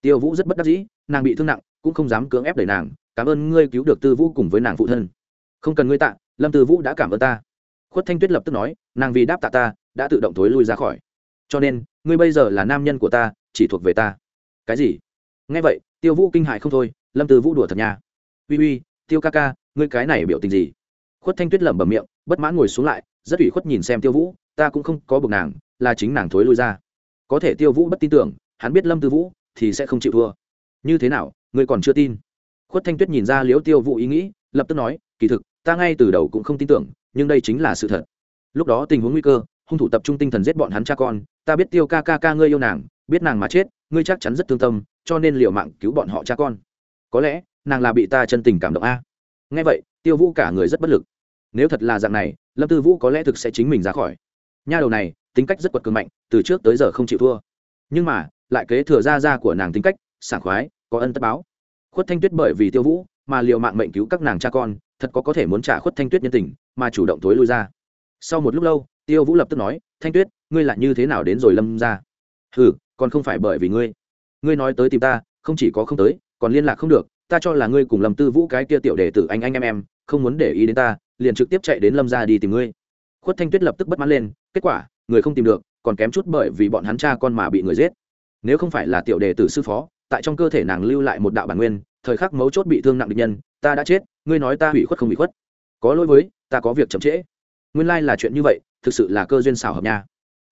Tiêu vũ rất bất đắc dĩ nàng bị thương nặng cũng không dám cưỡng ép đẩy nàng cảm ơn ngươi cứu được tư vũ cùng với nàng phụ thân. Không cần ngươi tạ, lâm tư vũ đã cảm ơn ta. Khuất thanh tuyết lập tức nói, nàng vì đáp tạ ta, đã tự động thối lui ra khỏi. Cho nên, ngươi bây giờ là nam nhân của ta, chỉ thuộc về ta. Cái gì? Nghe vậy, tiêu vũ kinh hại không thôi, lâm tư vũ đùa thật nha. Uy uy, tiêu ca ca, ngươi cái này biểu tình gì? Khuất thanh tuyết lẩm bẩm miệng, bất mãn ngồi xuống lại, rất ủy khuất nhìn xem tiêu vũ, ta cũng không có bực nàng, là chính nàng thối lui ra. Có thể tiêu vũ bất tin tưởng, hắn biết lâm tư vũ thì sẽ không chịu thua. Như thế nào, ngươi còn chưa tin? Khuất thanh tuyết nhìn ra liễu tiêu vũ ý nghĩ, lập tức nói, kỳ thực, ta ngay từ đầu cũng không tin tưởng, nhưng đây chính là sự thật. Lúc đó tình huống nguy cơ, hung thủ tập trung tinh thần giết bọn hắn cha con, ta biết tiêu ca ca ca ngươi yêu nàng, biết nàng mà chết, ngươi chắc chắn rất thương tâm, cho nên liệu mạng cứu bọn họ cha con. Có lẽ, nàng là bị ta chân tình cảm động a. Nghe vậy, tiêu vũ cả người rất bất lực. Nếu thật là dạng này, lâm tư vũ có lẽ thực sẽ chính mình ra khỏi. Nha đầu này, tính cách rất quật cường mạnh, từ trước tới giờ không chịu thua. Nhưng mà, lại kế thừa ra ra của nàng tính cách, sảng khoái, có ân tất báo khuất thanh tuyết bởi vì tiêu vũ mà liều mạng mệnh cứu các nàng cha con, thật có có thể muốn trả khuất thanh tuyết nhân tình, mà chủ động thối lui ra. Sau một lúc lâu, tiêu vũ lập tức nói, thanh tuyết, ngươi lại như thế nào đến rồi lâm ra ừ còn không phải bởi vì ngươi. Ngươi nói tới tìm ta, không chỉ có không tới, còn liên lạc không được, ta cho là ngươi cùng lâm tư vũ cái kia tiểu Đề tử anh anh em em, không muốn để ý đến ta, liền trực tiếp chạy đến lâm ra đi tìm ngươi. Khuất thanh tuyết lập tức bất mãn lên, kết quả, người không tìm được, còn kém chút bởi vì bọn hắn cha con mà bị người giết. Nếu không phải là tiểu Đề tử sư phó tại trong cơ thể nàng lưu lại một đạo bản nguyên, thời khắc mấu chốt bị thương nặng địch nhân, ta đã chết, ngươi nói ta hủy khuất không bị khuất. Có lỗi với, ta có việc chậm trễ. Nguyên lai là chuyện như vậy, thực sự là cơ duyên xảo hợp nha.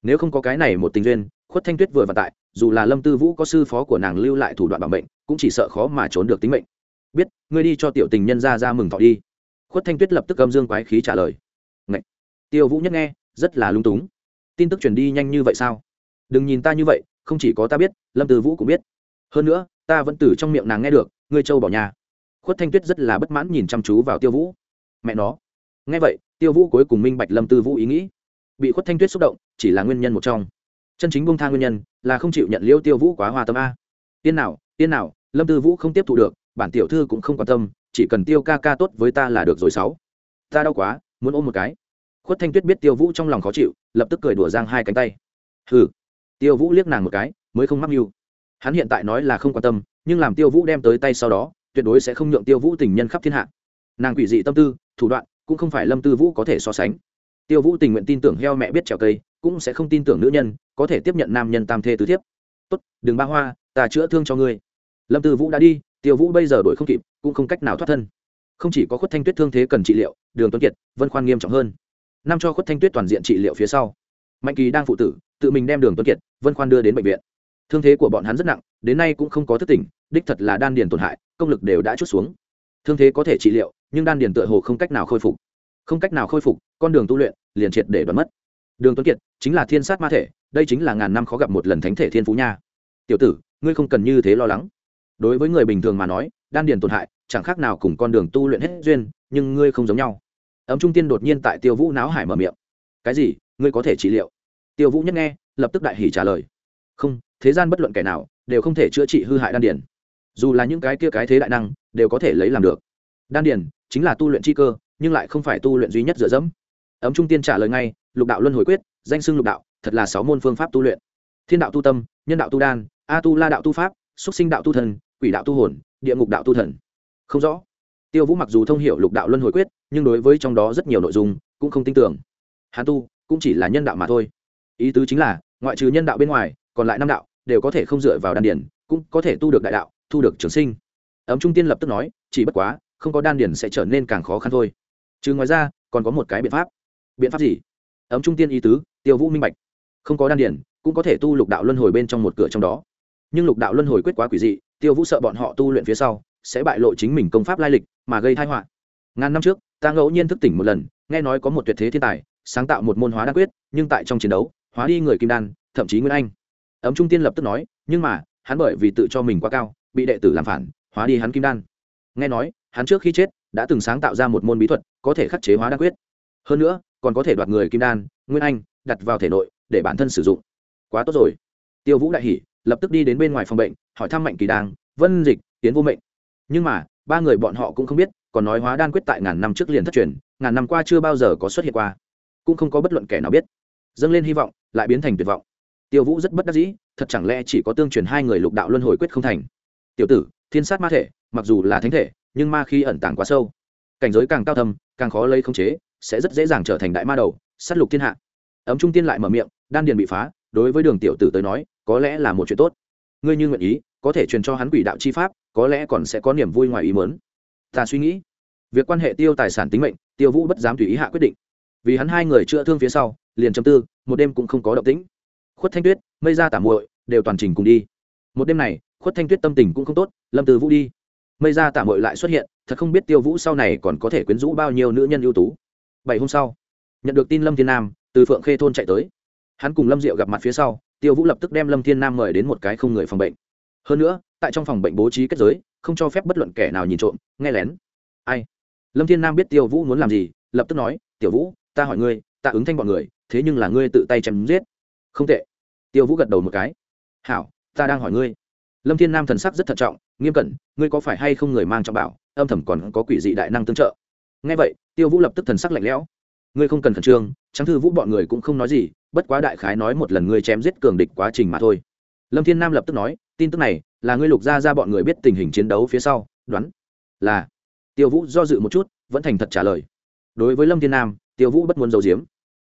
Nếu không có cái này một tình duyên, khuất thanh tuyết vừa và tại, dù là lâm tư vũ có sư phó của nàng lưu lại thủ đoạn bảo mệnh, cũng chỉ sợ khó mà trốn được tính mệnh. Biết, ngươi đi cho tiểu tình nhân ra ra mừng thọ đi. Khuất thanh tuyết lập tức âm dương quái khí trả lời. Ngậy! tiêu vũ nhất nghe, rất là lung túng. Tin tức truyền đi nhanh như vậy sao? Đừng nhìn ta như vậy, không chỉ có ta biết, lâm tư vũ cũng biết hơn nữa, ta vẫn từ trong miệng nàng nghe được, ngươi châu bỏ nhà. Khuất thanh tuyết rất là bất mãn nhìn chăm chú vào tiêu vũ. Mẹ nó. Nghe vậy, tiêu vũ cuối cùng minh bạch lâm tư vũ ý nghĩ. Bị khuất thanh tuyết xúc động, chỉ là nguyên nhân một trong. Chân chính bông tha nguyên nhân là không chịu nhận liêu tiêu vũ quá hòa tâm a. Tiên nào tiên nào, lâm tư vũ không tiếp thu được, bản tiểu thư cũng không quan tâm, chỉ cần tiêu ca ca tốt với ta là được rồi sáu. Ta đau quá, muốn ôm một cái. Khuất thanh tuyết biết tiêu vũ trong lòng khó chịu, lập tức cười đùa giang hai cánh tay. Hừ. Tiêu vũ liếc nàng một cái, mới không mắc mưu hắn hiện tại nói là không quan tâm, nhưng làm tiêu vũ đem tới tay sau đó, tuyệt đối sẽ không nhượng tiêu vũ tình nhân khắp thiên hạ. Nàng quỷ dị tâm tư, thủ đoạn, cũng không phải lâm tư vũ có thể so sánh. Tiêu vũ tình nguyện tin tưởng heo mẹ biết trèo cây, cũng sẽ không tin tưởng nữ nhân, có thể tiếp nhận nam nhân tam thê tứ thiếp. Tốt, đừng ba hoa, ta chữa thương cho ngươi. Lâm tư vũ đã đi, tiêu vũ bây giờ đổi không kịp, cũng không cách nào thoát thân. Không chỉ có khuất thanh tuyết thương thế cần trị liệu, đường tuấn kiệt, vân khoan nghiêm trọng hơn. Năm cho khuất thanh tuyết toàn diện trị liệu phía sau, mạnh kỳ đang phụ tử, tự mình đem đường tuấn kiệt, vân khoan đưa đến bệnh viện thương thế của bọn hắn rất nặng, đến nay cũng không có thức tỉnh, đích thật là đan điền tổn hại, công lực đều đã chút xuống. Thương thế có thể trị liệu, nhưng đan điền tựa hồ không cách nào khôi phục. Không cách nào khôi phục, con đường tu luyện liền triệt để đoán mất. Đường tuấn kiệt chính là thiên sát ma thể, đây chính là ngàn năm khó gặp một lần thánh thể thiên phú nha. Tiểu tử, ngươi không cần như thế lo lắng. Đối với người bình thường mà nói, đan điền tổn hại, chẳng khác nào cùng con đường tu luyện hết duyên, nhưng ngươi không giống nhau. Ấm trung tiên đột nhiên tại tiêu vũ náo hải mở miệng. Cái gì? Ngươi có thể trị liệu? Tiêu vũ nhất nghe, lập tức đại hỉ trả lời. Không thế gian bất luận kẻ nào đều không thể chữa trị hư hại đan điền. Dù là những cái kia cái thế đại năng đều có thể lấy làm được. Đan điền chính là tu luyện chi cơ, nhưng lại không phải tu luyện duy nhất dựa dẫm. Ấm trung tiên trả lời ngay, lục đạo luân hồi quyết, danh xưng lục đạo, thật là sáu môn phương pháp tu luyện. Thiên đạo tu tâm, nhân đạo tu đan, a tu la đạo tu pháp xúc sinh đạo tu thần, quỷ đạo tu hồn, địa ngục đạo tu thần. Không rõ. Tiêu vũ mặc dù thông hiểu lục đạo luân hồi quyết, nhưng đối với trong đó rất nhiều nội dung cũng không tin tưởng. Hắn tu cũng chỉ là nhân đạo mà thôi. Ý tứ chính là, ngoại trừ nhân đạo bên ngoài còn lại năm đạo đều có thể không dựa vào đan điển cũng có thể tu được đại đạo, thu được trường sinh. Ấm trung tiên lập tức nói, chỉ bất quá, không có đan điển sẽ trở nên càng khó khăn thôi. Chứ ngoài ra, còn có một cái biện pháp. Biện pháp gì? Ấm trung tiên ý tứ, tiêu vũ minh bạch. Không có đan điển cũng có thể tu lục đạo luân hồi bên trong một cửa trong đó. Nhưng lục đạo luân hồi quyết quá quỷ dị, tiêu vũ sợ bọn họ tu luyện phía sau, sẽ bại lộ chính mình công pháp lai lịch, mà gây thai họa. Ngàn năm trước, ta ngẫu nhiên thức tỉnh một lần, nghe nói có một tuyệt thế thiên tài, sáng tạo một môn hóa đan quyết, nhưng tại trong chiến đấu, hóa đi người kim đan, thậm chí nguyên anh ấm trung tiên lập tức nói, nhưng mà, hắn bởi vì tự cho mình quá cao, bị đệ tử làm phản, hóa đi hắn kim đan. Nghe nói, hắn trước khi chết, đã từng sáng tạo ra một môn bí thuật, có thể khắc chế hóa Đa quyết. Hơn nữa, còn có thể đoạt người kim đan, nguyên anh, đặt vào thể nội, để bản thân sử dụng. Quá tốt rồi. Tiêu vũ đại hỉ, lập tức đi đến bên ngoài phòng bệnh, hỏi thăm mạnh kỳ đang vân dịch, tiến vô mệnh. Nhưng mà, ba người bọn họ cũng không biết, còn nói hóa đan quyết tại ngàn năm trước liền thất truyền, ngàn năm qua chưa bao giờ có xuất hiện qua. Cũng không có bất luận kẻ nào biết. Dâng lên hy vọng, lại biến thành tuyệt vọng tiêu vũ rất bất đắc dĩ, thật chẳng lẽ chỉ có tương truyền hai người lục đạo luân hồi quyết không thành? Tiểu tử, thiên sát ma thể, mặc dù là thánh thể, nhưng ma khi ẩn tàng quá sâu. Cảnh giới càng cao thâm, càng khó lấy khống chế, sẽ rất dễ dàng trở thành đại ma đầu, sát lục thiên hạ. Ấm trung tiên lại mở miệng, đan điền bị phá, đối với đường tiểu tử tới nói, có lẽ là một chuyện tốt. Ngươi như nguyện ý, có thể truyền cho hắn quỷ đạo chi pháp, có lẽ còn sẽ có niềm vui ngoài ý mớn ta suy nghĩ. Việc quan hệ tiêu tài sản tính mệnh, tiêu vũ bất dám tùy ý hạ quyết định. Vì hắn hai người chữa thương phía sau, liền chấm tư, một đêm cũng không có động tĩnh khuất thanh tuyết, mây ra tả muội, đều toàn trình cùng đi. Một đêm này, khuất thanh tuyết tâm tình cũng không tốt, lâm từ vũ đi. Mây ra tả muội lại xuất hiện, thật không biết tiêu vũ sau này còn có thể quyến rũ bao nhiêu nữ nhân ưu tú. Bảy hôm sau, nhận được tin lâm thiên nam từ phượng khê thôn chạy tới. Hắn cùng lâm diệu gặp mặt phía sau, tiêu vũ lập tức đem lâm thiên nam mời đến một cái không người phòng bệnh. Hơn nữa, tại trong phòng bệnh bố trí kết giới, không cho phép bất luận kẻ nào nhìn trộm, nghe lén. Ai? Lâm thiên nam biết tiêu vũ muốn làm gì, lập tức nói, tiểu vũ, ta hỏi ngươi, ta ứng thanh bọn người, thế nhưng là ngươi tự tay chém giết. Không tệ tiêu vũ gật đầu một cái. Hảo, ta đang hỏi ngươi. Lâm thiên nam thần sắc rất thận trọng, nghiêm cẩn, ngươi có phải hay không người mang trọng bảo, âm thầm còn có quỷ dị đại năng tương trợ? Ngay vậy, tiêu vũ lập tức thần sắc lạnh lẽo. Ngươi không cần khẩn trương trắng thư vũ bọn người cũng không nói gì, bất quá đại khái nói một lần ngươi chém giết cường địch quá trình mà thôi. Lâm thiên nam lập tức nói, tin tức này là ngươi lục ra ra bọn người biết tình hình chiến đấu phía sau, đoán là tiêu vũ do dự một chút, vẫn thành thật trả lời. Đối với lâm thiên nam, tiêu vũ bất muốn giấu giếm.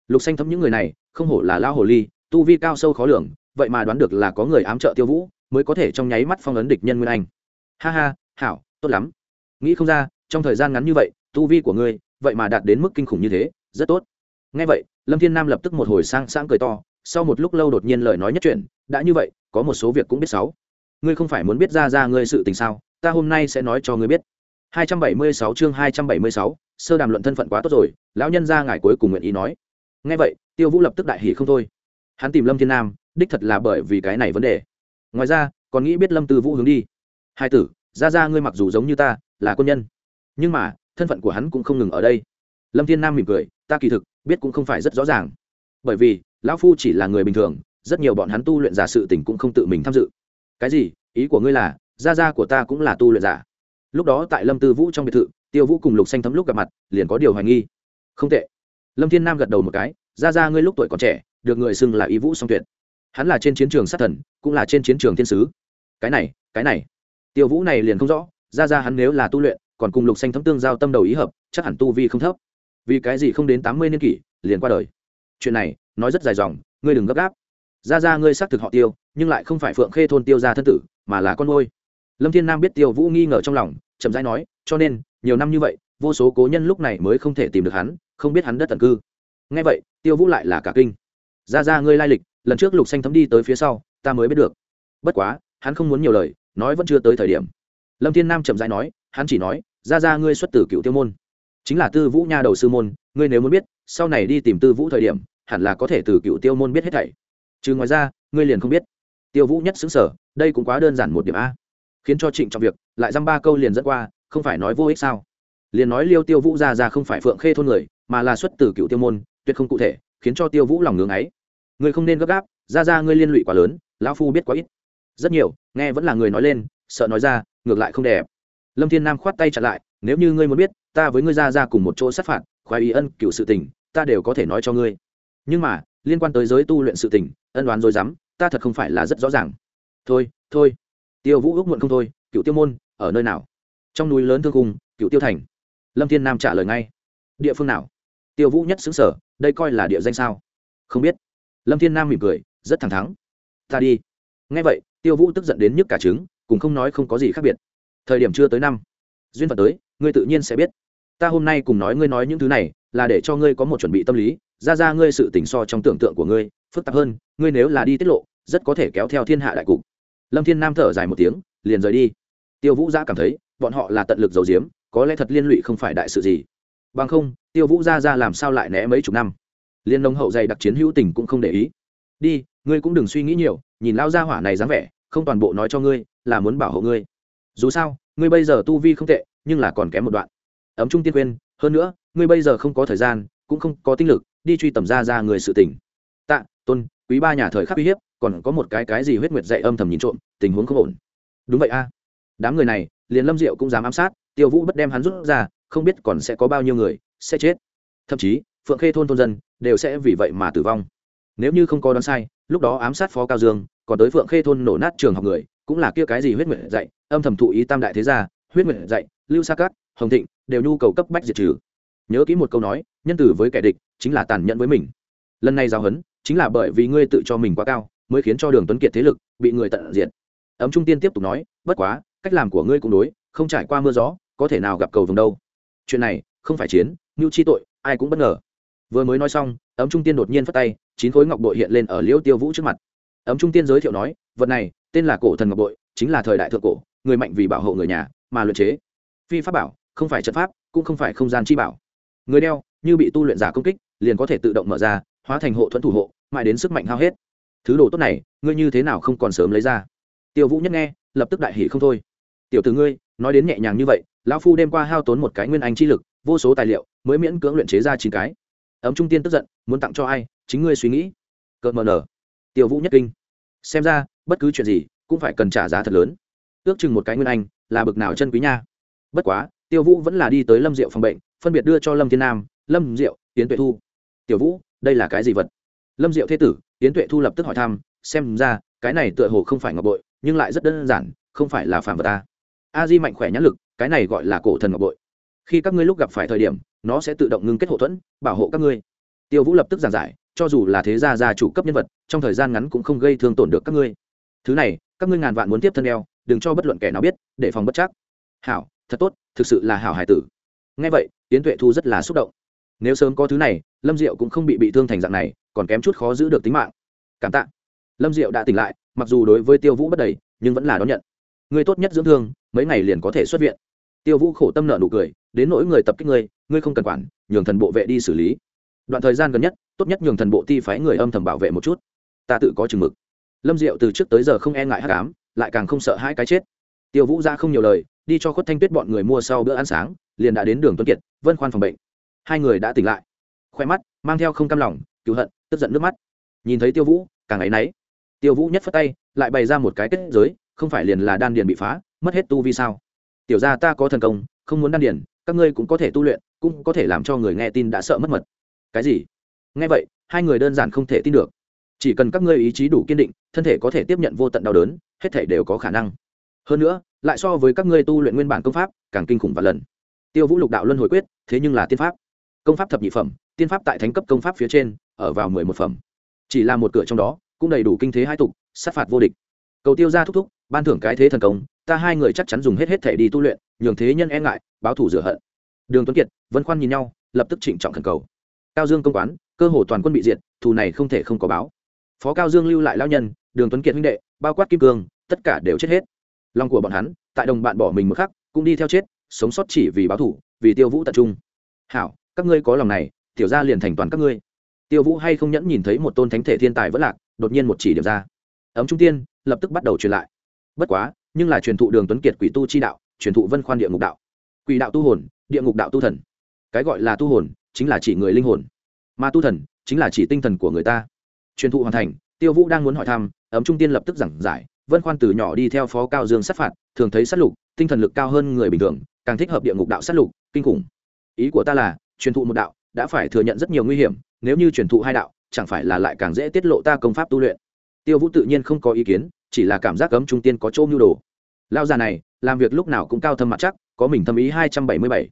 Lục xanh thấm những người này, không hổ là lao hồ ly tu vi cao sâu khó lường vậy mà đoán được là có người ám trợ tiêu vũ mới có thể trong nháy mắt phong ấn địch nhân nguyên anh. Ha ha hảo tốt lắm. Nghĩ không ra trong thời gian ngắn như vậy tu vi của ngươi vậy mà đạt đến mức kinh khủng như thế rất tốt. Ngay vậy lâm thiên nam lập tức một hồi sang sáng cười to sau một lúc lâu đột nhiên lời nói nhất chuyện đã như vậy có một số việc cũng biết sáu. Ngươi không phải muốn biết ra ra ngươi sự tình sao ta hôm nay sẽ nói cho ngươi biết. 276 chương 276, sơ đàm luận thân phận quá tốt rồi lão nhân ra ngài cuối cùng nguyện ý nói. Ngay vậy tiêu vũ lập tức đại hỉ không thôi hắn tìm lâm thiên nam, đích thật là bởi vì cái này vấn đề. Ngoài ra, còn nghĩ biết lâm tư vũ hướng đi. Hai tử ra ra ngươi mặc dù giống như ta, là quân nhân. Nhưng mà, thân phận của hắn cũng không ngừng ở đây. Lâm thiên nam mỉm cười, ta kỳ thực, biết cũng không phải rất rõ ràng. Bởi vì, lão phu chỉ là người bình thường, rất nhiều bọn hắn tu luyện giả sự tình cũng không tự mình tham dự. Cái gì? Ý của ngươi là, gia gia của ta cũng là tu luyện giả. Lúc đó tại lâm tư vũ trong biệt thự, tiêu vũ cùng lục xanh thấm lúc gặp mặt, liền có điều hoài nghi. Không tệ. Lâm thiên nam gật đầu một cái, gia gia ngươi lúc tuổi còn trẻ được người xưng là ý vũ song tuyệt. Hắn là trên chiến trường sát thần, cũng là trên chiến trường thiên sứ. Cái này cái này. Tiêu vũ này liền không rõ gia gia hắn nếu là tu luyện, còn cùng lục xanh thấm tương giao tâm đầu ý hợp, chắc hẳn tu vi không thấp. Vì cái gì không đến tám mươi niên kỷ, liền qua đời. Chuyện này, nói rất dài dòng, ngươi đừng gấp gáp. Ra ra ngươi xác thực họ tiêu, nhưng lại không phải phượng khê thôn tiêu ra thân tử, mà là con ngôi lâm thiên nam biết tiêu vũ nghi ngờ trong lòng, chậm rãi nói, cho nên, nhiều năm như vậy, vô số cố nhân lúc này mới không thể tìm được hắn, không biết hắn đất tận cư. Ngay vậy, tiêu vũ lại là cả kinh ra ra ngươi lai lịch, lần trước lục xanh thấm đi tới phía sau, ta mới biết được. Bất quá, hắn không muốn nhiều lời, nói vẫn chưa tới thời điểm. Lâm thiên nam chậm rãi nói, hắn chỉ nói, ra ra ngươi xuất từ cựu tiêu môn. Chính là tư vũ nha đầu sư môn, ngươi nếu muốn biết, sau này đi tìm tư vũ thời điểm, hẳn là có thể từ cựu tiêu môn biết hết thảy. Chứ ngoài ra, ngươi liền không biết. Tiêu vũ nhất xứng sở đây cũng quá đơn giản một điểm a. Khiến cho trịnh trọng việc, lại dăm ba câu liền dẫn qua, không phải nói vô ích sao? Liền nói liêu tiêu vũ ra ra không phải phượng khê thôn người, mà là xuất từ cựu tiêu môn, tuyệt không cụ thể, khiến cho tiêu vũ lòng ngưng ấy ngươi không nên gấp gáp, ra ra ngươi liên lụy quá lớn, lão phu biết quá ít. Rất nhiều, nghe vẫn là người nói lên, sợ nói ra, ngược lại không đẹp. Lâm thiên nam khoát tay chặn lại, nếu như ngươi muốn biết, ta với ngươi ra ra cùng một chỗ sát phạt, khoái ý ân cựu sự tình, ta đều có thể nói cho ngươi. Nhưng mà, liên quan tới giới tu luyện sự tình, ân đoán rồi dám ta thật không phải là rất rõ ràng. Thôi thôi. Tiêu vũ ước muộn không thôi cựu tiêu môn, ở nơi nào? Trong núi lớn thương cung cựu tiêu thành. Lâm thiên nam trả lời ngay. Địa phương nào? Tiêu vũ nhất xứng sở đây coi là địa danh sao? Không biết lâm thiên nam mỉm cười, rất thẳng thắn. Ta đi. Ngay vậy, tiêu vũ tức giận đến nhức cả trứng, cùng không nói không có gì khác biệt. Thời điểm chưa tới năm, duyên phận tới, ngươi tự nhiên sẽ biết. Ta hôm nay cùng nói ngươi nói những thứ này, là để cho ngươi có một chuẩn bị tâm lý. Ra ra ngươi sự tỉnh so trong tưởng tượng của ngươi phức tạp hơn, ngươi nếu là đi tiết lộ, rất có thể kéo theo thiên hạ đại cục. Lâm thiên nam thở dài một tiếng, liền rời đi. Tiêu vũ gia cảm thấy, bọn họ là tận lực giấu giếm, có lẽ thật liên lụy không phải đại sự gì. Bằng không, tiêu vũ ra ra làm sao lại né mấy chục năm? Liên nông hậu dày đặc chiến hữu tình cũng không để ý. Đi, ngươi cũng đừng suy nghĩ nhiều, nhìn lao ra hỏa này dáng vẻ, không toàn bộ nói cho ngươi là muốn bảo hộ ngươi. Dù sao, ngươi bây giờ tu vi không tệ, nhưng là còn kém một đoạn. Ấm trung tiên khuyên hơn nữa, ngươi bây giờ không có thời gian, cũng không có tinh lực, đi truy tầm ra ra người sự tình. Tạ, tôn, quý ba nhà thời khắc uy hiếp, còn có một cái cái gì huyết nguyệt dạy âm thầm nhìn trộm, tình huống không ổn. Đúng vậy a. Đám người này, liền lâm diệu cũng dám ám sát, tiêu vũ bất đem hắn rút ra, không biết còn sẽ có bao nhiêu người, sẽ chết. Thậm chí phượng khê thôn thôn dân đều sẽ vì vậy mà tử vong. Nếu như không có đoán sai, lúc đó ám sát phó cao dương, còn tới phượng khê thôn nổ nát trường học người, cũng là kia cái gì huyết nguyện dạy, âm thầm thụ ý tam đại thế gia, huyết nguyện dạy, lưu sa cát, hồng thịnh, đều nhu cầu cấp bách diệt trừ. Nhớ kỹ một câu nói, nhân tử với kẻ địch, chính là tàn nhẫn với mình. Lần này giao hấn chính là bởi vì ngươi tự cho mình quá cao, mới khiến cho đường tuấn kiệt thế lực bị người tận diệt. Ấm trung tiên tiếp tục nói, bất quá, cách làm của ngươi cũng đối, không trải qua mưa gió, có thể nào gặp cầu vùng đâu. Chuyện này, không phải chiến ngưu chi tội, ai cũng bất ngờ vừa mới nói xong, ấm trung tiên đột nhiên phát tay, chín khối ngọc bội hiện lên ở liễu tiêu vũ trước mặt. Ấm trung tiên giới thiệu nói, vật này, tên là cổ thần ngọc bội, chính là thời đại thượng cổ, người mạnh vì bảo hộ người nhà, mà luyện chế. Phi pháp bảo, không phải trận pháp, cũng không phải không gian chi bảo. Người đeo, như bị tu luyện giả công kích, liền có thể tự động mở ra, hóa thành hộ thuẫn thủ hộ, mãi đến sức mạnh hao hết. Thứ đồ tốt này, ngươi như thế nào không còn sớm lấy ra? Tiêu vũ nhất nghe, lập tức đại hỷ không thôi. Tiểu từ ngươi, nói đến nhẹ nhàng như vậy, lão phu đêm qua hao tốn một cái nguyên anh chi lực, vô số tài liệu, mới miễn cưỡng luyện chế ra chín cái ấm trung tiên tức giận, muốn tặng cho ai, chính ngươi suy nghĩ. Cợt mờ nở. Tiêu vũ nhất kinh. Xem ra, bất cứ chuyện gì, cũng phải cần trả giá thật lớn. Ước chừng một cái nguyên anh, là bực nào chân quý nha. Bất quá tiêu vũ vẫn là đi tới lâm diệu phòng bệnh, phân biệt đưa cho lâm thiên nam, lâm diệu tiến tuệ thu. Tiểu vũ, đây là cái gì vật? Lâm diệu thế tử tiến tuệ thu lập tức hỏi thăm, xem ra, cái này tựa hồ không phải ngọc bội, nhưng lại rất đơn giản, không phải là phàm vật ta. A di mạnh khỏe nhãn lực, cái này gọi là cổ thần ngọc bội khi các ngươi lúc gặp phải thời điểm, nó sẽ tự động ngưng kết hậu thuẫn, bảo hộ các ngươi. Tiêu vũ lập tức giảng giải, cho dù là thế gia gia chủ cấp nhân vật, trong thời gian ngắn cũng không gây thương tổn được các ngươi. Thứ này, các ngươi ngàn vạn muốn tiếp thân đeo đừng cho bất luận kẻ nào biết, để phòng bất chắc. Hảo, thật tốt, thực sự là hảo hải tử. Ngay vậy tiến tuệ thu rất là xúc động. Nếu sớm có thứ này, lâm diệu cũng không bị bị thương thành dạng này, còn kém chút khó giữ được tính mạng. Cảm tạ. Lâm diệu đã tỉnh lại, mặc dù đối với tiêu vũ bất đầy, nhưng vẫn là đón nhận. Người tốt nhất dưỡng thương, mấy ngày liền có thể xuất viện. Tiêu vũ khổ tâm nợ nụ cười đến nỗi người tập kích ngươi ngươi không cần quản, nhường thần bộ vệ đi xử lý. Đoạn thời gian gần nhất, tốt nhất nhường thần bộ ti phái người âm thầm bảo vệ một chút. Ta tự có chừng mực. Lâm diệu từ trước tới giờ không e ngại hát cám lại càng không sợ hai cái chết. Tiêu vũ ra không nhiều lời, đi cho khuất thanh tuyết bọn người mua sau bữa ăn sáng, liền đã đến đường tuấn kiệt, vân khoan phòng bệnh. Hai người đã tỉnh lại. Khoe mắt, mang theo không cam lòng, cứu hận, tức giận nước mắt. Nhìn thấy tiêu vũ, càng áy náy. Tiêu vũ nhất phất tay, lại bày ra một cái kết giới, không phải liền là đan điền bị phá, mất hết tu vi sao? Tiểu ra ta có thần công, không muốn đan điền các ngươi cũng có thể tu luyện, cũng có thể làm cho người nghe tin đã sợ mất mật. Cái gì? Nghe vậy, hai người đơn giản không thể tin được. Chỉ cần các ngươi ý chí đủ kiên định, thân thể có thể tiếp nhận vô tận đau đớn, hết thể đều có khả năng. Hơn nữa, lại so với các ngươi tu luyện nguyên bản công pháp, càng kinh khủng và lần. Tiêu vũ lục đạo luân hồi quyết, thế nhưng là tiên pháp. Công pháp thập nhị phẩm, tiên pháp tại thánh cấp công pháp phía trên, ở vào mười một phẩm. Chỉ là một cửa trong đó, cũng đầy đủ kinh thế hai tục, sát phạt vô địch. Cầu tiêu ra thúc thúc, ban thưởng cái thế thần công, ta hai người chắc chắn dùng hết hết thể đi tu luyện, nhường thế nhân e ngại báo thủ rửa hận. Đường tuấn kiệt, vân khoan nhìn nhau, lập tức trịnh trọng thần cầu. Cao dương công quán, cơ hồ toàn quân bị diệt, thù này không thể không có báo. Phó cao dương lưu lại lao nhân, đường tuấn kiệt huynh đệ, bao quát kim cương, tất cả đều chết hết. Lòng của bọn hắn, tại đồng bạn bỏ mình một khắc, cũng đi theo chết, sống sót chỉ vì báo thủ vì tiêu vũ tập trung. Hảo, các ngươi có lòng này, tiểu ra liền thành toàn các ngươi. Tiêu vũ hay không nhẫn nhìn thấy một tôn thánh thể thiên tài vẫn lạc, đột nhiên một chỉ điểm ra. Ấm trung tiên, lập tức bắt đầu truyền lại. Bất quá, nhưng là truyền thụ đường tuấn kiệt quỷ tu chi đạo, truyền thụ vân khoan địa ngục đạo quỷ đạo tu hồn, địa ngục đạo tu thần. Cái gọi là tu hồn, chính là chỉ người linh hồn. Mà tu thần, chính là chỉ tinh thần của người ta. Truyền thụ hoàn thành, tiêu vũ đang muốn hỏi thăm, ấm trung tiên lập tức giảng giải, vân khoan từ nhỏ đi theo phó cao dương sát phạt, thường thấy sát lục, tinh thần lực cao hơn người bình thường, càng thích hợp địa ngục đạo sát lục, kinh khủng. Ý của ta là, truyền thụ một đạo, đã phải thừa nhận rất nhiều nguy hiểm, nếu như truyền thụ hai đạo, chẳng phải là lại càng dễ tiết lộ ta công pháp tu luyện. Tiêu vũ tự nhiên không có ý kiến, chỉ là cảm giác cấm trung tiên có chỗ mưu đồ. Lao già này, làm việc lúc nào cũng cao thâm mặt chắc có mình thâm ý hai trăm bảy mươi bảy.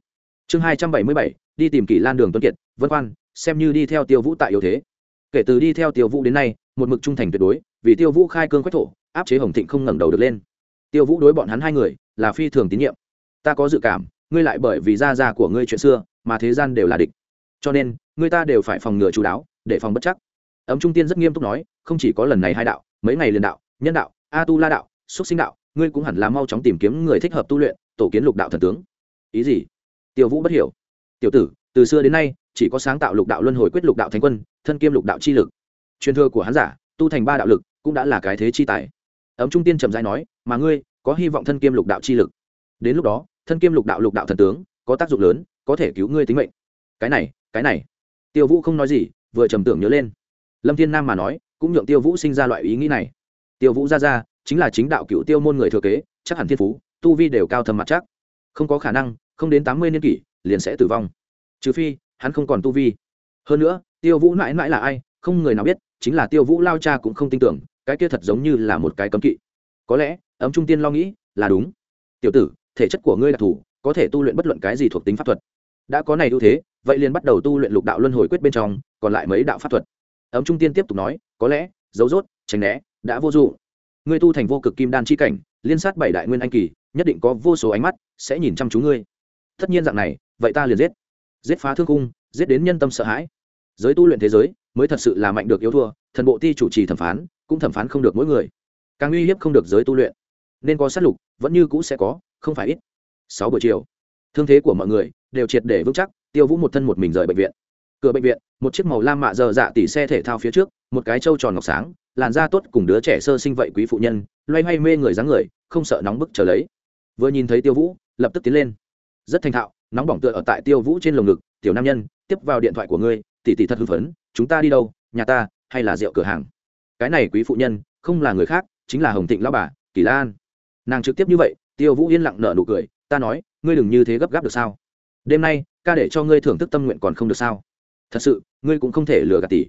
Chương hai trăm bảy mươi bảy, đi tìm kỷ lan đường tuấn kiệt, vân quan, xem như đi theo tiêu vũ tại yếu thế. Kể từ đi theo tiêu vũ đến nay, một mực trung thành tuyệt đối, vì tiêu vũ khai cương quách thổ, áp chế hồng thịnh không ngẩng đầu được lên. Tiêu vũ đối bọn hắn hai người là phi thường tín nhiệm. Ta có dự cảm, ngươi lại bởi vì gia gia của ngươi chuyện xưa mà thế gian đều là địch. Cho nên người ta đều phải phòng ngừa chú đáo, để phòng bất chắc. Ấm trung tiên rất nghiêm túc nói, không chỉ có lần này hai đạo, mấy ngày liền đạo, nhân đạo, a tu la đạo, xúc sinh đạo, ngươi cũng hẳn là mau chóng tìm kiếm người thích hợp tu luyện tổ kiến lục đạo thần tướng. Ý gì? Tiêu vũ bất hiểu. Tiểu tử, từ xưa đến nay, chỉ có sáng tạo lục đạo luân hồi quyết lục đạo thánh quân, thân kiêm lục đạo chi lực. Truyền thừa của hắn giả, tu thành ba đạo lực, cũng đã là cái thế chi tài. Ấm trung tiên trầm dai nói, mà ngươi, có hy vọng thân kiêm lục đạo chi lực? Đến lúc đó, thân kiêm lục đạo lục đạo thần tướng, có tác dụng lớn, có thể cứu ngươi tính mệnh. Cái này cái này. Tiêu vũ không nói gì, vừa trầm tưởng nhớ lên. Lâm thiên nam mà nói, cũng nhượng tiêu vũ sinh ra loại ý nghĩ này. Tiêu vũ ra ra, chính là chính đạo cựu tiêu môn người thừa kế, chắc hẳn thiên phú tu vi đều cao thầm mặt chắc. Không có khả năng, không đến tám mươi niên kỷ, liền sẽ tử vong. Trừ phi, hắn không còn tu vi. Hơn nữa, tiêu vũ mãi mãi là ai, không người nào biết, chính là tiêu vũ lao cha cũng không tin tưởng, cái kia thật giống như là một cái cấm kỵ. Có lẽ, ấm trung tiên lo nghĩ, là đúng. Tiểu tử, thể chất của ngươi đặc thù có thể tu luyện bất luận cái gì thuộc tính pháp thuật. Đã có này ưu thế, vậy liền bắt đầu tu luyện lục đạo luân hồi quyết bên trong, còn lại mấy đạo pháp thuật. Ấm trung tiên tiếp tục nói, có lẽ, dấu dốt tránh né, đã vô dụng. Ngươi tu thành vô cực kim đan chi cảnh, liên sát bảy đại nguyên anh kỳ nhất định có vô số ánh mắt sẽ nhìn chăm chú ngươi. Tất nhiên dạng này, vậy ta liền giết. Giết phá thương cung, giết đến nhân tâm sợ hãi. Giới tu luyện thế giới mới thật sự là mạnh được yếu thua, thần bộ ti chủ trì thẩm phán, cũng thẩm phán không được mỗi người. Càng uy hiếp không được giới tu luyện. Nên có sát lục, vẫn như cũ sẽ có, không phải ít. Sáu buổi chiều, thương thế của mọi người đều triệt để vững chắc, tiêu vũ một thân một mình rời bệnh viện. Cửa bệnh viện, một chiếc màu lam mạ dơ dạ tỉ xe thể thao phía trước, một cái trâu tròn ngọc sáng, làn da tốt cùng đứa trẻ sơ sinh vậy quý phụ nhân, loay hoay mê người dáng người, không sợ nóng bức trở lấy vừa nhìn thấy tiêu vũ, lập tức tiến lên. Rất thành thạo, nóng bỏng tựa ở tại tiêu vũ trên lồng ngực, tiểu nam nhân, tiếp vào điện thoại của ngươi, tỷ tỷ thật hưng phấn, chúng ta đi đâu, nhà ta, hay là rượu cửa hàng? Cái này quý phụ nhân, không là người khác, chính là hồng thịnh lão bà, kỳ lan. Nàng trực tiếp như vậy, tiêu vũ yên lặng nở nụ cười, ta nói, ngươi đừng như thế gấp gáp được sao? Đêm nay, ca để cho ngươi thưởng thức tâm nguyện còn không được sao? Thật sự, ngươi cũng không thể lừa gạt tỷ.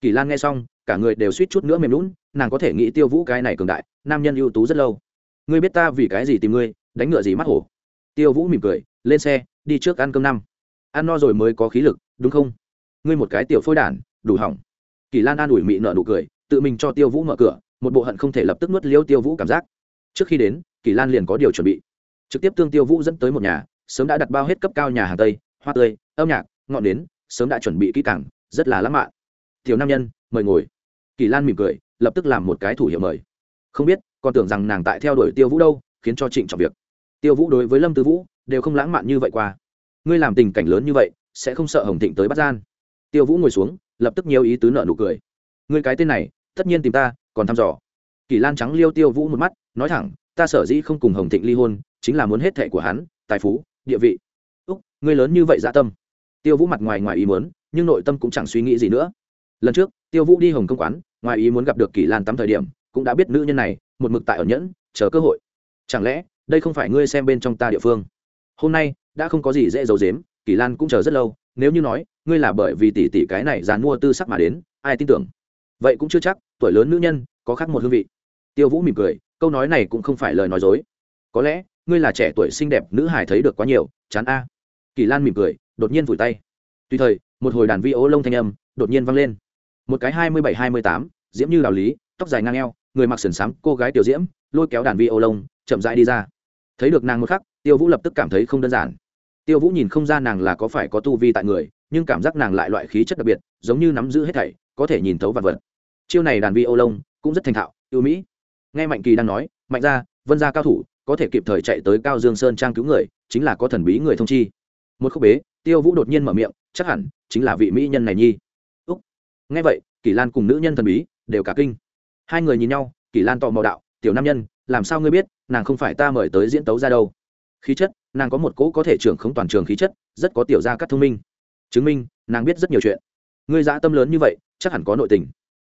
Kỳ lan nghe xong, cả người đều suýt chút nữa mềm lún nàng có thể nghĩ tiêu vũ cái này cường đại, nam nhân ưu tú rất lâu. Ngươi biết ta vì cái gì tìm ngươi đánh ngựa gì mắt hổ. Tiêu vũ mỉm cười, lên xe, đi trước ăn cơm năm. Ăn no rồi mới có khí lực, đúng không? Ngươi một cái tiểu phôi đản, đủ hỏng. Kỳ lan an ủi mị nợ nụ cười, tự mình cho tiêu vũ mở cửa, một bộ hận không thể lập tức nuốt liêu tiêu vũ cảm giác. Trước khi đến, kỳ lan liền có điều chuẩn bị. Trực tiếp tương tiêu vũ dẫn tới một nhà, sớm đã đặt bao hết cấp cao nhà hàng tây, hoa tươi, âm nhạc, ngọn nến, sớm đã chuẩn bị kỹ càng, rất là lãng mạn. Tiểu nam nhân, mời ngồi. Kỳ lan mỉm cười, lập tức làm một cái thủ hiệu mời. Không biết, còn tưởng rằng nàng tại theo đuổi tiêu vũ đâu, khiến cho trịnh trọng việc tiêu vũ đối với lâm tư vũ đều không lãng mạn như vậy qua. Ngươi làm tình cảnh lớn như vậy, sẽ không sợ hồng thịnh tới bắt gian. Tiêu vũ ngồi xuống, lập tức nhiều ý tứ nợ nụ cười. Ngươi cái tên này, tất nhiên tìm ta, còn thăm dò. Kỳ lan trắng liêu tiêu vũ một mắt, nói thẳng, ta sở dĩ không cùng hồng thịnh ly hôn, chính là muốn hết thệ của hắn, tài phú, địa vị. Úc, ngươi lớn như vậy dạ tâm. Tiêu vũ mặt ngoài ngoài ý muốn, nhưng nội tâm cũng chẳng suy nghĩ gì nữa. Lần trước, tiêu vũ đi hồng công quán, ngoài ý muốn gặp được kỳ lan tắm thời điểm, cũng đã biết nữ nhân này, một mực tại ở nhẫn, chờ cơ hội. Chẳng lẽ đây không phải ngươi xem bên trong ta địa phương. Hôm nay, đã không có gì dễ giấu dếm kỳ lan cũng chờ rất lâu, nếu như nói, ngươi là bởi vì tỷ tỷ cái này dàn mua tư sắc mà đến, ai tin tưởng? Vậy cũng chưa chắc, tuổi lớn nữ nhân, có khác một hương vị. Tiêu vũ mỉm cười, câu nói này cũng không phải lời nói dối. Có lẽ, ngươi là trẻ tuổi xinh đẹp nữ hải thấy được quá nhiều, chán a. Kỳ lan mỉm cười, đột nhiên vùi tay. Tùy thời, một hồi đàn vi ô lông thanh âm, đột nhiên vang lên. Một cái hai mươi bảy, hai mươi tám, diễm như đào lý, tóc dài ngang eo, người mặc sườn xám, cô gái tiểu diễm, lôi kéo đàn vi ô lông, chậm rãi đi ra thấy được nàng một khắc, tiêu vũ lập tức cảm thấy không đơn giản. Tiêu vũ nhìn không ra nàng là có phải có tu vi tại người, nhưng cảm giác nàng lại loại khí chất đặc biệt, giống như nắm giữ hết thảy, có thể nhìn thấu vật vật. Chiêu này đàn vi ô lông, cũng rất thành thạo, ưu mỹ. Nghe mạnh kỳ đang nói, mạnh ra vân gia cao thủ, có thể kịp thời chạy tới cao dương sơn trang cứu người, chính là có thần bí người thông chi. Một khúc bế, tiêu vũ đột nhiên mở miệng, chắc hẳn chính là vị mỹ nhân này nhi. Úc. Nghe vậy, kỳ lan cùng nữ nhân thần bí, đều cả kinh. Hai người nhìn nhau, kỳ lan tò mò đạo, tiểu nam nhân làm sao ngươi biết, nàng không phải ta mời tới diễn tấu ra đâu? Khí chất, nàng có một cỗ có thể trưởng không toàn trường khí chất, rất có tiểu gia cắt thông minh. Chứng minh, nàng biết rất nhiều chuyện. Ngươi dã tâm lớn như vậy, chắc hẳn có nội tình.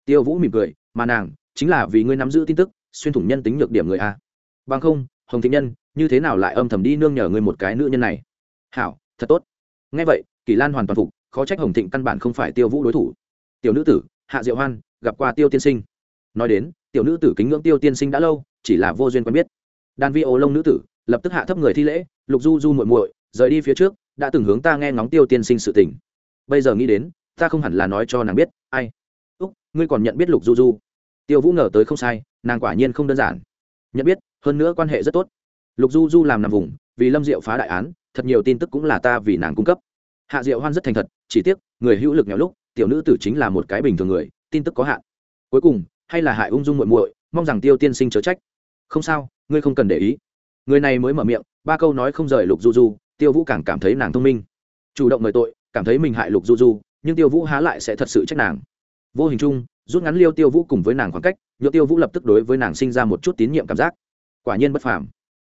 Tiêu vũ mỉm cười, mà nàng, chính là vì ngươi nắm giữ tin tức, xuyên thủng nhân tính nhược điểm người a. Bằng không, hồng thị nhân, như thế nào lại âm thầm đi nương nhờ ngươi một cái nữ nhân này? Hảo, thật tốt. Ngay vậy, kỳ lan hoàn toàn phục, khó trách hồng thịnh căn bản không phải tiêu vũ đối thủ. Tiểu nữ tử, hạ diệu hoan, gặp qua tiêu tiên sinh. Nói đến tiểu nữ tử kính ngưỡng tiêu tiên sinh đã lâu, chỉ là vô duyên quen biết. Đàn vi ố lông nữ tử, lập tức hạ thấp người thi lễ, lục du du muội muội, rời đi phía trước, đã từng hướng ta nghe ngóng tiêu tiên sinh sự tình. Bây giờ nghĩ đến, ta không hẳn là nói cho nàng biết, ai? Úc, ngươi còn nhận biết lục du du? Tiêu vũ ngờ tới không sai, nàng quả nhiên không đơn giản. Nhận biết, hơn nữa quan hệ rất tốt. Lục du du làm nằm vùng, vì lâm diệu phá đại án, thật nhiều tin tức cũng là ta vì nàng cung cấp. Hạ diệu hoan rất thành thật, chỉ tiếc, người hữu lực nhỏ lúc, tiểu nữ tử chính là một cái bình thường người, tin tức có hạn. Cuối cùng hay là hại ung dung muội muội, mong rằng tiêu tiên sinh chớ trách. Không sao, ngươi không cần để ý. Người này mới mở miệng, ba câu nói không rời lục du du, tiêu vũ càng cảm thấy nàng thông minh. Chủ động mời tội, cảm thấy mình hại lục du du, nhưng tiêu vũ há lại sẽ thật sự trách nàng. Vô hình chung, rút ngắn liêu tiêu vũ cùng với nàng khoảng cách nhựa tiêu vũ lập tức đối với nàng sinh ra một chút tín nhiệm cảm giác. Quả nhiên bất phàm.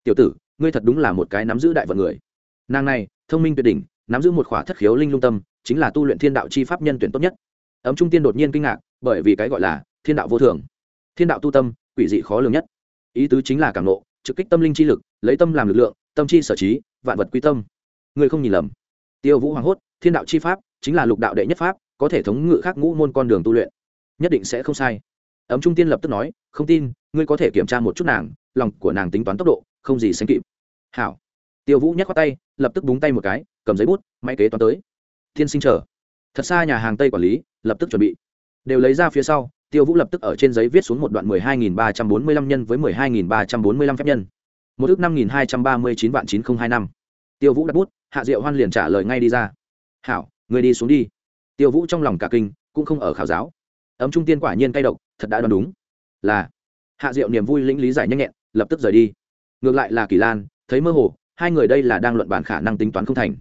Tiểu tử, ngươi thật đúng là một cái nắm giữ đại vận người. Nàng này, thông minh tuyệt đỉnh, nắm giữ một khỏa thất khiếu linh lung tâm, chính là tu luyện thiên đạo chi pháp nhân tuyển tốt nhất. Ấm trung tiên đột nhiên kinh ngạc, bởi vì cái gọi là thiên đạo vô thường. Thiên đạo tu tâm, quỷ dị khó lường nhất. Ý tứ chính là cảm nộ, trực kích tâm linh chi lực, lấy tâm làm lực lượng, tâm chi sở trí, vạn vật quy tâm. Ngươi không nhìn lầm. Tiêu vũ hoàng hốt, thiên đạo chi pháp chính là lục đạo đệ nhất pháp, có thể thống ngự khác ngũ môn con đường tu luyện. Nhất định sẽ không sai. Ấm trung tiên lập tức nói, không tin, ngươi có thể kiểm tra một chút nàng, lòng của nàng tính toán tốc độ, không gì sánh kịp. Hảo. Tiêu vũ nhắc qua tay, lập tức búng tay một cái, cầm giấy bút, máy kế toán tới. Thiên sinh chờ. Thật xa nhà hàng tây quản lý, lập tức chuẩn bị. Đều lấy ra phía sau tiêu vũ lập tức ở trên giấy viết xuống một đoạn mười hai nghìn ba trăm bốn mươi lăm nhân với mười hai nghìn ba trăm bốn mươi lăm phép nhân. Một ước năm nghìn hai trăm ba mươi chín vạn chín không hai năm. Tiêu vũ đặt bút, hạ diệu hoan liền trả lời ngay đi ra. Hảo, người đi xuống đi. Tiêu vũ trong lòng cả kinh, cũng không ở khảo giáo. Ấm trung tiên quả nhiên cay độc, thật đã đoán đúng. Là, hạ diệu niềm vui lĩnh lý giải nhanh nhẹn, lập tức rời đi. Ngược lại là kỳ lan, thấy mơ hồ, hai người đây là đang luận bàn khả năng tính toán không thành.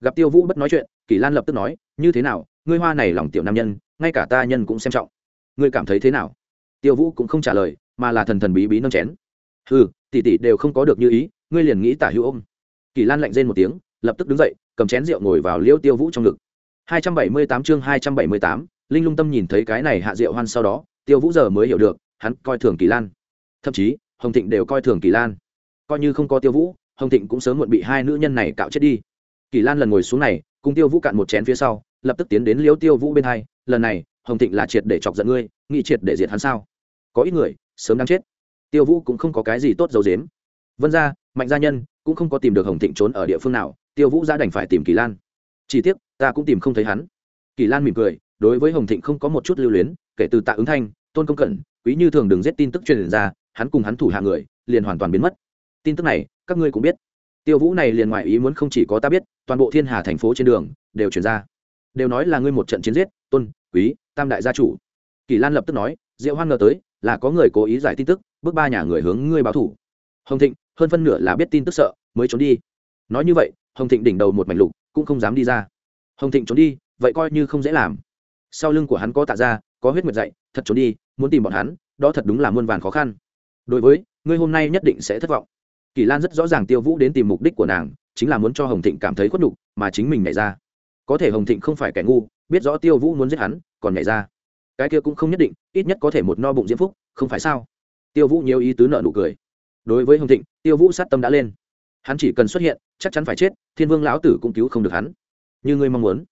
Gặp tiêu vũ bất nói chuyện, kỳ lan lập tức nói, như thế nào, ngươi hoa này lòng tiểu nam nhân, ngay cả ta nhân cũng xem trọng ngươi cảm thấy thế nào? Tiêu vũ cũng không trả lời mà là thần thần bí bí nâng chén. Ừ tỷ tỷ đều không có được như ý ngươi liền nghĩ tả hữu ôm. Kỳ lan lạnh rên một tiếng lập tức đứng dậy cầm chén rượu ngồi vào liêu tiêu vũ trong ngực. 278 chương 278, linh lung tâm nhìn thấy cái này hạ rượu hoan sau đó tiêu vũ giờ mới hiểu được hắn coi thường kỳ lan. Thậm chí hồng thịnh đều coi thường kỳ lan. Coi như không có tiêu vũ hồng thịnh cũng sớm muộn bị hai nữ nhân này cạo chết đi. Kỳ lan lần ngồi xuống này cùng tiêu vũ cạn một chén phía sau lập tức tiến đến liêu tiêu vũ bên hai lần này hồng thịnh là triệt để chọc giận ngươi nghị triệt để diệt hắn sao? Có ít người, sớm đang chết. Tiêu vũ cũng không có cái gì tốt dấu dếm vân ra mạnh gia nhân, cũng không có tìm được hồng thịnh trốn ở địa phương nào, tiêu vũ ra đành phải tìm kỳ lan. Chỉ tiếc, ta cũng tìm không thấy hắn. Kỳ lan mỉm cười, đối với hồng thịnh không có một chút lưu luyến, kể từ tạ ứng thanh, tôn công cẩn, quý như thường đừng giết tin tức truyền ra, hắn cùng hắn thủ hạ người, liền hoàn toàn biến mất. Tin tức này, các ngươi cũng biết. Tiêu vũ này liền ngoài ý muốn không chỉ có ta biết, toàn bộ thiên hà thành phố trên đường, đều truyền ra. Đều nói là ngươi một trận chiến giết, tôn, quý tam đại gia chủ. Kỳ lan lập tức nói, diệu hoan ngờ tới, là có người cố ý giải tin tức, bước ba nhà người hướng ngươi báo thủ. Hồng thịnh, hơn phân nửa là biết tin tức sợ, mới trốn đi. Nói như vậy, hồng thịnh đỉnh đầu một mảnh lục, cũng không dám đi ra. Hồng thịnh trốn đi, vậy coi như không dễ làm. Sau lưng của hắn có tạ ra có huyết nguyệt dạy, thật trốn đi, muốn tìm bọn hắn, đó thật đúng là muôn vàn khó khăn. Đối với, ngươi hôm nay nhất định sẽ thất vọng. Kỳ lan rất rõ ràng tiêu vũ đến tìm mục đích của nàng, chính là muốn cho hồng thịnh cảm thấy khuất đục mà chính mình nhảy ra. Có thể hồng thịnh không phải kẻ ngu, biết rõ tiêu vũ muốn giết hắn còn nhảy ra. Cái kia cũng không nhất định, ít nhất có thể một no bụng diễm phúc, không phải sao? Tiêu vũ nhiều ý tứ nợ nụ cười. Đối với hồng thịnh, tiêu vũ sát tâm đã lên. Hắn chỉ cần xuất hiện, chắc chắn phải chết, thiên vương lão tử cũng cứu không được hắn. Như ngươi mong muốn.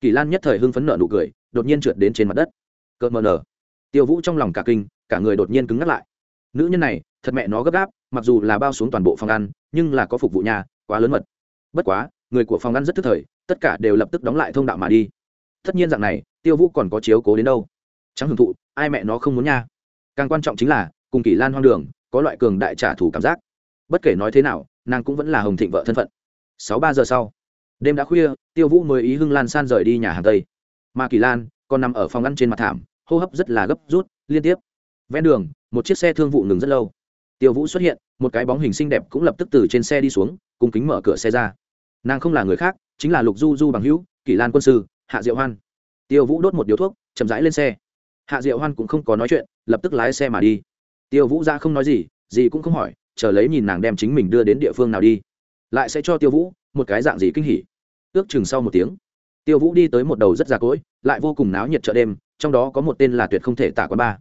Kỳ lan nhất thời hưng phấn nợ nụ cười, đột nhiên trượt đến trên mặt đất. Cợt mờ nở. Tiêu vũ trong lòng cả kinh, cả người đột nhiên cứng ngắt lại. Nữ nhân này, thật mẹ nó gấp gáp, mặc dù là bao xuống toàn bộ phòng ăn, nhưng là có phục vụ nhà, quá lớn mật. Bất quá, người của phòng ăn rất thức thời, tất cả đều lập tức đóng lại thông đạo mà đi tất nhiên dạng này, tiêu vũ còn có chiếu cố đến đâu? Chẳng hưởng thụ, ai mẹ nó không muốn nha. Càng quan trọng chính là, cùng kỳ lan hoang đường, có loại cường đại trả thù cảm giác. Bất kể nói thế nào, nàng cũng vẫn là hồng thịnh vợ thân phận. Sáu ba giờ sau. Đêm đã khuya, tiêu vũ mới ý hưng lan san rời đi nhà hàng tây. Mà kỳ lan còn nằm ở phòng ăn trên mặt thảm, hô hấp rất là gấp rút, liên tiếp. Ven đường, một chiếc xe thương vụ ngừng rất lâu. Tiêu vũ xuất hiện, một cái bóng hình xinh đẹp cũng lập tức từ trên xe đi xuống, cùng kính mở cửa xe ra. Nàng không là người khác, chính là lục du du bằng hữu, kỳ lan quân sư hạ diệu hoan. Tiêu vũ đốt một điếu thuốc, chậm rãi lên xe. Hạ diệu hoan cũng không có nói chuyện, lập tức lái xe mà đi. Tiêu vũ ra không nói gì gì cũng không hỏi, chờ lấy nhìn nàng đem chính mình đưa đến địa phương nào đi. Lại sẽ cho tiêu vũ một cái dạng gì kinh hỉ. Ước chừng sau một tiếng, tiêu vũ đi tới một đầu rất già cỗi, lại vô cùng náo nhiệt chợ đêm, trong đó có một tên là tuyệt không thể tả quán ba.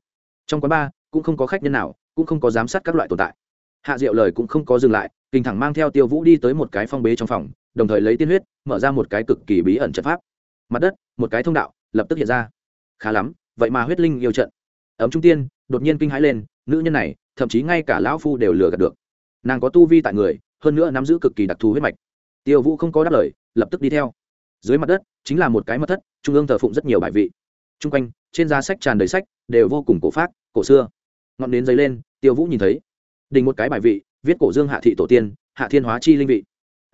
Trong quán ba cũng không có khách nhân nào, cũng không có giám sát các loại tồn tại. Hạ diệu lời cũng không có dừng lại, kinh thẳng mang theo tiêu vũ đi tới một cái phong bế trong phòng, đồng thời lấy tiên huyết, mở ra một cái cực kỳ bí ẩn trận pháp mặt đất, một cái thông đạo, lập tức hiện ra. Khá lắm, vậy mà huyết linh yêu trận. Ấm trung tiên, đột nhiên kinh hãi lên, nữ nhân này, thậm chí ngay cả lão phu đều lừa gạt được. Nàng có tu vi tại người, hơn nữa nắm giữ cực kỳ đặc thù huyết mạch. Tiêu vũ không có đáp lời, lập tức đi theo. Dưới mặt đất, chính là một cái mật thất, trung ương thờ phụng rất nhiều bài vị. T r u n g quanh, trên giá sách tràn đầy sách, đều vô cùng cổ phát cổ xưa. Ngọn nến dấy lên, tiêu vũ nhìn thấy. Đình một cái bài vị, viết cổ dương hạ thị tổ tiên, hạ thiên hóa chi linh vị.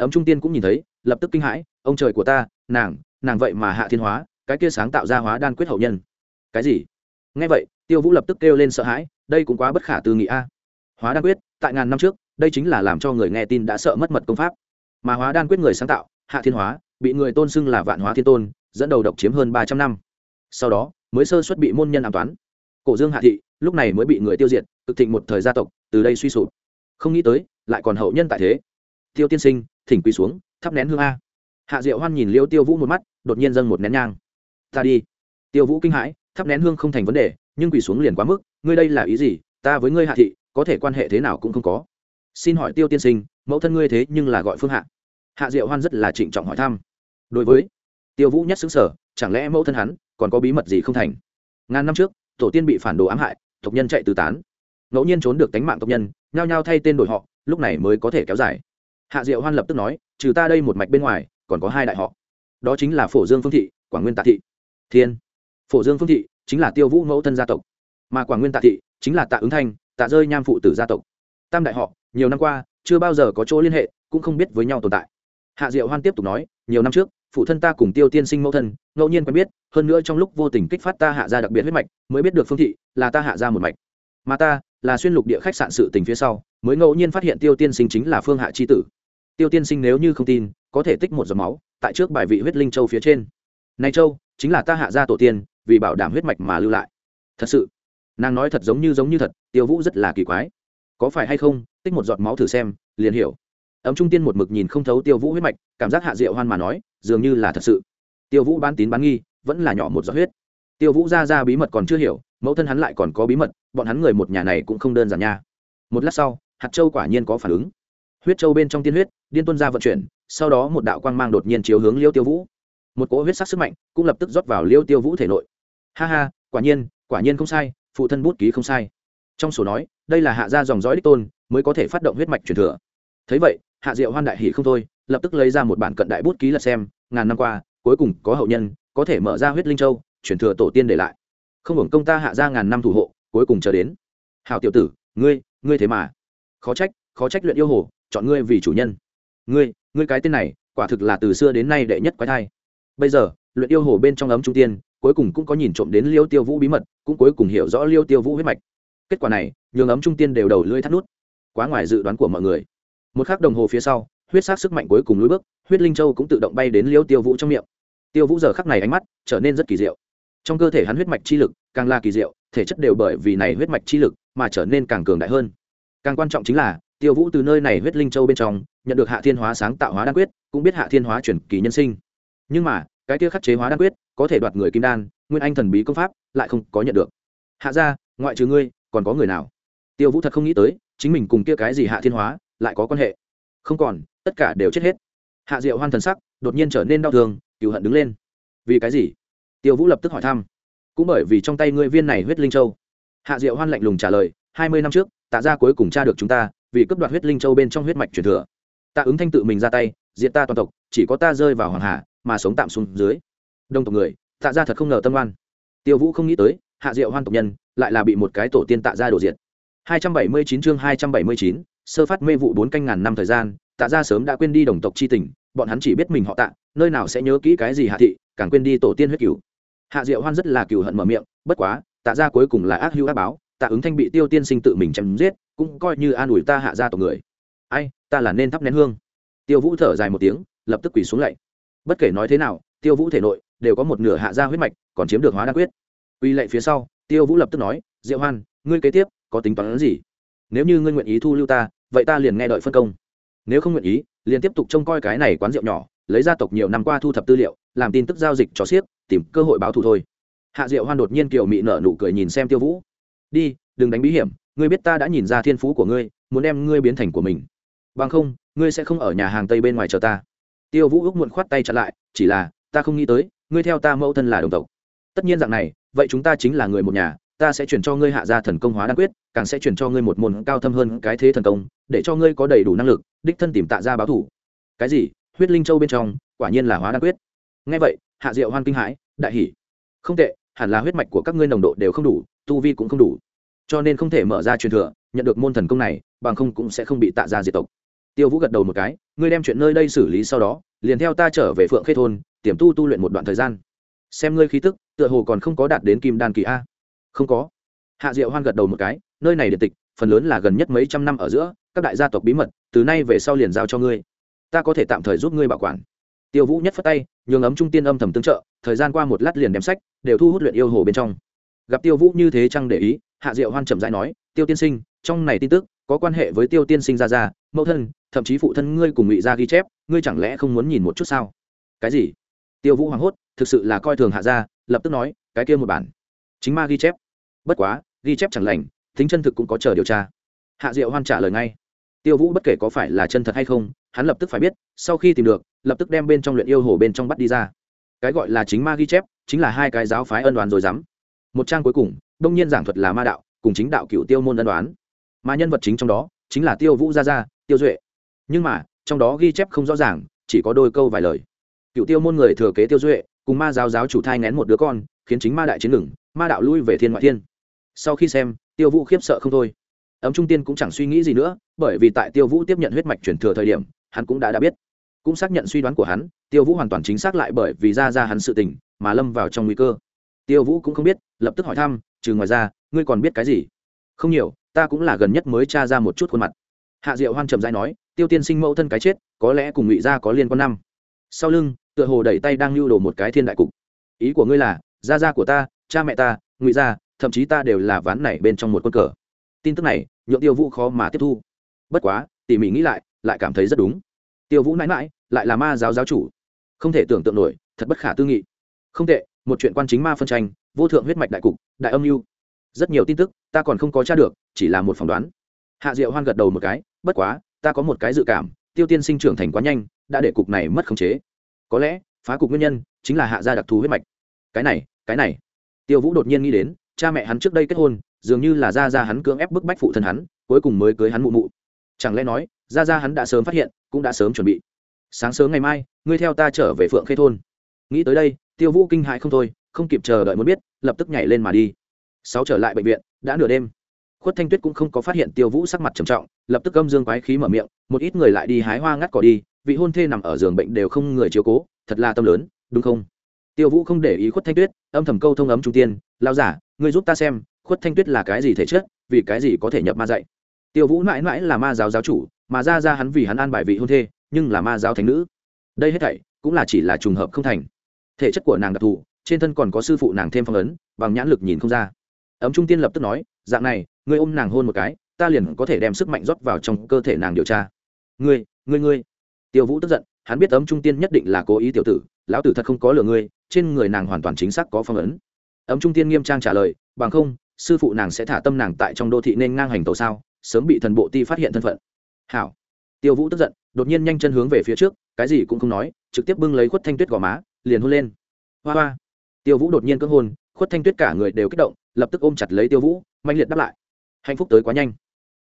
Ấm trung tiên cũng nhìn thấy, lập tức kinh hãi, ông trời của ta, nàng nàng vậy mà hạ thiên hóa, cái kia sáng tạo ra hóa đan quyết hậu nhân. Cái gì? Nghe vậy, tiêu vũ lập tức kêu lên sợ hãi, đây cũng quá bất khả tư nghị a. Hóa đan quyết, tại ngàn năm trước, đây chính là làm cho người nghe tin đã sợ mất mật công pháp. Mà hóa đan quyết người sáng tạo, hạ thiên hóa, bị người tôn xưng là vạn hóa thiên tôn, dẫn đầu độc chiếm hơn ba trăm năm. Sau đó, mới sơ xuất bị môn nhân an toán. Cổ dương hạ thị, lúc này mới bị người tiêu diệt, cực thịnh một thời gia tộc, từ đây suy sụp. Không nghĩ tới, lại còn hậu nhân tại thế. Tiêu tiên sinh, thỉnh quỳ xuống, thắp nén hương a hạ diệu hoan nhìn liêu tiêu vũ một mắt, đột nhiên dâng một nén nhang. Ta đi. Tiêu vũ kinh hãi, thắp nén hương không thành vấn đề, nhưng quỳ xuống liền quá mức, ngươi đây là ý gì? Ta với ngươi hạ thị, có thể quan hệ thế nào cũng không có. Xin hỏi tiêu tiên sinh, mẫu thân ngươi thế nhưng là gọi phương hạ. Hạ diệu hoan rất là trịnh trọng hỏi thăm. Đối với, tiêu vũ nhất xứng sở chẳng lẽ mẫu thân hắn còn có bí mật gì không thành? Ngàn năm trước, tổ tiên bị phản đồ ám hại, tộc nhân chạy tứ tán. Ngẫu nhiên trốn được tánh mạng tộc nhân, nhao nhao thay tên đổi họ, lúc này mới có thể kéo dài. Hạ diệu hoan lập tức nói, trừ ta đây một mạch bên ngoài còn có hai đại họ. Đó chính là phổ dương phương thị, quảng nguyên tạ thị. Thiên. Phổ dương phương thị chính là tiêu vũ mẫu thân gia tộc. Mà quảng nguyên tạ thị chính là tạ ứng thanh, tạ rơi nham phụ tử gia tộc. Tam đại họ, nhiều năm qua, chưa bao giờ có chỗ liên hệ, cũng không biết với nhau tồn tại. Hạ diệu hoan tiếp tục nói, nhiều năm trước, phụ thân ta cùng tiêu tiên sinh mẫu thân, ngẫu nhiên quen biết, hơn nữa trong lúc vô tình kích phát ta hạ ra đặc biệt huyết mạch, mới biết được phương thị là ta hạ ra một mạch. Mà ta là xuyên lục địa khách sạn sự tình phía sau, mới ngẫu nhiên phát hiện tiêu tiên sinh chính là phương hạ c h i tử. Tiêu tiên sinh nếu như không tin có thể tích một giọt máu tại trước bài vị huyết linh châu phía trên. Nay châu, chính là ta hạ gia tổ tiên, vì bảo đảm huyết mạch mà lưu lại. Thật sự, nàng nói thật giống như giống như thật, tiêu vũ rất là kỳ quái. Có phải hay không, tích một giọt máu thử xem, liền hiểu. Ấm trung tiên một mực nhìn không thấu tiêu vũ huyết mạch, cảm giác hạ diệu hoan mà nói, dường như là thật sự. Tiêu vũ bán tín bán nghi, vẫn là nhỏ một giọt huyết. Tiêu vũ ra ra bí mật còn chưa hiểu, mẫu thân hắn lại còn có bí mật, bọn hắn người một nhà này cũng không đơn giản nha. Một lát sau, hạt châu quả nhiên có phản ứng. Huyết châu bên trong tiên huyết, điên tuân ra vận chuyển sau đó một đạo quang mang đột nhiên chiếu hướng liêu tiêu vũ. Một cỗ huyết sắc sức mạnh cũng lập tức rót vào liêu tiêu vũ thể nội. Ha ha, quả nhiên quả nhiên không sai, phụ thân bút ký không sai. Trong sổ nói, đây là hạ gia dòng dõi đích tôn, mới có thể phát động huyết mạch truyền thừa. Thấy vậy, hạ diệu hoan đại hỷ không thôi, lập tức lấy ra một bản cận đại bút ký lật xem, ngàn năm qua, cuối cùng có hậu nhân, có thể mở ra huyết linh châu, truyền thừa tổ tiên để lại. Không hưởng công ta hạ ra ngàn năm thủ hộ, cuối cùng chờ đến. Hào tiểu tử, ngươi ngươi thế mà. Khó trách khó trách luyện yêu hồ, chọn ngươi vì chủ nhân. Ngươi ngươi cái tên này, quả thực là từ xưa đến nay đệ nhất quái thai. Bây giờ, luyện yêu hồ bên trong ấm trung tiên, cuối cùng cũng có nhìn trộm đến liêu tiêu vũ bí mật, cũng cuối cùng hiểu rõ liêu tiêu vũ huyết mạch. Kết quả này, nhường ấm trung tiên đều đầu lưỡi thắt nút. Quá ngoài dự đoán của mọi người. Một k h ắ c đồng hồ phía sau, huyết sát sức mạnh cuối cùng lối bước, huyết linh châu cũng tự động bay đến liêu tiêu vũ trong miệng. Tiêu vũ giờ khắc này ánh mắt trở nên rất kỳ diệu. Trong cơ thể hắn huyết mạch chi lực càng là kỳ diệu, thể chất đều bởi vì này huyết mạch chi lực mà trở nên càng cường đại hơn. Càng quan trọng chính là tiêu vũ từ nơi này huyết linh châu bên trong, nhận được hạ thiên hóa sáng tạo hóa đan quyết, cũng biết hạ thiên hóa chuyển kỳ nhân sinh. Nhưng mà, cái kia khắc chế hóa đan quyết, có thể đoạt người kim đan, nguyên anh thần bí công pháp, lại không có nhận được. Hạ ra ngoại trừ ngươi, còn có người nào? Tiêu vũ thật không nghĩ tới, chính mình cùng kia cái gì hạ thiên hóa, lại có quan hệ. Không còn, tất cả đều chết hết. Hạ diệu hoan thần sắc, đột nhiên trở nên đau thương cựu hận đứng lên. Vì cái gì? Tiêu vũ lập tức hỏi thăm. Cũng bởi vì trong tay ngươi viên này huyết linh châu. Hạ diệu hoan lạnh lùng trả lời, hai mươi năm trước, tạ ra cuối cùng tra được chúng ta vì cướp đoạt huyết linh châu bên trong huyết mạch truyền thừa. Tạ ứng thanh tự mình ra tay diệt ta toàn tộc chỉ có ta rơi vào hoàng hà mà sống tạm xuống dưới. Đông tộc người tạ ra thật không ngờ tâm oan. Tiêu vũ không nghĩ tới hạ diệu hoan tộc nhân lại là bị một cái tổ tiên tạ ra đổ diệt. 279 chương 279, sơ phát mê vụ bốn canh ngàn năm thời gian tạ ra sớm đã quên đi đồng tộc chi tình bọn hắn chỉ biết mình họ tạ nơi nào sẽ nhớ kỹ cái gì hạ thị càng quên đi tổ tiên huyết cửu. Hạ diệu hoan rất là cửu hận mở miệng bất quá tạ ra cuối cùng là ác hữu ác báo tạ ứng thanh bị tiêu tiên sinh tự mình chém giết cũng coi như an ủi ta hạ ra tộc người. Ai, ta là nên thắp nén hương. Tiêu vũ thở dài một tiếng, lập tức quỳ xuống lạy. Bất kể nói thế nào, tiêu vũ thể nội đều có một nửa hạ gia huyết mạch, còn chiếm được hóa đa quyết. Quỳ lạy phía sau, tiêu vũ lập tức nói, diệu hoan, ngươi kế tiếp có tính toán gì? Nếu như ngươi nguyện ý thu lưu ta, vậy ta liền nghe đợi phân công. Nếu không nguyện ý, liền tiếp tục trông coi cái này quán rượu nhỏ, lấy gia tộc nhiều năm qua thu thập tư liệu, làm tin tức giao dịch cho xiếc tìm cơ hội báo thù thôi. Hạ diệu hoan đột nhiên kiều mị nở nụ cười nhìn xem tiêu vũ. Đi, đừng đánh bí hiểm ngươi biết ta đã nhìn ra thiên phú của ngươi, muốn đem ngươi biến thành của mình. Bằng không, ngươi sẽ không ở nhà hàng tây bên ngoài chờ ta. Tiêu vũ ước muộn khoát tay chặn lại, chỉ là, ta không nghĩ tới, ngươi theo ta mẫu thân là đồng tộc. Tất nhiên dạng này, vậy chúng ta chính là người một nhà, ta sẽ chuyển cho ngươi hạ gia thần công hóa đan quyết, càng sẽ chuyển cho ngươi một môn cao thâm hơn cái thế thần công, để cho ngươi có đầy đủ năng lực, đích thân tìm tạ ra báo thủ. Cái gì? Huyết linh châu bên trong, quả nhiên là hóa đan quyết. Ngay vậy, hạ diệu hoan kinh hãi, đại hỷ không tệ, hẳn là huyết mạch của các ngươi nồng độ đều không đủ, tu vi cũng không đủ cho nên không thể mở ra truyền thừa, nhận được môn thần công này, bằng không cũng sẽ không bị tạ ra diệt tộc. Tiêu vũ gật đầu một cái, ngươi đem chuyện nơi đây xử lý sau đó, liền theo ta trở về phượng khê thôn, tiềm tu tu luyện một đoạn thời gian. Xem ngươi khí tức, tựa hồ còn không có đạt đến kim đan kỳ a. Không có. Hạ diệu hoan gật đầu một cái, nơi này điện tịch, phần lớn là gần nhất mấy trăm năm ở giữa, các đại gia tộc bí mật, từ nay về sau liền giao cho ngươi. Ta có thể tạm thời giúp ngươi bảo quản. Tiêu vũ nhất phất tay, nhường ấm trung tiên âm thầm tương trợ, thời gian qua một lát liền đem sách, đều thu hút luyện yêu hồ bên trong. Gặp tiêu vũ như thế chăng để ý hạ diệu hoan trầm rãi nói, tiêu tiên sinh, trong này tin tức có quan hệ với tiêu tiên sinh ra ra mẫu thân, thậm chí phụ thân ngươi cùng ngụy gia ghi chép, ngươi chẳng lẽ không muốn nhìn một chút sao? Cái gì? Tiêu vũ hoảng hốt, thực sự là coi thường hạ gia, lập tức nói, cái kia một bản. Chính ma ghi chép. Bất quá, ghi chép chẳng lành, tính chân thực cũng có chờ điều tra. Hạ diệu hoan trả lời ngay. Tiêu vũ bất kể có phải là chân thật hay không, hắn lập tức phải biết, sau khi tìm được, lập tức đem bên trong luyện yêu hồ bên trong bắt đi ra. Cái gọi là chính ma ghi chép, chính là hai cái giáo phái ân đoán rồi dám. Một trang cuối cùng đông nhiên giảng thuật là ma đạo, cùng chính đạo cựu tiêu môn ân đoán. Mà nhân vật chính trong đó, chính là tiêu vũ gia gia, tiêu duệ. Nhưng mà, trong đó ghi chép không rõ ràng, chỉ có đôi câu vài lời. Cựu tiêu môn người thừa kế tiêu duệ, cùng ma giáo giáo chủ thai ngén một đứa con, khiến chính ma đại chiến ngừng, ma đạo lui về thiên ngoại thiên. Sau khi xem, tiêu vũ khiếp sợ không thôi. Ấm trung tiên cũng chẳng suy nghĩ gì nữa, bởi vì tại tiêu vũ tiếp nhận huyết mạch chuyển thừa thời điểm, hắn cũng đã đã biết. Cũng xác nhận suy đoán của hắn, tiêu vũ hoàn toàn chính xác lại bởi vì ra ra hắn sự tình, mà lâm vào trong nguy cơ. Tiêu vũ cũng không biết, lập tức hỏi thăm trừ ngoài ra, ngươi còn biết cái gì? Không nhiều, ta cũng là gần nhất mới tra ra một chút khuôn mặt. Hạ diệu hoan trầm dai nói, tiêu tiên sinh mẫu thân cái chết, có lẽ cùng ngụy gia có liên quan năm. Sau lưng, tựa hồ đẩy tay đang lưu đồ một cái thiên đại cục. Ý của ngươi là, gia gia của ta, cha mẹ ta, ngụy gia, thậm chí ta đều là ván này bên trong một quân cờ. Tin tức này, nhượng tiêu vũ khó mà tiếp thu. Bất quá, tỉ mỉ nghĩ lại lại cảm thấy rất đúng. Tiêu vũ mãi mãi, lại là ma giáo giáo chủ. Không thể tưởng tượng nổi, thật bất khả tư nghị. Không tệ một chuyện quan chính ma phân tranh, vô thượng huyết mạch đại cục, đại âm mưu. Rất nhiều tin tức, ta còn không có tra được, chỉ là một phỏng đoán. Hạ diệu hoan gật đầu một cái, bất quá, ta có một cái dự cảm, tiêu tiên sinh trưởng thành quá nhanh, đã để cục này mất khống chế. Có lẽ, phá cục nguyên nhân, chính là hạ gia đặc thù huyết mạch. Cái này cái này. Tiêu vũ đột nhiên nghĩ đến, cha mẹ hắn trước đây kết hôn, dường như là gia gia hắn cưỡng ép bức bách phụ thân hắn, cuối cùng mới cưới hắn mụ mụ. Chẳng lẽ nói, gia gia hắn đã sớm phát hiện, cũng đã sớm chuẩn bị. Sáng sớm ngày mai, ngươi theo ta trở về phượng khê thôn. Nghĩ tới đây tiêu vũ kinh hãi không thôi, không kịp chờ đợi muốn biết, lập tức nhảy lên mà đi. Sáu trở lại bệnh viện, đã nửa đêm. Khuất thanh tuyết cũng không có phát hiện tiêu vũ sắc mặt trầm trọng, lập tức âm dương quái khí mở miệng, một ít người lại đi hái hoa ngắt cỏ đi, vị hôn thê nằm ở giường bệnh đều không người chiếu cố, thật là tâm lớn, đúng không? Tiêu vũ không để ý khuất thanh tuyết, âm thầm câu thông ấm trung tiên lao giả, ngươi giúp ta xem, khuất thanh tuyết là cái gì thể chất, vì cái gì có thể nhập ma dạy? Tiêu vũ mãi mãi là ma giáo giáo chủ, mà ra ra hắn vì hắn an bài vị hôn thê, nhưng là ma giáo thánh nữ. Đây hết thảy cũng là chỉ là trùng hợp không thành thể chất của nàng đặc thù, trên thân còn có sư phụ nàng thêm phong ấn, bằng nhãn lực nhìn không ra. Ấm trung tiên lập tức nói, dạng này, ngươi ôm nàng hôn một cái, ta liền có thể đem sức mạnh rót vào trong cơ thể nàng điều tra. Ngươi ngươi ngươi. Tiêu vũ tức giận, hắn biết ấm trung tiên nhất định là cố ý tiểu tử, lão tử thật không có lừa ngươi, trên người nàng hoàn toàn chính xác có phong ấn. Ấm trung tiên nghiêm trang trả lời, bằng không, sư phụ nàng sẽ thả tâm nàng tại trong đô thị nên ngang hành tàu sao, sớm bị thần bộ ti phát hiện thân phận. Hảo. Tiêu vũ tức giận, đột nhiên nhanh chân hướng về phía trước, cái gì cũng không nói, trực tiếp bưng lấy khuất thanh tuyết gò má liền hôn lên. Hoa hoa. Tiêu vũ đột nhiên cưỡng hôn, khuất thanh tuyết cả người đều kích động, lập tức ôm chặt lấy tiêu vũ mạnh liệt đáp lại. Hạnh phúc tới quá nhanh.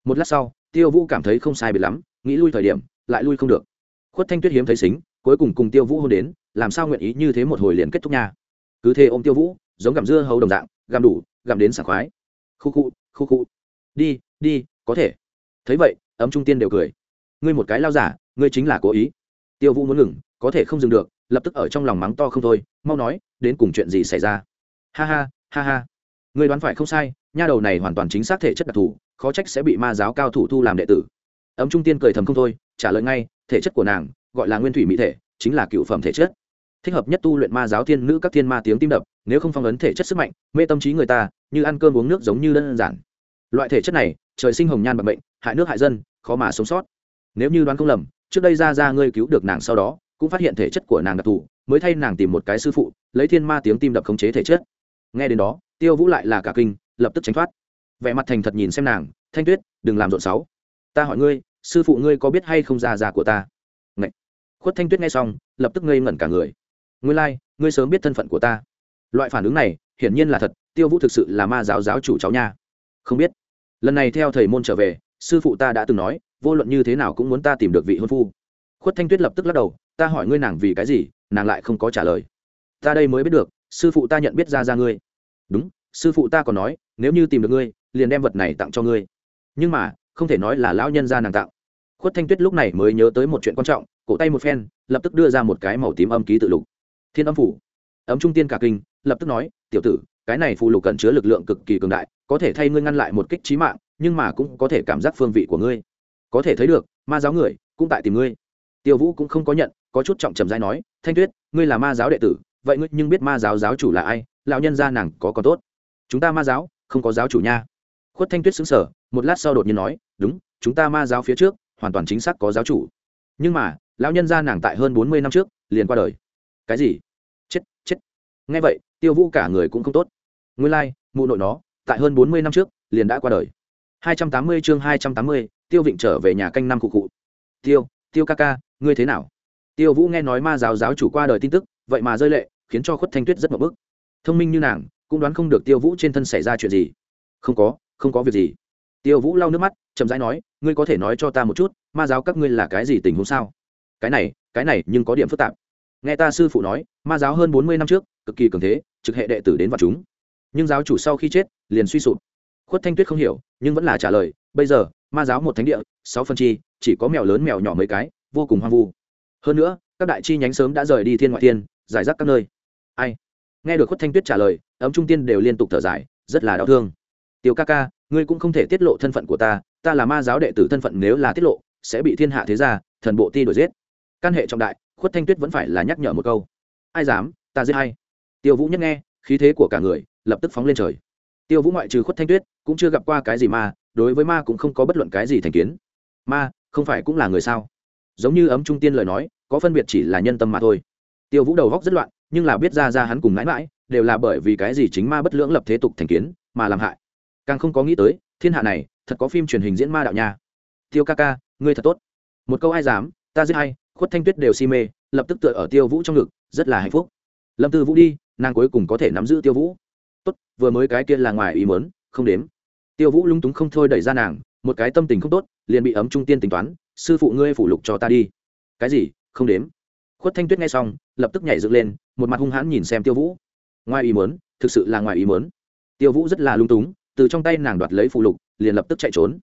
Một lát sau, tiêu vũ cảm thấy không sai biệt lắm, nghĩ lui thời điểm, lại lui không được. Khuất thanh tuyết hiếm thấy xính, cuối cùng cùng tiêu vũ hôn đến, làm sao nguyện ý như thế một hồi liền kết thúc nha. Cứ thế ôm tiêu vũ, giống gặm dưa hấu đồng dạng, gặm đủ, gặm đến sảng khoái. Khu khu khu khu. Đi đi, có thể. Thấy vậy, ấm trung tiên đều cười. Ngươi một cái lao giả, ngươi chính là cố ý. Tiêu vũ muốn ngừng có thể không dừng được, lập tức ở trong lòng mắng to không thôi, mau nói, đến cùng chuyện gì xảy ra? Ha ha ha ha. Người đoán phải không sai, nha đầu này hoàn toàn chính xác thể chất đặc thù, khó trách sẽ bị ma giáo cao thủ thu làm đệ tử. Ấm trung tiên cười thầm không thôi, trả lời ngay, thể chất của nàng, gọi là nguyên thủy mỹ thể, chính là cựu phẩm thể chất. Thích hợp nhất tu luyện ma giáo thiên nữ các thiên ma tiếng tim đập, nếu không phong ấn thể chất sức mạnh, mê tâm trí người ta, như ăn cơm uống nước giống như đơn giản. Loại thể chất này, trời sinh hồng nhan bạc bệnh, hại nước hại dân, khó mà sống sót. Nếu như đoán không lầm, trước đây ra ra ngươi cứu được nàng sau đó cũng phát hiện thể chất của nàng đặc thù mới thay nàng tìm một cái sư phụ lấy thiên ma tiếng tim đập khống chế thể chất. Nghe đến đó tiêu vũ lại là cả kinh lập tức tránh thoát. Vẻ mặt thành thật nhìn xem nàng thanh tuyết đừng làm rộn sáu ta hỏi ngươi sư phụ ngươi có biết hay không già già của ta? Ngậy. khuất thanh tuyết nghe xong lập tức ngây ngẩn cả người. Ngươi lai、like, ngươi sớm biết thân phận của ta. Loại phản ứng này hiển nhiên là thật tiêu vũ thực sự là ma giáo giáo chủ cháu nha. Không biết. Lần này theo thầy môn trở về sư phụ ta đã từng nói vô luận như thế nào cũng muốn ta tìm được vị hôn phu. Khuất thanh tuyết lập tức lắc đầu ta hỏi ngươi nàng vì cái gì, nàng lại không có trả lời. Ta đây mới biết được, sư phụ ta nhận biết ra ra ngươi. Đúng, sư phụ ta còn nói, nếu như tìm được ngươi, liền đem vật này tặng cho ngươi. Nhưng mà, không thể nói là lão nhân ra nàng tặng. Khuất thanh tuyết lúc này mới nhớ tới một chuyện quan trọng, cổ tay một phen, lập tức đưa ra một cái màu tím âm ký tự lục. Thiên âm phủ. Ấm trung tiên cả kinh, lập tức nói, tiểu tử, cái này phù lục cần chứa lực lượng cực kỳ cường đại, có thể thay ngươi ngăn lại một kích trí mạng, nhưng mà cũng có thể cảm giác phương vị của ngươi. Có thể thấy được, ma giáo người cũng tại tìm ngươi. Tiêu vũ cũng không có nhận có chút trọng trầm dai nói thanh tuyết ngươi là ma giáo đệ tử vậy ngươi nhưng biết ma giáo giáo chủ là ai lão nhân gia nàng có còn tốt? Chúng ta ma giáo không có giáo chủ nha. Khuất thanh tuyết xứng sở một lát sau đột nhiên nói đúng chúng ta ma giáo phía trước hoàn toàn chính xác có giáo chủ. Nhưng mà lão nhân gia nàng tại hơn bốn mươi năm trước liền qua đời. Cái gì? Chết chết. Ngay vậy tiêu vũ cả người cũng không tốt. Nguyên lai、like, mụ nội nó tại hơn bốn mươi năm trước liền đã qua đời. hai trăm tám mươi chương hai trăm tám mươi tiêu vịnh trở về nhà canh năm cụ cụ. Tiêu tiêu ca ca ngươi thế nào? Tiêu vũ nghe nói ma giáo giáo chủ qua đời tin tức, vậy mà rơi lệ, khiến cho khuất thanh tuyết rất mập bức. Thông minh như nàng, cũng đoán không được tiêu vũ trên thân xảy ra chuyện gì. Không có không có việc gì. Tiêu vũ lau nước mắt, chậm rãi nói, ngươi có thể nói cho ta một chút, ma giáo các ngươi là cái gì tình huống sao? Cái này cái này, nhưng có điểm phức tạp. Nghe ta sư phụ nói, ma giáo hơn bốn mươi năm trước, cực kỳ cường thế, trực hệ đệ tử đến vào chúng. Nhưng giáo chủ sau khi chết, liền suy sụp. Khuất thanh tuyết không hiểu, nhưng vẫn là trả lời, bây giờ, ma giáo một thánh địa, sáu phân chi, chỉ có mèo lớn mèo nhỏ mấy cái, vô cùng hoang vu hơn nữa, các đại chi nhánh sớm đã rời đi thiên ngoại thiên, giải rác các nơi. Ai? Nghe được khuất thanh tuyết trả lời, ấm trung tiên đều liên tục thở dài, rất là đau thương. Tiêu ca ca, ngươi cũng không thể tiết lộ thân phận của ta ta là ma giáo đệ tử thân phận nếu là tiết lộ, sẽ bị thiên hạ thế gia, thần bộ ti đuổi giết. Căn hệ trọng đại, khuất thanh tuyết vẫn phải là nhắc nhở một câu. Ai dám, ta giết hay tiêu vũ nhất nghe, khí thế của cả người, lập tức phóng lên trời. Tiêu vũ ngoại trừ khuất thanh tuyết, cũng chưa gặp qua cái gì ma, đối với ma cũng không có bất luận cái gì thành kiến. Ma, không phải cũng là người sao? Giống như ấm trung tiên lời nói, có phân biệt chỉ là nhân tâm mà thôi. Tiêu vũ đầu góc rất loạn, nhưng là biết ra ra hắn cùng mãi mãi đều là bởi vì cái gì chính ma bất lưỡng lập thế tục thành kiến, mà làm hại. Càng không có nghĩ tới, thiên hạ này, thật có phim truyền hình diễn ma đạo nha. Tiêu ca ca, ngươi thật tốt. Một câu ai dám, ta giết hay khuất thanh tuyết đều si mê, lập tức tựa ở tiêu vũ trong ngực, rất là hạnh phúc. Lâm tư vũ đi, nàng cuối cùng có thể nắm giữ tiêu vũ. Tốt, vừa mới cái kia là ngoài ý mớn không đếm. Tiêu vũ lung túng không thôi đẩy ra nàng, một cái tâm tình không tốt, liền bị ấm trung tiên tính toán sư phụ ngươi phủ lục cho ta đi. Cái gì? Không đếm. Khuất thanh tuyết nghe xong, lập tức nhảy dựng lên, một mặt hung hãn nhìn xem tiêu vũ. Ngoài ý mớn thực sự là ngoài ý mớn tiêu vũ rất là lung túng, từ trong tay nàng đoạt lấy phụ lục, liền lập tức chạy trốn.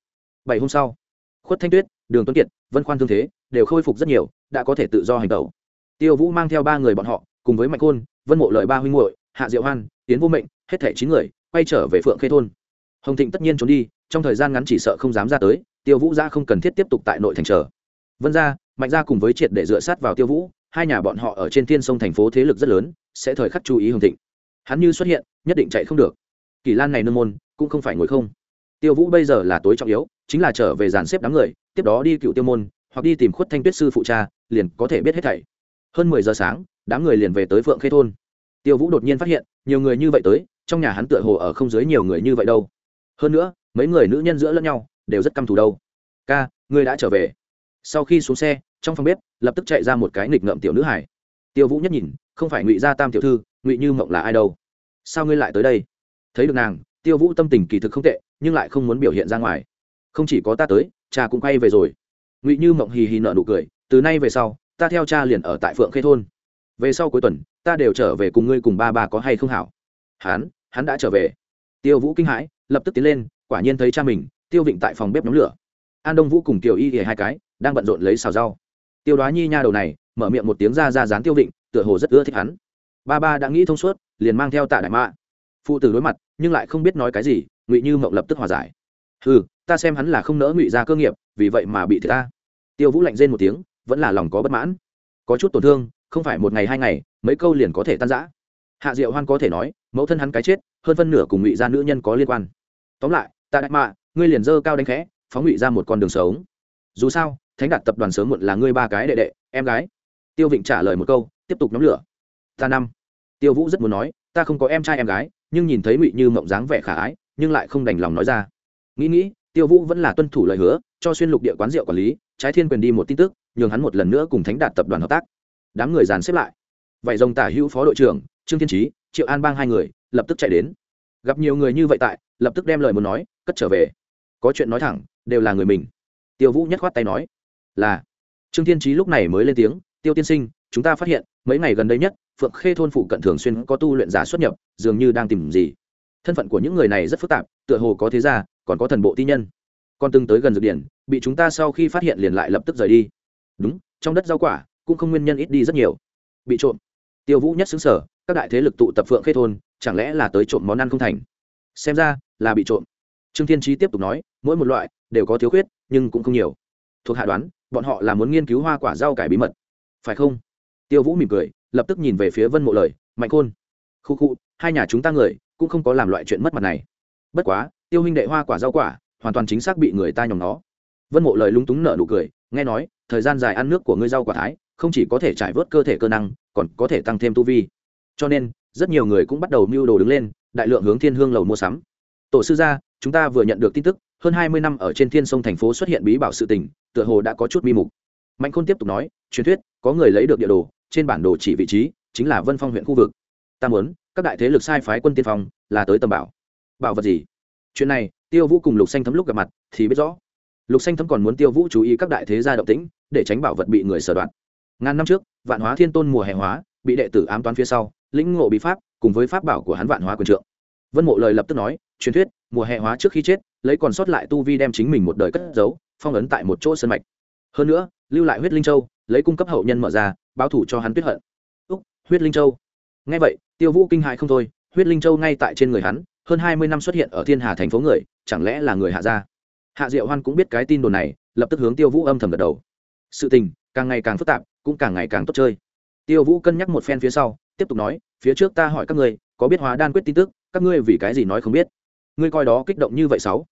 Bảy hôm sau, khuất thanh tuyết, đường tuấn kiệt, vân khoan thương thế, đều khôi phục rất nhiều, đã có thể tự do hành tẩu. Tiêu vũ mang theo ba người bọn họ, cùng với mạnh côn vân mộ lợi ba huynh muội, hạ diệu hoan tiến vô mệnh, hết thẻ chín người, quay trở về phượng khê thôn. Hồng thịnh tất nhiên trốn đi, trong thời gian ngắn chỉ sợ không dám ra tới tiêu vũ ra không cần thiết tiếp tục tại nội thành trở vân ra mạnh ra cùng với triệt để dựa sát vào tiêu vũ, hai nhà bọn họ ở trên thiên sông thành phố thế lực rất lớn, sẽ thời khắc chú ý hồng thịnh. Hắn như xuất hiện, nhất định chạy không được. Kỳ lan này nương môn, cũng không phải ngồi không. Tiêu vũ bây giờ là tối trọng yếu, chính là trở về dàn xếp đám người, tiếp đó đi cựu tiêu môn, hoặc đi tìm khuất thanh tuyết sư phụ cha, liền có thể biết hết thảy. Hơn mười giờ sáng, đám người liền về tới phượng khê thôn. Tiêu vũ đột nhiên phát hiện, nhiều người như vậy tới, trong nhà hắn tựa hồ ở không dưới nhiều người như vậy đâu. Hơn nữa, mấy người nữ nhân giữa lẫn nhau đều rất căm thù đâu. Ca, ngươi đã trở về. Sau khi xuống xe, trong phòng bếp, lập tức chạy ra một cái nghịch ngợm tiểu nữ hải tiêu vũ nhất nhìn, không phải ngụy gia tam tiểu thư, ngụy như mộng là ai đâu? Sao ngươi lại tới đây? Thấy được nàng, tiêu vũ tâm tình kỳ thực không tệ, nhưng lại không muốn biểu hiện ra ngoài. Không chỉ có ta tới, cha cũng quay về rồi. Ngụy như mộng hì hì nợ nụ cười, từ nay về sau, ta theo cha liền ở tại phượng khê thôn. Về sau cuối tuần, ta đều trở về cùng ngươi cùng ba ba có hay không hảo? Hắn hắn đã trở về. Tiêu vũ kinh hãi, lập tức tiến lên, quả nhiên thấy cha mình tiêu vịnh tại phòng bếp nhóm lửa. An đông vũ cùng kiều y thì hai cái đang bận rộn lấy xào rau. Tiêu đoá nhi nha đầu này, mở miệng một tiếng ra ra dán tiêu vịnh, tựa hồ rất ưa thích hắn. Ba ba đã nghĩ thông suốt, liền mang theo tạ đại mã. Phụ tử đối mặt, nhưng lại không biết nói cái gì, ngụy như mộng lập tức hòa giải. Ừ ta xem hắn là không nỡ ngụy ra cơ nghiệp, vì vậy mà bị thiệt ta. Tiêu vũ lạnh rên một tiếng, vẫn là lòng có bất mãn. Có chút tổn thương, không phải một ngày hai ngày, mấy câu liền có thể tan giã hạ diệu hoan có thể nói, mẫu thân hắn cái chết, hơn phân nửa cùng ngụy gia nữ nhân có liên quan. Tóm lại, tạ đại mạ ngươi liền dơ cao đánh khẽ, phóng ngụy ra một con đường sống. Dù sao, thánh đạt tập đoàn sớm muộn là ngươi ba cái đệ đệ, em gái. Tiêu vịnh trả lời một câu, tiếp tục nhóm lửa. Ta năm. Tiêu vũ rất muốn nói, ta không có em trai em gái, nhưng nhìn thấy ngụy như mộng dáng vẻ khả ái, nhưng lại không đành lòng nói ra. Nghĩ nghĩ, tiêu vũ vẫn là tuân thủ lời hứa, cho xuyên lục địa quán rượu quản lý, trái thiên quyền đi một tin tức, nhường hắn một lần nữa cùng thánh đạt tập đoàn hợp tác. Đám người dàn xếp lại. Vậy dòng tả hữu phó đội trưởng, trương thiên trí triệu an bang hai người, lập tức chạy đến. Gặp nhiều người như vậy tại, lập tức đem lời muốn nói, cất trở về có chuyện nói thẳng, đều là người mình. Tiêu vũ nhất khoát tay nói, là. Trương thiên trí lúc này mới lên tiếng, tiêu tiên sinh, chúng ta phát hiện, mấy ngày gần đây nhất, phượng khê thôn phụ cận thường xuyên có tu luyện giả xuất nhập, dường như đang tìm gì. Thân phận của những người này rất phức tạp, tựa hồ có thế gia, còn có thần bộ ti nhân. Còn từng tới gần dược điển, bị chúng ta sau khi phát hiện liền lại lập tức rời đi. Đúng, trong đất rau quả, cũng không nguyên nhân ít đi rất nhiều. Bị trộm. Tiêu vũ nhất xứng sở, các đại thế lực tụ tập phượng khê thôn, chẳng lẽ là tới trộm món ăn không thành? Xem ra, là bị trộm. Trương thiên trí tiếp tục nói mỗi một loại đều có thiếu khuyết, nhưng cũng không nhiều. Thuộc hạ đoán, bọn họ là muốn nghiên cứu hoa quả rau cải bí mật. Phải không? Tiêu vũ mỉm cười, lập tức nhìn về phía vân mộ lời, mạnh khôn. Khu khu, hai nhà chúng ta người cũng không có làm loại chuyện mất mặt này. Bất quá, tiêu huynh đệ hoa quả rau quả, hoàn toàn chính xác bị người ta nhòm nó. Vân mộ lời lúng túng nở nụ cười, nghe nói, thời gian dài ăn nước của ngươi rau quả thái, không chỉ có thể trải vớt cơ thể cơ năng, còn có thể tăng thêm tu vi. Cho nên, rất nhiều người cũng bắt đầu mưu đồ đứng lên, đại lượng hướng thiên hương lầu mua sắm. Tổ sư gia chúng ta vừa nhận được tin tức, hơn hai mươi năm ở trên thiên sông thành phố xuất hiện bí bảo sự tình, tựa hồ đã có chút mi mục. Mạnh khôn tiếp tục nói, truyền thuyết, có người lấy được địa đồ, trên bản đồ chỉ vị trí, chính là vân phong huyện khu vực. Ta muốn, các đại thế lực sai phái quân tiên phong, là tới tầm bảo. Bảo vật gì? Chuyện này, tiêu vũ cùng lục xanh thấm lúc gặp mặt, thì biết rõ. Lục xanh thấm còn muốn tiêu vũ chú ý các đại thế gia động tĩnh, để tránh bảo vật bị người sở đoạt. ngàn năm trước, vạn hóa thiên tôn mùa hè hóa, bị đệ tử ám toán phía sau, lĩnh ngộ bí pháp, cùng với pháp bảo của hắn vạn hóa quyền trượng. Vân mộ lời lập tức nói, truyền thuyết mùa hè hóa trước khi chết, lấy còn sót lại tu vi đem chính mình một đời cất giấu, phong ấn tại một chỗ sân mạch. Hơn nữa, lưu lại huyết linh châu, lấy cung cấp hậu nhân mở ra, báo thủ cho hắn tuyết hận. Úc, huyết linh châu. Ngay vậy, tiêu vũ kinh hại không thôi, huyết linh châu ngay tại trên người hắn, hơn hai mươi năm xuất hiện ở thiên hà thành phố người, chẳng lẽ là người hạ gia? Hạ diệu hoan cũng biết cái tin đồn này, lập tức hướng tiêu vũ âm thầm gật đầu. Sự tình càng ngày càng phức tạp, cũng càng ngày càng tốt chơi. Tiêu vũ cân nhắc một phen phía sau, tiếp tục nói, phía trước ta hỏi các ngươi, có biết hóa đan quyết tin tức? Các ngươi vì cái gì nói không biết? Ngươi coi đó kích động như vậy sáu.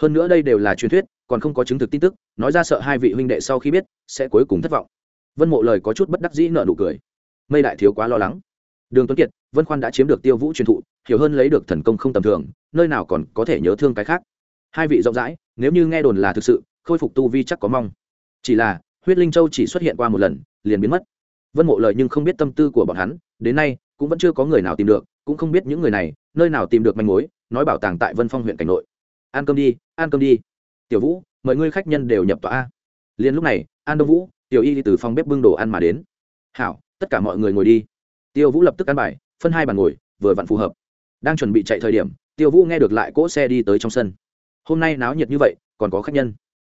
Hơn nữa đây đều là truyền thuyết, còn không có chứng thực tin tức, nói ra sợ hai vị huynh đệ sau khi biết, sẽ cuối cùng thất vọng. Vân mộ lời có chút bất đắc dĩ nợ nụ cười. Mây đại thiếu quá lo lắng. Đường tuấn kiệt, vân khoan đã chiếm được tiêu vũ truyền thụ, hiểu hơn lấy được thần công không tầm thường, nơi nào còn có thể nhớ thương cái khác. Hai vị rộng rãi, nếu như nghe đồn là thực sự, khôi phục tu vi chắc có mong. Chỉ là, huyết linh châu chỉ xuất hiện qua một lần, liền biến mất. Vân mộ lời nhưng không biết tâm tư của bọn hắn, đến nay cũng vẫn chưa có người nào tìm được, cũng không biết những người này nơi nào tìm được manh mối, nói bảo tàng tại vân phong huyện cảnh nội. Ăn cơm đi ăn cơm đi. Tiểu vũ, mời ngươi khách nhân đều nhập tòa a. Liền lúc này, an đông vũ, tiểu y đi từ phòng bếp bưng đồ ăn mà đến. Hảo, tất cả mọi người ngồi đi. Tiêu vũ lập tức ăn bài, phân hai bàn ngồi, vừa vặn phù hợp. Đang chuẩn bị chạy thời điểm, tiêu vũ nghe được lại cỗ xe đi tới trong sân. Hôm nay náo nhiệt như vậy, còn có khách nhân.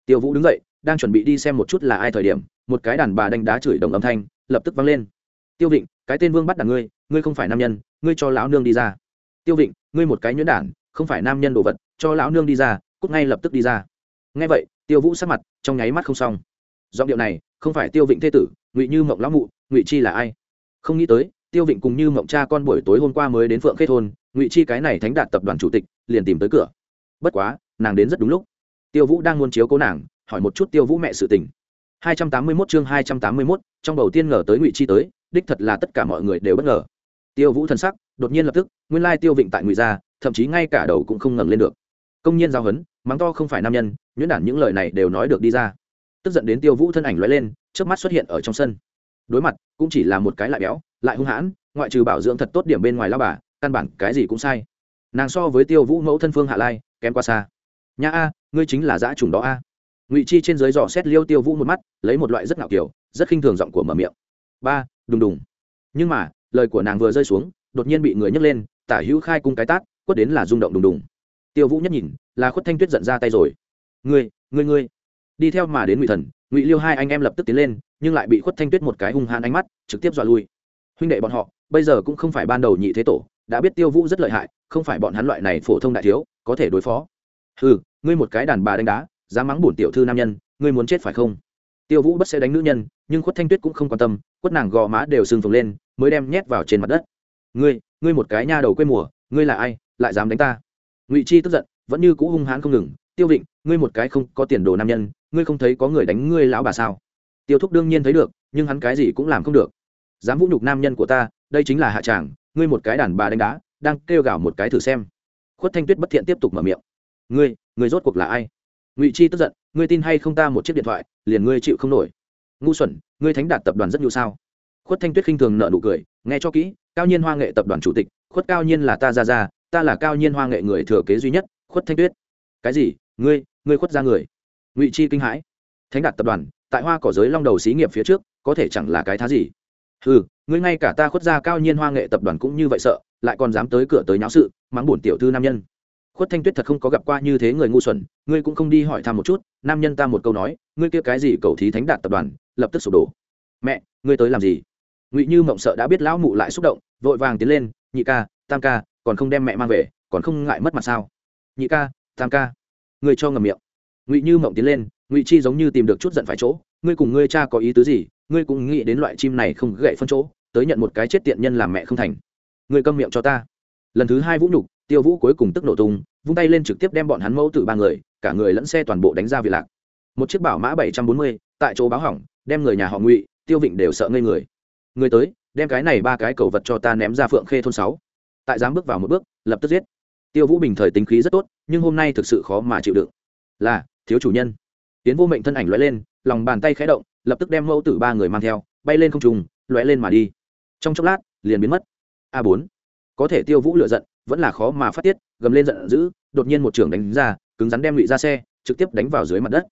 Tiêu vũ đứng dậy, đang chuẩn bị đi xem một chút là ai thời điểm, một cái đàn bà đánh đá chửi đồng âm thanh, lập tức vang lên. Tiêu vịnh cái tên vương bắt đàn ngươi ngươi không phải nam nhân ngươi cho lão nương đi ra. Tiêu vịnh ngươi một cái nhuyễn đản không phải nam nhân đồ vật cho lão nương đi ra cút ngay lập tức đi ra. Ngay vậy tiêu vũ sắc mặt trong nháy mắt không xong. Giọng điệu này không phải tiêu vịnh thế tử ngụy như mộng lão mụ ngụy chi là ai? Không nghĩ tới tiêu vịnh cùng như mộng cha con buổi tối hôm qua mới đến phượng khê thôn ngụy chi cái này thánh đạt tập đoàn chủ tịch liền tìm tới cửa. Bất quá nàng đến rất đúng lúc. Tiêu vũ đang muốn chiếu cố nàng hỏi một chút tiêu vũ mẹ sự tình. 281 chương 281, trong đầu tiên ngờ tới ngụy chi tới đích thật là tất cả mọi người đều bất ngờ. Tiêu vũ thần sắc đột nhiên lập tức, nguyên lai tiêu vịnh tại ngụy gia, thậm chí ngay cả đầu cũng không ngẩng lên được. Công nhân giao hấn, mắng to không phải nam nhân, nhuyễn đản những lời này đều nói được đi ra. Tức giận đến tiêu vũ thân ảnh lóe lên trước mắt xuất hiện ở trong sân. Đối mặt, cũng chỉ là một cái lại béo, lại hung hãn, ngoại trừ bảo dưỡng thật tốt điểm bên ngoài lao bà, căn bản cái gì cũng sai. Nàng so với tiêu vũ mẫu thân phương hạ lai, kém qua xa. Nha a, ngươi chính là dã trùng đó a. Ngụy chi trên dưới dò xét liêu tiêu vũ một mắt, lấy một loại rất ngạo kiểu, rất khinh thường giọng của mở miệng. Ba đùng đùng. Nhưng mà, lời của nàng vừa rơi xuống, đột nhiên bị người nhấc lên, tả hữu khai cung cái tát, quất đến là rung động đùng đùng. Tiêu vũ nhất nhìn, là khuất thanh tuyết giận ra tay rồi. Ngươi ngươi ngươi. Đi theo mà đến ngụy thần, ngụy liêu hai anh em lập tức tiến lên, nhưng lại bị khuất thanh tuyết một cái hung hãn ánh mắt, trực tiếp dọa lui. Huynh đệ bọn họ, bây giờ cũng không phải ban đầu nhị thế tổ, đã biết tiêu vũ rất lợi hại, không phải bọn hắn loại này phổ thông đại thiếu, có thể đối phó. Ừ ngươi một cái đàn bà đánh đá, dám mắng bổn tiểu thư nam nhân, ngươi muốn chết phải không? Tiêu vũ bất sẽ đánh nữ nhân, nhưng khuất thanh tuyết cũng không quan tâm quất nàng gò má đều sưng phồng lên, mới đem nhét vào trên mặt đất. Ngươi ngươi một cái nha đầu quê mùa, ngươi là ai, lại dám đánh ta? Ngụy chi tức giận, vẫn như cũ hung hãn không ngừng. Tiêu vịnh, ngươi một cái không có tiền đồ nam nhân, ngươi không thấy có người đánh ngươi lão bà sao? Tiêu thúc đương nhiên thấy được, nhưng hắn cái gì cũng làm không được. Dám vũ nhục nam nhân của ta, đây chính là hạ tràng, ngươi một cái đàn bà đánh đá, đang kêu gào một cái thử xem. Khuất thanh tuyết bất thiện tiếp tục mở miệng. Ngươi ngươi rốt cuộc là ai? Ngụy chi tức giận ngươi tin hay không ta một chiếc điện thoại, liền ngươi chịu không nổi. Ngu xuẩn, ngươi thánh đạt tập đoàn rất nhiều sao? Khuất thanh tuyết khinh thường nợ nụ cười, nghe cho kỹ, cao nhiên hoa nghệ tập đoàn chủ tịch, khuất cao nhiên là ta ra ra ta là cao nhiên hoa nghệ người thừa kế duy nhất, khuất thanh tuyết. Cái gì? Ngươi ngươi khuất ra người. Ngụy chi kinh hãi. Thánh đạt tập đoàn, tại hoa cỏ giới long đầu xí nghiệp phía trước, có thể chẳng là cái thá gì. Ừ ngươi ngay cả ta khuất ra cao nhiên hoa nghệ tập đoàn cũng như vậy sợ, lại còn dám tới cửa tới nháo sự, mắng bổn tiểu thư nam nhân khuất thanh tuyết thật không có gặp qua như thế người ngu xuẩn, ngươi cũng không đi hỏi thăm một chút, nam nhân ta một câu nói, ngươi kia cái gì cầu thí thánh đạt tập đoàn, lập tức sụp đổ. Mẹ, ngươi tới làm gì? Ngụy như mộng sợ đã biết lão mụ lại xúc động, vội vàng tiến lên, nhị ca, tam ca, còn không đem mẹ mang về, còn không ngại mất mặt sao? Nhị ca, tam ca. Ngươi cho ngầm miệng. Ngụy như mộng tiến lên, ngụy chi giống như tìm được chút giận phải chỗ, ngươi cùng ngươi cha có ý tứ gì? Ngươi cũng nghĩ đến loại chim này không gậy phân chỗ, tới nhận một cái chết tiện nhân làm mẹ không thành. Ngươi câm miệng cho ta. Lần thứ hai vũ nhục tiêu vũ cuối cùng tức nổ tung, vung tay lên trực tiếp đem bọn hắn mẫu tử ba người, cả người lẫn xe toàn bộ đánh ra vị lạc. Một chiếc bảo mã bảy trăm bốn mươi, tại chỗ báo hỏng, đem người nhà họ ngụy, tiêu vịnh đều sợ ngây người. Người tới, đem cái này ba cái cầu vật cho ta ném ra phượng khê thôn sáu. Tại dám bước vào một bước, lập tức giết. Tiêu vũ bình thời tính khí rất tốt, nhưng hôm nay thực sự khó mà chịu đựng. Là, thiếu chủ nhân. Tiến vô mệnh thân ảnh lóe lên, lòng bàn tay khẽ động, lập tức đem mẫu tử ba người mang theo, bay lên không trùng lóe lên mà đi. Trong chốc lát, liền biến mất. A bốn. Có thể tiêu vũ lựa giận vẫn là khó mà phát tiết, gầm lên giận dữ, đột nhiên một trưởng đánh ra, cứng rắn đem ngụy ra xe, trực tiếp đánh vào dưới mặt đất.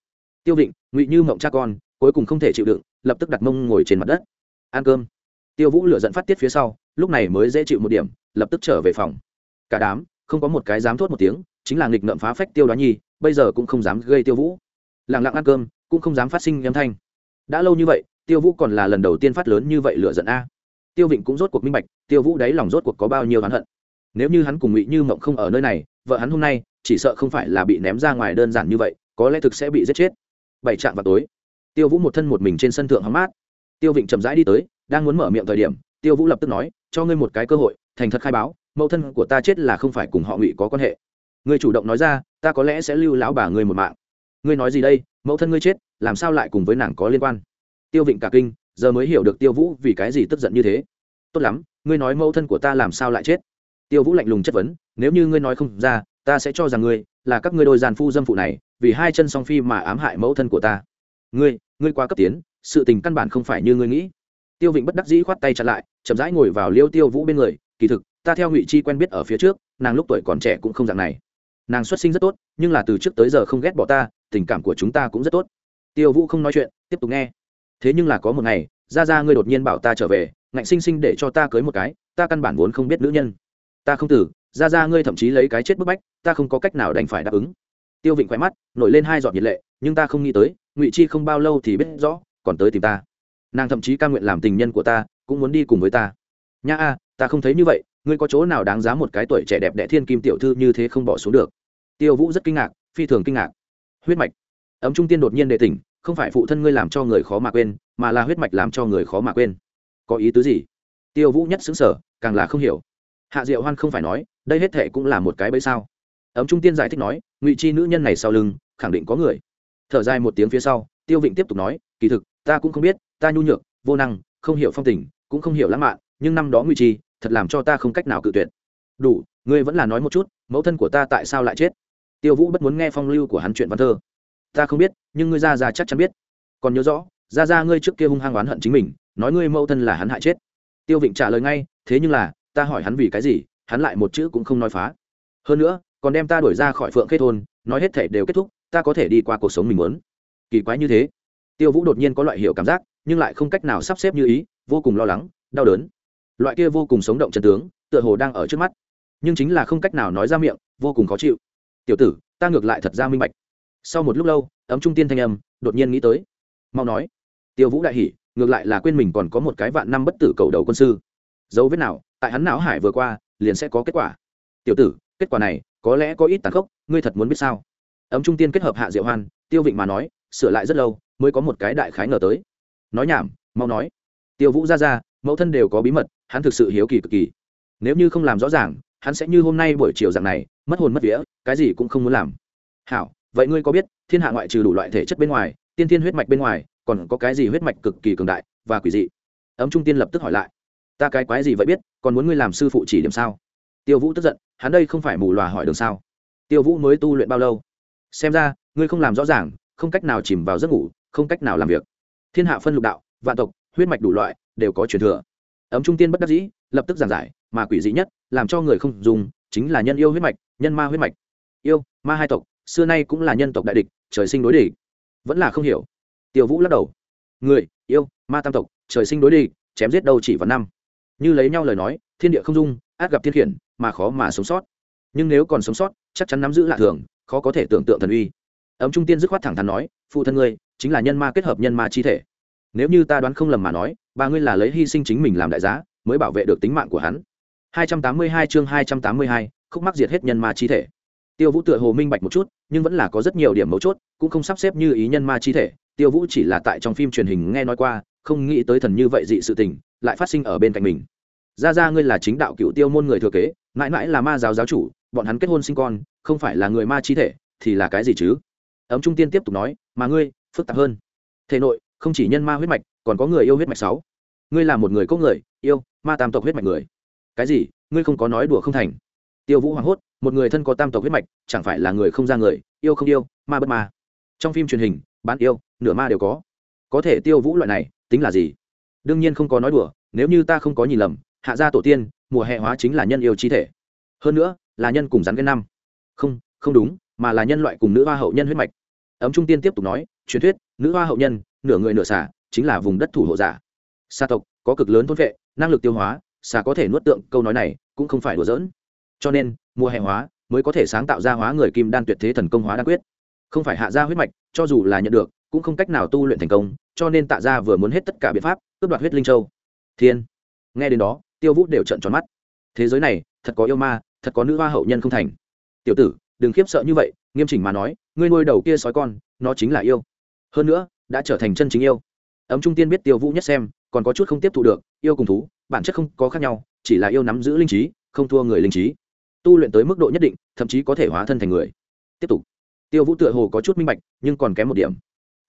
Tiêu vịnh, ngụy như mộng cha con, cuối cùng không thể chịu đựng, lập tức đặt mông ngồi trên mặt đất. Ăn cơm. Tiêu vũ lựa giận phát tiết phía sau, lúc này mới dễ chịu một điểm, lập tức trở về phòng. Cả đám, không có một cái dám thốt một tiếng, chính là nghịch ngợm phá phách tiêu đoá nhi, bây giờ cũng không dám gây tiêu vũ. Lẳng lặng ăn cơm, cũng không dám phát sinh âm thanh. Đã lâu như vậy, tiêu vũ còn là lần đầu tiên phát lớn như vậy lựa giận a. Tiêu vịnh cũng rốt cuộc minh bạch, tiêu vũ đáy lòng rốt cuộc có bao nhiêu hắn hận nếu như hắn cùng ngụy như mộng không ở nơi này, vợ hắn hôm nay chỉ sợ không phải là bị ném ra ngoài đơn giản như vậy, có lẽ thực sẽ bị giết chết. Bảy trạm vào tối, tiêu vũ một thân một mình trên sân thượng hóng mát. Tiêu vịnh chậm rãi đi tới, đang muốn mở miệng thời điểm, tiêu vũ lập tức nói, cho ngươi một cái cơ hội, thành thật khai báo, mẫu thân của ta chết là không phải cùng họ ngụy có quan hệ. Ngươi chủ động nói ra, ta có lẽ sẽ lưu lão bà ngươi một mạng. Ngươi nói gì đây, mẫu thân ngươi chết, làm sao lại cùng với nàng có liên quan? Tiêu vịnh cả kinh, giờ mới hiểu được tiêu vũ vì cái gì tức giận như thế. Tốt lắm, ngươi nói mẫu thân của ta làm sao lại chết? Tiêu vũ lạnh lùng chất vấn, nếu như ngươi nói không ra, ta sẽ cho rằng ngươi là các ngươi đôi giàn phu dâm phụ này, vì hai chân song phi mà ám hại mẫu thân của ta. Ngươi ngươi quá cấp tiến, sự tình căn bản không phải như ngươi nghĩ. Tiêu vịnh bất đắc dĩ khoát tay chặn lại, chậm rãi ngồi vào liêu tiêu vũ bên người, kỳ thực, ta theo ngụy chi quen biết ở phía trước, nàng lúc tuổi còn trẻ cũng không dạng này. Nàng xuất sinh rất tốt, nhưng là từ trước tới giờ không ghét bỏ ta, tình cảm của chúng ta cũng rất tốt. Tiêu vũ không nói chuyện, tiếp tục nghe. Thế nhưng là có một ngày, ra ra ngươi đột nhiên bảo ta trở về, ngạnh sinh sinh để cho ta cưới một cái, ta căn bản vốn không biết nữ nhân ta không tử ra ra ngươi thậm chí lấy cái chết bức bách, ta không có cách nào đành phải đáp ứng. Tiêu vịnh khỏe mắt, nổi lên hai giọt nhiệt lệ, nhưng ta không nghĩ tới, ngụy chi không bao lâu thì biết rõ, còn tới tìm ta. Nàng thậm chí ca nguyện làm tình nhân của ta, cũng muốn đi cùng với ta. Nha a, ta không thấy như vậy, ngươi có chỗ nào đáng giá một cái tuổi trẻ đẹp đẽ thiên kim tiểu thư như thế không bỏ xuống được? Tiêu vũ rất kinh ngạc, phi thường kinh ngạc. Huyết mạch. Ấm trung tiên đột nhiên đệ tỉnh, không phải phụ thân ngươi làm cho người khó mà quên, mà là huyết mạch làm cho người khó mà quên. Có ý tứ gì? Tiêu vũ nhất xứng sở càng là không hiểu hạ diệu hoan không phải nói, đây hết thệ cũng là một cái bẫy sao? Ấm trung tiên giải thích nói, ngụy chi nữ nhân này sau lưng, khẳng định có người. Thở dài một tiếng phía sau, tiêu vịnh tiếp tục nói, kỳ thực, ta cũng không biết, ta nhu nhược, vô năng, không hiểu phong tình, cũng không hiểu lãng mạn, nhưng năm đó ngụy chi, thật làm cho ta không cách nào cự tuyệt. Đủ, ngươi vẫn là nói một chút, mẫu thân của ta tại sao lại chết? Tiêu vũ bất muốn nghe phong lưu của hắn chuyện văn thơ. Ta không biết, nhưng ngươi ra ra chắc chắn biết. Còn nhớ rõ ra ra ngươi trước kia hung hăng oán hận chính mình, nói ngươi mẫu thân là hắn hại chết. Tiêu vịnh trả lời ngay, thế nhưng là ta hỏi hắn vì cái gì, hắn lại một chữ cũng không nói phá. Hơn nữa, còn đem ta đuổi ra khỏi phượng khê thôn, nói hết thể đều kết thúc, ta có thể đi qua cuộc sống mình muốn. Kỳ quái như thế. Tiêu vũ đột nhiên có loại hiểu cảm giác, nhưng lại không cách nào sắp xếp như ý, vô cùng lo lắng, đau đớn. Loại kia vô cùng sống động chân tướng, tựa hồ đang ở trước mắt. Nhưng chính là không cách nào nói ra miệng, vô cùng khó chịu. Tiểu tử, ta ngược lại thật ra minh bạch. Sau một lúc lâu, ấm trung tiên thanh âm đột nhiên nghĩ tới. Mau nói. Tiêu vũ đại hỉ, ngược lại là quên mình còn có một cái vạn năm bất tử cầu đầu quân sư. Dấu vết nào? Tại hắn não hải vừa qua, liền sẽ có kết quả. Tiểu tử, kết quả này, có lẽ có ít tàn khốc, ngươi thật muốn biết sao? Ấm trung tiên kết hợp hạ diệu hoan, tiêu vịnh mà nói, sửa lại rất lâu, mới có một cái đại khái ngờ tới. Nói nhảm, mau nói. Tiêu vũ ra ra, mẫu thân đều có bí mật, hắn thực sự hiếu kỳ cực kỳ. Nếu như không làm rõ ràng, hắn sẽ như hôm nay buổi chiều dạng này, mất hồn mất vía, cái gì cũng không muốn làm. Hảo, vậy ngươi có biết, thiên hạ ngoại trừ đủ loại thể chất bên ngoài, tiên thiên huyết mạch bên ngoài, còn có cái gì huyết mạch cực kỳ cường đại và quỷ dị? Ấm trung tiên lập tức hỏi lại ta cái quái gì vậy biết, còn muốn ngươi làm sư phụ chỉ điểm sao? Tiêu vũ tức giận, hắn đây không phải mù lòa hỏi đường sao? Tiêu vũ mới tu luyện bao lâu? Xem ra, ngươi không làm rõ ràng, không cách nào chìm vào giấc ngủ, không cách nào làm việc. Thiên hạ phân lục đạo, vạn tộc, huyết mạch đủ loại, đều có truyền thừa. Ấm trung tiên bất đắc dĩ, lập tức giảng giải, mà quỷ dị nhất, làm cho người không dùng, chính là nhân yêu huyết mạch, nhân ma huyết mạch. Yêu, ma hai tộc, xưa nay cũng là nhân tộc đại địch, trời sinh đối địch. Vẫn là không hiểu. Tiêu vũ lắc đầu. Người, yêu, ma tam tộc, trời sinh đối địch, chém giết đâu chỉ vào năm như lấy nhau lời nói thiên địa không dung át gặp thiên khiển mà khó mà sống sót. Nhưng nếu còn sống sót chắc chắn nắm giữ lạ thường khó có thể tưởng tượng thần uy. Ấm trung tiên dứt khoát thẳng thắn nói phụ thân ngươi chính là nhân ma kết hợp nhân ma chi thể. Nếu như ta đoán không lầm mà nói ba ngươi là lấy hy sinh chính mình làm đại giá mới bảo vệ được tính mạng của hắn. 282 chương 282, khúc mắc diệt hết nhân ma chi thể. Tiêu vũ tựa hồ minh bạch một chút nhưng vẫn là có rất nhiều điểm mấu chốt cũng không sắp xếp như ý nhân ma chi thể. Tiêu vũ chỉ là tại trong phim truyền hình nghe nói qua không nghĩ tới thần như vậy dị sự tình lại phát sinh ở bên cạnh mình. Ra ra ngươi là chính đạo cựu tiêu môn người thừa kế, mãi mãi là ma giáo giáo chủ, bọn hắn kết hôn sinh con, không phải là người ma chi thể, thì là cái gì chứ? Ấm trung tiên tiếp tục nói, mà ngươi, phức tạp hơn. Thể nội, không chỉ nhân ma huyết mạch, còn có người yêu huyết mạch sáu. Ngươi là một người có người, yêu, ma tam tộc huyết mạch người. Cái gì? Ngươi không có nói đùa không thành. Tiêu vũ hoảng hốt, một người thân có tam tộc huyết mạch, chẳng phải là người không ra người, yêu không yêu, ma bất ma. Trong phim truyền hình, bán yêu, nửa ma đều có. Có thể tiêu vũ loại này, tính là gì? Đương nhiên không có nói đùa, nếu như ta không có nhìn lầm, hạ gia tổ tiên, mùa hè hóa chính là nhân yêu chi thể. Hơn nữa, là nhân cùng rắn cái năm. Không không đúng, mà là nhân loại cùng nữ hoa hậu nhân huyết mạch. Ấm trung tiên tiếp tục nói, truyền thuyết, nữ hoa hậu nhân, nửa người nửa xả chính là vùng đất thủ hộ giả. Xa tộc, có cực lớn thôn vệ, năng lực tiêu hóa, xà có thể nuốt tượng, câu nói này cũng không phải đùa giỡn. Cho nên, mùa hè hóa mới có thể sáng tạo ra hóa người kim đan tuyệt thế thần công hóa đa quyết. Không phải hạ gia huyết mạch, cho dù là nhận được, cũng không cách nào tu luyện thành công cho nên tạ gia vừa muốn hết tất cả biện pháp, cướp đoạt huyết linh châu. Thiên, nghe đến đó, tiêu vũ đều trận tròn mắt. Thế giới này, thật có yêu ma, thật có nữ hoa hậu nhân không thành. Tiểu tử, đừng khiếp sợ như vậy, nghiêm chỉnh mà nói, ngươi nuôi đầu kia sói con, nó chính là yêu. Hơn nữa, đã trở thành chân chính yêu. Ấm trung tiên biết tiêu vũ nhất xem, còn có chút không tiếp thu được, yêu cùng thú, bản chất không có khác nhau, chỉ là yêu nắm giữ linh trí, không thua người linh trí. Tu luyện tới mức độ nhất định, thậm chí có thể hóa thân thành người. Tiếp tục. Tiêu vũ tựa hồ có chút minh bạch, nhưng còn kém một điểm.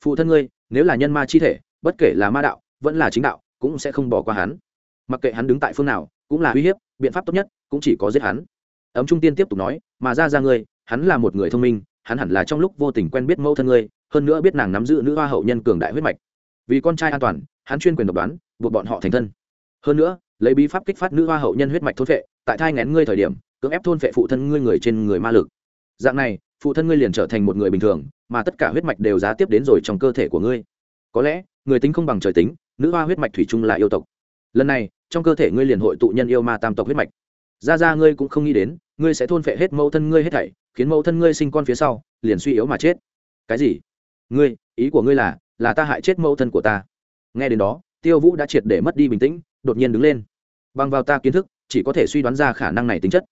Phụ thân ngươi nếu là nhân ma chi thể, bất kể là ma đạo, vẫn là chính đạo, cũng sẽ không bỏ qua hắn. Mặc kệ hắn đứng tại phương nào, cũng là uy hiếp, biện pháp tốt nhất cũng chỉ có giết hắn. Ấm trung tiên tiếp tục nói, mà ra ra ngươi, hắn là một người thông minh, hắn hẳn là trong lúc vô tình quen biết mẫu thân ngươi, hơn nữa biết nàng nắm giữ nữ hoa hậu nhân cường đại huyết mạch. Vì con trai an toàn, hắn chuyên quyền độc đoán, buộc bọn họ thành thân. Hơn nữa, lấy bí pháp kích phát nữ hoa hậu nhân huyết mạch thôn vệ tại thai ngén ngươi thời điểm, cưỡng ép thôn vệ phụ thân ngươi người trên người ma lực. Dạng này phụ thân ngươi liền trở thành một người bình thường, mà tất cả huyết mạch đều giá tiếp đến rồi trong cơ thể của ngươi. Có lẽ, người tính không bằng trời tính, nữ hoa huyết mạch thủy chung là yêu tộc. Lần này, trong cơ thể ngươi liền hội tụ nhân yêu ma tam tộc huyết mạch. Ra ra ngươi cũng không nghĩ đến, ngươi sẽ thôn phệ hết mẫu thân ngươi hết thảy, khiến mẫu thân ngươi sinh con phía sau, liền suy yếu mà chết. Cái gì? Ngươi, ý của ngươi là là ta hại chết mẫu thân của ta. Nghe đến đó, tiêu vũ đã triệt để mất đi bình tĩnh, đột nhiên đứng lên. Bằng vào ta kiến thức, chỉ có thể suy đoán ra khả năng này tính chất.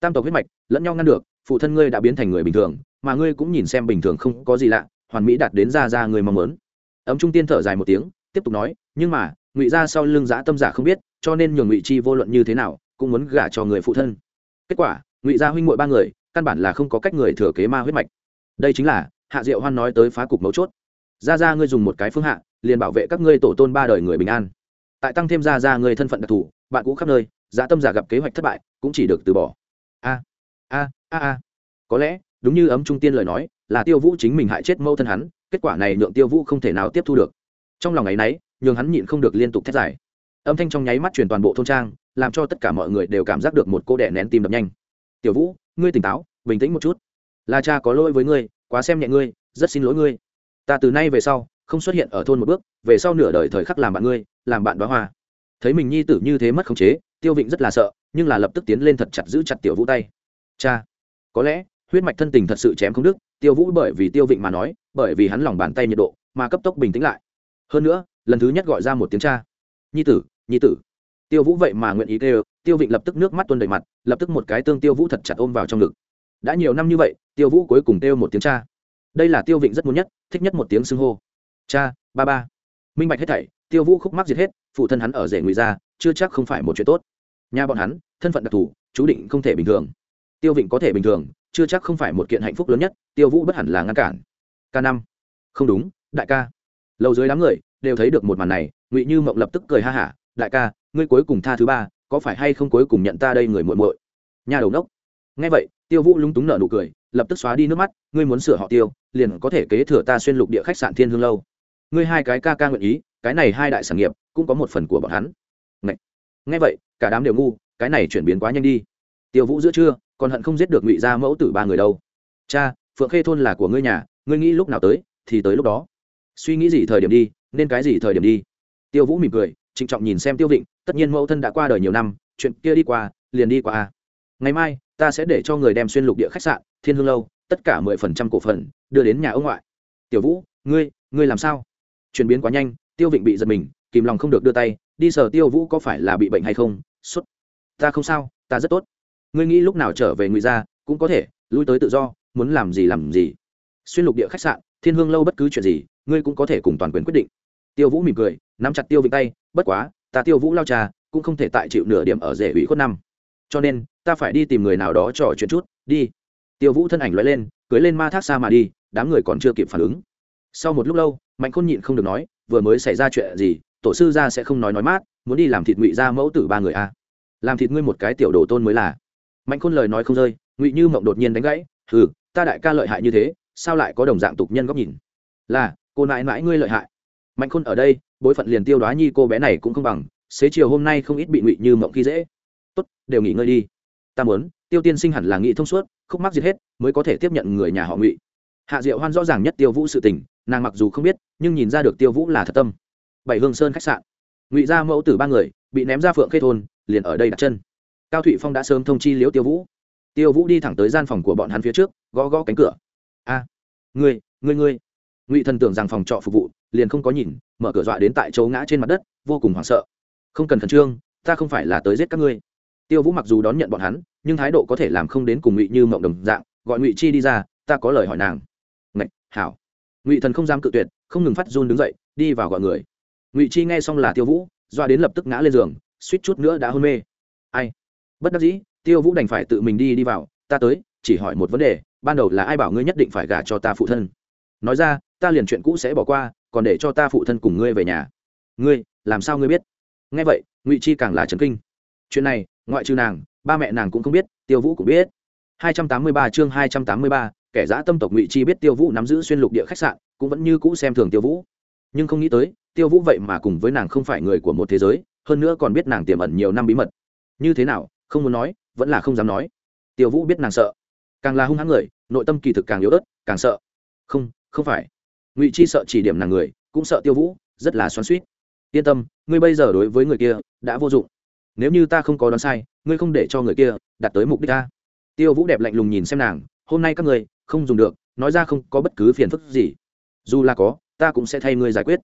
Tam tộc huyết mạch, lẫn nhau ngăn được phụ thân ngươi đã biến thành người bình thường, mà ngươi cũng nhìn xem bình thường không có gì lạ, hoàn mỹ đạt đến ra ra người mong muốn. Ấm trung tiên thở dài một tiếng, tiếp tục nói, nhưng mà, ngụy ra sau lưng giã tâm giả không biết, cho nên nhường ngụy chi vô luận như thế nào, cũng muốn gả cho người phụ thân. Kết quả, ngụy gia huynh m ba người, căn bản là không có cách người thừa kế ma huyết mạch. Đây chính là, hạ diệu hoan nói tới phá cục mấu chốt. Ra ra ngươi dùng một cái phương hạ, liền bảo vệ các ngươi tổ tôn ba đời người bình an. Tại tăng thêm ra ra ngươi thân phận đặc thù, bạn cũ khắp nơi giá tâm giả gặp kế hoạch thất bại, cũng chỉ được từ bỏ. A a a a. Có lẽ, đúng như ấm trung tiên lời nói, là tiêu vũ chính mình hại chết mâu thân hắn, kết quả này nhượng tiêu vũ không thể nào tiếp thu được. Trong lòng ấy nấy, nhường hắn nhịn không được liên tục thét giải âm thanh trong nháy mắt truyền toàn bộ thôn trang, làm cho tất cả mọi người đều cảm giác được một cô đẻ nén tim đập nhanh. Tiểu vũ, ngươi tỉnh táo, bình tĩnh một chút. Là cha có lỗi với ngươi, quá xem nhẹ ngươi, rất xin lỗi ngươi. Ta từ nay về sau, không xuất hiện ở thôn một bước, về sau nửa đời thời khắc làm bạn ngươi, làm bạn đoá hoa. Thấy mình nhi tử như thế mất khống chế, tiêu vịnh rất là sợ, nhưng là lập tức tiến lên thật chặt giữ chặt tiểu vũ tay cha, có lẽ huyết mạch thân tình thật sự chém không đức tiêu vũ bởi vì tiêu vịnh mà nói, bởi vì hắn lòng bàn tay nhiệt độ mà cấp tốc bình tĩnh lại. Hơn nữa, lần thứ nhất gọi ra một tiếng cha. Nhi tử nhi tử. Tiêu vũ vậy mà nguyện ý kêu, tiêu vịnh lập tức nước mắt tuôn đầy mặt, lập tức một cái tương tiêu vũ thật chặt ôm vào trong ngực. Đã nhiều năm như vậy, tiêu vũ cuối cùng kêu một tiếng cha. Đây là tiêu vịnh rất muốn nhất, thích nhất một tiếng xưng hô. Cha, ba ba. Minh bạch hết thảy, tiêu vũ khúc mắc diệt hết, phụ thân hắn ở rể ngụy ra, chưa chắc không phải một chuyện tốt. Nhà bọn hắn, thân phận đặc thù, chú định không thể bình thường tiêu vịnh có thể bình thường chưa chắc không phải một kiện hạnh phúc lớn nhất tiêu vũ bất hẳn là ngăn cản. K năm. Không đúng đại ca. Lầu dưới đám người đều thấy được một màn này ngụy như mộng lập tức cười ha hả đại ca ngươi cuối cùng tha thứ ba có phải hay không cuối cùng nhận ta đây người muội muội? Nhà đầu đốc. Ngay vậy tiêu vũ lúng túng nở nụ cười lập tức xóa đi nước mắt ngươi muốn sửa họ tiêu liền có thể kế thừa ta xuyên lục địa khách sạn thiên hương lâu. Ngươi hai cái ca ca nguyện ý cái này hai đại sản nghiệp cũng có một phần của bọn hắn. Ngay, ngay vậy cả đám đều ngu cái này chuyển biến quá nhanh đi. Tiêu vũ giữa trưa còn hận không giết được ngụy gia mẫu tử ba người đâu. Cha, phượng khê thôn là của ngươi nhà, ngươi nghĩ lúc nào tới, thì tới lúc đó. Suy nghĩ gì thời điểm đi, nên cái gì thời điểm đi. Tiêu vũ mỉm cười, trịnh trọng nhìn xem tiêu vịnh, tất nhiên mẫu thân đã qua đời nhiều năm, chuyện kia đi qua, liền đi qua a. Ngày mai, ta sẽ để cho người đem xuyên lục địa khách sạn, thiên hương lâu, tất cả mười phần trăm cổ phần, đưa đến nhà ông ngoại. Tiểu vũ, ngươi ngươi làm sao? Chuyển biến quá nhanh, tiêu vịnh bị giật mình, kìm lòng không được đưa tay, đi sờ tiêu vũ có phải là bị bệnh hay không xuất ta không sao, ta rất tốt ngươi nghĩ lúc nào trở về ngụy gia, cũng có thể, lui tới tự do, muốn làm gì làm gì. Xuyên lục địa khách sạn, thiên hương lâu bất cứ chuyện gì, ngươi cũng có thể cùng toàn quyền quyết định. Tiêu vũ mỉm cười, nắm chặt tiêu vịnh tay, bất quá, ta tiêu vũ lao trà cũng không thể tại chịu nửa điểm ở rể ủy khuất năm. Cho nên, ta phải đi tìm người nào đó trò chuyện chút, đi. Tiêu vũ thân ảnh l lên, cưới lên ma thác xa mà đi, đám người còn chưa kịp phản ứng. Sau một lúc lâu, mạnh khôn nhịn không được nói, vừa mới xảy ra chuyện gì, tổ sư gia sẽ không nói nói mát, muốn đi làm thịt ngụy ra mẫu tử ba người a à. làm thịt ngươi một cái tiểu đồ tôn mới là mạnh khôn lời nói không rơi, ngụy như mộng đột nhiên đánh gãy ừ ta đại ca lợi hại như thế, sao lại có đồng dạng tục nhân góc nhìn? Là, cô nãi mãi ngươi lợi hại. Mạnh khôn ở đây, bối phận liền tiêu đoá nhi cô bé này cũng không bằng, xế chiều hôm nay không ít bị ngụy như mộng khi dễ. Tốt, đều nghỉ ngơi đi. Ta muốn, tiêu tiên sinh hẳn là nghĩ thông suốt, khúc mắc giết hết, mới có thể tiếp nhận người nhà họ ngụy. Hạ diệu hoan rõ ràng nhất tiêu vũ sự tình, nàng mặc dù không biết, nhưng nhìn ra được tiêu vũ là thật tâm. Bảy hương sơn khách sạn. Ngụy ra mẫu tử ba người, bị ném ra phượng khê thôn, liền ở đây đặt chân cao thụy phong đã sớm thông chi liễu tiêu vũ. Tiêu vũ đi thẳng tới gian phòng của bọn hắn phía trước gõ gõ cánh cửa. A à, ngươi ngươi ngươi. Ngụy thần tưởng rằng phòng trọ phục vụ liền không có nhìn mở cửa dọa đến tại chỗ ngã trên mặt đất vô cùng hoảng sợ. Không cần khẩn trương ta không phải là tới giết các ngươi. Tiêu vũ mặc dù đón nhận bọn hắn nhưng thái độ có thể làm không đến cùng ngụy như mộng đồng dạng gọi ngụy chi đi ra ta có lời hỏi nàng. Ngạch hảo. Ngụy thần không dám cự tuyệt không ngừng phát run đứng dậy đi vào gọi người. Ngụy chi nghe xong là tiêu vũ doa đến lập tức ngã lên giường suýt chút nữa đã hôn mê. Ai? Bất đắc dĩ tiêu vũ đành phải tự mình đi đi vào. Ta tới chỉ hỏi một vấn đề ban đầu là ai bảo ngươi nhất định phải gả cho ta phụ thân? Nói ra ta liền chuyện cũ sẽ bỏ qua còn để cho ta phụ thân cùng ngươi về nhà. Ngươi làm sao ngươi biết? Nghe vậy ngụy chi càng là trấn kinh. Chuyện này ngoại trừ nàng ba mẹ nàng cũng không biết tiêu vũ cũng biết. 283 chương 283, kẻ giã tâm tộc ngụy chi biết tiêu vũ nắm giữ xuyên lục địa khách sạn cũng vẫn như cũ xem thường tiêu vũ. Nhưng không nghĩ tới tiêu vũ vậy mà cùng với nàng không phải người của một thế giới hơn nữa còn biết nàng tiềm ẩn nhiều năm bí mật. Như thế nào không muốn nói, vẫn là không dám nói. Tiêu vũ biết nàng sợ. Càng là hung hãn người, nội tâm kỳ thực càng yếu ớt, càng sợ. Không không phải. Ngụy chi sợ chỉ điểm nàng người, cũng sợ tiêu vũ, rất là xoắn suýt yên tâm, ngươi bây giờ đối với người kia, đã vô dụng. Nếu như ta không có đoán sai, ngươi không để cho người kia đạt tới mục đích ta. Tiêu vũ đẹp lạnh lùng nhìn xem nàng, hôm nay các ngươi, không dùng được, nói ra không có bất cứ phiền phức gì. Dù là có, ta cũng sẽ thay ngươi giải quyết.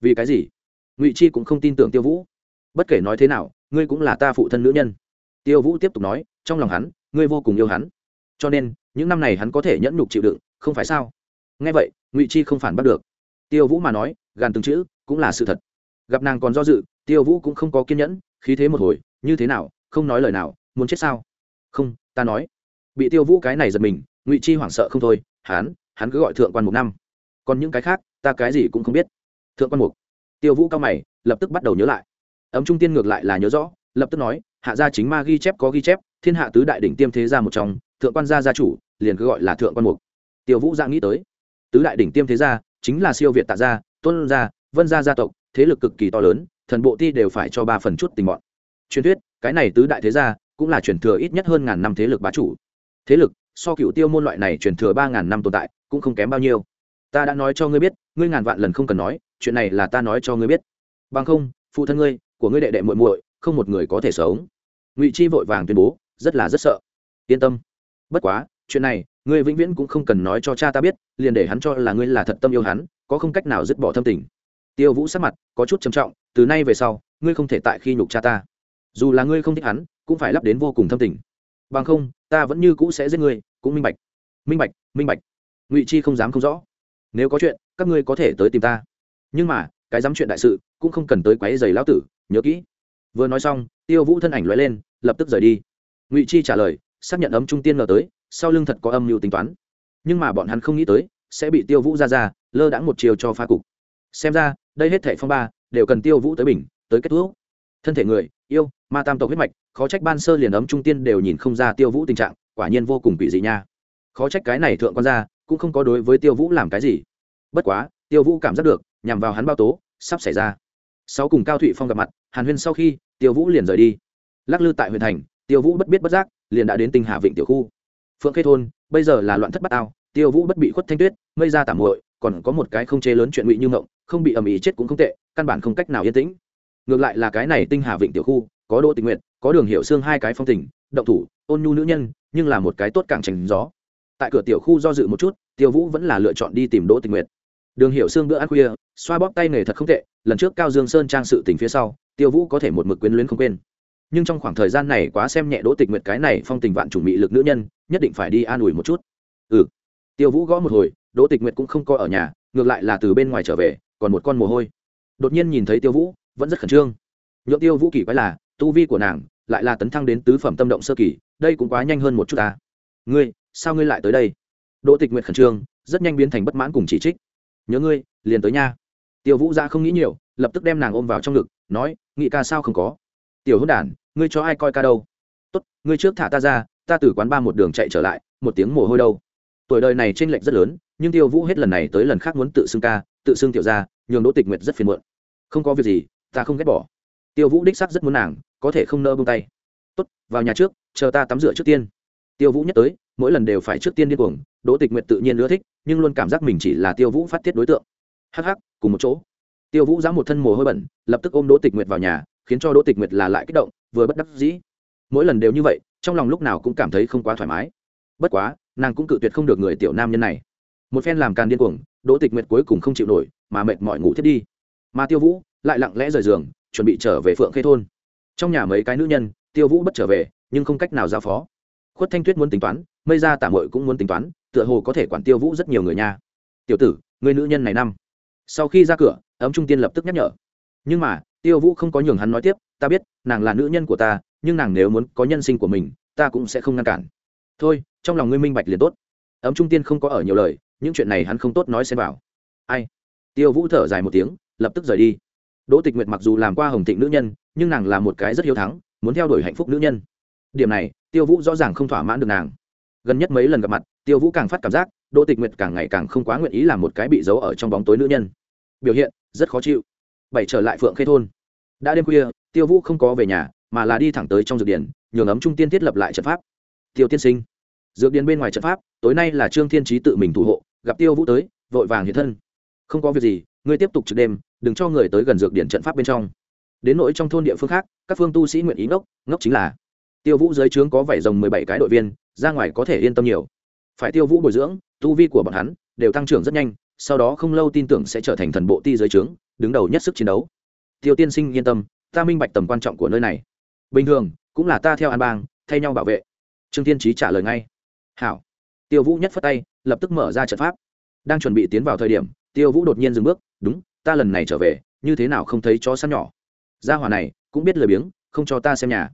Vì cái gì? Ngụy chi cũng không tin tưởng tiêu vũ. Bất kể nói thế nào, ngươi cũng là ta phụ thân nữ nhân tiêu vũ tiếp tục nói, trong lòng hắn, ngươi vô cùng yêu hắn. Cho nên, những năm này hắn có thể nhẫn nhục chịu đựng, không phải sao? Nghe vậy, ngụy chi không phản bắt được. Tiêu vũ mà nói, gàn từng chữ cũng là sự thật. Gặp nàng còn do dự, tiêu vũ cũng không có kiên nhẫn, khí thế một hồi, như thế nào, không nói lời nào, muốn chết sao? Không, ta nói. Bị tiêu vũ cái này giật mình, ngụy chi hoảng sợ không thôi, hắn hắn cứ gọi thượng quan mục năm. Còn những cái khác, ta cái gì cũng không biết. Thượng quan mục. Tiêu vũ cao mày, lập tức bắt đầu nhớ lại. Ấm trung tiên ngược lại là nhớ rõ, lập tức nói hạ gia chính ma ghi chép có ghi chép, thiên hạ tứ đại đỉnh tiêm thế gia một trong, thượng quan gia gia chủ, liền cứ gọi là thượng quan mục. Tiêu vũ ra nghĩ tới, tứ đại đỉnh tiêm thế gia chính là siêu việt tạ gia, tôn gia, vân gia gia tộc, thế lực cực kỳ to lớn, thần bộ ti đều phải cho ba phần chút tình bọn. Truyền thuyết, cái này tứ đại thế gia cũng là truyền thừa ít nhất hơn ngàn năm thế lực bá chủ. Thế lực, so cựu tiêu môn loại này truyền thừa ba ngàn năm tồn tại, cũng không kém bao nhiêu. Ta đã nói cho ngươi biết, ngươi ngàn vạn lần không cần nói, chuyện này là ta nói cho ngươi biết. Bằng không, phụ thân ngươi, của ngươi đệ đệ muội muội, không một người có thể sống ngụy chi vội vàng tuyên bố, rất là rất sợ. Yên tâm. Bất quá, chuyện này, ngươi vĩnh viễn cũng không cần nói cho cha ta biết, liền để hắn cho là ngươi là thật tâm yêu hắn, có không cách nào dứt bỏ thâm tình. Tiêu vũ sắc mặt có chút trầm trọng, từ nay về sau, ngươi không thể tại khi nhục cha ta. Dù là ngươi không thích hắn, cũng phải lắp đến vô cùng thâm tình. Bằng không, ta vẫn như cũ sẽ giết ngươi, cũng minh bạch. Minh bạch minh bạch. Ngụy chi không dám không rõ. Nếu có chuyện, các ngươi có thể tới tìm ta. Nhưng mà, cái dám chuyện đại sự, cũng không cần tới quấy giày lão tử, nhớ kỹ vừa nói xong, tiêu vũ thân ảnh loại lên, lập tức rời đi. Ngụy chi trả lời, xác nhận ấm trung tiên ngờ tới, sau lưng thật có âm mưu tính toán. Nhưng mà bọn hắn không nghĩ tới, sẽ bị tiêu vũ ra ra, lơ đãng một chiều cho pha cục. Xem ra, đây hết thẻ phong ba, đều cần tiêu vũ tới bình, tới kết thúc. Thân thể người, yêu, ma tam tộc huyết mạch, khó trách ban sơ liền ấm trung tiên đều nhìn không ra tiêu vũ tình trạng, quả nhiên vô cùng quỷ dị nha. Khó trách cái này thượng quan gia, cũng không có đối với tiêu vũ làm cái gì. Bất quá, tiêu vũ cảm giác được, nhằm vào hắn bao tố, sắp xảy ra. Sau cùng cao thụy phong gặp mặt, hàn huyên sau khi tiêu vũ liền rời đi. Lắc lư tại huyện thành, tiêu vũ bất biết bất giác, liền đã đến tinh hà vịnh tiểu khu. Phượng khê thôn, bây giờ là loạn thất bát ao, tiêu vũ bất bị khuất thanh tuyết, mây ra tạm muội, còn có một cái không chế lớn chuyện ngụy như mộng không bị ầm ĩ chết cũng không tệ, căn bản không cách nào yên tĩnh. Ngược lại là cái này tinh hà vịnh tiểu khu, có đỗ tình nguyện có đường hiệu xương hai cái phong tình, động thủ, ôn nhu nữ nhân, nhưng là một cái tốt càng tránh gió. Tại cửa tiểu khu do dự một chút, tiêu vũ vẫn là lựa chọn đi tìm đỗ tình nguyện đường hiệu xương bữa ăn khuya, xoa bóp tay nghề thật không tệ, lần trước cao dương sơn trang sự tình phía sau tiêu vũ có thể một mực quyến luyến không quên. Nhưng trong khoảng thời gian này quá xem nhẹ đỗ tịch nguyệt cái này phong tình vạn chủ mị lực nữ nhân, nhất định phải đi an ủi một chút. Ừ. Tiêu vũ gõ một hồi, đỗ tịch nguyệt cũng không coi ở nhà, ngược lại là từ bên ngoài trở về, còn một con mồ hôi. Đột nhiên nhìn thấy tiêu vũ, vẫn rất khẩn trương. Nhượng tiêu vũ kỳ quái là, tu vi của nàng lại là tấn thăng đến tứ phẩm tâm động sơ kỳ, đây cũng quá nhanh hơn một chút ta ngươi, sao ngươi lại tới đây? Đỗ tịch nguyệt khẩn trương, rất nhanh biến thành bất mãn cùng chỉ trích. Nhớ ngươi, liền tới nha. Tiêu vũ ra không nghĩ nhiều, lập tức đem nàng ôm vào trong ngực nói, nghị ca sao không có? Tiểu hôn đản, ngươi cho ai coi ca đâu? Tốt, ngươi trước thả ta ra, ta từ quán ba một đường chạy trở lại, một tiếng mồ hôi đâu. Tuổi đời này t r ê n lệch rất lớn, nhưng tiêu vũ hết lần này tới lần khác muốn tự xưng ca, tự xưng tiểu ra nhường đỗ tịch nguyệt rất phiền muộn. Không có việc gì, ta không ghét bỏ. Tiêu vũ đích sắc rất muốn nàng, có thể không nơ bông tay. Tốt, vào nhà trước, chờ ta tắm rửa trước tiên. Tiêu vũ nhất tới, mỗi lần đều phải trước tiên điên cuồng, đỗ tịch nguyệt tự nhiên ưa thích, nhưng luôn cảm giác mình chỉ là tiêu vũ phát tiết đối tượng. Hh cùng một chỗ tiêu vũ giã một thân mồ hôi bẩn, lập tức ôm đỗ tịch nguyệt vào nhà, khiến cho đỗ tịch nguyệt là lại kích động, vừa bất đắc dĩ. Mỗi lần đều như vậy, trong lòng lúc nào cũng cảm thấy không quá thoải mái. Bất quá, nàng cũng cự tuyệt không được người tiểu nam nhân này. Một phen làm càn điên cuồng, đỗ tịch nguyệt cuối cùng không chịu nổi, mà mệt mỏi ngủ thiết đi. Mà tiêu vũ lại lặng lẽ rời giường, chuẩn bị trở về phượng khê thôn. Trong nhà mấy cái nữ nhân, tiêu vũ bất trở về, nhưng không cách nào giao phó. Khuất thanh tuyết muốn tính toán, mây ra tả mội cũng muốn tính toán, tựa hồ có thể quản tiêu vũ rất nhiều người nha. Tiểu tử, người nữ nhân này năm sau khi ra cửa, ấm trung tiên lập tức nhắc nhở. Nhưng mà, tiêu vũ không có nhường hắn nói tiếp, ta biết, nàng là nữ nhân của ta, nhưng nàng nếu muốn có nhân sinh của mình, ta cũng sẽ không ngăn cản. Thôi, trong lòng ngươi minh bạch liền tốt. Ấm trung tiên không có ở nhiều lời, những chuyện này hắn không tốt nói xem vào. Ai? Tiêu vũ thở dài một tiếng, lập tức rời đi. Đỗ tịch nguyệt mặc dù làm qua hồng thịnh nữ nhân, nhưng nàng là một cái rất hiếu thắng, muốn theo đuổi hạnh phúc nữ nhân. Điểm này, tiêu vũ rõ ràng không thỏa mãn được nàng. Gần nhất mấy lần gặp mặt, tiêu vũ càng phát cảm giác đỗ tịch nguyệt càng ngày càng không quá nguyện ý làm một cái bị giấu ở trong bóng tối nữ nhân. Biểu hiện, rất khó chịu. Bảy trở lại phượng khê thôn. Đã đêm khuya, tiêu vũ không có về nhà, mà là đi thẳng tới trong dược điển nhường ấm trung tiên thiết lập lại trận pháp. Tiêu tiên sinh. Dược điển bên ngoài trận pháp, tối nay là trương thiên trí tự mình thủ hộ, gặp tiêu vũ tới, vội vàng hiện thân. Không có việc gì, ngươi tiếp tục trực đêm, đừng cho người tới gần dược điển trận pháp bên trong. Đến nỗi trong thôn địa phương khác, các phương tu sĩ nguyện ý ngốc ngốc chính là. Tiêu vũ dưới trướng có vảy rồng mười bảy cái đội viên, ra ngoài có thể yên tâm nhiều. Phải tiêu vũ bồi dưỡng tu vi của bọn hắn đều tăng trưởng rất nhanh, sau đó không lâu tin tưởng sẽ trở thành thần bộ ti giới trướng, đứng đầu nhất sức chiến đấu. Tiêu tiên sinh yên tâm, ta minh bạch tầm quan trọng của nơi này. Bình thường, cũng là ta theo an bang, thay nhau bảo vệ. Trương tiên trí trả lời ngay. Hảo. Tiêu vũ nhất phất tay, lập tức mở ra trận pháp. Đang chuẩn bị tiến vào thời điểm, tiêu vũ đột nhiên dừng bước, đúng, ta lần này trở về, như thế nào không thấy chó săn nhỏ? Gia hỏa này, cũng biết lười biếng, không cho ta xem nhà.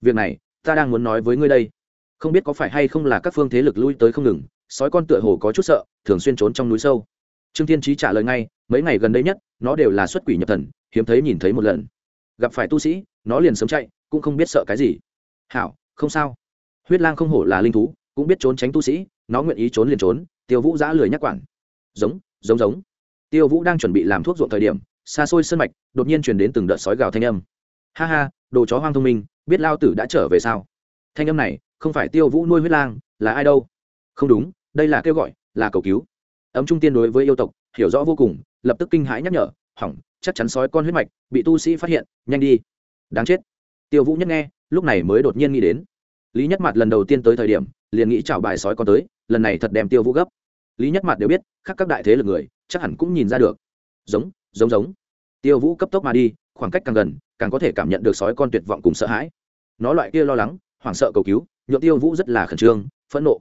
Việc này, ta đang muốn nói với ngươi đây. Không biết có phải hay không là các phương thế lực lui tới không ngừng sói con tựa hồ có chút sợ, thường xuyên trốn trong núi sâu. Trương thiên trí trả lời ngay, mấy ngày gần đây nhất, nó đều là xuất quỷ nhập thần, hiếm thấy nhìn thấy một lần. Gặp phải tu sĩ, nó liền sớm chạy, cũng không biết sợ cái gì. Hảo, không sao. Huyết lang không hổ là linh thú, cũng biết trốn tránh tu sĩ, nó nguyện ý trốn liền trốn, tiêu vũ giã lười nhắc quản. Giống giống giống. Tiêu vũ đang chuẩn bị làm thuốc ruộng thời điểm, xa xôi sân mạch, đột nhiên chuyển đến từng đợt sói gào thanh âm. Ha ha, đồ chó hoang thông minh, biết lao tử đã trở về sao? Thanh âm này, không phải tiêu vũ nuôi huyết lang, là ai đâu? Không đúng, đây là kêu gọi, là cầu cứu. Ấm trung tiên đối với yêu tộc, hiểu rõ vô cùng, lập tức kinh hãi nhắc nhở, hỏng, chắc chắn sói con huyết mạch bị tu sĩ phát hiện, nhanh đi. Đáng chết. Tiêu vũ nhất nghe, lúc này mới đột nhiên nghĩ đến. Lý nhất mặt lần đầu tiên tới thời điểm, liền nghĩ chào bài sói con tới, lần này thật đem tiêu vũ gấp. Lý nhất mặt đều biết, khác các đại thế lực người, chắc hẳn cũng nhìn ra được. Giống giống giống. Tiêu vũ cấp tốc mà đi, khoảng cách càng gần, càng có thể cảm nhận được sói con tuyệt vọng cùng sợ hãi. Nó loại kia lo lắng, hoảng sợ cầu cứu nhuộm tiêu vũ rất là khẩn trương, phẫn nộ.